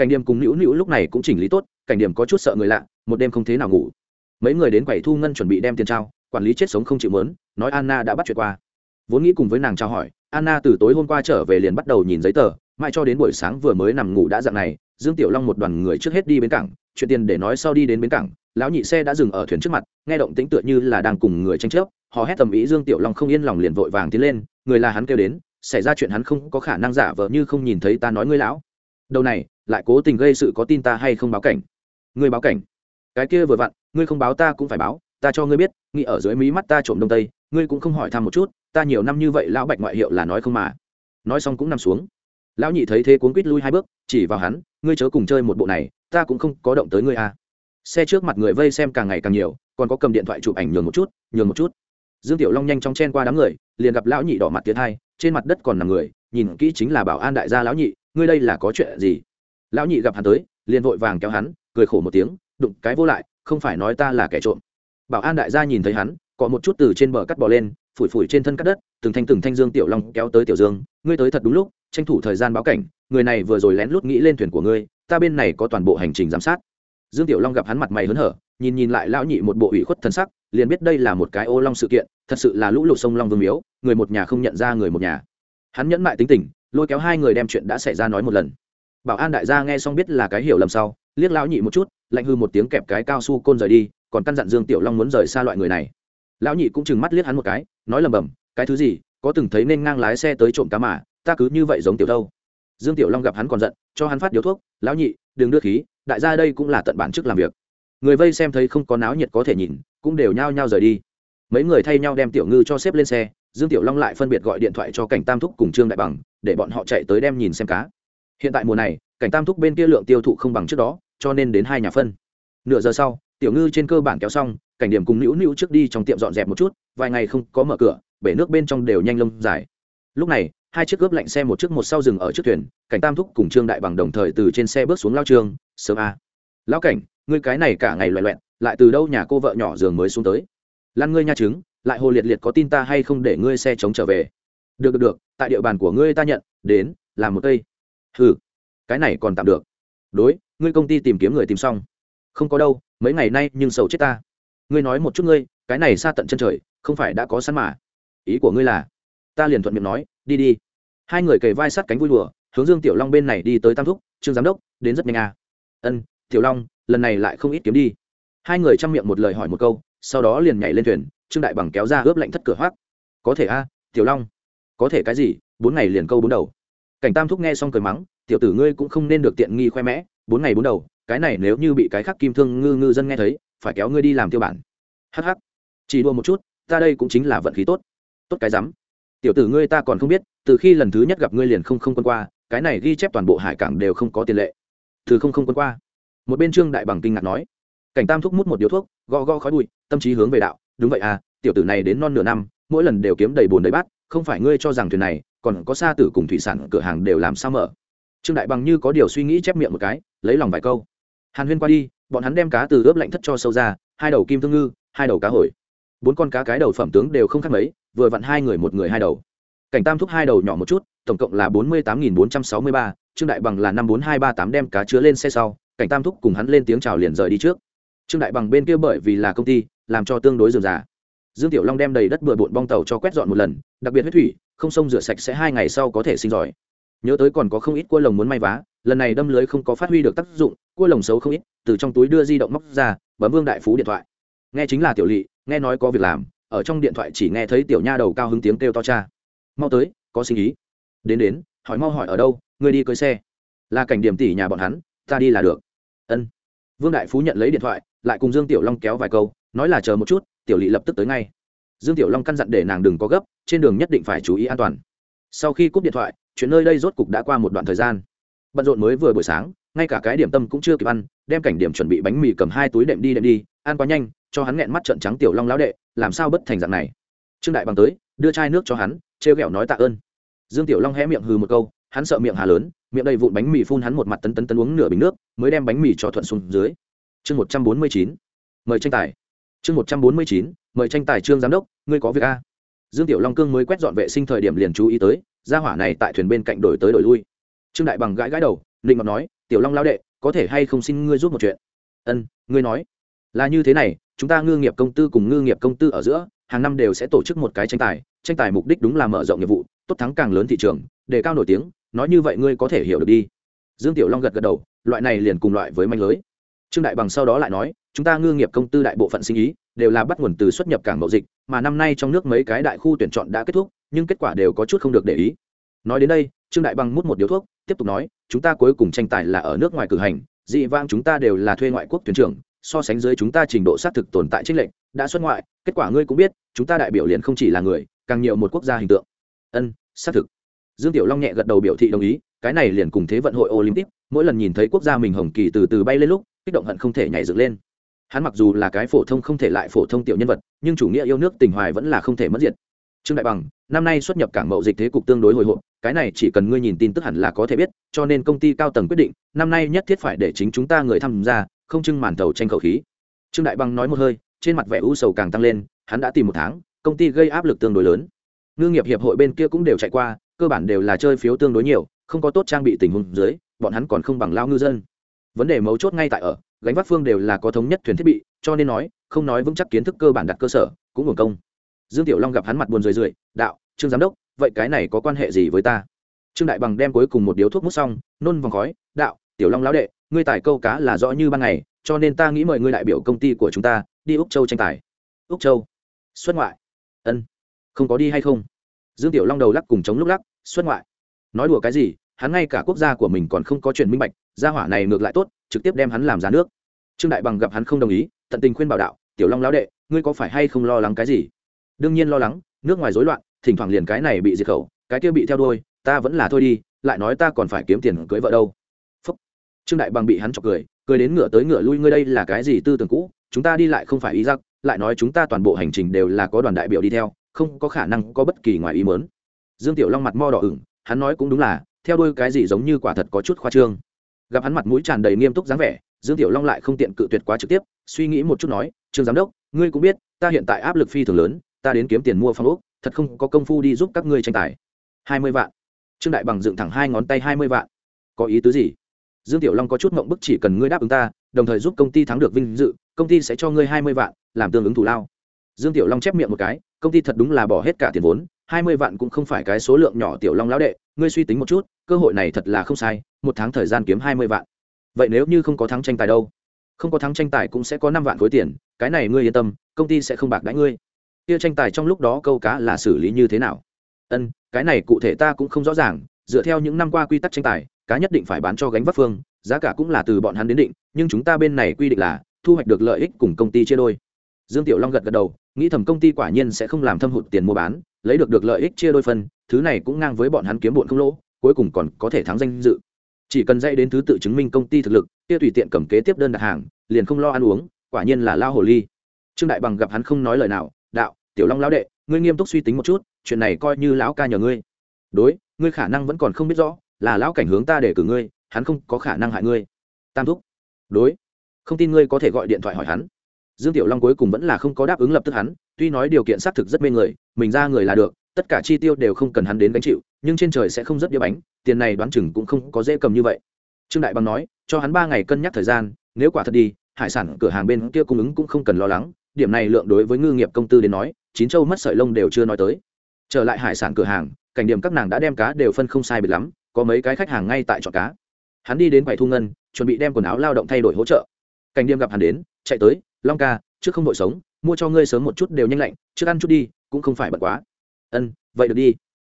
cảnh điểm cùng nữu nữu lúc này cũng chỉnh lý tốt, cảnh điểm có chút sợ người lạ, một đêm không thế nào ngủ. Mấy người đến quầy thu ngân chuẩn bị đem tiền trao, quản lý chết sống không chịu mớn, nói anna đã bắt chuyện qua. Vốn nghĩ cùng với nàng trao hỏi, anna từ tối hôm qua trở về liền bắt đầu nhìn giấy tờ, mãi cho đến buổi sáng vừa mới nằm ngủ đã dạng này, dương tiểu long một đoàn người trước hết đi bến cảng, chuyện tiền để nói sau đi đến bến cảng, lão nhị xe đã dừng ở thuyền trước mặt, nghe động tĩnh tựa như là đang cùng người tranh chấp, họ hét tầm ý dương tiểu long không yên lòng liền vội vàng tiến lên, người là hắn kêu đến, xảy ra chuyện hắn không có khả năng giả vờ như không nhìn thấy ta nói ngươi lão. Đầu này lại cố tình gây sự có tin ta hay không báo cảnh? Ngươi báo cảnh? Cái kia vừa vặn, ngươi không báo ta cũng phải báo, ta cho ngươi biết, nghĩ ở dưới mí mắt ta trộm đông tây, ngươi cũng không hỏi thăm một chút, ta nhiều năm như vậy lão bạch ngoại hiệu là nói không mà. Nói xong cũng nằm xuống. Lão nhị thấy thế cuốn quýt lui hai bước, chỉ vào hắn, ngươi chớ cùng chơi một bộ này, ta cũng không có động tới ngươi à. xe trước mặt người vây xem càng ngày càng nhiều, còn có cầm điện thoại chụp ảnh nhường một chút, nhường một chút. Dương tiểu long nhanh chóng chen qua đám người, liền gặp lão nhị đỏ mặt tiến hai, trên mặt đất còn nằm người, nhìn kỹ chính là bảo an đại gia lão nhị, ngươi đây là có chuyện gì? Lão nhị gặp hắn tới, liền vội vàng kéo hắn, cười khổ một tiếng, đụng cái vô lại, không phải nói ta là kẻ trộm. Bảo an đại gia nhìn thấy hắn, có một chút từ trên bờ cắt bò lên, phủi phủi trên thân cắt đất, từng thanh từng thanh dương tiểu long kéo tới tiểu dương, ngươi tới thật đúng lúc, tranh thủ thời gian báo cảnh, người này vừa rồi lén lút nghĩ lên thuyền của ngươi, ta bên này có toàn bộ hành trình giám sát. Dương tiểu long gặp hắn mặt mày hớn hở, nhìn nhìn lại lão nhị một bộ ủy khuất thân sắc, liền biết đây là một cái ô long sự kiện, thật sự là lũ lụt sông long vương miếu, người một nhà không nhận ra người một nhà. Hắn nhẫn mại tính tình, lôi kéo hai người đem chuyện đã xảy ra nói một lần bảo an đại gia nghe xong biết là cái hiểu lầm sau, liếc lão nhị một chút, lạnh hư một tiếng kẹp cái cao su côn rời đi, còn căn dặn dương tiểu long muốn rời xa loại người này. Lão nhị cũng chừng mắt liếc hắn một cái, nói lầm bầm cái thứ gì, có từng thấy nên ngang lái xe tới trộm cá mà, ta cứ như vậy giống tiểu đâu? Dương tiểu long gặp hắn còn giận, cho hắn phát điếu thuốc, lão nhị, đừng đưa khí, đại gia đây cũng là tận bản chức làm việc. Người vây xem thấy không có náo nhiệt có thể nhìn, cũng đều nhao nhao rời đi. Mấy người thay nhau đem tiểu ngư cho xếp lên xe, dương tiểu long lại phân biệt gọi điện thoại cho cảnh tam thúc cùng trương đại bằng, để bọn họ chạy tới đem nhìn xem cá hiện tại mùa này, cảnh tam thúc bên kia lượng tiêu thụ không bằng trước đó, cho nên đến hai nhà phân. Nửa giờ sau, tiểu ngư trên cơ bản kéo xong, cảnh điểm cùng nữu nữu trước đi trong tiệm dọn dẹp một chút, vài ngày không có mở cửa, bể nước bên trong đều nhanh lông dài. Lúc này, hai chiếc ướp lạnh xe một chiếc một sau rừng ở trước thuyền, cảnh tam thúc cùng trương đại bằng đồng thời từ trên xe bước xuống lao trương sớm a. Lão cảnh, ngươi cái này cả ngày loẹ loẹn, lại từ đâu nhà cô vợ nhỏ giường mới xuống tới? Lan ngươi nha trứng, lại hồ liệt liệt có tin ta hay không để ngươi xe chống trở về? Được được được, tại địa bàn của ngươi ta nhận, đến, làm một cây ừ cái này còn tạm được. Đối, ngươi công ty tìm kiếm người tìm xong. Không có đâu, mấy ngày nay nhưng sầu chết ta. Ngươi nói một chút ngươi, cái này xa tận chân trời, không phải đã có sẵn mà. Ý của ngươi là, ta liền thuận miệng nói, đi đi. Hai người kề vai sát cánh vui đùa, hướng dương tiểu long bên này đi tới tam thúc, trương giám đốc, đến rất nhanh à. ân, tiểu long, lần này lại không ít kiếm đi. Hai người chăm miệng một lời hỏi một câu, sau đó liền nhảy lên thuyền, trương đại bằng kéo ra ướp lạnh thất cửa hoác. Có thể a, tiểu long, có thể cái gì, bốn ngày liền câu bốn đầu cảnh tam thúc nghe xong cười mắng, tiểu tử ngươi cũng không nên được tiện nghi khoe mẽ, bốn ngày bốn đầu, cái này nếu như bị cái khác kim thương ngư ngư dân nghe thấy, phải kéo ngươi đi làm tiêu bản. Hh chỉ đua một chút, ta đây cũng chính là vận khí tốt. Tốt cái rắm. Tiểu tử ngươi ta còn không biết, từ khi lần thứ nhất gặp ngươi liền không không quân qua, cái này ghi chép toàn bộ hải cảng đều không có tiền lệ. Từ không không quân qua. Một bên trương đại bằng kinh ngạc nói. Cảnh tam thúc mút một điếu thuốc, gõ gõ khói bụi, tâm trí hướng về đạo, đúng vậy à tiểu tử này đến non nửa năm, mỗi lần đều kiếm đầy bồn đầy bát không phải ngươi cho rằng thuyền này, còn có xa tử cùng thủy sản cửa hàng đều làm sao mở? Trương đại bằng như có điều suy nghĩ chép miệng một cái, lấy lòng vài câu. Hàn huyên qua đi, bọn hắn đem cá từ ướp lạnh thất cho sâu ra, hai đầu kim thương ngư, hai đầu cá hồi. Bốn con cá cái đầu phẩm tướng đều không khác mấy, vừa vặn hai người một người hai đầu. Cảnh tam thúc hai đầu nhỏ một chút, tổng cộng là bốn mươi tám nghìn bốn trăm sáu mươi ba, trương đại bằng là năm bốn hai ba tám đem cá chứa lên xe sau, cảnh tam thúc cùng hắn lên tiếng chào liền rời đi trước. Trương đại bằng bên kia bởi vì là công ty, làm cho tương đối dườm già dương tiểu long đem đầy đất bừa bộn bong tàu cho quét dọn một lần, đặc biệt huyết thủy, không sông rửa sạch sẽ hai ngày sau có thể sinh giỏi. Nhớ tới còn có không ít cua lồng muốn may vá, lần này đâm lưới không có phát huy được tác dụng, cua lồng xấu không ít, từ trong túi đưa di động móc ra, bấm vương đại phú điện thoại. Nghe chính là tiểu lỵ, nghe nói có việc làm, ở trong điện thoại chỉ nghe thấy tiểu nha đầu cao hứng tiếng kêu to cha. Mau tới, có sinh ý. Đến đến, hỏi mau hỏi ở đâu người đi cưới xe. Là cảnh điểm tỷ nhà bọn hắn, ta đi là được. Ân. Vương đại phú nhận lấy điện thoại, lại cùng dương tiểu long kéo vài câu nói là chờ một chút, tiểu lỵ lập tức tới ngay. Dương tiểu long căn dặn để nàng đừng có gấp, trên đường nhất định phải chú ý an toàn. Sau khi cúp điện thoại, chuyện nơi đây rốt cục đã qua một đoạn thời gian. Bận rộn mới vừa buổi sáng, ngay cả cái điểm tâm cũng chưa kịp ăn, đem cảnh điểm chuẩn bị bánh mì cầm hai túi đệm đi đệm đi, ăn quá nhanh, cho hắn nghẹn mắt trận trắng tiểu long lão đệ, làm sao bất thành dạng này? Trương đại bằng tới, đưa chai nước cho hắn, trêu ghẹo nói tạ ơn. Dương tiểu long hé miệng hừ một câu, hắn sợ miệng hà lớn, miệng đầy vụn bánh mì phun hắn một mặt tấn tấn tấn uống nửa bình nước, mới đem bánh mì cho thuận xuống dưới. Chương một trăm bốn mươi chín, mời tranh tài chương một trăm bốn mươi chín, mời tranh tài trương giám đốc, ngươi có việc a? Dương tiểu long cương mới quét dọn vệ sinh thời điểm liền chú ý tới, gia hỏa này tại thuyền bên cạnh đổi tới đổi lui. Trương đại bằng gãi gãi đầu định ngọc nói, tiểu long lao đệ, có thể hay không xin ngươi giúp một chuyện? Ân, ngươi nói. Là như thế này, chúng ta ngư nghiệp công tư cùng ngư nghiệp công tư ở giữa, hàng năm đều sẽ tổ chức một cái tranh tài tranh tài mục đích đúng là mở rộng nghiệp vụ, tốt thắng càng lớn thị trường để cao nổi tiếng, nói như vậy ngươi có thể hiểu được đi. Dương tiểu long gật gật đầu, loại này liền cùng loại với manh lưới trương đại bằng sau đó lại nói, chúng ta ngư nghiệp công tư đại bộ phận sinh ý đều là bắt nguồn từ xuất nhập cảng mậu dịch, mà năm nay trong nước mấy cái đại khu tuyển chọn đã kết thúc, nhưng kết quả đều có chút không được để ý. Nói đến đây, trương đại bằng mút một điếu thuốc, tiếp tục nói, chúng ta cuối cùng tranh tài là ở nước ngoài cử hành, dị vang chúng ta đều là thuê ngoại quốc tuyển trưởng, so sánh dưới chúng ta trình độ xác thực tồn tại trích lệnh đã xuất ngoại, kết quả ngươi cũng biết, chúng ta đại biểu liền không chỉ là người, càng nhiều một quốc gia hình tượng. Ân, xác thực. Dương tiểu long nhẹ gật đầu biểu thị đồng ý, cái này liền cùng thế vận hội olympic, mỗi lần nhìn thấy quốc gia mình hồng kỳ từ từ bay lên lúc kích động hận không thể nhảy dựng lên. Hắn mặc dù là cái phổ thông không thể lại phổ thông tiểu nhân vật, nhưng chủ nghĩa yêu nước tình hoài vẫn là không thể mất diệt. Trương đại bằng, năm nay xuất nhập cảng mậu dịch thế cục tương đối hồi hộp, cái này chỉ cần ngươi nhìn tin tức hẳn là có thể biết, cho nên công ty cao tầng quyết định, năm nay nhất thiết phải để chính chúng ta người tham gia, không trưng màn thầu tranh khẩu khí. Trương đại bằng nói một hơi, trên mặt vẻ u sầu càng tăng lên, hắn đã tìm một tháng, công ty gây áp lực tương đối lớn. Ngư nghiệp hiệp hội bên kia cũng đều chạy qua, cơ bản đều là chơi phiếu tương đối nhiều, không có tốt trang bị tình huống dưới, bọn hắn còn không bằng lao ngư dân vấn đề mấu chốt ngay tại ở, gánh vác phương đều là có thống nhất thuyền thiết bị, cho nên nói, không nói vững chắc kiến thức cơ bản đặt cơ sở, cũng hưởng công. Dương tiểu long gặp hắn mặt buồn rười rượi, đạo, trương giám đốc, vậy cái này có quan hệ gì với ta? Trương đại bằng đem cuối cùng một điếu thuốc mút xong, nôn vòng khói, đạo, tiểu long lão đệ, ngươi tài câu cá là rõ như ban ngày, cho nên ta nghĩ mời ngươi đại biểu công ty của chúng ta, đi úc châu tranh tài. Úc châu? Xuất ngoại? Ân, không có đi hay không? Dương tiểu long đầu lắc cùng chống lúc lắc, xuất ngoại? Nói đùa cái gì, hắn ngay cả quốc gia của mình còn không có chuyện minh bạch gia hỏa này ngược lại tốt, trực tiếp đem hắn làm giá nước. Trương đại bằng gặp hắn không đồng ý, tận tình khuyên bảo đạo, tiểu long lão đệ, ngươi có phải hay không lo lắng cái gì? Đương nhiên lo lắng, nước ngoài rối loạn, thỉnh thoảng liền cái này bị diệt khẩu, cái kia bị theo đuôi, ta vẫn là thôi đi, lại nói ta còn phải kiếm tiền cưới vợ đâu. Phúc. Trương đại bằng bị hắn chọc cười cười đến ngựa tới ngựa lui, ngươi đây là cái gì tư tưởng cũ? Chúng ta đi lại không phải ý giặc lại nói chúng ta toàn bộ hành trình đều là có đoàn đại biểu đi theo, không có khả năng có bất kỳ ngoài ý mớn dương tiểu long mặt mo đỏ ửng, hắn nói cũng đúng là, theo đuôi cái gì giống như quả thật có chút khoa trương gặp hắn mặt mũi tràn đầy nghiêm túc dáng vẻ, dương tiểu long lại không tiện cự tuyệt quá trực tiếp, suy nghĩ một chút nói, trương giám đốc, ngươi cũng biết, ta hiện tại áp lực phi thường lớn, ta đến kiếm tiền mua phong ốc, thật không có công phu đi giúp các ngươi tranh tài. Hai mươi vạn. Trương đại bằng dựng thẳng hai ngón tay, hai mươi vạn. Có ý tứ gì? Dương tiểu long có chút mộng bức, chỉ cần ngươi đáp ứng ta, đồng thời giúp công ty thắng được vinh dự, công ty sẽ cho ngươi hai mươi vạn, làm tương ứng thủ lao. Dương tiểu long chép miệng một cái, công ty thật đúng là bỏ hết cả tiền vốn hai mươi vạn cũng không phải cái số lượng nhỏ tiểu long lão đệ, ngươi suy tính một chút, cơ hội này thật là không sai, một tháng thời gian kiếm hai mươi vạn. Vậy nếu như không có thắng tranh tài đâu? Không có thắng tranh tài cũng sẽ có năm vạn khối tiền, cái này ngươi yên tâm, công ty sẽ không bạc đãi ngươi. Kia tranh tài trong lúc đó câu cá là xử lý như thế nào? Ân, cái này cụ thể ta cũng không rõ ràng, dựa theo những năm qua quy tắc tranh tài, cá nhất định phải bán cho gánh vác phương, giá cả cũng là từ bọn hắn đến định, nhưng chúng ta bên này quy định là thu hoạch được lợi ích cùng công ty chia đôi. Dương tiểu long gật gật đầu, nghĩ thầm công ty quả nhiên sẽ không làm thâm hụt tiền mua bán lấy được được lợi ích chia đôi phân, thứ này cũng ngang với bọn hắn kiếm bộn không lỗ, cuối cùng còn có thể thắng danh dự. Chỉ cần dạy đến thứ tự chứng minh công ty thực lực, kia tùy tiện cầm kế tiếp đơn đặt hàng, liền không lo ăn uống, quả nhiên là lao hồ ly. Trương đại bằng gặp hắn không nói lời nào, đạo, tiểu long lão đệ, ngươi nghiêm túc suy tính một chút, chuyện này coi như lão ca nhờ ngươi. Đối, ngươi khả năng vẫn còn không biết rõ, là lão cảnh hướng ta để cử ngươi, hắn không có khả năng hại ngươi. Tam thúc, đối, không tin ngươi có thể gọi điện thoại hỏi hắn. Dương tiểu long cuối cùng vẫn là không có đáp ứng lập tức hắn tuy nói điều kiện xác thực rất mê người, mình ra người là được, tất cả chi tiêu đều không cần hắn đến gánh chịu, nhưng trên trời sẽ không rất đĩa bánh, tiền này đoán chừng cũng không có dễ cầm như vậy. Trương đại bằng nói, cho hắn ba ngày cân nhắc thời gian, nếu quả thật đi, hải sản cửa hàng bên kia cung ứng cũng không cần lo lắng, điểm này lượng đối với ngư nghiệp công tư đến nói, chín châu mất sợi lông đều chưa nói tới. Trở lại hải sản cửa hàng, cảnh điểm các nàng đã đem cá đều phân không sai biệt lắm, có mấy cái khách hàng ngay tại chọn cá. Hắn đi đến quầy thu ngân, chuẩn bị đem quần áo lao động thay đổi hỗ trợ. Cảnh điểm gặp hắn đến, chạy tới, long ca, trước không đội sống mua cho ngươi sớm một chút đều nhanh lạnh trước ăn chút đi cũng không phải bật quá. Ân vậy được đi.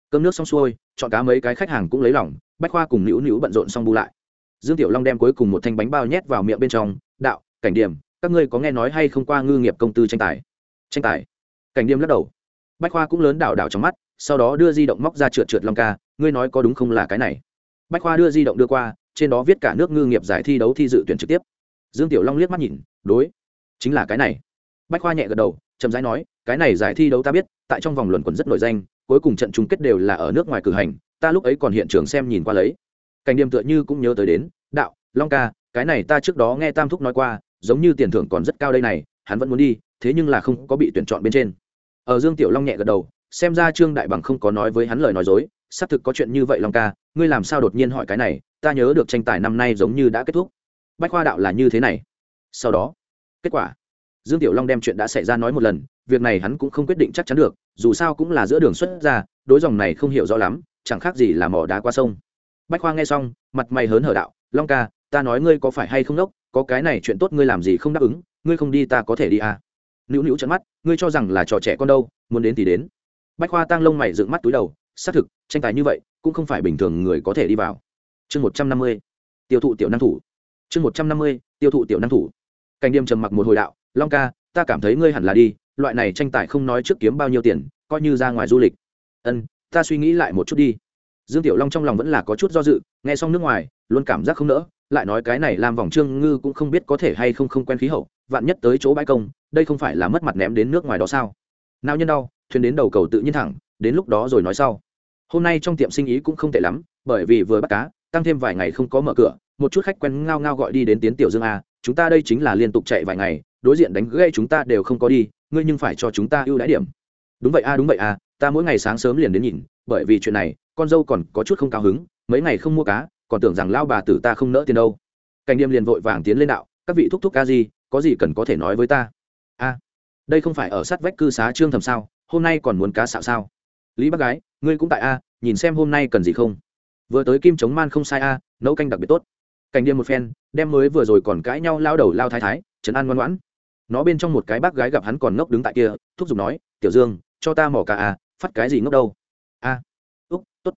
Cơm nước xong xuôi chọn cá mấy cái khách hàng cũng lấy lòng, bách khoa cùng nữu nữu bận rộn xong bù lại. Dương tiểu long đem cuối cùng một thanh bánh bao nhét vào miệng bên trong đạo cảnh điểm các ngươi có nghe nói hay không qua ngư nghiệp công tư tranh tài? Tranh tài? Cảnh điểm lắc đầu. Bách khoa cũng lớn đảo đảo trong mắt sau đó đưa di động móc ra trượt trượt long ca ngươi nói có đúng không là cái này? Bách khoa đưa di động đưa qua trên đó viết cả nước ngư nghiệp giải thi đấu thi dự tuyển trực tiếp. Dương tiểu long liếc mắt nhìn đối chính là cái này bách khoa nhẹ gật đầu, chậm rãi nói, cái này giải thi đấu ta biết, tại trong vòng luận quẩn rất nổi danh, cuối cùng trận chung kết đều là ở nước ngoài cử hành, ta lúc ấy còn hiện trường xem nhìn qua lấy. Cảnh điểm tựa như cũng nhớ tới đến, đạo, long ca, cái này ta trước đó nghe tam thúc nói qua, giống như tiền thưởng còn rất cao đây này, hắn vẫn muốn đi, thế nhưng là không có bị tuyển chọn bên trên. Ở dương tiểu long nhẹ gật đầu, xem ra trương đại bằng không có nói với hắn lời nói dối, xác thực có chuyện như vậy long ca, ngươi làm sao đột nhiên hỏi cái này, ta nhớ được tranh tài năm nay giống như đã kết thúc. Bách khoa đạo là như thế này. Sau đó, kết quả dương tiểu long đem chuyện đã xảy ra nói một lần, việc này hắn cũng không quyết định chắc chắn được, dù sao cũng là giữa đường xuất ra, đối dòng này không hiểu rõ lắm, chẳng khác gì là mỏ đá qua sông. Bách khoa nghe xong, mặt mày hớn hở đạo, long ca, ta nói ngươi có phải hay không đốc, có cái này chuyện tốt ngươi làm gì không đáp ứng, ngươi không đi ta có thể đi à? Nữu nữu trận mắt, ngươi cho rằng là trò trẻ con đâu, muốn đến thì đến. Bách khoa tăng lông mày dựng mắt túi đầu, xác thực, tranh tài như vậy, cũng không phải bình thường người có thể đi vào. Chương một trăm năm mươi, tiêu thụ tiểu năng thủ. Chương một trăm năm mươi, tiêu thụ tiểu năng thủ. Cảnh điềm trầm mặc một hồi đạo long ca, ta cảm thấy ngươi hẳn là đi, loại này tranh tài không nói trước kiếm bao nhiêu tiền, coi như ra ngoài du lịch. Ân, ta suy nghĩ lại một chút đi. Dương tiểu long trong lòng vẫn là có chút do dự, nghe xong nước ngoài, luôn cảm giác không nỡ, lại nói cái này làm vòng trương ngư cũng không biết có thể hay không không quen khí hậu, vạn nhất tới chỗ bãi công, đây không phải là mất mặt ném đến nước ngoài đó sao? Nào nhân đau, thuyền đến đầu cầu tự nhiên thẳng, đến lúc đó rồi nói sau. Hôm nay trong tiệm sinh ý cũng không tệ lắm, bởi vì vừa bắt cá, tăng thêm vài ngày không có mở cửa, một chút khách quen ngao ngao gọi đi đến tiến tiểu dương a, chúng ta đây chính là liên tục chạy vài ngày đối diện đánh gây chúng ta đều không có đi, ngươi nhưng phải cho chúng ta ưu đãi điểm. Đúng vậy a, đúng vậy a, ta mỗi ngày sáng sớm liền đến nhìn, bởi vì chuyện này, con dâu còn có chút không cao hứng, mấy ngày không mua cá, còn tưởng rằng lao bà tử ta không nỡ tiền đâu. Cảnh điềm liền vội vàng tiến lên đạo, các vị thúc thúc ca gì có gì cần có thể nói với ta? A, đây không phải ở sát vách cư xá trương thầm sao, hôm nay còn muốn cá xạo sao? Lý bác gái, ngươi cũng tại a, nhìn xem hôm nay cần gì không? Vừa tới kim chống man không sai a, nấu canh đặc biệt tốt. Cảnh điềm một phen, đem mới vừa rồi còn cãi nhau lao đầu lao thái thái, trấn an ngoan ngoãn nó bên trong một cái bác gái gặp hắn còn ngốc đứng tại kia thúc giục nói tiểu dương cho ta mỏ cả à, phát cái gì ngốc đâu? A úc t ố t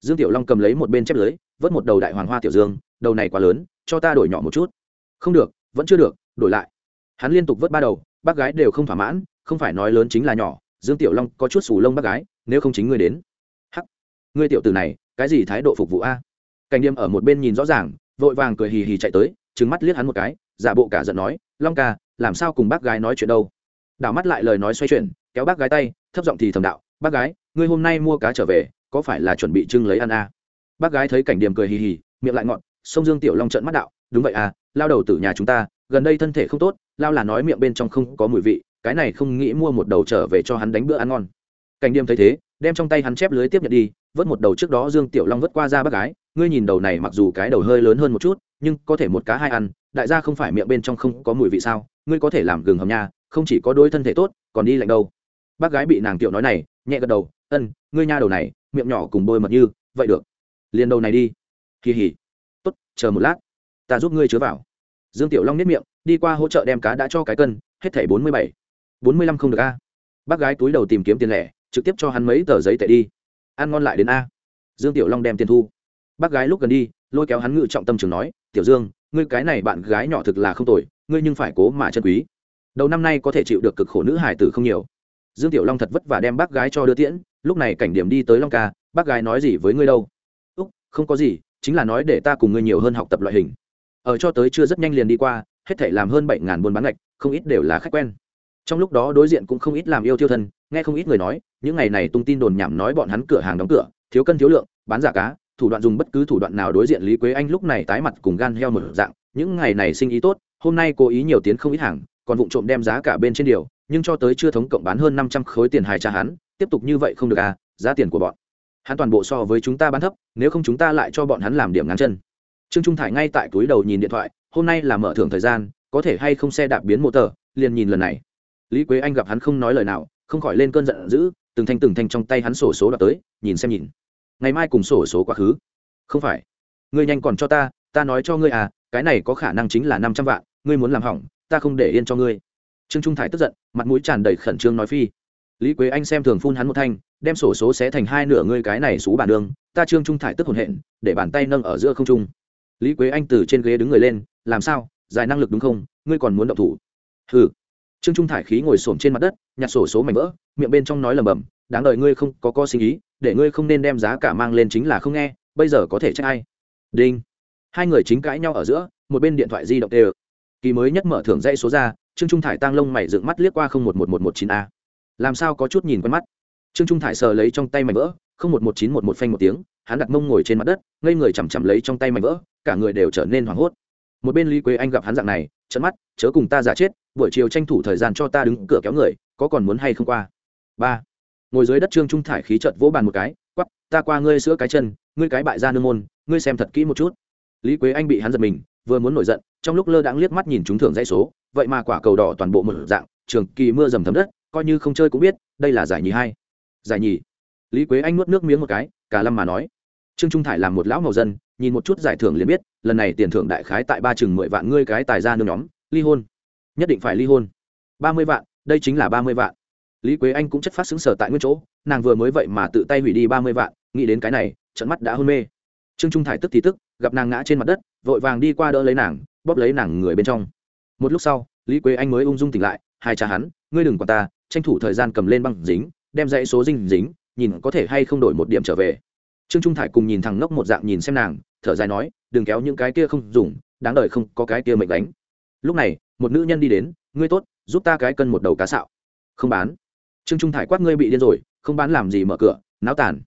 dương tiểu long cầm lấy một bên chép lưới vớt một đầu đại hoàng hoa tiểu dương đầu này quá lớn cho ta đổi nhỏ một chút. Không được vẫn chưa được đổi lại. Hắn liên tục vớt ba đầu bác gái đều không thỏa mãn không phải nói lớn chính là nhỏ dương tiểu long có chút sù lông bác gái nếu không chính ngươi đến. Hắc ngươi tiểu từ này cái gì thái độ phục vụ a? Cảnh đêm ở một bên nhìn rõ ràng vội vàng cười hì hì chạy tới trứng mắt liếc hắn một cái giả bộ cả giận nói long ca làm sao cùng bác gái nói chuyện đâu? Đảo mắt lại lời nói xoay chuyển, kéo bác gái tay, thấp giọng thì thầm đạo, bác gái, ngươi hôm nay mua cá trở về, có phải là chuẩn bị trưng lấy ăn à? bác gái thấy cảnh điểm cười hì hì, miệng lại ngọn sông dương tiểu long trợn mắt đạo, đúng vậy à lao đầu từ nhà chúng ta, gần đây thân thể không tốt, lao là nói miệng bên trong không có mùi vị, cái này không nghĩ mua một đầu trở về cho hắn đánh bữa ăn ngon. Cảnh điểm thấy thế, đem trong tay hắn chép lưới tiếp nhận đi, vớt một đầu trước đó dương tiểu long vớt qua ra bác gái, ngươi nhìn đầu này mặc dù cái đầu hơi lớn hơn một chút, nhưng có thể một cá hai ăn, đại gia không phải miệng bên trong không có mùi vị sao? Ngươi có thể làm gừng hầm nha, không chỉ có đôi thân thể tốt, còn đi lạnh đâu. Bác gái bị nàng tiểu nói này, nhẹ gật đầu, ân, ngươi nha đầu này, miệng nhỏ cùng bôi mật như, vậy được. Liền đầu này đi. Kỳ hỉ tốt, chờ một lát, ta giúp ngươi chứa vào. Dương tiểu long nếp miệng, đi qua hỗ trợ đem cá đã cho cái cân, hết thảy bốn mươi bảy. bốn mươi lăm không được a. Bác gái túi đầu tìm kiếm tiền lẻ, trực tiếp cho hắn mấy tờ giấy tệ đi. Ăn ngon lại đến a. Dương tiểu long đem tiền thu. Bác gái lúc gần đi, lôi kéo hắn ngự trọng tâm trường nói, tiểu dương, ngươi cái này bạn gái nhỏ thực là không tồi ngươi nhưng phải cố mà chân quý. Đầu năm nay có thể chịu được cực khổ nữ hải tử không nhiều. Dương tiểu long thật vất vả đem bác gái cho đưa tiễn, lúc này cảnh điểm đi tới long ca, bác gái nói gì với ngươi đâu? Úc, không có gì, chính là nói để ta cùng ngươi nhiều hơn học tập loại hình. Ở cho tới chưa rất nhanh liền đi qua, hết thể làm hơn bảy ngàn buôn bán ngạch, không ít đều là khách quen. Trong lúc đó đối diện cũng không ít làm yêu thiêu thân, nghe không ít người nói, những ngày này tung tin đồn nhảm nói bọn hắn cửa hàng đóng cửa, thiếu cân thiếu lượng, bán giả cá, thủ đoạn dùng bất cứ thủ đoạn nào đối diện lý quế anh lúc này tái mặt cùng gan heo một dạng những ngày này sinh ý tốt, hôm nay cố ý nhiều tiến không ít hàng, còn vụng trộm đem giá cả bên trên điều, nhưng cho tới chưa thống cộng bán hơn năm trăm khối tiền hài cha hắn, tiếp tục như vậy không được à giá tiền của bọn. Hắn toàn bộ so với chúng ta bán thấp, nếu không chúng ta lại cho bọn hắn làm điểm ngắn chân. Trương trung thải ngay tại túi đầu nhìn điện thoại, hôm nay là mở thưởng thời gian, có thể hay không xe đạp biến mô tờ, liền nhìn lần này. Lý quế anh gặp hắn không nói lời nào, không khỏi lên cơn giận dữ, từng thanh từng thanh trong tay hắn sổ số đọc tới, nhìn xem nhìn. Ngày mai cùng sổ số quá khứ. Không phải. Ngươi nhanh còn cho ta ta nói cho ngươi à cái này có khả năng chính là năm trăm vạn, ngươi muốn làm hỏng, ta không để yên cho ngươi. Trương trung thải tức giận, mặt mũi tràn đầy khẩn trương nói phi. Lý quế anh xem thường phun hắn một thanh, đem sổ số xé thành hai nửa ngươi cái này xú bản đường, ta trương trung thải tức hồn hện, để bàn tay nâng ở giữa không trung. Lý quế anh từ trên ghế đứng người lên, làm sao, giải năng lực đúng không, ngươi còn muốn động thủ. Ừ trương trung thải khí ngồi s trên mặt đất, nhặt sổ số mảnh vỡ, miệng bên trong nói lầm bầm đáng đời ngươi không có co sinh ý để ngươi không nên đem giá cả mang lên chính là không nghe, bây giờ có thể trách ai? Đinh hai người chính cãi nhau ở giữa, một bên điện thoại di động tê kỳ mới nhất mở thưởng dây số ra, trương trung thải tăng lông mày dựng mắt liếc qua không một một một một chín a. Làm sao có chút nhìn quen mắt? Trương trung thải sờ lấy trong tay mảnh vỡ, không một một chín một một phanh một tiếng, hắn đặt mông ngồi trên mặt đất, ngây người chằm chằm lấy trong tay mảnh vỡ, cả người đều trở nên hoảng hốt. Một bên lý quế anh gặp hắn dạng này trận mắt, chớ cùng ta giả chết, buổi chiều tranh thủ thời gian cho ta đứng cửa kéo người, có còn muốn hay không qua? Ba. Ngồi dưới đất trương trung thải khí trợt vỗ bàn một cái quắp ta qua ngươi sữa cái chân, ngươi cái bại ra nương môn, ngươi xem thật kỹ một chút lý quế anh bị hắn giật mình, vừa muốn nổi giận, trong lúc lơ đãng liếc mắt nhìn chúng thưởng dãy số, vậy mà quả cầu đỏ toàn bộ một dạng, trường kỳ mưa dầm thấm đất, coi như không chơi cũng biết, đây là giải nhì hai giải nhì. Lý quế anh nuốt nước miếng một cái, cả lâm mà nói. Trương trung thải làm một lão màu dân, nhìn một chút giải thưởng liền biết, lần này tiền thưởng đại khái tại ba chừng mười vạn, ngươi cái tài ra nương nhóm, ly hôn. Nhất định phải ly hôn. Ba mươi vạn, đây chính là ba mươi vạn. Lý quế anh cũng chất phát xứng sở tại nguyên chỗ, nàng vừa mới vậy mà tự tay hủy đi ba mươi vạn, nghĩ đến cái này, trận mắt đã hôn mê. Trương trung thải tức thì tức gặp nàng ngã trên mặt đất, vội vàng đi qua đỡ lấy nàng, bóp lấy nàng người bên trong. Một lúc sau, lý quế anh mới ung dung tỉnh lại, hai cha hắn, ngươi đừng còn ta, tranh thủ thời gian cầm lên băng dính, đem dãy số dinh dính, nhìn có thể hay không đổi một điểm trở về. Trương trung thải cùng nhìn thằng ngốc một dạng nhìn xem nàng, thở dài nói, đừng kéo những cái kia không dùng, đáng đời không có cái kia mệnh đánh. Lúc này, một nữ nhân đi đến, ngươi tốt, giúp ta cái cân một đầu cá sạo. Không bán. Trương trung thải quát, ngươi bị điên rồi, không bán làm gì mở cửa, náo tàn.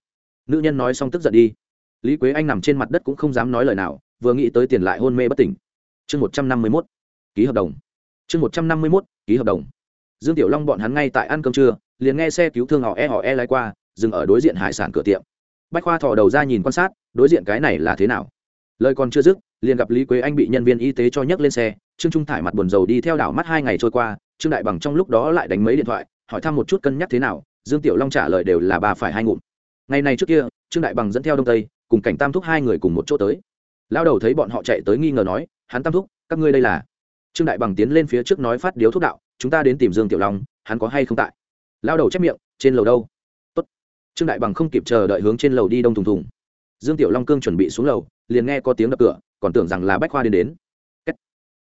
Nữ nhân nói xong tức giận đi lý quế anh nằm trên mặt đất cũng không dám nói lời nào, vừa nghĩ tới tiền lại hôn mê bất tỉnh. Chương một trăm năm mươi mốt, ký hợp đồng. Chương một trăm năm mươi mốt, ký hợp đồng. Dương tiểu long bọn hắn ngay tại ăn cơm trưa, liền nghe xe cứu thương họ e họ e lái qua, dừng ở đối diện hải sản cửa tiệm. Bách khoa thò đầu ra nhìn quan sát, đối diện cái này là thế nào? Lời còn chưa dứt, liền gặp lý quế anh bị nhân viên y tế cho nhấc lên xe, trương trung thải mặt buồn rầu đi theo đảo mắt hai ngày trôi qua, trương đại bằng trong lúc đó lại đánh mấy điện thoại, hỏi thăm một chút cân nhắc thế nào, dương tiểu long trả lời đều là bà phải hai ngụm. Ngày này trước kia, trương đại bằng dẫn theo đông tây cùng cảnh tam thúc hai người cùng một chỗ tới. Lao đầu thấy bọn họ chạy tới nghi ngờ nói, hắn tam thúc, các ngươi đây là? Trương đại bằng tiến lên phía trước nói phát điếu thuốc đạo, chúng ta đến tìm dương tiểu long, hắn có hay không tại? Lao đầu chép miệng, trên lầu đâu? Tốt. trương đại bằng không kịp chờ đợi hướng trên lầu đi đông thùng thùng. Dương tiểu long cương chuẩn bị xuống lầu, liền nghe có tiếng đập cửa, còn tưởng rằng là bách khoa đến đến.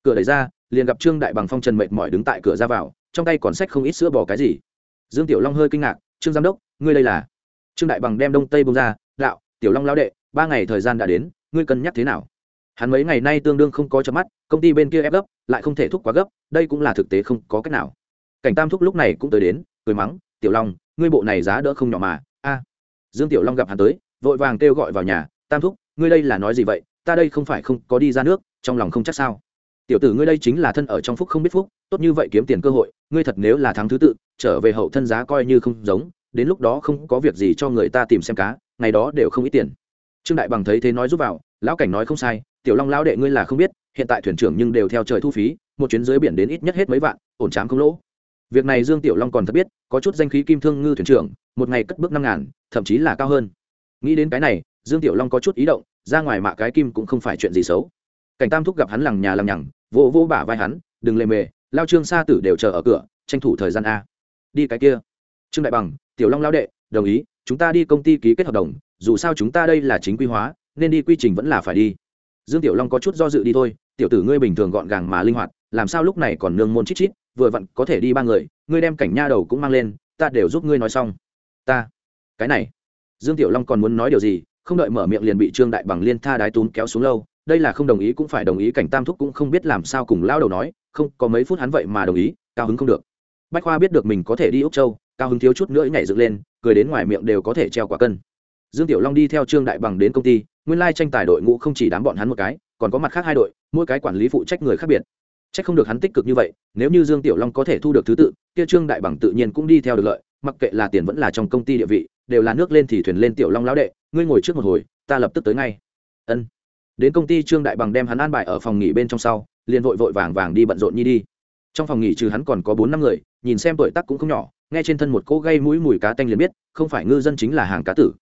Cửa đẩy ra, liền gặp trương đại bằng phong trần mệt mỏi đứng tại cửa ra vào, trong tay còn sách không ít sữa bò cái gì. Dương tiểu long hơi kinh ngạc, trương giám đốc, ngươi đây là? Trương đại bằng đem đông tây bông ra, đạo tiểu long lao đệ, ba ngày thời gian đã đến, ngươi cân nhắc thế nào? Hắn mấy ngày nay tương đương không có chớp mắt, công ty bên kia ép gấp, lại không thể thúc quá gấp, đây cũng là thực tế không có cách nào. Cảnh tam thúc lúc này cũng tới đến, cười mắng, tiểu long, ngươi bộ này giá đỡ không nhỏ mà, a. Dương tiểu long gặp hắn tới, vội vàng kêu gọi vào nhà, tam thúc, ngươi đây là nói gì vậy? Ta đây không phải không có đi ra nước, trong lòng không chắc sao? Tiểu tử ngươi đây chính là thân ở trong phúc không biết phúc, tốt như vậy kiếm tiền cơ hội, ngươi thật nếu là thắng thứ tự, trở về hậu thân giá coi như không giống đến lúc đó không có việc gì cho người ta tìm xem cá, ngày đó đều không ít tiền. Trương đại bằng thấy thế nói giúp vào, lão cảnh nói không sai, tiểu long lão đệ ngươi là không biết, hiện tại thuyền trưởng nhưng đều theo trời thu phí, một chuyến dưới biển đến ít nhất hết mấy vạn, ổn trám không lỗ. Việc này dương tiểu long còn thật biết, có chút danh khí kim thương ngư thuyền trưởng, một ngày cất bước năm ngàn, thậm chí là cao hơn. Nghĩ đến cái này, dương tiểu long có chút ý động, ra ngoài mạ cái kim cũng không phải chuyện gì xấu. Cảnh tam thúc gặp hắn lằng nhà lằng nhằng, vỗ vỗ bả vai hắn, đừng lề mề, lao trương sa tử đều chờ ở cửa, tranh thủ thời gian a. Đi cái kia trương đại bằng, tiểu long lao đệ, đồng ý, chúng ta đi công ty ký kết hợp đồng, dù sao chúng ta đây là chính quy hóa, nên đi quy trình vẫn là phải đi. Dương tiểu long có chút do dự đi thôi, tiểu tử ngươi bình thường gọn gàng mà linh hoạt, làm sao lúc này còn nương môn chít chít, vừa vặn có thể đi ba người, ngươi đem cảnh nha đầu cũng mang lên, ta đều giúp ngươi nói xong. Ta, cái này. Dương tiểu long còn muốn nói điều gì, không đợi mở miệng liền bị trương đại bằng liên tha đái túm kéo xuống lâu, đây là không đồng ý cũng phải đồng ý cảnh tam thúc cũng không biết làm sao cùng lao đầu nói, không, có mấy phút hắn vậy mà đồng ý, cao hứng không được. Bách khoa biết được mình có thể đi úc châu cao hứng thiếu chút nữa nhảy dựng lên, cười đến ngoài miệng đều có thể treo quả cân. Dương tiểu long đi theo trương đại bằng đến công ty, nguyên lai tranh tài đội ngũ không chỉ đám bọn hắn một cái, còn có mặt khác hai đội, mỗi cái quản lý phụ trách người khác biệt. Trách không được hắn tích cực như vậy, nếu như dương tiểu long có thể thu được thứ tự, kia trương đại bằng tự nhiên cũng đi theo được lợi, mặc kệ là tiền vẫn là trong công ty địa vị, đều là nước lên thì thuyền lên tiểu long lão đệ, ngươi ngồi trước một hồi, ta lập tức tới ngay. Ân. Đến công ty trương đại bằng đem hắn an bài ở phòng nghỉ bên trong sau, liền vội vội vàng vàng đi bận rộn nhi đi. Trong phòng nghỉ trừ hắn còn có bốn năm người, nhìn xem tuổi tác cũng không nhỏ nghe trên thân một cỗ gây mũi mùi cá tanh liền biết, không phải ngư dân chính là hàng cá tử.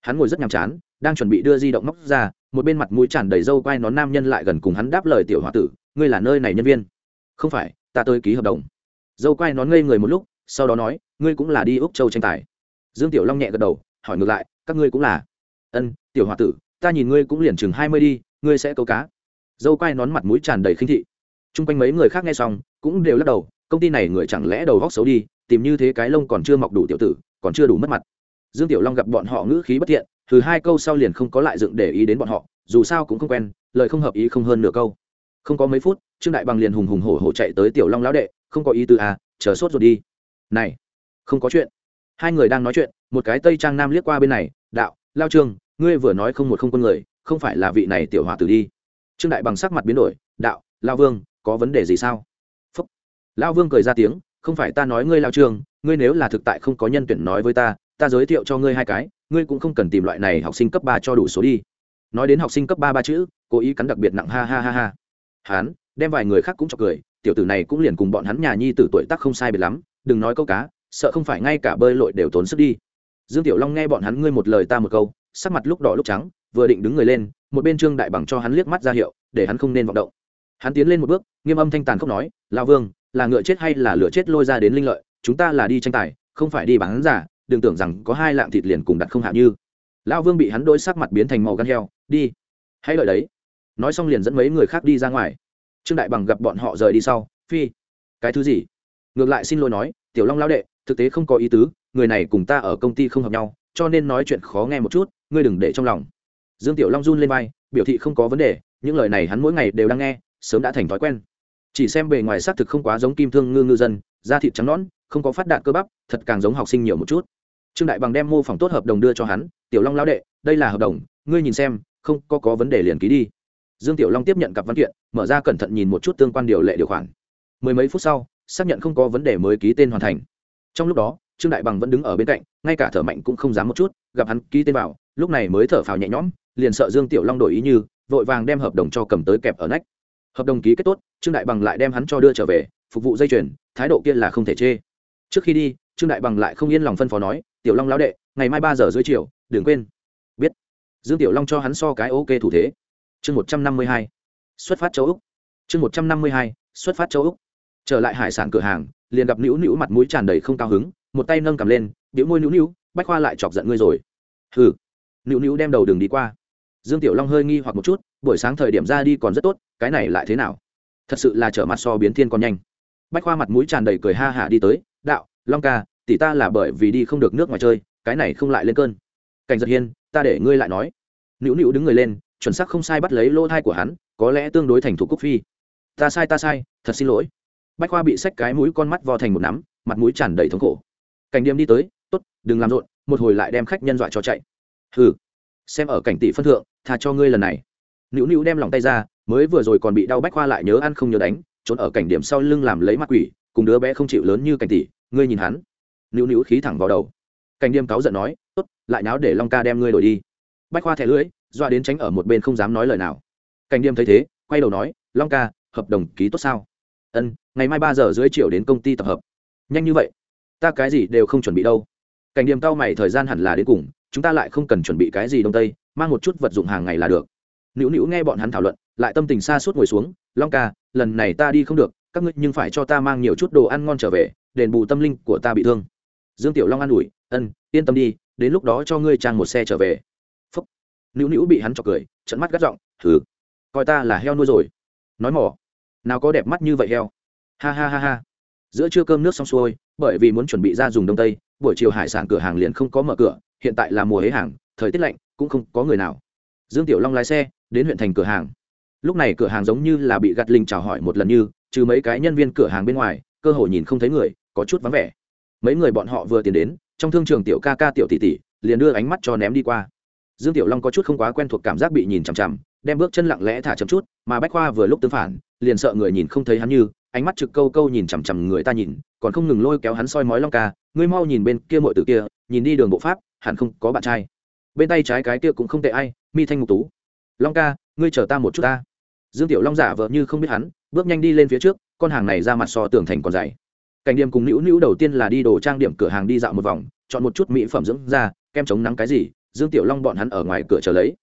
Hắn ngồi rất nhàm chán, đang chuẩn bị đưa di động móc ra, một bên mặt mũi tràn đầy râu quai nón nam nhân lại gần cùng hắn đáp lời tiểu h o a tử, ngươi là nơi này nhân viên? Không phải, ta tới ký hợp đồng. Dâu quai nón ngây người một lúc, sau đó nói, ngươi cũng là đi úc châu tranh tài. Dương tiểu long nhẹ gật đầu, hỏi ngược lại, các ngươi cũng là? Ân, tiểu h o a tử, ta nhìn ngươi cũng liền chừng hai mươi đi, ngươi sẽ câu cá. Dâu quai nón mặt mũi tràn đầy khinh thị. T r u n g quanh mấy người khác nghe xong, cũng đều lắc đầu, công ty này người chẳng lẽ đầu góc xấu đi tìm như thế cái lông còn chưa mọc đủ tiểu tử, còn chưa đủ mất mặt. Dương tiểu long gặp bọn họ ngữ khí bất thiện từ hai câu sau liền không có lại dựng để ý đến bọn họ, dù sao cũng không quen, lời không hợp ý không hơn nửa câu. Không có mấy phút, trương đại bằng liền hùng hùng hổ hổ chạy tới tiểu long lão đệ, không có ý tư à chờ sốt rồi đi. Này, không có chuyện. Hai người đang nói chuyện, một cái tây trang nam liếc qua bên này, đạo, lao trương, ngươi vừa nói không một không con người, không phải là vị này tiểu hòa tử đi. Trương đại bằng sắc mặt biến đổi, đạo, lao vương, có vấn đề gì sao? Phúc. Lao vương cười ra tiếng không phải ta nói ngươi lao trường, ngươi nếu là thực tại không có nhân tuyển nói với ta ta giới thiệu cho ngươi hai cái ngươi cũng không cần tìm loại này học sinh cấp ba cho đủ số đi. Nói đến học sinh cấp ba ba chữ cố ý cắn đặc biệt nặng ha ha ha ha. Hán đem vài người khác cũng cho cười tiểu tử này cũng liền cùng bọn hắn nhà nhi từ tuổi tác không sai biệt lắm đừng nói câu cá sợ không phải ngay cả bơi lội đều tốn sức đi. Dương tiểu long nghe bọn hắn ngươi một lời ta một câu sắc mặt lúc đỏ lúc trắng vừa định đứng người lên một bên trương đại bằng cho hắn liếc mắt ra hiệu để hắn không nên vọng động. Hắn tiến lên một bước nghiêm âm thanh tàn không nói lao vương là ngựa chết hay là lửa chết lôi ra đến linh lợi, chúng ta là đi tranh tài, không phải đi bán giả, đừng tưởng rằng có hai lạng thịt liền cùng đặt không hạ như. Lão vương bị hắn đôi sắc mặt biến thành màu gan heo, đi. Hãy lợi đấy. Nói xong liền dẫn mấy người khác đi ra ngoài. Trương đại bằng gặp bọn họ rời đi sau, phi. Cái thứ gì? Ngược lại xin lỗi nói, tiểu long lão đệ, thực tế không có ý tứ, người này cùng ta ở công ty không hợp nhau, cho nên nói chuyện khó nghe một chút, ngươi đừng để trong lòng. Dương tiểu long run lên vai, biểu thị không có vấn đề, những lời này hắn mỗi ngày đều đang nghe, sớm đã thành thói quen chỉ xem bề ngoài xác thực không quá giống kim thương ngư ngư dân, da thịt trắng nõn, không có phát đạn cơ bắp, thật càng giống học sinh nhiều một chút. Trương đại bằng đem mô phỏng tốt hợp đồng đưa cho hắn, tiểu long lao đệ, đây là hợp đồng, ngươi nhìn xem, không có có vấn đề liền ký đi. Dương tiểu long tiếp nhận cặp văn kiện, mở ra cẩn thận nhìn một chút tương quan điều lệ điều khoản. Mười mấy phút sau, xác nhận không có vấn đề mới ký tên hoàn thành. Trong lúc đó, trương đại bằng vẫn đứng ở bên cạnh, ngay cả thở mạnh cũng không dám một chút, gặp hắn ký tên vào, lúc này mới thở phào nhẹ nhõm, liền sợ dương tiểu long đổi ý như, vội vàng đem hợp đồng cho cầm tới kẹp ở nách hợp đồng ký kết tốt, trương đại bằng lại đem hắn cho đưa trở về, phục vụ dây chuyền, thái độ kia là không thể chê. Trước khi đi, trương đại bằng lại không yên lòng phân phó nói, tiểu long lão đệ, ngày mai ba giờ dưới chiều, đừng quên. Biết. Dương tiểu long cho hắn so cái ok thủ thế. Chương một trăm năm mươi hai, xuất phát châu úc. Chương một trăm năm mươi hai, xuất phát châu úc. Trở lại hải sản cửa hàng, liền gặp nữu nữu mặt mũi tràn đầy không cao hứng, một tay nâng cầm lên, biểu môi nữu nữu, bách khoa lại chọc giận ngươi rồi. Hừ. Nữu nữu đem đầu đường đi qua dương tiểu long hơi nghi hoặc một chút, buổi sáng thời điểm ra đi còn rất tốt, cái này lại thế nào? Thật sự là trở mặt so biến thiên còn nhanh. Bách khoa mặt mũi tràn đầy cười ha hả đi tới, đạo, long ca, tỷ ta là bởi vì đi không được nước ngoài chơi, cái này không lại lên cơn. Cảnh giật hiên, ta để ngươi lại nói. Nữu nữu đứng người lên, chuẩn xác không sai bắt lấy lỗ thai của hắn, có lẽ tương đối thành thủ cúc phi. Ta sai ta sai, thật xin lỗi. Bách khoa bị xách cái mũi con mắt vo thành một nắm, mặt mũi tràn đầy thống khổ. Cảnh điềm đi tới t ố t đừng làm rộn, một hồi lại đem khách nhân dọa cho chạy. Hừ, xem ở cảnh tỷ phân thượng tha cho ngươi lần này. Nữu nữu đem lòng tay ra, mới vừa rồi còn bị đau bách khoa lại nhớ ăn không nhớ đánh, trốn ở cảnh điểm sau lưng làm lấy mặt quỷ, cùng đứa bé không chịu lớn như cảnh tỷ, ngươi nhìn hắn. Nữu nữu khí thẳng vào đầu. Cảnh điềm cáu giận nói, tốt, lại náo để long ca đem ngươi đổi đi. Bách khoa thẻ lưỡi doa đến tránh ở một bên không dám nói lời nào. Cảnh điềm thấy thế, quay đầu nói, long ca, hợp đồng ký tốt sao? Ân, ngày mai ba giờ dưới chiều đến công ty tập hợp. Nhanh như vậy? Ta cái gì đều không chuẩn bị đâu. Cảnh điềm cao mày, thời gian hẳn là đến cùng chúng ta lại không cần chuẩn bị cái gì đông tây, mang một chút vật dụng hàng ngày là được. Nữu nữu nghe bọn hắn thảo luận, lại tâm tình xa suốt ngồi xuống, long ca, lần này ta đi không được, các ngươi nhưng phải cho ta mang nhiều chút đồ ăn ngon trở về, đền bù tâm linh của ta bị thương. Dương tiểu long an ủi, ân, yên tâm đi, đến lúc đó cho ngươi trang một xe trở về. Phúc. Nữu nữu bị hắn chọc cười trận mắt gắt giọng thử coi ta là heo nuôi rồi. Nói mỏ, nào có đẹp mắt như vậy heo. Ha ha ha ha. Giữa trưa cơm nước xong xuôi, bởi vì muốn chuẩn bị ra dùng đông tây, buổi chiều hải sản cửa hàng liền không có mở cửa hiện tại là mùa hế hàng, thời tiết lạnh, cũng không có người nào. Dương tiểu long lái xe, đến huyện thành cửa hàng. Lúc này cửa hàng giống như là bị gạt linh chào hỏi một lần như, trừ mấy cái nhân viên cửa hàng bên ngoài, cơ hội nhìn không thấy người, có chút vắng vẻ. Mấy người bọn họ vừa tiến đến, trong thương trường tiểu ca ca tiểu tỷ tỷ, liền đưa ánh mắt cho ném đi qua. Dương tiểu long có chút không quá quen thuộc cảm giác bị nhìn chằm chằm, đem bước chân lặng lẽ thả chậm chút, mà bách khoa vừa lúc tương phản, liền sợ người nhìn không thấy hắn như, ánh mắt trực câu câu nhìn chằm chằm người ta nhìn, còn không ngừng lôi kéo hắn soi mói long ca, ngươi mau nhìn bên kia mọi từ kia, nhìn đi đường bộ pháp hẳn không có bạn trai. Bên tay trái cái kia cũng không tệ ai, mi thanh ngục tú. Long ca, ngươi chờ ta một chút ta. Dương tiểu long giả vờ như không biết hắn, bước nhanh đi lên phía trước, con hàng này ra mặt so tường thành còn dày. Cảnh điểm cùng nữu nữu đầu tiên là đi đồ trang điểm cửa hàng đi dạo một vòng, chọn một chút mỹ phẩm dưỡng da, kem chống nắng cái gì, dương tiểu long bọn hắn ở ngoài cửa chờ lấy.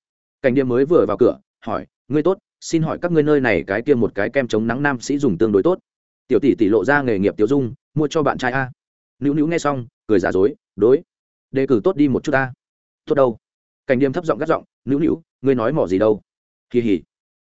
Cảnh điểm mới vừa vào cửa, hỏi, ngươi tốt, xin hỏi các ngươi nơi này cái kia một cái kem chống nắng nam sĩ dùng tương đối tốt. Tiểu tỷ tỷ lộ ra nghề nghiệp tiểu dung, mua cho bạn trai a. Nữu nữu nghe xong, cười giả dối, đối đề cử tốt đi một chút ta. Tốt đâu? Cảnh điềm thấp giọng gắt giọng, nữu nữu, ngươi nói mỏ gì đâu? Kỳ hỉ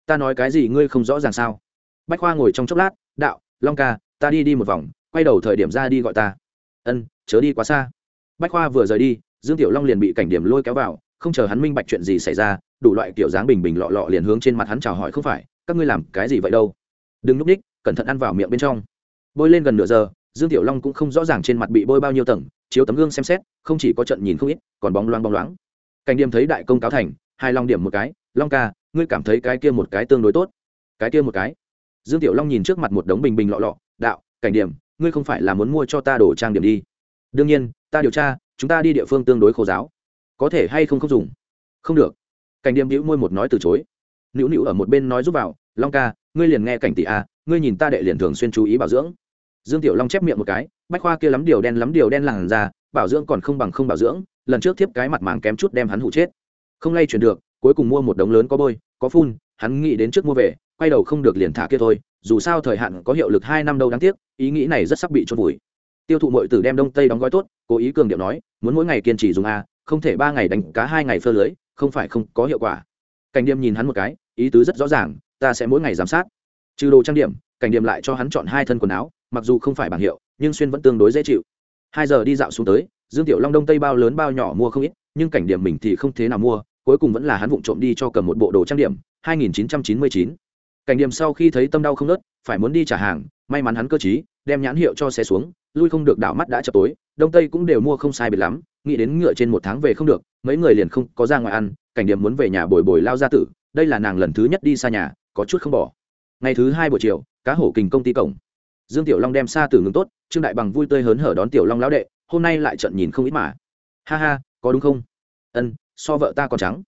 ta nói cái gì ngươi không rõ ràng sao? Bách khoa ngồi trong chốc lát, đạo, long ca, ta đi đi một vòng, quay đầu thời điểm ra đi gọi ta. Ân, chớ đi quá xa. Bách khoa vừa rời đi, dương tiểu long liền bị cảnh điểm lôi kéo vào, không chờ hắn minh bạch chuyện gì xảy ra, đủ loại kiểu dáng bình bình lọ lọ liền hướng trên mặt hắn chào hỏi, không phải, các ngươi làm cái gì vậy đâu? Đừng núp ních cẩn thận ăn vào miệng bên trong. Bôi lên gần nửa giờ, dương tiểu long cũng không rõ ràng trên mặt bị bôi bao nhiêu tầng chiếu tấm gương xem xét, không chỉ có trận nhìn không ít, còn bóng loáng bóng loáng. Cảnh điểm thấy đại công cáo thành hai long điểm một cái, long ca, ngươi cảm thấy cái kia một cái tương đối tốt. Cái kia một cái? Dương tiểu long nhìn trước mặt một đống bình bình lọ lọ, đạo, cảnh điểm, ngươi không phải là muốn mua cho ta đồ trang điểm đi? Đương nhiên, ta điều tra, chúng ta đi địa phương tương đối khô giáo. Có thể hay không không dùng? Không được. Cảnh điểm hữu môi một nói từ chối. Nữu nữu ở một bên nói giúp vào, long ca, ngươi liền nghe cảnh tỷ a, ngươi nhìn ta đệ liền thường xuyên chú ý bảo dưỡng dương tiểu long chép miệng một cái, bách khoa kia lắm điều đen lắm điều đen làn ra, bảo dưỡng còn không bằng không bảo dưỡng, lần trước tiếp cái mặt màng kém chút đem hắn hụ chết. Không lay chuyển được, cuối cùng mua một đống lớn có bôi, có phun, hắn nghĩ đến trước mua về, quay đầu không được liền thả kia thôi, dù sao thời hạn có hiệu lực hai năm đâu đáng tiếc, ý nghĩ này rất sắp bị trôn vùi. Tiêu thụ mọi tử đem đông tây đóng gói tốt, cố ý cường điệu nói, muốn mỗi ngày kiên trì dùng a, không thể ba ngày đánh cá hai ngày phơ lưới, không phải không có hiệu quả. Cảnh điềm nhìn hắn một cái, ý tứ rất rõ ràng, ta sẽ mỗi ngày giám sát. Trừ đồ trang điểm, cảnh điềm lại cho hắn chọn hai thân quần áo mặc dù không phải bảng hiệu, nhưng xuyên vẫn tương đối dễ chịu. Hai giờ đi dạo xuống tới, dương tiểu long đông tây bao lớn bao nhỏ mua không ít, nhưng cảnh điểm mình thì không thế nào mua, cuối cùng vẫn là hắn vụng trộm đi cho cầm một bộ đồ trang điểm 2999. cảnh điểm sau khi thấy tâm đau không nớt, phải muốn đi trả hàng, may mắn hắn cơ trí, đem nhãn hiệu cho xe xuống, lui không được đảo mắt đã chập tối, đông tây cũng đều mua không sai biệt lắm, nghĩ đến ngựa trên một tháng về không được, mấy người liền không có ra ngoài ăn, cảnh điểm muốn về nhà bồi bồi lao ra tử, đây là nàng lần thứ nhất đi xa nhà, có chút không bỏ. Ngày thứ hai buổi chiều, cá hổ kình công ty cổng dương tiểu long đem xa tử ngừng tốt, trương đại bằng vui tươi hớn hở đón tiểu long lão đệ, hôm nay lại trận nhìn không ít mà. Ha ha, có đúng không? Ân, so vợ ta còn trắng.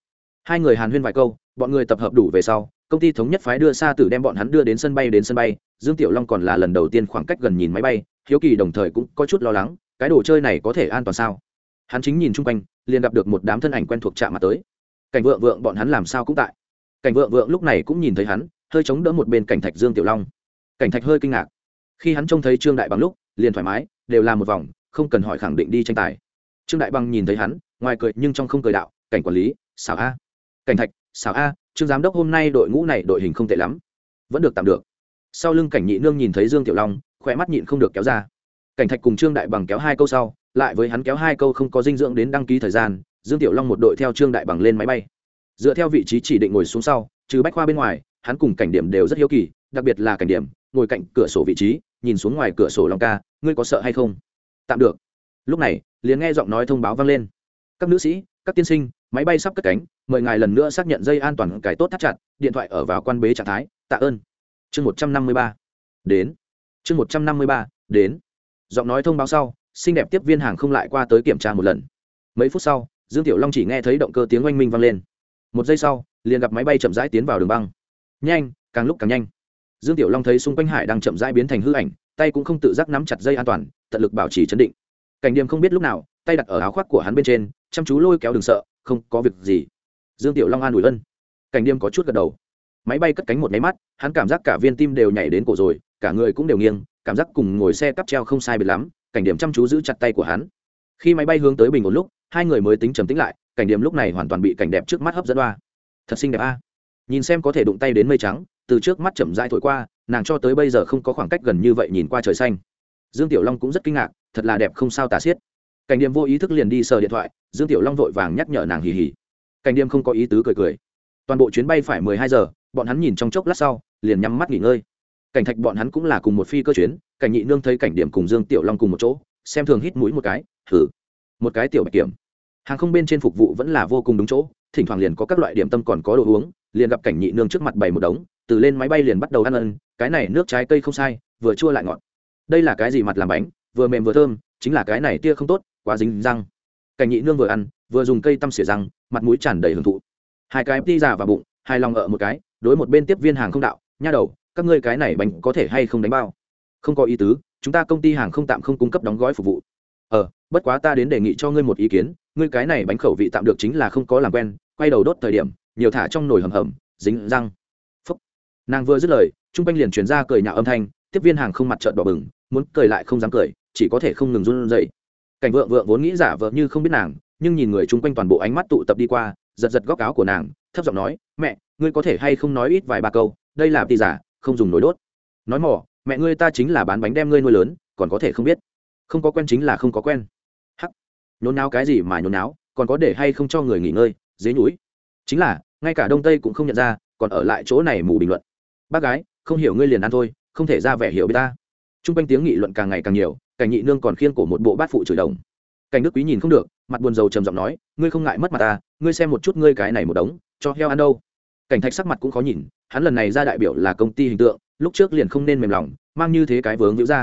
Hai người hàn huyên vài câu, bọn người tập hợp đủ về sau, công ty thống nhất phái đưa xa tử đem bọn hắn đưa đến sân bay đến sân bay, dương tiểu long còn là lần đầu tiên khoảng cách gần nhìn máy bay, hiếu kỳ đồng thời cũng có chút lo lắng, cái đồ chơi này có thể an toàn sao? Hắn chính nhìn chung quanh, liền gặp được một đám thân ảnh quen thuộc chạm mặt tới. Cảnh vượng vượng bọn hắn làm sao cũng tại. Cảnh vượng vượng lúc này cũng nhìn thấy hắn, hơi chống đỡ một bên cảnh thạch dương tiểu long. Cảnh thạch hơi kinh ngạc khi hắn trông thấy trương đại bằng lúc, liền thoải mái, đều là một vòng, không cần hỏi khẳng định đi tranh tài. Trương đại bằng nhìn thấy hắn, ngoài cười nhưng trong không cười đạo, cảnh quản lý, xảo a. Cảnh thạch, xảo a, trương giám đốc hôm nay đội ngũ này đội hình không tệ lắm. Vẫn được tạm được. Sau lưng cảnh nhị nương nhìn thấy dương tiểu long, khỏe mắt nhịn không được kéo ra. Cảnh thạch cùng trương đại bằng kéo hai câu sau, lại với hắn kéo hai câu không có dinh dưỡng đến đăng ký thời gian, dương tiểu long một đội theo trương đại bằng lên máy bay. Dựa theo vị trí chỉ định ngồi xuống sau, trừ bách khoa bên ngoài, hắn cùng cảnh điểm đều rất hiếu kỳ, đặc biệt là cảnh điểm ngồi cạnh cửa sổ vị trí, nhìn xuống ngoài cửa sổ long ca, ngươi có sợ hay không? Tạm được. Lúc này, liền nghe giọng nói thông báo vang lên. Các nữ sĩ, các tiên sinh, máy bay sắp cất cánh, mời ngài lần nữa xác nhận dây an toàn cải tốt thắt chặt, điện thoại ở vào quan bế trạng thái, tạ ơn. Chương một trăm năm mươi ba. Đến. Chương một trăm năm mươi ba, đến. Giọng nói thông báo sau, xinh đẹp tiếp viên hàng không lại qua tới kiểm tra một lần. Mấy phút sau, dương tiểu long chỉ nghe thấy động cơ tiếng oanh minh vang lên. Một giây sau, liền gặp máy bay chậm rãi tiến vào đường băng. Nhanh, càng lúc càng nhanh dương tiểu long thấy xung quanh hải đang chậm rãi biến thành hư ảnh, tay cũng không tự giác nắm chặt dây an toàn, tận lực bảo trì chấn định. Cảnh điềm không biết lúc nào, tay đặt ở áo khoác của hắn bên trên, chăm chú lôi kéo đừng sợ, không có việc gì. Dương tiểu long an ủi ân. Cảnh điềm có chút gật đầu. Máy bay cất cánh một máy mắt, hắn cảm giác cả viên tim đều nhảy đến cổ rồi, cả người cũng đều nghiêng, cảm giác cùng ngồi xe cắp treo không sai biệt lắm, cảnh điểm chăm chú giữ chặt tay của hắn. Khi máy bay hướng tới bình một lúc, hai người mới tính trầm tính lại, cảnh điểm lúc này hoàn toàn bị cảnh đẹp trước mắt hấp dẫn đoa thật xinh đẹp a. Nhìn xem có thể đụng tay đến mây trắng từ trước mắt chậm rãi thổi qua, nàng cho tới bây giờ không có khoảng cách gần như vậy nhìn qua trời xanh. Dương tiểu long cũng rất kinh ngạc, thật là đẹp không sao tả xiết. Cảnh điềm vô ý thức liền đi sờ điện thoại, dương tiểu long vội vàng nhắc nhở nàng hì hì. Cảnh điềm không có ý tứ cười cười. Toàn bộ chuyến bay phải mười hai giờ, bọn hắn nhìn trong chốc lát sau, liền nhắm mắt nghỉ ngơi. Cảnh thạch bọn hắn cũng là cùng một phi cơ chuyến, cảnh nhị nương thấy cảnh điểm cùng dương tiểu long cùng một chỗ, xem thường hít mũi một cái thử một cái tiểu bạch kiểm. Hàng không bên trên phục vụ vẫn là vô cùng đúng chỗ thỉnh thoảng liền có các loại điểm tâm còn có đồ uống, liền gặp cảnh nhị nương trước mặt bày một đống, từ lên máy bay liền bắt đầu ăn ân, cái này nước trái cây không sai, vừa chua lại ngọt. Đây là cái gì mặt làm bánh, vừa mềm vừa thơm, chính là cái này tia không tốt, quá dính răng. Cảnh nhị nương vừa ăn, vừa dùng cây tăm xỉa răng, mặt mũi tràn đầy hưởng thụ. Hai cái đi giả vào bụng, hai lòng ở một cái, đối một bên tiếp viên hàng không đạo, nha đầu, các ngươi cái này bánh có thể hay không đánh bao? Không có ý tứ, chúng ta công ty hàng không tạm không cung cấp đóng gói phục vụ. Ờ bất quá ta đến đề nghị cho ngươi một ý kiến, ngươi cái này bánh khẩu vị tạm được chính là không có làm quen quay đầu đốt thời điểm, nhiều thả trong nồi hầm hầm, dính răng. Phúc. Nàng vừa dứt lời, trung quanh liền truyền ra cười nhạo âm thanh, tiếp viên hàng không mặt trợn đỏ bừng, muốn cười lại không dám cười, chỉ có thể không ngừng run rẩy. Cảnh vợ vợ vốn nghĩ giả vợ như không biết nàng, nhưng nhìn người chung quanh toàn bộ ánh mắt tụ tập đi qua, giật giật góc áo của nàng, thấp giọng nói, mẹ, ngươi có thể hay không nói ít vài ba câu, đây là tì giả, không dùng nồi đốt. Nói mỏ, mẹ ngươi ta chính là bán bánh đem ngươi nuôi lớn, còn có thể không biết. Không có quen chính là không có quen. Hắc. Nhốn náo cái gì mà nhốn náo còn có để hay không cho người nghỉ ngơi dế núi chính là, ngay cả đông tây cũng không nhận ra, còn ở lại chỗ này mù bình luận. Bác gái, không hiểu ngươi liền ăn thôi, không thể ra vẻ hiểu biết ta. T r u n g quanh tiếng nghị luận càng ngày càng nhiều, cảnh nhị nương còn khiêng cổ một bộ bát phụ chửi đồng. Cảnh đức quý nhìn không được, mặt buồn rầu trầm giọng nói, ngươi không ngại mất mặt ta, ngươi xem một chút ngươi cái này một đống, cho heo ăn đâu. Cảnh thạch sắc mặt cũng khó nhìn, hắn lần này ra đại biểu là công ty hình tượng, lúc trước liền không nên mềm lòng, mang như thế cái vướng víu ra.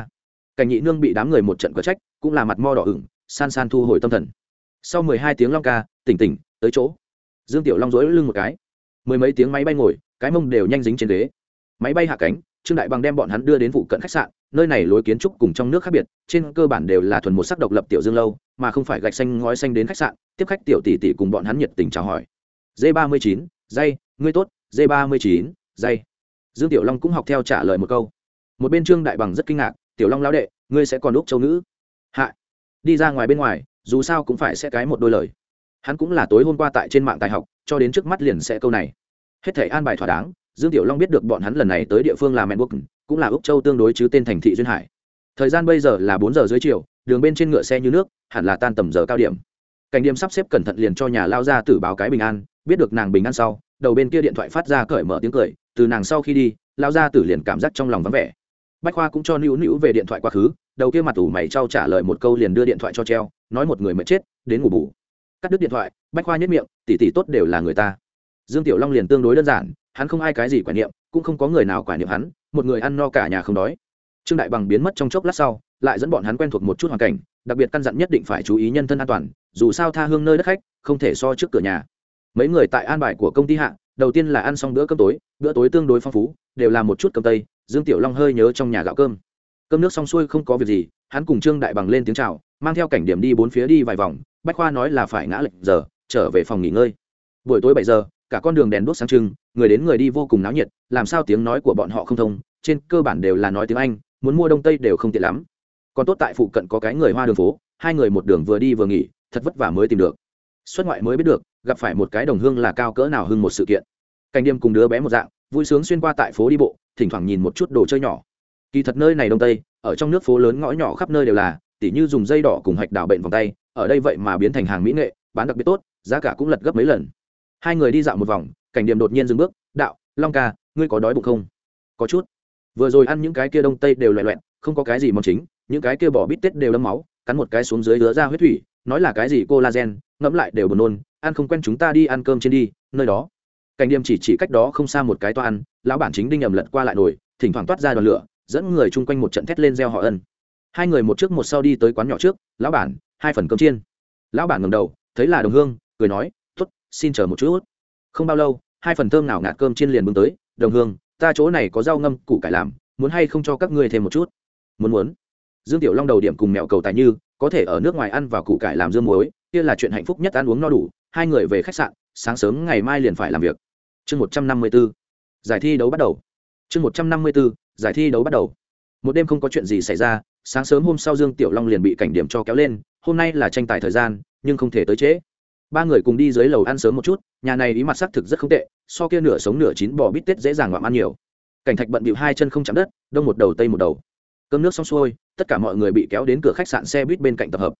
Cảnh nhị nương bị đám người một trận có trách, cũng là mặt mo đỏ ửng, san san thu hồi tâm thần. Sau mười hai tiếng long ca, tỉnh tỉnh, tới chỗ dương tiểu long dối lưng một cái. Mười mấy tiếng máy bay ngồi, cái mông đều nhanh dính trên ghế. Máy bay hạ cánh, trương đại bằng đem bọn hắn đưa đến vụ cận khách sạn, nơi này lối kiến trúc cùng trong nước khác biệt, trên cơ bản đều là thuần một sắc độc lập tiểu dương lâu, mà không phải gạch xanh ngói xanh đến khách sạn, tiếp khách tiểu tỷ tỷ cùng bọn hắn nhiệt tình chào hỏi. D ba mươi chín dây ngươi tốt d ba mươi chín dây dương tiểu long cũng học theo trả lời một câu. Một bên trương đại bằng rất kinh ngạc, tiểu long lao đệ, ngươi sẽ còn lúc châu ngữ? Hạ, đi ra ngoài bên ngoài, dù sao cũng phải sẽ cái một đôi lời hắn cũng là tối hôm qua tại trên mạng tài học, cho đến trước mắt liền sẽ câu này. Hết thể an bài thỏa đáng, dương tiểu long biết được bọn hắn lần này tới địa phương là mẹn quốc cũng là úc châu tương đối chứ tên thành thị duyên hải. Thời gian bây giờ là bốn giờ dưới chiều, đường bên trên ngựa xe như nước, hẳn là tan tầm giờ cao điểm. Cảnh điểm sắp xếp cẩn thận liền cho nhà lao ra tử báo cái bình an, biết được nàng bình an sau, đầu bên kia điện thoại phát ra cởi mở tiếng cười, từ nàng sau khi đi, lao ra tử liền cảm giác trong lòng vắng vẻ. Bách khoa cũng cho nữu nữu về điện thoại quá khứ, đầu kia mặt ủ mày trao trả lời một câu liền đưa điện thoại cho treo, nói một người mới chết, đến ngủ bù cắt đứt điện thoại, bách khoa nhất miệng, tỷ tỷ tốt đều là người ta. Dương tiểu long liền tương đối đơn giản, hắn không ai cái gì quản niệm, cũng không có người nào quản niệm hắn, một người ăn no cả nhà không đói. Trương đại bằng biến mất trong chốc lát sau, lại dẫn bọn hắn quen thuộc một chút hoàn cảnh, đặc biệt căn dặn nhất định phải chú ý nhân thân an toàn, dù sao tha hương nơi đất khách, không thể so trước cửa nhà. Mấy người tại an bài của công ty hạ, đầu tiên là ăn xong bữa cơm tối, bữa tối tương đối phong phú, đều là một chút cơm tây, dương tiểu long hơi nhớ trong nhà gạo cơm. Cơm nước xong xuôi không có việc gì, hắn cùng trương đại bằng lên tiếng chào mang theo cảnh điểm đi bốn phía đi vài vòng, bách khoa nói là phải ngã lệch giờ, trở về phòng nghỉ ngơi. Buổi tối bảy giờ, cả con đường đèn đuốc sáng trưng, người đến người đi vô cùng náo nhiệt, làm sao tiếng nói của bọn họ không thông, trên cơ bản đều là nói tiếng anh, muốn mua đông tây đều không tiện lắm. Còn tốt tại phụ cận có cái người hoa đường phố, hai người một đường vừa đi vừa nghỉ, thật vất vả mới tìm được. Xuất ngoại mới biết được, gặp phải một cái đồng hương là cao cỡ nào hưng một sự kiện. Cảnh đêm cùng đứa bé một dạng, vui sướng xuyên qua tại phố đi bộ, thỉnh thoảng nhìn một chút đồ chơi nhỏ. Kỳ thật nơi này đông tây, ở trong nước phố lớn ngõ nhỏ khắp nơi đều là tỉ như dùng dây đỏ cùng hạch đảo bệnh vòng tay, ở đây vậy mà biến thành hàng mỹ nghệ, bán đặc biệt tốt, giá cả cũng lật gấp mấy lần. Hai người đi dạo một vòng, cảnh điểm đột nhiên dừng bước, đạo, long ca, ngươi có đói bụng không? Có chút. Vừa rồi ăn những cái kia đông tây đều loẹ loẹn không có cái gì mong chính, những cái kia bỏ bít tết đều đấm máu, cắn một cái xuống dưới đứa ra huyết thủy, nói là cái gì collagen, ngẫm lại đều buồn nôn, ăn không quen chúng ta đi ăn cơm trên đi, nơi đó. Cảnh điểm chỉ chỉ cách đó không xa một cái toa ăn, lão bản chính đinh ẩm lật qua lại nồi, thỉnh thoảng toát ra đoàn lửa, dẫn người chung quanh một trận thét lên reo họ ân hai người một trước một sau đi tới quán nhỏ trước, lão bản, hai phần cơm chiên. Lão bản ngầm đầu, thấy là đồng hương, cười nói t ố t xin chờ một chút. Không bao lâu, hai phần thơm nào ngạt cơm chiên liền bưng tới, đồng hương, ta chỗ này có rau ngâm, củ cải làm, muốn hay không cho các ngươi thêm một chút? Muốn muốn. Dương tiểu long đầu điểm cùng mẹo cầu tài như, có thể ở nước ngoài ăn và củ cải làm dương muối, kia là chuyện hạnh phúc nhất ăn uống no đủ, hai người về khách sạn, sáng sớm ngày mai liền phải làm việc. Chương một trăm năm mươi b ố giải thi đấu bắt đầu. Chương một trăm năm mươi b ố giải thi đấu bắt đầu một đêm không có chuyện gì xảy ra, sáng sớm hôm sau dương tiểu long liền bị cảnh điểm cho kéo lên, hôm nay là tranh tài thời gian, nhưng không thể tới trễ. Ba người cùng đi dưới lầu ăn sớm một chút, nhà này ý mặt xác thực rất không tệ, so kia nửa sống nửa chín bò bít tết dễ dàng ngoạm ăn nhiều. Cảnh thạch bận bịu hai chân không chạm đất, đông một đầu tây một đầu. Cơm nước xong xuôi, tất cả mọi người bị kéo đến cửa khách sạn xe buýt bên cạnh tập hợp.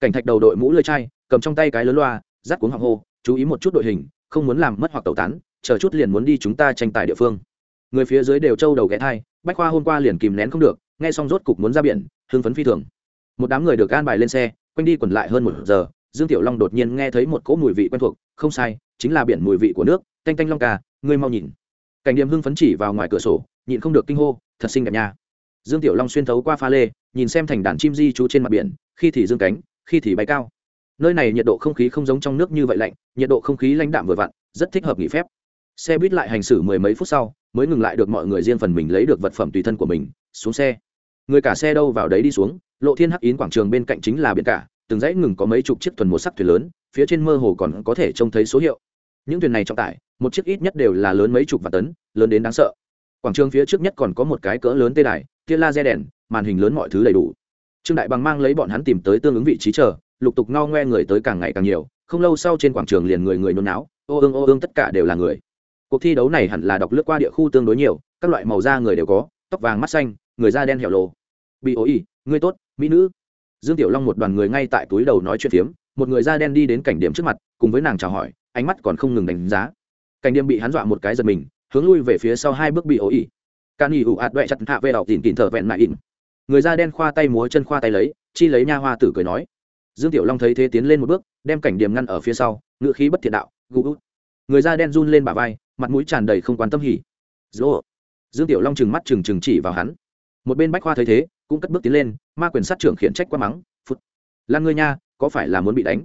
Cảnh thạch đầu đội mũ lơi chai, cầm trong tay cái lớn loa rắt cuống hoàng hô, chú ý một chút đội hình, không muốn làm mất hoặc tẩu tán, chờ chút liền muốn đi chúng ta tranh tài địa phương người phía dưới đều trâu đầu ghé thai, bách khoa hôm qua liền kìm nén không được, nghe xong rốt cục muốn ra biển, hưng phấn phi thường. Một đám người được gan bài lên xe, quanh đi quẩn lại hơn một giờ, dương tiểu long đột nhiên nghe thấy một cỗ mùi vị quen thuộc, không sai, chính là biển mùi vị của nước, tanh tanh long ca ngươi mau nhìn. Cảnh điểm hưng phấn chỉ vào ngoài cửa sổ, nhịn không được kinh hô, thật xinh đẹp nha. Dương tiểu long xuyên thấu qua pha lê, nhìn xem thành đàn chim di trú trên mặt biển, khi thì dương cánh, khi thì bay cao. Nơi này nhiệt độ không khí không giống trong nước như vậy lạnh, nhiệt độ không khí lãnh đạm vừa vặn, rất thích hợp nghỉ phép. Xe buýt lại hành xử mười mấy phút sau mới ngừng lại được mọi người riêng phần mình lấy được vật phẩm tùy thân của mình, xuống xe. Người cả xe đâu vào đấy đi xuống, lộ thiên hắc yến quảng trường bên cạnh chính là biển cả, từng dãy ngừng có mấy chục chiếc thuyền một sắc thuyền lớn, phía trên mơ hồ còn có thể trông thấy số hiệu. Những thuyền này trọng tải, một chiếc ít nhất đều là lớn mấy chục vạn tấn, lớn đến đáng sợ. Quảng trường phía trước nhất còn có một cái cỡ lớn tê đài, tia laser đèn, màn hình lớn mọi thứ đầy đủ. Trương đại bằng mang lấy bọn hắn tìm tới tương ứng vị trí chờ, lục tục ngao ngoe người tới càng ngày càng nhiều, không lâu sau trên quảng trường liền người người nôn náo, ô ương ô ương tất cả đều là người cuộc thi đấu này hẳn là đọc lướt qua địa khu tương đối nhiều, các loại màu da người đều có, tóc vàng mắt xanh, người da đen hẻo lộ bị ố ỉ, người tốt, mỹ nữ. Dương tiểu long một đoàn người ngay tại túi đầu nói chuyện phiếm, một người da đen đi đến cảnh điểm trước mặt, cùng với nàng chào hỏi, ánh mắt còn không ngừng đánh giá. Cảnh điểm bị hắn dọa một cái giật mình, hướng lui về phía sau hai bước bị ố ỉ. Can ỉ ủ ạt đoẹ chặt hạ về đọc tìm tìm thở vẹn mãi ỉn. Người da đen khoa tay múa chân khoa tay lấy, chi lấy nha hoa tử cười nói. Dương tiểu long thấy thế tiến lên một bước, đem cảnh điểm ngăn ở phía sau, ngựa khí bất thiện đạo, gù út. Người da đen run lên bả vai mặt mũi tràn đầy không quan tâm hỉ. Dỗ. Dương tiểu long trừng mắt trừng trừng chỉ vào hắn. Một bên bách khoa thấy thế, cũng cất bước tiến lên, ma quyền sát trưởng khiển trách quá mắng phút lan ngươi nha, có phải là muốn bị đánh?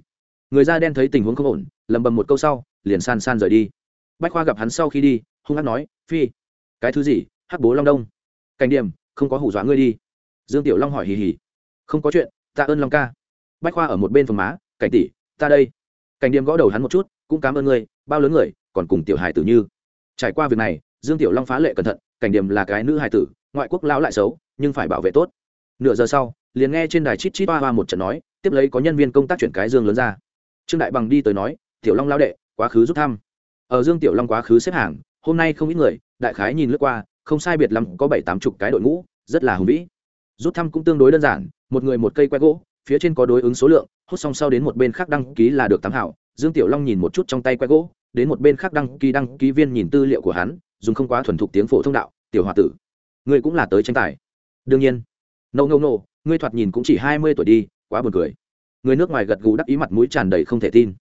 Người da đen thấy tình huống không ổn, lầm bầm một câu sau, liền san san rời đi. Bách khoa gặp hắn sau khi đi, hung hăng nói, phi, cái thứ gì? Hắc bố long đông. Cảnh điểm, không có hủ dọa ngươi đi. Dương tiểu long hỏi hì hì. Không có chuyện tạ ơn long ca. Bách khoa ở một bên phòng má, cảnh tỷ, ta đây. Cảnh điểm gõ đầu hắn một chút, cũng cảm ơn ngươi, bao lớn người còn cùng tiểu hài tử như. Trải qua việc này, dương tiểu long phá lệ cẩn thận, cảnh điểm là cái nữ hài tử, ngoại quốc lão lại xấu, nhưng phải bảo vệ tốt. Nửa giờ sau, liền nghe trên đài chít chít ba ba một trận nói, tiếp lấy có nhân viên công tác chuyển cái dương lớn ra. Trương đại bằng đi tới nói, tiểu long lao đệ, quá khứ rút thăm. Ở dương tiểu long quá khứ xếp hàng, hôm nay không ít người, đại khái nhìn lướt qua, không sai biệt lắm có bảy tám chục cái đội ngũ, rất là hùng vĩ. Rút thăm cũng tương đối đơn giản, một người một cây que gỗ, phía trên có đối ứng số lượng, hút xong sau đến một bên khác đăng ký là được tám hảo. Dương tiểu long nhìn một chút trong tay que gỗ đến một bên khác đăng ký đăng ký viên nhìn tư liệu của hắn, dùng không quá thuần thục tiếng phổ thông đạo, tiểu h o a tử, ngươi cũng là tới tranh tài. Đương nhiên. Nâu nâu nâu ngươi thoạt nhìn cũng chỉ hai mươi tuổi đi, quá buồn cười. Người nước ngoài gật gù đắc ý mặt mũi tràn đầy không thể tin.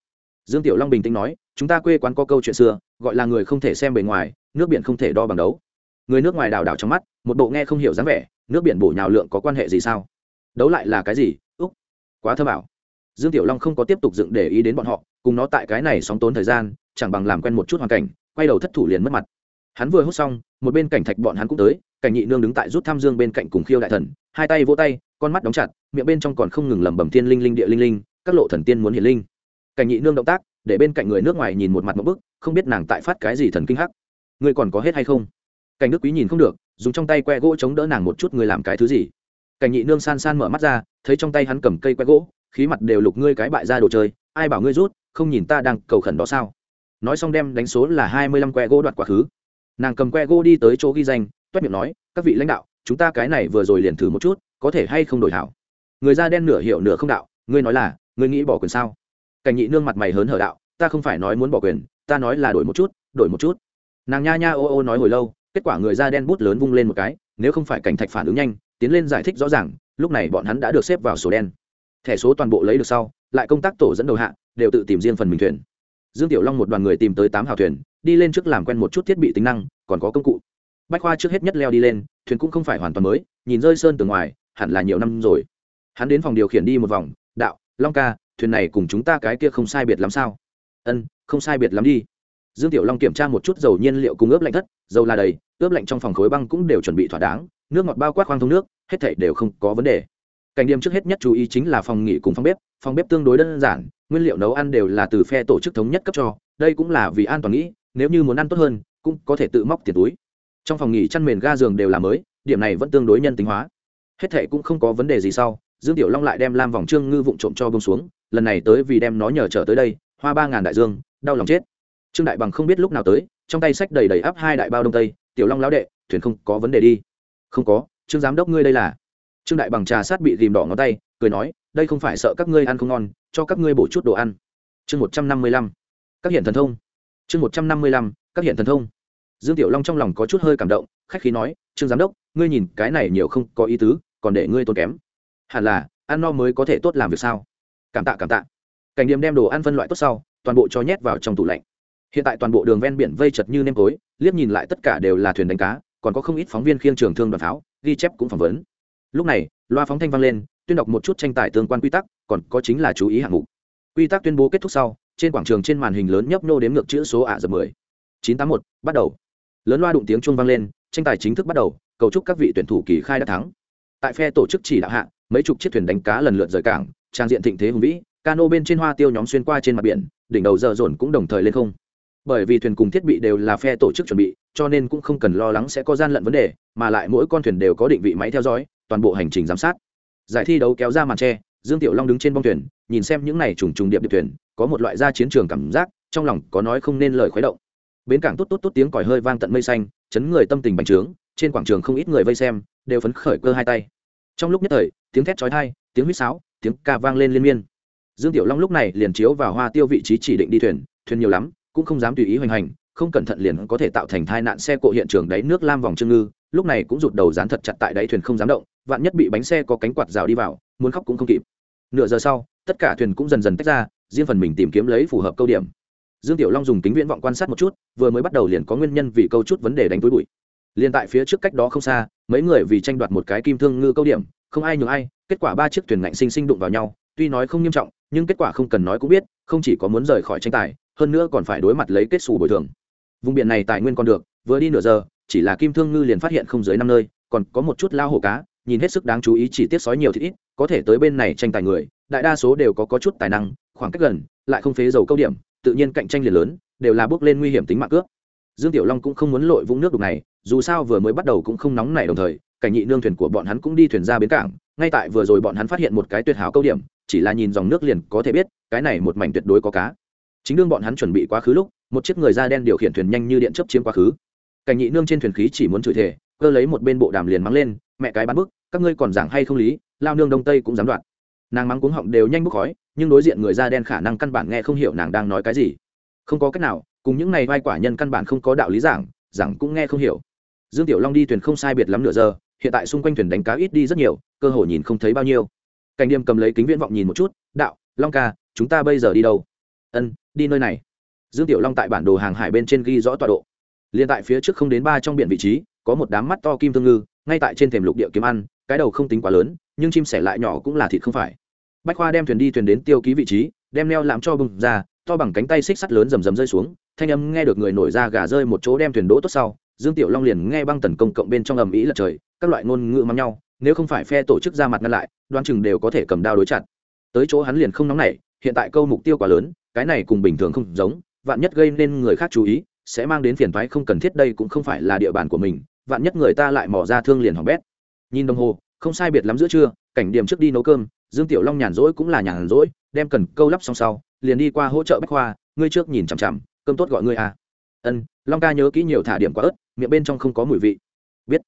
Dương tiểu long bình tĩnh nói, chúng ta quê quán có câu chuyện xưa, gọi là người không thể xem bề ngoài, nước biển không thể đo bằng đấu. Người nước ngoài đào đào trong mắt, một bộ nghe không hiểu dáng vẻ, nước biển bổ nhào lượng có quan hệ gì sao? Đấu lại là cái gì? Úc, quá thơ bảo dương tiểu long không có tiếp tục dựng để ý đến bọn họ, cùng nó tại cái này sóng tốn thời gian, chẳng bằng làm quen một chút hoàn cảnh, quay đầu thất thủ liền mất mặt. Hắn vừa hút xong, một bên cảnh thạch bọn hắn cũng tới, cảnh nhị nương đứng tại rút tham dương bên cạnh cùng khiêu đại thần, hai tay vỗ tay, con mắt đóng chặt, miệng bên trong còn không ngừng lẩm bẩm thiên linh linh địa linh linh, các lộ thần tiên muốn hiển linh. Cảnh nhị nương động tác, để bên cạnh người nước ngoài nhìn một mặt một bức, không biết nàng tại phát cái gì thần kinh hắc. Người còn có hết hay không? Cảnh Nước quý nhìn không được, dùng trong tay que gỗ chống đỡ nàng một chút người làm cái thứ gì? Cảnh nhị nương san san mở mắt ra, thấy trong tay hắn cầm cây que gỗ khí mặt đều lục ngươi cái bại ra đồ chơi, ai bảo ngươi rút, không nhìn ta đang cầu khẩn đó sao? Nói xong đem đánh số là hai mươi lăm que gỗ đoạt quá khứ. Nàng cầm que gỗ đi tới chỗ ghi danh, toét miệng nói, các vị lãnh đạo, chúng ta cái này vừa rồi liền thử một chút, có thể hay không đổi hảo? Người da đen nửa hiểu nửa không đạo, ngươi nói là, ngươi nghĩ bỏ quyền sao? Cảnh nhị nương mặt mày hớn hở đạo, ta không phải nói muốn bỏ quyền, ta nói là đổi một chút, đổi một chút. Nàng nha nha ô ô nói hồi lâu, kết quả người da đen bút lớn vung lên một cái, nếu không phải cảnh thạch phản ứng nhanh, tiến lên giải thích rõ ràng, lúc này bọn hắn đã được xếp vào sổ đen thẻ số toàn bộ lấy được sau, lại công tác tổ dẫn đầu hạ, đều tự tìm riêng phần mình thuyền. Dương tiểu long một đoàn người tìm tới tám hào thuyền, đi lên trước làm quen một chút thiết bị tính năng, còn có công cụ. Bách khoa trước hết nhất leo đi lên, thuyền cũng không phải hoàn toàn mới, nhìn rơi sơn từ ngoài, hẳn là nhiều năm rồi. Hắn đến phòng điều khiển đi một vòng, đạo, long ca, thuyền này cùng chúng ta cái kia không sai biệt lắm sao? Ân, không sai biệt lắm đi. Dương tiểu long kiểm tra một chút dầu nhiên liệu cung ướp lạnh thất, dầu là đầy, ướp lạnh trong phòng khối băng cũng đều chuẩn bị thỏa đáng, nước ngọt bao quát khoang thông nước, hết thảy đều không có vấn đề cảnh điểm trước hết nhất chú ý chính là phòng nghỉ cùng phòng bếp phòng bếp tương đối đơn giản, nguyên liệu nấu ăn đều là từ phe tổ chức thống nhất cấp cho, đây cũng là vì an toàn nghĩ, nếu như muốn ăn tốt hơn, cũng có thể tự móc tiền túi. Trong phòng nghỉ chăn mền ga giường đều là mới, điểm này vẫn tương đối nhân tính hóa. Hết thệ cũng không có vấn đề gì sau, dương tiểu long lại đem lam vòng trương ngư vụng trộm cho bông xuống, lần này tới vì đem nó nhờ trở tới đây, hoa ba ngàn đại dương, đau lòng chết. Trương đại bằng không biết lúc nào tới, trong tay sách đầy đầy áp hai đại bao đông tây, tiểu long lão đệ, thuyền không có vấn đề đi. Không có, trương giám đốc ngươi đây là? Trương đại bằng trà sát bị ghìm đỏ ngón tay, cười nói, đây không phải sợ các ngươi ăn không ngon, cho các ngươi bổ chút đồ ăn. Chương một trăm năm mươi lăm. Các hiện thần thông. Chương một trăm năm mươi lăm, các hiện thần thông. Dương tiểu long trong lòng có chút hơi cảm động, khách khí nói, trương giám đốc, ngươi nhìn cái này nhiều không có ý tứ, còn để ngươi tốn kém. Hẳn là, ăn no mới có thể tốt làm việc sao? Cảm tạ cảm tạ. Cảnh điểm đem đồ ăn phân loại tốt sau, toàn bộ cho nhét vào trong tủ lạnh. Hiện tại toàn bộ đường ven biển vây chật như nêm tối, liếc nhìn lại tất cả đều là thuyền đánh cá, còn có không ít phóng viên khiêng trường thương đoàn pháo, ghi chép cũng phỏng vấn lúc này, loa phóng thanh vang lên, tuyên đọc một chút tranh tài tương quan quy tắc, còn có chính là chú ý hạng mục. Quy tắc tuyên bố kết thúc sau, trên quảng trường trên màn hình lớn nhấp nô đếm ngược chữ số ả dập mười. Chín tám một, bắt đầu. Lớn loa đụng tiếng chuông vang lên, tranh tài chính thức bắt đầu, cầu chúc các vị tuyển thủ kỳ khai đã thắng. Tại phe tổ chức chỉ đạo hạ, mấy chục chiếc thuyền đánh cá lần lượt rời cảng, trang diện thịnh thế hùng vĩ, cano bên trên hoa tiêu nhóm xuyên qua trên mặt biển, đỉnh đầu giờ dồn cũng đồng thời lên không. Bởi vì thuyền cùng thiết bị đều là phe tổ chức chuẩn bị, cho nên cũng không cần lo lắng sẽ có gian lận vấn đề, mà lại mỗi con thuyền đều có định vị máy theo dõi toàn bộ hành trình giám sát. Giải thi đấu kéo ra màn tre, dương tiểu long đứng trên bong thuyền, nhìn xem những này trùng trùng điệp điệp thuyền, có một loại ra chiến trường cảm giác, trong lòng có nói không nên lời khuấy động. Bến cảng tốt tốt tốt tiếng còi hơi vang tận mây xanh, chấn người tâm tình bành trướng, trên quảng trường không ít người vây xem, đều phấn khởi cơ hai tay. Trong lúc nhất thời, tiếng thét chói tai, tiếng huýt sáo, tiếng ca vang lên liên miên. Dương tiểu long lúc này liền chiếu vào hoa tiêu vị trí chỉ định đi thuyền thuyền nhiều lắm, cũng không dám tùy ý hoành hành, không cẩn thận liền có thể tạo thành tai nạn xe cộ hiện trường đáy nước lam vòng trương ngư, lúc này cũng rụt đầu dán thật chặt tại đáy thuyền không dám động vạn nhất bị bánh xe có cánh quạt rào đi vào, muốn khóc cũng không kịp. Nửa giờ sau, tất cả thuyền cũng dần dần tách ra, riêng phần mình tìm kiếm lấy phù hợp câu điểm. Dương tiểu long dùng kính viễn vọng quan sát một chút, vừa mới bắt đầu liền có nguyên nhân vì câu chút vấn đề đánh túi bụi. Liền tại phía trước cách đó không xa, mấy người vì tranh đoạt một cái kim thương ngư câu điểm, không ai nhường ai, kết quả ba chiếc thuyền ngạnh sinh sinh đụng vào nhau, tuy nói không nghiêm trọng, nhưng kết quả không cần nói cũng biết, không chỉ có muốn rời khỏi tranh tài, hơn nữa còn phải đối mặt lấy kết xù bồi thường. Vùng biển này tài nguyên còn được, vừa đi nửa giờ, chỉ là kim thương ngư liền phát hiện không dưới năm nơi, còn có một chút lao hổ cá nhìn hết sức đáng chú ý chỉ tiết sói nhiều thì ít có thể tới bên này tranh tài người đại đa số đều có, có chút tài năng khoảng cách gần lại không phế dầu câu điểm tự nhiên cạnh tranh liền lớn đều là bước lên nguy hiểm tính mạng cướp. Dương tiểu long cũng không muốn lội vũng nước đục này dù sao vừa mới bắt đầu cũng không nóng nảy đồng thời cảnh nhị nương thuyền của bọn hắn cũng đi thuyền ra bến cảng ngay tại vừa rồi bọn hắn phát hiện một cái tuyệt hảo câu điểm chỉ là nhìn dòng nước liền có thể biết cái này một mảnh tuyệt đối có cá. Chính đương bọn hắn chuẩn bị quá khứ lúc một chiếc người da đen điều khiển thuyền nhanh như điện chấp chiếm quá khứ. Cảnh nhị nương trên thuyền khí chỉ muốn chửi thể cơ lấy một bên bộ đàm liền mắng lên, mẹ cái bắn bức, các ngươi còn giảng hay không lý, lao nương đông tây cũng dám đoạt. Nàng mắng cuống họng đều nhanh bốc khói, nhưng đối diện người da đen khả năng căn bản nghe không hiểu nàng đang nói cái gì. Không có cách nào, cùng những này vai quả nhân căn bản không có đạo lý giảng giảng cũng nghe không hiểu. Dương tiểu long đi thuyền không sai biệt lắm nửa giờ, hiện tại xung quanh thuyền đánh cá ít đi rất nhiều, cơ hội nhìn không thấy bao nhiêu. Cảnh điềm cầm lấy kính viễn vọng nhìn một chút, đạo, long ca, chúng ta bây giờ đi đâu? Ân, đi nơi này. Dương tiểu long tại bản đồ hàng hải bên trên ghi rõ tọa độ. Liền tại phía trước không đến ba trong biển vị trí có một đám mắt to kim thương ngư, ngay tại trên thềm lục địa kiếm ăn, cái đầu không tính quá lớn, nhưng chim sẻ lại nhỏ cũng là thịt không phải. Bách khoa đem thuyền đi thuyền đến tiêu ký vị trí, đem neo làm cho bừng ra, to bằng cánh tay xích sắt lớn rầm rầm rơi xuống, thanh âm nghe được người nổi ra gà rơi một chỗ đem thuyền đỗ tốt sau, dương tiểu long liền nghe băng tần công cộng bên trong ầm ĩ lật trời, các loại ngôn ngữ mắm nhau, nếu không phải phe tổ chức ra mặt ngăn lại, đoán chừng đều có thể cầm đao đối chặt. Tới chỗ hắn liền không nóng nảy, hiện tại câu mục tiêu quá lớn, cái này cùng bình thường không giống, vạn nhất gây nên người khác chú ý, sẽ mang đến phiền thoái không cần thiết, đây cũng không phải là địa bàn của mình vạn nhất người ta lại mò ra thương liền hỏng bét. Nhìn đồng hồ, không sai biệt lắm giữa trưa, cảnh điểm trước đi nấu cơm, dương tiểu long nhàn rỗi cũng là nhàn rỗi, đem cần câu lắp xong sau, liền đi qua hỗ trợ bách khoa, ngươi trước nhìn chằm chằm, cơm tốt gọi ngươi à. Ân, long ca nhớ kỹ nhiều thả điểm quá ớt, miệng bên trong không có mùi vị. Biết.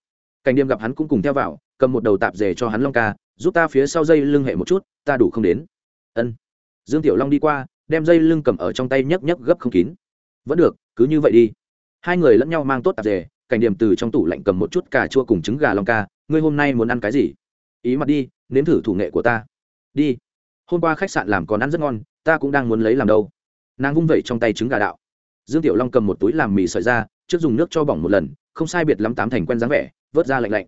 Cảnh điểm gặp hắn cũng cùng theo vào, cầm một đầu tạp dề cho hắn long ca, giúp ta phía sau dây lưng hệ một chút, ta đủ không đến. Ân. Dương tiểu long đi qua, đem dây lưng cầm ở trong tay nhấc nhấc gấp không kín. Vẫn được, cứ như vậy đi. Hai người lẫn nhau mang tốt tạp dề cảnh điểm từ trong tủ lạnh cầm một chút cà chua cùng trứng gà long ca, ngươi hôm nay muốn ăn cái gì? Ý mặt đi, nếm thử thủ nghệ của ta. Đi. Hôm qua khách sạn làm còn ăn rất ngon, ta cũng đang muốn lấy làm đâu. Nàng vung vẩy trong tay trứng gà đạo. Dương tiểu long cầm một túi làm mì sợi ra, trước dùng nước cho bỏng một lần, không sai biệt lắm tám thành quen dáng vẻ, vớt ra lạnh lạnh.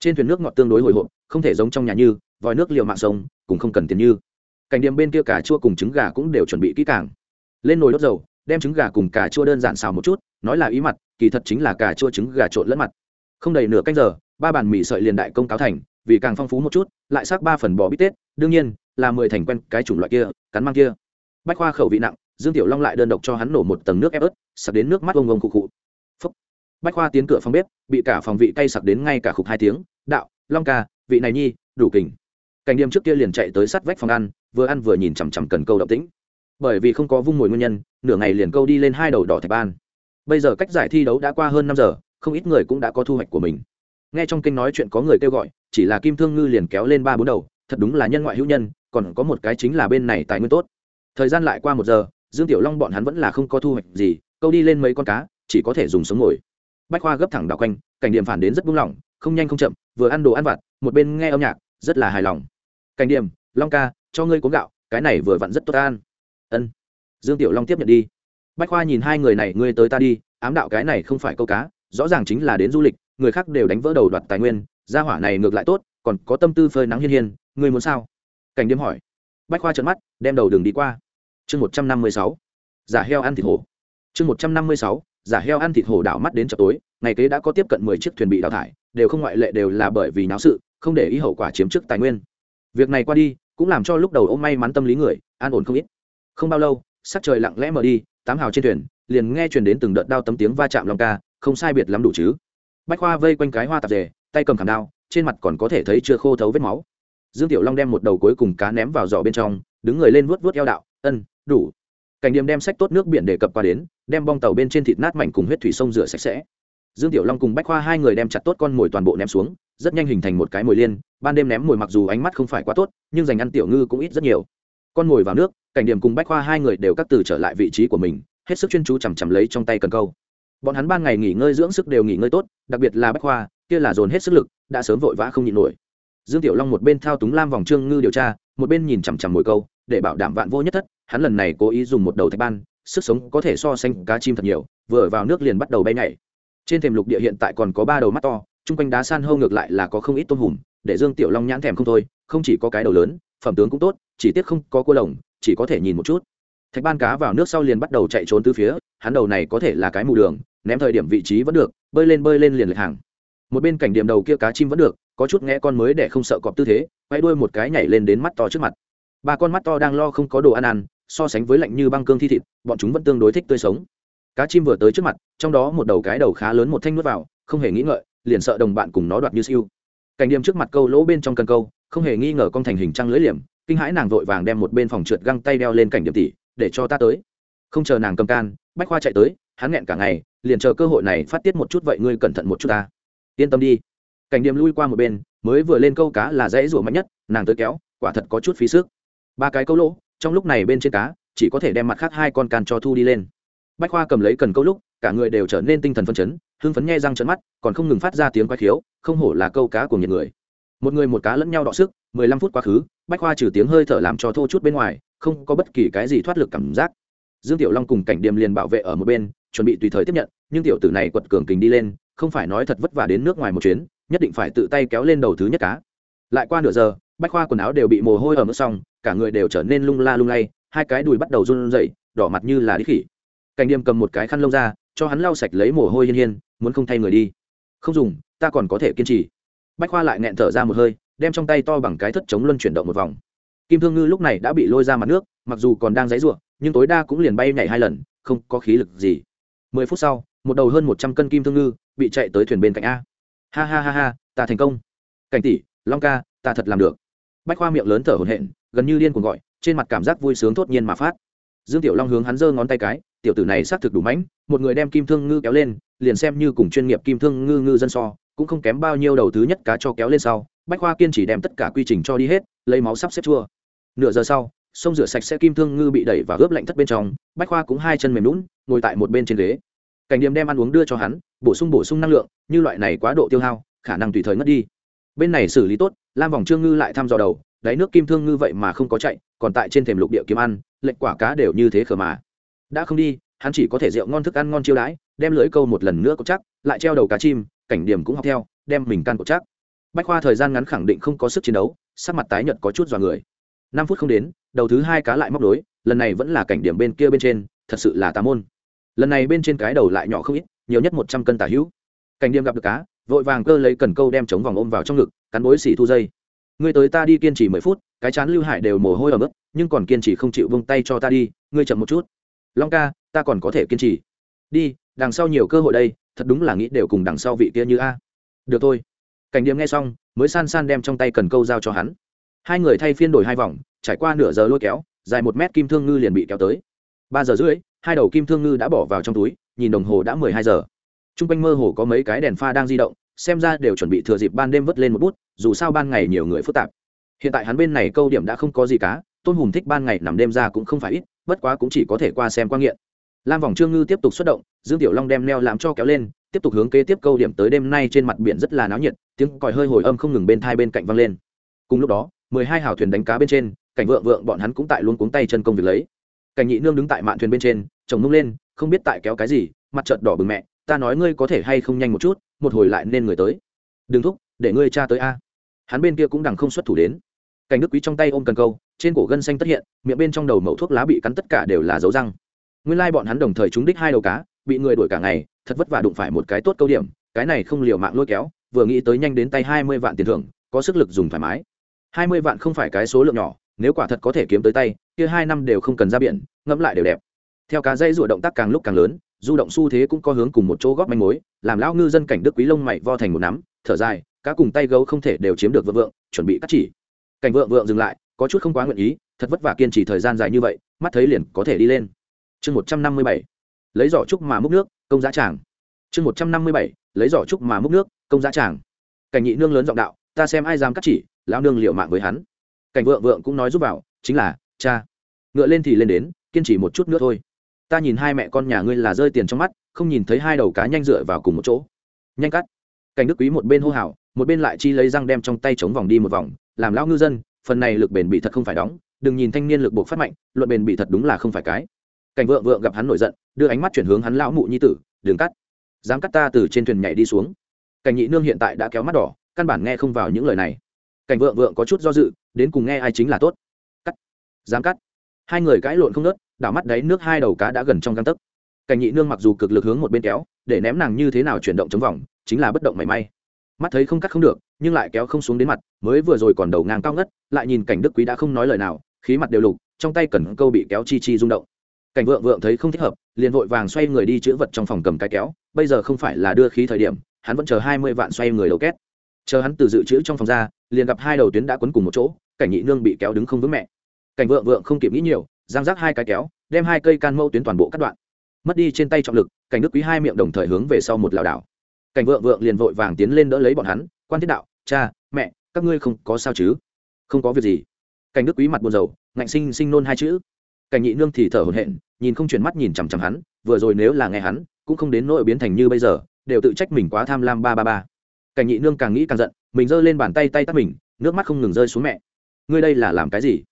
Trên thuyền nước ngọt tương đối hồi hộp, không thể giống trong nhà như, vòi nước liều mạng sông, cũng không cần tiền như. Cảnh điểm bên kia cà chua cùng trứng gà cũng đều chuẩn bị kỹ càng. Lên nồi đốt dầu đem trứng gà cùng cà chua đơn giản xào một chút, nói là ý mặt, kỳ thật chính là cà chua trứng gà trộn lẫn mặt. Không đầy nửa canh giờ, ba bàn mì sợi liền đại công cáo thành, vì càng phong phú một chút, lại xác ba phần bò bít tết, đương nhiên, là mười thành quen cái chủng loại kia, cắn mang kia. Bách khoa khẩu vị nặng, dương tiểu long lại đơn độc cho hắn nổ một tầng nước ép ớt, sặc đến nước mắt ông ông cụ khụ. Phúc. Bách khoa tiến cửa phòng bếp, bị cả phòng vị cay sặc đến ngay cả khục hai tiếng, đạo, long ca, vị này nhi, đủ kình. Cảnh điềm trước kia liền chạy tới sát vách phòng ăn, vừa ăn vừa nhìn chằm chằm cần câu động tĩnh bởi vì không có vung mồi nguyên nhân, nửa ngày liền câu đi lên hai đầu đỏ thạch ban. Bây giờ cách giải thi đấu đã qua hơn năm giờ, không ít người cũng đã có thu hoạch của mình. Nghe trong kênh nói chuyện có người kêu gọi, chỉ là kim thương ngư liền kéo lên ba bốn đầu, thật đúng là nhân ngoại hữu nhân, còn có một cái chính là bên này tài nguyên tốt. Thời gian lại qua một giờ, dương tiểu long bọn hắn vẫn là không có thu hoạch gì, câu đi lên mấy con cá, chỉ có thể dùng sống ngồi. Bách khoa gấp thẳng đảo quanh, cảnh điểm phản đến rất buông lỏng, không nhanh không chậm, vừa ăn đồ ăn vặt, một bên nghe âm nhạc, rất là hài lòng. Cảnh điểm, long ca, cho ngươi cố gạo, cái này vừa vặn rất tốt ăn ân. Dương tiểu long tiếp nhận đi. Bách khoa nhìn hai người này, ngươi tới ta đi, ám đạo cái này không phải câu cá, rõ ràng chính là đến du lịch, người khác đều đánh vỡ đầu đoạt tài nguyên, gia hỏa này ngược lại tốt, còn có tâm tư phơi nắng hiên hiên, ngươi muốn sao? Cảnh điếm hỏi. Bách khoa trợn mắt, đem đầu đường đi qua. Chương một trăm năm mươi sáu, giả heo ăn thịt hổ. Chương một trăm năm mươi sáu, giả heo ăn thịt hổ đảo mắt đến chợ tối, ngày kế đã có tiếp cận mười chiếc thuyền bị đào thải, đều không ngoại lệ đều là bởi vì náo sự, không để ý hậu quả chiếm chức tài nguyên. Việc này qua đi, cũng làm cho lúc đầu ông may mắn tâm lý người, an ổn không ít không bao lâu, sắc trời lặng lẽ mở đi, tám hào trên thuyền, liền nghe truyền đến từng đợt đao tấm tiếng va chạm lòng ca, không sai biệt lắm đủ chứ. Bách khoa vây quanh cái hoa tạp dề, tay cầm khảm đao, trên mặt còn có thể thấy chưa khô thấu vết máu. Dương tiểu long đem một đầu cuối cùng cá ném vào giỏ bên trong, đứng người lên vuốt vuốt eo đạo, ân, đủ. Cảnh điểm đem sách tốt nước biển để cập qua đến, đem bong tàu bên trên thịt nát mảnh cùng huyết thủy sông rửa sạch sẽ. Dương tiểu long cùng bách khoa hai người đem chặt tốt con mồi toàn bộ ném xuống, rất nhanh hình thành một cái mồi liên, ban đêm ném mồi mặc dù ánh mắt không phải quá tốt, nhưng dành ăn tiểu ngư cũng ít rất nhiều con ngồi vào nước, cảnh điểm cùng bách khoa hai người đều cắt từ trở lại vị trí của mình, hết sức chuyên chú chằm chằm lấy trong tay cần câu. Bọn hắn ban ngày nghỉ ngơi dưỡng sức đều nghỉ ngơi tốt, đặc biệt là bách khoa, kia là dồn hết sức lực, đã sớm vội vã không nhịn nổi. Dương tiểu long một bên thao túng lam vòng trương ngư điều tra, một bên nhìn chằm chằm mồi câu, để bảo đảm vạn vô nhất thất, hắn lần này cố ý dùng một đầu thạch ban, sức sống có thể so sánh cá chim thật nhiều, vừa vào nước liền bắt đầu bay nhảy. Trên thềm lục địa hiện tại còn có ba đầu mắt to, chung quanh đá san hô ngược lại là có không ít tôm hùm, để dương tiểu long nhãn thèm không thôi, không chỉ có cái đầu lớn, phẩm tướng cũng tốt chỉ tiếc không có cua lồng, chỉ có thể nhìn một chút. Thạch ban cá vào nước sau liền bắt đầu chạy trốn từ phía, hắn đầu này có thể là cái mù đường, ném thời điểm vị trí vẫn được, bơi lên bơi lên liền lệch hàng. Một bên cảnh điểm đầu kia cá chim vẫn được, có chút nghe con mới để không sợ cọp tư thế, quay đuôi một cái nhảy lên đến mắt to trước mặt. Ba con mắt to đang lo không có đồ ăn ăn, so sánh với lạnh như băng cương thi thịt, bọn chúng vẫn tương đối thích tươi sống. Cá chim vừa tới trước mặt, trong đó một đầu cái đầu khá lớn một thanh nuốt vào, không hề nghĩ ngợi, liền sợ đồng bạn cùng nó đoạt như siêu. Cảnh điểm trước mặt câu lỗ bên trong cần câu, không hề nghi ngờ con thành hình trăng lưỡi liềm kinh hãi nàng vội vàng đem một bên phòng trượt găng tay đeo lên cảnh điểm tỷ để cho ta tới. Không chờ nàng cầm can, bách khoa chạy tới, hắn nghẹn cả ngày, liền chờ cơ hội này phát tiết một chút vậy ngươi cẩn thận một chút ta. Yên tâm đi. Cảnh điểm lui qua một bên, mới vừa lên câu cá là dãy rủa mạnh nhất, nàng tới kéo, quả thật có chút phí sức. Ba cái câu lỗ, trong lúc này bên trên cá, chỉ có thể đem mặt khác hai con can cho thu đi lên. Bách khoa cầm lấy cần câu lúc, cả người đều trở nên tinh thần phân chấn, hưng phấn nghe răng trận mắt, còn không ngừng phát ra tiếng quái khiếu, không hổ là câu cá của nhiệt người một người một cá lẫn nhau đọ sức, mười lăm phút quá khứ, bách khoa trừ tiếng hơi thở làm cho thô chút bên ngoài, không có bất kỳ cái gì thoát lực cảm giác. Dương tiểu long cùng cảnh điềm liền bảo vệ ở một bên, chuẩn bị tùy thời tiếp nhận, nhưng tiểu tử này quật cường kình đi lên, không phải nói thật vất vả đến nước ngoài một chuyến, nhất định phải tự tay kéo lên đầu thứ nhất cá. Lại qua nửa giờ, bách khoa quần áo đều bị mồ hôi ở mức xong, cả người đều trở nên lung la lung lay, hai cái đùi bắt đầu run rẩy, đỏ mặt như là đi khỉ. Cảnh điềm cầm một cái khăn lông ra, cho hắn lau sạch lấy mồ hôi hiên hiên, muốn không thay người đi. Không dùng, ta còn có thể kiên trì bách khoa lại nghẹn thở ra một hơi, đem trong tay to bằng cái thất chống luân chuyển động một vòng. Kim thương ngư lúc này đã bị lôi ra mặt nước, mặc dù còn đang dãy ruộng nhưng tối đa cũng liền bay nhảy hai lần, không có khí lực gì. Mười phút sau, một đầu hơn một trăm cân kim thương ngư bị chạy tới thuyền bên cạnh a. Ha ha ha ha, ta thành công. Cảnh tỷ, long ca, ta thật làm được. Bách khoa miệng lớn thở hổn hển, gần như điên cuồng gọi, trên mặt cảm giác vui sướng thốt nhiên mà phát. Dương tiểu long hướng hắn giơ ngón tay cái, tiểu tử này xác thực đủ mãnh, một người đem kim thương ngư kéo lên, liền xem như cùng chuyên nghiệp kim thương ngư ngư dân so cũng không kém bao nhiêu đầu thứ nhất cá cho kéo lên sau, bách khoa kiên chỉ đem tất cả quy trình cho đi hết, lấy máu sắp xếp chua. Nửa giờ sau, sông rửa sạch sẽ kim thương ngư bị đẩy và ướp lạnh thất bên trong, bách khoa cũng hai chân mềm lún ngồi tại một bên trên ghế. Cảnh điểm đem ăn uống đưa cho hắn, bổ sung bổ sung năng lượng, như loại này quá độ tiêu hao, khả năng tùy thời ngất đi. Bên này xử lý tốt, lam vòng trương ngư lại thăm dò đầu, đáy nước kim thương ngư vậy mà không có chạy, còn tại trên thềm lục địa kiếm ăn, lệnh quả cá đều như thế khờ mà. Đã không đi hắn chỉ có thể rượu ngon thức ăn ngon chiêu đãi, đem lưỡi câu một lần nữa cột chắc, lại treo đầu cá chim, cảnh điểm cũng học theo, đem mình can cột chắc. Bách khoa thời gian ngắn khẳng định không có sức chiến đấu, sắc mặt tái nhợt có chút dọa người. Năm phút không đến, đầu thứ hai cá lại móc đối lần này vẫn là cảnh điểm bên kia bên trên, thật sự là tà môn. Lần này bên trên cái đầu lại nhỏ không ít, nhiều nhất một trăm cân tả hữu. Cảnh điểm gặp được cá, vội vàng cơ lấy cần câu đem chống vòng ôm vào trong ngực, cắn bối xỉ thu dây. Ngươi tới ta đi kiên trì mười phút, cái chán lưu hải đều mồ hôi ở mức nhưng còn kiên trì không chịu vung tay cho ta đi, ngươi chậm một chút. Long ca ta còn có thể kiên trì. Đi, đằng sau nhiều cơ hội đây, thật đúng là nghĩ đều cùng đằng sau vị kia như a. Được thôi. Cảnh điểm nghe xong, mới san san đem trong tay cần câu giao cho hắn. Hai người thay phiên đổi hai vòng, trải qua nửa giờ lôi kéo, dài một mét kim thương ngư liền bị kéo tới. Ba giờ rưỡi, hai đầu kim thương ngư đã bỏ vào trong túi, nhìn đồng hồ đã mười hai giờ. T r u n g quanh mơ hồ có mấy cái đèn pha đang di động, xem ra đều chuẩn bị thừa dịp ban đêm vớt lên một bút, dù sao ban ngày nhiều người phức tạp. Hiện tại hắn bên này câu điểm đã không có gì cá tôn hùng thích ban ngày nằm đêm ra cũng không phải ít, bất quá cũng chỉ có thể qua xem quan nghiện lam vòng trương ngư tiếp tục xuất động, dương tiểu long đem neo làm cho kéo lên, tiếp tục hướng kế tiếp câu điểm tới đêm nay trên mặt biển rất là náo nhiệt, tiếng còi hơi hồi âm không ngừng bên thai bên cạnh văng lên. Cùng lúc đó, mười hai hào thuyền đánh cá bên trên, cảnh vượng vượng bọn hắn cũng tại luôn cuống tay chân công việc lấy. Cảnh nhị nương đứng tại mạn thuyền bên trên, chồng nung lên, không biết tại kéo cái gì, mặt trợt đỏ bừng mẹ, ta nói ngươi có thể hay không nhanh một chút, một hồi lại nên người tới. Đừng thúc, để ngươi cha tới a. Hắn bên kia cũng đằng không xuất thủ đến. Cảnh đức quý trong tay ôm cần câu, trên cổ gân xanh tất hiện, miệng bên trong đầu mẫu thuốc lá bị cắn tất cả đều là dấu răng nguyên lai bọn hắn đồng thời trúng đích hai đầu cá, bị người đuổi cả ngày, thật vất vả đụng phải một cái tốt câu điểm, cái này không liều mạng lôi kéo, vừa nghĩ tới nhanh đến tay hai mươi vạn tiền thưởng, có sức lực dùng thoải mái. hai mươi vạn không phải cái số lượng nhỏ, nếu quả thật có thể kiếm tới tay, kia hai năm đều không cần ra biển, ngẫm lại đều đẹp. Theo cá dây rụa động tác càng lúc càng lớn, du động xu thế cũng có hướng cùng một chỗ góp manh mối, làm lão ngư dân cảnh đức quý lông mày vo thành một nắm, thở dài, cá cùng tay gấu không thể đều chiếm được vợ vượng, chuẩn bị cắt chỉ. Cảnh vợ vượng dừng lại, có chút không quá nguyện ý, thật vất vả kiên trì thời gian dài như vậy, mắt thấy liền có thể đi lên chương một trăm năm mươi bảy, lấy giỏ trúc mà múc nước, công giá tràng. Chương một trăm năm mươi bảy, lấy giỏ trúc mà múc nước, công giá tràng. Cảnh nhị nương lớn giọng đạo, ta xem ai dám cắt chỉ, lão nương liệu mạng với hắn. Cảnh vượng vượng cũng nói giúp vào, chính là, cha. Ngựa lên thì lên đến, kiên trì một chút nữa thôi. Ta nhìn hai mẹ con nhà ngươi là rơi tiền trong mắt, không nhìn thấy hai đầu cá nhanh dựa vào cùng một chỗ. Nhanh cắt. Cảnh đức quý một bên hô hào, một bên lại chi lấy răng đem trong tay chống vòng đi một vòng, làm lão ngư dân, phần này lực bền bị thật không phải đóng, đừng nhìn thanh niên lực buộc phát mạnh, luận bền bị thật đúng là không phải cái cảnh vượng vượng gặp hắn nổi giận, đưa ánh mắt chuyển hướng hắn lão mụ nhi tử, đường cắt, dám cắt ta từ trên thuyền nhảy đi xuống. Cảnh nhị nương hiện tại đã kéo mắt đỏ, căn bản nghe không vào những lời này. Cảnh vượng vượng có chút do dự, đến cùng nghe ai chính là tốt. Cắt, dám cắt. Hai người cãi lộn không nớt đảo mắt đáy nước hai đầu cá đã gần trong găng tấc. Cảnh nhị nương mặc dù cực lực hướng một bên kéo, để ném nàng như thế nào chuyển động chống vòng, chính là bất động mảy may. Mắt thấy không cắt không được, nhưng lại kéo không xuống đến mặt, mới vừa rồi còn đầu ngang cao ngất, lại nhìn cảnh đức quý đã không nói lời nào, khí mặt đều lục, trong tay cần câu bị kéo chi chi rung động cảnh vượng vượng thấy không thích hợp, liền vội vàng xoay người đi chữ vật trong phòng cầm cái kéo. Bây giờ không phải là đưa khí thời điểm, hắn vẫn chờ hai mươi vạn xoay người đầu két. Chờ hắn từ dự trữ trong phòng ra, liền gặp hai đầu tuyến đã quấn cùng một chỗ, cảnh nhị nương bị kéo đứng không vững mẹ. Cảnh vượng vượng không kịp nghĩ nhiều, giang rác hai cái kéo, đem hai cây can mâu tuyến toàn bộ cắt đoạn. Mất đi trên tay trọng lực, cảnh đức quý hai miệng đồng thời hướng về sau một lảo đảo. Cảnh vượng vượng liền vội vàng tiến lên đỡ lấy bọn hắn, quan thiết đạo, cha, mẹ, các ngươi không có sao chứ? Không có việc gì. Cảnh đức quý mặt buồn rầu, ngạnh sinh sinh nôn hai chữ cảnh nhị nương thì thở hổn hển, nhìn không chuyển mắt nhìn chằm chằm hắn, vừa rồi nếu là nghe hắn, cũng không đến nỗi biến thành như bây giờ, đều tự trách mình quá tham lam ba ba ba. Cảnh nhị nương càng nghĩ càng giận, mình giơ lên bàn tay tay tắt mình, nước mắt không ngừng rơi xuống mẹ. Ngươi đây là làm cái gì?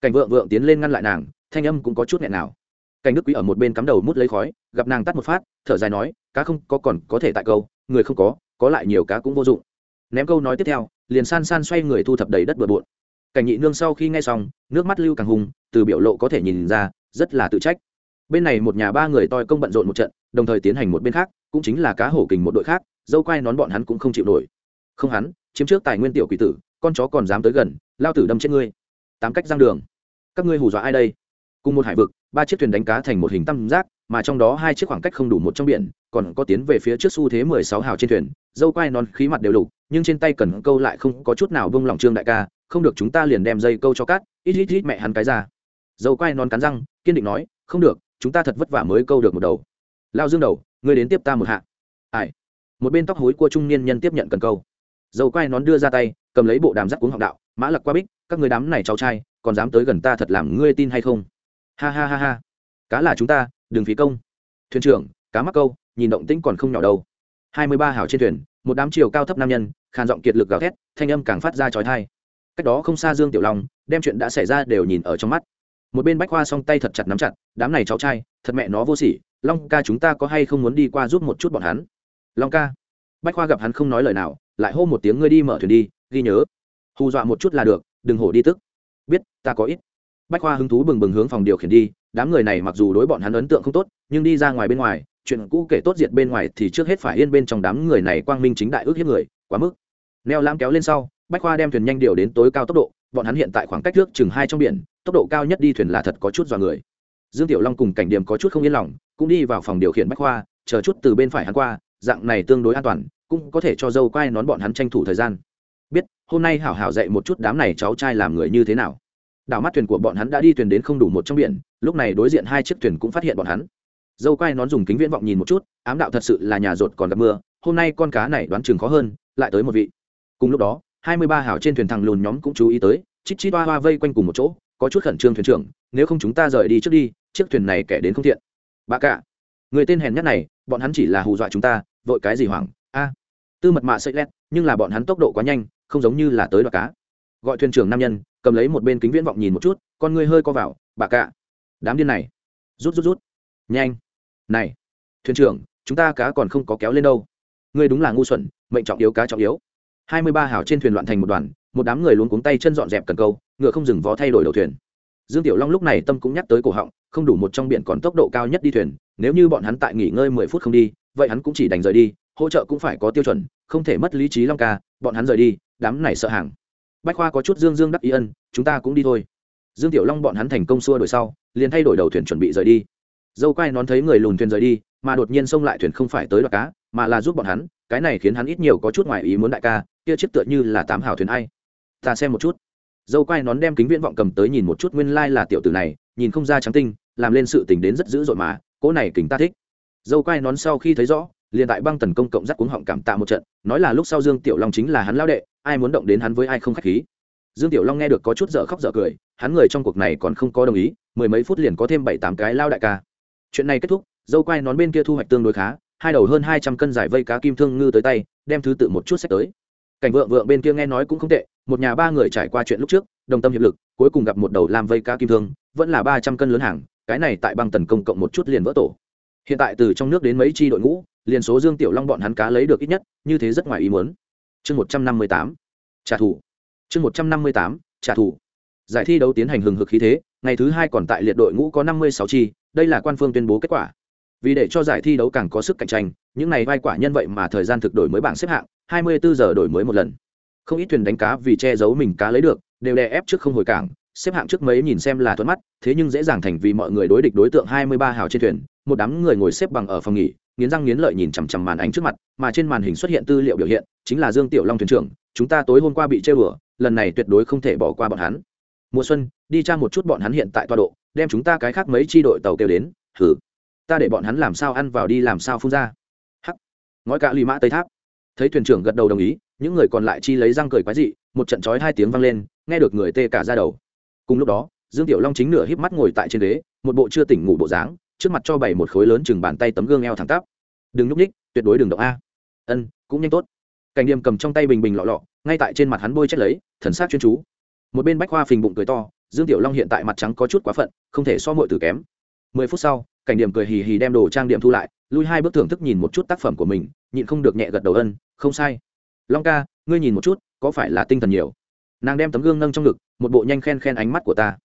Cảnh vượng vượng tiến lên ngăn lại nàng, thanh âm cũng có chút nghẹn nào. Cảnh đức quý ở một bên cắm đầu mút lấy khói, gặp nàng tắt một phát, thở dài nói, cá không có còn có thể tại câu, người không có có lại nhiều cá cũng vô dụng. Ném câu nói tiếp theo, liền san san xoay người thu thập đầy đất bừa bộn cảnh nhị nương sau khi nghe xong, nước mắt lưu càng hùng, từ biểu lộ có thể nhìn ra, rất là tự trách. Bên này một nhà ba người toi công bận rộn một trận, đồng thời tiến hành một bên khác, cũng chính là cá hổ kình một đội khác, dâu quai nón bọn hắn cũng không chịu nổi. Không hắn, chiếm trước tài nguyên tiểu quỷ tử, con chó còn dám tới gần, lao tử đâm chết ngươi. Tám cách giang đường. Các ngươi hù dọa ai đây? Cùng một hải vực, ba chiếc thuyền đánh cá thành một hình tam giác, mà trong đó hai chiếc khoảng cách không đủ một trong biển, còn có tiến về phía trước xu thế mười sáu hào trên thuyền, dâu quai non khí mặt đều lục nhưng trên tay cần câu lại không có chút nào bông lòng trương đại ca không được chúng ta liền đem dây câu cho cát ít ít ít mẹ hắn cái ra. Dâu quai non cắn răng, kiên định nói, không được, chúng ta thật vất vả mới câu được một đầu. Lao dương đầu, ngươi đến tiếp ta một hạ. Ai? Một bên tóc hối của trung niên nhân tiếp nhận cần câu. Dâu quai nón đưa ra tay, cầm lấy bộ đàm rắc cuống học đạo, mã lặc qua bích, các người đám này cháu trai, còn dám tới gần ta thật làm ngươi tin hay không? Ha ha ha ha. Cá là chúng ta, đừng phí công. Thuyền trưởng, cá mắc câu, nhìn động tĩnh còn không nhỏ đâu. Hai mươi ba hảo trên thuyền, một đám chiều cao thấp nam nhân, khàn giọng kiệt lực gào thét, thanh âm càng phát ra chói tai cách đó không xa dương tiểu long, đem chuyện đã xảy ra đều nhìn ở trong mắt. Một bên bách khoa song tay thật chặt nắm chặt, đám này cháu trai, thật mẹ nó vô sỉ, long ca chúng ta có hay không muốn đi qua giúp một chút bọn hắn? Long ca? Bách khoa gặp hắn không nói lời nào, lại hô một tiếng, ngươi đi mở thuyền đi, ghi nhớ. Hù dọa một chút là được, đừng hổ đi tức. Biết, ta có ít. Bách khoa hứng thú bừng bừng hướng phòng điều khiển đi, đám người này mặc dù đối bọn hắn ấn tượng không tốt, nhưng đi ra ngoài bên ngoài, chuyện cũ kể tốt diệt bên ngoài thì trước hết phải yên bên trong đám người này quang minh chính đại ước hiếp người, quá mức. Neo lam kéo lên sau bách khoa đem thuyền nhanh điều đến tối cao tốc độ, bọn hắn hiện tại khoảng cách trước chừng hai trong biển, tốc độ cao nhất đi thuyền là thật có chút dọa người. Dương tiểu long cùng cảnh điểm có chút không yên lòng, cũng đi vào phòng điều khiển bách khoa, chờ chút từ bên phải hắn qua, dạng này tương đối an toàn, cũng có thể cho dâu quai nón bọn hắn tranh thủ thời gian. Biết, hôm nay hảo hảo dạy một chút đám này cháu trai làm người như thế nào. Đảo mắt thuyền của bọn hắn đã đi thuyền đến không đủ một trong biển, lúc này đối diện hai chiếc thuyền cũng phát hiện bọn hắn. Dâu quai nón dùng kính viễn vọng nhìn một chút, ám đạo thật sự là nhà rột còn gặp mưa, hôm nay con cá này đoán chừng khó hơn, lại tới một vị. Cùng lúc đó hai mươi ba hảo trên thuyền thằng lùn nhóm cũng chú ý tới, chít chít hoa hoa vây quanh cùng một chỗ, có chút khẩn trương thuyền trưởng, nếu không chúng ta rời đi trước đi, chiếc thuyền này kẻ đến không thiện. Bà cả, người tên hèn nhất này, bọn hắn chỉ là hù dọa chúng ta, vội cái gì hoảng? A, tư mật mạ sợi lét, nhưng là bọn hắn tốc độ quá nhanh, không giống như là tới đoạt cá. Gọi thuyền trưởng nam nhân, cầm lấy một bên kính viễn vọng nhìn một chút, con ngươi hơi co vào, bà cả, đám điên này, rút rút rút, nhanh, này, thuyền trưởng, chúng ta cá còn không có kéo lên đâu. Ngươi đúng là ngu xuẩn, mệnh trọng yếu, cá trọng yếu hai mươi ba hào trên thuyền loạn thành một đoàn, một đám người luôn cuống tay chân dọn dẹp cần câu, ngựa không dừng vó thay đổi đầu thuyền. Dương tiểu long lúc này tâm cũng nhắc tới cổ họng, không đủ một trong biển còn tốc độ cao nhất đi thuyền, nếu như bọn hắn tại nghỉ ngơi mười phút không đi, vậy hắn cũng chỉ đành rời đi, hỗ trợ cũng phải có tiêu chuẩn, không thể mất lý trí long ca, bọn hắn rời đi, đám này sợ hàng. Bách khoa có chút dương dương đắc ý ân, chúng ta cũng đi thôi. Dương tiểu long bọn hắn thành công xua đổi sau, liền thay đổi đầu thuyền chuẩn bị rời đi. Dâu quai nón thấy người lùn thuyền rời đi mà đột nhiên xông lại thuyền không phải tới đoạt cá, mà là giúp bọn hắn, cái này khiến hắn ít nhiều có chút ngoài ý muốn đại ca, kia chiếc tựa như là tám hào thuyền ai. Ta xem một chút. Dâu quai nón đem kính viễn vọng cầm tới nhìn một chút nguyên lai là tiểu tử này, nhìn không ra trắng tinh, làm lên sự tình đến rất dữ dội mà, cỗ này kính ta thích. Dâu quai nón sau khi thấy rõ, liền tại băng tần công cộng dắt cuống họng cảm tạ một trận, nói là lúc sau dương tiểu long chính là hắn lao đệ, ai muốn động đến hắn với ai không khách khí. Dương tiểu long nghe được có chút dở khóc dở cười, hắn người trong cuộc này còn không có đồng ý, mười mấy phút liền có thêm bảy tám cái lao đại ca. Chuyện này kết thúc dâu quai nón bên kia thu hoạch tương đối khá, hai đầu hơn hai trăm cân giải vây cá kim thương ngư tới tay, đem thứ tự một chút sách tới. Cảnh vượng vượng bên kia nghe nói cũng không tệ, một nhà ba người trải qua chuyện lúc trước, đồng tâm hiệp lực, cuối cùng gặp một đầu làm vây cá kim thương, vẫn là ba trăm cân lớn hàng, cái này tại băng tần công cộng một chút liền vỡ tổ. Hiện tại từ trong nước đến mấy chi đội ngũ, liền số dương tiểu long bọn hắn cá lấy được ít nhất, như thế rất ngoài ý muốn. Chương một trăm năm mươi tám, trả thù. Chương một trăm năm mươi tám, trả thù. Giải thi đấu tiến hành hừng hực khí thế, ngày thứ hai còn tại liệt đội ngũ có năm mươi sáu chi, đây là quan phương tuyên bố kết quả vì để cho giải thi đấu càng có sức cạnh tranh, những này vai quả nhân vậy mà thời gian thực đổi mới bảng xếp hạng 24 giờ đổi mới một lần. Không ít thuyền đánh cá vì che giấu mình cá lấy được, đều đè ép trước không hồi cảng, xếp hạng trước mấy nhìn xem là thuận mắt, thế nhưng dễ dàng thành vì mọi người đối địch đối tượng 23 hào trên thuyền, một đám người ngồi xếp bằng ở phòng nghỉ, nghiến răng nghiến lợi nhìn chằm chằm màn ảnh trước mặt, mà trên màn hình xuất hiện tư liệu biểu hiện, chính là dương tiểu long thuyền trưởng, chúng ta tối hôm qua bị chơi bừa lần này tuyệt đối không thể bỏ qua bọn hắn. Mùa xuân, đi tra một chút bọn hắn hiện tại tọa độ, đem chúng ta cái khác mấy chi đội tàu kêu đến thử ta để bọn hắn làm sao ăn vào đi làm sao phun ra. Hắc. Ngói cả lì mã tây tháp. Thấy thuyền trưởng gật đầu đồng ý, những người còn lại chi lấy răng cười quái dị, một trận chói hai tiếng vang lên, nghe được người tê cả ra đầu. Cùng lúc đó, dương tiểu long chính nửa híp mắt ngồi tại trên ghế, một bộ chưa tỉnh ngủ bộ dáng, trước mặt cho bày một khối lớn chừng bàn tay tấm gương eo thẳng tắp. Đừng nhúc ních, tuyệt đối đừng động a. Ân, cũng nhanh tốt. Cảnh điềm cầm trong tay bình bình lọ lọ, ngay tại trên mặt hắn bôi chết lấy, thần sát chuyên chú. Một bên bách hoa phình bụng cười to, dương tiểu long hiện tại mặt trắng có chút quá phận, không thể so mọi từ kém. Mười phút sau cảnh điểm cười hì hì đem đồ trang điểm thu lại, lui hai bước thưởng thức nhìn một chút tác phẩm của mình, nhịn không được nhẹ gật đầu ân, không sai. Long ca, ngươi nhìn một chút, có phải là tinh thần nhiều? Nàng đem tấm gương nâng trong ngực, một bộ nhanh khen khen ánh mắt của ta.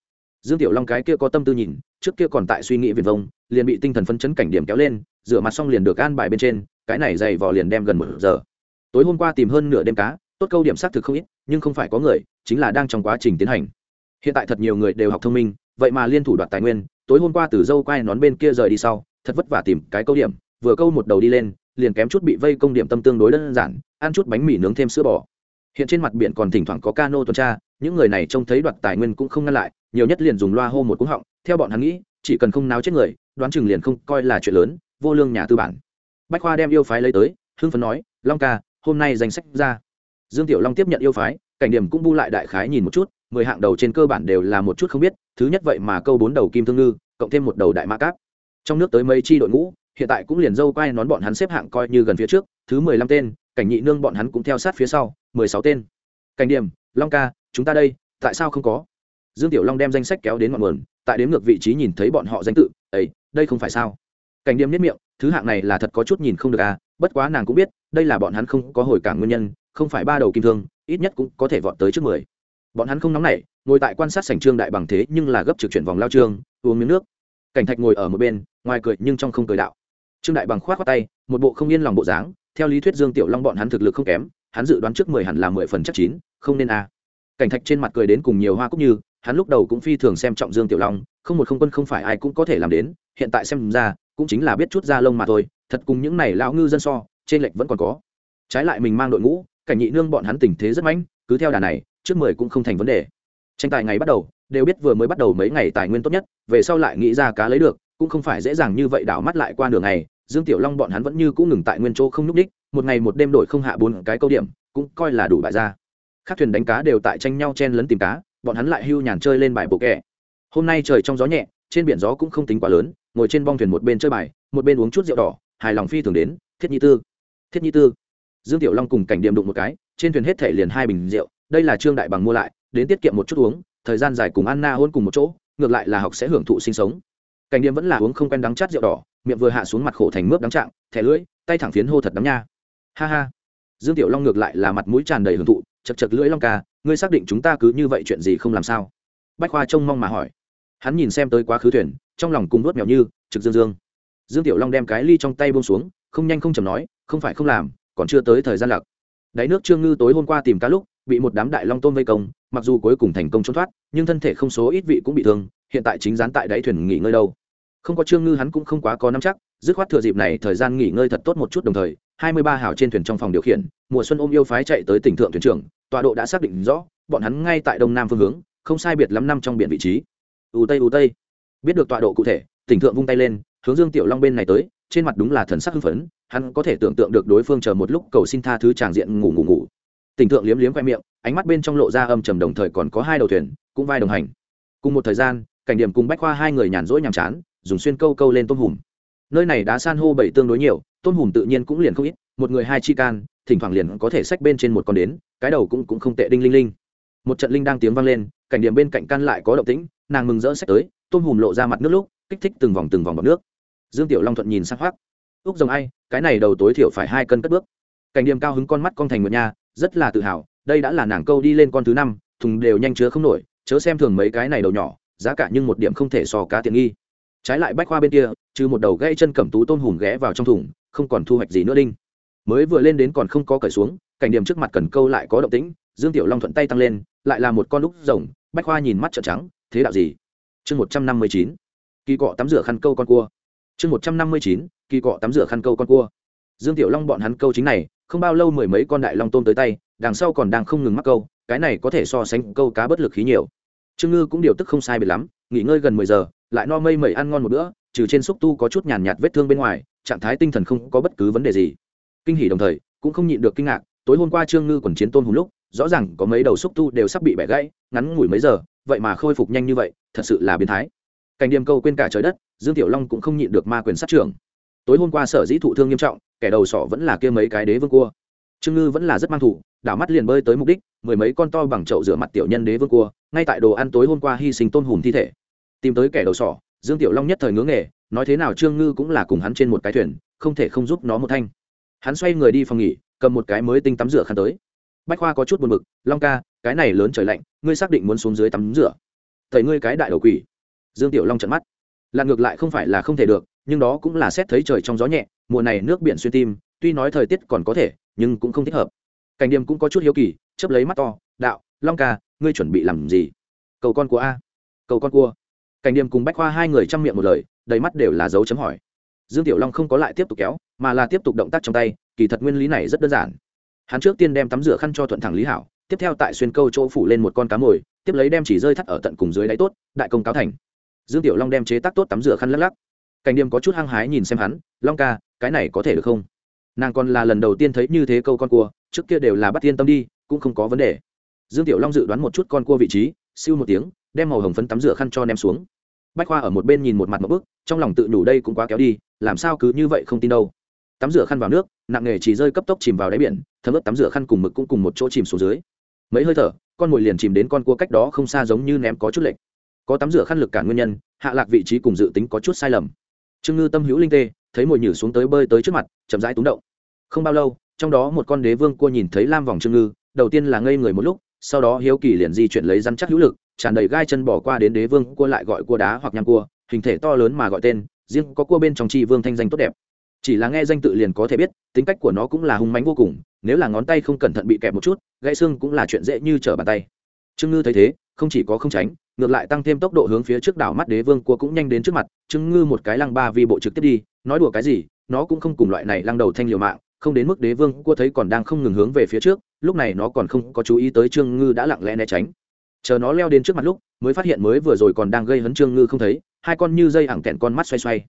Dương tiểu long cái kia có tâm tư nhìn, trước kia còn tại suy nghĩ viền vông, liền bị tinh thần phân chấn cảnh điểm kéo lên, rửa mặt xong liền được an bài bên trên, cái này dày vò liền đem gần một giờ. Tối hôm qua tìm hơn nửa đêm cá, tốt câu điểm xác thực không ít, nhưng không phải có người, chính là đang trong quá trình tiến hành. Hiện tại thật nhiều người đều học thông minh, vậy mà liên thủ đoạt tài nguyên tối hôm qua từ dâu quai nón bên kia rời đi sau, thật vất vả tìm cái câu điểm, vừa câu một đầu đi lên, liền kém chút bị vây công điểm tâm tương đối đơn giản, ăn chút bánh mì nướng thêm sữa bò. Hiện trên mặt biển còn thỉnh thoảng có cano tuần tra, những người này trông thấy đoạt tài nguyên cũng không ngăn lại, nhiều nhất liền dùng loa hô một cúng họng, theo bọn hắn nghĩ, chỉ cần không náo chết người, đoán chừng liền không coi là chuyện lớn, vô lương nhà tư bản. Bách khoa đem yêu phái lấy tới, hưng phấn nói, long ca, hôm nay danh sách ra. Dương tiểu long tiếp nhận yêu phái, cảnh điểm cũng bu lại đại khái nhìn một chút mười hạng đầu trên cơ bản đều là một chút không biết, thứ nhất vậy mà câu bốn đầu kim thương ngư, cộng thêm một đầu đại mã cáp. Trong nước tới mấy chi đội ngũ, hiện tại cũng liền dâu quay nón bọn hắn xếp hạng coi như gần phía trước, thứ mười lăm tên, cảnh nhị nương bọn hắn cũng theo sát phía sau, mười sáu tên. Cảnh điểm, long ca, chúng ta đây, tại sao không có? Dương tiểu long đem danh sách kéo đến ngọn nguồn, tại đến ngược vị trí nhìn thấy bọn họ danh tự ấy đây không phải sao? Cảnh điểm nhất miệng, thứ hạng này là thật có chút nhìn không được à bất quá nàng cũng biết, đây là bọn hắn không có hồi cảng nguyên nhân, không phải ba đầu kim thương, ít nhất cũng có thể vọt tới trước mười bọn hắn không nóng nảy, ngồi tại quan sát sảnh trương đại bằng thế nhưng là gấp trực chuyển vòng lao trương, uống miếng nước. Cảnh thạch ngồi ở một bên, ngoài cười nhưng trong không cười đạo. Trương đại bằng khoát khoát tay, một bộ không yên lòng bộ dáng, theo lý thuyết dương tiểu long bọn hắn thực lực không kém, hắn dự đoán trước mười hẳn là mười phần chắc chín, không nên a. Cảnh thạch trên mặt cười đến cùng nhiều hoa cúc như, hắn lúc đầu cũng phi thường xem trọng dương tiểu long, không một không quân không phải ai cũng có thể làm đến, hiện tại xem ra, cũng chính là biết chút da lông mà thôi, thật cùng những này lão ngư dân so, trên lệch vẫn còn có. Trái lại mình mang đội ngũ, cảnh nhị nương bọn hắn tình thế rất mãnh, cứ theo đà này trước mười cũng không thành vấn đề. Tranh tài ngày bắt đầu, đều biết vừa mới bắt đầu mấy ngày tài nguyên tốt nhất, về sau lại nghĩ ra cá lấy được, cũng không phải dễ dàng như vậy đảo mắt lại qua đường ngày, dương tiểu long bọn hắn vẫn như cũng ngừng tại nguyên chỗ không nhúc ních một ngày một đêm đổi không hạ bốn cái câu điểm, cũng coi là đủ bại ra các thuyền đánh cá đều tại tranh nhau chen lấn tìm cá, bọn hắn lại hưu nhàn chơi lên bài bộ kẻ hôm nay trời trong gió nhẹ, trên biển gió cũng không tính quá lớn, ngồi trên bong thuyền một bên chơi bài, một bên uống chút rượu đỏ, hài lòng phi thường đến, thiết nhi tư. Thiết nhi tư. Dương tiểu long cùng cảnh điểm đụng một cái, trên thuyền hết thể liền hai bình rượu đây là trương đại bằng mua lại, đến tiết kiệm một chút uống, thời gian dài cùng anna hôn cùng một chỗ, ngược lại là học sẽ hưởng thụ sinh sống. Cảnh điểm vẫn là uống không quen đắng chát rượu đỏ, miệng vừa hạ xuống mặt khổ thành mướp đắng trạng, thẻ lưỡi, tay thẳng phiến hô thật đắng nha. Ha ha. Dương tiểu long ngược lại là mặt mũi tràn đầy hưởng thụ, chật chật lưỡi long ca, ngươi xác định chúng ta cứ như vậy chuyện gì không làm sao? Bách khoa trông mong mà hỏi. Hắn nhìn xem tới quá khứ thuyền, trong lòng cùng nuốt mèo như, trực dương dương. Dương tiểu long đem cái ly trong tay buông xuống, không nhanh không chầm nói, không phải không làm, còn chưa tới thời gian lặc đáy nước trương ngư tối hôm qua tìm cá lúc bị một đám đại long tôm vây công, mặc dù cuối cùng thành công trốn thoát, nhưng thân thể không số ít vị cũng bị thương, hiện tại chính dán tại đáy thuyền nghỉ ngơi đâu. Không có trương ngư hắn cũng không quá có nắm chắc, dứt khoát thừa dịp này thời gian nghỉ ngơi thật tốt một chút đồng thời, hai mươi ba hào trên thuyền trong phòng điều khiển, mùa xuân ôm yêu phái chạy tới tỉnh thượng thuyền trưởng, tọa độ đã xác định rõ, bọn hắn ngay tại đông nam phương hướng, không sai biệt lắm năm trong biển vị trí. Ù tây ù tây. Biết được tọa độ cụ thể, tỉnh thượng vung tay lên, hướng dương tiểu long bên này tới, trên mặt đúng là thần sắc hưng phấn, hắn có thể tưởng tượng được đối phương chờ một lúc cầu xin tha thứ tràng diện ngủ ngủ ngủ tỉnh thượng liếm liếm khoe miệng, ánh mắt bên trong lộ ra âm trầm đồng thời còn có hai đầu thuyền, cũng vai đồng hành. Cùng một thời gian, cảnh điểm cùng bách khoa hai người nhàn rỗi nhàm chán, dùng xuyên câu câu lên tôm hùm. Nơi này đá san hô bảy tương đối nhiều, tôm hùm tự nhiên cũng liền không ít, một người hai chi can, thỉnh thoảng liền có thể xách bên trên một con đến, cái đầu cũng cũng không tệ đinh linh linh. Một trận linh đang tiếng vang lên, cảnh điểm bên cạnh can lại có động tĩnh, nàng mừng rỡ xách tới, tôm hùm lộ ra mặt nước lúc, kích thích từng vòng từng vòng bọc nước. Dương tiểu long thuận nhìn sang hoác úc rồng ai, cái này đầu tối thiểu phải hai cân cất bước. Cảnh điểm cao hứng con mắt con thành một nha rất là tự hào, đây đã là nàng câu đi lên con thứ năm, thùng đều nhanh chứa không nổi, chớ xem thường mấy cái này đầu nhỏ, giá cả nhưng một điểm không thể so cá tiện nghi. Trái lại bách khoa bên kia, trừ một đầu gãy chân cầm tú tôm hùm ghé vào trong thùng, không còn thu hoạch gì nữa đinh. Mới vừa lên đến còn không có cởi xuống, cảnh điểm trước mặt cần câu lại có động tĩnh, dương tiểu long thuận tay tăng lên, lại là một con lúc rồng, bách khoa nhìn mắt trợn trắng, thế đạo gì? Chương một trăm năm mươi chín, kỳ cọ tắm rửa khăn câu con cua. Chương một trăm năm mươi chín, kỳ cọ tắm rửa khăn câu con cua. Dương tiểu long bọn hắn câu chính này không bao lâu mười mấy con đại long tôm tới tay, đằng sau còn đang không ngừng mắc câu, cái này có thể so sánh câu cá bất lực khí nhiều. Trương ngư cũng điều tức không sai biệt lắm, nghỉ ngơi gần mười giờ, lại no mây mẩy ăn ngon một bữa, trừ trên xúc tu có chút nhàn nhạt vết thương bên ngoài, trạng thái tinh thần không có bất cứ vấn đề gì. Kinh hỉ đồng thời, cũng không nhịn được kinh ngạc, tối hôm qua trương ngư quần chiến tôn hùng lúc, rõ ràng có mấy đầu xúc tu đều sắp bị bẻ gãy, ngắn ngủi mấy giờ, vậy mà khôi phục nhanh như vậy, thật sự là biến thái. Cảnh điềm câu quên cả trời đất, dương tiểu long cũng không nhịn được ma quyền sát trưởng. Tối hôm qua sở dĩ thụ thương nghiêm trọng kẻ đầu sỏ vẫn là kia mấy cái đế vương cua. Trương ngư vẫn là rất mang thủ, đảo mắt liền bơi tới mục đích, mười mấy con to bằng chậu rửa mặt tiểu nhân đế vương cua, ngay tại đồ ăn tối hôm qua hy sinh tôn hùm thi thể. Tìm tới kẻ đầu sỏ, dương tiểu long nhất thời ngưỡng nghề, nói thế nào trương ngư cũng là cùng hắn trên một cái thuyền, không thể không giúp nó một thanh. Hắn xoay người đi phòng nghỉ, cầm một cái mới tinh tắm rửa khăn tới. Bách khoa có chút buồn bực, long ca, cái này lớn trời lạnh, ngươi xác định muốn xuống dưới tắm rửa. Thầy ngươi cái đại đầu quỷ. Dương tiểu long trận mắt. Là ngược lại không phải là không thể được, nhưng đó cũng là xét thấy trời trong gió nhẹ mùa này nước biển xuyên tim, tuy nói thời tiết còn có thể, nhưng cũng không thích hợp. Cảnh điềm cũng có chút hiếu kỳ chấp lấy mắt to, đạo, long ca, ngươi chuẩn bị làm gì? Cầu con của a. Cầu con cua cảnh điềm cùng bách khoa hai người chăm miệng một lời, đầy mắt đều là dấu chấm hỏi. Dương tiểu long không có lại tiếp tục kéo, mà là tiếp tục động tác trong tay, kỳ thật nguyên lý này rất đơn giản. Hắn trước tiên đem tắm rửa khăn cho thuận thẳng lý hảo, tiếp theo tại xuyên câu chỗ phủ lên một con cá mồi, tiếp lấy đem chỉ rơi thắt ở tận cùng dưới đáy tốt, đại công cáo thành. Dương tiểu long đem chế tác tốt tắm rửa khăn lắc lắc. Cảnh điềm có chút hăng hái nhìn xem hắn, long ca cái này có thể được không? Nàng còn là lần đầu tiên thấy như thế câu con cua, trước kia đều là bắt yên tâm đi, cũng không có vấn đề. Dương tiểu long dự đoán một chút con cua vị trí, siêu một tiếng, đem màu hồng phấn tắm rửa khăn cho ném xuống. Bách khoa ở một bên nhìn một mặt một bức, trong lòng tự nhủ đây cũng quá kéo đi, làm sao cứ như vậy không tin đâu. Tắm rửa khăn vào nước, nặng nghề chỉ rơi cấp tốc chìm vào đáy biển, thấm ướt tắm rửa khăn cùng mực cũng cùng một chỗ chìm xuống dưới. Mấy hơi thở, con mồi liền chìm đến con cua cách đó không xa giống như ném có chút lệch. Có tắm rửa khăn lực cả nguyên nhân, hạ lạc vị trí cùng dự tính có chút sai lầm. Trương ngư tâm hữu linh tê thấy mồi nhử xuống tới bơi tới trước mặt, chậm rãi túng động. Không bao lâu, trong đó một con đế vương cua nhìn thấy lam vòng trương ngư, đầu tiên là ngây người một lúc, sau đó hiếu kỳ liền di chuyển lấy rắn chắc hữu lực, tràn đầy gai chân bỏ qua đến đế vương cua lại gọi cua đá hoặc nhang cua, hình thể to lớn mà gọi tên, riêng có cua bên trong tri vương thanh danh tốt đẹp. Chỉ là nghe danh tự liền có thể biết, tính cách của nó cũng là hung mánh vô cùng, nếu là ngón tay không cẩn thận bị kẹp một chút, gãy xương cũng là chuyện dễ như trở bàn tay. Trương ngư thấy thế, không chỉ có không tránh, ngược lại tăng thêm tốc độ hướng phía trước đảo mắt đế vương cua cũng nhanh đến trước mặt, trương ngư một cái lăng ba vi bộ trực tiếp đi nói đùa cái gì, nó cũng không cùng loại này lăng đầu thanh liều mạng, không đến mức đế vương cua thấy còn đang không ngừng hướng về phía trước, lúc này nó còn không có chú ý tới trương ngư đã lặng lẽ né tránh. Chờ nó leo đến trước mặt lúc, mới phát hiện mới vừa rồi còn đang gây hấn trương ngư không thấy, hai con như dây ẳng kẹn con mắt xoay xoay.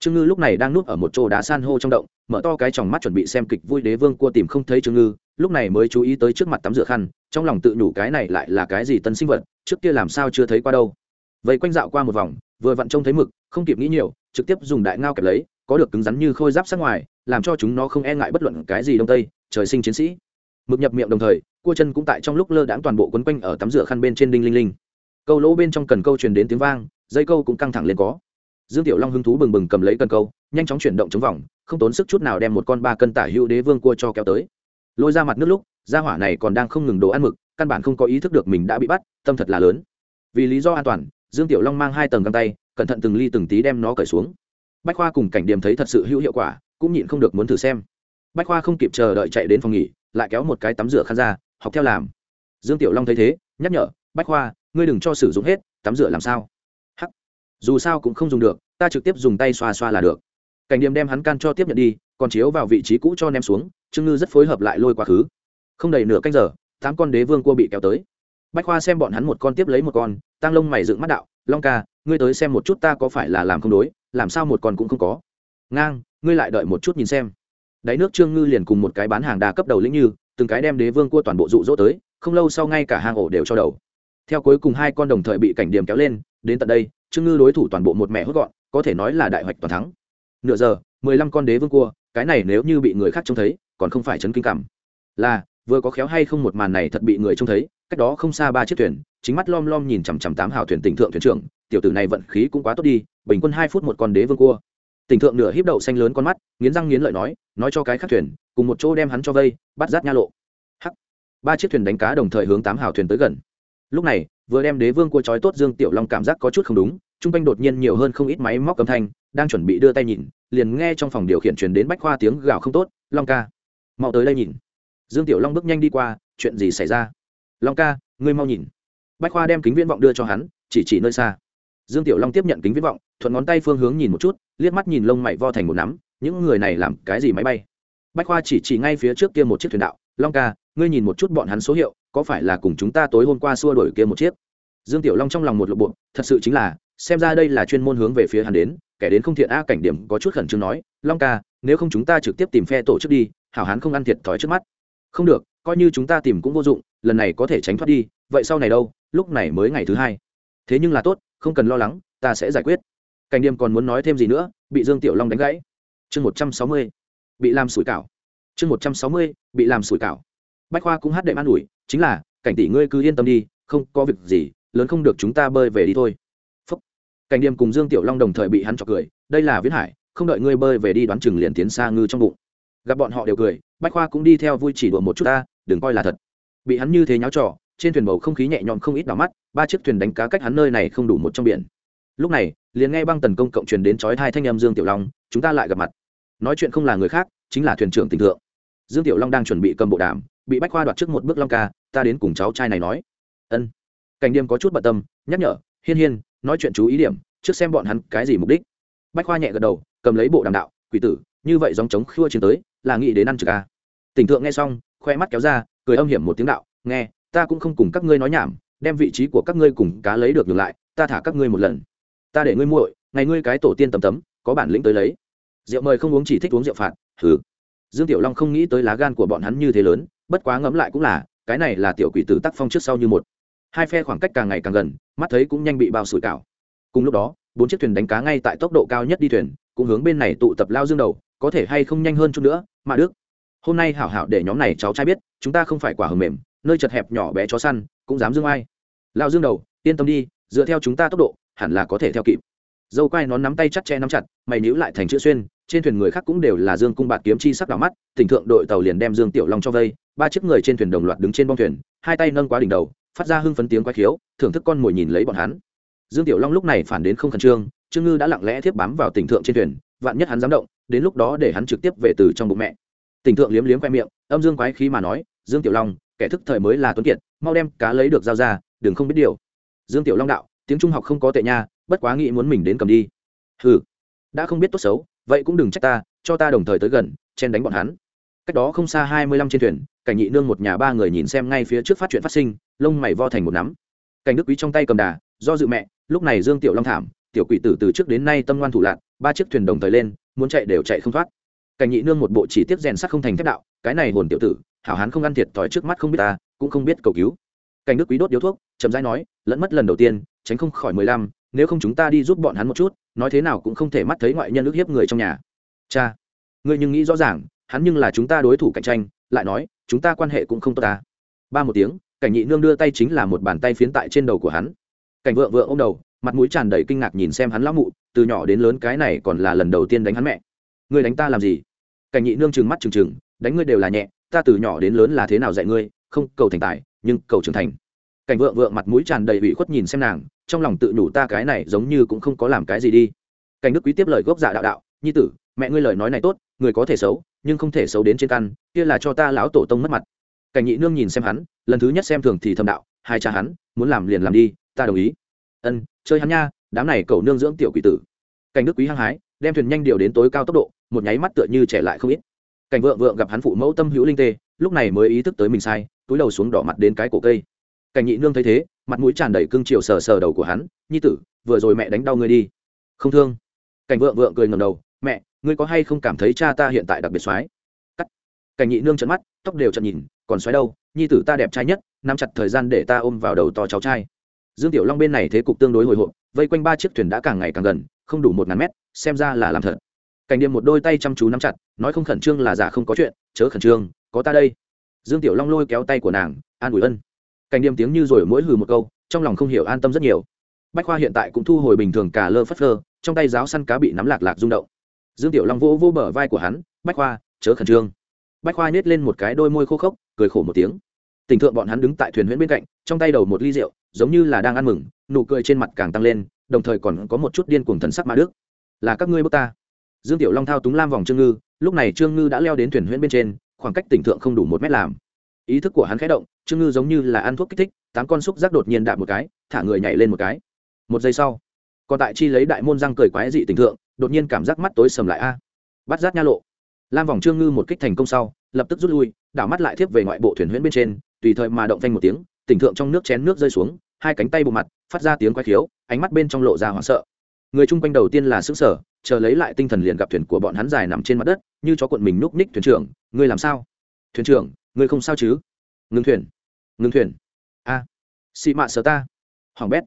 Trương ngư lúc này đang núp ở một chỗ đá san hô trong động, mở to cái tròng mắt chuẩn bị xem kịch vui đế vương cua tìm không thấy trương ngư, lúc này mới chú ý tới trước mặt tắm rửa khăn, trong lòng tự nhủ cái này lại là cái gì tân sinh vật, trước kia làm sao chưa thấy qua đâu. Vậy quanh dạo qua một vòng, vừa vặn trông thấy mực, không kịp nghĩ nhiều, trực tiếp dùng đại ngao kẹp lấy có được cứng rắn như khôi giáp sát ngoài, làm cho chúng nó không e ngại bất luận cái gì đông tây, trời sinh chiến sĩ. Mực nhập miệng đồng thời, cua chân cũng tại trong lúc lơ đãng toàn bộ quấn quanh ở tắm rửa khăn bên trên đinh linh linh. Câu lỗ bên trong cần câu truyền đến tiếng vang, dây câu cũng căng thẳng lên có. Dương tiểu long hứng thú bừng bừng cầm lấy cần câu, nhanh chóng chuyển động chống vòng, không tốn sức chút nào đem một con ba cân tả hữu đế vương cua cho kéo tới. Lôi ra mặt nước lúc, gia hỏa này còn đang không ngừng đồ ăn mực, căn bản không có ý thức được mình đã bị bắt, tâm thật là lớn. Vì lý do an toàn, dương tiểu long mang hai tầng găng tay, cẩn thận từng ly từng tí đem nó cởi xuống bách khoa cùng cảnh điểm thấy thật sự hữu hiệu quả, cũng nhịn không được muốn thử xem. Bách khoa không kịp chờ đợi chạy đến phòng nghỉ, lại kéo một cái tắm rửa khăn ra, học theo làm. Dương tiểu long thấy thế, nhắc nhở, bách khoa, ngươi đừng cho sử dụng hết, tắm rửa làm sao? Hắc. Dù sao cũng không dùng được, ta trực tiếp dùng tay xoa xoa là được. Cảnh điểm đem hắn can cho tiếp nhận đi, còn chiếu vào vị trí cũ cho ném xuống, trương ngư rất phối hợp lại lôi quá khứ. Không đầy nửa canh giờ, tám con đế vương cua bị kéo tới. Bách khoa xem bọn hắn một con tiếp lấy một con tăng lông mày dựng mắt đạo long ca, ngươi tới xem một chút ta có phải là làm không đối, làm sao một con cũng không có. Ngang, ngươi lại đợi một chút nhìn xem. Đáy nước trương ngư liền cùng một cái bán hàng đa cấp đầu lĩnh như, từng cái đem đế vương cua toàn bộ rụ rỗ tới, không lâu sau ngay cả hang ổ đều cho đầu. Theo cuối cùng hai con đồng thời bị cảnh điểm kéo lên, đến tận đây, trương ngư đối thủ toàn bộ một mẹ hốt gọn, có thể nói là đại hoạch toàn thắng. Nửa giờ, mười lăm con đế vương cua, cái này nếu như bị người khác trông thấy, còn không phải chấn kinh cảm. Là, vừa có khéo hay không một màn này thật bị người trông thấy, cách đó không xa ba chiếc thuyền chính mắt lom lom nhìn chằm chằm tám hào thuyền tỉnh thượng thuyền trưởng, tiểu tử này vận khí cũng quá tốt đi, bình quân hai phút một con đế vương cua. Tỉnh thượng nửa híp đậu xanh lớn con mắt, nghiến răng nghiến lợi nói nói cho cái khác thuyền, cùng một chỗ đem hắn cho vây, bắt rát nha lộ. Hắc. Ba chiếc thuyền đánh cá đồng thời hướng tám hào thuyền tới gần. Lúc này, vừa đem đế vương cua trói tốt dương tiểu long cảm giác có chút không đúng, trung quanh đột nhiên nhiều hơn không ít máy móc âm thanh, đang chuẩn bị đưa tay nhìn, liền nghe trong phòng điều khiển truyền đến bách khoa tiếng gào không tốt, long ca, mau tới đây nhìn. Dương tiểu long bước nhanh đi qua, chuyện gì xảy ra? Long ca, ngươi mau nhìn bách khoa đem kính viễn vọng đưa cho hắn, chỉ chỉ nơi xa. Dương tiểu long tiếp nhận kính viễn vọng, thuận ngón tay phương hướng nhìn một chút, liếc mắt nhìn lông mày vo thành một nắm, những người này làm cái gì máy bay? Bách khoa chỉ chỉ ngay phía trước kia một chiếc thuyền đạo, long ca, ngươi nhìn một chút bọn hắn số hiệu, có phải là cùng chúng ta tối hôm qua xua đổi kia một chiếc? Dương tiểu long trong lòng một lộp bộ thật sự chính là, xem ra đây là chuyên môn hướng về phía hắn đến, kẻ đến không thiện a cảnh điểm có chút khẩn trương nói, long ca, nếu không chúng ta trực tiếp tìm phe tổ chức đi, hảo hán không ăn thiệt thòi trước mắt. Không được coi như chúng ta tìm cũng vô dụng, lần này có thể tránh thoát đi, vậy sau này đâu, lúc này mới ngày thứ hai. Thế nhưng là tốt, không cần lo lắng, ta sẽ giải quyết. Cảnh điểm còn muốn nói thêm gì nữa, bị dương tiểu long đánh gãy. Chương một trăm sáu mươi, bị làm sủi cảo. Chương một trăm sáu mươi, bị làm sủi cảo. Bách khoa cũng hát đệm an ủi, chính là, cảnh tỷ ngươi cứ yên tâm đi, không có việc gì, lớn không được chúng ta bơi về đi thôi. Phúc. cảnh điềm cùng dương tiểu long đồng thời bị hắn chọc cười, đây là viễn hải, không đợi ngươi bơi về đi đoán chừng liền tiến xa ngư trong bụng. Gặp bọn họ đều cười, bách khoa cũng đi theo vui chỉ đùa một chút ta đừng coi là thật. Bị hắn như thế nháo trò, trên thuyền bầu không khí nhẹ nhõm không ít đỏ mắt, ba chiếc thuyền đánh cá cách hắn nơi này không đủ một trong biển. Lúc này, liền nghe băng tần công cộng truyền đến chói hai thanh em dương tiểu long, chúng ta lại gặp mặt. Nói chuyện không là người khác, chính là thuyền trưởng tình thượng. Dương tiểu long đang chuẩn bị cầm bộ đàm, bị bách khoa đoạt trước một bước long ca, ta đến cùng cháu trai này nói. Ân. Cảnh điềm có chút bận tâm, nhắc nhở, hiên hiên, nói chuyện chú ý điểm, trước xem bọn hắn cái gì mục đích. Bách khoa nhẹ gật đầu, cầm lấy bộ đàm đạo, quỷ tử, như vậy dòng chống khua chiến tới, là nghĩ đến ăn trực à? a tỉnh thượng nghe xong khoe mắt kéo ra, cười âm hiểm một tiếng đạo, nghe, ta cũng không cùng các ngươi nói nhảm, đem vị trí của các ngươi cùng cá lấy được ngược lại, ta thả các ngươi một lần. Ta để ngươi muội, ngày ngươi cái tổ tiên tầm tấm, có bản lĩnh tới lấy. Rượu mời không uống chỉ thích uống rượu phạt thử dương tiểu long không nghĩ tới lá gan của bọn hắn như thế lớn, bất quá ngẫm lại cũng là, cái này là tiểu quỷ tử tác phong trước sau như một. Hai phe khoảng cách càng ngày càng gần, mắt thấy cũng nhanh bị bao sủi cảo. Cùng lúc đó, bốn chiếc thuyền đánh cá ngay tại tốc độ cao nhất đi thuyền, cũng hướng bên này tụ tập lao dương đầu, có thể hay không nhanh hơn chút nữa mà đức hôm nay hảo hảo để nhóm này cháu trai biết, chúng ta không phải quả hầm mềm, nơi chật hẹp nhỏ bé chó săn, cũng dám dương ai. Lao dương đầu, yên tâm đi, dựa theo chúng ta tốc độ, hẳn là có thể theo kịp. Dâu quai nón nắm tay chặt che nắm chặt, mày níu lại thành chữ xuyên, trên thuyền người khác cũng đều là dương cung bạt kiếm chi sắc đỏ mắt tỉnh thượng đội tàu liền đem dương tiểu long cho vây, ba chiếc người trên thuyền đồng loạt đứng trên bong thuyền, hai tay nâng quá đỉnh đầu, phát ra hưng phấn tiếng quái khiếu, thưởng thức con mồi nhìn lấy bọn hắn. Dương tiểu long lúc này phản đến không khẩn trương trương ngư đã lặng lẽ thiếp bám vào tỉnh thượng trên thuyền, vạn nhất hắn dám động, đến lúc đó để hắn trực tiếp về từ trong bụng mẹ tỉnh thượng liếm liếm khoe miệng, âm dương quái khí mà nói, dương tiểu long, kẻ thức thời mới là tuấn kiệt, mau đem cá lấy được giao ra, đừng không biết điều. Dương tiểu long đạo, tiếng trung học không có tệ nha, bất quá nghĩ muốn mình đến cầm đi. Ừ đã không biết tốt xấu, vậy cũng đừng trách ta, cho ta đồng thời tới gần, chen đánh bọn hắn. Cách đó không xa hai mươi lăm trên thuyền, cảnh nhị nương một nhà ba người nhìn xem ngay phía trước phát chuyện phát sinh, lông mày vo thành một nắm. Cảnh đức quý trong tay cầm đà, do dự mẹ, lúc này dương tiểu long thảm, tiểu quỷ tử từ trước đến nay tâm ngoan thủ lạc ba chiếc thuyền đồng thời lên, muốn chạy đều chạy không thoát cảnh nhị nương một bộ chỉ tiếp rèn sắt không thành thép đạo, cái này hồn tiểu tử, hảo hán không ăn thiệt thòi trước mắt không biết ta, cũng không biết cầu cứu. Cảnh đức quý đốt điếu thuốc, chậm rãi nói, lẫn mất lần đầu tiên, tránh không khỏi mười lăm, nếu không chúng ta đi giúp bọn hắn một chút, nói thế nào cũng không thể mắt thấy ngoại nhân ức hiếp người trong nhà. Cha, ngươi nhưng nghĩ rõ ràng, hắn nhưng là chúng ta đối thủ cạnh tranh, lại nói, chúng ta quan hệ cũng không tốt ta. Ba một tiếng, cảnh nhị nương đưa tay chính là một bàn tay phiến tại trên đầu của hắn. Cảnh vượng vượng ô m đầu, mặt mũi tràn đầy kinh ngạc nhìn xem hắn lão mụ, từ nhỏ đến lớn cái này còn là lần đầu tiên đánh hắn mẹ ngươi đánh ta làm gì? Cảnh nhị nương trừng mắt trừng trừng, đánh ngươi đều là nhẹ, ta từ nhỏ đến lớn là thế nào dạy ngươi, không, cầu thành tài, nhưng cầu trưởng thành. Cảnh vượng vượng mặt mũi tràn đầy ủy khuất nhìn xem nàng, trong lòng tự nhủ ta cái này giống như cũng không có làm cái gì đi. Cảnh đức quý tiếp lời gốc dạ đạo đạo, nhi tử, mẹ ngươi lời nói này tốt, người có thể xấu, nhưng không thể xấu đến trên căn, kia là cho ta lão tổ tông mất mặt. Cảnh nhị nương nhìn xem hắn, lần thứ nhất xem thường thì thầm đạo, hai cha hắn, muốn làm liền làm đi, ta đồng ý. Ân, chơi hắn nha, đám này cầu nương dưỡng tiểu quỷ tử. Cảnh đức quý hăng hái, đem thuyền nhanh điều đến tối cao tốc độ một nháy mắt tựa như trẻ lại không ít. Cảnh vượng vượng gặp hắn phụ mẫu tâm hữu linh tê, lúc này mới ý thức tới mình sai, túi đầu xuống đỏ mặt đến cái cổ cây. Cảnh nhị nương thấy thế, mặt mũi tràn đầy cưng chiều sờ sờ đầu của hắn, nhi tử, vừa rồi mẹ đánh đau ngươi đi. Không thương. Cảnh vượng vượng cười ngầm đầu, mẹ, ngươi có hay không cảm thấy cha ta hiện tại đặc biệt soái cắt. Cảnh nhị nương trận mắt, tóc đều trận nhìn, còn soái đâu, nhi tử ta đẹp trai nhất, nắm chặt thời gian để ta ôm vào đầu to cháu trai. Dương tiểu long bên này thế cục tương đối hồi hộp, vây quanh ba chiếc thuyền đã càng ngày càng gần, không đủ một ngàn mét, xem ra là làm thật cảnh điềm một đôi tay chăm chú nắm chặt, nói không khẩn trương là giả không có chuyện, chớ khẩn trương, có ta đây. Dương tiểu long lôi kéo tay của nàng, an ủi ân. Cảnh điềm tiếng như rồi mỗi hừ một câu, trong lòng không hiểu an tâm rất nhiều. Bách khoa hiện tại cũng thu hồi bình thường cả lơ phất lơ trong tay giáo săn cá bị nắm lạc lạc rung động. Dương tiểu long vỗ vỗ bờ vai của hắn, bách khoa, chớ khẩn trương. Bách khoa nhét lên một cái đôi môi khô khốc, cười khổ một tiếng. Tình thượng bọn hắn đứng tại thuyền huyễn bên cạnh, trong tay đầu một ly rượu, giống như là đang ăn mừng, nụ cười trên mặt càng tăng lên, đồng thời còn có một chút điên cuồng thần sắc ma đức. Là các ngươi bước ta dương tiểu long thao túng lam vòng trương ngư, lúc này trương ngư đã leo đến thuyền huyễn bên trên, khoảng cách tỉnh thượng không đủ một mét làm. Ý thức của hắn khẽ động, trương ngư giống như là ăn thuốc kích thích, tám con xúc giác đột nhiên đạp một cái, thả người nhảy lên một cái. Một giây sau, còn tại chi lấy đại môn răng cười quái dị tỉnh thượng, đột nhiên cảm giác mắt tối sầm lại a. Bắt giác nha lộ. Lam vòng trương ngư một kích thành công sau, lập tức rút lui, đảo mắt lại tiếp về ngoại bộ thuyền huyễn bên trên, tùy thời mà động phanh một tiếng, tỉnh thượng trong nước chén nước rơi xuống, hai cánh tay bộ mặt, phát ra tiếng quay khiếu, ánh mắt bên trong lộ ra hoảng sợ người chung quanh đầu tiên là xứng sở, chờ lấy lại tinh thần liền gặp thuyền của bọn hắn dài nằm trên mặt đất, như chó cuộn mình núp ních thuyền trưởng, ngươi làm sao? Thuyền trưởng, ngươi không sao chứ? Ngừng thuyền. Ngừng thuyền. A à. xị mạ sở ta. Hoàng bét.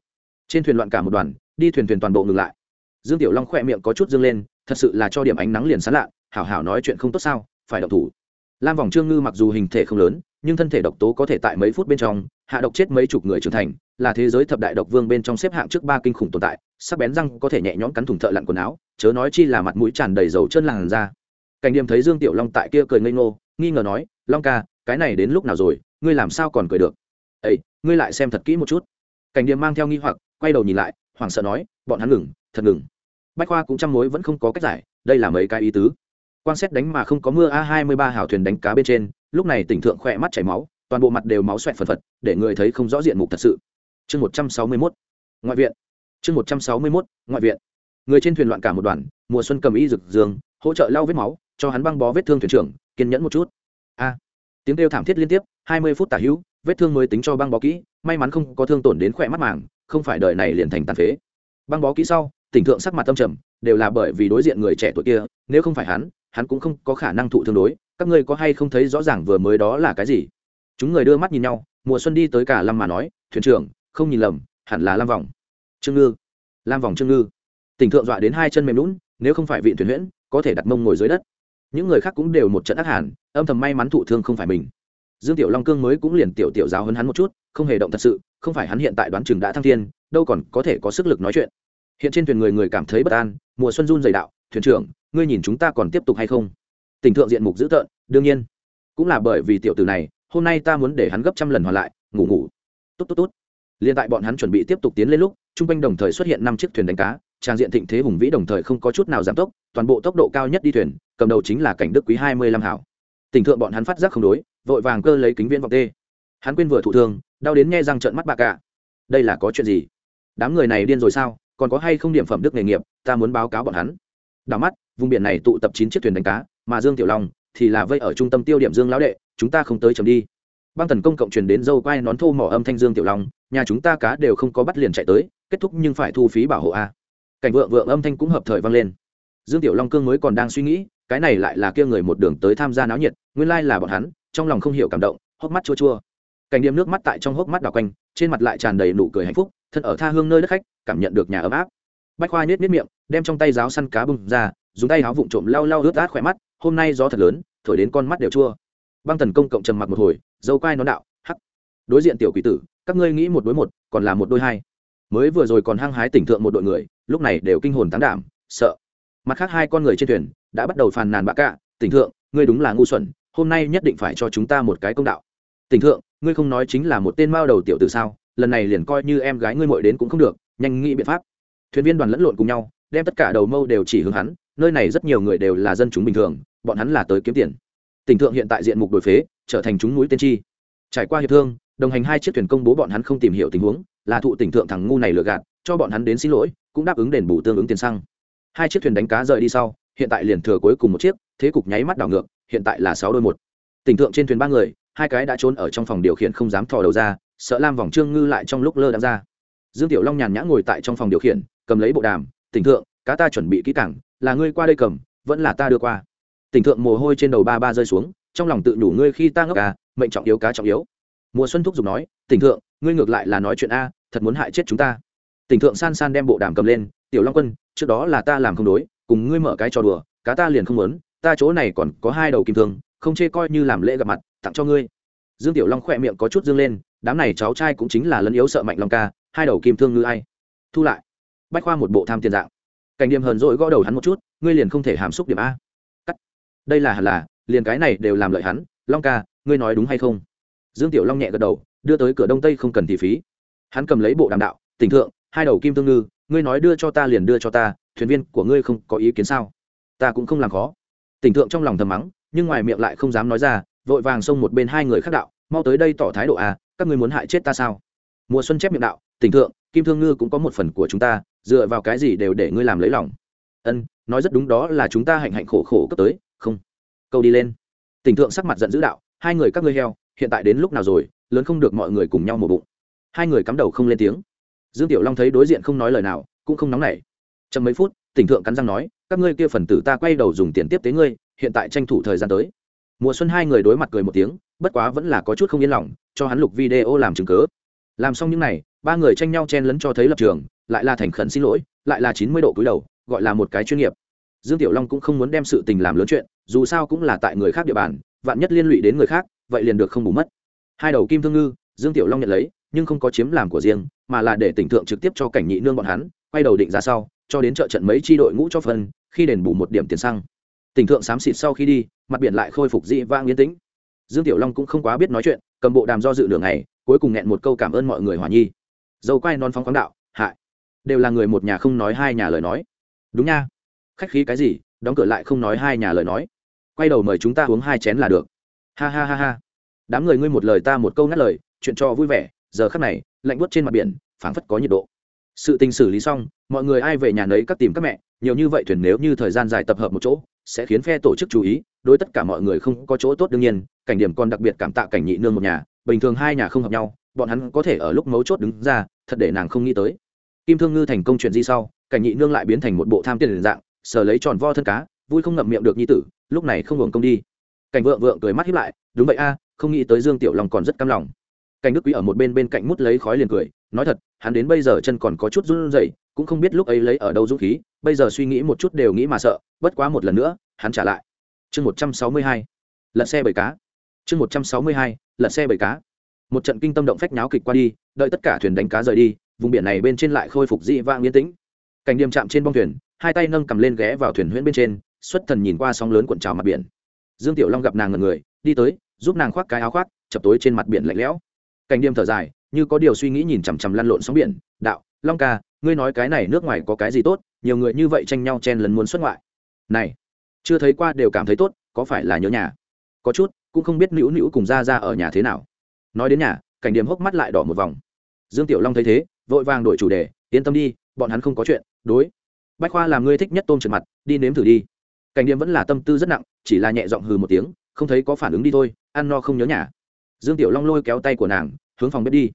Trên thuyền loạn cả một đoàn, đi thuyền thuyền toàn bộ ngừng lại. Dương tiểu long khỏe miệng có chút dương lên, thật sự là cho điểm ánh nắng liền sán lạ, hảo hảo nói chuyện không tốt sao, phải động thủ. Lam vòng trương ngư mặc dù hình thể không lớn nhưng thân thể độc tố có thể tại mấy phút bên trong hạ độc chết mấy chục người trưởng thành, là thế giới thập đại độc vương bên trong xếp hạng trước ba kinh khủng tồn tại, sắc bén răng có thể nhẹ nhõm cắn thủng thợ lặn quần áo, chớ nói chi là mặt mũi tràn đầy dầu chân làn ra cảnh điểm thấy dương tiểu long tại kia cười ngây ngô, nghi ngờ nói, long ca, cái này đến lúc nào rồi, ngươi làm sao còn cười được? Ây ngươi lại xem thật kỹ một chút. Cảnh điểm mang theo nghi hoặc, quay đầu nhìn lại, hoảng sợ nói, bọn hắn ngừng, thật ngừng. Bách khoa cũng chăm mối vẫn không có cách giải, đây là mấy cái ý tứ. Quan xét đánh mà không có mưa a hai mươi ba hào thuyền đánh cá bên trên lúc này tỉnh thượng khỏe mắt chảy máu, toàn bộ mặt đều máu xoẹt phần phật, để người thấy không rõ diện mục thật sự. Chương một trăm sáu mươi mốt, ngoại viện. Chương một trăm sáu mươi mốt, ngoại viện. Người trên thuyền loạn cả một đoàn, mùa xuân cầm y rực dương hỗ trợ lau vết máu, cho hắn băng bó vết thương thuyền trưởng, kiên nhẫn một chút. A. Tiếng kêu thảm thiết liên tiếp, hai mươi phút tả hữu, vết thương mới tính cho băng bó kỹ, may mắn không có thương tổn đến khỏe mắt màng, không phải đợi này liền thành tàn phế. Băng bó kỹ sau, tỉnh thượng sắc mặt tâm trầm, đều là bởi vì đối diện người trẻ tuổi kia, nếu không phải hắn hắn cũng không có khả năng thụ thương đối các ngươi có hay không thấy rõ ràng vừa mới đó là cái gì? Chúng người đưa mắt nhìn nhau mùa xuân đi tới cả lâm mà nói thuyền trưởng không nhìn lầm hẳn là lam vòng. Trương ngư. Lam vòng trương ngư. Tỉnh thượng dọa đến hai chân mềm lún nếu không phải vị thuyền huyễn có thể đặt mông ngồi dưới đất. Những người khác cũng đều một trận ác hàn, âm thầm may mắn thụ thương không phải mình. Dương tiểu long cương mới cũng liền tiểu tiểu giáo hơn hắn một chút không hề động thật sự không phải hắn hiện tại đoán chừng đã thăng thiên đâu còn có thể có sức lực nói chuyện. Hiện trên thuyền người người cảm thấy bất an mùa xuân run dày đạo thuyền trưởng ngươi nhìn chúng ta còn tiếp tục hay không? Tình thượng diện mục dữ tợn, đương nhiên. Cũng là bởi vì tiểu tử này, hôm nay ta muốn để hắn gấp trăm lần hoàn lại, ngủ ngủ. Tốt tốt tốt. Liền tại bọn hắn chuẩn bị tiếp tục tiến lên lúc, chung quanh đồng thời xuất hiện năm chiếc thuyền đánh cá, trang diện thịnh thế hùng vĩ đồng thời không có chút nào giảm tốc, toàn bộ tốc độ cao nhất đi thuyền, cầm đầu chính là cảnh đức quý hai mươi lăm hảo. Tình thượng bọn hắn phát giác không đối, vội vàng cơ lấy kính viên vọng tê. Hắn quên vừa thụ thương, đau đến nghe răng trợn mắt bạc cả đây là có chuyện gì? Đám người này điên rồi sao? Còn có hay không điểm phẩm đức nghề nghiệp, ta muốn báo cáo bọn hắn. Đảo mắt, vùng biển này tụ tập chín chiếc thuyền đánh cá mà dương tiểu long thì là vây ở trung tâm tiêu điểm dương lão đệ, chúng ta không tới chấm đi. Băng tần công cộng truyền đến dâu quai nón thô mỏ âm thanh dương tiểu long, nhà chúng ta cá đều không có bắt liền chạy tới, kết thúc nhưng phải thu phí bảo hộ a. Cảnh vượng vượng âm thanh cũng hợp thời vang lên. Dương tiểu long cương mới còn đang suy nghĩ, cái này lại là kia người một đường tới tham gia náo nhiệt, nguyên lai là bọn hắn, trong lòng không hiểu cảm động, hốc mắt chua chua. Cảnh điểm nước mắt tại trong hốc mắt đào quanh, trên mặt lại tràn đầy nụ cười hạnh phúc, thân ở tha hương nơi đất khách, cảm nhận được nhà ấm áp. Bách khoa nhét miết miệng, đem trong tay giáo săn cá bưng ra, dùng tay áo vụng trộm lau lau ướt át khỏe mắt hôm nay gió thật lớn, thổi đến con mắt đều chua. Băng thần công cộng trầm mặc một hồi, dâu quai nó đạo, hắc. Đối diện tiểu quỷ tử, các ngươi nghĩ một đối một, còn là một đôi hai. Mới vừa rồi còn hăng hái tỉnh thượng một đội người, lúc này đều kinh hồn tán đảm, sợ. Mặt khác hai con người trên thuyền, đã bắt đầu phàn nàn bạ cạ, tỉnh thượng, ngươi đúng là ngu xuẩn, hôm nay nhất định phải cho chúng ta một cái công đạo. Tỉnh thượng, ngươi không nói chính là một tên mao đầu tiểu tử sao, lần này liền coi như em gái ngươi mội đến cũng không được, nhanh nghĩ biện pháp. Thuyền viên đoàn lẫn lộn cùng nhau, đem tất cả đầu mâu đều chỉ hướng hắn, nơi này rất nhiều người đều là dân chúng bình thường bọn hắn là tới kiếm tiền. Tỉnh thượng hiện tại diện mục đổi phế, trở thành chúng núi tiên tri. Trải qua hiệp thương, đồng hành hai chiếc thuyền công bố bọn hắn không tìm hiểu tình huống, là thụ tỉnh thượng thằng ngu này lừa gạt, cho bọn hắn đến xin lỗi, cũng đáp ứng đền bù tương ứng tiền xăng. Hai chiếc thuyền đánh cá rời đi sau, hiện tại liền thừa cuối cùng một chiếc, thế cục nháy mắt đảo ngược, hiện tại là sáu đôi một. Tỉnh thượng trên thuyền ba người, hai cái đã trốn ở trong phòng điều khiển không dám thò đầu ra, sợ lam vòng trương ngư lại trong lúc lơ đang ra. Dương tiểu long nhàn nhã ngồi tại trong phòng điều khiển, cầm lấy bộ đàm, tỉnh thượng, cá ta chuẩn bị kỹ cảng là ngươi qua đây cầm, vẫn là ta đưa qua tỉnh thượng mồ hôi trên đầu ba ba rơi xuống, trong lòng tự nhủ ngươi khi ta ngốc à mệnh trọng yếu, cá trọng yếu. Mùa xuân thúc giục nói, tỉnh thượng, ngươi ngược lại là nói chuyện a, thật muốn hại chết chúng ta. Tỉnh thượng san san đem bộ đàm cầm lên, tiểu long quân, trước đó là ta làm không đối, cùng ngươi mở cái trò đùa, cá ta liền không muốn, ta chỗ này còn có hai đầu kim thương, không chê coi như làm lễ gặp mặt, tặng cho ngươi. Dương tiểu long khỏe miệng có chút dương lên, đám này cháu trai cũng chính là lân yếu sợ mạnh long ca, hai đầu kim thương ngư ai? Thu lại. Bách khoa một bộ tham tiền dạng. Cảnh điểm hờn dỗi gõ đầu hắn một chút, ngươi liền không thể hàm xúc điểm a đây là hẳn là, liền cái này đều làm lợi hắn. Long ca, ngươi nói đúng hay không? Dương tiểu long nhẹ gật đầu, đưa tới cửa đông tây không cần thị phí. Hắn cầm lấy bộ đàm đạo, tỉnh thượng, hai đầu kim thương ngư, ngươi nói đưa cho ta liền đưa cho ta, thuyền viên của ngươi không có ý kiến sao? Ta cũng không làm khó. Tỉnh thượng trong lòng thầm mắng, nhưng ngoài miệng lại không dám nói ra, vội vàng xông một bên hai người khác đạo, mau tới đây tỏ thái độ à các ngươi muốn hại chết ta sao? Mùa xuân chép miệng đạo, tỉnh thượng, kim thương ngư cũng có một phần của chúng ta, dựa vào cái gì đều để ngươi làm lấy lòng? Ân, nói rất đúng đó là chúng ta hạnh hạnh khổ khổ cấp tới không, câu đi lên. Tỉnh thượng sắc mặt giận dữ đạo, hai người các ngươi heo, hiện tại đến lúc nào rồi, lớn không được mọi người cùng nhau một bụng. Hai người cắm đầu không lên tiếng. Dương tiểu long thấy đối diện không nói lời nào, cũng không nóng nảy. Trong mấy phút, tỉnh thượng cắn răng nói, các ngươi kia phần tử ta quay đầu dùng tiền tiếp tế ngươi, hiện tại tranh thủ thời gian tới. Mùa xuân hai người đối mặt cười một tiếng, bất quá vẫn là có chút không yên lòng, cho hắn lục video làm chứng cớ làm xong những n à y ba người tranh nhau chen lấn cho thấy lập trường, lại là thành khẩn xin lỗi, lại là chín mươi độ cúi đầu, gọi là một cái chuyên nghiệp dương tiểu long cũng không muốn đem sự tình làm lớn chuyện, dù sao cũng là tại người khác địa bàn, vạn nhất liên lụy đến người khác, vậy liền được không bù mất. Hai đầu kim thương ngư, dương tiểu long nhận lấy, nhưng không có chiếm làm của riêng, mà là để tỉnh thượng trực tiếp cho cảnh nhị nương bọn hắn, quay đầu định ra sau, cho đến trợ trận mấy tri đội ngũ cho phân, khi đền bù một điểm tiền xăng. Tỉnh thượng xám xịt sau khi đi, mặt biển lại khôi phục dị vang yên tĩnh. Dương tiểu long cũng không quá biết nói chuyện, cầm bộ đàm do dự đường này cuối cùng nghẹn một câu cảm ơn mọi người hòa nhi. Dâu quay non phóng khoáng đạo, hại. Đều là người một nhà không nói hai nhà lời nói. Đúng nha khách khí cái gì, đóng cửa lại không nói hai nhà lời nói. Quay đầu mời chúng ta uống hai chén là được. Ha ha ha ha. Đám người ngươi một lời ta một câu ngắt lời, chuyện cho vui vẻ, giờ khắc này, lạnh buốt trên mặt biển, phảng phất có nhiệt độ. Sự tình xử lý xong, mọi người ai về nhà nấy các tìm các mẹ, nhiều như vậy thuyền nếu như thời gian dài tập hợp một chỗ, sẽ khiến phe tổ chức chú ý, đối tất cả mọi người không có chỗ tốt đương nhiên, cảnh điểm còn đặc biệt cảm tạ cảnh nhị nương một nhà, bình thường hai nhà không hợp nhau, bọn hắn có thể ở lúc mấu chốt đứng ra, thật để nàng không nghĩ tới. Kim thương ngư thành công chuyện gì sau, cảnh nhị nương lại biến thành một bộ tham tiền dạng sờ lấy tròn vo thân cá, vui không ngậm miệng được nhi tử, lúc này không hưởng công đi. Cảnh vượng vượng cười mắt hiếp lại, đúng vậy a, không nghĩ tới dương tiểu long còn rất căm lòng. Cảnh đức quý ở một bên bên cạnh mút lấy khói liền cười, nói thật, hắn đến bây giờ chân còn có chút run rẩy, cũng không biết lúc ấy lấy ở đâu dũng khí, bây giờ suy nghĩ một chút đều nghĩ mà sợ, bất quá một lần nữa, hắn trả lại. Chương một trăm sáu mươi hai, lật xe bảy cá. Chương một trăm sáu mươi hai, lật xe bảy cá. Một trận kinh tâm động phách nháo kịch qua đi, đợi tất cả thuyền đánh cá rời đi, vùng biển này bên trên lại khôi phục dị vang yên tĩnh. Cảnh điềm chạm trên bong thuyền hai tay nâng cầm lên ghé vào thuyền huyễn bên trên, xuất thần nhìn qua sóng lớn cuộn trào mặt biển. Dương tiểu long gặp nàng ngần người, đi tới, giúp nàng khoác cái áo khoác, chập tối trên mặt biển lạnh lẽo. Cảnh điềm thở dài, như có điều suy nghĩ nhìn chằm chằm lăn lộn sóng biển, đạo, long ca, ngươi nói cái này nước ngoài có cái gì tốt, nhiều người như vậy tranh nhau chen lấn muốn xuất ngoại. Này, chưa thấy qua đều cảm thấy tốt, có phải là nhớ nhà? Có chút, cũng không biết nữu nữu cùng ra ra ở nhà thế nào. Nói đến nhà, cảnh điểm hốc mắt lại đỏ một vòng. Dương tiểu long thấy thế, vội vàng đổi chủ đề, yên tâm đi, bọn hắn không có chuyện, đối bách khoa làm ngươi thích nhất tôm trượt mặt, đi nếm thử đi. Cảnh điểm vẫn là tâm tư rất nặng, chỉ là nhẹ giọng hừ một tiếng, không thấy có phản ứng đi thôi, ăn no không nhớ nhà. Dương tiểu long lôi kéo tay của nàng, hướng phòng bếp đi.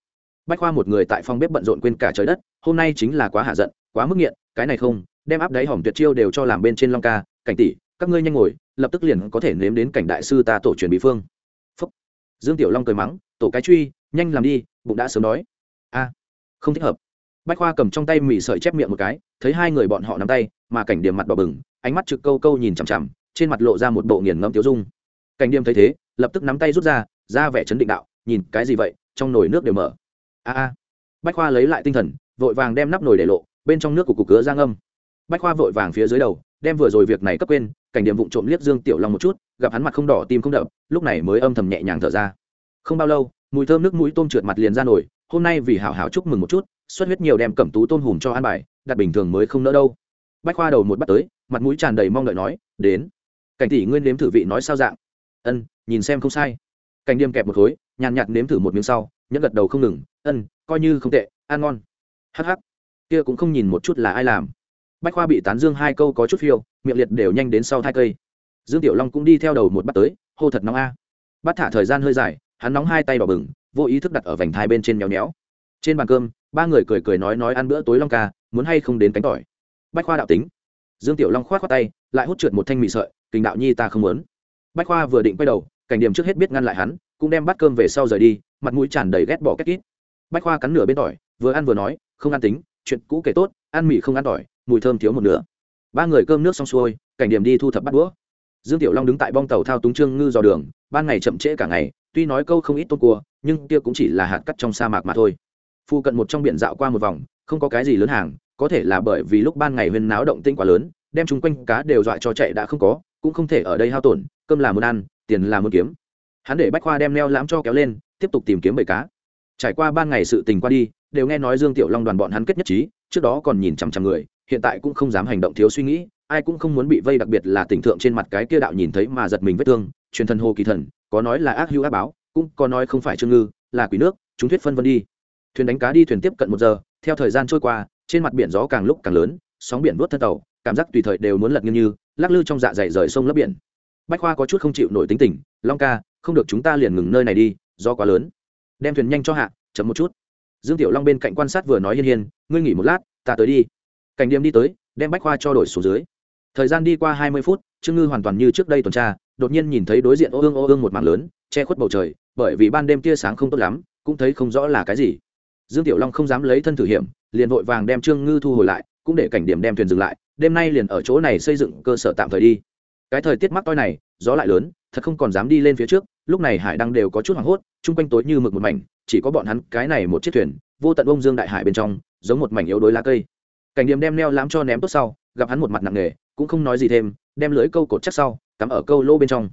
Bách khoa một người tại phòng bếp bận rộn quên cả trời đất, hôm nay chính là quá hạ giận, quá mức nghiện, cái này không, đem áp đáy hỏng tuyệt chiêu đều cho làm bên trên long ca, cảnh tỷ, các ngươi nhanh ngồi, lập tức liền có thể nếm đến cảnh đại sư ta tổ truyền bí phương. Phúc. dương tiểu long cười mắng, tổ cái truy, nhanh làm đi, bụng đã sớm đói. A, không thích hợp. Bách khoa cầm trong tay mì sợi chép miệng một cái thấy hai người bọn họ nắm tay, mà cảnh điểm mặt đỏ bừng, ánh mắt trực câu câu nhìn chằm chằm, trên mặt lộ ra một bộ nghiền ngẫm tiêu dung. Cảnh điểm thấy thế, lập tức nắm tay rút ra ra vẻ chấn định đạo, nhìn, cái gì vậy? Trong nồi nước đều mở. A a. Bách khoa lấy lại tinh thần, vội vàng đem nắp nồi để lộ, bên trong nước của cục cứa giang âm bách khoa vội vàng phía dưới đầu, đem vừa rồi việc này cấp quên, cảnh điểm vụng trộm liếc dương tiểu long một chút, gặp hắn mặt không đỏ tim không đập lúc này mới âm thầm nhẹ nhàng thở ra. Không bao lâu, mùi thơm nước mũi tôm trượt mặt liền ra nổi hôm nay vì hảo hảo chúc mừng một chút xuất huyết nhiều đem cẩm tú tôm hùm cho an bài, đặt bình thường mới không nỡ đâu. Bách khoa đầu một bắt tới, mặt mũi tràn đầy mong đợi nói, đến. Cảnh tỷ nguyên nếm thử vị nói sao dạng. Ân, nhìn xem không sai. Cảnh điềm kẹp một khối, nhàn nhạt nếm thử một miếng sau, nhẫn gật đầu không ngừng, ân, coi như không tệ, ăn ngon. Hh kia cũng không nhìn một chút là ai làm. Bách khoa bị tán dương hai câu có chút phiêu, miệng liệt đều nhanh đến sau hai cây. Dương tiểu long cũng đi theo đầu một bắt tới, hô thật nóng a. Bắt thả thời gian hơi dài, hắn nóng hai tay đỏ bừng, vô ý thức đặt ở vành thai bên trên nhéo nhéo. Trên bàn cơm ba người cười cười nói nói ăn bữa tối long ca, muốn hay không đến cánh tỏi. Bách khoa đạo tính. Dương tiểu long khoát khoát tay, lại hút trượt một thanh mì sợi, kình đạo nhi ta không muốn. Bách khoa vừa định quay đầu, cảnh điểm trước hết biết ngăn lại hắn, cũng đem bát cơm về sau rời đi, mặt mũi tràn đầy ghét bỏ két kít bách khoa cắn nửa bên tỏi, vừa ăn vừa nói, không ăn tính, chuyện cũ kể tốt, ăn mì không ăn tỏi, mùi thơm thiếu một nửa. Ba người cơm nước xong xuôi, cảnh điểm đi thu thập bắt đũa. Dương tiểu long đứng tại bong tàu thao túng trương ngư dò đường, ban ngày chậm trễ cả ngày, tuy nói câu không ít tôm cua, nhưng kia cũng chỉ là hạt cắt trong sa mạc mà thôi phu cận một trong biển dạo qua một vòng, không có cái gì lớn hàng, có thể là bởi vì lúc ban ngày huyên náo động tinh quá lớn, đem chung quanh cá đều dọa cho chạy đã không có, cũng không thể ở đây hao tổn, cơm là muốn ăn, tiền là muốn kiếm. Hắn để bách khoa đem neo lãm cho kéo lên, tiếp tục tìm kiếm bầy cá. Trải qua ban ngày sự tình qua đi, đều nghe nói dương tiểu long đoàn bọn hắn kết nhất trí, trước đó còn nhìn chằm chằm người, hiện tại cũng không dám hành động thiếu suy nghĩ, ai cũng không muốn bị vây đặc biệt là tình thượng trên mặt cái kia đạo nhìn thấy mà giật mình vết thương, truyền thần hồ kỳ thần, có nói là ác hữu ác báo, cũng có nói không phải trương ngư, là quỷ nước, chúng thuyết phân vân đi thuyền đánh cá đi thuyền tiếp cận một giờ, theo thời gian trôi qua, trên mặt biển gió càng lúc càng lớn, sóng biển vuốt thân tàu, cảm giác tùy thời đều muốn lật nghiêng như lắc lư trong dạ dày rời sông lấp biển. Bách khoa có chút không chịu nổi tính tình, long ca, không được chúng ta liền ngừng nơi này đi do quá lớn. Đem thuyền nhanh cho hạ, chậm một chút. Dương tiểu long bên cạnh quan sát vừa nói hiên hiên, ngươi nghỉ một lát, ta tới đi. Cảnh điểm đi tới, đem bách khoa cho đổi xuống dưới. Thời gian đi qua hai mươi phút, trương ngư hoàn toàn như trước đây tuần tra, đột nhiên nhìn thấy đối diện ô ương ô ương một mảng lớn, che khuất bầu trời, bởi vì ban đêm tia sáng không tốt lắm, cũng thấy không rõ là cái gì dương tiểu long không dám lấy thân thử hiểm, liền vội vàng đem trương ngư thu hồi lại, cũng để cảnh điểm đem thuyền dừng lại, đêm nay liền ở chỗ này xây dựng cơ sở tạm thời đi. Cái thời tiết mắc toi này, gió lại lớn, thật không còn dám đi lên phía trước, lúc này hải đăng đều có chút hoảng hốt, chung quanh tối như mực một mảnh, chỉ có bọn hắn, cái này một chiếc thuyền, vô tận ông dương đại hải bên trong, giống một mảnh yếu đối lá cây. Cảnh điểm đem neo lãm cho ném tốt sau, gặp hắn một mặt nặng nề, cũng không nói gì thêm, đem lưới câu cột chắc sau, cắm ở câu lô bên trong.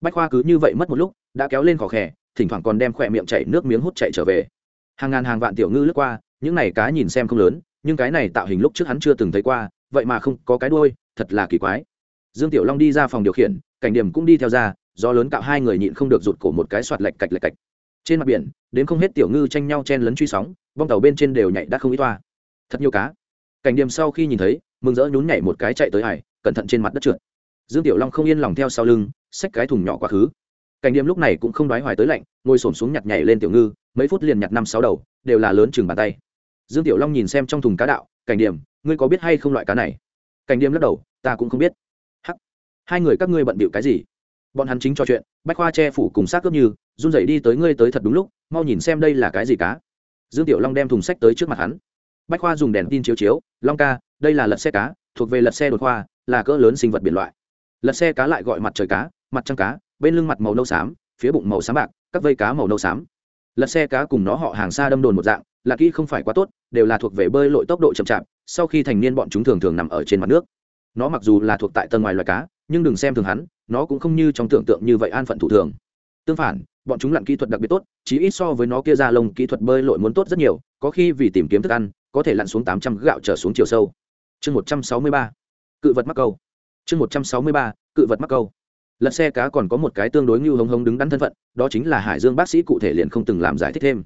Bách khoa cứ như vậy mất một lúc, đã kéo lên khỏ khẽ thỉnh thoảng còn đem khỏe miệng chảy nước miếng hút chạy trở về hàng ngàn hàng vạn tiểu ngư lướt qua, những này cá nhìn xem không lớn, nhưng cái này tạo hình lúc trước hắn chưa từng thấy qua, vậy mà không có cái đuôi, thật là kỳ quái. Dương tiểu long đi ra phòng điều khiển, cảnh điểm cũng đi theo ra do lớn cạo hai người nhịn không được rụt cổ một cái soạt lạch cạch lạch cạch. Trên mặt biển, đến không hết tiểu ngư tranh nhau chen lấn truy sóng, bong tàu bên trên đều nhảy đã không ít toa. Thật nhiều cá. Cảnh điểm sau khi nhìn thấy, mừng rỡ nhún nhảy một cái chạy tới hải, cẩn thận trên mặt đất trượt. Dương tiểu long không yên lòng theo sau lưng, xách cái thùng nhỏ quá khứ. Cảnh điểm lúc này cũng không đoái hoài tới lạnh, ngồi xổm xuống nhặt nhảy lên tiểu ngư mấy phút liền nhặt năm sáu đầu, đều là lớn chừng bàn tay. Dương tiểu long nhìn xem trong thùng cá đạo, cảnh điểm, ngươi có biết hay không loại cá này? Cảnh điểm lắc đầu, ta cũng không biết. Hắc, hai người các ngươi bận bịu cái gì? Bọn hắn chính trò chuyện, bách khoa che phủ cùng xác cướp như, run rẩy đi tới ngươi tới thật đúng lúc, mau nhìn xem đây là cái gì cá. Dương tiểu long đem thùng sách tới trước mặt hắn. Bách khoa dùng đèn tin chiếu chiếu, long ca, đây là lật xe cá, thuộc về lật xe đột khoa, là cỡ lớn sinh vật biển loại. Lật xe cá lại gọi mặt trời cá, mặt trăng cá, bên lưng mặt màu nâu xám, phía bụng màu xám bạc, các vây cá màu nâu xám lật xe cá cùng nó họ hàng xa đâm đồn một dạng, là kỹ không phải quá tốt, đều là thuộc về bơi lội tốc độ chậm chạp, sau khi thành niên bọn chúng thường thường nằm ở trên mặt nước. Nó mặc dù là thuộc tại tầng ngoài loài cá, nhưng đừng xem thường hắn, nó cũng không như trong tưởng tượng như vậy an phận thủ thường. Tương phản, bọn chúng lặn kỹ thuật đặc biệt tốt chỉ ít so với nó kia ra lông kỹ thuật bơi lội muốn tốt rất nhiều, có khi vì tìm kiếm thức ăn, có thể lặn xuống tám trăm gạo trở xuống chiều sâu. Chương một trăm sáu mươi ba, cự vật mắc câu. Chương một trăm sáu mươi ba, cự vật mắc câu lật xe cá còn có một cái tương đối như hống hống đứng đắn thân phận, đó chính là hải dương bác sĩ cụ thể liền không từng làm giải thích thêm.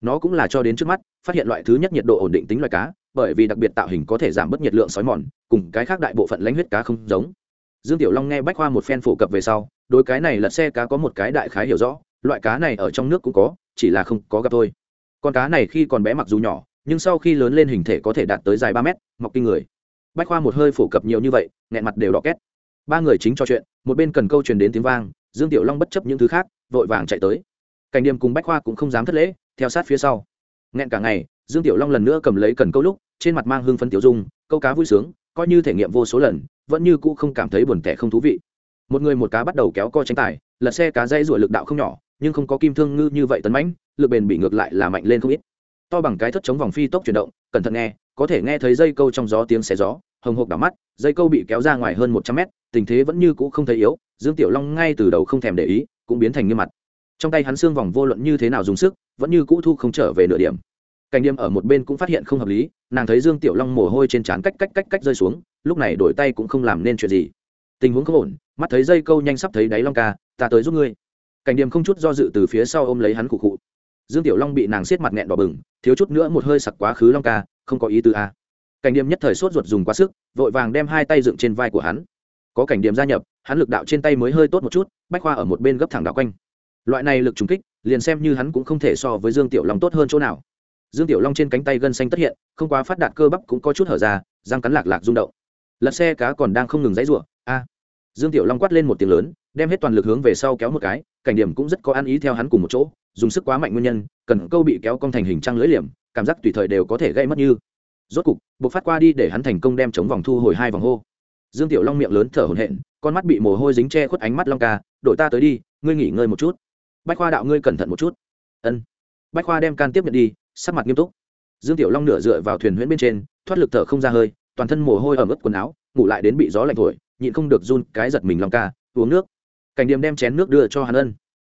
Nó cũng là cho đến trước mắt, phát hiện loại thứ nhất nhiệt độ ổn định tính loài cá, bởi vì đặc biệt tạo hình có thể giảm bớt nhiệt lượng sói mòn, cùng cái khác đại bộ phận lãnh huyết cá không giống. Dương tiểu long nghe bách khoa một phen phổ cập về sau đôi cái này lật xe cá có một cái đại khái hiểu rõ, loại cá này ở trong nước cũng có, chỉ là không có gặp thôi. Con cá này khi còn bé mặc dù nhỏ, nhưng sau khi lớn lên hình thể có thể đạt tới dài ba mét, mọc kinh người. Bách khoa một hơi phổ cập nhiều như vậy, nghẹn mặt đều đỏ két ba người chính trò chuyện, một bên cần câu truyền đến tiếng vang, dương tiểu long bất chấp những thứ khác, vội vàng chạy tới. Cảnh điểm cùng bách khoa cũng không dám thất lễ, theo sát phía sau. Nghẹn cả ngày, dương tiểu long lần nữa cầm lấy cần câu lúc, trên mặt mang hương phấn tiểu dung, câu cá vui sướng, coi như thể nghiệm vô số lần, vẫn như cũ không cảm thấy buồn tẻ không thú vị. Một người một cá bắt đầu kéo co tranh tài, lật xe cá dây ruổi lực đạo không nhỏ, nhưng không có kim thương ngư như vậy tấn mãnh, lực bền bị ngược lại là mạnh lên không ít. To bằng cái thất chống vòng phi tốc chuyển động, cẩn thận nghe, có thể nghe thấy dây câu trong gió tiếng xé gió, hồng hộc đỏ mắt, dây câu bị kéo ra ngoài hơn một trăm mét tình thế vẫn như cũ không thấy yếu, dương tiểu long ngay từ đầu không thèm để ý, cũng biến thành nghiêm mặt. Trong tay hắn xương vòng vô luận như thế nào dùng sức, vẫn như cũ thu không trở về nửa điểm. Cảnh điềm ở một bên cũng phát hiện không hợp lý, nàng thấy dương tiểu long mồ hôi trên trán cách cách cách cách rơi xuống, lúc này đổi tay cũng không làm nên chuyện gì. Tình huống không ổn, mắt thấy dây câu nhanh sắp thấy đáy long ca, ta tới giúp ngươi. Cảnh điềm không chút do dự từ phía sau ôm lấy hắn cụ cụ. Dương tiểu long bị nàng siết mặt nghẹn đỏ bừng, thiếu chút nữa một hơi sặc quá khứ long ca, không có ý tư a à. cảnh điềm nhất thời sốt ruột dùng quá sức, vội vàng đem hai tay dựng trên vai của hắn có cảnh điểm gia nhập, hắn lực đạo trên tay mới hơi tốt một chút, bách khoa ở một bên gấp thẳng đạo quanh. Loại này lực trùng kích, liền xem như hắn cũng không thể so với dương tiểu long tốt hơn chỗ nào. Dương tiểu long trên cánh tay gân xanh tất hiện, không quá phát đạt cơ bắp cũng có chút hở ra, răng cắn lạc lạc rung động. Lật xe cá còn đang không ngừng dãy ruộng a. Dương tiểu long quát lên một tiếng lớn, đem hết toàn lực hướng về sau kéo một cái, cảnh điểm cũng rất có ăn ý theo hắn cùng một chỗ, dùng sức quá mạnh nguyên nhân, cần câu bị kéo cong thành hình trăng lưỡi liềm, cảm giác tùy thời đều có thể gây mất như. Rốt cục buộc phát qua đi để hắn thành công đem chống vòng thu hồi hai vòng hô dương tiểu long miệng lớn thở hổn hển, con mắt bị mồ hôi dính che khuất ánh mắt long ca đội ta tới đi, ngươi nghỉ ngơi một chút. Bách khoa đạo ngươi cẩn thận một chút. Ân. Bách khoa đem can tiếp nhận đi, sắc mặt nghiêm túc. Dương tiểu long nửa dựa vào thuyền huyễn bên trên, thoát lực thở không ra hơi, toàn thân mồ hôi ẩm ướt quần áo, ngủ lại đến bị gió lạnh thổi, nhịn không được run cái giật mình long ca, uống nước. Cảnh điểm đem chén nước đưa cho hắn ân.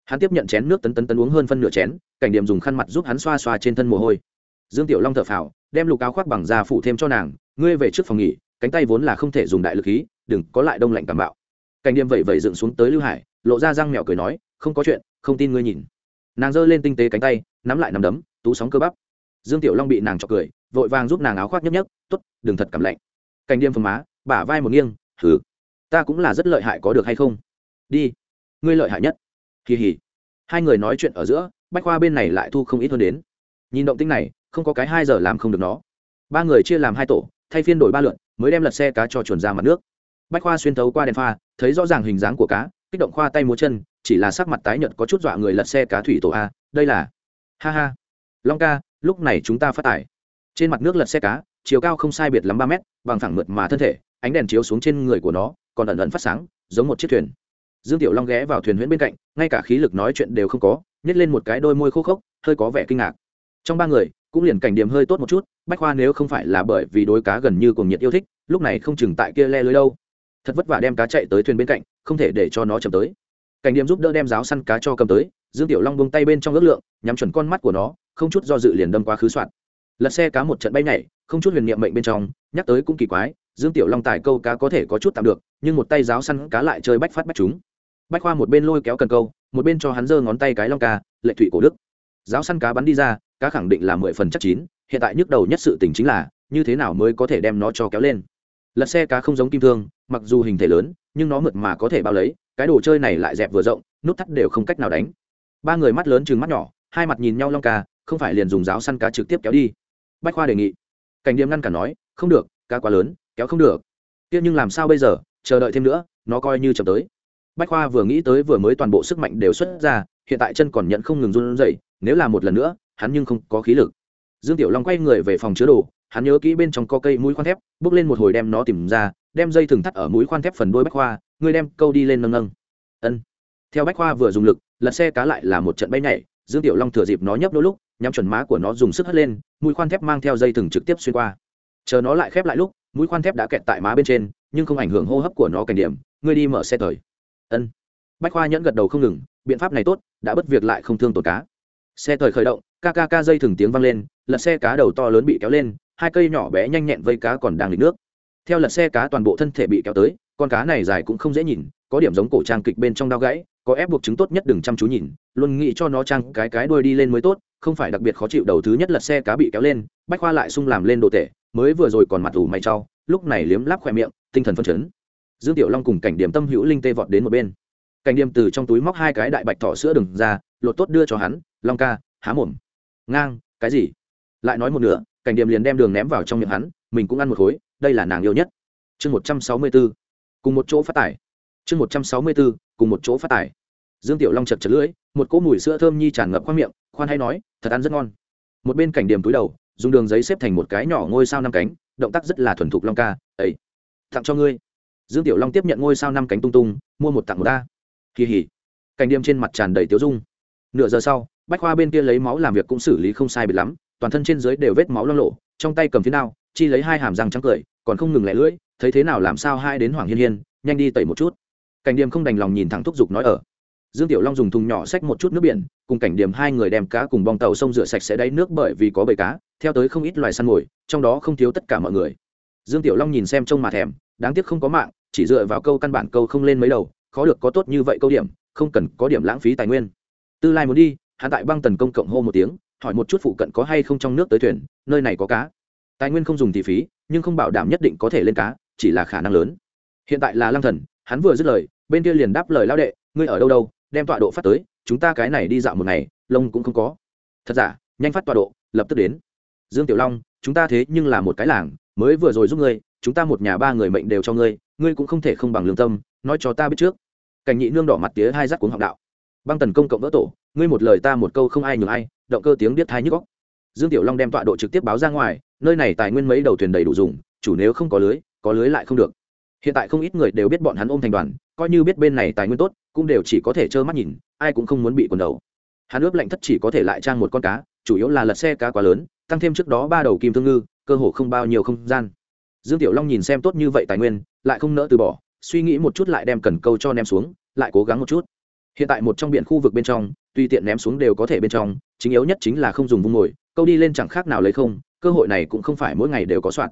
Hắn tiếp nhận chén nước tấn tấn tấn uống hơn phân nửa chén, cảnh điểm dùng khăn mặt giúp hắn xoa xoa trên thân mồ hôi. Dương tiểu long thở phào, đem lục áo khoác bằng da phủ thêm cho nàng, ngươi về trước phòng nghỉ cánh tay vốn là không thể dùng đại lực khí, đừng có lại đông lạnh cảm bạo. Cảnh điểm vậy vậy dựng xuống tới lưu hải, lộ ra răng mèo cười nói, không có chuyện, không tin ngươi nhìn. Nàng giơ lên tinh tế cánh tay, nắm lại nắm đấm, tú sóng cơ bắp. Dương tiểu long bị nàng chọc cười, vội vàng giúp nàng áo khoác nhấp nhấp t ố t đừng thật cảm lạnh. Cảnh điềm phồng má, bả vai một nghiêng thử ta cũng là rất lợi hại có được hay không? Đi, ngươi lợi hại nhất. Kỳ hỉ. Hai người nói chuyện ở giữa, bách khoa bên này lại thu không ít hơn đến. Nhìn động tinh này, không có cái hai giờ làm không được nó. Ba người chia làm hai tổ, thay phiên đổi ba lượn mới đem lật xe cá cho chuồn ra mặt nước. Bách khoa xuyên thấu qua đèn pha, thấy rõ ràng hình dáng của cá, kích động khoa tay múa chân, chỉ là sắc mặt tái nhợt có chút dọa người lật xe cá thủy tổ a, đây là ha ha. Long ca, lúc này chúng ta phát tải. Trên mặt nước lật xe cá, chiều cao không sai biệt lắm ba mét, bằng thẳng mượt mà thân thể, ánh đèn chiếu xuống trên người của nó, còn ẩn ẩn phát sáng, giống một chiếc thuyền. Dương tiểu long ghé vào thuyền huyễn bên cạnh, ngay cả khí lực nói chuyện đều không có nhét lên một cái đôi môi khô khốc, hơi có vẻ kinh ngạc. Trong ba người, cũng liền cảnh điểm hơi tốt một chút bách khoa nếu không phải là bởi vì đối cá gần như cùng nhiệt yêu thích, lúc này không chừng tại kia le lưới đâu. Thật vất vả đem cá chạy tới thuyền bên cạnh, không thể để cho nó chậm tới. Cảnh điểm giúp đỡ đem giáo săn cá cho cầm tới, dương tiểu long bông tay bên trong ước lượng, nhắm chuẩn con mắt của nó, không chút do dự liền đâm qua khứ soạn lật xe cá một trận bay nhảy, không chút huyền niệm mệnh bên trong, nhắc tới cũng kỳ quái, dương tiểu long tài câu cá có thể có chút tạm được, nhưng một tay giáo săn cá lại chơi bách phát bách chúng. Bách khoa một bên lôi kéo cần câu, một bên cho hắn giơ ngón tay cái long ca, lệ thủy cổ đức. Giáo săn cá bắn đi ra cá khẳng định là mười phần chắc chín, hiện tại nhức đầu nhất sự tình chính là, như thế nào mới có thể đem nó cho kéo lên. Lật xe cá không giống kim thương, mặc dù hình thể lớn, nhưng nó mượt mà có thể bao lấy, cái đồ chơi này lại dẹp vừa rộng, nút thắt đều không cách nào đánh. Ba người mắt lớn chừng mắt nhỏ, hai mặt nhìn nhau long ca, không phải liền dùng giáo săn cá trực tiếp kéo đi. Bách khoa đề nghị. Cảnh điểm ngăn cả nói, không được, cá quá lớn, kéo không được. Tiếc nhưng làm sao bây giờ, chờ đợi thêm nữa, nó coi như chậm tới. Bách khoa vừa nghĩ tới vừa mới toàn bộ sức mạnh đều xuất ra, hiện tại chân còn nhận không ngừng run rẩy, nếu là một lần nữa hắn nhưng không có khí lực. Dương tiểu long quay người về phòng chứa đồ, hắn nhớ kỹ bên trong có cây mũi khoan thép, bước lên một hồi đem nó tìm ra, đem dây thừng thắt ở mũi khoan thép phần đôi bách khoa ngươi đem câu đi lên nâng nâng. Ân. Theo bách khoa vừa dùng lực, lật xe cá lại là một trận bay nhảy, dương tiểu long thừa dịp nó nhấp đôi lúc, nhắm chuẩn má của nó dùng sức hất lên, mũi khoan thép mang theo dây thừng trực tiếp xuyên qua. Chờ nó lại khép lại lúc, mũi khoan thép đã kẹt tại má bên trên, nhưng không ảnh hưởng hô hấp của nó cảnh điểm ngươi đi mở xe thời. Ân. Bách khoa nhẫn gật đầu không ngừng, biện pháp này tốt, đã bất việc lại không thương tổn cá xe thời khởi động ca ca ca dây thừng tiếng vang lên lật xe cá đầu to lớn bị kéo lên hai cây nhỏ bé nhanh nhẹn vây cá còn đang lịch nước. Theo lật xe cá toàn bộ thân thể bị kéo tới con cá này dài cũng không dễ nhìn có điểm giống cổ trang kịch bên trong đao gãy có ép buộc chứng tốt nhất đừng chăm chú nhìn luôn nghĩ cho nó trang cái cái đuôi đi lên mới tốt không phải đặc biệt khó chịu đầu thứ nhất lật xe cá bị kéo lên bách khoa lại sung làm lên đồ tể mới vừa rồi còn mặt ủ mày trao, lúc này liếm láp khoe miệng tinh thần phân chấn. Dương tiểu long cùng cảnh điểm tâm hữu linh tê vọt đến một bên. Cảnh điểm từ trong túi móc hai cái đại bạch thỏ sữa đừng ra lột tốt đưa cho hắn, long ca, há mồm. Ngang, cái gì? Lại nói một nửa, cảnh điểm liền đem đường ném vào trong miệng hắn, mình cũng ăn một khối, đây là nàng yêu nhất. Chương một trăm sáu mươi b ố cùng một chỗ phát tải. Chương một trăm sáu mươi b ố cùng một chỗ phát tải. Dương tiểu long chật chật lưỡi, một cỗ mùi sữa thơm nhi tràn ngập qua miệng, khoan hay nói, thật ăn rất ngon. Một bên cảnh điểm túi đầu, dùng đường giấy xếp thành một cái nhỏ ngôi sao năm cánh, động tác rất là thuần thục long ca ấy tặng cho ngươi. Dương tiểu long tiếp nhận ngôi sao năm cánh tung tung, mua một tặng một ta kỳ hỉ. Cảnh điểm trên mặt tràn đầy tiếu dung nửa giờ sau, bách khoa bên kia lấy máu làm việc cũng xử lý không sai biệt lắm, toàn thân trên dưới đều vết máu loang lộ, trong tay cầm phía nào chi lấy hai hàm răng trắng cười, còn không ngừng lẻ lưỡi, thấy thế nào làm sao hai đến hoàng hiên hiên, nhanh đi tẩy một chút. Cảnh điểm không đành lòng nhìn thẳng thúc giục nói ở. Dương tiểu long dùng thùng nhỏ xách một chút nước biển, cùng cảnh điểm hai người đem cá cùng bong tàu sông rửa sạch sẽ đáy nước bởi vì có bầy cá, theo tới không ít loài săn mồi, trong đó không thiếu tất cả mọi người. Dương tiểu long nhìn xem trông mà thèm, đáng tiếc không có mạng, chỉ dựa vào câu căn bản câu không lên mấy đầu, khó được có tốt như vậy câu điểm, không cần có điểm lãng phí tài nguyên tư lai muốn đi, hắn tại băng tần công cộng hô một tiếng, hỏi một chút phụ cận có hay không trong nước tới thuyền, nơi này có cá. Tài nguyên không dùng thì phí, nhưng không bảo đảm nhất định có thể lên cá, chỉ là khả năng lớn. Hiện tại là lăng thần, hắn vừa dứt lời, bên kia liền đáp lời lao đệ, ngươi ở đâu đâu, đem tọa độ phát tới, chúng ta cái này đi dạo một ngày, lông cũng không có. Thật giả, nhanh phát tọa độ, lập tức đến. Dương tiểu long, chúng ta thế nhưng là một cái làng, mới vừa rồi giúp ngươi, chúng ta một nhà ba người mệnh đều cho ngươi ngươi cũng không thể không bằng lương tâm, nói cho ta biết trước. Cảnh nhị nương đỏ mặt tía hai rắc cuống học đạo băng tần công cộng vỡ tổ, ngươi một lời ta một câu không ai nhường ai, động cơ tiếng biết thai nhức góc dương tiểu long đem tọa độ trực tiếp báo ra ngoài, nơi này tài nguyên mấy đầu thuyền đầy đủ dùng, chủ nếu không có lưới có lưới lại không được. Hiện tại không ít người đều biết bọn hắn ôm thành đoàn, coi như biết bên này tài nguyên tốt, cũng đều chỉ có thể trơ mắt nhìn, ai cũng không muốn bị quần đầu. Hắn ướp lạnh thất chỉ có thể lại trang một con cá, chủ yếu là lật xe cá quá lớn, tăng thêm trước đó ba đầu kim thương ngư, cơ hồ không bao nhiêu không gian. Dương tiểu long nhìn xem tốt như vậy tài nguyên, lại không nỡ từ bỏ, suy nghĩ một chút lại đem cần câu cho ném xuống, lại cố gắng một chút hiện tại một trong biển khu vực bên trong tuy tiện ném xuống đều có thể bên trong, chính yếu nhất chính là không dùng vung ngồi, câu đi lên chẳng khác nào lấy không, cơ hội này cũng không phải mỗi ngày đều có soạn.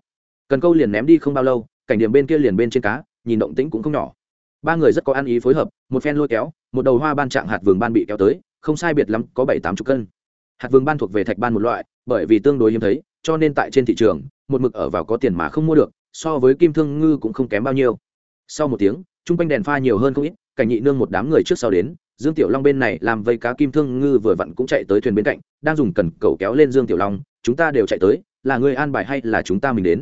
Cần câu liền ném đi không bao lâu, cảnh điểm bên kia liền bên trên cá, nhìn động tĩnh cũng không nhỏ. Ba người rất có ăn ý phối hợp, một phen lôi kéo, một đầu hoa ban trạng hạt vườn ban bị kéo tới, không sai biệt lắm có bảy tám chục cân. Hạt vườn ban thuộc về thạch ban một loại, bởi vì tương đối hiếm thấy, cho nên tại trên thị trường, một mực ở vào có tiền mà không mua được, so với kim thương ngư cũng không kém bao nhiêu. Sau một tiếng t r u n g quanh đèn pha nhiều hơn không ít, cảnh nhị nương một đám người trước sau đến, dương tiểu long bên này làm vây cá kim thương ngư vừa vặn cũng chạy tới thuyền bên cạnh, đang dùng cần cầu kéo lên dương tiểu long, chúng ta đều chạy tới, là người an bài hay là chúng ta mình đến?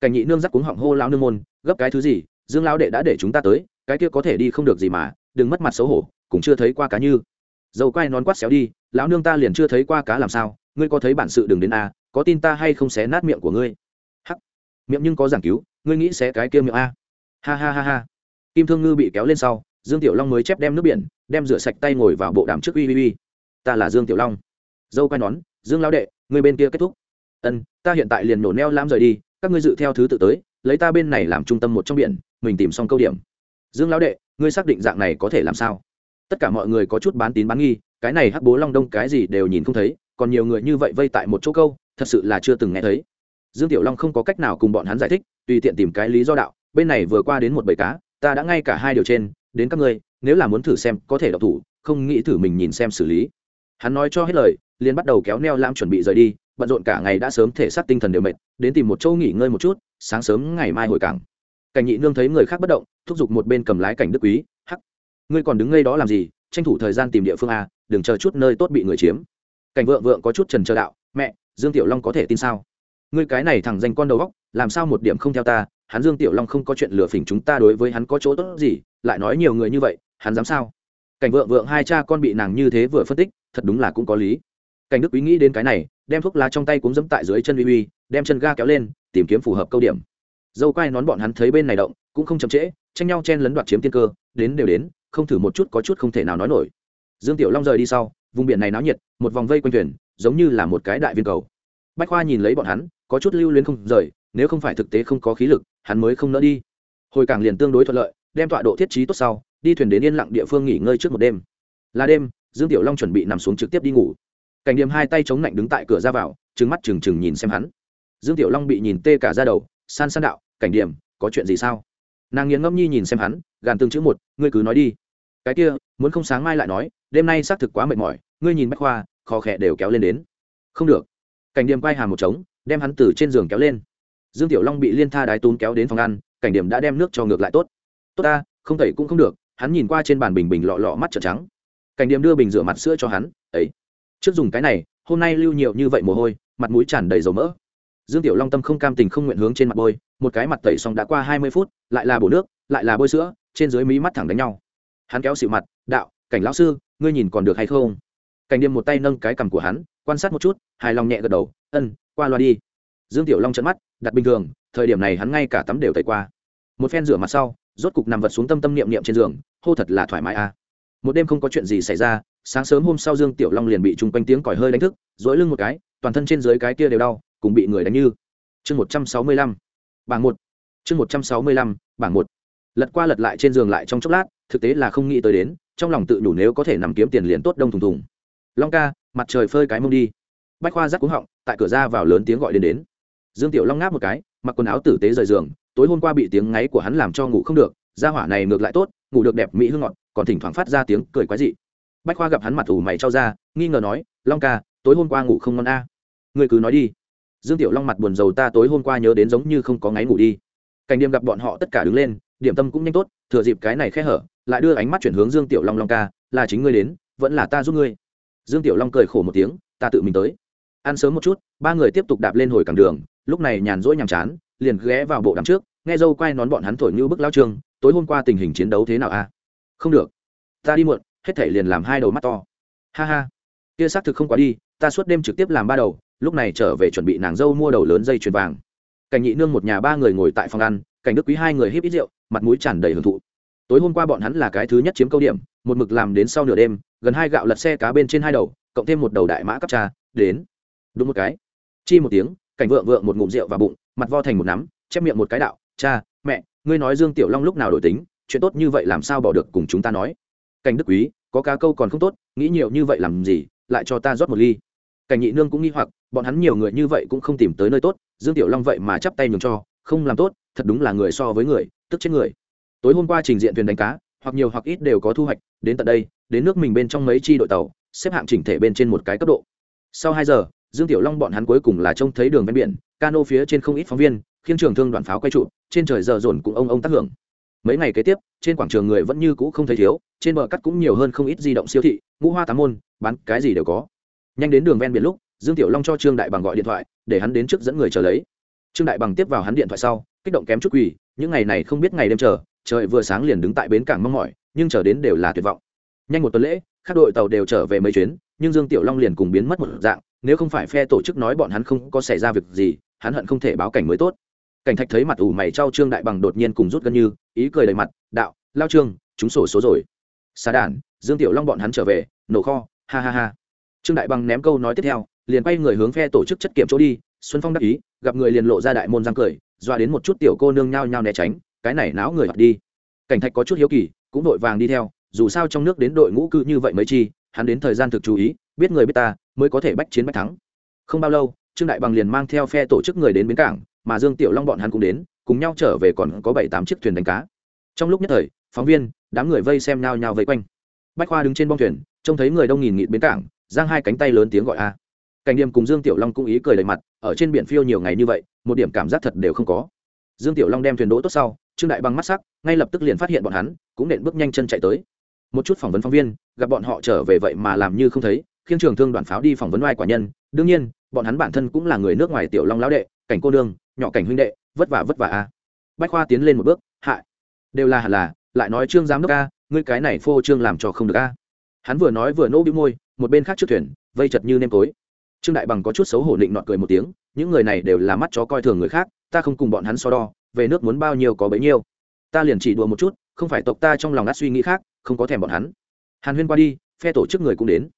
Cảnh nhị nương giắc cuống họng hô lao nương môn, gấp cái thứ gì, dương lão đệ đã để chúng ta tới, cái kia có thể đi không được gì mà, đừng mất mặt xấu hổ, cũng chưa thấy qua cá như. Dầu quay nón quát xéo đi, lão nương ta liền chưa thấy qua cá làm sao, ngươi có thấy bản sự đừng đến a có tin ta hay không xé nát miệng của ngươi? Hắc. Miệng nhưng có giảng cứu, ngươi nghĩ xé cái kia miệng a ha ha ha ha kim thương ngư bị kéo lên sau, dương tiểu long mới chép đem nước biển, đem rửa sạch tay ngồi vào bộ đàm trước uy uy uy. Ta là dương tiểu long. Dâu quay nón, dương lão đệ, người bên kia kết thúc. Ân, ta hiện tại liền nổ neo lam rời đi, các ngươi dự theo thứ tự tới, lấy ta bên này làm trung tâm một trong biển, mình tìm xong câu điểm. Dương lão đệ, ngươi xác định dạng này có thể làm sao? Tất cả mọi người có chút bán tín bán nghi, cái này hắc bố long đông cái gì đều nhìn không thấy, còn nhiều người như vậy vây tại một chỗ câu, thật sự là chưa từng nghe thấy. Dương tiểu long không có cách nào cùng bọn hắn giải thích, tùy tiện tìm cái lý do đạo, bên này vừa qua đến một bầy cá ta đã ngay cả hai điều trên, đến các ngươi, nếu là muốn thử xem có thể đọc thủ, không nghĩ thử mình nhìn xem xử lý. Hắn nói cho hết lời, liền bắt đầu kéo neo lam chuẩn bị rời đi, bận rộn cả ngày đã sớm thể xác tinh thần đều mệt, đến tìm một chỗ nghỉ ngơi một chút, sáng sớm ngày mai hồi cảng. Cảnh nhị nương thấy người khác bất động, thúc giục một bên cầm lái cảnh đức quý, hắc, ngươi còn đứng ngay đó làm gì? Tranh thủ thời gian tìm địa phương a, đừng chờ chút nơi tốt bị người chiếm. Cảnh vượng vượng có chút trần chờ đạo, mẹ, dương tiểu long có thể tin sao? Ngươi cái này thẳng danh con đầu góc làm sao một điểm không theo ta hắn dương tiểu long không có chuyện lừa phỉnh chúng ta đối với hắn có chỗ tốt gì, lại nói nhiều người như vậy, hắn dám sao? Cảnh vượng vượng hai cha con bị nàng như thế vừa phân tích, thật đúng là cũng có lý. Cảnh đức quý nghĩ đến cái này, đem thuốc lá trong tay cũng dẫm tại dưới chân uy uy, đem chân ga kéo lên, tìm kiếm phù hợp câu điểm. Dâu quai nón bọn hắn thấy bên này động, cũng không chậm trễ, tranh nhau chen lấn đoạt chiếm tiên cơ, đến đều đến, không thử một chút có chút không thể nào nói nổi. Dương tiểu long rời đi sau, vùng biển này náo nhiệt, một vòng vây quanh thuyền, giống như là một cái đại viên cầu. Bách khoa nhìn lấy bọn hắn, có chút lưu luyến không rời, nếu không phải thực tế không có khí lực hắn mới không nỡ đi. Hồi càng liền tương đối thuận lợi, đem tọa độ thiết trí tốt sau, đi thuyền đến yên lặng địa phương nghỉ ngơi trước một đêm. Là đêm, dương tiểu long chuẩn bị nằm xuống trực tiếp đi ngủ. Cảnh điểm hai tay chống lạnh đứng tại cửa ra vào trứng mắt trừng trừng nhìn xem hắn. Dương tiểu long bị nhìn tê cả ra đầu, san san đạo, cảnh điểm có chuyện gì sao? Nàng nghiến ngẫm nhi nhìn xem hắn, gàn từng chữ một, ngươi cứ nói đi. Cái kia, muốn không sáng mai lại nói, đêm nay xác thực quá mệt mỏi, ngươi nhìn bách khoa, khó khẽ đều kéo lên đến. Không được. Cảnh điểm quay hàm một trống, đem hắn từ trên giường kéo lên dương tiểu long bị liên tha đái tún kéo đến phòng ăn, cảnh điểm đã đem nước cho ngược lại tốt. Tốt ta, không tẩy cũng không được, hắn nhìn qua trên bàn bình bình lọ lọ mắt trợn trắng. Cảnh điểm đưa bình rửa mặt sữa cho hắn ấy trước dùng cái này, hôm nay lưu nhiều như vậy mồ hôi, mặt mũi tràn đầy dầu mỡ. Dương tiểu long tâm không cam tình không nguyện hướng trên mặt bôi, một cái mặt tẩy xong đã qua hai mươi phút, lại là bổ nước, lại là bôi sữa, trên dưới mí mắt thẳng đánh nhau. Hắn kéo xịu mặt, đạo, cảnh lão sư, ngươi nhìn còn được hay không? Cảnh điềm một tay nâng cái cằm của hắn, quan sát một chút, hài lòng nhẹ gật đầu, ân, qua loa đi. Dương tiểu long trận mắt đặt bình thường, thời điểm này hắn ngay cả tắm đều tẩy qua. Một phen rửa mặt sau, rốt cục nằm vật xuống tâm tâm niệm niệm trên giường, hô thật là thoải mái a. Một đêm không có chuyện gì xảy ra, sáng sớm hôm sau dương tiểu long liền bị chung quanh tiếng còi hơi đánh thức dỗi lưng một cái, toàn thân trên dưới cái kia đều đau, cùng bị người đánh như. Chương một trăm sáu mươi lăm, bảng một. Chương một trăm sáu mươi lăm, bảng một. Lật qua lật lại trên giường lại trong chốc lát, thực tế là không nghĩ tới đến, trong lòng tự đủ nếu có thể nằm kiếm tiền liền tốt đông thùng thùng. Long ca, mặt trời phơi cái mông đi. Bách khoa rắc cúng họng, tại cửa ra vào lớn tiếng gọi đến đến dương tiểu long ngáp một cái, mặc quần áo tử tế rời giường, tối hôm qua bị tiếng ngáy của hắn làm cho ngủ không được, gia hỏa này ngược lại tốt, ngủ được đẹp mỹ hương ngọt, còn thỉnh thoảng phát ra tiếng cười quái dị. Bách khoa gặp hắn mặt ủ mày trao ra, nghi ngờ nói, long ca, tối hôm qua ngủ không ngon a. À. người cứ nói đi. Dương tiểu long mặt buồn rầu, ta tối hôm qua nhớ đến giống như không có ngáy ngủ đi. Cảnh đêm gặp bọn họ tất cả đứng lên, điểm tâm cũng nhanh tốt, thừa dịp cái này khe hở, lại đưa ánh mắt chuyển hướng dương tiểu long long ca, là chính ngươi đến, vẫn là ta giúp ngươi. Dương tiểu long cười khổ một tiếng, ta tự mình tới. Ăn sớm một chút, ba người tiếp tục đạp lên hồi cảng đường lúc này nhàn rỗi nhàm chán, liền ghé vào bộ đám trước, nghe dâu quay nón bọn hắn thổi như bức lao trương, tối hôm qua tình hình chiến đấu thế nào a? Không được. Ta đi muộn, hết thể liền làm hai đầu mắt to. Ha ha. Kia xác thực không quá đi, ta suốt đêm trực tiếp làm ba đầu, lúc này trở về chuẩn bị nàng dâu mua đầu lớn dây chuyền vàng. Cảnh nhị nương một nhà ba người ngồi tại phòng ăn, cảnh đức quý hai người híp ít rượu, mặt mũi tràn đầy hưởng thụ. Tối hôm qua bọn hắn là cái thứ nhất chiếm câu điểm, một mực làm đến sau nửa đêm, gần hai gạo lật xe cá bên trên hai đầu, cộng thêm một đầu đại mã cấp trà đến. Đúng một cái. Chi một tiếng cảnh vượng vượng một ngụm rượu vào bụng, mặt vo thành một nắm, chép miệng một cái đạo, cha, mẹ, ngươi nói dương tiểu long lúc nào đổi tính, chuyện tốt như vậy làm sao bỏ được cùng chúng ta nói? Cảnh đức quý, có cá câu còn không tốt, nghĩ nhiều như vậy làm gì, lại cho ta rót một ly. Cảnh nhị nương cũng nghi hoặc, bọn hắn nhiều người như vậy cũng không tìm tới nơi tốt, dương tiểu long vậy mà chắp tay nhường cho, không làm tốt, thật đúng là người so với người, tức chết người. Tối hôm qua trình diện thuyền đánh cá, hoặc nhiều hoặc ít đều có thu hoạch, đến tận đây, đến nước mình bên trong mấy chi đội tàu, xếp hạng chỉnh thể bên trên một cái cấp độ. Sau hai giờ dương tiểu long bọn hắn cuối cùng là trông thấy đường ven biển, cano phía trên không ít phóng viên khiến trường thương đoàn pháo quay trụ, trên trời giờ dồn cũng ông ông tác hưởng. Mấy ngày kế tiếp, trên quảng trường người vẫn như cũ không thấy thiếu, trên bờ cắt cũng nhiều hơn không ít di động siêu thị, ngũ hoa tám môn, bán cái gì đều có. Nhanh đến đường ven biển lúc, dương tiểu long cho trương đại bằng gọi điện thoại, để hắn đến trước dẫn người chờ lấy. Trương đại bằng tiếp vào hắn điện thoại sau, kích động kém chút quỳ, những ngày này không biết ngày đêm chờ, trời vừa sáng liền đứng tại bến cảng mong mỏi, nhưng chờ đến đều là tuyệt vọng. Nhanh một tuần lễ, các đội tàu đều trở về mấy chuyến, nhưng dương tiểu long liền cùng biến mất một dạng nếu không phải phe tổ chức nói bọn hắn không có xảy ra việc gì, hắn hận không thể báo cảnh mới tốt. Cảnh thạch thấy mặt ủ mày trao trương đại bằng đột nhiên cùng rút gần như, ý cười đầy mặt, đạo, lao trương, chúng sổ số rồi. Xà đản dương tiểu long bọn hắn trở về, nổ kho, ha ha ha. Trương đại bằng ném câu nói tiếp theo, liền quay người hướng phe tổ chức chất kiểm chỗ đi, xuân phong đắc ý, gặp người liền lộ ra đại môn răng cười doa đến một chút tiểu cô nương nhao nhao né tránh, cái này náo người hoặc đi. Cảnh thạch có chút hiếu kỳ, cũng vội vàng đi theo, dù sao trong nước đến đội ngũ cư như vậy mới chi hắn đến thời gian thực chú ý, biết người biết ta, mới có thể bách chiến bách thắng. Không bao lâu, trương đại bằng liền mang theo phe tổ chức người đến bến cảng, mà dương tiểu long bọn hắn cũng đến, cùng nhau trở về còn có bảy tám chiếc thuyền đánh cá. Trong lúc nhất thời, phóng viên, đám người vây xem nhao nhao vây quanh. Bách khoa đứng trên bong thuyền, trông thấy người đông nghìn nghịt bến cảng, giang hai cánh tay lớn tiếng gọi a. Cảnh điểm cùng dương tiểu long cũng ý cười đầy mặt, ở trên biển phiêu nhiều ngày như vậy, một điểm cảm giác thật đều không có. Dương tiểu long đem thuyền đỗ tốt sau, trương đại bằng mắt sắc, ngay lập tức liền phát hiện bọn hắn, cũng nện bước nhanh chân chạy tới một chút phỏng vấn phóng viên, gặp bọn họ trở về vậy mà làm như không thấy, khiêng trường thương đoàn pháo đi phỏng vấn oai quả nhân. Đương nhiên, bọn hắn bản thân cũng là người nước ngoài tiểu long lão đệ, cảnh cô đương nhỏ cảnh huynh đệ, vất vả vất vả a bách khoa tiến lên một bước hại đều là hẳn là, lại nói trương giám đốc a ngươi cái này phô trương làm cho không được a. Hắn vừa nói vừa nỗ bĩu môi, một bên khác trước thuyền, vây chật như nêm tối trương đại bằng có chút xấu hổ định nọt cười một tiếng, những người này đều là mắt chó coi thường người khác, ta không cùng bọn hắn so đo, về nước muốn bao nhiêu có bấy nhiêu. Ta liền chỉ đùa một chút, không phải tộc ta trong lòng đã suy nghĩ khác không có thèm bọn hắn. Hàn huyên qua đi, phe tổ chức người cũng đến.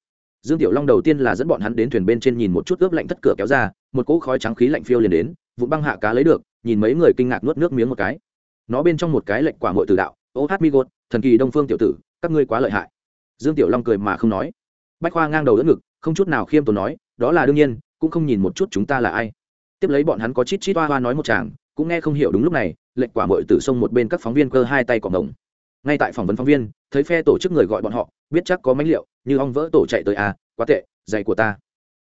Dương tiểu long đầu tiên là dẫn bọn hắn đến thuyền bên trên nhìn một chút ướp lạnh thất cửa kéo ra, một cỗ khói trắng khí lạnh phiêu liền đến vụ băng hạ cá lấy được, nhìn mấy người kinh ngạc nuốt nước miếng một cái. Nó bên trong một cái lệnh quả ngội từ đạo, ô hát mi gột, thần kỳ đông phương tiểu tử, các ngươi quá lợi hại. Dương tiểu long cười mà không nói. Bách khoa ngang đầu đỡ ngực, không chút nào khiêm tốn nói, đó là đương nhiên, cũng không nhìn một chút chúng ta là ai. Tiếp lấy bọn hắn có chít chít hoa hoa nói một chàng, cũng nghe không hiểu đúng lúc này, lệnh quả ngội từ sông một bên các phóng viên cơ hai tay còng đồng ngay tại phỏng vấn phóng viên, thấy phe tổ chức người gọi bọn họ, biết chắc có mánh liệu, như ong vỡ tổ chạy tới à quá tệ, giày của ta.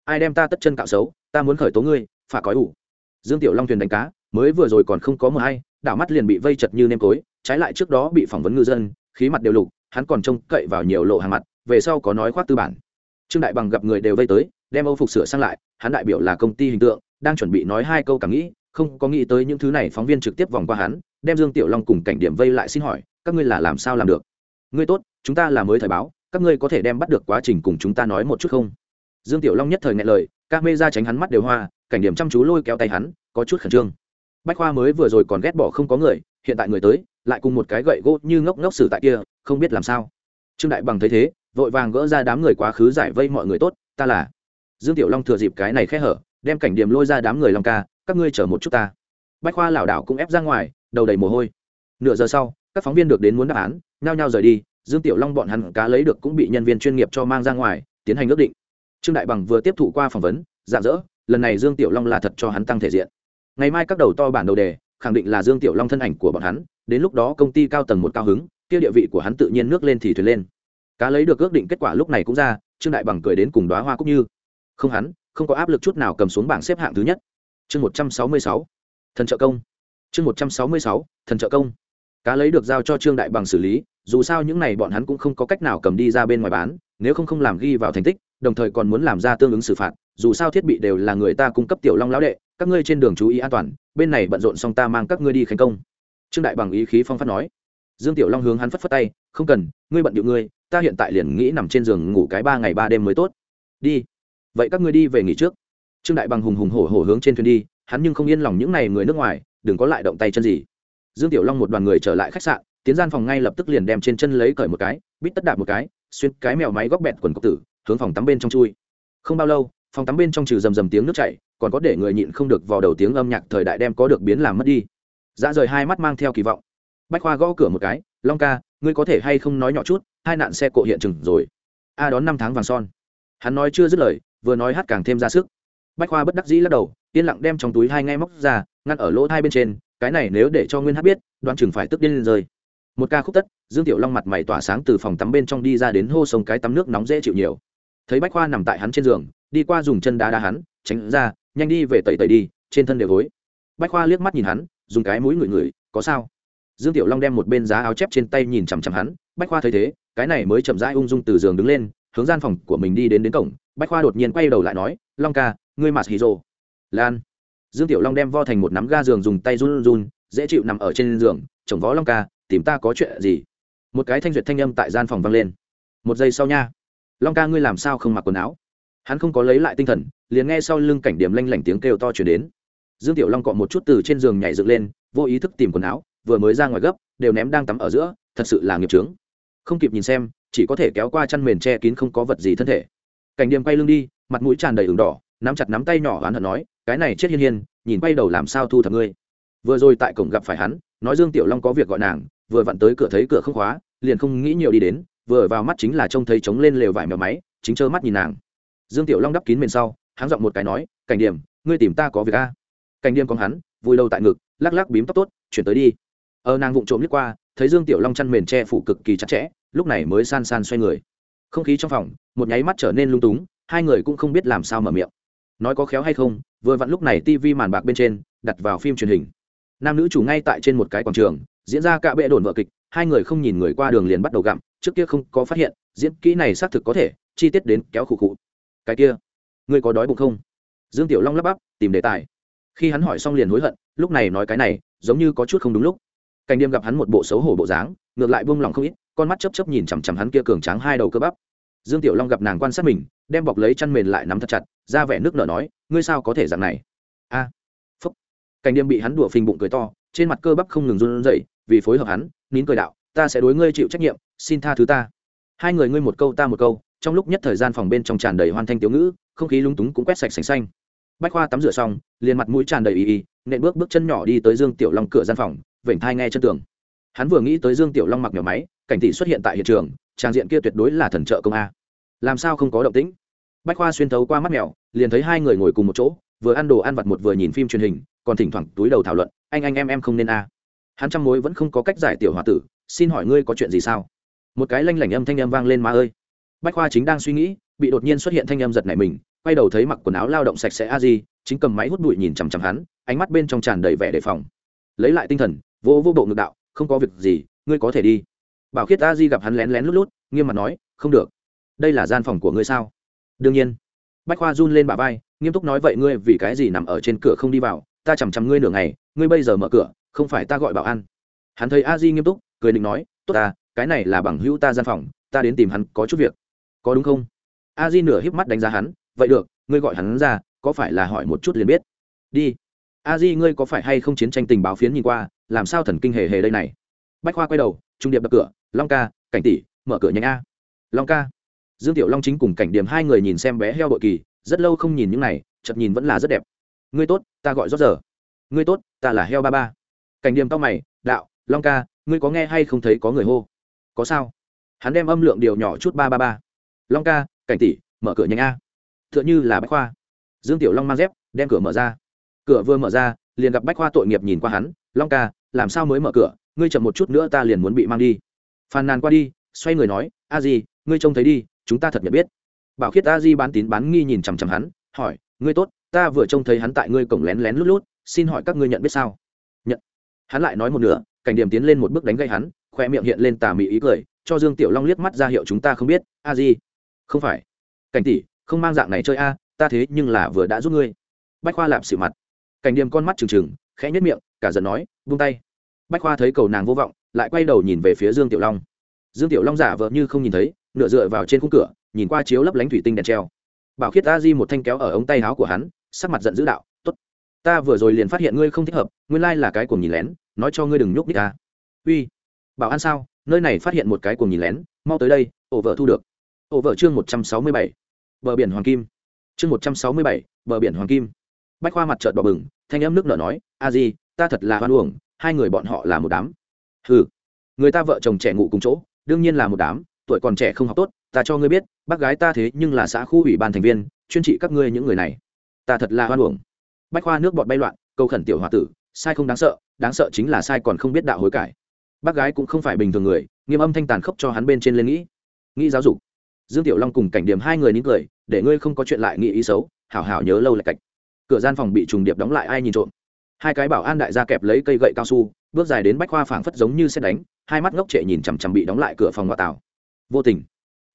Ai đem ta tất chân cạo xấu, ta muốn khởi tố ngươi, phả cói ủ. Dương tiểu long thuyền đánh cá, mới vừa rồi còn không có mờ hay đảo mắt liền bị vây chật như nêm tối, trái lại trước đó bị phỏng vấn ngư dân, khí mặt đều lục, hắn còn trông cậy vào nhiều lộ hàng mặt, về sau có nói khoác tư bản. Trương đại bằng gặp người đều vây tới, đem âu phục sửa sang lại, hắn đại biểu là công ty hình tượng, đang chuẩn bị nói hai câu cảm nghĩ, không có nghĩ tới những thứ này phóng viên trực tiếp vòng qua hắn đem dương tiểu long cùng cảnh điểm vây lại xin hỏi, các ngươi là làm sao làm được? Ngươi tốt, chúng ta là mới thời báo, các ngươi có thể đem bắt được quá trình cùng chúng ta nói một chút không? Dương tiểu long nhất thời ngại lời các mê ra tránh hắn mắt đều hoa, cảnh điểm chăm chú lôi kéo tay hắn, có chút khẩn trương. Bách khoa mới vừa rồi còn ghét bỏ không có người, hiện tại người tới, lại cùng một cái gậy gỗ như ngốc ngốc xử tại kia, không biết làm sao. Trương đại bằng thấy thế, vội vàng gỡ ra đám người quá khứ giải vây mọi người tốt, ta là. Dương tiểu long thừa dịp cái này khẽ hở, đem cảnh điểm lôi ra đám người long ca, các ngươi chờ một chút ta. Bách khoa lảo đảo cũng ép ra ngoài đầu đầy mồ hôi. Nửa giờ sau, các phóng viên được đến muốn đáp án, nhao nhao rời đi, dương tiểu long bọn hắn cá lấy được cũng bị nhân viên chuyên nghiệp cho mang ra ngoài, tiến hành ước định. Trương đại bằng vừa tiếp thụ qua phỏng vấn dạng dỡ, lần này dương tiểu long là thật cho hắn tăng thể diện. Ngày mai các đầu to bản đầu đề, khẳng định là dương tiểu long thân ảnh của bọn hắn, đến lúc đó công ty cao tầng một cao hứng, kia địa vị của hắn tự nhiên nước lên thì thuyền lên. Cá lấy được ước định kết quả lúc này cũng ra, trương đại bằng cười đến cùng đoá hoa cúc như. Không hắn, không có áp lực chút nào cầm xuống bảng xếp hạng thứ nhất. Chương một trăm sáu mươi sáu. Thần trợ công chương một trăm sáu mươi sáu, thần trợ công. Cá lấy được giao cho trương đại bằng xử lý, dù sao những này bọn hắn cũng không có cách nào cầm đi ra bên ngoài bán, nếu không không làm ghi vào thành tích, đồng thời còn muốn làm ra tương ứng xử phạt, dù sao thiết bị đều là người ta cung cấp tiểu long lão đệ, các ngươi trên đường chú ý an toàn, bên này bận rộn xong ta mang các ngươi đi khánh công. Trương đại bằng ý khí phong phát nói. Dương tiểu long hướng hắn phất phất tay, không cần, ngươi bận điệu ngươi, ta hiện tại liền nghĩ nằm trên giường ngủ cái ba ngày ba đêm mới tốt. Đi. Vậy các ngươi đi về nghỉ trước. Trương đại bằng hùng hùng hổ hổ hướng trên thuyền đi, hắn nhưng không yên lòng những n à y người nước ngoài đừng có lại động tay chân gì. Dương tiểu long một đoàn người trở lại khách sạn, tiến gian phòng ngay lập tức liền đem trên chân lấy cởi một cái, bít tất đạp một cái, xuyên cái mèo máy góc bẹt quần cốc tử, hướng phòng tắm bên trong chui. Không bao lâu, phòng tắm bên trong trừ rầm rầm tiếng nước chảy, còn có để người nhịn không được vào đầu tiếng âm nhạc thời đại đem có được biến làm mất đi. Dã rời hai mắt mang theo kỳ vọng. Bách khoa gõ cửa một cái, long ca, ngươi có thể hay không nói nhỏ chút, hai nạn xe cộ hiện chừng rồi. A đón năm tháng vàng son. Hắn nói chưa dứt lời, vừa nói hát càng thêm ra sức bách khoa bất đắc dĩ lắc đầu, yên lặng đem trong túi hai ngay móc ra, ngăn ở lỗ hai bên trên, cái này nếu để cho nguyên hát biết đoan chừng phải tức điên lên rơi. Một ca khúc tất, dương tiểu long mặt mày tỏa sáng từ phòng tắm bên trong đi ra đến hô sông cái tắm nước nóng dễ chịu nhiều. Thấy bách khoa nằm tại hắn trên giường, đi qua dùng chân đá đá hắn, tránh ra, nhanh đi về tẩy tẩy đi, trên thân đều gối. Bách khoa liếc mắt nhìn hắn, dùng cái mũi ngửi ngửi, có sao? Dương tiểu long đem một bên giá áo chép trên tay nhìn chằm chằm hắn, bách khoa thấy thế, cái này mới chậm rãi ung dung từ giường đứng lên, hướng gian phòng của mình đi đến đến cổng. Bách khoa đột nhiên quay đầu lại nói, long ca ngươi mạt hì rồ. Lan. Dương tiểu long đem vo thành một nắm ga giường dùng tay run run dễ chịu nằm ở trên giường, chồng vó long ca, tìm ta có chuyện gì? Một cái thanh duyệt thanh âm tại gian phòng vang lên. Một giây sau nha. Long ca ngươi làm sao không mặc quần áo? Hắn không có lấy lại tinh thần, liền nghe sau lưng cảnh điểm lanh lảnh tiếng kêu to chuyển đến. Dương tiểu long cọ một chút từ trên giường nhảy dựng lên, vô ý thức tìm quần áo, vừa mới ra ngoài gấp, đều ném đang tắm ở giữa, thật sự là nghiệp trướng không kịp nhìn xem, chỉ có thể kéo qua chăn mền che kín không có vật gì thân thể. Cảnh điểm quay lưng đi, mặt mũi tràn đầy ửng đỏ nắm chặt nắm tay nhỏ oán hận nói, cái này chết hiên hiên, nhìn quay đầu làm sao thu thập ngươi? Vừa rồi tại cổng gặp phải hắn, nói dương tiểu long có việc gọi nàng, vừa vặn tới cửa thấy cửa không khóa, liền không nghĩ nhiều đi đến, vừa vào mắt chính là trông thấy trống lên lều vải mèo máy, chính trơ mắt nhìn nàng. Dương tiểu long đắp kín mền sau, hắn giọng một cái nói, cảnh điểm, ngươi tìm ta có việc a? Cảnh điểm con hắn, vui lâu tại ngực, lắc lắc bím tóc tốt, chuyển tới đi. Ờ nàng vụng trộm liếc qua, thấy dương tiểu long chăn mền che phủ cực kỳ chặt chẽ, lúc này mới san san xoay người. Không khí trong phòng, một nháy mắt trở nên lung túng, hai người cũng không biết làm sao mở miệng nói có khéo hay không, vừa vặn lúc này TV màn bạc bên trên, đặt vào phim truyền hình. Nam nữ chủ ngay tại trên một cái quảng trường, diễn ra cả bệ đồn vợ kịch, hai người không nhìn người qua đường liền bắt đầu gặm, trước kia không có phát hiện, diễn kỹ này xác thực có thể, chi tiết đến kéo khụ khụ. Cái kia, ngươi có đói bụng không? Dương tiểu long lắp bắp, tìm đề tài. Khi hắn hỏi xong liền hối hận, lúc này nói cái này, giống như có chút không đúng lúc. Cảnh đêm gặp hắn một bộ xấu hổ bộ dáng, ngược lại buông lòng không ít, con mắt chấp chấp nhìn chằm chằm hắn kia cường tráng hai đầu cơ bắp dương tiểu long gặp nàng quan sát mình, đem bọc lấy chăn mền lại nắm thật chặt, ra vẻ nước nở nói, ngươi sao có thể dạng này? A, phúc. Cảnh điềm bị hắn đùa phình bụng cười to, trên mặt cơ bắp không ngừng run rẩy, vì phối hợp hắn, nín cười đạo, ta sẽ đối ngươi chịu trách nhiệm, xin tha thứ ta. Hai người ngươi một câu ta một câu, trong lúc nhất thời gian phòng bên trong tràn đầy hoan thanh tiểu ngữ, không khí lung túng cũng quét sạch sành xanh. Bách khoa tắm rửa xong, liền mặt mũi tràn đầy y y nện bước bước chân nhỏ đi tới dương tiểu long cửa gian phòng, vểnh thai nghe chân tường. Hắn vừa nghĩ tới dương tiểu long mặc nhỏ máy cảnh tỷ xuất hiện tại hiện trường, trang diện kia tuyệt đối là thần trợ công a. Làm sao không có động tĩnh? Bách khoa xuyên thấu qua mắt mèo, liền thấy hai người ngồi cùng một chỗ, vừa ăn đồ ăn vặt một vừa nhìn phim truyền hình, còn thỉnh thoảng túi đầu thảo luận, anh anh, em em không nên a. Hắn trăm mối vẫn không có cách giải tiểu h tử, xin hỏi ngươi có chuyện gì sao? Một cái lanh lảnh âm thanh âm vang lên má ơi. Bách khoa chính đang suy nghĩ, bị đột nhiên xuất hiện thanh âm giật này mình, quay đầu thấy mặc quần áo lao động sạch sẽ a di, chính cầm máy hút bụi nhìn chằm chằm hắn, ánh mắt bên trong tràn đầy vẻ đề phòng. Lấy lại tinh thần vô vô bộ ngực đạo, không có việc gì, ngươi có thể đi bảo khiết a di gặp hắn lén lén lút lút, nghiêm mặt nói, không được. Đây là gian phòng của ngươi sao? Đương nhiên. Bách khoa run lên bà vai, nghiêm túc nói, vậy ngươi vì cái gì nằm ở trên cửa không đi vào? Ta chằm chằm ngươi nửa ngày, ngươi bây giờ mở cửa, không phải ta gọi bảo an. Hắn thấy a di nghiêm túc, cười định nói, tốt ta, cái này là bằng hữu ta gian phòng, ta đến tìm hắn có chút việc. Có đúng không? A di nửa híp mắt đánh giá hắn, vậy được, ngươi gọi hắn ra, có phải là hỏi một chút liền biết? Đi. A di, ngươi có phải hay không chiến tranh tình báo phiến nhìn qua, làm sao thần kinh hề hề đây này? Bách khoa quay đầu, trung điệp đập cửa, long ca, cảnh tỷ, mở cửa nhanh a. Long ca. Dương tiểu long chính cùng cảnh điểm hai người nhìn xem bé heo bội kỳ, rất lâu không nhìn những này chật nhìn vẫn là rất đẹp. Ngươi tốt, ta gọi rót giờ. Ngươi tốt, ta là heo ba ba. Cảnh điểm tao mày, đạo, long ca, ngươi có nghe hay không thấy có người hô? Có sao. Hắn đem âm lượng điều nhỏ chút ba ba ba. Long ca, cảnh tỷ, mở cửa nhanh a. T h ư ợ n h ư là bách khoa. Dương tiểu long mang dép, đem cửa mở ra. Cửa vừa mở ra, liền gặp bách khoa tội nghiệp nhìn qua hắn, long ca, làm sao mới mở cửa? Ngươi chậm một chút nữa ta liền muốn bị mang đi. Phàn nàn qua đi, xoay người nói, a di, ngươi trông thấy đi, chúng ta thật nhận biết. Bảo khiết a di bán tín bán nghi nhìn chằm chằm hắn, hỏi, ngươi tốt, ta vừa trông thấy hắn tại ngươi cổng lén lén lút lút, xin hỏi các ngươi nhận biết sao? Nhận. Hắn lại nói một nửa, cảnh điểm tiến lên một bước đánh gây hắn, khoe miệng hiện lên tà mị ý cười, cho dương tiểu long liếc mắt ra hiệu chúng ta không biết, a di, không phải. Cảnh tỷ, không mang dạng này chơi a, ta thế nhưng là vừa đã giúp ngươi. Bách khoa lạp xịu mặt. Cảnh điểm con mắt trừng trừng, khẽ nhất miệng, cả giận nói, buông tay bách khoa thấy cầu nàng vô vọng, lại quay đầu nhìn về phía dương tiểu long. Dương tiểu long giả vờ như không nhìn thấy, nửa dựa vào trên khung cửa, nhìn qua chiếu lấp lánh thủy tinh đèn treo. Bảo khiết a di một thanh kéo ở ống tay áo của hắn, sắc mặt giận dữ đạo t ố t ta vừa rồi liền phát hiện ngươi không thích hợp, nguyên lai là cái cuồng nhìn lén, nói cho ngươi đừng nhúc nhích ta. Uy, bảo an sao? Nơi này phát hiện một cái cuồng nhìn lén, mau tới đây, ổ vợ thu được. Ổ vợ chương một trăm sáu mươi bảy, bờ biển hoàng kim. Chương một trăm sáu mươi bảy, bờ biển hoàng kim. Bách khoa mặt trợt đỏ bừng, thanh âm nước nở nói, a di, ta thật là hoan uổng hai người bọn họ là một đám. Hừ, người ta vợ chồng trẻ ngủ cùng chỗ, đương nhiên là một đám, tuổi còn trẻ không học tốt, ta cho ngươi biết, bác gái ta thế nhưng là xã khu ủy ban thành viên, chuyên trị các ngươi những người này. Ta thật là hoan uổng. Bách khoa nước bọt bay loạn, câu khẩn tiểu h o a tử, sai không đáng sợ đáng sợ chính là sai còn không biết đạo hối cải. Bác gái cũng không phải bình thường người, nghiêm âm thanh tàn khốc cho hắn bên trên lên nghĩ. Nghĩ giáo dục. Dương tiểu long cùng cảnh điểm hai người nín cười, để ngươi không có chuyện lại nghĩ ý xấu, hảo hảo nhớ lâu lại cạch. Cửa gian phòng bị trùng điệp đóng lại ai nhìn trộm hai cái bảo an đại gia kẹp lấy cây gậy cao su, bước dài đến bách khoa phảng phất giống như xét đánh, hai mắt ngốc trệ nhìn chằm chằm bị đóng lại cửa phòng ngoại tảo. Vô tình,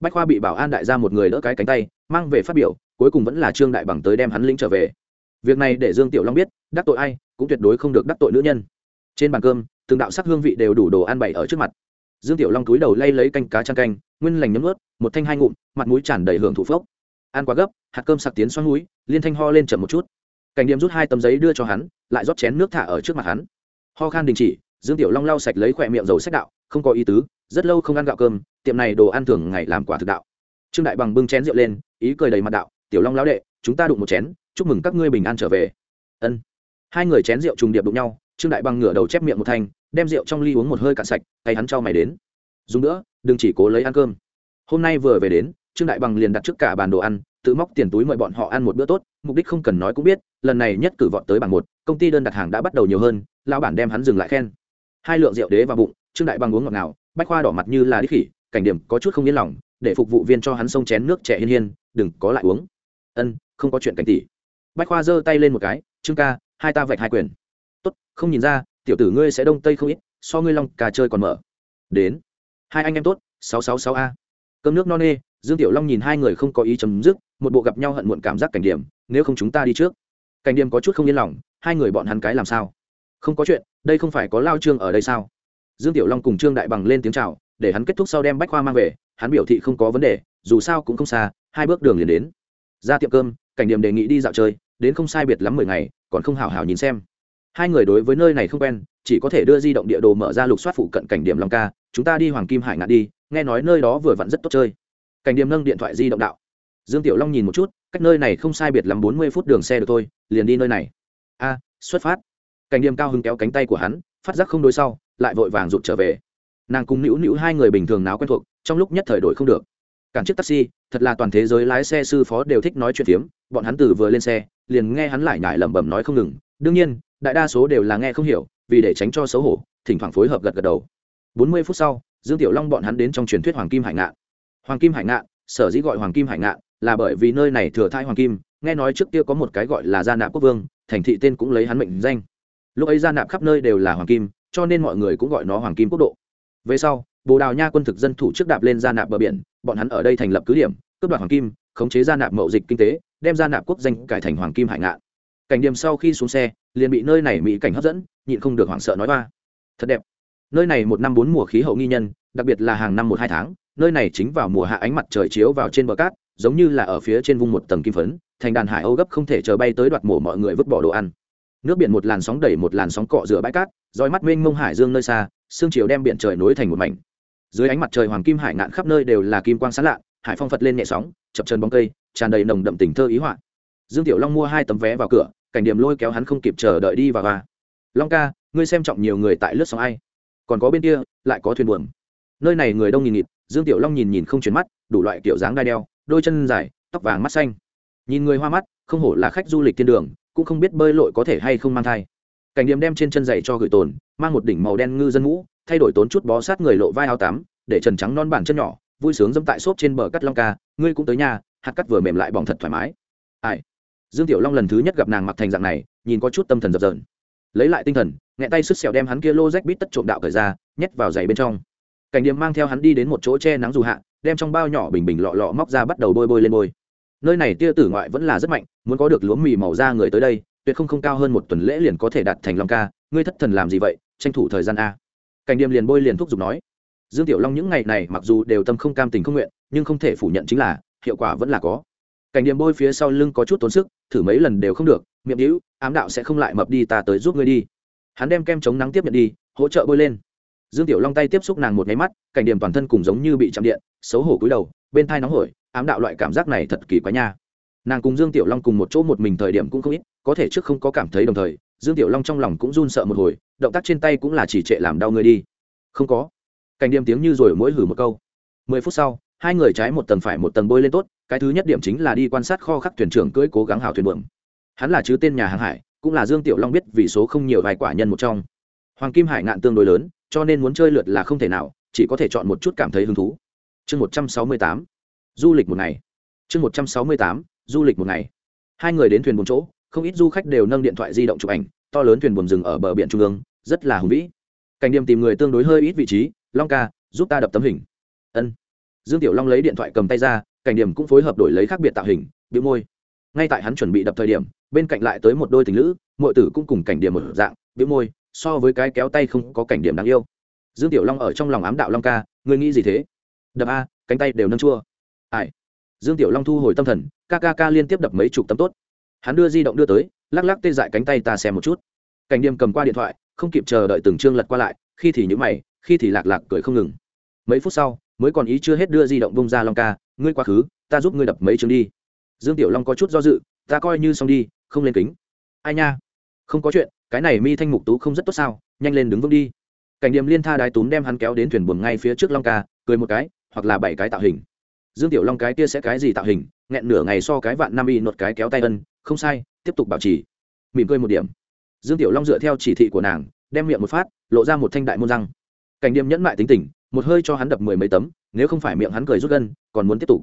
bách khoa bị bảo an đại gia một người đỡ cái cánh tay, mang về phát biểu, cuối cùng vẫn là trương đại bằng tới đem hắn lĩnh trở về. Việc này để dương tiểu long biết, đắc tội ai, cũng tuyệt đối không được đắc tội nữ nhân. Trên bàn cơm, từng đạo sắc hương vị đều đủ đồ ăn bày ở trước mặt. Dương tiểu long túi đầu lay lấy canh cá trang canh, nguyên lành nhấm ướt một thanh hai ngụm, mặt mũi tràn đầy hưởng thụ phốc. Ăn quá gấp, hạt cơm sặc tiến xoắn núi, liên thanh ho lên chậm một chút cảnh điểm rút hai tấm giấy đưa cho hắn, lại rót chén nước thả ở trước mặt hắn. Ho khan đình chỉ, dương tiểu long lau sạch lấy khỏe miệng dầu sách đạo, không có ý tứ, rất lâu không ăn gạo cơm, tiệm này đồ ăn thường ngày làm quả thực đạo. Trương đại bằng bưng chén rượu lên, ý cười đầy mặt đạo, tiểu long lão đệ, chúng ta đụng một chén, chúc mừng các ngươi bình an trở về. Ân. Hai người chén rượu trùng điệp đụng nhau, trương đại bằng ngửa đầu chép miệng một thanh, đem rượu trong ly uống một hơi cạn sạch, tay hắn cho mày đến. Dùng nữa, đừng chỉ cố lấy ăn cơm. Hôm nay vừa về đến, trương đại bằng liền đặt trước cả bàn đồ ăn tự móc tiền túi mời bọn họ ăn một bữa tốt, mục đích không cần nói cũng biết, lần này nhất cử vọt tới bảng một, công ty đơn đặt hàng đã bắt đầu nhiều hơn lao bản đem hắn dừng lại khen. Hai lượng rượu đế vào bụng, trương đại bằng uống ngọt ngào, bách khoa đỏ mặt như là đích khỉ, cảnh điểm có chút không yên lòng, để phục vụ viên cho hắn xông chén nước trẻ hiên hiên, đừng, có lại uống. Ân, không có chuyện cảnh tỷ. Bách khoa giơ tay lên một cái, trương ca, hai ta vạch hai quyền. Tốt, không nhìn ra, tiểu tử ngươi sẽ đông tây không ít, so ngươi long cà chơi còn mở. Đến. Hai anh em tốt, sáu sáu sáu a. Cơm nước no nê dương tiểu long nhìn hai người không có ý chấm dứt, một bộ gặp nhau hận muộn cảm giác cảnh điểm, nếu không chúng ta đi trước. Cảnh điểm có chút không yên lòng, hai người bọn hắn cái làm sao? Không có chuyện, đây không phải có lao trương ở đây sao? Dương tiểu long cùng trương đại bằng lên tiếng chào, để hắn kết thúc sau đem bách khoa mang về, hắn biểu thị không có vấn đề, dù sao cũng không xa, hai bước đường liền đến. Ra tiệm cơm, cảnh điểm đề nghị đi dạo chơi, đến không sai biệt lắm mười ngày, còn không hào hào nhìn xem. Hai người đối với nơi này không quen, chỉ có thể đưa di động địa đồ mở ra lục soát phụ cận cảnh điểm long ca, chúng ta đi hoàng kim hải ngạn đi, nghe nói nơi đó vừa vặn rất tốt chơi cảnh điểm nâng điện thoại di động đạo. Dương tiểu long nhìn một chút, cách nơi này không sai biệt lắm bốn mươi phút đường xe được thôi, liền đi nơi này. A, xuất phát. Cảnh điểm cao hứng kéo cánh tay của hắn, phát giác không đôi sau, lại vội vàng rụt trở về. Nàng cùng nữu nữu hai người bình thường náo quen thuộc, trong lúc nhất thời đổi không được. Cản chiếc taxi, thật là toàn thế giới lái xe sư phó đều thích nói chuyện phiếm, bọn hắn từ vừa lên xe, liền nghe hắn lại nhải lẩm bẩm nói không ngừng. Đương nhiên, đại đa số đều là nghe không hiểu, vì để tránh cho xấu hổ, thỉnh thoảng phối hợp gật gật đầu. Bốn mươi phút sau, dương tiểu long bọn hắn đến trong truyền thuyết hoàng kim hải ngạn hoàng kim hải ngạn, sở dĩ gọi hoàng kim hải ngạn là bởi vì nơi này thừa thai hoàng kim, nghe nói trước kia có một cái gọi là gia nạp quốc vương, thành thị tên cũng lấy hắn mệnh danh. Lúc ấy gia nạp khắp nơi đều là hoàng kim, cho nên mọi người cũng gọi nó hoàng kim quốc độ. Về sau, bồ đào nha quân thực dân thủ trước đạp lên gia nạp bờ biển, bọn hắn ở đây thành lập cứ điểm, cướp đoạt hoàng kim, khống chế gia nạp mậu dịch kinh tế, đem ra nạp quốc danh cải thành hoàng kim hải ngạn. Cảnh điểm sau khi xuống xe, liền bị nơi này mỹ cảnh hấp dẫn, nhịn không được hoảng sợ nói ba thật đẹp. Nơi này một năm bốn mùa khí hậu nghi nhân, đặc biệt là hàng năm một hai tháng nơi này chính vào mùa hạ ánh mặt trời chiếu vào trên bờ cát, giống như là ở phía trên vùng một tầng kim phấn, thành đàn hải âu gấp không thể chờ bay tới đoạt mổ mọi người vứt bỏ đồ ăn. Nước biển một làn sóng đẩy một làn sóng cọ rửa bãi cát, roi mắt mênh mông hải dương nơi xa, sương chiều đem biển trời nối thành một mảnh. Dưới ánh mặt trời hoàng kim hải ngạn khắp nơi đều là kim quang sáng lạ, hải phong phật lên nhẹ sóng, chập chân bóng cây, tràn đầy nồng đậm tình thơ ý họa. Dương tiểu long mua hai tấm vé vào cửa, cảnh điểm lôi kéo hắn không kịp chờ đợi đi vào và long ca, ngươi xem trọng nhiều người tại lướt sóng ai? Còn có bên kia, lại có thuyền buồm nơi này người đông nghìn nghịt, dương tiểu long nhìn nhìn không chuyển mắt, đủ loại kiểu dáng đai đeo, đôi chân dài, tóc vàng mắt xanh. Nhìn người hoa mắt, không hổ là khách du lịch thiên đường, cũng không biết bơi lội có thể hay không mang thai. Cảnh điểm đem trên chân dày cho gửi tồn, mang một đỉnh màu đen ngư dân mũ, thay đổi tốn chút bó sát người lộ vai áo tắm, để trần trắng non bản chân nhỏ, vui sướng dẫm tại xốp trên bờ cắt long ca, ngươi cũng tới nhà, hạt cắt vừa mềm lại bỏng thật thoải mái. Ai? Dương tiểu long lần thứ nhất gặp nàng mặc thành dạng này, nhìn có chút tâm thần dập dờn. Lấy lại tinh thần nghẹ tay sứt xẻo đem hắn kia lô rách bít tất trộm đạo cởi ra, nhét vào giày bên trong cảnh điểm mang theo hắn đi đến một chỗ che nắng dù hạ, đem trong bao nhỏ bình bình lọ lọ móc ra bắt đầu bôi bôi lên bôi. Nơi này tia tử ngoại vẫn là rất mạnh, muốn có được lúa mì màu da người tới đây, tuyệt không không cao hơn một tuần lễ liền có thể đạt thành long ca. Ngươi thất thần làm gì vậy? Tranh thủ thời gian a. Cảnh điểm liền bôi liền thúc giục nói. Dương tiểu long những ngày này mặc dù đều tâm không cam tình không nguyện, nhưng không thể phủ nhận chính là, hiệu quả vẫn là có. Cảnh điểm bôi phía sau lưng có chút tốn sức, thử mấy lần đều không được, miệng hữu ám đạo sẽ không lại mập đi, ta tới giúp ngươi đi. Hắn đem kem chống nắng tiếp nhận đi, hỗ trợ bôi lên dương tiểu long tay tiếp xúc nàng một nháy mắt, cảnh điểm toàn thân cùng giống như bị chạm điện, xấu hổ cúi đầu, bên thai nóng hổi, ám đạo loại cảm giác này thật kỳ quá nha. Nàng cùng dương tiểu long cùng một chỗ một mình thời điểm cũng không ít, có thể trước không có cảm thấy đồng thời, dương tiểu long trong lòng cũng run sợ một hồi, động tác trên tay cũng là chỉ trệ làm đau người đi. Không có. Cảnh điểm tiếng như rồi mỗi hử một câu. Mười phút sau, hai người trái một tầng phải một tầng bôi lên tốt, cái thứ nhất điểm chính là đi quan sát kho khắc thuyền trưởng cưỡi cố gắng hào thuyền buồm. Hắn là chứ tên nhà hàng hải, cũng là dương tiểu long biết vì số không nhiều vài quả nhân một trong. Hoàng kim hải ngạn tương đối lớn cho nên muốn chơi lượt là không thể nào, chỉ có thể chọn một chút cảm thấy hứng thú. Chương một trăm sáu mươi tám, du lịch một ngày. Chương một trăm sáu mươi tám, du lịch một ngày. Hai người đến thuyền buồn chỗ, không ít du khách đều nâng điện thoại di động chụp ảnh, to lớn thuyền buồn rừng ở bờ biển trung ương, rất là hùng vĩ. Cảnh điểm tìm người tương đối hơi ít vị trí, long ca, giúp ta đập tấm hình. Ân. Dương tiểu long lấy điện thoại cầm tay ra, cảnh điểm cũng phối hợp đổi lấy khác biệt tạo hình bị môi. Ngay tại hắn chuẩn bị đập thời điểm, bên cạnh lại tới một đôi tình lữ mọi tử cũng cùng cảnh điểm một dạng bị môi so với cái kéo tay không có cảnh điểm đáng yêu. Dương tiểu long ở trong lòng ám đạo long ca, ngươi nghĩ gì thế? Đập a, cánh tay đều nâng chua. Ai? Dương tiểu long thu hồi tâm thần, ca ca ca liên tiếp đập mấy chục tấm tốt. Hắn đưa di động đưa tới, lắc lắc tê dại cánh tay ta xem một chút. Cảnh điểm cầm qua điện thoại, không kịp chờ đợi từng chương lật qua lại, khi thì nhữ mày, khi thì lạc lạc cười không ngừng. Mấy phút sau, mới còn ý chưa hết đưa di động bông ra long ca, ngươi quá khứ, ta giúp ngươi đập mấy chương đi. Dương tiểu long có chút do dự, ta coi như xong đi, không lên kính. Ai nha? Không có chuyện cái này mi thanh mục tú không rất tốt sao, nhanh lên đứng vững đi. Cảnh điểm liên tha đái túm đem hắn kéo đến thuyền buồm ngay phía trước long ca, cười một cái, hoặc là bảy cái tạo hình. Dương tiểu long cái kia sẽ cái gì tạo hình, nghẹn nửa ngày so cái vạn năm y nột cái kéo tay ân, không sai, tiếp tục bảo trì. Mỉm cười một điểm. Dương tiểu long dựa theo chỉ thị của nàng, đem miệng một phát, lộ ra một thanh đại môn răng. Cảnh điểm nhẫn mại tính tình, một hơi cho hắn đập mười mấy tấm, nếu không phải miệng hắn cười rút gân, còn muốn tiếp tục.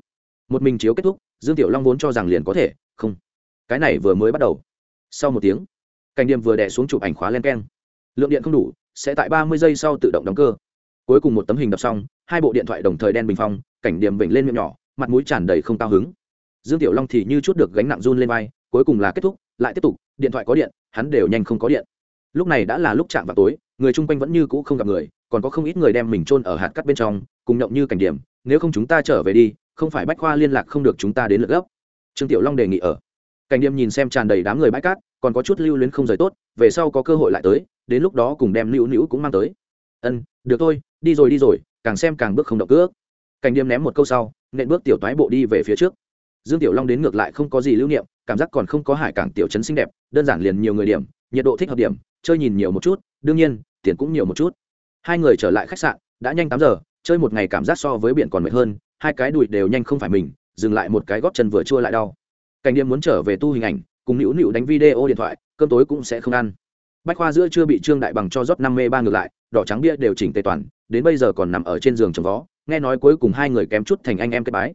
Một mình chiếu kết thúc, dương tiểu long vốn cho rằng liền có thể, không. Cái này vừa mới bắt đầu. Sau một tiếng cảnh điểm vừa đè xuống chụp ảnh khóa len keng. Lượng điện không đủ, sẽ tại ba mươi giây sau tự động đóng cơ. Cuối cùng một tấm hình đập xong, hai bộ điện thoại đồng thời đen bình phong, cảnh điểm vểnh lên miệng nhỏ, mặt mũi tràn đầy không cao hứng. Dương tiểu long thì như chút được gánh nặng run lên vai, cuối cùng là kết thúc, lại tiếp tục, điện thoại có điện, hắn đều nhanh không có điện. Lúc này đã là lúc chạm vào tối, người chung quanh vẫn như cũ không gặp người, còn có không ít người đem mình chôn ở hạt cắt bên trong, cùng nhộng như cảnh điểm, nếu không chúng ta trở về đi, không phải bách khoa liên lạc không được chúng ta đến lượt gấp. Trương tiểu long đề nghị ở cảnh điểm nhìn xem tràn đầy đám người bãi cát, còn có chút lưu luyến không rời tốt, về sau có cơ hội lại tới, đến lúc đó cùng đem nữu nữu cũng mang tới. Ân, được thôi, đi rồi đi rồi, càng xem càng bước không động cước. Cảnh điểm ném một câu sau, nện bước tiểu toái bộ đi về phía trước. Dương tiểu long đến ngược lại không có gì lưu niệm, cảm giác còn không có hải cảng tiểu trấn xinh đẹp, đơn giản liền nhiều người điểm, nhiệt độ thích hợp điểm, chơi nhìn nhiều một chút, đương nhiên, tiền cũng nhiều một chút. Hai người trở lại khách sạn, đã nhanh tám giờ, chơi một ngày cảm giác so với biển còn mệt hơn, hai cái đùi đều nhanh không phải mình, dừng lại một cái góp chân vừa chua lại đau cảnh điểm muốn trở về tu hình ảnh, cùng nữu nữu đánh video điện thoại, cơm tối cũng sẽ không ăn. Bách khoa giữa chưa bị trương đại bằng cho rót năm mê ba ngược lại, đỏ trắng bia đều chỉnh tề toàn, đến bây giờ còn nằm ở trên giường trồng vó, nghe nói cuối cùng hai người kém chút thành anh em kết bái.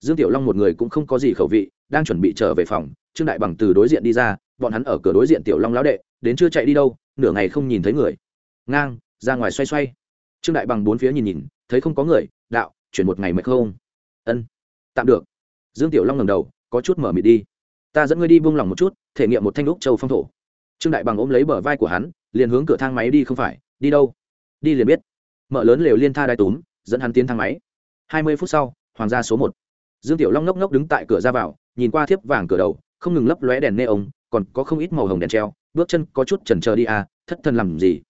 Dương tiểu long một người cũng không có gì khẩu vị, đang chuẩn bị trở về phòng, trương đại bằng từ đối diện đi ra, bọn hắn ở cửa đối diện tiểu long lão đệ, đến chưa chạy đi đâu, nửa ngày không nhìn thấy người. Ngang, ra ngoài xoay xoay. Trương đại bằng bốn phía nhìn nhìn, thấy không có người, đạo, chuyển một ngày mệt không? Ân, tạm được. Dương tiểu long ngầm đầu có chút mở mịt đi. Ta dẫn ngươi đi buông lỏng một chút, thể nghiệm một thanh úc châu phong thổ. Trương đại bằng ôm lấy bờ vai của hắn, liền hướng cửa thang máy đi không phải, đi đâu? Đi liền biết. Mở lớn lều liên tha đai túm, dẫn hắn tiến thang máy. Hai mươi phút sau, hoàng gia số một. Dương tiểu long ngốc ngốc đứng tại cửa ra vào, nhìn qua thiếp vàng cửa đầu, không ngừng lấp lóe đèn nê ống còn có không ít màu hồng đèn treo, bước chân có chút chần chờ đi à thất thần làm gì?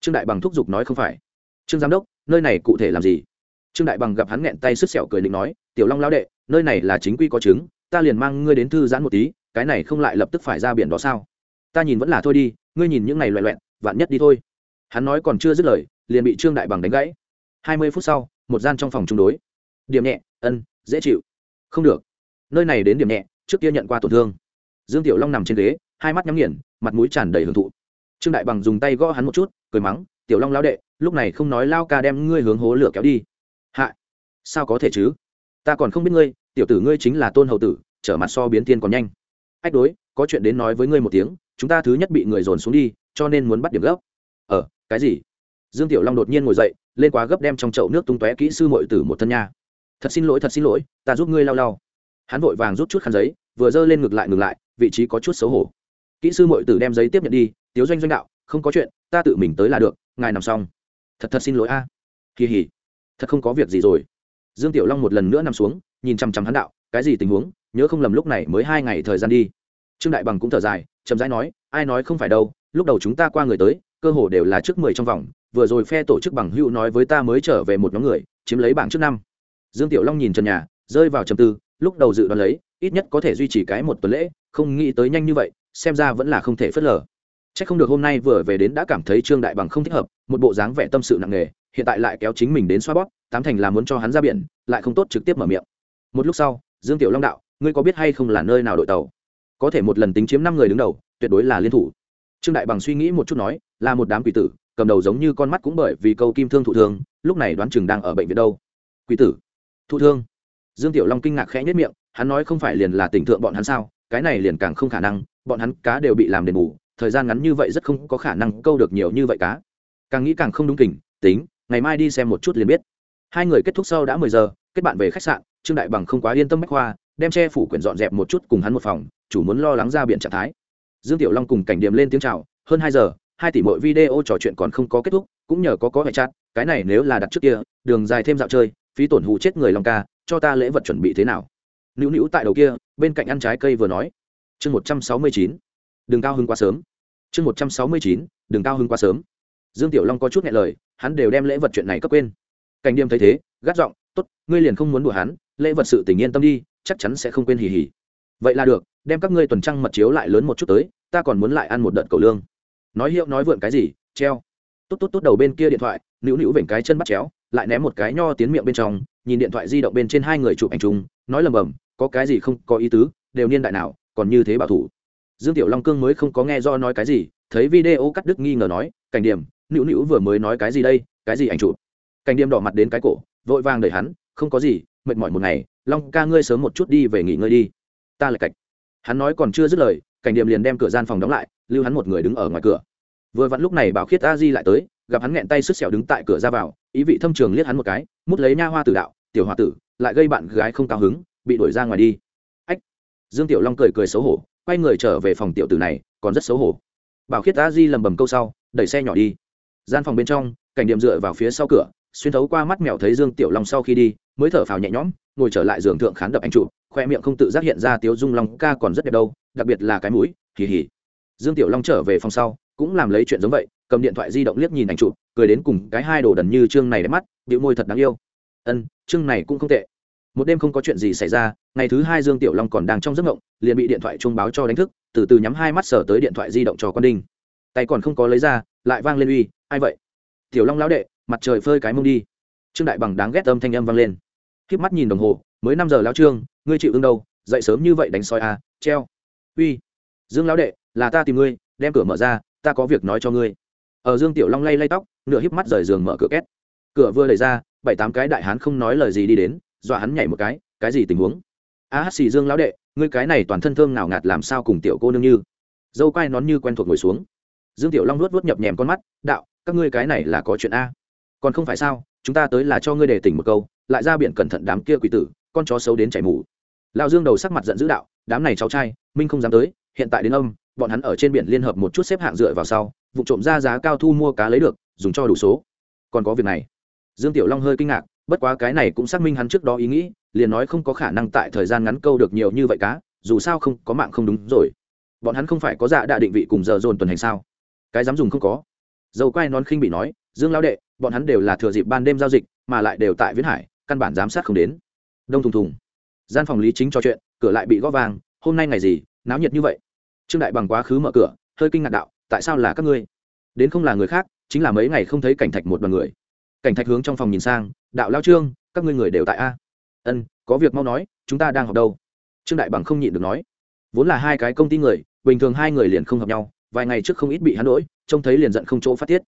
Trương đại bằng thúc giục nói không phải. Trương giám đốc, nơi này cụ thể làm gì? Trương đại bằng gặp hắn nghẹn tay sức sẹo cười định nói, tiểu long lão đệ, nơi này là chính quy có chứng ta liền mang ngươi đến thư giãn một tí, cái này không lại lập tức phải ra biển đó sao? Ta nhìn vẫn là thôi đi, ngươi nhìn những này loẹ loẹn, vạn nhất đi thôi. Hắn nói còn chưa dứt lời, liền bị trương đại bằng đánh gãy. Hai mươi phút sau, một gian trong phòng chống đối. Điểm nhẹ, ân, dễ chịu. Không được. Nơi này đến điểm nhẹ, trước kia nhận qua tổn thương. Dương tiểu long nằm trên ghế, hai mắt nhắm nghiền, mặt mũi tràn đầy hưởng thụ. Trương đại bằng dùng tay gõ hắn một chút, cười mắng, tiểu long lao đệ, lúc này không nói lao ca đem ngươi hướng hố lửa kéo đi. Hạ, sao có thể chứ? Ta còn không biết ngươi tiểu tử ngươi chính là tôn hầu tử, trở mặt so biến tiên còn nhanh. Ách đối, có chuyện đến nói với ngươi một tiếng, chúng ta thứ nhất bị người dồn xuống đi, cho nên muốn bắt điểm gốc. ờ cái gì? Dương tiểu long đột nhiên ngồi dậy, lên quá gấp đem trong chậu nước tung tóe kỹ sư mội tử một thân nha. Thật xin lỗi, thật xin lỗi, ta giúp ngươi lau lau. Hắn vội vàng rút chút khăn giấy, vừa giơ lên ngược lại ngược lại, vị trí có chút xấu hổ. Kỹ sư mội tử đem giấy tiếp nhận đi, tiếu doanh doanh đạo, không có chuyện, ta tự mình tới là được, ngài nằm xong. Thật thật xin lỗi a. Kỳ hỉ, thật không có việc gì rồi. Dương tiểu long một lần nữa nằm xuống nhìn chằm chằm hắn đạo, cái gì tình huống? Nhớ không lầm lúc này mới hai ngày thời gian đi. Trương đại bằng cũng thở dài, chậm rãi nói, ai nói không phải đâu, lúc đầu chúng ta qua người tới, cơ hồ đều là trước mười trong vòng, vừa rồi phe tổ chức bằng hữu nói với ta mới trở về một nhóm người, chiếm lấy bảng trước năm. Dương tiểu long nhìn trần nhà, rơi vào trầm tư, lúc đầu dự đoán lấy, ít nhất có thể duy trì cái một tuần lễ, không nghĩ tới nhanh như vậy, xem ra vẫn là không thể phớt lờ. Chắc không được hôm nay vừa về đến đã cảm thấy trương đại bằng không thích hợp, một bộ dáng vẻ tâm sự nặng nề, hiện tại lại kéo chính mình đến xoa bóp, tám thành là muốn cho hắn ra biển, lại không tốt trực tiếp mở miệng một lúc sau, dương tiểu long đạo, ngươi có biết hay không là nơi nào đội tàu? Có thể một lần tính chiếm năm người đứng đầu, tuyệt đối là liên thủ. Trương đại bằng suy nghĩ một chút nói, là một đám quỷ tử, cầm đầu giống như con mắt cũng bởi vì câu kim thương thụ thương, lúc này đoán chừng đang ở bệnh viện đâu. Quỷ tử? Thụ thương? Dương tiểu long kinh ngạc khẽ nhất miệng, hắn nói không phải liền là tỉnh thượng bọn hắn sao, cái này liền càng không khả năng, bọn hắn cá đều bị làm đền bù, thời gian ngắn như vậy rất không có khả năng câu được nhiều như vậy cá. Càng nghĩ càng không đúng kỉnh tính, ngày mai đi xem một chút liền biết. Hai người kết thúc sau đã mười giờ, kết bạn về khách sạn trương đại bằng không quá yên tâm bách khoa, đem che phủ quyển dọn dẹp một chút cùng hắn một phòng, chủ muốn lo lắng ra biển trạng thái. Dương tiểu long cùng cảnh điểm lên tiếng chào, hơn hai giờ, hai tỷ mỗi video trò chuyện còn không có kết thúc, cũng nhờ có có hệ chát cái này nếu là đặt trước kia, đường dài thêm dạo chơi, phí tổn hụ chết người long ca, cho ta lễ vật chuẩn bị thế nào? Nữu nữu tại đầu kia, bên cạnh ăn trái cây vừa nói. Chương một trăm sáu mươi chín đường cao hưng quá sớm. Chương một trăm sáu mươi chín đường cao hưng quá sớm. Dương tiểu long có chút nghe lời, hắn đều đem lễ vật chuyện này cấp quên. Cảnh điềm thấy thế, gắt giọng, tốt, ngươi liền không muốn đùa hắn lễ vật sự tình yên tâm đi, chắc chắn sẽ không quên hì hì. Vậy là được, đem các ngươi tuần trăng mật chiếu lại lớn một chút tới, ta còn muốn lại ăn một đợt cầu lương. Nói hiệu nói vượn cái gì, treo. Tốt tốt tốt đầu bên kia điện thoại, nữu nữu vểnh cái chân bắt chéo, lại ném một cái nho tiến miệng bên trong, nhìn điện thoại di động bên trên hai người chụp ảnh chung, nói lầm bầm, có cái gì không có ý tứ, đều niên đại nào, còn như thế bảo thủ. Dương tiểu long cương mới không có nghe do nói cái gì, thấy video cắt đứt nghi ngờ nói, cảnh điểm, nữu nữu vừa mới nói cái gì đây, cái gì ảnh chụp? Cảnh điểm đỏ mặt đến cái cổ, vội vàng đẩy hắn, không có gì mệt mỏi một ngày, long ca ngươi sớm một chút đi về nghỉ ngơi đi. Ta lại cạch. Hắn nói còn chưa dứt lời, cảnh điểm liền đem cửa gian phòng đóng lại, lưu hắn một người đứng ở ngoài cửa. Vừa vặn lúc này bảo khiết a di lại tới, gặp hắn nghẹn tay sứt xẻo đứng tại cửa ra vào, ý vị thâm trường liếc hắn một cái, mút lấy nha hoa tử đạo, tiểu hoa tử, lại gây bạn gái không cao hứng, bị đuổi ra ngoài đi. Ách. Dương tiểu long cười cười xấu hổ, quay người trở về phòng tiểu tử này, còn rất xấu hổ. Bảo khiết a di lầm bầm câu sau, đẩy xe nhỏ đi. Gian phòng bên trong, cảnh điểm dựa vào phía sau cửa, xuyên thấu qua mắt mèo thấy dương tiểu long sau khi đi mới thở phào nhẹ nhõm, ngồi trở lại giường thượng khán đập anh trụ khoe miệng không tự giác hiện ra tiếu dung long ca còn rất đẹp đâu, đặc biệt là cái mũi, hì hì. Dương tiểu long trở về phòng sau, cũng làm lấy chuyện giống vậy, cầm điện thoại di động liếc nhìn ảnh chụp, cười đến cùng cái hai đồ đần như chương này đẹp mắt, điệu môi thật đáng yêu. Ân, chương này cũng không tệ. Một đêm không có chuyện gì xảy ra, ngày thứ hai dương tiểu long còn đang trong giấc mộng, liền bị điện thoại chuông báo cho đánh thức, từ từ nhắm hai mắt sở tới điện thoại di động cho con đinh. Tay còn không có lấy ra, lại vang lên uy, ai vậy? Tiểu long lão đệ, mặt trời phơi cái mông đi. Trương đại bằng đáng ghét âm thanh âm vang lên k mắt nhìn đồng hồ mới năm giờ lão trương ngươi chịu ưng đâu dậy sớm như vậy đánh soi à, treo. Uy dương lão đệ là ta tìm ngươi đem cửa mở ra ta có việc nói cho ngươi. Ở dương tiểu long lay lay tóc nửa híp mắt rời giường mở cửa két. Cửa vừa đẩy ra bảy tám cái đại hán không nói lời gì đi đến dọa hắn nhảy một cái cái gì tình huống? A hát xì dương lão đệ ngươi cái này toàn thân thơm nào ngạt làm sao cùng tiểu cô nương như? Dâu quai nón như quen thuộc ngồi xuống. Dương tiểu long nuốt vuốt nhập nhèm con mắt đạo các ngươi cái này là có chuyện a? Còn không phải sao chúng ta tới là cho ngươi để tỉnh một câu lại ra biển cẩn thận đám kia quỷ tử, con chó xấu đến chảy mù. Lão dương đầu sắc mặt giận dữ đạo, đám này cháu trai, minh không dám tới, hiện tại đến âm, bọn hắn ở trên biển liên hợp một chút xếp hạng dựa vào sau, vụ trộm ra giá cao thu mua cá lấy được, dùng cho đủ số. Còn có việc này. Dương tiểu long hơi kinh ngạc, bất quá cái này cũng xác minh hắn trước đó ý nghĩ, liền nói không có khả năng tại thời gian ngắn câu được nhiều như vậy cá, dù sao không, có mạng không đúng rồi. Bọn hắn không phải có dạ đạ định vị cùng giờ dồn tuần hành sao? Cái dám dùng không có. Dầu quay nón khinh bị nói, dương lão đệ, bọn hắn đều là thừa dịp ban đêm giao dịch, mà lại đều tại viễn hải căn bản giám sát không đến. Đông thùng thùng. Gian phòng lý chính trò chuyện, cửa lại bị gõ vàng, hôm nay ngày gì, náo nhiệt như vậy. Trương đại bằng quá khứ mở cửa, hơi kinh ngạc đạo, tại sao là các ngươi? Đến không là người khác, chính là mấy ngày không thấy cảnh thạch một đoàn người. Cảnh thạch hướng trong phòng nhìn sang, đạo lao trương, các ngươi người đều tại a. Ân, có việc mau nói, chúng ta đang học đâu? Trương đại bằng không nhịn được nói. Vốn là hai cái công ty người, bình thường hai người liền không hợp nhau, vài ngày trước không ít bị hắn đỗi trông thấy liền giận không chỗ phát tiết.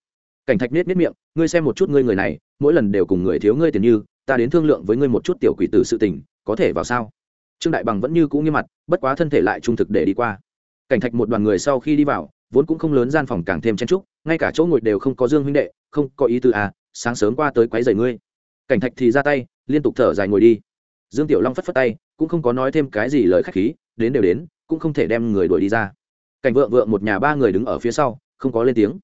Cảnh thạch nết nết miệng, ngươi xem một chút ngươi người này, mỗi lần đều cùng người thiếu ngươi tiền như ta đến thương lượng với ngươi một chút tiểu quỷ tử sự tình, có thể vào sao? Trương đại bằng vẫn như cũ nghiêm mặt, bất quá thân thể lại trung thực để đi qua. Cảnh thạch một đoàn người sau khi đi vào, vốn cũng không lớn gian phòng càng thêm chen trúc ngay cả chỗ ngồi đều không có dương huynh đệ, không có ý tư à sáng sớm qua tới quấy rầy ngươi. Cảnh thạch thì ra tay, liên tục thở dài ngồi đi. Dương tiểu long phất phất tay, cũng không có nói thêm cái gì lời khách khí, đến đều đến, cũng không thể đem người đuổi đi ra. Cảnh vượng vượng một nhà ba người đứng ở phía sau, không có lên tiếng.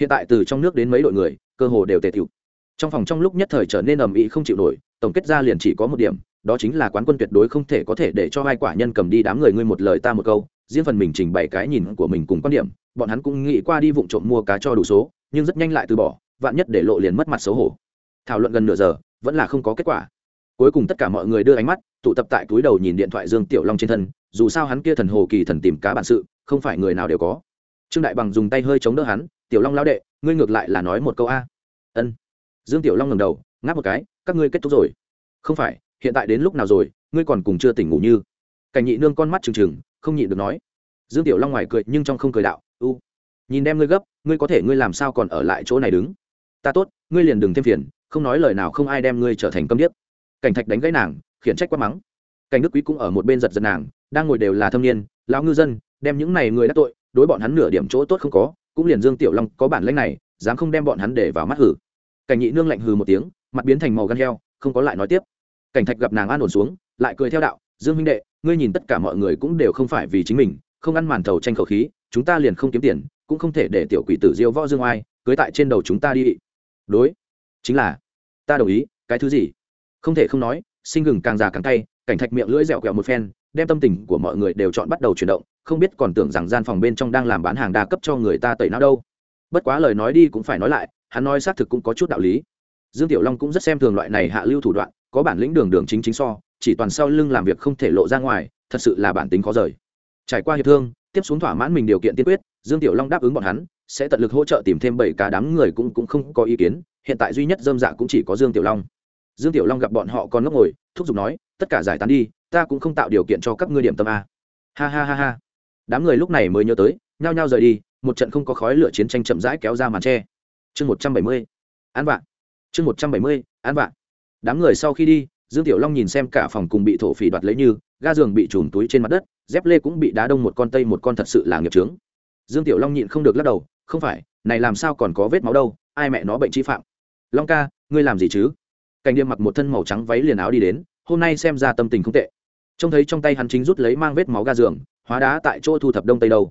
Hiện tại từ trong nước đến mấy đội người, cơ hồ đều tề tiểu trong phòng trong lúc nhất thời trở nên ầm ĩ không chịu nổi, tổng kết ra liền chỉ có một điểm, đó chính là quán quân tuyệt đối không thể có thể để cho hai quả nhân cầm đi đám người ngươi một lời ta một câu, riêng phần mình trình bày cái nhìn của mình cùng quan điểm, bọn hắn cũng nghĩ qua đi vụ trộm mua cá cho đủ số, nhưng rất nhanh lại từ bỏ, vạn nhất để lộ liền mất mặt xấu hổ. Thảo luận gần nửa giờ, vẫn là không có kết quả. Cuối cùng tất cả mọi người đưa ánh mắt, tụ tập tại túi đầu nhìn điện thoại dương tiểu long trên thân, dù sao hắn kia thần hồ kỳ thần tìm cá bản sự, không phải người nào đều có. Trương đại bằng dùng tay hơi chống đỡ hắn, tiểu long lao đệ, ngươi ngược lại là nói một câu a. Ân dương tiểu long ngầm đầu, ngáp một cái, các ngươi kết thúc rồi. Không phải, hiện tại đến lúc nào rồi, ngươi còn cùng chưa tỉnh ngủ như? Cảnh nhị nương con mắt trừng trừng, không nhịn được nói. Dương tiểu long ngoài cười nhưng trong không cười đạo, u, nhìn đem ngươi gấp, ngươi có thể ngươi làm sao còn ở lại chỗ này đứng? Ta tốt, ngươi liền đừng thêm phiền, không nói lời nào không ai đem ngươi trở thành câm điếc. Cảnh thạch đánh gãy nàng, khiển trách quá mắng. Cảnh đức quý cũng ở một bên giật giật nàng, đang ngồi đều là thâm niên, lão ngư dân, đem những này người đắc tội, đối bọn hắn nửa điểm chỗ tốt không có, cũng liền dương tiểu long có bản lãnh này, dám không đem bọn hắn để vào mắt hử? Cảnh nhị nương lạnh hừ một tiếng, mặt biến thành màu gan heo, không có lại nói tiếp. Cảnh thạch gặp nàng an ổn xuống, lại cười theo đạo, dương huynh đệ, ngươi nhìn tất cả mọi người cũng đều không phải vì chính mình, không ăn màn thầu tranh khẩu khí, chúng ta liền không kiếm tiền, cũng không thể để tiểu quỷ tử diêu võ dương oai, cưới tại trên đầu chúng ta đi. Đối, chính là, ta đồng ý, cái thứ gì? Không thể không nói sinh gừng càng già càng tay cảnh thạch miệng lưỡi dẻo quẹo một phen, đem tâm tình của mọi người đều chọn bắt đầu chuyển động, không biết còn tưởng rằng gian phòng bên trong đang làm bán hàng đa cấp cho người ta tẩy não đâu. Bất quá lời nói đi cũng phải nói lại hắn nói xác thực cũng có chút đạo lý. Dương tiểu long cũng rất xem thường loại này hạ lưu thủ đoạn, có bản lĩnh đường đường chính chính so, chỉ toàn sau lưng làm việc không thể lộ ra ngoài, thật sự là bản tính khó rời. Trải qua hiệp thương, tiếp xuống thỏa mãn mình điều kiện tiên quyết, dương tiểu long đáp ứng bọn hắn, sẽ tận lực hỗ trợ tìm thêm bảy cả đám người cũng cũng không có ý kiến, hiện tại duy nhất dâm dạ cũng chỉ có dương tiểu long. Dương tiểu long gặp bọn họ còn ngốc ngồi, thúc giục nói, tất cả giải tán đi, ta cũng không tạo điều kiện cho các ngươi điểm tâm a. Ha ha ha ha. Đám người lúc này mới nhớ tới, nhao nhao rời đi, một trận không có khói lửa chiến tranh chậm rãi kéo ra màn tre chương một trăm bảy mươi, an vạn chương một trăm bảy mươi, an vạn đám người sau khi đi, dương tiểu long nhìn xem cả phòng cùng bị thổ phỉ đoạt lấy như, ga giường bị trùm túi trên mặt đất, dép lê cũng bị đá đông một con tây một con thật sự là nghiệp trướng dương tiểu long nhịn không được lắc đầu, không phải, này làm sao còn có vết máu đâu, ai mẹ nó bệnh trí phạm. Long ca, ngươi làm gì chứ? Cảnh điềm mặc một thân màu trắng váy liền áo đi đến, hôm nay xem ra tâm tình không tệ. Trông thấy trong tay hắn chính rút lấy mang vết máu ga giường, hóa đá tại chỗ thu thập đông tây đâu.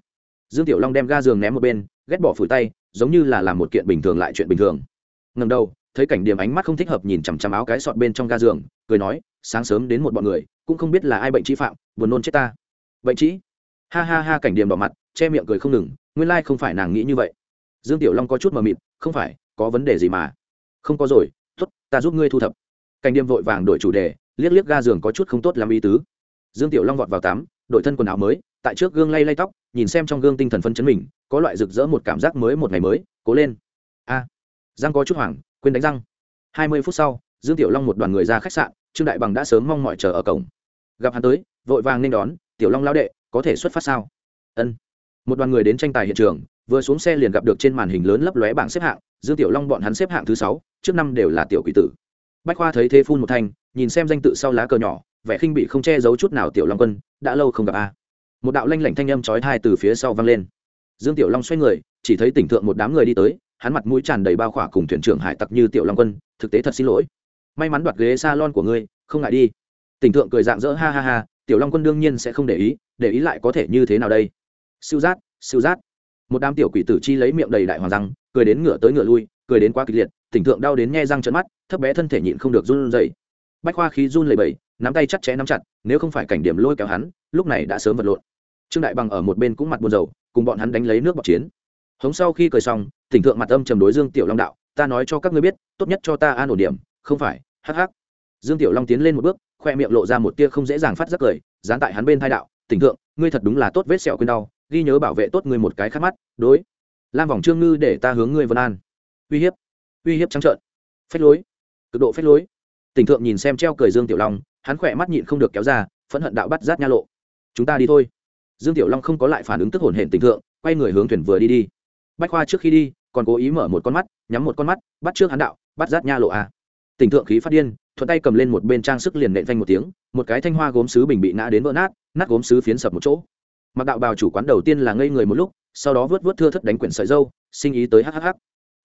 Dương tiểu long đem ga giường ném một bên ghét bỏ phủi tay, giống như là làm một kiện bình thường lại chuyện bình thường. Ngầm đầu, thấy cảnh điểm ánh mắt không thích hợp nhìn chằm chằm áo cái sọt bên trong ga giường, cười nói, sáng sớm đến một bọn người, cũng không biết là ai bệnh trí phạm, buồn nôn chết ta. Bệnh trí? Ha ha ha, cảnh điểm đỏ mặt, che miệng cười không ngừng, nguyên lai không phải nàng nghĩ như vậy. Dương tiểu long có chút mờ mịt, không phải, có vấn đề gì mà? Không có rồi, tốt, ta giúp ngươi thu thập. Cảnh điểm vội vàng đổi chủ đề, liếc liếc ga giường có chút không tốt làm ý tứ. Dương tiểu long vọt vào tắm đổi thân quần áo mới tại trước gương lay lay tóc nhìn xem trong gương tinh thần phân chấn mình có loại rực rỡ một cảm giác mới một ngày mới cố lên. A. À, giang có chút hoảng quên đánh răng. Hai mươi phút sau dương tiểu long một đoàn người ra khách sạn trương đại bằng đã sớm mong mọi chờ ở cổng. Gặp hắn tới vội vàng nên đón tiểu long lao đệ có thể xuất phát sao? Ân. Một đoàn người đến tranh tài hiện trường vừa xuống xe liền gặp được trên màn hình lớn lấp lóe bảng xếp hạng dương tiểu long bọn hắn xếp hạng thứ sáu trước năm đều là tiểu quỷ tử. Bách khoa thấy thế phun một thanh nhìn xem danh tự sau lá cờ nhỏ vẻ khinh bị không che giấu chút nào tiểu long quân, đã lâu không gặp a. Một đạo lanh lảnh thanh âm chói thai từ phía sau vang lên. Dương tiểu long xoay người, chỉ thấy tỉnh thượng một đám người đi tới, hắn mặt mũi tràn đầy bao khỏa cùng thuyền trưởng hải tặc như tiểu long quân, thực tế thật xin lỗi. May mắn đoạt ghế salon của ngươi, không ngại đi. Tỉnh thượng cười dạng dỡ, ha ha ha, tiểu long quân đương nhiên sẽ không để ý để ý lại có thể như thế nào đây? Siêu giác siêu giác. Một đám tiểu quỷ tử chi lấy miệng đầy đại hoàng răng, cười đến ngựa tới ngựa lui, cười đến quá kịch liệt, tỉnh thượng đau đến nghe răng trận mắt, thấp bé thân thể nhịn không được run rẩy bách khoa khí run lẩy bẩy, nắm tay chặt chẽ nắm chặt, nếu không phải cảnh điểm lôi kéo hắn, lúc này đã sớm vật lộn. Trương đại bằng ở một bên cũng mặt buồn rầu, cùng bọn hắn đánh lấy nước bọc chiến. Hống sau khi cười xong tỉnh thượng mặt âm trầm đối dương tiểu long đạo, ta nói cho các ngươi biết, tốt nhất cho ta an ổn điểm, không phải, hắc hắc. Dương tiểu long tiến lên một bước, khoe miệng lộ ra một tia không dễ dàng phát giác cười, dán tại hắn bên thai đạo tỉnh thượng, ngươi thật đúng là tốt vết sẹo quên đau, ghi nhớ bảo vệ tốt ngươi một cái khát mắt, đối. Lam vòng trương ngư để ta hướng ngươi vân an. Uy hiếp uy hiếp trắng trợn. Phách lối, cực độ phách lối tỉnh thượng nhìn xem treo cười dương tiểu long, hắn khỏe mắt nhịn không được kéo ra, phẫn hận đạo bắt rát nha lộ. Chúng ta đi thôi. Dương tiểu long không có lại phản ứng tức hồn hển tỉnh thượng, quay người hướng thuyền vừa đi đi. Bách khoa trước khi đi, còn cố ý mở một con mắt, nhắm một con mắt, bắt trước hắn đạo, bắt rát nha lộ à. tỉnh thượng khí phát điên, thuận tay cầm lên một bên trang sức liền nện vang một tiếng, một cái thanh hoa gốm sứ bình bị ngã đến vỡ nát nát gốm sứ phiến sập một chỗ. Mặc đạo bào chủ quán đầu tiên là ngây người một lúc, sau đó vớt vớt thưa thất đánh quyển sợi dâu, sinh ý tới hhh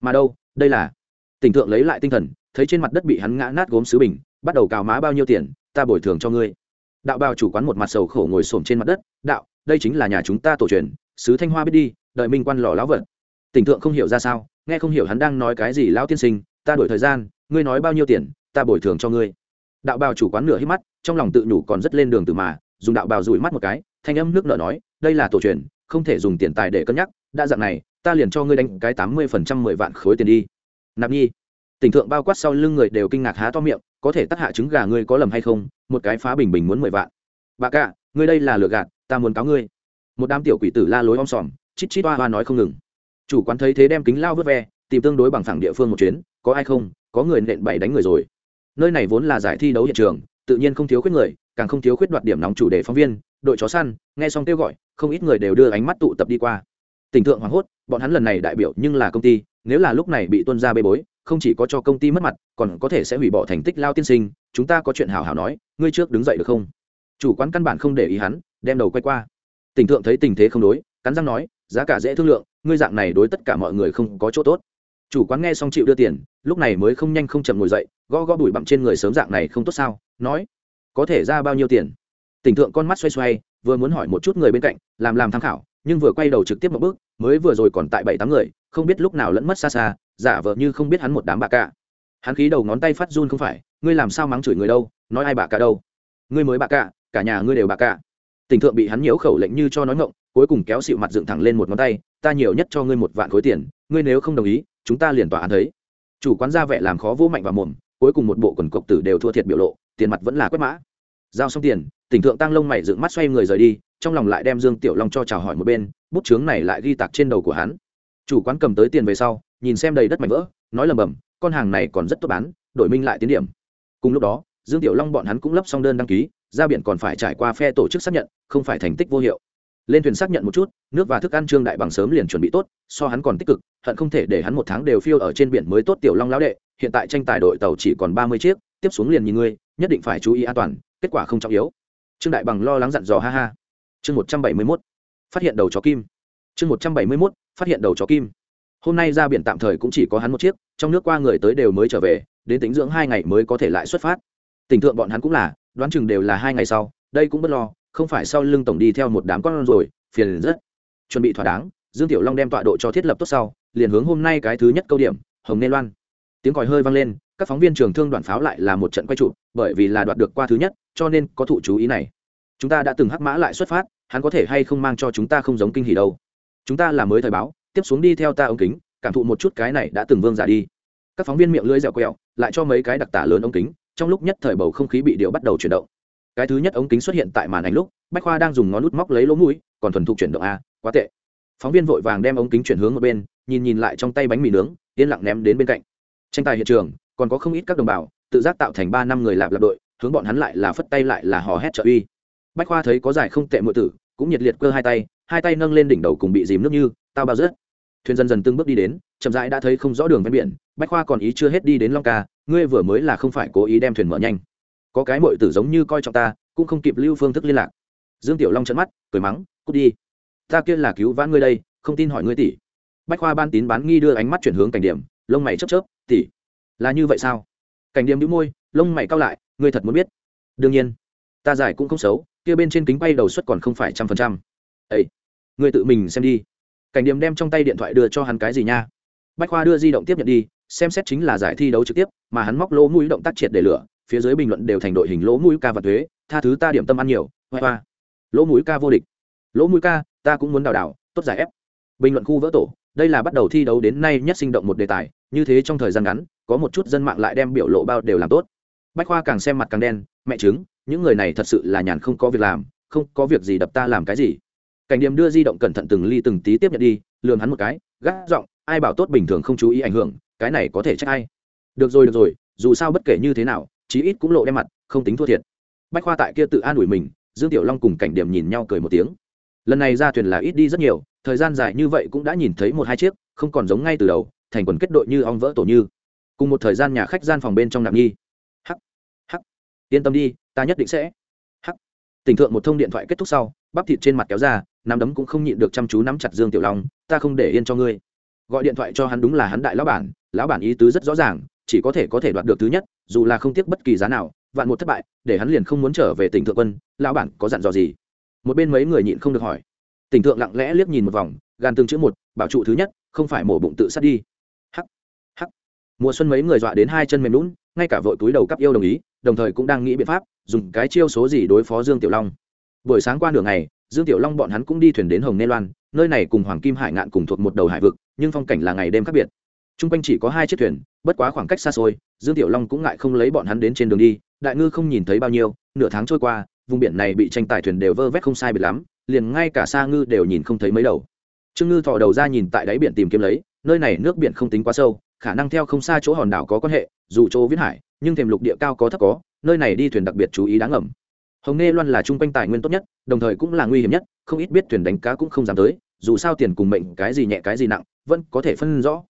mà đâu, đây là tỉnh thượng lấy lại tinh thần, thấy trên mặt đất bị hắn ngã nát gốm sứ bình, bắt đầu cào má bao nhiêu tiền, ta bồi thường cho ngươi. Đạo bào chủ quán một mặt sầu khổ ngồi xổm trên mặt đất, đạo, đây chính là nhà chúng ta tổ truyền, sứ thanh hoa biết đi, đợi minh quan lò lão vật. Tỉnh thượng không hiểu ra sao, nghe không hiểu hắn đang nói cái gì lão tiên sinh, ta đổi thời gian, ngươi nói bao nhiêu tiền, ta bồi thường cho ngươi. Đạo bào chủ quán nửa hít mắt, trong lòng tự nhủ còn rất lên đường từ mà, dùng đạo bào rủi mắt một cái, thanh âm nước nở nói, đây là tổ truyền, không thể dùng tiền tài để cân nhắc, đã dạng này, ta liền cho ngươi đánh cái tám mươi phần trăm mười vạn khối tiền đi nạp nhi. Tỉnh thượng bao quát sau lưng người đều kinh ngạc há to miệng, có thể tắc hạ trứng gà ngươi có lầm hay không? Một cái phá bình bình muốn mười vạn. Bà cả, ngươi đây là lừa gạt, ta muốn cáo ngươi. Một đám tiểu quỷ tử la lối om sòm, chít chít toa hoa nói không ngừng. Chủ quán thấy thế đem kính lao vớt ve, tìm tương đối bằng phẳng địa phương một chuyến, có ai không? Có người nện bảy đánh người rồi. Nơi này vốn là giải thi đấu hiện trường, tự nhiên không thiếu khuyết người, càng không thiếu khuyết đoạt điểm nóng chủ đề phóng viên, đội chó săn, nghe xong kêu gọi, không ít người đều đưa ánh mắt tụ tập đi qua. Tỉnh thượng hoảng hốt, bọn hắn lần này đại biểu nhưng là công ty nếu là lúc này bị tuân ra bê bối, không chỉ có cho công ty mất mặt, còn có thể sẽ hủy bỏ thành tích lao tiên sinh, chúng ta có chuyện hào hào nói, ngươi trước đứng dậy được không? Chủ quán căn bản không để ý hắn, đem đầu quay qua. Tỉnh thượng thấy tình thế không đối, cắn răng nói, giá cả dễ thương lượng, ngươi dạng này đối tất cả mọi người không có chỗ tốt. Chủ quán nghe xong chịu đưa tiền, lúc này mới không nhanh không chậm ngồi dậy, gõ gõ bụi bặm trên người sớm dạng này không tốt sao, nói, có thể ra bao nhiêu tiền? Tỉnh thượng con mắt xoay xoay, vừa muốn hỏi một chút người bên cạnh, làm làm tham khảo nhưng vừa quay đầu trực tiếp một bước, mới vừa rồi còn tại bảy tám người, không biết lúc nào lẫn mất xa xa, giả vờ như không biết hắn một đám bà cả. Hắn khí đầu ngón tay phát run không phải, ngươi làm sao mắng chửi người đâu, nói ai bà cả đâu? Ngươi mới bà cả cả nhà ngươi đều bà cả. Tỉnh thượng bị hắn nhiễu khẩu lệnh như cho nói ngộng cuối cùng kéo xịu mặt dựng thẳng lên một ngón tay, ta nhiều nhất cho ngươi một vạn khối tiền, ngươi nếu không đồng ý, chúng ta liền tòa án thấy. Chủ quán ra vẻ làm khó vô mạnh và mồm, cuối cùng một bộ quần cộc tử đều thua thiệt biểu lộ, tiền mặt vẫn là quét mã. Giao xong tiền tỉnh thượng tăng lông mày dựng mắt xoay người rời đi trong lòng lại đem dương tiểu long cho chào hỏi một bên, bút chướng này lại ghi tạc trên đầu của hắn. Chủ quán cầm tới tiền về sau, nhìn xem đầy đất mảnh vỡ, nói lầm bầm, con hàng này còn rất tốt bán, đổi minh lại tiến điểm. Cùng lúc đó, dương tiểu long bọn hắn cũng lấp xong đơn đăng ký, ra biển còn phải trải qua phe tổ chức xác nhận, không phải thành tích vô hiệu. Lên thuyền xác nhận một chút, nước và thức ăn trương đại bằng sớm liền chuẩn bị tốt, so hắn còn tích cực, hận không thể để hắn một tháng đều phiêu ở trên biển mới tốt tiểu long lão đệ, hiện tại tranh tài đội tàu chỉ còn ba mươi chiếc, tiếp xuống liền nhìn ngươi, nhất định phải chú ý an toàn, kết quả không trọng yếu. Trương đại bằng lo lắng dặn dò ha ha chương một trăm bảy mươi mốt, phát hiện đầu chó kim. Chương một trăm bảy mươi mốt, phát hiện đầu chó kim. Hôm nay ra biển tạm thời cũng chỉ có hắn một chiếc, trong nước qua người tới đều mới trở về, đến tính dưỡng hai ngày mới có thể lại xuất phát. Tình thượng bọn hắn cũng là, đoán chừng đều là hai ngày sau, đây cũng bất lo, không phải sau lưng tổng đi theo một đám con rồi, phiền rất. Chuẩn bị thỏa đáng, dương tiểu long đem tọa độ cho thiết lập tốt sau, liền hướng hôm nay cái thứ nhất câu điểm, hồng nên loan. Tiếng còi hơi vang lên, các phóng viên trường thương đoàn pháo lại là một trận quay trụ, bởi vì là đoạt được qua thứ nhất, cho nên có thụ chú ý này. Chúng ta đã từng hắc mã lại xuất phát hắn có thể hay không mang cho chúng ta không giống kinh hỉ đâu. Chúng ta là mới thời báo, tiếp xuống đi theo ta ống kính, cảm thụ một chút cái này đã từng vương giả đi. Các phóng viên miệng lưỡi dẻo quẹo, lại cho mấy cái đặc tả lớn ống kính, trong lúc nhất thời bầu không khí bị điệu bắt đầu chuyển động. Cái thứ nhất ống kính xuất hiện tại màn ảnh lúc, bách khoa đang dùng ngón nút móc lấy lỗ mũi, còn thuần thục chuyển động a, quá tệ. Phóng viên vội vàng đem ống kính chuyển hướng một bên, nhìn nhìn lại trong tay bánh mì nướng, yên lặng ném đến bên cạnh. Tranh tài hiện trường, còn có không ít các đồng bào, tự giác tạo thành ba năm người lạp lạp đội, hướng bọn hắn lại là phất tay lại là hò hét trợ uy bách khoa thấy có giải không tệ mượn tử, cũng nhiệt liệt cơ hai tay hai tay nâng lên đỉnh đầu cùng bị dìm nước như, tao bao rớt. Thuyền dần dần từng bước đi đến, chậm rãi đã thấy không rõ đường ven biển, bách khoa còn ý chưa hết đi đến long ca, ngươi vừa mới là không phải cố ý đem thuyền mở nhanh. Có cái mội tử giống như coi trọng ta, cũng không kịp lưu phương thức liên lạc. Dương tiểu long trận mắt, cười mắng, cút đi. Ta kia là cứu vãn ngươi đây, không tin hỏi ngươi tỷ. Bách khoa ban tín bán nghi đưa ánh mắt chuyển hướng cảnh điểm, lông mày chớp chớp, tỷ, là như vậy sao? Cảnh điểm đĩu môi, lông mày cao lại, ngươi thật muốn biết. Đương nhiên, ta giải cũng không xấu kia bên trên kính bay đầu suất còn không phải trăm phần trăm. Ấy người tự mình xem đi. Cảnh điểm đem trong tay điện thoại đưa cho hắn cái gì nha? Bách khoa đưa di động tiếp nhận đi, xem xét chính là giải thi đấu trực tiếp, mà hắn móc lỗ mũi động tác triệt để lửa, phía dưới bình luận đều thành đội hình lỗ mũi ca và thuế, tha thứ ta điểm tâm ăn nhiều, hoa hoa. Lỗ mũi ca vô địch. Lỗ mũi ca, ta cũng muốn đào đảo tốt giải ép. Bình luận khu vỡ tổ, đây là bắt đầu thi đấu đến nay nhất sinh động một đề tài, như thế trong thời gian ngắn, có một chút dân mạng lại đem biểu lộ bao đều làm tốt. Bách khoa càng xem mặt càng đen, mẹ chứng những người này thật sự là nhàn không có việc làm, không có việc gì đập ta làm cái gì. Cảnh điểm đưa di động cẩn thận từng ly từng tí tiếp nhận đi lường hắn một cái gác giọng, ai bảo tốt bình thường không chú ý ảnh hưởng, cái này có thể trách ai? Được rồi được rồi, dù sao bất kể như thế nào, chí ít cũng lộ đem mặt, không tính thua thiệt. Bách khoa tại kia tự an ủi mình, dương tiểu long cùng cảnh điểm nhìn nhau cười một tiếng. Lần này ra thuyền là ít đi rất nhiều, thời gian dài như vậy cũng đã nhìn thấy một hai chiếc, không còn giống ngay từ đầu, thành quần kết đội như ong vỡ tổ như. Cùng một thời gian nhà khách gian phòng bên trong nạp nhi. Hắc hắc. Yên tâm đi ta nhất định sẽ. Hắc. Tỉnh thượng một thông điện thoại kết thúc sau, bắp thịt trên mặt kéo ra, nắm đấm cũng không nhịn được chăm chú nắm chặt dương tiểu long, ta không để yên cho ngươi. Gọi điện thoại cho hắn đúng là hắn đại lão bản lão bản ý tứ rất rõ ràng, chỉ có thể có thể đoạt được thứ nhất, dù là không tiếc bất kỳ giá nào, vạn một thất bại, để hắn liền không muốn trở về tỉnh thượng quân, lão bản có dặn dò gì? Một bên mấy người nhịn không được hỏi. Tỉnh thượng lặng lẽ liếc nhìn một vòng, gan tương chữ một, bảo trụ thứ nhất, không phải mổ bụng tự sát đi. Hắc hắc. Mùa xuân mấy người dọa đến hai chân mềm lún, ngay cả vội túi đầu cắp yêu đồng ý đồng thời cũng đang nghĩ biện pháp, dùng cái chiêu số gì đối phó dương tiểu long. Buổi sáng qua nửa ngày, dương tiểu long bọn hắn cũng đi thuyền đến hồng nê loan, nơi này cùng hoàng kim hải ngạn cùng thuộc một đầu hải vực, nhưng phong cảnh là ngày đêm khác biệt. T r u n g quanh chỉ có hai chiếc thuyền, bất quá khoảng cách xa xôi, dương tiểu long cũng ngại không lấy bọn hắn đến trên đường đi, đại ngư không nhìn thấy bao nhiêu, nửa tháng trôi qua, vùng biển này bị tranh tài thuyền đều vơ vét không sai biệt lắm, liền ngay cả xa ngư đều nhìn không thấy mấy đầu. Trương ngư thò đầu ra nhìn tại đáy biển tìm kiếm lấy, nơi này nước biển không tính quá sâu, khả năng theo không xa chỗ hòn đảo có quan hệ, dù chỗ viễn hải nhưng thềm lục địa cao có thấp có, nơi này đi thuyền đặc biệt chú ý đáng ẩm hồng nê loan là chung quanh tài nguyên tốt nhất, đồng thời cũng là nguy hiểm nhất, không ít biết thuyền đánh cá cũng không dám tới, dù sao tiền cùng mệnh cái gì nhẹ cái gì nặng, vẫn có thể phân rõ.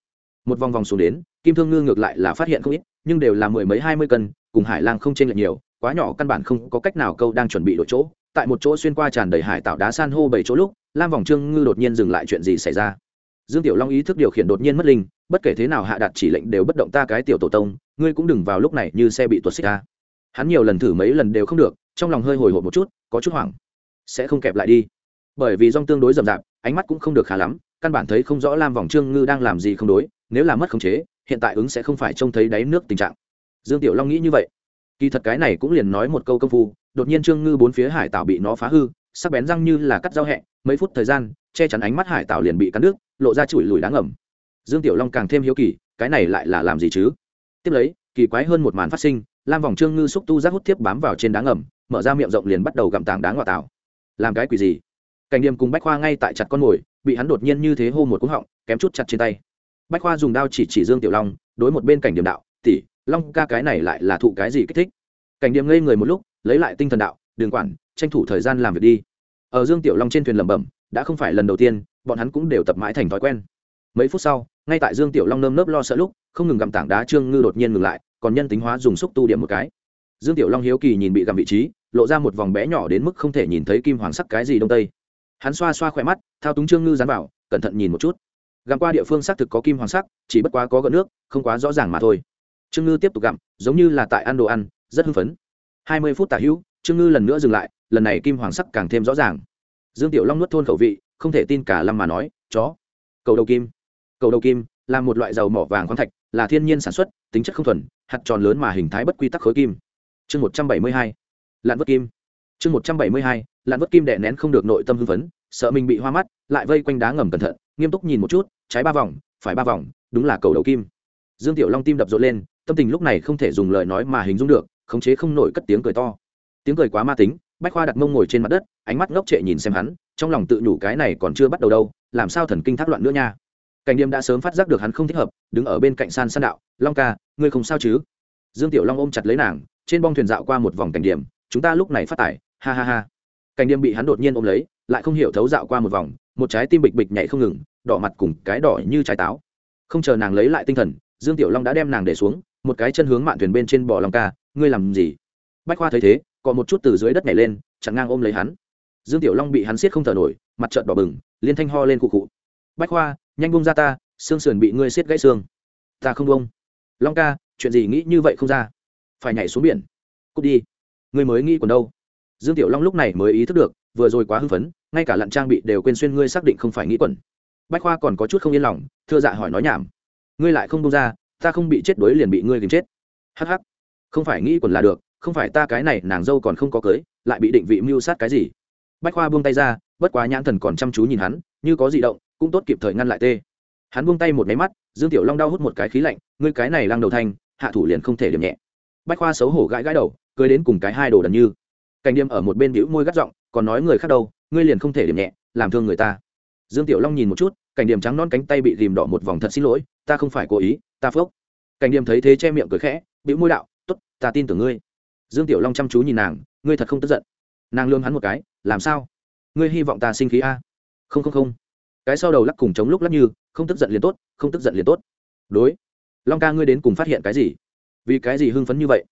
Một vòng vòng xuống đến, kim thương ngư ngược lại là phát hiện không ít, nhưng đều là mười mấy hai mươi cân, cùng hải lang không chênh lệch nhiều, quá nhỏ căn bản không có cách nào câu đang chuẩn bị đổi chỗ. Tại một chỗ xuyên qua tràn đầy hải tạo đá san hô bảy chỗ lúc, lam vòng trương ngư đột nhiên dừng lại chuyện gì xảy ra dương tiểu long ý thức điều khiển đột nhiên mất linh, bất kể thế nào hạ Đạt chỉ lệnh đều bất động ta cái tiểu tổ tông, ngươi cũng đừng vào lúc này như xe bị tuột xích ra hắn nhiều lần thử mấy lần đều không được, trong lòng hơi hồi hộp một chút, có chút hoảng. Sẽ không kẹp lại đi. Bởi vì rong tương đối rậm rạp, ánh mắt cũng không được khá lắm, căn bản thấy không rõ lam vòng trương ngư đang làm gì không đối, nếu là mất khống chế, hiện tại ứng sẽ không phải trông thấy đáy nước tình trạng. Dương tiểu long nghĩ như vậy. Kỳ thật cái này cũng liền nói một câu công phu, đột nhiên trương ngư bốn phía hải tảo bị nó phá hư, sắc bén răng như là cắt dao hẹ, mấy phút thời gian che chắn ánh mắt hải tảo liền bị cắn nước lộ ra chùi lùi đáng ẩm dương tiểu long càng thêm hiếu kỳ, cái này lại là làm gì chứ? Tiếp lấy, kỳ quái hơn một màn phát sinh, lam vòng trương ngư xúc tu giác hút tiếp bám vào trên đá ngầm, mở ra miệng rộng liền bắt đầu gặm tảng đá ngọa tảo. Làm cái quỷ gì? Cảnh điềm cùng bách khoa ngay tại chặt con mồi bị hắn đột nhiên như thế hô một cúng họng, kém chút chặt trên tay. Bách khoa dùng đao chỉ chỉ dương tiểu long, đối một bên cảnh điểm đạo tỉ long ca cái này lại là thụ cái gì kích thích? Cảnh điểm ngây người một lúc, lấy lại tinh thần đạo đường quản, tranh thủ thời gian làm việc đi. Ở dương tiểu long trên thuyền lẩm bẩm đã không phải lần đầu tiên, bọn hắn cũng đều tập mãi thành thói quen. Mấy phút sau, ngay tại dương tiểu long nơm nớp lo sợ lúc, không ngừng gặm tảng đá trương ngư đột nhiên ngừng lại, còn nhân tính hóa dùng xúc tu điểm một cái. Dương tiểu long hiếu kỳ nhìn bị gặm vị trí, lộ ra một vòng bé nhỏ đến mức không thể nhìn thấy kim hoàng sắc cái gì đông tây. Hắn xoa xoa khỏe mắt, thao túng trương ngư dán vào, cẩn thận nhìn một chút. Gặm qua địa phương xác thực có kim hoàng sắc, chỉ bất quá có gợn nước, không quá rõ ràng mà thôi. Trương ngư tiếp tục gặm, giống như là tại ăn đồ ăn, rất hưng phấn. Hai mươi phút tả hữu, trương ngư lần nữa dừng lại, lần này kim hoàng sắc càng thêm rõ ràng dương tiểu long nuốt thôn khẩu vị, không thể tin cả lâm mà nói, chó, cầu đầu kim, cầu đầu kim, là một loại dầu mỏ vàng khoáng thạch, là thiên nhiên sản xuất, tính chất không thuần, hạt tròn lớn mà hình thái bất quy tắc khối kim. Chương một trăm bảy mươi hai, lạn vất kim. Chương một trăm bảy mươi hai, lạn vất kim đè nén không được nội tâm hưng phấn, sợ mình bị hoa mắt, lại vây quanh đá ngầm cẩn thận, nghiêm túc nhìn một chút, trái ba vòng, phải ba vòng, đúng là cầu đầu kim. Dương tiểu long tim đập rộn lên, tâm tình lúc này không thể dùng lời nói mà hình dung được, khống chế không nổi cất tiếng cười to. Tiếng cười quá ma tính bách khoa đặt mông ngồi trên mặt đất, ánh mắt ngốc trệ nhìn xem hắn, trong lòng tự nhủ cái này còn chưa bắt đầu đâu, làm sao thần kinh thác loạn nữa nha. Cảnh điềm đã sớm phát giác được hắn không thích hợp, đứng ở bên cạnh san san đạo, long ca, ngươi không sao chứ? Dương tiểu long ôm chặt lấy nàng, trên bong thuyền dạo qua một vòng cảnh điểm chúng ta lúc này phát tải, ha ha ha. Cảnh điểm bị hắn đột nhiên ôm lấy, lại không hiểu thấu dạo qua một vòng, một trái tim bịch bịch nhảy không ngừng, đỏ mặt cùng cái đỏ như trái táo. Không chờ nàng lấy lại tinh thần, dương tiểu long đã đem nàng để xuống, một cái chân hướng mạn thuyền bên trên bò long ca, ngươi làm gì? Bách khoa thấy thế còn một chút từ dưới đất nhảy lên, chặn ngang ôm lấy hắn. Dương tiểu long bị hắn siết không thở nổi, mặt trợn đỏ bừng, liên thanh ho lên cụ cụ bách khoa, nhanh bông ra ta, xương sườn bị ngươi siết gãy xương. Ta không bông long ca, chuyện gì nghĩ như vậy không ra? Phải nhảy xuống biển. Cút đi. Ngươi mới nghĩ còn đâu. Dương tiểu long lúc này mới ý thức được, vừa rồi quá hưng phấn, ngay cả lặn trang bị đều quên xuyên ngươi xác định không phải nghĩ quẩn. Bách khoa còn có chút không yên lòng, thưa dạ hỏi nói nhảm. Ngươi lại không bông ra, ta không bị chết đuối liền bị ngươi kìm chết. Hh không phải nghĩ quẩn là được không phải ta cái này, nàng dâu còn không có cưới, lại bị định vị mưu sát cái gì? Bách khoa buông tay ra, bất quá nhãn thần còn chăm chú nhìn hắn, như có di động, cũng tốt kịp thời ngăn lại tê. Hắn buông tay một máy mắt, dương tiểu long đau hút một cái khí lạnh, ngươi cái này lăng đầu thanh hạ thủ liền không thể điểm nhẹ. Bách khoa xấu hổ gãi gãi đầu, cười đến cùng cái hai đồ đần như. Cảnh điềm ở một bên bĩu môi gắt giọng, còn nói người khác đâu, ngươi liền không thể điểm nhẹ, làm thương người ta. Dương tiểu long nhìn một chút, cảnh điềm trắng non cánh tay bị rìm đỏ một vòng thật xin lỗi, ta không phải cố ý, ta phốc. Cảnh điềm thấy thế che miệng cười khẽ, bĩu môi đạo t ố t ta tin tưởng ngươi dương tiểu long chăm chú nhìn nàng, ngươi thật không tức giận. Nàng lương hắn một cái, làm sao? Ngươi hy vọng ta sinh khí a? Không không không. Cái sau đầu lắc cùng chống lúc lắc như, không tức giận liền tốt, không tức giận liền tốt. Đối. Long ca ngươi đến cùng phát hiện cái gì? Vì cái gì hưng phấn như vậy?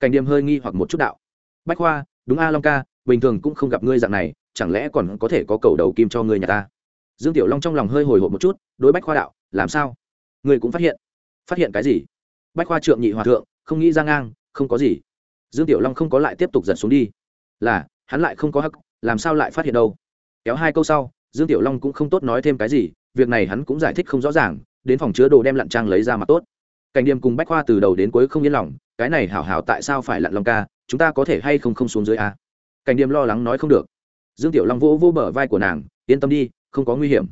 Cảnh điềm hơi nghi hoặc một chút đạo. Bách khoa, đúng a long ca, bình thường cũng không gặp ngươi dạng này, chẳng lẽ còn có thể có cầu đầu kim cho ngươi nhà ta? Dương tiểu long trong lòng hơi hồi hộp một chút, đối bách khoa đạo, làm sao? Ngươi cũng phát hiện. Phát hiện cái gì? Bách khoa trượng nhị hòa thượng, không nghĩ ra ngang, không có gì dương tiểu long không có lại tiếp tục giật xuống đi. Là, hắn lại không có hắc, làm sao lại phát hiện đâu? Kéo hai câu sau, dương tiểu long cũng không tốt nói thêm cái gì, việc này hắn cũng giải thích không rõ ràng, đến phòng chứa đồ đem lặn trang lấy ra mặt tốt. Cảnh điểm cùng bách khoa từ đầu đến cuối không yên lòng, cái này hảo hảo tại sao phải lặn long ca, chúng ta có thể hay không không xuống dưới a cảnh điểm lo lắng nói không được. Dương tiểu long vỗ vỗ bờ vai của nàng, yên tâm đi, không có nguy hiểm.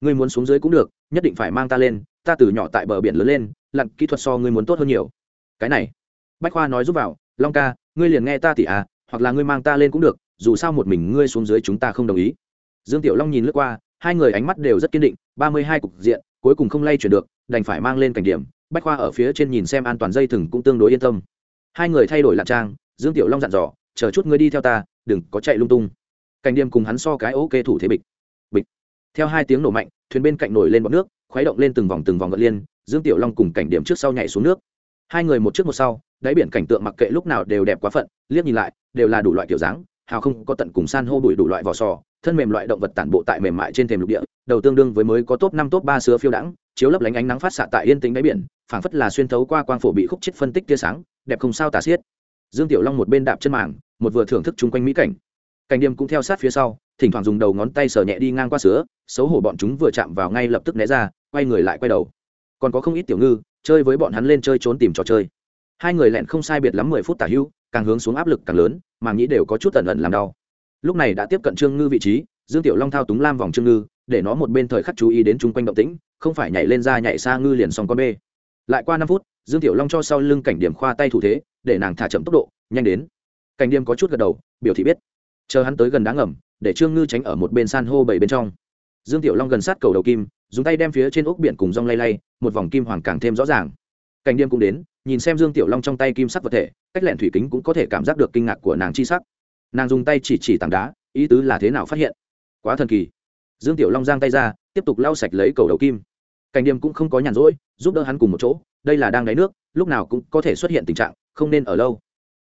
Ngươi muốn xuống dưới cũng được, nhất định phải mang ta lên, ta từ nhỏ tại bờ biển lớn lên, lặn kỹ thuật so ngươi muốn tốt hơn nhiều. Cái này, bách khoa nói giúp vào long ca, ngươi liền nghe ta tỉ à hoặc là ngươi mang ta lên cũng được, dù sao một mình ngươi xuống dưới chúng ta không đồng ý. Dương tiểu long nhìn lướt qua, hai người ánh mắt đều rất kiên định, ba mươi hai cục diện, cuối cùng không lay chuyển được, đành phải mang lên cảnh điểm, bách khoa ở phía trên nhìn xem an toàn dây thừng cũng tương đối yên tâm. Hai người thay đổi lạc trang, dương tiểu long dặn dò, chờ chút ngươi đi theo ta, đừng có chạy lung tung. Cảnh điểm cùng hắn so cái ok thủ thế bịch. Bịch. Theo hai tiếng nổ mạnh, thuyền bên cạnh nổi lên bọt nước, khuấy động lên từng vòng từng vòng gợn liên, dương tiểu long cùng cảnh điểm trước sau nhảy xuống nước. Hai người một trước một sau đáy biển cảnh tượng mặc kệ lúc nào đều đẹp quá phận, liếc nhìn lại, đều là đủ loại kiểu dáng, hào không có tận cùng san hô bụi đủ loại vỏ sò, thân mềm loại động vật tản bộ tại mềm mại trên thềm lục địa, đầu tương đương với mới có top năm, top ba sứa phiêu đãng, chiếu lấp lánh ánh nắng phát xạ tại yên tĩnh đáy biển, phảng phất là xuyên thấu qua quang phổ bị khúc chết phân tích tia sáng, đẹp không sao tả xiết. Dương tiểu long một bên đạp chân màng, một vừa thưởng thức chung quanh mỹ cảnh. Cảnh điềm cũng theo sát phía sau, thỉnh thoảng dùng đầu ngón tay sờ nhẹ đi ngang qua sứa, xấu hổ bọn chúng vừa chạm vào ngay lập tức né ra, quay người lại quay đầu. Còn có không ít tiểu ngư, chơi với bọn hắn lên chơi trốn tìm trò chơi hai người lẹn không sai biệt lắm mười phút tả hưu, càng hướng xuống áp lực càng lớn, mà nghĩ đều có chút tần ẩn làm đau. Lúc này đã tiếp cận trương ngư vị trí, dương tiểu long thao túng lam vòng trương ngư, để nó một bên thời khắc chú ý đến chung quanh động tĩnh, không phải nhảy lên ra nhảy xa ngư liền xong con bê. Lại qua năm phút, dương tiểu long cho sau lưng cảnh điểm khoa tay thủ thế, để nàng thả chậm tốc độ, nhanh đến. Cảnh điểm có chút gật đầu, biểu thị biết. Chờ hắn tới gần đá ngầm, để trương ngư tránh ở một bên san hô bảy bên trong. Dương tiểu long gần sát cầu đầu kim, dùng tay đem phía trên ốc biển cùng rong lay lay, một vòng kim hoàng càng thêm rõ ràng. Cảnh điểm cũng đến nhìn xem dương tiểu long trong tay kim sắc vật thể, cách lẹn thủy kính cũng có thể cảm giác được kinh ngạc của nàng chi sắc. Nàng dùng tay chỉ chỉ tảng đá, ý tứ là thế nào phát hiện? Quá thần kỳ. Dương tiểu long giang tay ra, tiếp tục lau sạch lấy cầu đầu kim. Cảnh điềm cũng không có nhàn rỗi, giúp đỡ hắn cùng một chỗ, đây là đang đáy nước, lúc nào cũng có thể xuất hiện tình trạng, không nên ở lâu.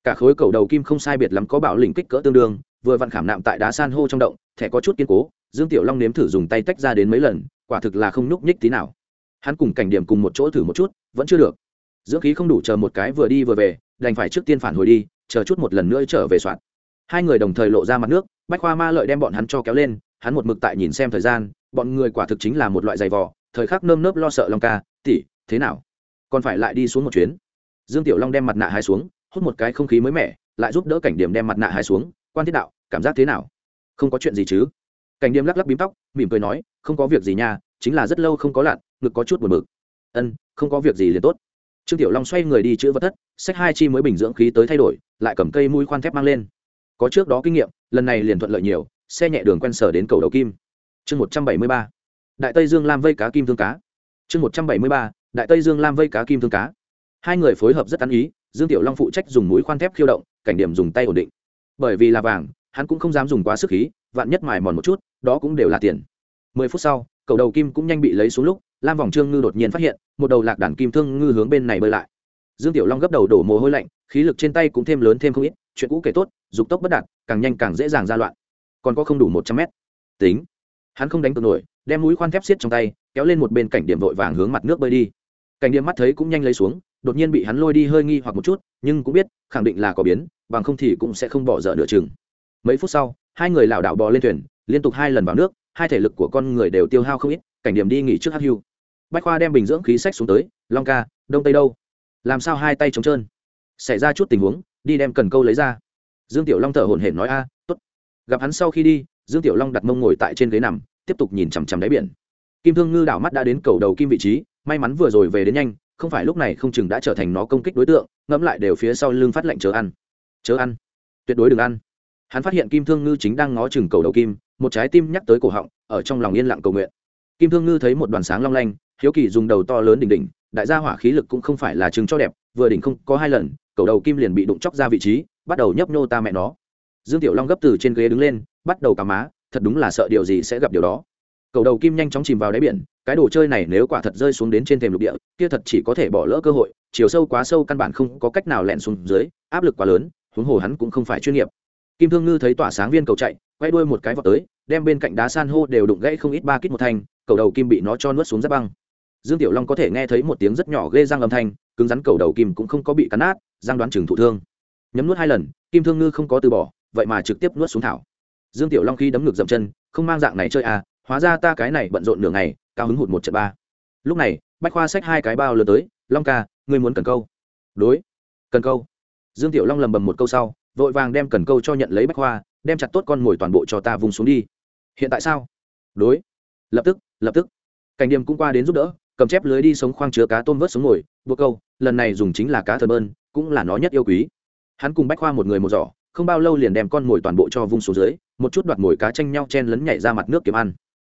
Cả khối cầu đầu kim không sai biệt lắm có bảo lình kích cỡ tương đương, vừa vặn khảm nạm tại đá san hô trong động, thẻ có chút kiên cố, dương tiểu long nếm thử dùng tay tách ra đến mấy lần, quả thực là không nhúc nhích tí nào. Hắn cùng cảnh điểm cùng một chỗ thử một chút, vẫn chưa được dưỡng khí không đủ chờ một cái vừa đi vừa về, đành phải trước tiên phản hồi đi, chờ chút một lần nữa trở về soạn. Hai người đồng thời lộ ra mặt nước, bách khoa ma lợi đem bọn hắn cho kéo lên, hắn một mực tại nhìn xem thời gian, bọn người quả thực chính là một loại giày vò, thời khắc nơm nớp lo sợ long ca tỉ thế nào? Còn phải lại đi xuống một chuyến? Dương tiểu long đem mặt nạ hai xuống, hút một cái không khí mới mẻ, lại giúp đỡ cảnh điểm đem mặt nạ hai xuống, quan thiết đạo, cảm giác thế nào? Không có chuyện gì chứ? Cảnh điểm lắc lắc bím tóc, mỉm cười nói, không có việc gì nha, chính là rất lâu không có lặn, ngực có chút buồn bực. Ân, không có việc gì liền tốt trương tiểu long xoay người đi chữ vật thất sách hai chi mới bình dưỡng khí tới thay đổi, lại cầm cây mũi khoan thép mang lên. Có trước đó kinh nghiệm, lần này liền thuận lợi nhiều, xe nhẹ đường quen sở đến cầu đầu kim. Chương một trăm bảy mươi ba. Đại tây dương lam vây cá kim thương cá. Chương một trăm bảy mươi ba. Đại tây dương lam vây cá kim thương cá. Hai người phối hợp rất ăn ý, dương tiểu long phụ trách dùng mũi khoan thép khiêu động, cảnh điểm dùng tay ổn định. Bởi vì là vàng, hắn cũng không dám dùng quá sức khí, vạn nhất mài mòn một chút, đó cũng đều là tiền. Mười phút sau, cầu đầu kim cũng nhanh bị lấy xuống lúc lam vòng trương ngư đột nhiên phát hiện, một đầu lạc đàn kim thương ngư hướng bên này bơi lại. Dương tiểu long gấp đầu đổ mồ hôi lạnh, khí lực trên tay cũng thêm lớn thêm không ít, chuyện cũ kể tốt, dục tốc bất đạt, càng nhanh càng dễ dàng ra loạn. Còn có không đủ một trăm mét. Tính. Hắn không đánh cược nổi, đem mũi khoan thép xiết trong tay, kéo lên một bên cảnh điểm vội vàng hướng mặt nước bơi đi. Cảnh điểm mắt thấy cũng nhanh lấy xuống, đột nhiên bị hắn lôi đi hơi nghi hoặc một chút, nhưng cũng biết, khẳng định là có biến, bằng không thì cũng sẽ không bỏ dở nửa chừng. Mấy phút sau, hai người lảo đảo bò lên thuyền, liên tục hai lần vào nước, hai thể lực của con người đều tiêu hao không ít cảnh điểm đi nghỉ trước hắc hưu. Bách khoa đem bình dưỡng khí sách xuống tới long ca đông tây đâu? Làm sao hai tay trống trơn? Xảy ra chút tình huống đi đem cần câu lấy ra. Dương tiểu long thở hổn hển nói a à, t ố t gặp hắn sau khi đi dương tiểu long đặt mông ngồi tại trên ghế nằm tiếp tục nhìn chằm chằm đáy biển. Kim thương ngư đảo mắt đã đến cầu đầu kim vị trí may mắn vừa rồi về đến nhanh không phải lúc này không chừng đã trở thành nó công kích đối tượng ngẫm lại đều phía sau lưng phát lệnh chớ ăn. Chớ ăn. Tuyệt đối đừng ăn. Hắn phát hiện kim thương ngư chính đang ngó chừng cầu đầu kim một trái tim nhắc tới cổ họng ở trong lòng yên lặng cầu nguyện kim thương ngư thấy một đoàn sáng long lanh, hiếu kỳ dùng đầu to lớn đỉnh đỉnh, đại gia hỏa khí lực cũng không phải là chừng cho đẹp, vừa đỉnh không có hai lần, cầu đầu kim liền bị đụng chóc ra vị trí, bắt đầu nhấp nhô ta mẹ nó. Dương tiểu long gấp từ trên ghế đứng lên, bắt đầu cà má, thật đúng là sợ điều gì sẽ gặp điều đó. Cầu đầu kim nhanh chóng chìm vào đáy biển, cái đồ chơi này nếu quả thật rơi xuống đến trên thềm lục địa, kia thật chỉ có thể bỏ lỡ cơ hội, chiều sâu quá sâu căn bản không có cách nào lẹn xuống dưới, áp lực quá lớn, huống hồ hắn cũng không phải chuyên nghiệp. Kim thương ngư thấy tỏa sáng viên cầu chạy, quay đuôi một cái vào tới, đem bên cạnh đá san hô đều đụng gãy không ít ba kít một thanh cầu đầu kim bị nó cho nuốt xuống giáp băng. Dương tiểu long có thể nghe thấy một tiếng rất nhỏ ghê răng âm thanh, cứng rắn cầu đầu kim cũng không có bị cắn nát giang đoán chừng thụ thương. Nhấm nuốt hai lần, kim thương ngư không có từ bỏ, vậy mà trực tiếp nuốt xuống thảo. Dương tiểu long khi đấm ngược dậm chân, không mang dạng này chơi à hóa ra ta cái này bận rộn nửa ngày, cao hứng hụt một trận ba. Lúc này, bách khoa xách hai cái bao lừa tới, long ca, ngươi muốn cần câu? Đối. Cần câu. Dương tiểu long lầm bầm một câu sau, vội vàng đem cần câu cho nhận lấy bách khoa, đem chặt tốt con mồi toàn bộ cho ta vùng xuống đi. Hiện tại sao? Đối lập tức lập tức. Cảnh điểm cũng qua đến giúp đỡ, cầm chép lưới đi sống khoang chứa cá tôm vớt xuống ngồi, buộc câu, lần này dùng chính là cá thần bơn, cũng là nó nhất yêu quý. Hắn cùng bách khoa một người một giỏ, không bao lâu liền đem con mồi toàn bộ cho vung xuống dưới, một chút đoạt mồi cá tranh nhau chen lấn nhảy ra mặt nước kiếm ăn.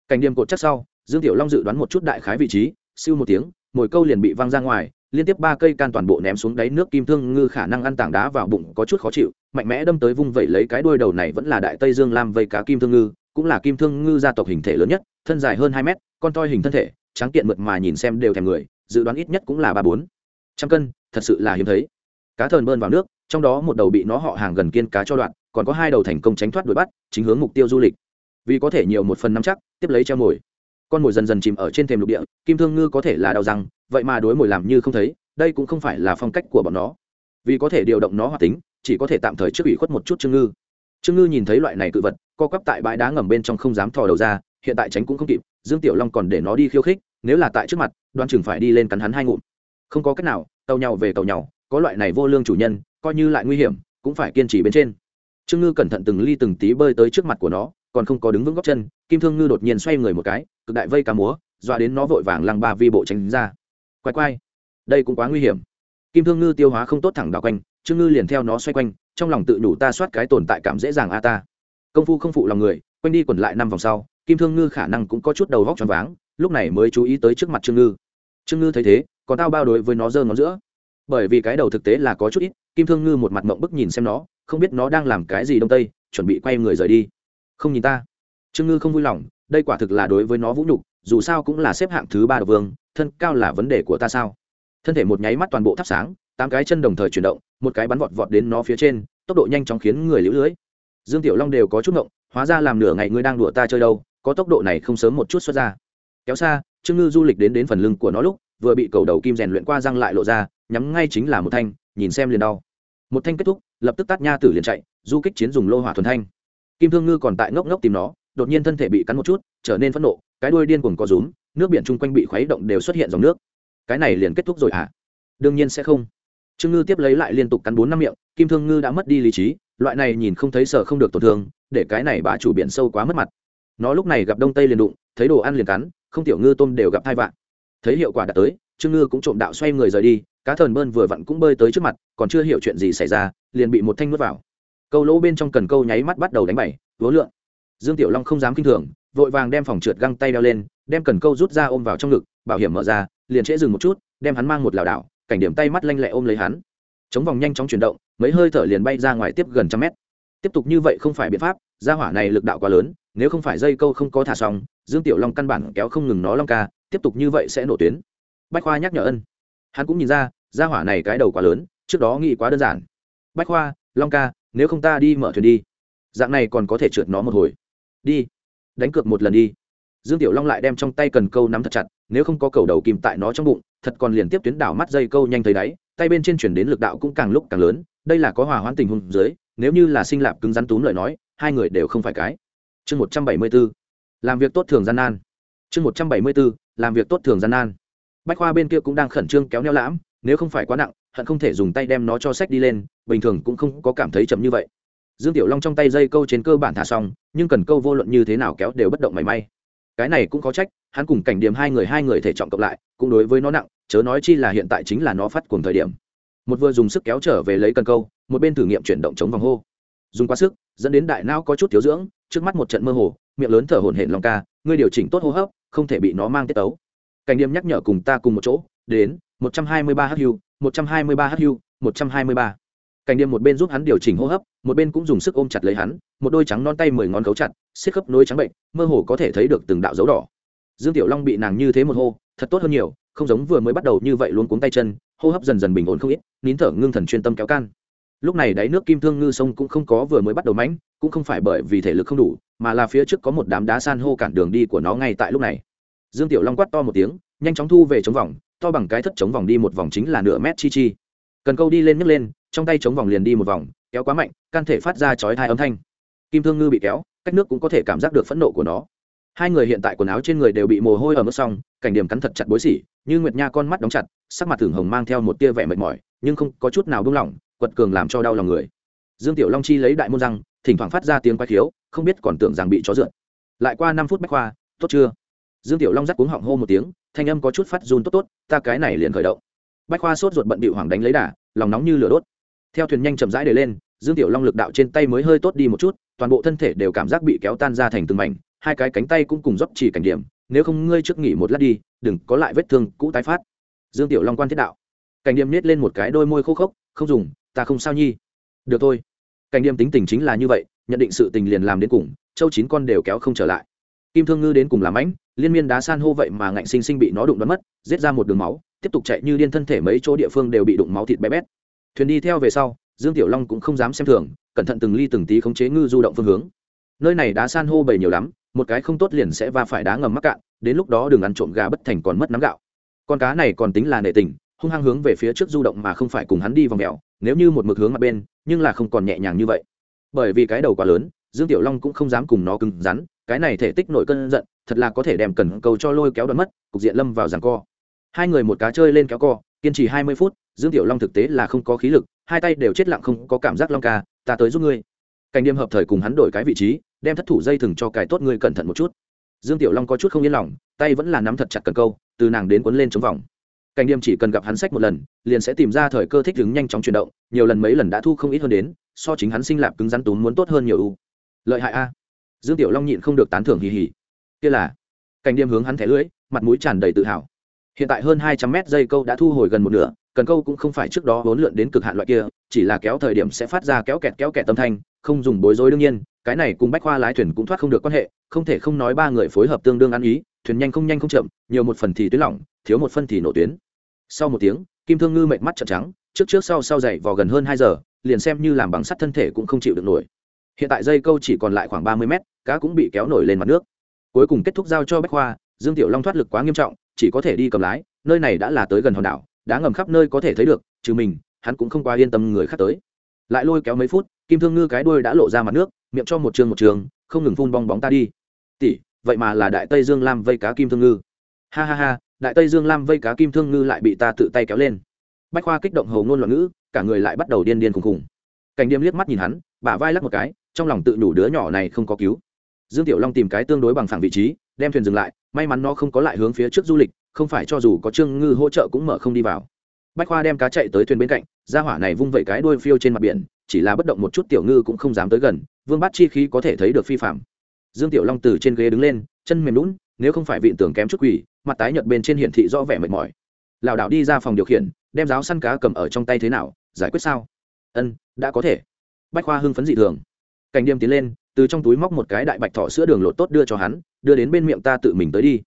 Cảnh điểm cột chắc sau, dương tiểu long dự đoán một chút đại khái vị trí, siêu một tiếng, mồi câu liền bị văng ra ngoài, liên tiếp ba cây can toàn bộ ném xuống đáy nước kim thương ngư khả năng ăn tảng đá vào bụng có chút khó chịu, mạnh mẽ đâm tới vung vẩy lấy cái đuôi đầu này vẫn là đại tây dương lam vây cá kim thương ngư cũng là kim thương ngư gia tộc hình thể lớn nhất, thân dài hơn hai mét, con toi hình thân thể, tráng kiện mượt mà nhìn xem đều thèm người, dự đoán ít nhất cũng là ba bốn trăm cân, thật sự là hiếm thấy. Cá thờn bơn vào nước, trong đó một đầu bị nó họ hàng gần kiên cá cho đoạn, còn có hai đầu thành công tránh thoát đuổi bắt, chính hướng mục tiêu du lịch. Vì có thể nhiều một phần năm chắc, tiếp lấy treo mồi. Con mồi dần dần chìm ở trên thềm lục địa, kim thương ngư có thể là đau răng, vậy mà đối mồi làm như không thấy, đây cũng không phải là phong cách của bọn nó. Vì có thể điều động nó hoạt tính, chỉ có thể tạm thời trước ủy khuất một chút trương ngư trương ngư nhìn thấy loại này cự vật, co quắp tại bãi đá ngầm bên trong không dám thò đầu ra, hiện tại tránh cũng không kịp, dương tiểu long còn để nó đi khiêu khích, nếu là tại trước mặt, đoan chừng phải đi lên cắn hắn hai ngụm. Không có cách nào, tàu nhau về tàu nhau có loại này vô lương chủ nhân, coi như lại nguy hiểm, cũng phải kiên trì bên trên. Trương ngư cẩn thận từng ly từng tí bơi tới trước mặt của nó, còn không có đứng vững góc chân, kim thương ngư đột nhiên xoay người một cái, cực đại vây cá múa, dọa đến nó vội vàng lăng ba vi bộ tránh ra. Quay quay đây cũng quá nguy hiểm. Kim thương ngư tiêu hóa không tốt thẳng đào quanh, trương ngư liền theo nó xoay quanh trong lòng tự đủ ta soát cái tồn tại cảm dễ dàng a ta. Công phu không phụ lòng người quanh đi quẩn lại năm vòng sau, kim thương ngư khả năng cũng có chút đầu vóc tròn váng, lúc này mới chú ý tới trước mặt trương ngư. Trương ngư thấy thế, còn tao bao đối với nó giơ ngón giữa. Bởi vì cái đầu thực tế là có chút ít, kim thương ngư một mặt mộng bức nhìn xem nó, không biết nó đang làm cái gì đông tây, chuẩn bị quay người rời đi. Không nhìn ta. Trương ngư không vui lòng, đây quả thực là đối với nó vũ nhục, dù sao cũng là xếp hạng thứ ba đ vương, thân cao là vấn đề của ta sao? Thân thể một nháy mắt toàn bộ thắp sáng, tám cái chân đồng thời chuyển động một cái bắn vọt vọt đến nó phía trên, tốc độ nhanh chóng khiến người lũ lưới. Dương tiểu long đều có chút ngộng, hóa ra làm nửa ngày ngươi đang đùa ta chơi đâu, có tốc độ này không sớm một chút xuất ra. Kéo xa, trương ngư du lịch đến đến phần lưng của nó lúc, vừa bị cầu đầu kim rèn luyện qua răng lại lộ ra, nhắm ngay chính là một thanh, nhìn xem liền đau. Một thanh kết thúc, lập tức tát nha tử liền chạy, du kích chiến dùng lô hỏa thuần thanh. Kim thương ngư còn tại ngốc ngốc tìm nó, đột nhiên thân thể bị cắn một chút, trở nên phẫn nộ, cái đuôi điên cuồng có rúm, nước biển chung quanh bị khuấy động đều xuất hiện dòng nước. Cái này liền kết thúc rồi hả? À? đương nhiên sẽ không trương ngư tiếp lấy lại liên tục cắn bốn năm miệng, kim thương ngư đã mất đi lý trí, loại này nhìn không thấy sợ không được tổn thương, để cái này bá chủ biển sâu quá mất mặt. Nó lúc này gặp đông tây liền đụng, thấy đồ ăn liền cắn, không tiểu ngư tôm đều gặp hai vạn. Thấy hiệu quả đã tới, trương ngư cũng trộm đạo xoay người rời đi, cá thần bơn vừa vặn cũng bơi tới trước mặt, còn chưa hiểu chuyện gì xảy ra, liền bị một thanh nuốt vào. Câu lỗ bên trong cần câu nháy mắt bắt đầu đánh bảy vố lượn. Dương tiểu long không dám kinh thường, vội vàng đem phòng trượt găng tay đeo lên, đem cần câu rút ra ôm vào trong ngực, bảo hiểm mở ra, liền trễ dừng một chút, đem hắn mang một lảo đảo cảnh điểm tay mắt lanh lẹ ôm lấy hắn. Chống vòng nhanh chóng chuyển động, mấy hơi thở liền bay ra ngoài tiếp gần trăm mét. Tiếp tục như vậy không phải biện pháp, gia hỏa này lực đạo quá lớn, nếu không phải dây câu không có thả xong, dương tiểu long căn bản kéo không ngừng nó long ca, tiếp tục như vậy sẽ nổ tuyến. Bách khoa nhắc nhở ân. Hắn cũng nhìn ra, gia hỏa này cái đầu quá lớn, trước đó nghĩ quá đơn giản. Bách khoa, long ca, nếu không ta đi mở thuyền đi. Dạng này còn có thể trượt nó một hồi. Đi, đánh cược một lần đi. Dương tiểu long lại đem trong tay cần câu nắm thật chặt nếu không có cầu đầu kim tại nó trong bụng, thật còn liền tiếp tuyến đảo mắt dây câu nhanh thấy đáy, tay bên trên chuyển đến lực đạo cũng càng lúc càng lớn, đây là có hòa hoãn tình huống dưới, nếu như là sinh lạp cứng rắn túm lời nói, hai người đều không phải cái. Chương một trăm bảy mươi b ố làm việc tốt thường gian nan. Chương một trăm bảy mươi b ố làm việc tốt thường gian nan. Bách khoa bên kia cũng đang khẩn trương kéo neo lãm, nếu không phải quá nặng, hận không thể dùng tay đem nó cho sách đi lên, bình thường cũng không có cảm thấy chậm như vậy. Dương tiểu long trong tay dây câu trên cơ bản thả xong, nhưng cần câu vô luận như thế nào kéo đều bất động mảy may cái này cũng có trách, hắn cùng cảnh điểm hai người hai người thể trọng cộng lại, cũng đối với nó nặng, chớ nói chi là hiện tại chính là nó phát cùng thời điểm. Một vừa dùng sức kéo trở về lấy cần câu, một bên thử nghiệm chuyển động chống vòng hô. Dùng quá sức, dẫn đến đại não có chút thiếu dưỡng, trước mắt một trận mơ hồ, miệng lớn thở hổn hển lòng ca, ngươi điều chỉnh tốt hô hấp, không thể bị nó mang tiết tấu. Cảnh điểm nhắc nhở cùng ta cùng một chỗ, đến, một trăm hai mươi ba hu một trăm hai mươi ba hu một trăm hai mươi ba. Cảnh điểm một bên giúp hắn điều chỉnh hô hấp, một bên cũng dùng sức ôm chặt lấy hắn, một đôi trắng non tay mười ngón cấu chặt xiết khớp nối trắng bệnh, mơ hồ có thể thấy được từng đạo dấu đỏ. Dương tiểu long bị nàng như thế một hô, thật tốt hơn nhiều, không giống vừa mới bắt đầu như vậy luôn cuống tay chân, hô hấp dần dần bình ổn không ít, nín thở ngưng thần chuyên tâm kéo can. Lúc này đáy nước kim thương ngư sông cũng không có vừa mới bắt đầu mãnh, cũng không phải bởi vì thể lực không đủ, mà là phía trước có một đám đá san hô cản đường đi của nó ngay tại lúc này. Dương tiểu long quát to một tiếng, nhanh chóng thu về chống vòng, to bằng cái thất chống vòng đi một vòng chính là nửa mét chi chi. Cần câu đi lên nhấc lên, trong tay chống vòng liền đi một vòng, kéo quá mạnh, can thể phát ra chói thai âm thanh. Kim thương ngư bị kéo cách nước cũng có thể cảm giác được phẫn nộ của nó. Hai người hiện tại quần áo trên người đều bị mồ hôi ở mức xong, cảnh điểm cắn thật chặt bối xỉ, như nguyệt nha con mắt đóng chặt, sắc mặt thường hồng mang theo một tia vẻ mệt mỏi, nhưng không có chút nào buông lỏng, quật cường làm cho đau lòng người. Dương tiểu long chi lấy đại môn răng, thỉnh thoảng phát ra tiếng quay khiếu, không biết còn tưởng rằng bị chó rượn lại qua năm phút bách khoa, tốt chưa? Dương tiểu long dắt cuống họng hô một tiếng, thanh âm có chút phát run tốt tốt, ta cái này liền khởi động. Bách khoa sốt ruột bận bịu hoàng đánh lấy đà, lòng nóng như lửa đốt. Theo thuyền nhanh chậm rãi để lên, dương tiểu long lực đạo trên tay mới hơi tốt đi một chút toàn bộ thân thể đều cảm giác bị kéo tan ra thành từng mảnh, hai cái cánh tay cũng cùng dốc chỉ cảnh điểm, nếu không ngươi trước nghỉ một lát đi, đừng có lại vết thương cũ tái phát. Dương tiểu long quan thiết đạo. Cảnh điểm nết lên một cái đôi môi khô khốc, không dùng, ta không sao nhi. Được thôi. Cảnh điểm tính tình chính là như vậy, nhận định sự tình liền làm đến cùng, châu chín con đều kéo không trở lại. Kim thương ngư đến cùng làm ánh liên miên đá san hô vậy mà ngạnh sinh sinh bị nó đụng đoán mất, giết ra một đường máu, tiếp tục chạy như điên thân thể mấy chỗ địa phương đều bị đụng máu thịt bé bét. Thuyền đi theo về sau dương tiểu long cũng không dám xem thường, cẩn thận từng ly từng tí khống chế ngư du động phương hướng. Nơi này đá san hô bầy nhiều lắm, một cái không tốt liền sẽ va phải đá ngầm mắc cạn, đến lúc đó đừng ăn trộm gà bất thành còn mất nắm gạo. Con cá này còn tính là nệ tình, hung hăng hướng về phía trước du động mà không phải cùng hắn đi vòng mèo, nếu như một mực hướng mặt bên, nhưng là không còn nhẹ nhàng như vậy. Bởi vì cái đầu quá lớn, dương tiểu long cũng không dám cùng nó cứng rắn, cái này thể tích nổi cơn giận, thật là có thể đem cần cầu cho lôi kéo đoạn mất, cục diện lâm vào giảng co. Hai người một cá chơi lên kéo co, kiên trì hai mươi phút, dương tiểu long thực tế là không có khí lực hai tay đều chết lặng không có cảm giác long ca, ta tới giúp ngươi. Cảnh điềm hợp thời cùng hắn đổi cái vị trí, đem thất thủ dây thừng cho cài tốt ngươi cẩn thận một chút. Dương tiểu long có chút không yên lòng, tay vẫn là nắm thật chặt cần câu, từ nàng đến quấn lên chống vòng. Cảnh điềm chỉ cần gặp hắn sách một lần, liền sẽ tìm ra thời cơ thích ứng nhanh chóng chuyển động, nhiều lần mấy lần đã thu không ít hơn đến, so chính hắn sinh lạp cứng rắn túm muốn tốt hơn nhiều u. Lợi hại a. Dương tiểu long nhịn không được tán thưởng hì hì. Kia là. Cảnh điềm hướng hắn thẻ lưỡi, mặt mũi tràn đầy tự hào. Hiện tại hơn hai trăm mét dây câu đã thu hồi gần một nửa cần câu cũng không phải trước đó vốn lượn đến cực hạn loại kia, chỉ là kéo thời điểm sẽ phát ra kéo kẹt kéo kẹt tâm thanh, không dùng bối rối đương nhiên, cái này cùng bách khoa lái thuyền cũng thoát không được quan hệ, không thể không nói ba người phối hợp tương đương ăn ý, thuyền nhanh không nhanh không chậm, nhiều một phần thì tuyến lỏng, thiếu một phân thì nổ tuyến. Sau một tiếng, kim thương ngư mệt mắt trợn trắng, trước trước sau sau dậy vò gần hơn hai giờ, liền xem như làm bằng sắt thân thể cũng không chịu được nổi. Hiện tại dây câu chỉ còn lại khoảng ba mươi mét, cá cũng bị kéo nổi lên mặt nước. Cuối cùng kết thúc giao cho bách khoa, dương tiểu long thoát lực quá nghiêm trọng, chỉ có thể đi cầm lái, nơi này đã là tới gần hòn đảo đá ngầm khắp nơi có thể thấy được, trừ mình, hắn cũng không quá yên tâm người khác tới. Lại lôi kéo mấy phút, kim thương ngư cái đuôi đã lộ ra mặt nước, miệng cho một trường một trường, không ngừng phun bong bóng ta đi. Tỷ, vậy mà là đại tây dương lam vây cá kim thương ngư. Ha ha ha, đại tây dương lam vây cá kim thương ngư lại bị ta tự tay kéo lên. Bách khoa kích động hầu ngôn loạn ngữ, cả người lại bắt đầu điên điên khùng khùng. Cảnh điềm liếc mắt nhìn hắn, bả vai lắc một cái, trong lòng tự đủ đứa nhỏ này không có cứu. Dương tiểu long tìm cái tương đối bằng phẳng vị trí, đem thuyền dừng lại, may mắn nó không có lại hướng phía trước du lịch không phải cho dù có trương ngư hỗ trợ cũng mở không đi vào. Bách khoa đem cá chạy tới thuyền bên cạnh, ra hỏa này vung vẩy cái đuôi phiêu trên mặt biển, chỉ là bất động một chút tiểu ngư cũng không dám tới gần, vương bát chi khí có thể thấy được phi phạm. Dương tiểu long từ trên ghế đứng lên, chân mềm lún nếu không phải vịn tưởng kém chút quỷ mặt tái nhợt bên trên hiển thị rõ vẻ mệt mỏi. Lảo đảo đi ra phòng điều khiển, đem giáo săn cá cầm ở trong tay thế nào, giải quyết sao? Ân, đã có thể. Bách khoa hưng phấn dị thường. Cảnh điềm tiến lên, từ trong túi móc một cái đại bạch thỏ sữa đường lột tốt đưa cho hắn, đưa đến bên miệng ta tự mình tới đi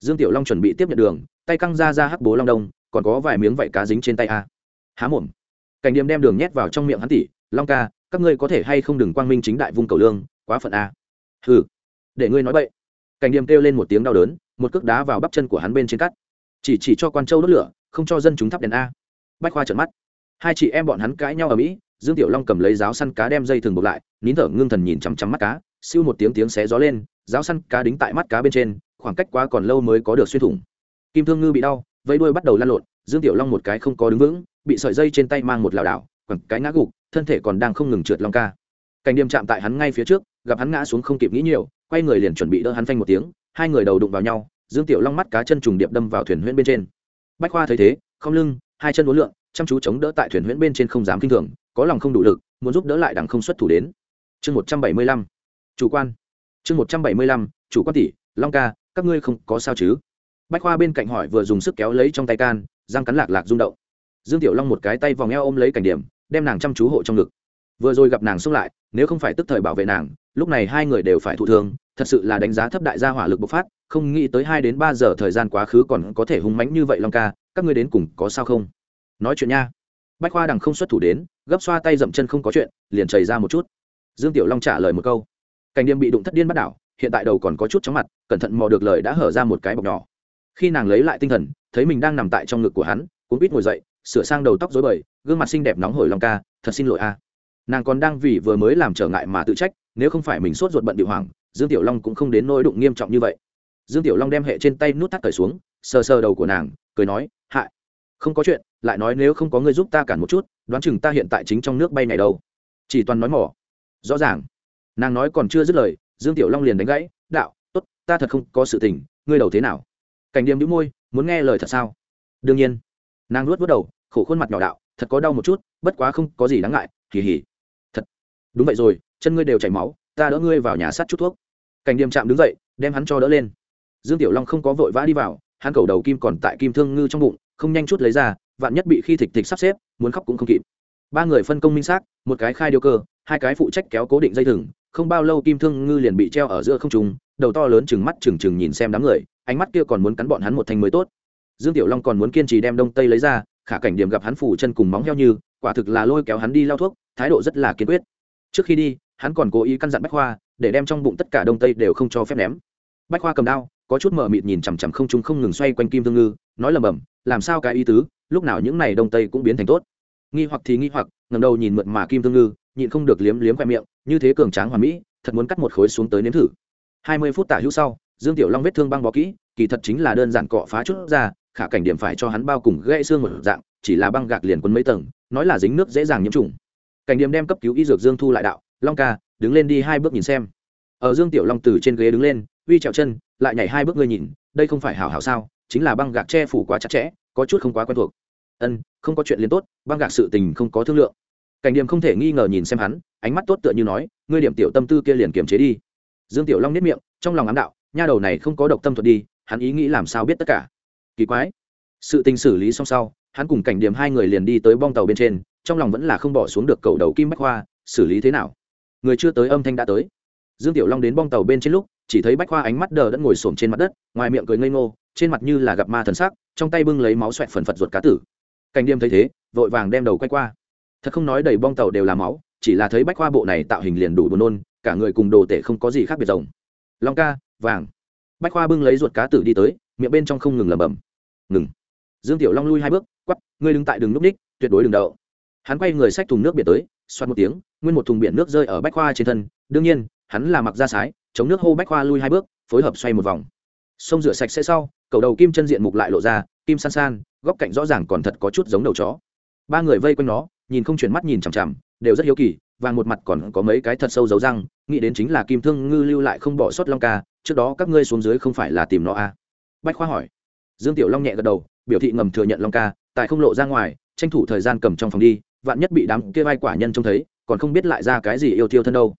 dương tiểu long chuẩn bị tiếp nhận đường, tay căng ra ra hắc bố long đông, còn có vài miếng vảy cá dính trên tay a. Há mồm. Cảnh điểm đem đường nhét vào trong miệng hắn tỉ, long ca, các ngươi có thể hay không đừng quang minh chính đại vung cầu lương, quá phận a. Hừ, để ngươi nói bậy. Cảnh điểm kêu lên một tiếng đau đớn, một cước đá vào bắp chân của hắn bên trên cắt. Chỉ chỉ cho quan châu đốt lửa, không cho dân chúng thắp đèn a. Bách khoa trợn mắt. Hai chị em bọn hắn cãi nhau ở mỹ, dương tiểu long cầm lấy giáo săn cá đem dây thừng buộc lại, nín thở ngưng thần nhìn chằm chằm mắt cá, siêu một tiếng tiếng xé gió lên, giáo săn cá đính tại mắt cá bên trên khoảng cách quá còn lâu mới có được xuyên thủng. Kim thương ngư bị đau vây đuôi bắt đầu lăn lộn, dương tiểu long một cái không có đứng vững, bị sợi dây trên tay mang một lảo đảo, quẳng cái ngã gục, thân thể còn đang không ngừng trượt long ca. Cảnh điềm chạm tại hắn ngay phía trước, gặp hắn ngã xuống không kịp nghĩ nhiều, quay người liền chuẩn bị đỡ hắn phanh một tiếng, hai người đầu đụng vào nhau, dương tiểu long mắt cá chân trùng điệp đâm vào thuyền huyễn bên trên. Bách khoa thấy thế, không lưng, hai chân uốn lượn, chăm chú chống đỡ tại thuyền huyễn bên trên không dám kinh thường, có lòng không đủ lực, muốn giúp đỡ lại đằng không xuất thủ đến. Chương một trăm bảy mươi lăm, chủ quan. Chương một trăm bảy mươi lăm, chủ quan tỷ, long ca các ngươi không có sao chứ? Bách khoa bên cạnh hỏi vừa dùng sức kéo lấy trong tay can, răng cắn lạc lạc rung động. Dương tiểu long một cái tay vòng eo ôm lấy cảnh điểm, đem nàng chăm chú hộ trong ngực. Vừa rồi gặp nàng xông lại, nếu không phải tức thời bảo vệ nàng, lúc này hai người đều phải thụ thương, thật sự là đánh giá thấp đại gia hỏa lực bộc phát, không nghĩ tới hai đến ba giờ thời gian quá khứ còn có thể hung mãnh như vậy long ca, các ngươi đến cùng có sao không? Nói chuyện nha. Bách khoa đằng không xuất thủ đến, gấp xoa tay dậm chân không có chuyện, liền chảy ra một chút. Dương tiểu long trả lời một câu. Cảnh điềm bị đụng thất điên bắt đảo hiện tại đầu còn có chút chóng mặt cẩn thận mò được lời đã hở ra một cái bọc nhỏ. Khi nàng lấy lại tinh thần thấy mình đang nằm tại trong ngực của hắn cũng biết ngồi dậy sửa sang đầu tóc dối bời gương mặt xinh đẹp nóng hổi long ca thật xin lỗi a. Nàng còn đang vì vừa mới làm trở ngại mà tự trách nếu không phải mình sốt ruột bận điệu hoảng, dương tiểu long cũng không đến nỗi đụng nghiêm trọng như vậy. Dương tiểu long đem hệ trên tay nút thắt cởi xuống sờ sờ đầu của nàng cười nói hại không có chuyện lại nói nếu không có người giúp ta cản một chút đoán chừng ta hiện tại chính trong nước bay này đâu. Chỉ toàn nói mỏ. Rõ ràng nàng nói còn chưa dứt lời dương tiểu long liền đánh gãy, đạo, tốt, ta thật không có sự tình, ngươi đầu thế nào? Cảnh điềm đĩu môi, muốn nghe lời thật sao? Đương nhiên. Nàng nuốt vớt đầu, khổ khuôn mặt nhỏ đạo, thật có đau một chút, bất quá không có gì đáng ngại kỳ hỉ thật. Đúng vậy rồi, chân ngươi đều chảy máu, ta đỡ ngươi vào nhà sát chút thuốc. Cảnh điềm chạm đứng dậy, đem hắn cho đỡ lên. Dương tiểu long không có vội vã đi vào, hắn cầu đầu kim còn tại kim thương ngư trong bụng, không nhanh chút lấy ra, vạn nhất bị khi thịt thịt sắp xếp, muốn khóc cũng không kịp. Ba người phân công minh xác, một cái khai điều cơ, hai cái phụ trách kéo cố định dây thừng không bao lâu kim thương ngư liền bị treo ở giữa không trung, đầu to lớn chừng mắt chừng chừng nhìn xem đám người, ánh mắt kia còn muốn cắn bọn hắn một thanh mới tốt. Dương tiểu long còn muốn kiên trì đem đông tây lấy ra, khả cảnh điểm gặp hắn phủ chân cùng móng heo như, quả thực là lôi kéo hắn đi lao thuốc, thái độ rất là kiên quyết. Trước khi đi, hắn còn cố ý căn dặn bách khoa, để đem trong bụng tất cả đông tây đều không cho phép ném. Bách khoa cầm đao, có chút mờ mịt nhìn chằm chằm không trung không ngừng xoay quanh kim thương ngư, nói lầm bầm làm sao cái ý tứ, lúc nào những này đông tây cũng biến thành tốt? Nghi hoặc thì nghi hoặc ngầm đầu nhìn mượt mà kim thương ngư nhịn không được liếm liếm khoe miệng, như thế cường tráng hoàn mỹ, thật muốn cắt một khối xuống tới nếm thử. Hai mươi phút tả hữu sau, dương tiểu long vết thương băng bó kỹ, kỳ thật chính là đơn giản cọ phá chút ra, khả cảnh điểm phải cho hắn bao cùng gãy xương một dạng, chỉ là băng gạc liền quấn mấy tầng, nói là dính nước dễ dàng nhiễm trùng. Cảnh điểm đem cấp cứu y dược dương thu lại đạo, long ca, đứng lên đi hai bước nhìn xem. Ở dương tiểu long từ trên ghế đứng lên, uy trèo chân, lại nhảy hai bước ngươi nhìn, đây không phải hảo hảo sao, chính là băng gạc che phủ quá chặt chẽ, có chút không quá quen thuộc. Ân, không có chuyện liền tốt, băng gạc sự tình không có thương lượng cảnh điểm không thể nghi ngờ nhìn xem hắn, ánh mắt tốt tựa như nói, ngươi điểm tiểu tâm tư kia liền kiềm chế đi. Dương tiểu long nếp miệng, trong lòng ám đạo, nha đầu này không có độc tâm thuật đi, hắn ý nghĩ làm sao biết tất cả? Kỳ quái. Sự tình xử lý xong sau, hắn cùng cảnh điểm hai người liền đi tới bong tàu bên trên, trong lòng vẫn là không bỏ xuống được cầu đầu kim bách khoa, xử lý thế nào? Người chưa tới âm thanh đã tới. Dương tiểu long đến bong tàu bên trên lúc, chỉ thấy bách khoa ánh mắt đờ đẫn ngồi xổm trên mặt đất, ngoài miệng cười ngây ngô, trên mặt như là gặp ma thần sắc, trong tay bưng lấy máu xoẹt phần phật ruột cá tử. Cảnh điềm thấy thế, vội vàng đem đầu quay qua thật không nói đầy bong tàu đều là máu, chỉ là thấy bách khoa bộ này tạo hình liền đủ buồn nôn, cả người cùng đồ tể không có gì khác biệt rồng. Long ca, vàng. Bách khoa bưng lấy ruột cá tử đi tới, miệng bên trong không ngừng lẩm bẩm. Ngừng. Dương tiểu long lui hai bước quắp ngươi đứng tại đường núp ních tuyệt đối đừng đậu. Hắn quay người xách thùng nước biển tới, xoát một tiếng, nguyên một thùng biển nước rơi ở bách khoa trên thân. Đương nhiên, hắn là mặc ra sái, chống nước hô bách khoa lui hai bước, phối hợp xoay một vòng. Sông rửa sạch sẽ sau, cầu đầu kim chân diện mục lại lộ ra, kim san san, góc cạnh rõ ràng còn thật có chút giống đầu chó. Ba người vây quanh nó nhìn không chuyển mắt nhìn chằm chằm, đều rất hiếu kỳ, và một mặt còn có mấy cái thật sâu dấu răng, nghĩ đến chính là kim thương ngư lưu lại không bỏ sót long ca, trước đó các ngươi xuống dưới không phải là tìm nó à. bách khoa hỏi. Dương tiểu long nhẹ gật đầu, biểu thị ngầm thừa nhận long ca tại không lộ ra ngoài, tranh thủ thời gian cầm trong phòng đi, vạn nhất bị đám kia vai quả nhân trông thấy, còn không biết lại ra cái gì yêu tiêu thân đâu.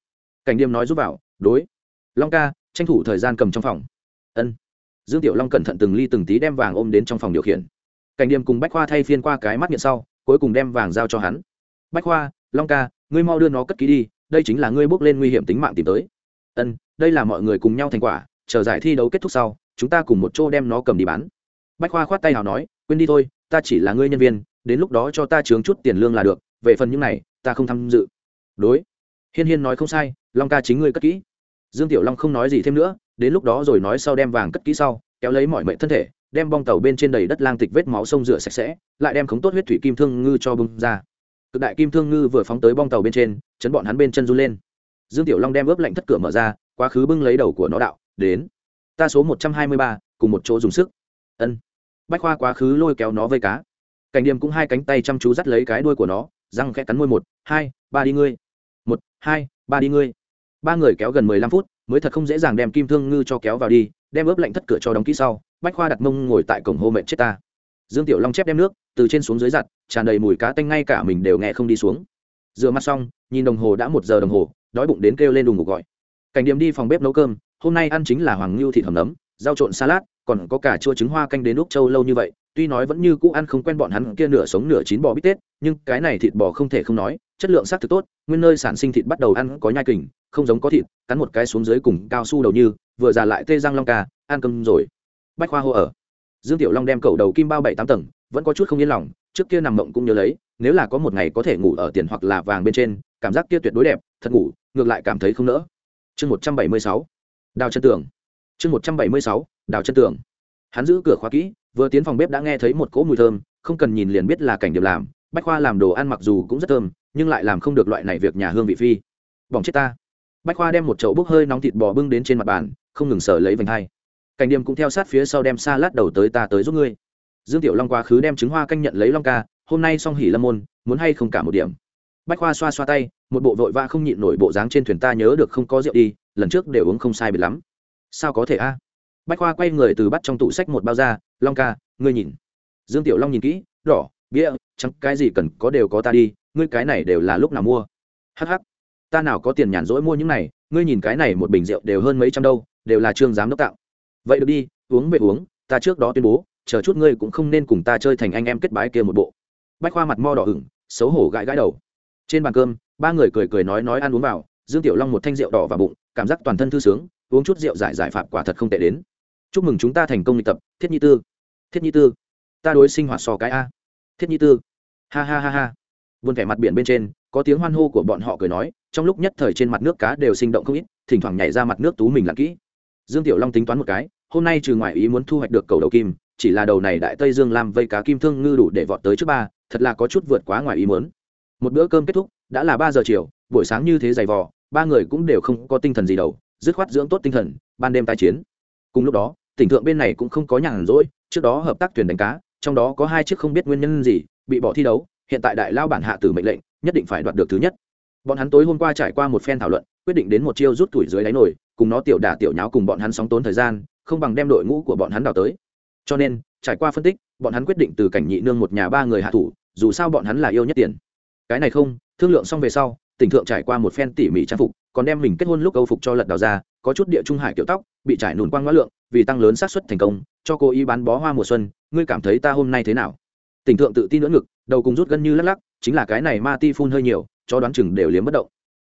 Cảnh điềm nói giúp vào đối. Long ca, tranh thủ thời gian cầm trong phòng. Ân. Dương tiểu long cẩn thận từng ly từng tí đem vàng ôm đến trong phòng điều khiển. Cảnh điềm cùng bách khoa thay phiên qua cái mắt miệng sau cuối cùng đem vàng giao cho hắn. Bách khoa, long ca, ngươi mau đưa nó cất ký đi, đây chính là ngươi bước lên nguy hiểm tính mạng tìm tới. Ân, đây là mọi người cùng nhau thành quả, chờ giải thi đấu kết thúc sau, chúng ta cùng một chỗ đem nó cầm đi bán. Bách khoa khoát tay nào nói, quên đi thôi, ta chỉ là ngươi nhân viên, đến lúc đó cho ta chướng chút tiền lương là được, về phần những này, ta không tham dự. Đối. Hiên hiên nói không sai, long ca chính ngươi cất kỹ. Dương tiểu long không nói gì thêm nữa, đến lúc đó rồi nói sau đem vàng cất kỹ sau, kéo lấy mọi mệnh thân thể đem bong tàu bên trên đầy đất lang tịch vết máu sông rửa sạch sẽ, lại đem khống tốt huyết thủy kim thương ngư cho bưng ra. Cực đại kim thương ngư vừa phóng tới bong tàu bên trên, chấn bọn hắn bên chân run lên. Dương tiểu long đem ướp lạnh thất cửa mở ra, quá khứ bưng lấy đầu của nó đạo, đến, ta số một trăm hai mươi ba, cùng một chỗ dùng sức. Ân. Bách khoa quá khứ lôi kéo nó vây cá. Cảnh điềm cũng hai cánh tay chăm chú dắt lấy cái đuôi của nó, răng khẽ cắn môi một, hai, ba đi ngươi. Một, hai, ba đi ngươi. Ba người kéo gần mười lăm phút, mới thật không dễ dàng đem kim thương ngư cho kéo vào đi, đem ướp lạnh thất cửa cho đóng kỹ sau bách khoa đặt mông ngồi tại cổng hô mệt chết ta. Dương tiểu long chép đem nước, từ trên xuống dưới giặt, tràn đầy mùi cá tanh ngay cả mình đều nghe không đi xuống. Rửa mặt xong, nhìn đồng hồ đã một giờ đồng hồ, đói bụng đến kêu lên đùng ngục gọi. Cảnh điểm đi phòng bếp nấu cơm, hôm nay ăn chính là hoàng ngưu thịt hầm nấm, rau trộn salad, còn có cả chua trứng hoa canh đến úc châu lâu như vậy, tuy nói vẫn như cũ ăn không quen bọn hắn kia nửa sống nửa chín bò bít tết, nhưng cái này thịt bò không thể không nói, chất lượng xác thực tốt, nguyên nơi sản sinh thịt bắt đầu ăn có nhai kình, không giống có thịt, cắn một cái xuống dưới cùng cao su đầu như, vừa già lại tê răng long ca, ăn cơm rồi bách khoa hô ở. Dương tiểu long đem cầu đầu kim bao bảy tám tầng, vẫn có chút không yên lòng, trước kia nằm mộng cũng nhớ lấy, nếu là có một ngày có thể ngủ ở tiền hoặc là vàng bên trên, cảm giác kia tuyệt đối đẹp, thật ngủ, ngược lại cảm thấy không nỡ. Chương một trăm bảy mươi sáu, đào chân tường. Chương một trăm bảy mươi sáu, đào chân tường. Hắn giữ cửa khóa kỹ, vừa tiến phòng bếp đã nghe thấy một cỗ mùi thơm, không cần nhìn liền biết là cảnh điểm làm, bách khoa làm đồ ăn mặc dù cũng rất thơm, nhưng lại làm không được loại này việc nhà hương vị phi. Bỏng chết ta. Bách khoa đem một chậu bốc hơi nóng thịt bò bưng đến trên mặt bàn, không ngừng sở lấy vành hai cảnh điểm cũng theo sát phía sau đem xa lát đầu tới ta tới giúp ngươi. Dương tiểu long quá khứ đem trứng hoa canh nhận lấy long ca, hôm nay xong hỉ lâm môn, muốn hay không cả một điểm. Bách khoa xoa xoa tay, một bộ vội vã không nhịn nổi bộ dáng trên thuyền ta nhớ được không có rượu đi, lần trước đều uống không sai biệt lắm. Sao có thể a? Bách khoa quay người từ bắt trong tủ sách một bao da long ca, ngươi nhìn. Dương tiểu long nhìn kỹ, đỏ, bia chẳng cái gì cần có đều có ta đi, ngươi cái này đều là lúc nào mua? Hh ta nào có tiền nhàn rỗi mua những này, ngươi nhìn cái này một bình rượu đều hơn mấy trăm đâu, đều là trương giám đốc tạo vậy được đi, uống về uống, ta trước đó tuyên bố, chờ chút ngươi cũng không nên cùng ta chơi thành anh em kết bái kia một bộ. Bách khoa mặt mo đỏ ửng, xấu hổ gãi gãi đầu. Trên bàn cơm, ba người cười cười nói nói ăn uống vào, dương tiểu long một thanh rượu đỏ vào bụng, cảm giác toàn thân thư sướng, uống chút rượu giải giải phạm quả thật không tệ đến. Chúc mừng chúng ta thành công luyện tập, thiết nhi tư. Thiết nhi tư, ta đối sinh hoạt so cái a. Thiết nhi tư. Ha ha ha ha. Vườn vẻ mặt biển bên trên, có tiếng hoan hô của bọn họ cười nói, trong lúc nhất thời trên mặt nước cá đều sinh động không ít, thỉnh thoảng nhảy ra mặt nước tú mình lặn kỹ dương tiểu long tính toán một cái, hôm nay trừ ngoại ý muốn thu hoạch được cầu đầu kim, chỉ là đầu này đại tây dương làm vây cá kim thương ngư đủ để vọt tới trước ba, thật là có chút vượt quá ngoài ý muốn. Một bữa cơm kết thúc, đã là ba giờ chiều, buổi sáng như thế dày vò, ba người cũng đều không có tinh thần gì đầu dứt khoát dưỡng tốt tinh thần, ban đêm tai chiến. Cùng lúc đó, tỉnh thượng bên này cũng không có nhàn rỗi, trước đó hợp tác thuyền đánh cá, trong đó có hai chiếc không biết nguyên nhân gì, bị bỏ thi đấu, hiện tại đại lao bản hạ tử mệnh lệnh, nhất định phải đoạt được thứ nhất. Bọn hắn tối hôm qua trải qua một phen thảo luận, quyết định đến một chiêu rút tuổi dưới đáy nổi cùng nó tiểu đả tiểu nháo cùng bọn hắn sóng tốn thời gian, không bằng đem đội ngũ của bọn hắn đào tới. Cho nên, trải qua phân tích, bọn hắn quyết định từ cảnh nhị nương một nhà ba người hạ thủ, dù sao bọn hắn là yêu nhất tiền. Cái này không, thương lượng xong về sau, tỉnh thượng trải qua một phen tỉ mỉ trang phục, còn đem mình kết hôn lúc âu phục cho lật đào ra, có chút địa trung hải kiểu tóc, bị trải nùn quang ngõ lượng, vì tăng lớn xác suất thành công, cho cô ý bán bó hoa mùa xuân, ngươi cảm thấy ta hôm nay thế nào? Tỉnh thượng tự tin nữa ngực, đầu cùng rút gân như lắc lắc, chính là cái này ma ti phun hơi nhiều cho đoán chừng đều liếm bất động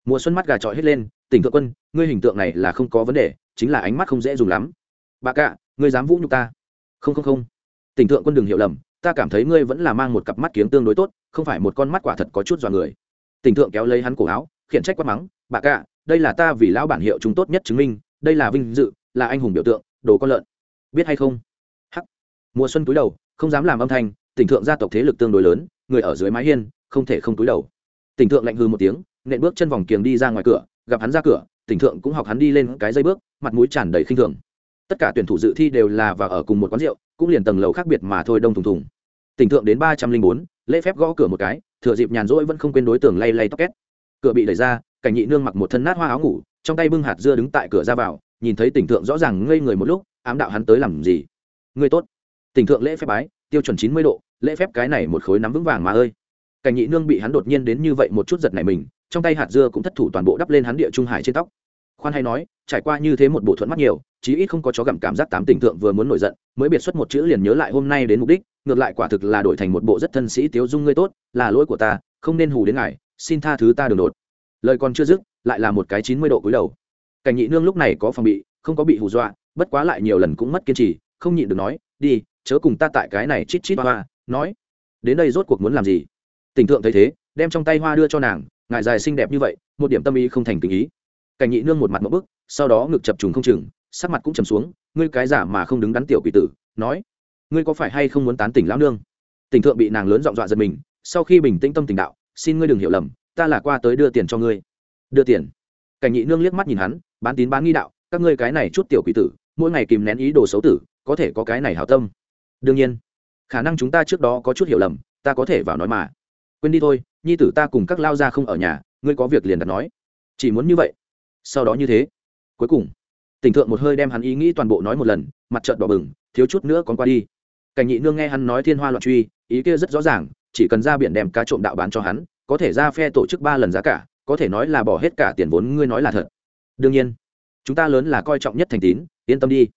mùa xuân mắt gà trọi hết lên, tỉnh thượng quân, ngươi hình tượng này là không có vấn đề, chính là ánh mắt không dễ dùng lắm. Bà cạ, ngươi dám vũ nhục ta? Không không không. Tỉnh thượng quân đừng hiểu lầm, ta cảm thấy ngươi vẫn là mang một cặp mắt kiếng tương đối tốt, không phải một con mắt quả thật có chút dọa người. Tỉnh thượng kéo lấy hắn cổ áo, khiển trách quát mắng, bà cạ, đây là ta vì lão bản hiệu chúng tốt nhất chứng minh, đây là vinh dự, là anh hùng biểu tượng, đồ con lợn. Biết hay không? Hắc. Mùa xuân túi đầu, không dám làm âm thanh, tỉnh thượng gia tộc thế lực tương đối lớn, người ở dưới mái hiên, không thể không túi đầu. Tỉnh thượng lạnh hư một tiếng nện bước chân vòng kiềng đi ra ngoài cửa, gặp hắn ra cửa, tỉnh thượng cũng học hắn đi lên cái dây bước, mặt mũi tràn đầy khinh thường. Tất cả tuyển thủ dự thi đều là và ở cùng một quán rượu, cũng liền tầng lầu khác biệt mà thôi đông thùng thùng. Tỉnh thượng đến ba trăm linh bốn, lễ phép gõ cửa một cái, thừa dịp nhàn rỗi vẫn không quên đối tượng lay lay tóc két. Cửa bị đẩy ra, cảnh nhị nương mặc một thân nát hoa áo ngủ, trong tay bưng hạt dưa đứng tại cửa ra vào, nhìn thấy tỉnh thượng rõ ràng ngây người một lúc, ám đạo hắn tới làm gì? Người tốt. Tỉnh thượng lễ phép bái, tiêu chuẩn chín mươi độ, lễ phép cái này một khối nắm vững vàng mà ơi. Cảnh nhị nương bị hắn đột nhiên đến như vậy một chút giật này mình trong tay hạt dưa cũng thất thủ toàn bộ đắp lên hắn địa trung hải trên tóc. Khoan hay nói, trải qua như thế một bộ thuận mắt nhiều, chí ít không có chó gặm cảm giác tám tỉnh thượng vừa muốn nổi giận, mới biệt xuất một chữ liền nhớ lại hôm nay đến mục đích, ngược lại quả thực là đổi thành một bộ rất thân sĩ tiếu dung ngươi tốt, là lỗi của ta, không nên hù đến ngài, xin tha thứ ta đường đột. Lời còn chưa dứt, lại là một cái chín mươi độ cúi đầu. Cảnh nhị nương lúc này có phòng bị, không có bị hù dọa, bất quá lại nhiều lần cũng mất kiên trì, không nhịn được nói, đi, chớ cùng ta tại cái này chít chít hoa nói, đến đây rốt cuộc muốn làm gì? Tỉnh thượng thấy thế, đem trong tay hoa đưa cho nàng Ngài dài xinh đẹp như vậy, một điểm tâm ý không thành tình ý. Cảnh nhị nương một mặt một bức, sau đó ngực chập trùng không chừng, sắc mặt cũng trầm xuống, ngươi cái giả mà không đứng đắn tiểu quỷ tử, nói, ngươi có phải hay không muốn tán tỉnh lão nương? Tỉnh thượng bị nàng lớn dọn dọa giật mình, sau khi bình tĩnh tâm tình đạo, xin ngươi đừng hiểu lầm, ta là qua tới đưa tiền cho ngươi. Đưa tiền? Cảnh nhị nương liếc mắt nhìn hắn, bán tín bán nghi đạo, các ngươi cái này chút tiểu quỷ tử, mỗi ngày kìm nén ý đồ xấu tử, có thể có cái này hảo tâm. Đương nhiên, khả năng chúng ta trước đó có chút hiểu lầm, ta có thể vào nói mà quên đi thôi, nhi tử ta cùng các lao ra không ở nhà, ngươi có việc liền đặt nói. Chỉ muốn như vậy. Sau đó như thế, cuối cùng, tỉnh thượng một hơi đem hắn ý nghĩ toàn bộ nói một lần, mặt trợn đỏ bừng, thiếu chút nữa còn qua đi. Cảnh nhị nương nghe hắn nói thiên hoa loạn truy, ý kia rất rõ ràng, chỉ cần ra biển đem cá trộm đạo bán cho hắn, có thể ra phe tổ chức ba lần giá cả, có thể nói là bỏ hết cả tiền vốn ngươi nói là thật. Đương nhiên, chúng ta lớn là coi trọng nhất thành tín, yên tâm đi.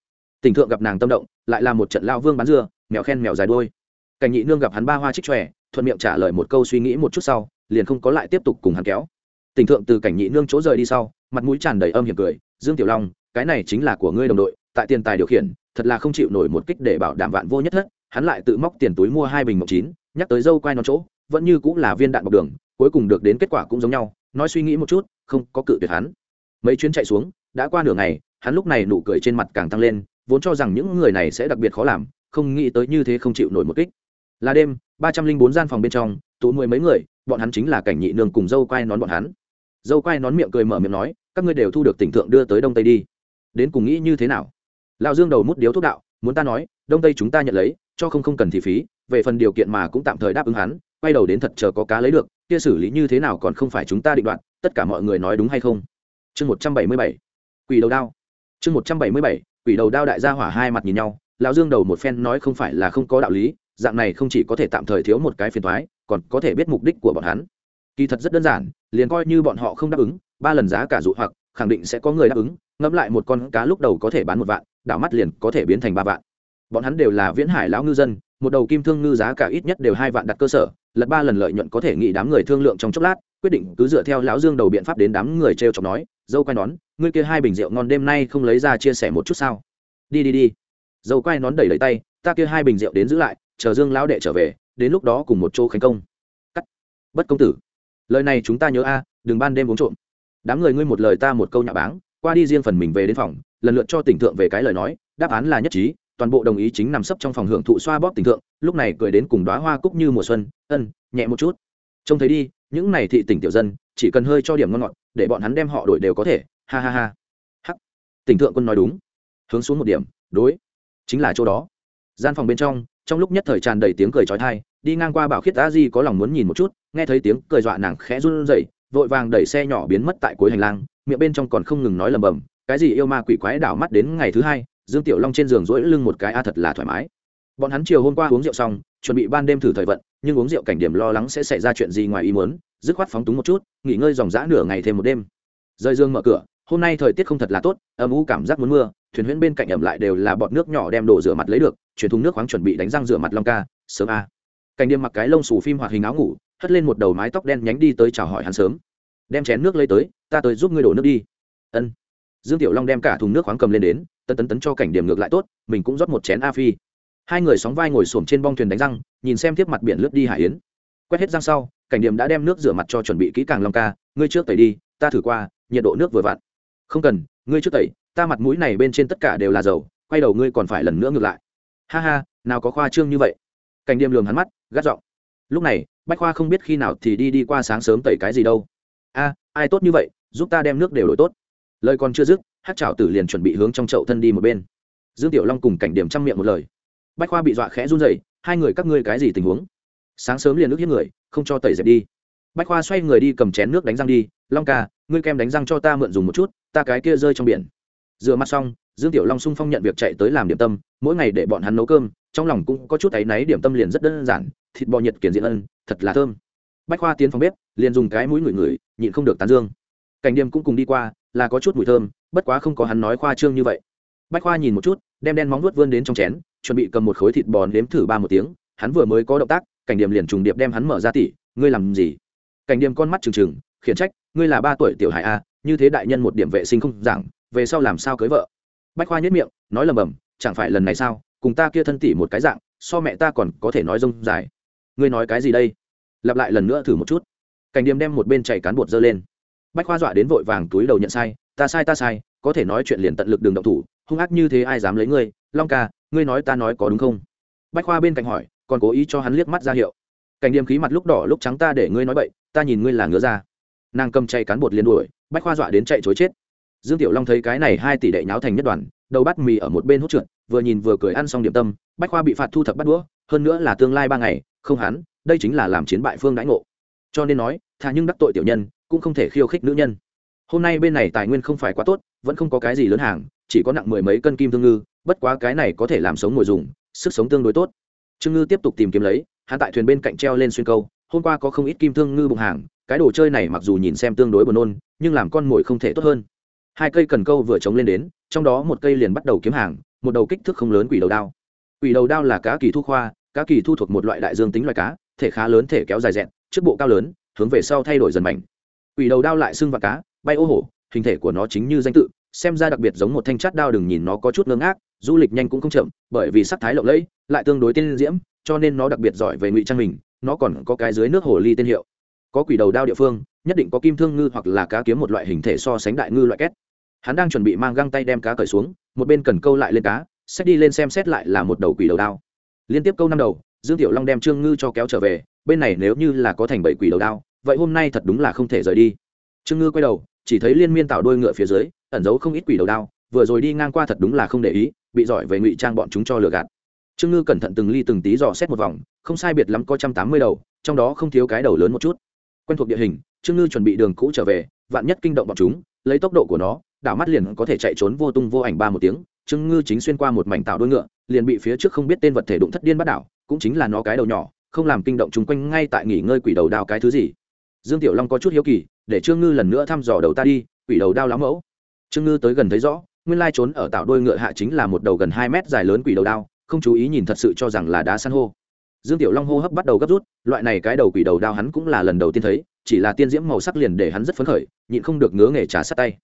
Tỉnh thượng gặp nàng tâm động, lại là một trận lao vương bán dưa, mèo khen mèo dài đôi cảnh nhị nương gặp hắn ba hoa trích tròe thuận miệng trả lời một câu suy nghĩ một chút sau, liền không có lại tiếp tục cùng hắn kéo. Tình thượng từ cảnh nhị nương chỗ rời đi sau, mặt mũi tràn đầy âm hiểm cười, dương tiểu long, cái này chính là của ngươi đồng đội, tại tiền tài điều khiển, thật là không chịu nổi một kích để bảo đảm vạn vô nhất thất. Hắn lại tự móc tiền túi mua hai bình mộc chín, nhắc tới dâu quai non chỗ, vẫn như cũng là viên đạn bọc đường, cuối cùng được đến kết quả cũng giống nhau, nói suy nghĩ một chút, không có cự tuyệt hắn. Mấy chuyến chạy xuống, đã qua nửa ngày, hắn lúc này nụ cười trên mặt càng tăng lên, vốn cho rằng những người này sẽ đặc biệt khó làm, không nghĩ tới như thế không chịu nổi một kích. Là đêm ba trăm linh bốn gian phòng bên trong, tụ mười mấy người, bọn hắn chính là cảnh nhị nương cùng dâu quai nón bọn hắn. Dâu quai nón miệng cười mở miệng nói, các ngươi đều thu được tỉnh thượng đưa tới đông tây đi. Đến cùng nghĩ như thế nào? Lão dương đầu mút điếu thuốc đạo, muốn ta nói, đông tây chúng ta nhận lấy, cho không không cần thì phí, về phần điều kiện mà cũng tạm thời đáp ứng hắn, quay đầu đến thật chờ có cá lấy được, kia xử lý như thế nào còn không phải chúng ta định đoạt, tất cả mọi người nói đúng hay không? Chương một trăm bảy mươi bảy, quỷ đầu đao. Chương một trăm bảy mươi bảy, quỷ đầu đao đại gia hỏa hai mặt nhìn nhau lão dương đầu một phen nói không phải là không có đạo lý, dạng này không chỉ có thể tạm thời thiếu một cái phiền thoái còn có thể biết mục đích của bọn hắn. Kỳ thật rất đơn giản, liền coi như bọn họ không đáp ứng, ba lần giá cả dụ hoặc, khẳng định sẽ có người đáp ứng, ngẫm lại một con cá lúc đầu có thể bán một vạn, đảo mắt liền có thể biến thành ba vạn. Bọn hắn đều là viễn hải lão ngư dân, một đầu kim thương ngư giá cả ít nhất đều hai vạn đặt cơ sở, lật ba lần lợi nhuận có thể nghĩ đám người thương lượng trong chốc lát, quyết định cứ dựa theo lão dương đầu biện pháp đến đám người t r e o chọc nói, dâu quay nón, ngươi kia hai bình rượu ngon đêm nay không lấy ra chia sẻ một chút sao? Đi đi đi dầu quay nón đẩy lấy tay, ta kia hai bình rượu đến giữ lại, chờ dương lão đệ trở về, đến lúc đó cùng một chỗ khánh công. Cắt. Bất công tử. Lời này chúng ta nhớ a, đừng ban đêm uống trộm. Đám người ngươi một lời ta một câu nhà báng, qua đi riêng phần mình về đến phòng, lần lượt cho tỉnh thượng về cái lời nói, đáp án là nhất trí, toàn bộ đồng ý chính nằm sấp trong phòng hưởng thụ xoa bóp tỉnh thượng, lúc này cười đến cùng đoá hoa cúc như mùa xuân, ân, nhẹ một chút. Trông thấy đi, những này thị tỉnh tiểu dân, chỉ cần hơi cho điểm ngon ngọt, để bọn hắn đem họ đổi đều có thể, ha ha ha. Hắc. Tỉnh thượng quân nói đúng. Hướng xuống một điểm, đối chính là chỗ đó. Gian phòng bên trong trong lúc nhất thời tràn đầy tiếng cười trói thai đi ngang qua bảo khiết a di có lòng muốn nhìn một chút, nghe thấy tiếng cười dọa nàng khẽ run rẩy, vội vàng đẩy xe nhỏ biến mất tại cuối hành lang, miệng bên trong còn không ngừng nói lầm bầm, cái gì yêu ma quỷ quái đảo mắt đến ngày thứ hai, dương tiểu long trên giường rỗi lưng một cái a thật là thoải mái. Bọn hắn chiều hôm qua uống rượu xong, chuẩn bị ban đêm thử thời vận, nhưng uống rượu cảnh điểm lo lắng sẽ xảy ra chuyện gì ngoài ý muốn, dứt khoát phóng túng một chút, nghỉ ngơi dòng dã nửa ngày thêm một đêm. Rời dương mở cửa, hôm nay thời tiết không thật là tốt, âm u cảm giác muốn mưa thuyền huyễn bên cạnh ẩm lại đều là bọt nước nhỏ đem đồ rửa mặt lấy được, truyền thùng nước khoáng chuẩn bị đánh răng rửa mặt long ca, sớm a. Cảnh điểm mặc cái lông xù phim hoạt hình áo ngủ, hất lên một đầu mái tóc đen nhánh đi tới chào hỏi hắn sớm. Đem chén nước lấy tới, ta tới giúp ngươi đổ nước đi. Ân. Dương tiểu long đem cả thùng nước khoáng cầm lên đến, tân tấn tấn cho cảnh điểm ngược lại tốt, mình cũng rót một chén a phi. Hai người sóng vai ngồi xổm trên bong thuyền đánh răng, nhìn xem tiếp mặt biển lướt đi hải yến. Quét hết răng sau, cảnh điểm đã đem nước rửa mặt cho chuẩn bị kỹ càng long ca, ngươi trước tẩy đi, ta thử qua, nhiệt độ nước vừa vặn. Không cần, ngươi trước tẩy ta mặt mũi này bên trên tất cả đều là dầu, quay đầu ngươi còn phải lần nữa ngược lại. Ha ha, nào có khoa trương như vậy. Cảnh Điềm lường hắn mắt, gắt giọng. Lúc này, bách khoa không biết khi nào thì đi đi qua sáng sớm tẩy cái gì đâu. A, ai tốt như vậy, giúp ta đem nước đều đổi tốt. Lời còn chưa dứt hát trào tử liền chuẩn bị hướng trong chậu thân đi một bên. Dương tiểu long cùng cảnh điểm chăm miệng một lời. Bách khoa bị dọa khẽ run rẩy, hai người các ngươi cái gì tình huống? Sáng sớm liền nước hiếp người, không cho tẩy dẹp đi. Bách khoa xoay người đi cầm chén nước đánh răng đi, long ca, ngươi kem đánh răng cho ta mượn dùng một chút, ta cái kia rơi trong biển rửa mặt xong, dương tiểu long sung phong nhận việc chạy tới làm điểm tâm, mỗi ngày để bọn hắn nấu cơm, trong lòng cũng có chút áy náy, điểm tâm liền rất đơn giản, thịt bò nhiệt kiển diện ân, thật là thơm. Bách khoa tiến phòng bếp, liền dùng cái mũi ngửi ngửi, nhịn không được tán dương. Cảnh điềm cũng cùng đi qua, là có chút mùi thơm, bất quá không có hắn nói khoa trương như vậy. Bách khoa nhìn một chút, đem đen móng nuốt vươn đến trong chén, chuẩn bị cầm một khối thịt bò nếm thử ba một tiếng, hắn vừa mới có động tác, cảnh điềm liền trùng điệp đem hắn mở ra tỉ, ngươi làm gì? Cảnh điềm con mắt trừng trừng, khiển trách, ngươi là ba tuổi tiểu hải a, như thế đại nhân một điểm vệ sinh không giảng về sau làm sao cưới vợ? Bách khoa nhất miệng, nói lầm bầm, chẳng phải lần này sao, cùng ta kia thân tỉ một cái dạng, so mẹ ta còn có thể nói rông dài. Ngươi nói cái gì đây? Lặp lại lần nữa thử một chút. Cảnh điềm đem một bên chạy cán bột dơ lên. Bách khoa dọa đến vội vàng túi đầu nhận sai, ta sai ta sai, có thể nói chuyện liền tận lực đường động thủ, hung ác như thế ai dám lấy ngươi? Long ca, ngươi nói ta nói có đúng không? Bách khoa bên cạnh hỏi, còn cố ý cho hắn liếc mắt ra hiệu. Cảnh điềm khí mặt lúc đỏ lúc trắng ta để ngươi nói bậy, ta nhìn ngươi là ngứa ra nàng cầm chạy cán bột liền đuổi, bách khoa dọa đến chạy chối chết dương tiểu long thấy cái này hai tỷ đệ nháo thành nhất đoàn, đầu bát mì ở một bên hút trượt, vừa nhìn vừa cười ăn xong điểm tâm, bách khoa bị phạt thu thập bắt đũa, hơn nữa là tương lai ba ngày, không hắn, đây chính là làm chiến bại phương đãi ngộ. Cho nên nói, thà nhưng đắc tội tiểu nhân, cũng không thể khiêu khích nữ nhân. Hôm nay bên này tài nguyên không phải quá tốt, vẫn không có cái gì lớn hàng, chỉ có nặng mười mấy cân kim thương ngư, bất quá cái này có thể làm sống ngồi dùng, sức sống tương đối tốt. Trương ngư tiếp tục tìm kiếm lấy, hắn tại thuyền bên cạnh treo lên xuyên câu, hôm qua có không ít kim thương ngư bụng hàng, cái đồ chơi này mặc dù nhìn xem tương đối buồn nôn, nhưng làm con mồi không thể tốt hơn hai cây cần câu vừa chống lên đến, trong đó một cây liền bắt đầu kiếm hàng, một đầu kích thước không lớn quỷ đầu đao. Quỷ đầu đao là cá kỳ thu khoa, cá kỳ thu thuộc một loại đại dương tính loài cá, thể khá lớn, thể kéo dài dẹn, trước bộ cao lớn, hướng về sau thay đổi dần mảnh. Quỷ đầu đao lại xưng và cá, bay ô hổ, hình thể của nó chính như danh tự, xem ra đặc biệt giống một thanh chát đao đừng nhìn nó có chút ngưng ác du lịch nhanh cũng không chậm, bởi vì sắc thái lộng lẫy, lại tương đối tiên diễm, cho nên nó đặc biệt giỏi về ngụy trang mình, nó còn có cái dưới nước hồ ly tên hiệu có quỷ đầu đao địa phương, nhất định có kim thương ngư hoặc là cá kiếm một loại hình thể so sánh đại ngư loại két. Hắn đang chuẩn bị mang găng tay đem cá cởi xuống, một bên cần câu lại lên cá xét đi lên xem xét lại là một đầu quỷ đầu đao. Liên tiếp câu năm đầu, dương tiểu long đem trương ngư cho kéo trở về, bên này nếu như là có thành bảy quỷ đầu đao, vậy hôm nay thật đúng là không thể rời đi. Trương ngư quay đầu, chỉ thấy liên miên tạo đôi ngựa phía dưới, ẩn giấu không ít quỷ đầu đao, vừa rồi đi ngang qua thật đúng là không để ý, bị giỏi về ngụy trang bọn chúng cho lừa gạt. Trương ngư cẩn thận từng ly từng tí dò xét một vòng, không sai biệt lắm có trăm tám mươi đầu, trong đó không thiếu cái đầu lớn một chút quen thuộc địa hình, trương ngư chuẩn bị đường cũ trở về, vạn nhất kinh động bọn chúng, lấy tốc độ của nó, đảo mắt liền có thể chạy trốn vô tung vô ảnh ba một tiếng. Trương ngư chính xuyên qua một mảnh tạo đôi ngựa, liền bị phía trước không biết tên vật thể đụng thất điên bắt đảo, cũng chính là nó cái đầu nhỏ, không làm kinh động chung quanh ngay tại nghỉ ngơi quỷ đầu đao cái thứ gì. Dương tiểu long có chút hiếu kỳ, để trương ngư lần nữa thăm dò đầu ta đi, quỷ đầu đao láo mẫu. Trương ngư tới gần thấy rõ, nguyên lai trốn ở tạo đôi ngựa hạ chính là một đầu gần hai mét dài lớn quỷ đầu đao, không chú ý nhìn thật sự cho rằng là đá san hô dương tiểu long hô hấp bắt đầu gấp rút, loại này cái đầu quỷ đầu đao hắn cũng là lần đầu tiên thấy, chỉ là tiên diễm màu sắc liền để hắn rất phấn khởi, nhịn không được ngứa nghề trà sát tay.